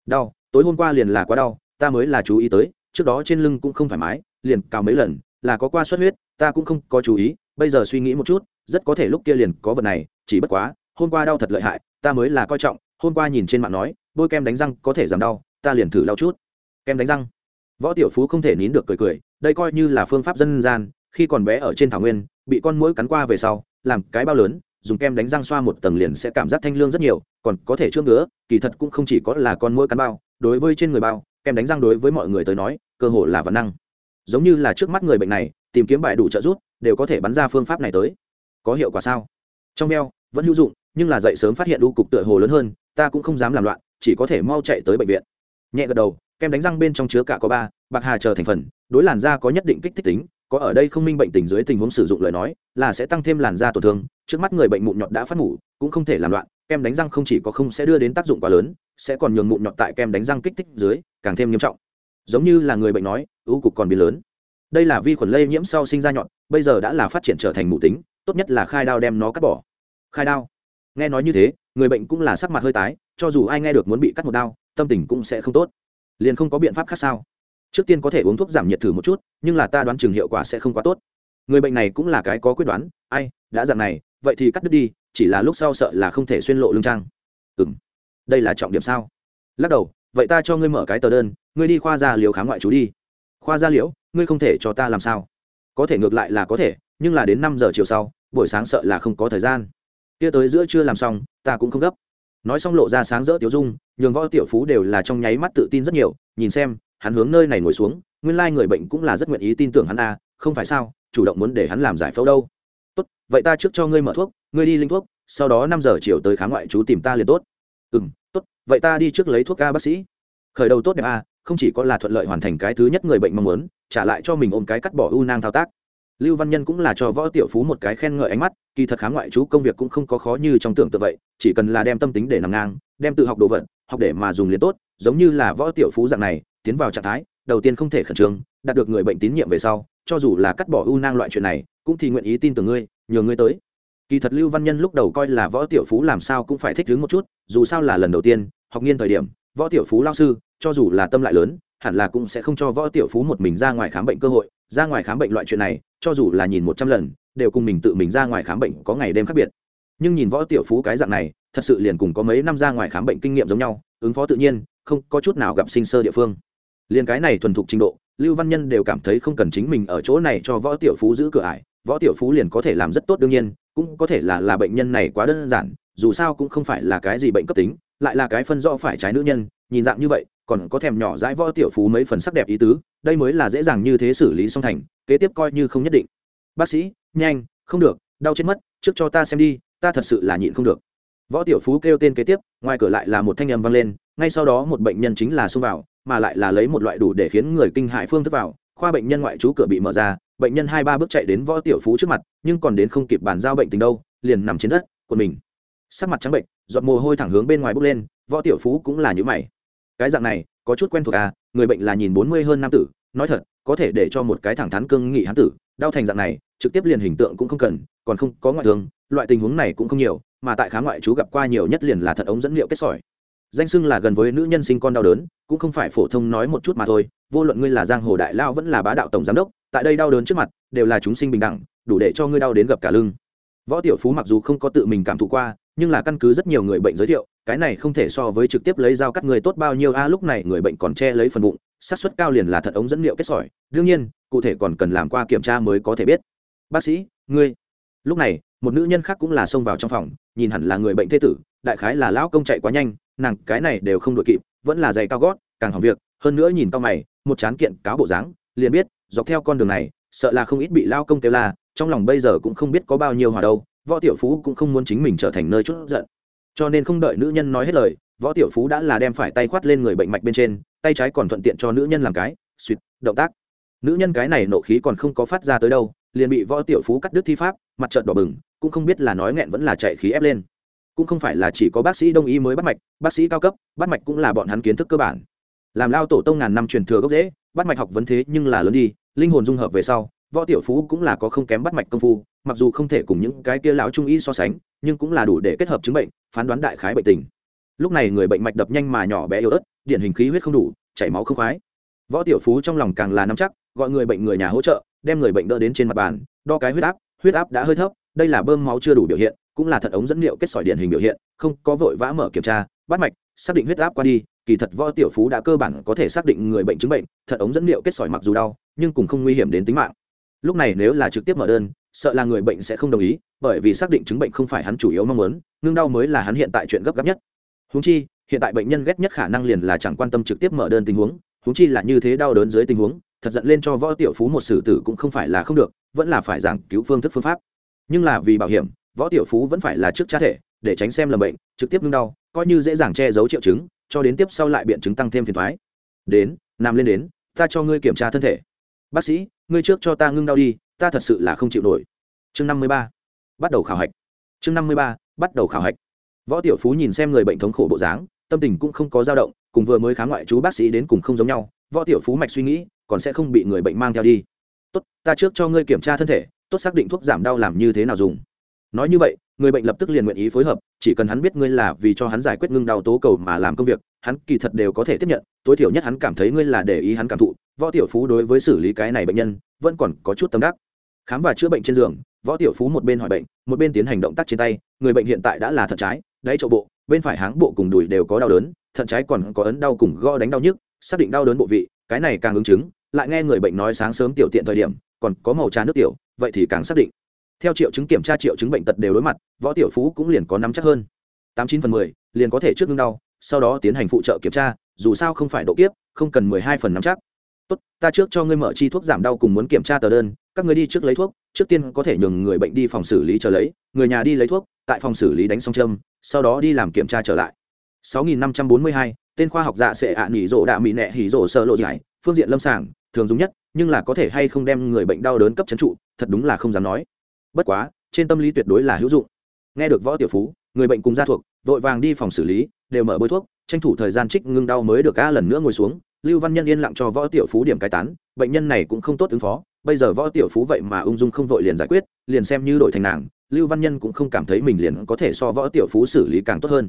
Đau, tối hôm qua liền là quá đau, ta mới là chú ý tới, trước đó trên lưng cũng không thoải mái, liền cào mấy lần, là có qua xuất huyết, ta cũng không có chú ý, bây giờ suy nghĩ một chút, rất có thể lúc kia liền có vật này, chỉ bất quá hôm qua đau thật lợi hại, ta mới là coi trọng, hôm qua nhìn trên mạng nói, bôi kem đánh răng có thể giảm đau, ta liền thử lau chút. Kem đánh răng. Võ tiểu phú không thể nín được cười cười, đây coi như là phương pháp dân gian, khi còn bé ở trên thảo nguyên, bị con mũi cắn qua về sau, làm cái bao lớn, dùng kem đánh răng xoa một tầng liền sẽ cảm giác thanh lương rất nhiều, còn có thể chưa ngứa, kỳ thật cũng không chỉ có là con mũi cắn bao, đối với trên người bao, kem đánh răng đối với mọi người tới nói, cơ hội là văn năng. Giống như là trước mắt người bệnh này, tìm kiếm bài đủ trợ giúp, đều có thể bắn ra phương pháp này tới. Có hiệu quả sao? Trong veo vẫn hữu dụng nhưng là dậy sớm phát hiện u cục tựa hồ lớn hơn, ta cũng không dám làm loạn, chỉ có thể mau chạy tới bệnh viện. Nhẹ gật đầu, kem đánh răng bên trong chứa cả có ba, bạc hà chờ thành phần, đối làn da có nhất định kích thích tính, có ở đây không minh bệnh tình dưới tình huống sử dụng lời nói, là sẽ tăng thêm làn da tổn thương, trước mắt người bệnh mụn nhọt đã phát ngủ, cũng không thể làm loạn, kem đánh răng không chỉ có không sẽ đưa đến tác dụng quá lớn, sẽ còn nhường mụn nhọt tại kem đánh răng kích thích dưới càng thêm nghiêm trọng. Giống như là người bệnh nói, u cục còn biến lớn. Đây là vi khuẩn lây nhiễm sau sinh ra nhọn bây giờ đã là phát triển trở thành mụ tính, tốt nhất là khai đao đem nó cắt bỏ. Khai đao nghe nói như thế người bệnh cũng là sắc mặt hơi tái cho dù ai nghe được muốn bị cắt một đau, tâm tình cũng sẽ không tốt. Liền không có biện pháp khác sao? Trước tiên có thể uống thuốc giảm nhiệt thử một chút nhưng là ta đoán chừng hiệu quả sẽ không quá tốt. Người bệnh này cũng là cái có quyết đoán ai đã dạng này vậy thì cắt đứt đi chỉ là lúc sau sợ là không thể xuyên lộ lưng trang ừ m đây là trọng điểm sao? Lắc đầu vậy ta cho ngươi mở cái tờ đơn ngươi đi khoa gia liều khám ngoại trú đi. Khoa gia liễu? Ngươi không thể cho ta làm sao? Có thể ngược lại là có thể nhưng là đến năm giờ chiều sau buổi sáng sợ là không có thời gian kia tới giữa chưa làm xong, ta cũng không gấp. Nói xong lộ ra sáng rỡ tiểu dung, nhường võ tiểu phú đều là trong nháy mắt tự tin rất nhiều, nhìn xem, hắn hướng nơi này ngồi xuống, nguyên lai người bệnh cũng là rất nguyện ý tin tưởng hắn a không phải sao, chủ động muốn để hắn làm giải phẫu đâu. Tốt, vậy ta trước cho ngươi mở thuốc, ngươi đi linh thuốc, sau đó năm giờ chiều tới khám ngoại chú tìm ta liền tốt. Ừ m tốt, vậy ta đi trước lấy thuốc ca bác sĩ. Khởi đầu tốt đẹp a không chỉ có là thuận lợi hoàn thành cái thứ nhất người bệnh mong muốn, trả lại cho mình ôm cái cắt bỏ u nang thao tác lưu văn nhân cũng là cho võ tiểu phú một cái khen ngợi ánh mắt, kỳ thật khá ngoại trú công việc cũng không có khó như trong tưởng tượng vậy, chỉ cần là đem tâm tính để nằm ngang, đem tự học đồ vật, học để mà dùng liền tốt, giống như là võ tiểu phú dạng này, tiến vào trạng thái, đầu tiên không thể khẩn trương, đạt được người bệnh tín nhiệm về sau, cho dù là cắt bỏ ưu nang loại chuyện này, cũng thì nguyện ý tin tưởng ngươi, nhờ ngươi tới. Kỳ thật lưu văn nhân lúc đầu coi là võ tiểu phú làm sao cũng phải thích ứng một chút, dù sao là lần đầu tiên, học nghiên thời điểm, võ tiểu phú lao sư, cho dù là tâm lại lớn, hẳn là cũng sẽ không cho võ tiểu phú một mình ra ngoài khám bệnh cơ hội, ra ngoài khám bệnh loại chuyện này cho dù là nhìn một trăm lần, đều cùng mình tự mình ra ngoài khám bệnh có ngày đêm khác biệt. Nhưng nhìn võ tiểu phú cái dạng này, thật sự liền cùng có mấy năm ra ngoài khám bệnh kinh nghiệm giống nhau, ứng phó tự nhiên, không có chút nào gặp sinh sơ địa phương. Liền cái này thuần thục trình độ, lưu văn nhân đều cảm thấy không cần chính mình ở chỗ này cho võ tiểu phú giữ cửa ải, võ tiểu phú liền có thể làm rất tốt đương nhiên, cũng có thể là là bệnh nhân này quá đơn giản, dù sao cũng không phải là cái gì bệnh cấp tính, lại là cái phân rõ phải trái nữ nhân, nhìn dạng như vậy, còn có thèm nhỏ dãi võ tiểu phú mấy phần sắc đẹp ý tứ, đây mới là dễ dàng như thế xử lý song thành kế tiếp coi như không nhất định. Bác sĩ, nhanh, không được, đau chết mất, trước cho ta xem đi, ta thật sự là nhịn không được. Võ tiểu phú kêu tên kế tiếp, ngoài cửa lại là một thanh âm vang lên, ngay sau đó một bệnh nhân chính là xông vào, mà lại là lấy một loại đủ để khiến người kinh hại phương thức vào. Khoa bệnh nhân ngoại trú cửa bị mở ra, bệnh nhân hai ba bước chạy đến võ tiểu phú trước mặt, nhưng còn đến không kịp bàn giao bệnh tình đâu, liền nằm trên đất của mình. Sắc mặt trắng bệnh, giọt mồ hôi thẳng hướng bên ngoài bốc lên, võ tiểu phú cũng là như mày. Cái dạng này, có chút quen thuộc à người bệnh là nhìn bốn mươi hơn nam tử nói thật, có thể để cho một cái thẳng thắn cương nghị hán tử, đau thành dạng này, trực tiếp liền hình tượng cũng không cần, còn không có ngoại thương, loại tình huống này cũng không nhiều, mà tại khá ngoại chú gặp qua nhiều nhất liền là thật ống dẫn liệu kết sỏi. Danh xưng là gần với nữ nhân sinh con đau đớn, cũng không phải phổ thông nói một chút mà thôi, vô luận ngươi là giang hồ đại lao vẫn là bá đạo tổng giám đốc, tại đây đau đớn trước mặt, đều là chúng sinh bình đẳng, đủ để cho ngươi đau đến gặp cả lưng. Võ tiểu phú mặc dù không có tự mình cảm thụ qua, nhưng là căn cứ rất nhiều người bệnh giới thiệu, cái này không thể so với trực tiếp lấy dao cắt người tốt bao nhiêu a, lúc này người bệnh còn che lấy phần bụng xác suất cao liền là thận ống dẫn liệu kết sỏi. Đương nhiên, cụ thể còn cần làm qua kiểm tra mới có thể biết. Bác sĩ, ngươi. Lúc này, một nữ nhân khác cũng là xông vào trong phòng, nhìn hẳn là người bệnh thế tử, đại khái là lão công chạy quá nhanh, nàng cái này đều không đội kịp, vẫn là giày cao gót, càng hỏng việc, hơn nữa nhìn tao mày, một chán kiện cáo bộ dáng, liền biết, dọc theo con đường này, sợ là không ít bị lao công kêu la, trong lòng bây giờ cũng không biết có bao nhiêu hòa đâu, võ tiểu phú cũng không muốn chính mình trở thành nơi chút giận. Cho nên không đợi nữ nhân nói hết lời, võ tiểu phú đã là đem phải tay khoát lên người bệnh mạch bên trên tay trái còn thuận tiện cho nữ nhân làm cái, suýt, động tác. Nữ nhân cái này nộ khí còn không có phát ra tới đâu, liền bị võ tiểu phú cắt đứt thi pháp, mặt trợn đỏ bừng, cũng không biết là nói nghẹn vẫn là chạy khí ép lên. Cũng không phải là chỉ có bác sĩ đông y mới bắt mạch, bác sĩ cao cấp, bắt mạch cũng là bọn hắn kiến thức cơ bản. Làm lao tổ tông ngàn năm truyền thừa gốc dễ bắt mạch học vấn thế nhưng là lớn đi, linh hồn dung hợp về sau, võ tiểu phú cũng là có không kém bắt mạch công phu, mặc dù không thể cùng những cái kia lão trung y so sánh, nhưng cũng là đủ để kết hợp chứng bệnh, phán đoán đại khái bệnh tình. Lúc này người bệnh mạch đập nhanh mà nhỏ bé yếu ớt điển hình khí huyết không đủ, chảy máu không khoái. Võ tiểu phú trong lòng càng là nắm chắc, gọi người bệnh người nhà hỗ trợ, đem người bệnh đỡ đến trên mặt bàn, đo cái huyết áp huyết áp đã hơi thấp, đây là bơm máu chưa đủ biểu hiện, cũng là thận ống dẫn liệu kết sỏi điển hình biểu hiện, không có vội vã mở kiểm tra, bắt mạch, xác định huyết áp qua đi, kỳ thật võ tiểu phú đã cơ bản có thể xác định người bệnh chứng bệnh thận ống dẫn liệu kết sỏi mặc dù đau, nhưng cũng không nguy hiểm đến tính mạng. Lúc này nếu là trực tiếp mở đơn, sợ là người bệnh sẽ không đồng ý, bởi vì xác định chứng bệnh không phải hắn chủ yếu mong muốn, ngưng đau mới là hắn hiện tại chuyện gấp gáp nhất. Húng chi hiện tại bệnh nhân ghét nhất khả năng liền là chẳng quan tâm trực tiếp mở đơn tình huống húng chi là như thế đau đớn dưới tình huống, thật giận lên cho võ tiểu phú một xử tử cũng không phải là không được, vẫn là phải giảng cứu phương thức phương pháp. Nhưng là vì bảo hiểm, võ tiểu phú vẫn phải là trước tra thể, để tránh xem lầm bệnh, trực tiếp ngưng đau, coi như dễ dàng che giấu triệu chứng, cho đến tiếp sau lại biện chứng tăng thêm phiền thoái. Đến, nằm lên đến, ta cho ngươi kiểm tra thân thể. Bác sĩ, ngươi trước cho ta ngưng đau đi, ta thật sự là không chịu nổi. Chương năm mươi ba, bắt đầu khảo hạch. Chương năm mươi ba, bắt đầu khảo hạch. Võ tiểu phú nhìn xem người bệnh thống khổ bộ dáng tâm tình cũng không có dao động, cùng vừa mới khám ngoại chú bác sĩ đến cùng không giống nhau, võ tiểu phú mạch suy nghĩ, còn sẽ không bị người bệnh mang theo đi. Tốt, ta trước cho ngươi kiểm tra thân thể, tốt xác định thuốc giảm đau làm như thế nào dùng. Nói như vậy, người bệnh lập tức liền nguyện ý phối hợp, chỉ cần hắn biết ngươi là vì cho hắn giải quyết ngưng đau tố cầu mà làm công việc, hắn kỳ thật đều có thể tiếp nhận, tối thiểu nhất hắn cảm thấy ngươi là để ý hắn cảm thụ, võ tiểu phú đối với xử lý cái này bệnh nhân, vẫn còn có chút tâm đắc. Khám và chữa bệnh trên giường, võ tiểu phú một bên hỏi bệnh, một bên tiến hành động tác trên tay, người bệnh hiện tại đã là thật trái đáy chậu bộ, bên phải háng bộ cùng đùi đều có đau đớn, thận trái còn có ấn đau cùng go đánh đau nhức, xác định đau đớn bộ vị, cái này càng ứng chứng, lại nghe người bệnh nói sáng sớm tiểu tiện thời điểm, còn có màu trà nước tiểu, vậy thì càng xác định. Theo triệu chứng kiểm tra triệu chứng bệnh tật đều đối mặt, võ tiểu phú cũng liền có nắm chắc hơn. Tám chín phần mười, liền có thể trước ngưng đau, sau đó tiến hành phụ trợ kiểm tra, dù sao không phải độ kiếp, không cần mười hai phần nắm chắc. Tốt, ta trước cho ngươi mở chi thuốc giảm đau cùng muốn kiểm tra tờ đơn, các ngươi đi trước lấy thuốc, trước tiên có thể nhường người bệnh đi phòng xử lý chờ lấy, người nhà đi lấy thuốc tại phòng xử lý đánh xong châm sau đó đi làm kiểm tra trở lại. 6542, tên khoa học dạ sẽ ạ à nỉ rộ đạ mỹ nẹ hỉ rộ sợ lộ giải phương diện lâm sàng thường dùng nhất nhưng là có thể hay không đem người bệnh đau đớn cấp chấn trụ thật đúng là không dám nói. Bất quá trên tâm lý tuyệt đối là hữu dụng. Nghe được võ tiểu phú người bệnh cùng gia thuộc vội vàng đi phòng xử lý đều mở bôi thuốc tranh thủ thời gian trích ngưng đau mới được a lần nữa ngồi xuống. Lưu văn nhân yên lặng cho võ tiểu phú điểm cai tán bệnh nhân này cũng không tốt ứng phó bây giờ võ tiểu phú vậy mà ung dung không vội liền giải quyết, liền xem như đổi thành nàng, lưu văn nhân cũng không cảm thấy mình liền có thể so võ tiểu phú xử lý càng tốt hơn.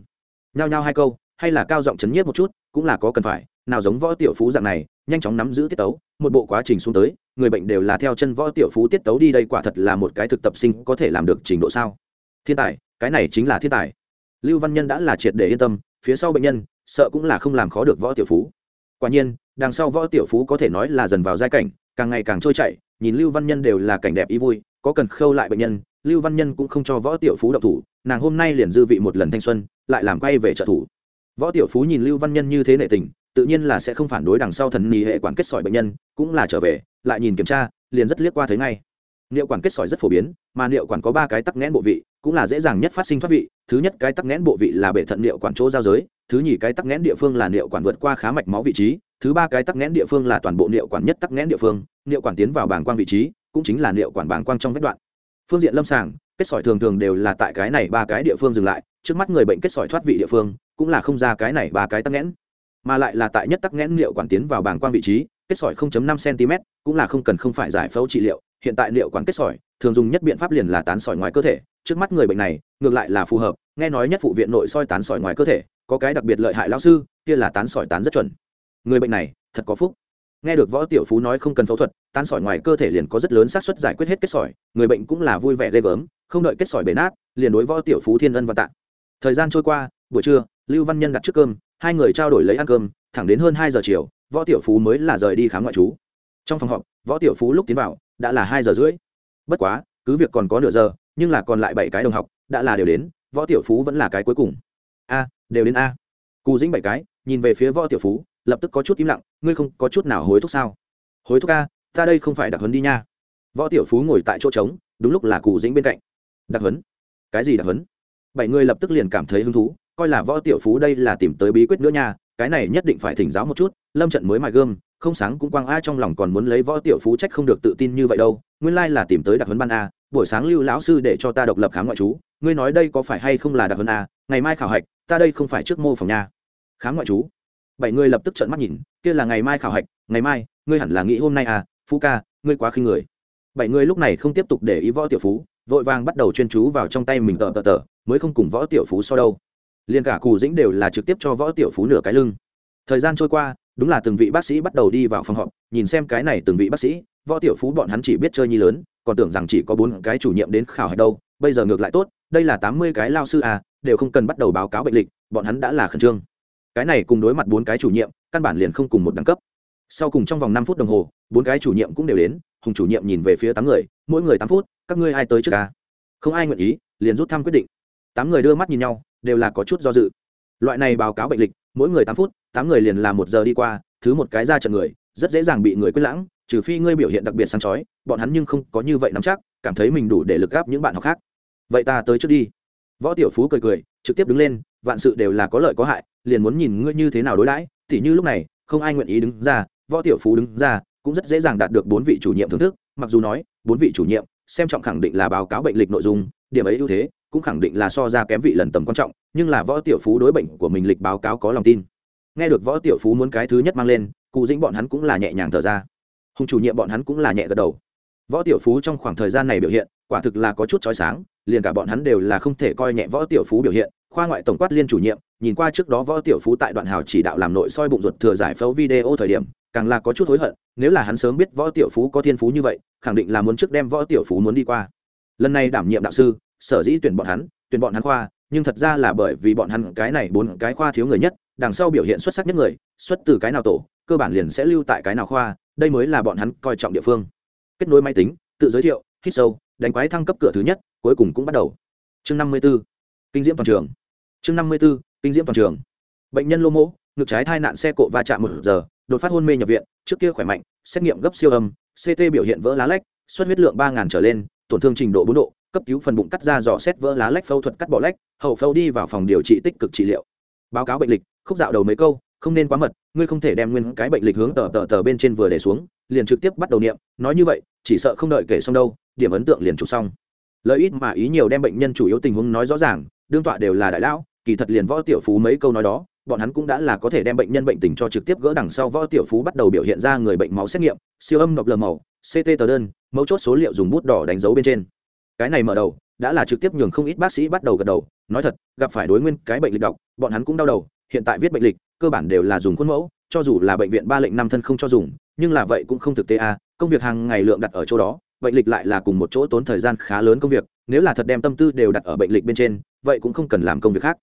Nhao nhao hai câu, hay là cao giọng chấn nhiếp một chút, cũng là có cần phải, nào giống võ tiểu phú dạng này, nhanh chóng nắm giữ tiết tấu, một bộ quá trình xuống tới, người bệnh đều là theo chân võ tiểu phú tiết tấu đi đây quả thật là một cái thực tập sinh có thể làm được trình độ sao. Thiên tài, cái này chính là thiên tài. Lưu văn nhân đã là triệt để yên tâm, phía sau bệnh nhân, sợ cũng là không làm khó được võ tiểu phú. Quả nhiên, đằng sau võ tiểu phú có thể nói là dần vào giai cảnh, càng ngày càng trôi chảy nhìn lưu văn nhân đều là cảnh đẹp ý vui, có cần khâu lại bệnh nhân, lưu văn nhân cũng không cho võ tiểu phú độc thủ, nàng hôm nay liền dư vị một lần thanh xuân, lại làm quay về trợ thủ. Võ tiểu phú nhìn lưu văn nhân như thế nệ tình, tự nhiên là sẽ không phản đối đằng sau thần nì hệ quản kết sỏi bệnh nhân, cũng là trở về, lại nhìn kiểm tra, liền rất liếc qua thấy ngay. Niệu quản kết sỏi rất phổ biến, mà niệu quản có ba cái tắc nghẽn bộ vị, cũng là dễ dàng nhất phát sinh thoát vị. Thứ nhất cái tắc nghẽn bộ vị là bể thận niệu quản chỗ giao giới, thứ nhì cái tắc nghẽn địa phương là niệu quản vượt qua khá mạch máu vị trí thứ ba cái tắc nghẽn địa phương là toàn bộ niệu quản nhất tắc nghẽn địa phương, niệu quản tiến vào bảng quang vị trí, cũng chính là niệu quản bảng quang trong vết đoạn. Phương diện lâm sàng, kết sỏi thường thường đều là tại cái này ba cái địa phương dừng lại, trước mắt người bệnh kết sỏi thoát vị địa phương, cũng là không ra cái này ba cái tắc nghẽn. Mà lại là tại nhất tắc nghẽn niệu quản tiến vào bảng quang vị trí, kết sỏi 0.5 cm cũng là không cần không phải giải phẫu trị liệu, hiện tại niệu quản kết sỏi, thường dùng nhất biện pháp liền là tán sỏi ngoài cơ thể, trước mắt người bệnh này, ngược lại là phù hợp, nghe nói nhất phụ viện nội soi tán sỏi ngoài cơ thể, có cái đặc biệt lợi hại lão sư, kia là tán sỏi tán rất chuẩn người bệnh này thật có phúc. Nghe được võ tiểu phú nói không cần phẫu thuật, tan sỏi ngoài cơ thể liền có rất lớn xác suất giải quyết hết kết sỏi, người bệnh cũng là vui vẻ ghê gớm, không đợi kết sỏi bể nát, liền đối võ tiểu phú thiên ân và tạ. Thời gian trôi qua, buổi trưa, lưu văn nhân đặt trước cơm, hai người trao đổi lấy ăn cơm, thẳng đến hơn hai giờ chiều, võ tiểu phú mới là rời đi khám ngoại trú. Trong phòng họp, võ tiểu phú lúc tiến vào, đã là hai giờ rưỡi. Bất quá, cứ việc còn có nửa giờ, nhưng là còn lại bảy cái đồng học, đã là đều đến, võ tiểu phú vẫn là cái cuối cùng. A, đều đến a. Cù dĩnh bảy cái, nhìn về phía võ tiểu phú lập tức có chút im lặng, ngươi không có chút nào hối thúc sao? Hối thúc ca ta đây không phải đặc huấn đi nha. Võ tiểu phú ngồi tại chỗ trống, đúng lúc là cù dĩnh bên cạnh. Đặc huấn? Cái gì đặc huấn? Bảy người lập tức liền cảm thấy hứng thú, coi là võ tiểu phú đây là tìm tới bí quyết nữa nha, cái này nhất định phải thỉnh giáo một chút, lâm trận mới mài gương, không sáng cũng quang a, trong lòng còn muốn lấy võ tiểu phú trách không được tự tin như vậy đâu, nguyên lai là tìm tới đặc huấn ban a, buổi sáng lưu lão sư để cho ta độc lập khám ngoại trú, ngươi nói đây có phải hay không là đặc huấn a, ngày mai khảo hạch, ta đây không phải trước mô phòng nha. Khám ngoại trú? Bảy người lập tức trợn mắt nhìn, kia là ngày mai khảo hạch, ngày mai, ngươi hẳn là nghĩ hôm nay à phú ca, ngươi quá khinh người. Bảy người lúc này không tiếp tục để ý võ tiểu phú, vội vàng bắt đầu chuyên chú vào trong tay mình tờ tờ tờ, mới không cùng võ tiểu phú so đâu. Liền cả cù dĩnh đều là trực tiếp cho võ tiểu phú nửa cái lưng. Thời gian trôi qua, đúng là từng vị bác sĩ bắt đầu đi vào phòng họp, nhìn xem cái này từng vị bác sĩ, võ tiểu phú bọn hắn chỉ biết chơi nhi lớn, còn tưởng rằng chỉ có bốn cái chủ nhiệm đến khảo hạch đâu, bây giờ ngược lại tốt, đây là tám mươi cái lao sư à đều không cần bắt đầu báo cáo bệnh lịch, bọn hắn đã là khẩn trương cái này cùng đối mặt bốn cái chủ nhiệm, căn bản liền không cùng một đẳng cấp. Sau cùng trong vòng năm phút đồng hồ, bốn cái chủ nhiệm cũng đều đến, hùng chủ nhiệm nhìn về phía tám người, mỗi người tám phút, các ngươi ai tới trước ca? Không ai nguyện ý, liền rút thăm quyết định. Tám người đưa mắt nhìn nhau, đều là có chút do dự. Loại này báo cáo bệnh lịch, mỗi người tám phút, tám người liền làm một giờ đi qua, thứ một cái ra trận người, rất dễ dàng bị người quên lãng, trừ phi ngươi biểu hiện đặc biệt sáng chói, bọn hắn nhưng không có như vậy nắm chắc, cảm thấy mình đủ để lực gáp những bạn học khác. Vậy ta tới trước đi. Võ tiểu phú cười cười, trực tiếp đứng lên vạn sự đều là có lợi có hại, liền muốn nhìn ngươi như thế nào đối đãi thì như lúc này, không ai nguyện ý đứng ra, võ tiểu phú đứng ra, cũng rất dễ dàng đạt được bốn vị chủ nhiệm thưởng thức, mặc dù nói, bốn vị chủ nhiệm, xem trọng khẳng định là báo cáo bệnh lịch nội dung, điểm ấy ưu thế, cũng khẳng định là so ra kém vị lần tầm quan trọng, nhưng là võ tiểu phú đối bệnh của mình lịch báo cáo có lòng tin. Nghe được võ tiểu phú muốn cái thứ nhất mang lên, cụ dĩnh bọn hắn cũng là nhẹ nhàng thở ra. Hùng chủ nhiệm bọn hắn cũng là nhẹ gật đầu. Võ tiểu phú trong khoảng thời gian này biểu hiện, quả thực là có chút trói sáng, liền cả bọn hắn đều là không thể coi nhẹ võ tiểu phú biểu hiện khoa ngoại tổng quát liên chủ nhiệm, nhìn qua trước đó võ tiểu phú tại đoạn hào chỉ đạo làm nội soi bụng ruột thừa giải phẫu video thời điểm, càng là có chút hối hận, nếu là hắn sớm biết võ tiểu phú có thiên phú như vậy, khẳng định là muốn trước đem võ tiểu phú muốn đi qua. Lần này đảm nhiệm đạo sư, sở dĩ tuyển bọn hắn, tuyển bọn hắn khoa, nhưng thật ra là bởi vì bọn hắn cái này bốn cái khoa thiếu người nhất, đằng sau biểu hiện xuất sắc nhất người, xuất từ cái nào tổ, cơ bản liền sẽ lưu tại cái nào khoa, đây mới là bọn hắn coi trọng địa phương. Kết nối máy tính, tự giới thiệu, hít sâu, đánh quái thăng cấp cửa thứ nhất, cuối cùng cũng bắt đầu. Chương năm mươi b ố kinh diễm toàn trường. Chương năm mươi b ố kinh diễm toàn trường. Bệnh nhân lô mỗ, ngực trái thai nạn xe cộ va chạm một giờ, đột phát hôn mê nhập viện, trước kia khỏe mạnh, xét nghiệm gấp siêu âm ct biểu hiện vỡ lá lách xuất huyết lượng ba trở lên, tổn thương trình độ bốn độ, cấp cứu phần bụng cắt ra dò xét vỡ lá lách phẫu thuật cắt bỏ lách, hậu phẫu đi vào phòng điều trị tích cực trị liệu. Báo cáo bệnh lịch, khúc dạo đầu mấy câu, không nên quá mật, ngươi không thể đem nguyên cái bệnh lịch hướng tờ tờ tờ bên trên vừa để xuống, liền trực tiếp bắt đầu niệm, nói như vậy, chỉ sợ không đợi kể xong đâu, điểm ấn tượng liền chụp xong. Lợi ít mà ý nhiều đem bệnh nhân chủ yếu tình huống nói rõ ràng đương tọa đều là đại lão, kỳ thật liền võ tiểu phú mấy câu nói đó, bọn hắn cũng đã là có thể đem bệnh nhân bệnh tình cho trực tiếp gỡ đằng sau võ tiểu phú bắt đầu biểu hiện ra người bệnh máu xét nghiệm, siêu âm nộp lờ màu ct tờ đơn, mấu chốt số liệu dùng bút đỏ đánh dấu bên trên. Cái này mở đầu, đã là trực tiếp nhường không ít bác sĩ bắt đầu gật đầu, nói thật, gặp phải đối nguyên cái bệnh lịch đọc, bọn hắn cũng đau đầu, hiện tại viết bệnh lịch, cơ bản đều là dùng khuôn mẫu, cho dù là bệnh viện ba lệnh năm thân không cho dùng, nhưng là vậy cũng không thực tế à công việc hàng ngày lượng đặt ở chỗ đó, bệnh lịch lại là cùng một chỗ tốn thời gian khá lớn công việc, nếu là thật đem tâm tư đều đặt ở bệnh lịch bên trên vậy cũng không cần làm công việc khác.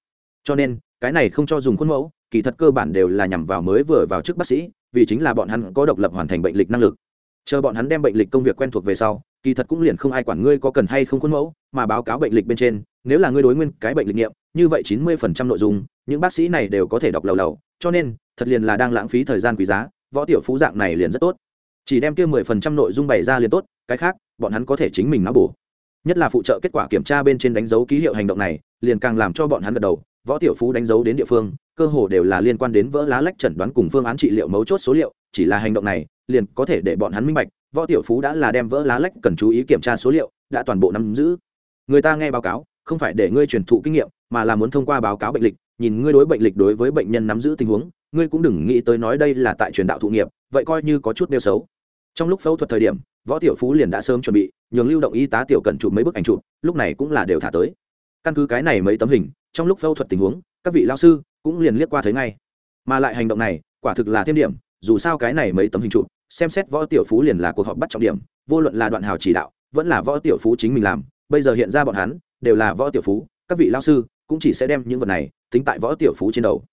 Cho nên, cái này không cho dùng khuôn mẫu, kỳ thật cơ bản đều là nhằm vào mới vừa vào trước bác sĩ, vì chính là bọn hắn có độc lập hoàn thành bệnh lịch năng lực. Chờ bọn hắn đem bệnh lịch công việc quen thuộc về sau, kỳ thật cũng liền không ai quản ngươi có cần hay không khuôn mẫu, mà báo cáo bệnh lịch bên trên, nếu là ngươi đối nguyên cái bệnh lịch nghiệm, như vậy chín mươi phần trăm nội dung, những bác sĩ này đều có thể đọc lầu lầu, cho nên, thật liền là đang lãng phí thời gian quý giá, võ tiểu phú dạng này liền rất tốt. Chỉ đem kia mười phần trăm nội dung bày ra liền tốt, cái khác, bọn hắn có thể chính mình náo bổ nhất là phụ trợ kết quả kiểm tra bên trên đánh dấu ký hiệu hành động này, liền càng làm cho bọn hắn gật đầu, võ tiểu phú đánh dấu đến địa phương, cơ hồ đều là liên quan đến vỡ lá lách chẩn đoán cùng phương án trị liệu mấu chốt số liệu, chỉ là hành động này, liền có thể để bọn hắn minh bạch, võ tiểu phú đã là đem vỡ lá lách cần chú ý kiểm tra số liệu, đã toàn bộ nắm giữ. Người ta nghe báo cáo, không phải để ngươi truyền thụ kinh nghiệm, mà là muốn thông qua báo cáo bệnh lịch, nhìn ngươi đối bệnh lịch đối với bệnh nhân nắm giữ tình huống, ngươi cũng đừng nghĩ tới nói đây là tại truyền đạo thụ nghiệp, vậy coi như có chút nêu xấu. Trong lúc phẫu thuật thời điểm võ tiểu phú liền đã sớm chuẩn bị, nhường lưu động y tá tiểu cần chụp mấy bức ảnh chụp, lúc này cũng là đều thả tới. Căn cứ cái này mấy tấm hình, trong lúc phẫu thuật tình huống, các vị lao sư cũng liền liếc qua thấy ngay. Mà lại hành động này, quả thực là thêm điểm, dù sao cái này mấy tấm hình chụp, xem xét võ tiểu phú liền là cuộc họp bắt trọng điểm, vô luận là đoạn hào chỉ đạo, vẫn là võ tiểu phú chính mình làm, bây giờ hiện ra bọn hắn, đều là võ tiểu phú, các vị lao sư cũng chỉ sẽ đem những vật này tính tại võ tiểu phú trên đầu.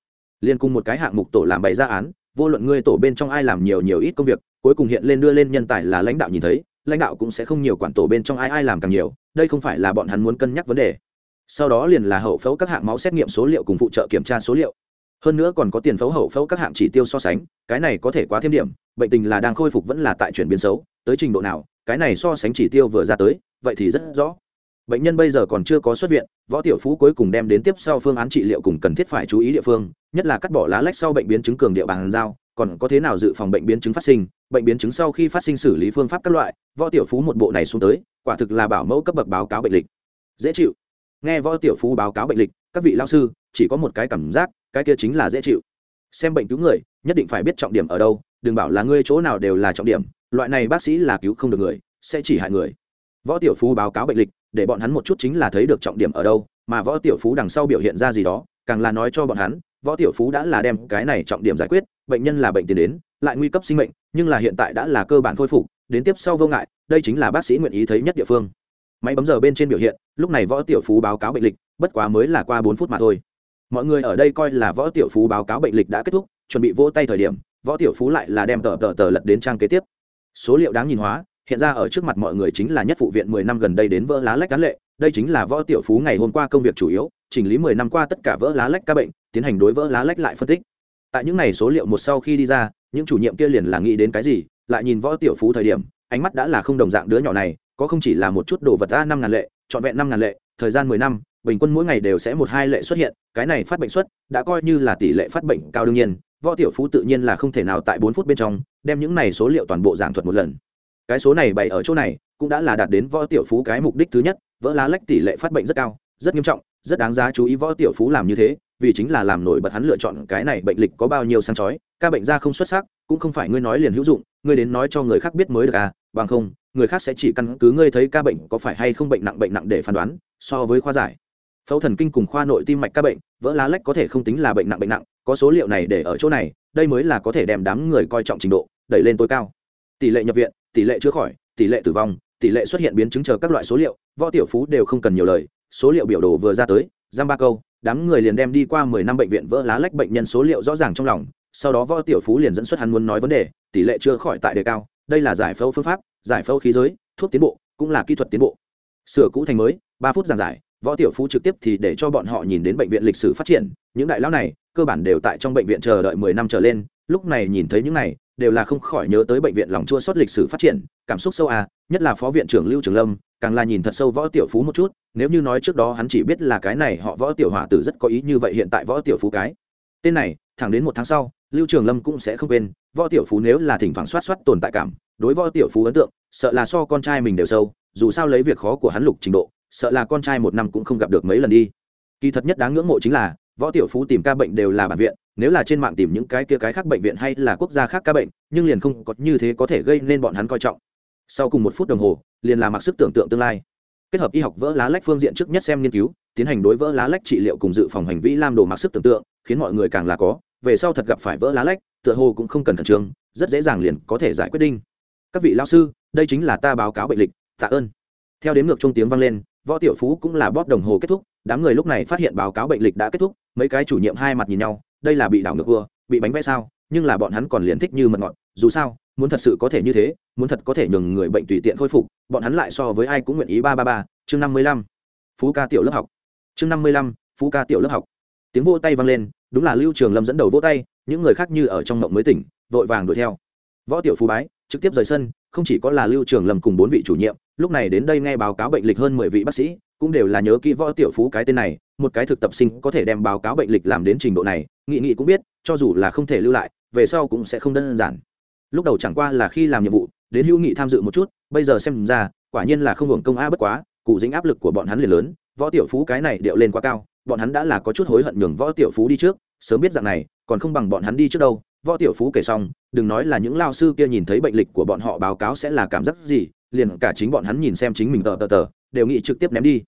Liên cùng một cái hạng mục tổ làm bày ra án vô luận ngươi tổ bên trong ai làm nhiều nhiều ít công việc, cuối cùng hiện lên đưa lên nhân tài là lãnh đạo nhìn thấy, lãnh đạo cũng sẽ không nhiều quản tổ bên trong ai ai làm càng nhiều, đây không phải là bọn hắn muốn cân nhắc vấn đề. Sau đó liền là hậu phẫu các hạng máu xét nghiệm số liệu cùng phụ trợ kiểm tra số liệu. Hơn nữa còn có tiền phẫu hậu phẫu các hạng chỉ tiêu so sánh, cái này có thể quá thêm điểm, bệnh tình là đang khôi phục vẫn là tại chuyển biến xấu, tới trình độ nào, cái này so sánh chỉ tiêu vừa ra tới, vậy thì rất rõ bệnh nhân bây giờ còn chưa có xuất viện, võ tiểu phú cuối cùng đem đến tiếp sau phương án trị liệu cùng cần thiết phải chú ý địa phương, nhất là cắt bỏ lá lách sau bệnh biến chứng cường địa bàn giao, còn có thế nào dự phòng bệnh biến chứng phát sinh, bệnh biến chứng sau khi phát sinh xử lý phương pháp các loại, võ tiểu phú một bộ này xuống tới, quả thực là bảo mẫu cấp bậc báo cáo bệnh lịch. Dễ chịu. Nghe võ tiểu phú báo cáo bệnh lịch, các vị lao sư, chỉ có một cái cảm giác, cái kia chính là dễ chịu. Xem bệnh cứu người, nhất định phải biết trọng điểm ở đâu, đừng bảo là ngươi chỗ nào đều là trọng điểm, loại này bác sĩ là cứu không được người, sẽ chỉ hại người. Võ tiểu phú báo cáo bệnh lịch để bọn hắn một chút chính là thấy được trọng điểm ở đâu, mà võ tiểu phú đằng sau biểu hiện ra gì đó, càng là nói cho bọn hắn, võ tiểu phú đã là đem cái này trọng điểm giải quyết, bệnh nhân là bệnh tiền đến, lại nguy cấp sinh mệnh, nhưng là hiện tại đã là cơ bản khôi phục, đến tiếp sau vô ngại, đây chính là bác sĩ nguyện ý thấy nhất địa phương. Máy bấm giờ bên trên biểu hiện, lúc này võ tiểu phú báo cáo bệnh lịch, bất quá mới là qua bốn phút mà thôi. Mọi người ở đây coi là võ tiểu phú báo cáo bệnh lịch đã kết thúc, chuẩn bị vỗ tay thời điểm, võ tiểu phú lại là đem tờ tờ tờ lật đến trang kế tiếp. Số liệu đáng nhìn hóa hiện ra ở trước mặt mọi người chính là nhất phụ viện mười năm gần đây đến vỡ lá lách cán lệ. Đây chính là võ tiểu phú ngày hôm qua công việc chủ yếu, chỉnh lý mười năm qua tất cả vỡ lá lách ca bệnh, tiến hành đối vỡ lá lách lại phân tích. Tại những này số liệu một sau khi đi ra, những chủ nhiệm kia liền là nghĩ đến cái gì, lại nhìn võ tiểu phú thời điểm, ánh mắt đã là không đồng dạng đứa nhỏ này, có không chỉ là một chút đồ vật a năm ngàn lệ, trọn vẹn năm ngàn lệ, thời gian mười năm, bình quân mỗi ngày đều sẽ một hai lệ xuất hiện, cái này phát bệnh xuất đã coi như là tỷ lệ phát bệnh cao đương nhiên, võ tiểu phú tự nhiên là không thể nào tại bốn phút bên trong, đem những này số liệu toàn bộ giảng thuật một lần cái số này bày ở chỗ này, cũng đã là đạt đến võ tiểu phú cái mục đích thứ nhất, vỡ lá lách tỷ lệ phát bệnh rất cao, rất nghiêm trọng, rất đáng giá chú ý võ tiểu phú làm như thế, vì chính là làm nổi bật hắn lựa chọn cái này bệnh lịch có bao nhiêu sáng chói, ca bệnh ra không xuất sắc, cũng không phải ngươi nói liền hữu dụng, ngươi đến nói cho người khác biết mới được à bằng không, người khác sẽ chỉ căn cứ ngươi thấy ca bệnh có phải hay không bệnh nặng bệnh nặng để phán đoán, so với khoa giải. Phẫu thần kinh cùng khoa nội tim mạch ca bệnh, vỡ lá lách có thể không tính là bệnh nặng bệnh nặng, có số liệu này để ở chỗ này, đây mới là có thể đem đám người coi trọng trình độ, đẩy lên tối cao. Tỷ lệ nhập viện tỷ lệ chữa khỏi, tỷ lệ tử vong, tỷ lệ xuất hiện biến chứng chờ các loại số liệu, võ tiểu phú đều không cần nhiều lời, số liệu biểu đồ vừa ra tới, giam ba câu, đám người liền đem đi qua mười năm bệnh viện vỡ lá lách bệnh nhân số liệu rõ ràng trong lòng, sau đó võ tiểu phú liền dẫn xuất hắn muốn nói vấn đề, tỷ lệ chữa khỏi tại đề cao, đây là giải phẫu phương pháp, giải phẫu khí giới, thuốc tiến bộ, cũng là kỹ thuật tiến bộ. Sửa cũ thành mới, ba phút giảng giải, võ tiểu phú trực tiếp thì để cho bọn họ nhìn đến bệnh viện lịch sử phát triển, những đại lão này, cơ bản đều tại trong bệnh viện chờ đợi mười năm trở lên, lúc này nhìn thấy những này đều là không khỏi nhớ tới bệnh viện lòng chua sót lịch sử phát triển, cảm xúc sâu à nhất là phó viện trưởng lưu trường lâm, càng là nhìn thật sâu võ tiểu phú một chút, nếu như nói trước đó hắn chỉ biết là cái này họ võ tiểu hòa tử rất có ý như vậy hiện tại võ tiểu phú cái. Tên này, thẳng đến một tháng sau, lưu trường lâm cũng sẽ không quên, võ tiểu phú nếu là thỉnh thoảng soát soát tồn tại cảm, đối võ tiểu phú ấn tượng, sợ là so con trai mình đều sâu, dù sao lấy việc khó của hắn lục trình độ, sợ là con trai một năm cũng không gặp được mấy lần đi. Kỳ thật nhất đáng ngưỡng mộ chính là, võ tiểu phú tìm ca bệnh đều là bản viện nếu là trên mạng tìm những cái kia cái khác bệnh viện hay là quốc gia khác ca bệnh, nhưng liền không có như thế có thể gây nên bọn hắn coi trọng. Sau cùng một phút đồng hồ, liền là mặc sức tưởng tượng tương lai. Kết hợp y học vỡ lá lách phương diện trước nhất xem nghiên cứu, tiến hành đối vỡ lá lách trị liệu cùng dự phòng hành vi lam đồ mặc sức tưởng tượng, khiến mọi người càng là có, về sau thật gặp phải vỡ lá lách, tựa hồ cũng không cần khẩn trương, rất dễ dàng liền có thể giải quyết đinh. Các vị lao sư, đây chính là ta báo cáo bệnh lịch, tạ ơn. Theo đếm ngược trung tiếng vang lên, võ tiểu phú cũng là bóp đồng hồ kết thúc, đám người lúc này phát hiện báo cáo bệnh lịch đã kết thúc, mấy cái chủ nhiệm hai mặt nhìn nhau đây là bị đảo ngược vừa bị bánh vẽ sao? Nhưng là bọn hắn còn liền thích như mật ngọt, dù sao, muốn thật sự có thể như thế, muốn thật có thể nhường người bệnh tùy tiện khôi phục, bọn hắn lại so với ai cũng nguyện ý ba ba ba. Chương năm mươi lăm. Phú ca tiểu lớp học. Chương năm mươi lăm, phú ca tiểu lớp học. Tiếng vô tay vang lên, đúng là lưu trường lâm dẫn đầu vỗ tay, những người khác như ở trong mộng mới tỉnh, vội vàng đuổi theo. Võ tiểu phú bái, trực tiếp rời sân, không chỉ có là lưu trường lâm cùng bốn vị chủ nhiệm, lúc này đến đây nghe báo cáo bệnh lịch hơn mười vị bác sĩ cũng đều là nhớ kỹ võ tiểu phú cái tên này, một cái thực tập sinh có thể đem báo cáo bệnh lịch làm đến trình độ này, nghị nghị cũng biết, cho dù là không thể lưu lại, về sau cũng sẽ không đơn giản. Lúc đầu chẳng qua là khi làm nhiệm vụ, đến hữu nghị tham dự một chút, bây giờ xem ra, quả nhiên là không hưởng công a bất quá, cụ dính áp lực của bọn hắn liền lớn, võ tiểu phú cái này điệu lên quá cao, bọn hắn đã là có chút hối hận nhường võ tiểu phú đi trước, sớm biết rằng này, còn không bằng bọn hắn đi trước đâu. Võ tiểu phú kể xong, đừng nói là những lao sư kia nhìn thấy bệnh lịch của bọn họ báo cáo sẽ là cảm giác gì, liền cả chính bọn hắn nhìn xem chính mình tờ tờ tờ, đều nghĩ trực tiếp ném đi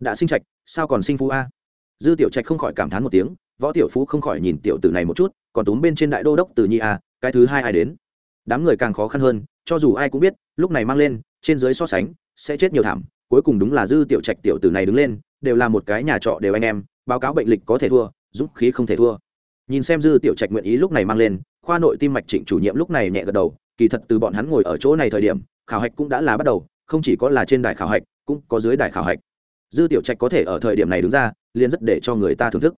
đã sinh trạch, sao còn sinh phú a? Dư tiểu trạch không khỏi cảm thán một tiếng, võ tiểu phú không khỏi nhìn tiểu tử này một chút, còn túm bên trên đại đô đốc từ nhi a, cái thứ hai ai đến? Đám người càng khó khăn hơn, cho dù ai cũng biết, lúc này mang lên, trên dưới so sánh, sẽ chết nhiều thảm, cuối cùng đúng là dư tiểu trạch tiểu tử này đứng lên, đều là một cái nhà trọ đều anh em, báo cáo bệnh lịch có thể thua, dũng khí không thể thua. Nhìn xem dư tiểu trạch nguyện ý lúc này mang lên, khoa nội tim mạch trịnh chủ nhiệm lúc này nhẹ gật đầu, kỳ thật từ bọn hắn ngồi ở chỗ này thời điểm, khảo hạch cũng đã là bắt đầu, không chỉ có là trên đài khảo hạch, cũng có dưới đài khảo hạch dư tiểu trạch có thể ở thời điểm này đứng ra, liền rất để cho người ta thưởng thức.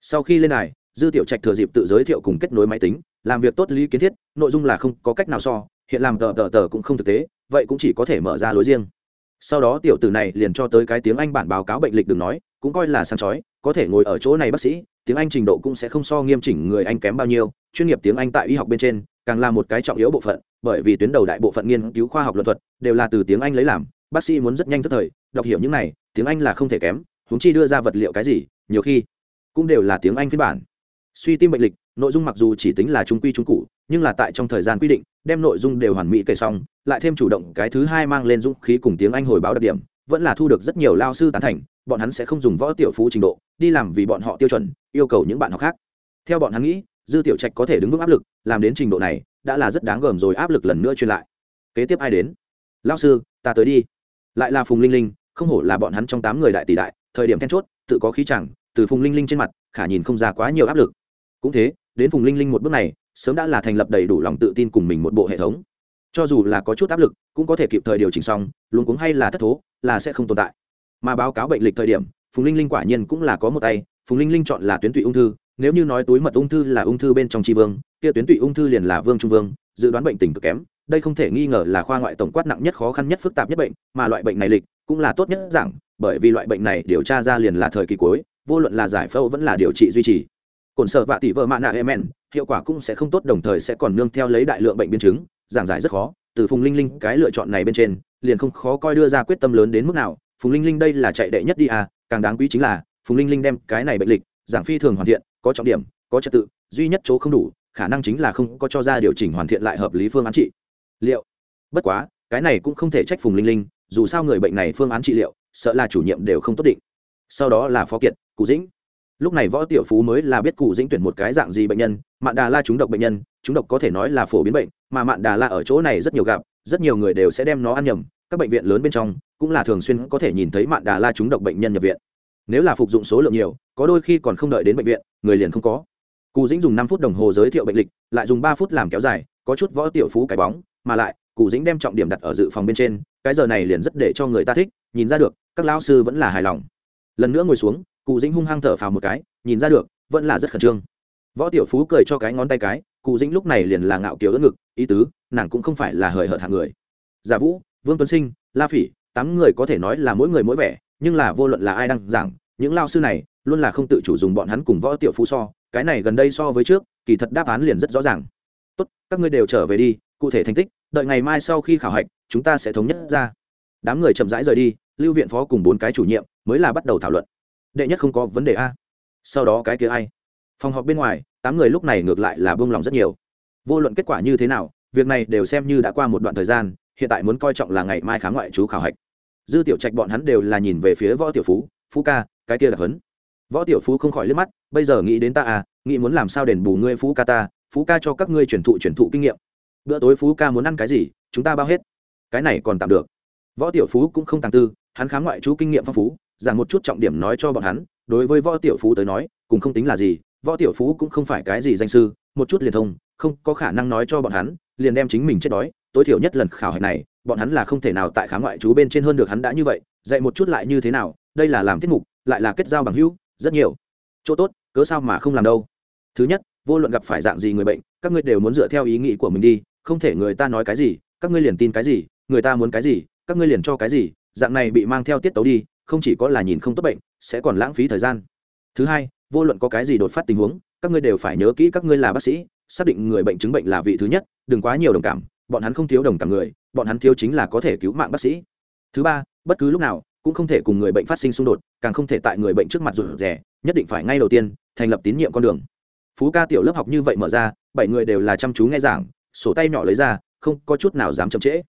Sau khi lên đài, dư tiểu trạch thừa dịp tự giới thiệu cùng kết nối máy tính, làm việc tốt lý kiến thiết, nội dung là không có cách nào so, hiện làm tờ tờ tờ cũng không thực tế, vậy cũng chỉ có thể mở ra lối riêng. Sau đó tiểu tử này liền cho tới cái tiếng anh bản báo cáo bệnh lịch đừng nói, cũng coi là sáng chói, có thể ngồi ở chỗ này bác sĩ, tiếng anh trình độ cũng sẽ không so nghiêm chỉnh người anh kém bao nhiêu, chuyên nghiệp tiếng anh tại y học bên trên, càng là một cái trọng yếu bộ phận, bởi vì tuyến đầu đại bộ phận nghiên cứu khoa học luận thuật đều là từ tiếng anh lấy làm, bác sĩ muốn rất nhanh tức thời, đọc hiểu những này tiếng anh là không thể kém húng chi đưa ra vật liệu cái gì, nhiều khi cũng đều là tiếng anh phiên bản. Suy tim bệnh lịch, nội dung mặc dù chỉ tính là trung quy trung cụ nhưng là tại trong thời gian quy định, đem nội dung đều hoàn mỹ kể xong, lại thêm chủ động cái thứ hai mang lên dũng khí cùng tiếng anh hồi báo đặc điểm, vẫn là thu được rất nhiều lao sư tán thành, bọn hắn sẽ không dùng võ tiểu phú trình độ, đi làm vì bọn họ tiêu chuẩn, yêu cầu những bạn học khác. Theo bọn hắn nghĩ, dư tiểu trạch có thể đứng vững áp lực, làm đến trình độ này, đã là rất đáng gờm rồi áp lực lần nữa truyền lại. Kế tiếp ai đến? Lao sư, ta tới đi. Lại là phùng linh linh không hổ là bọn hắn trong tám người đại tỷ đại, thời điểm then chốt, tự có khí chẳng, từ phùng linh linh trên mặt, khả nhìn không ra quá nhiều áp lực. Cũng thế, đến phùng linh linh một bước này, sớm đã là thành lập đầy đủ lòng tự tin cùng mình một bộ hệ thống. Cho dù là có chút áp lực, cũng có thể kịp thời điều chỉnh xong luôn cuống hay là thất thố, là sẽ không tồn tại. Mà báo cáo bệnh lịch thời điểm, phùng linh linh quả nhiên cũng là có một tay, phùng linh linh chọn là tuyến tụy ung thư, nếu như nói túi mật ung thư là ung thư bên trong tri vương, kia tuyến tụy ung thư liền là vương trung vương, dự đoán bệnh tình cực kém đây không thể nghi ngờ là khoa ngoại tổng quát nặng nhất khó khăn nhất phức tạp nhất bệnh, mà loại bệnh này lịch cũng là tốt nhất giảng bởi vì loại bệnh này điều tra ra liền là thời kỳ cuối, vô luận là giải phẫu vẫn là điều trị duy trì. Cồn sợ vạ tỷ vợ mạ nạ emen hiệu quả cũng sẽ không tốt đồng thời sẽ còn nương theo lấy đại lượng bệnh biến chứng, giảng giải rất khó, từ phùng linh linh cái lựa chọn này bên trên, liền không khó coi đưa ra quyết tâm lớn đến mức nào, phùng linh linh đây là chạy đệ nhất đi à càng đáng quý chính là, phùng linh linh đem cái này bệnh lịch, giảng phi thường hoàn thiện, có trọng điểm, có trật tự, duy nhất chỗ không đủ, khả năng chính là không có cho ra điều chỉnh hoàn thiện lại hợp lý phương án trị liệu? Bất quá, cái này cũng không thể trách phùng linh linh, dù sao người bệnh này phương án trị liệu, sợ là chủ nhiệm đều không tốt định. Sau đó là phó kiệt, cụ dĩnh. Lúc này võ tiểu phú mới là biết cụ dĩnh tuyển một cái dạng gì bệnh nhân, mạn đà la trúng độc bệnh nhân trúng độc có thể nói là phổ biến bệnh, mà mạn đà la ở chỗ này rất nhiều gặp, rất nhiều người đều sẽ đem nó ăn nhầm. Các bệnh viện lớn bên trong, cũng là thường xuyên có thể nhìn thấy mạn đà la trúng độc bệnh nhân nhập viện. Nếu là phục dụng số lượng nhiều, có đôi khi còn không đợi đến bệnh viện, người liền không có. Cụ dĩnh dùng năm phút đồng hồ giới thiệu bệnh lịch, lại dùng ba phút làm kéo dài, có chút võ tiểu phú cái bóng mà lại, cụ dĩnh đem trọng điểm đặt ở dự phòng bên trên, cái giờ này liền rất để cho người ta thích, nhìn ra được, các lão sư vẫn là hài lòng. Lần nữa ngồi xuống, cụ dĩnh hung hăng thở phào một cái, nhìn ra được, vẫn là rất khẩn trương. Võ tiểu phú cười cho cái ngón tay cái, cụ dĩnh lúc này liền là ngạo kiều đỡ ngực, ý tứ, nàng cũng không phải là hời hợt hạng người. Giả vũ, vương tuấn sinh, la phỉ, tám người có thể nói là mỗi người mỗi vẻ, nhưng là vô luận là ai đang giảng, những lao sư này luôn là không tự chủ dùng bọn hắn cùng võ tiểu phú so, cái này gần đây so với trước, kỳ thật đáp án liền rất rõ ràng. Tốt, các ngươi đều trở về đi cụ thể thành tích, đợi ngày mai sau khi khảo hạch, chúng ta sẽ thống nhất ra. Đám người chậm rãi rời đi, lưu viện phó cùng bốn cái chủ nhiệm mới là bắt đầu thảo luận. Đệ nhất không có vấn đề a. Sau đó cái kia ai? Phòng họp bên ngoài, tám người lúc này ngược lại là buông lòng rất nhiều. Vô luận kết quả như thế nào, việc này đều xem như đã qua một đoạn thời gian, hiện tại muốn coi trọng là ngày mai kháng ngoại chú khảo hạch. Dư tiểu trạch bọn hắn đều là nhìn về phía võ tiểu phú phú ca, cái kia là hấn. Võ tiểu phú không khỏi liếc mắt, bây giờ nghĩ đến ta à nghĩ muốn làm sao đền bù ngươi phú ca ta, phú ca cho các ngươi truyền thụ truyền thụ kinh nghiệm bữa tối phú ca muốn ăn cái gì, chúng ta bao hết. Cái này còn tạm được. Võ tiểu phú cũng không tàng tư, hắn khá ngoại chú kinh nghiệm phong phú, giảng một chút trọng điểm nói cho bọn hắn, đối với võ tiểu phú tới nói cũng không tính là gì, võ tiểu phú cũng không phải cái gì danh sư, một chút liền thông, không có khả năng nói cho bọn hắn, liền đem chính mình chết đói. Tối thiểu nhất lần khảo hạch này, bọn hắn là không thể nào tại khá ngoại chú bên trên hơn được hắn đã như vậy, dạy một chút lại như thế nào, đây là làm tiết mục, lại là kết giao bằng hữu, rất nhiều. Chỗ tốt, cớ sao mà không làm đâu? Thứ nhất, vô luận gặp phải dạng gì người bệnh, các ngươi đều muốn dựa theo ý nghĩ của mình đi không thể người ta nói cái gì, các ngươi liền tin cái gì, người ta muốn cái gì, các ngươi liền cho cái gì, dạng này bị mang theo tiết tấu đi, không chỉ có là nhìn không tốt bệnh, sẽ còn lãng phí thời gian. Thứ hai, vô luận có cái gì đột phát tình huống, các ngươi đều phải nhớ kỹ các ngươi là bác sĩ, xác định người bệnh chứng bệnh là vị thứ nhất, đừng quá nhiều đồng cảm, bọn hắn không thiếu đồng cảm người, bọn hắn thiếu chính là có thể cứu mạng bác sĩ. Thứ ba, bất cứ lúc nào, cũng không thể cùng người bệnh phát sinh xung đột, càng không thể tại người bệnh trước mặt rụt rè, nhất định phải ngay đầu tiên, thành lập tín nhiệm con đường. Phú ca tiểu lớp học như vậy mở ra, bảy người đều là chăm chú nghe giảng sổ tay nhỏ lấy ra không có chút nào dám chậm trễ.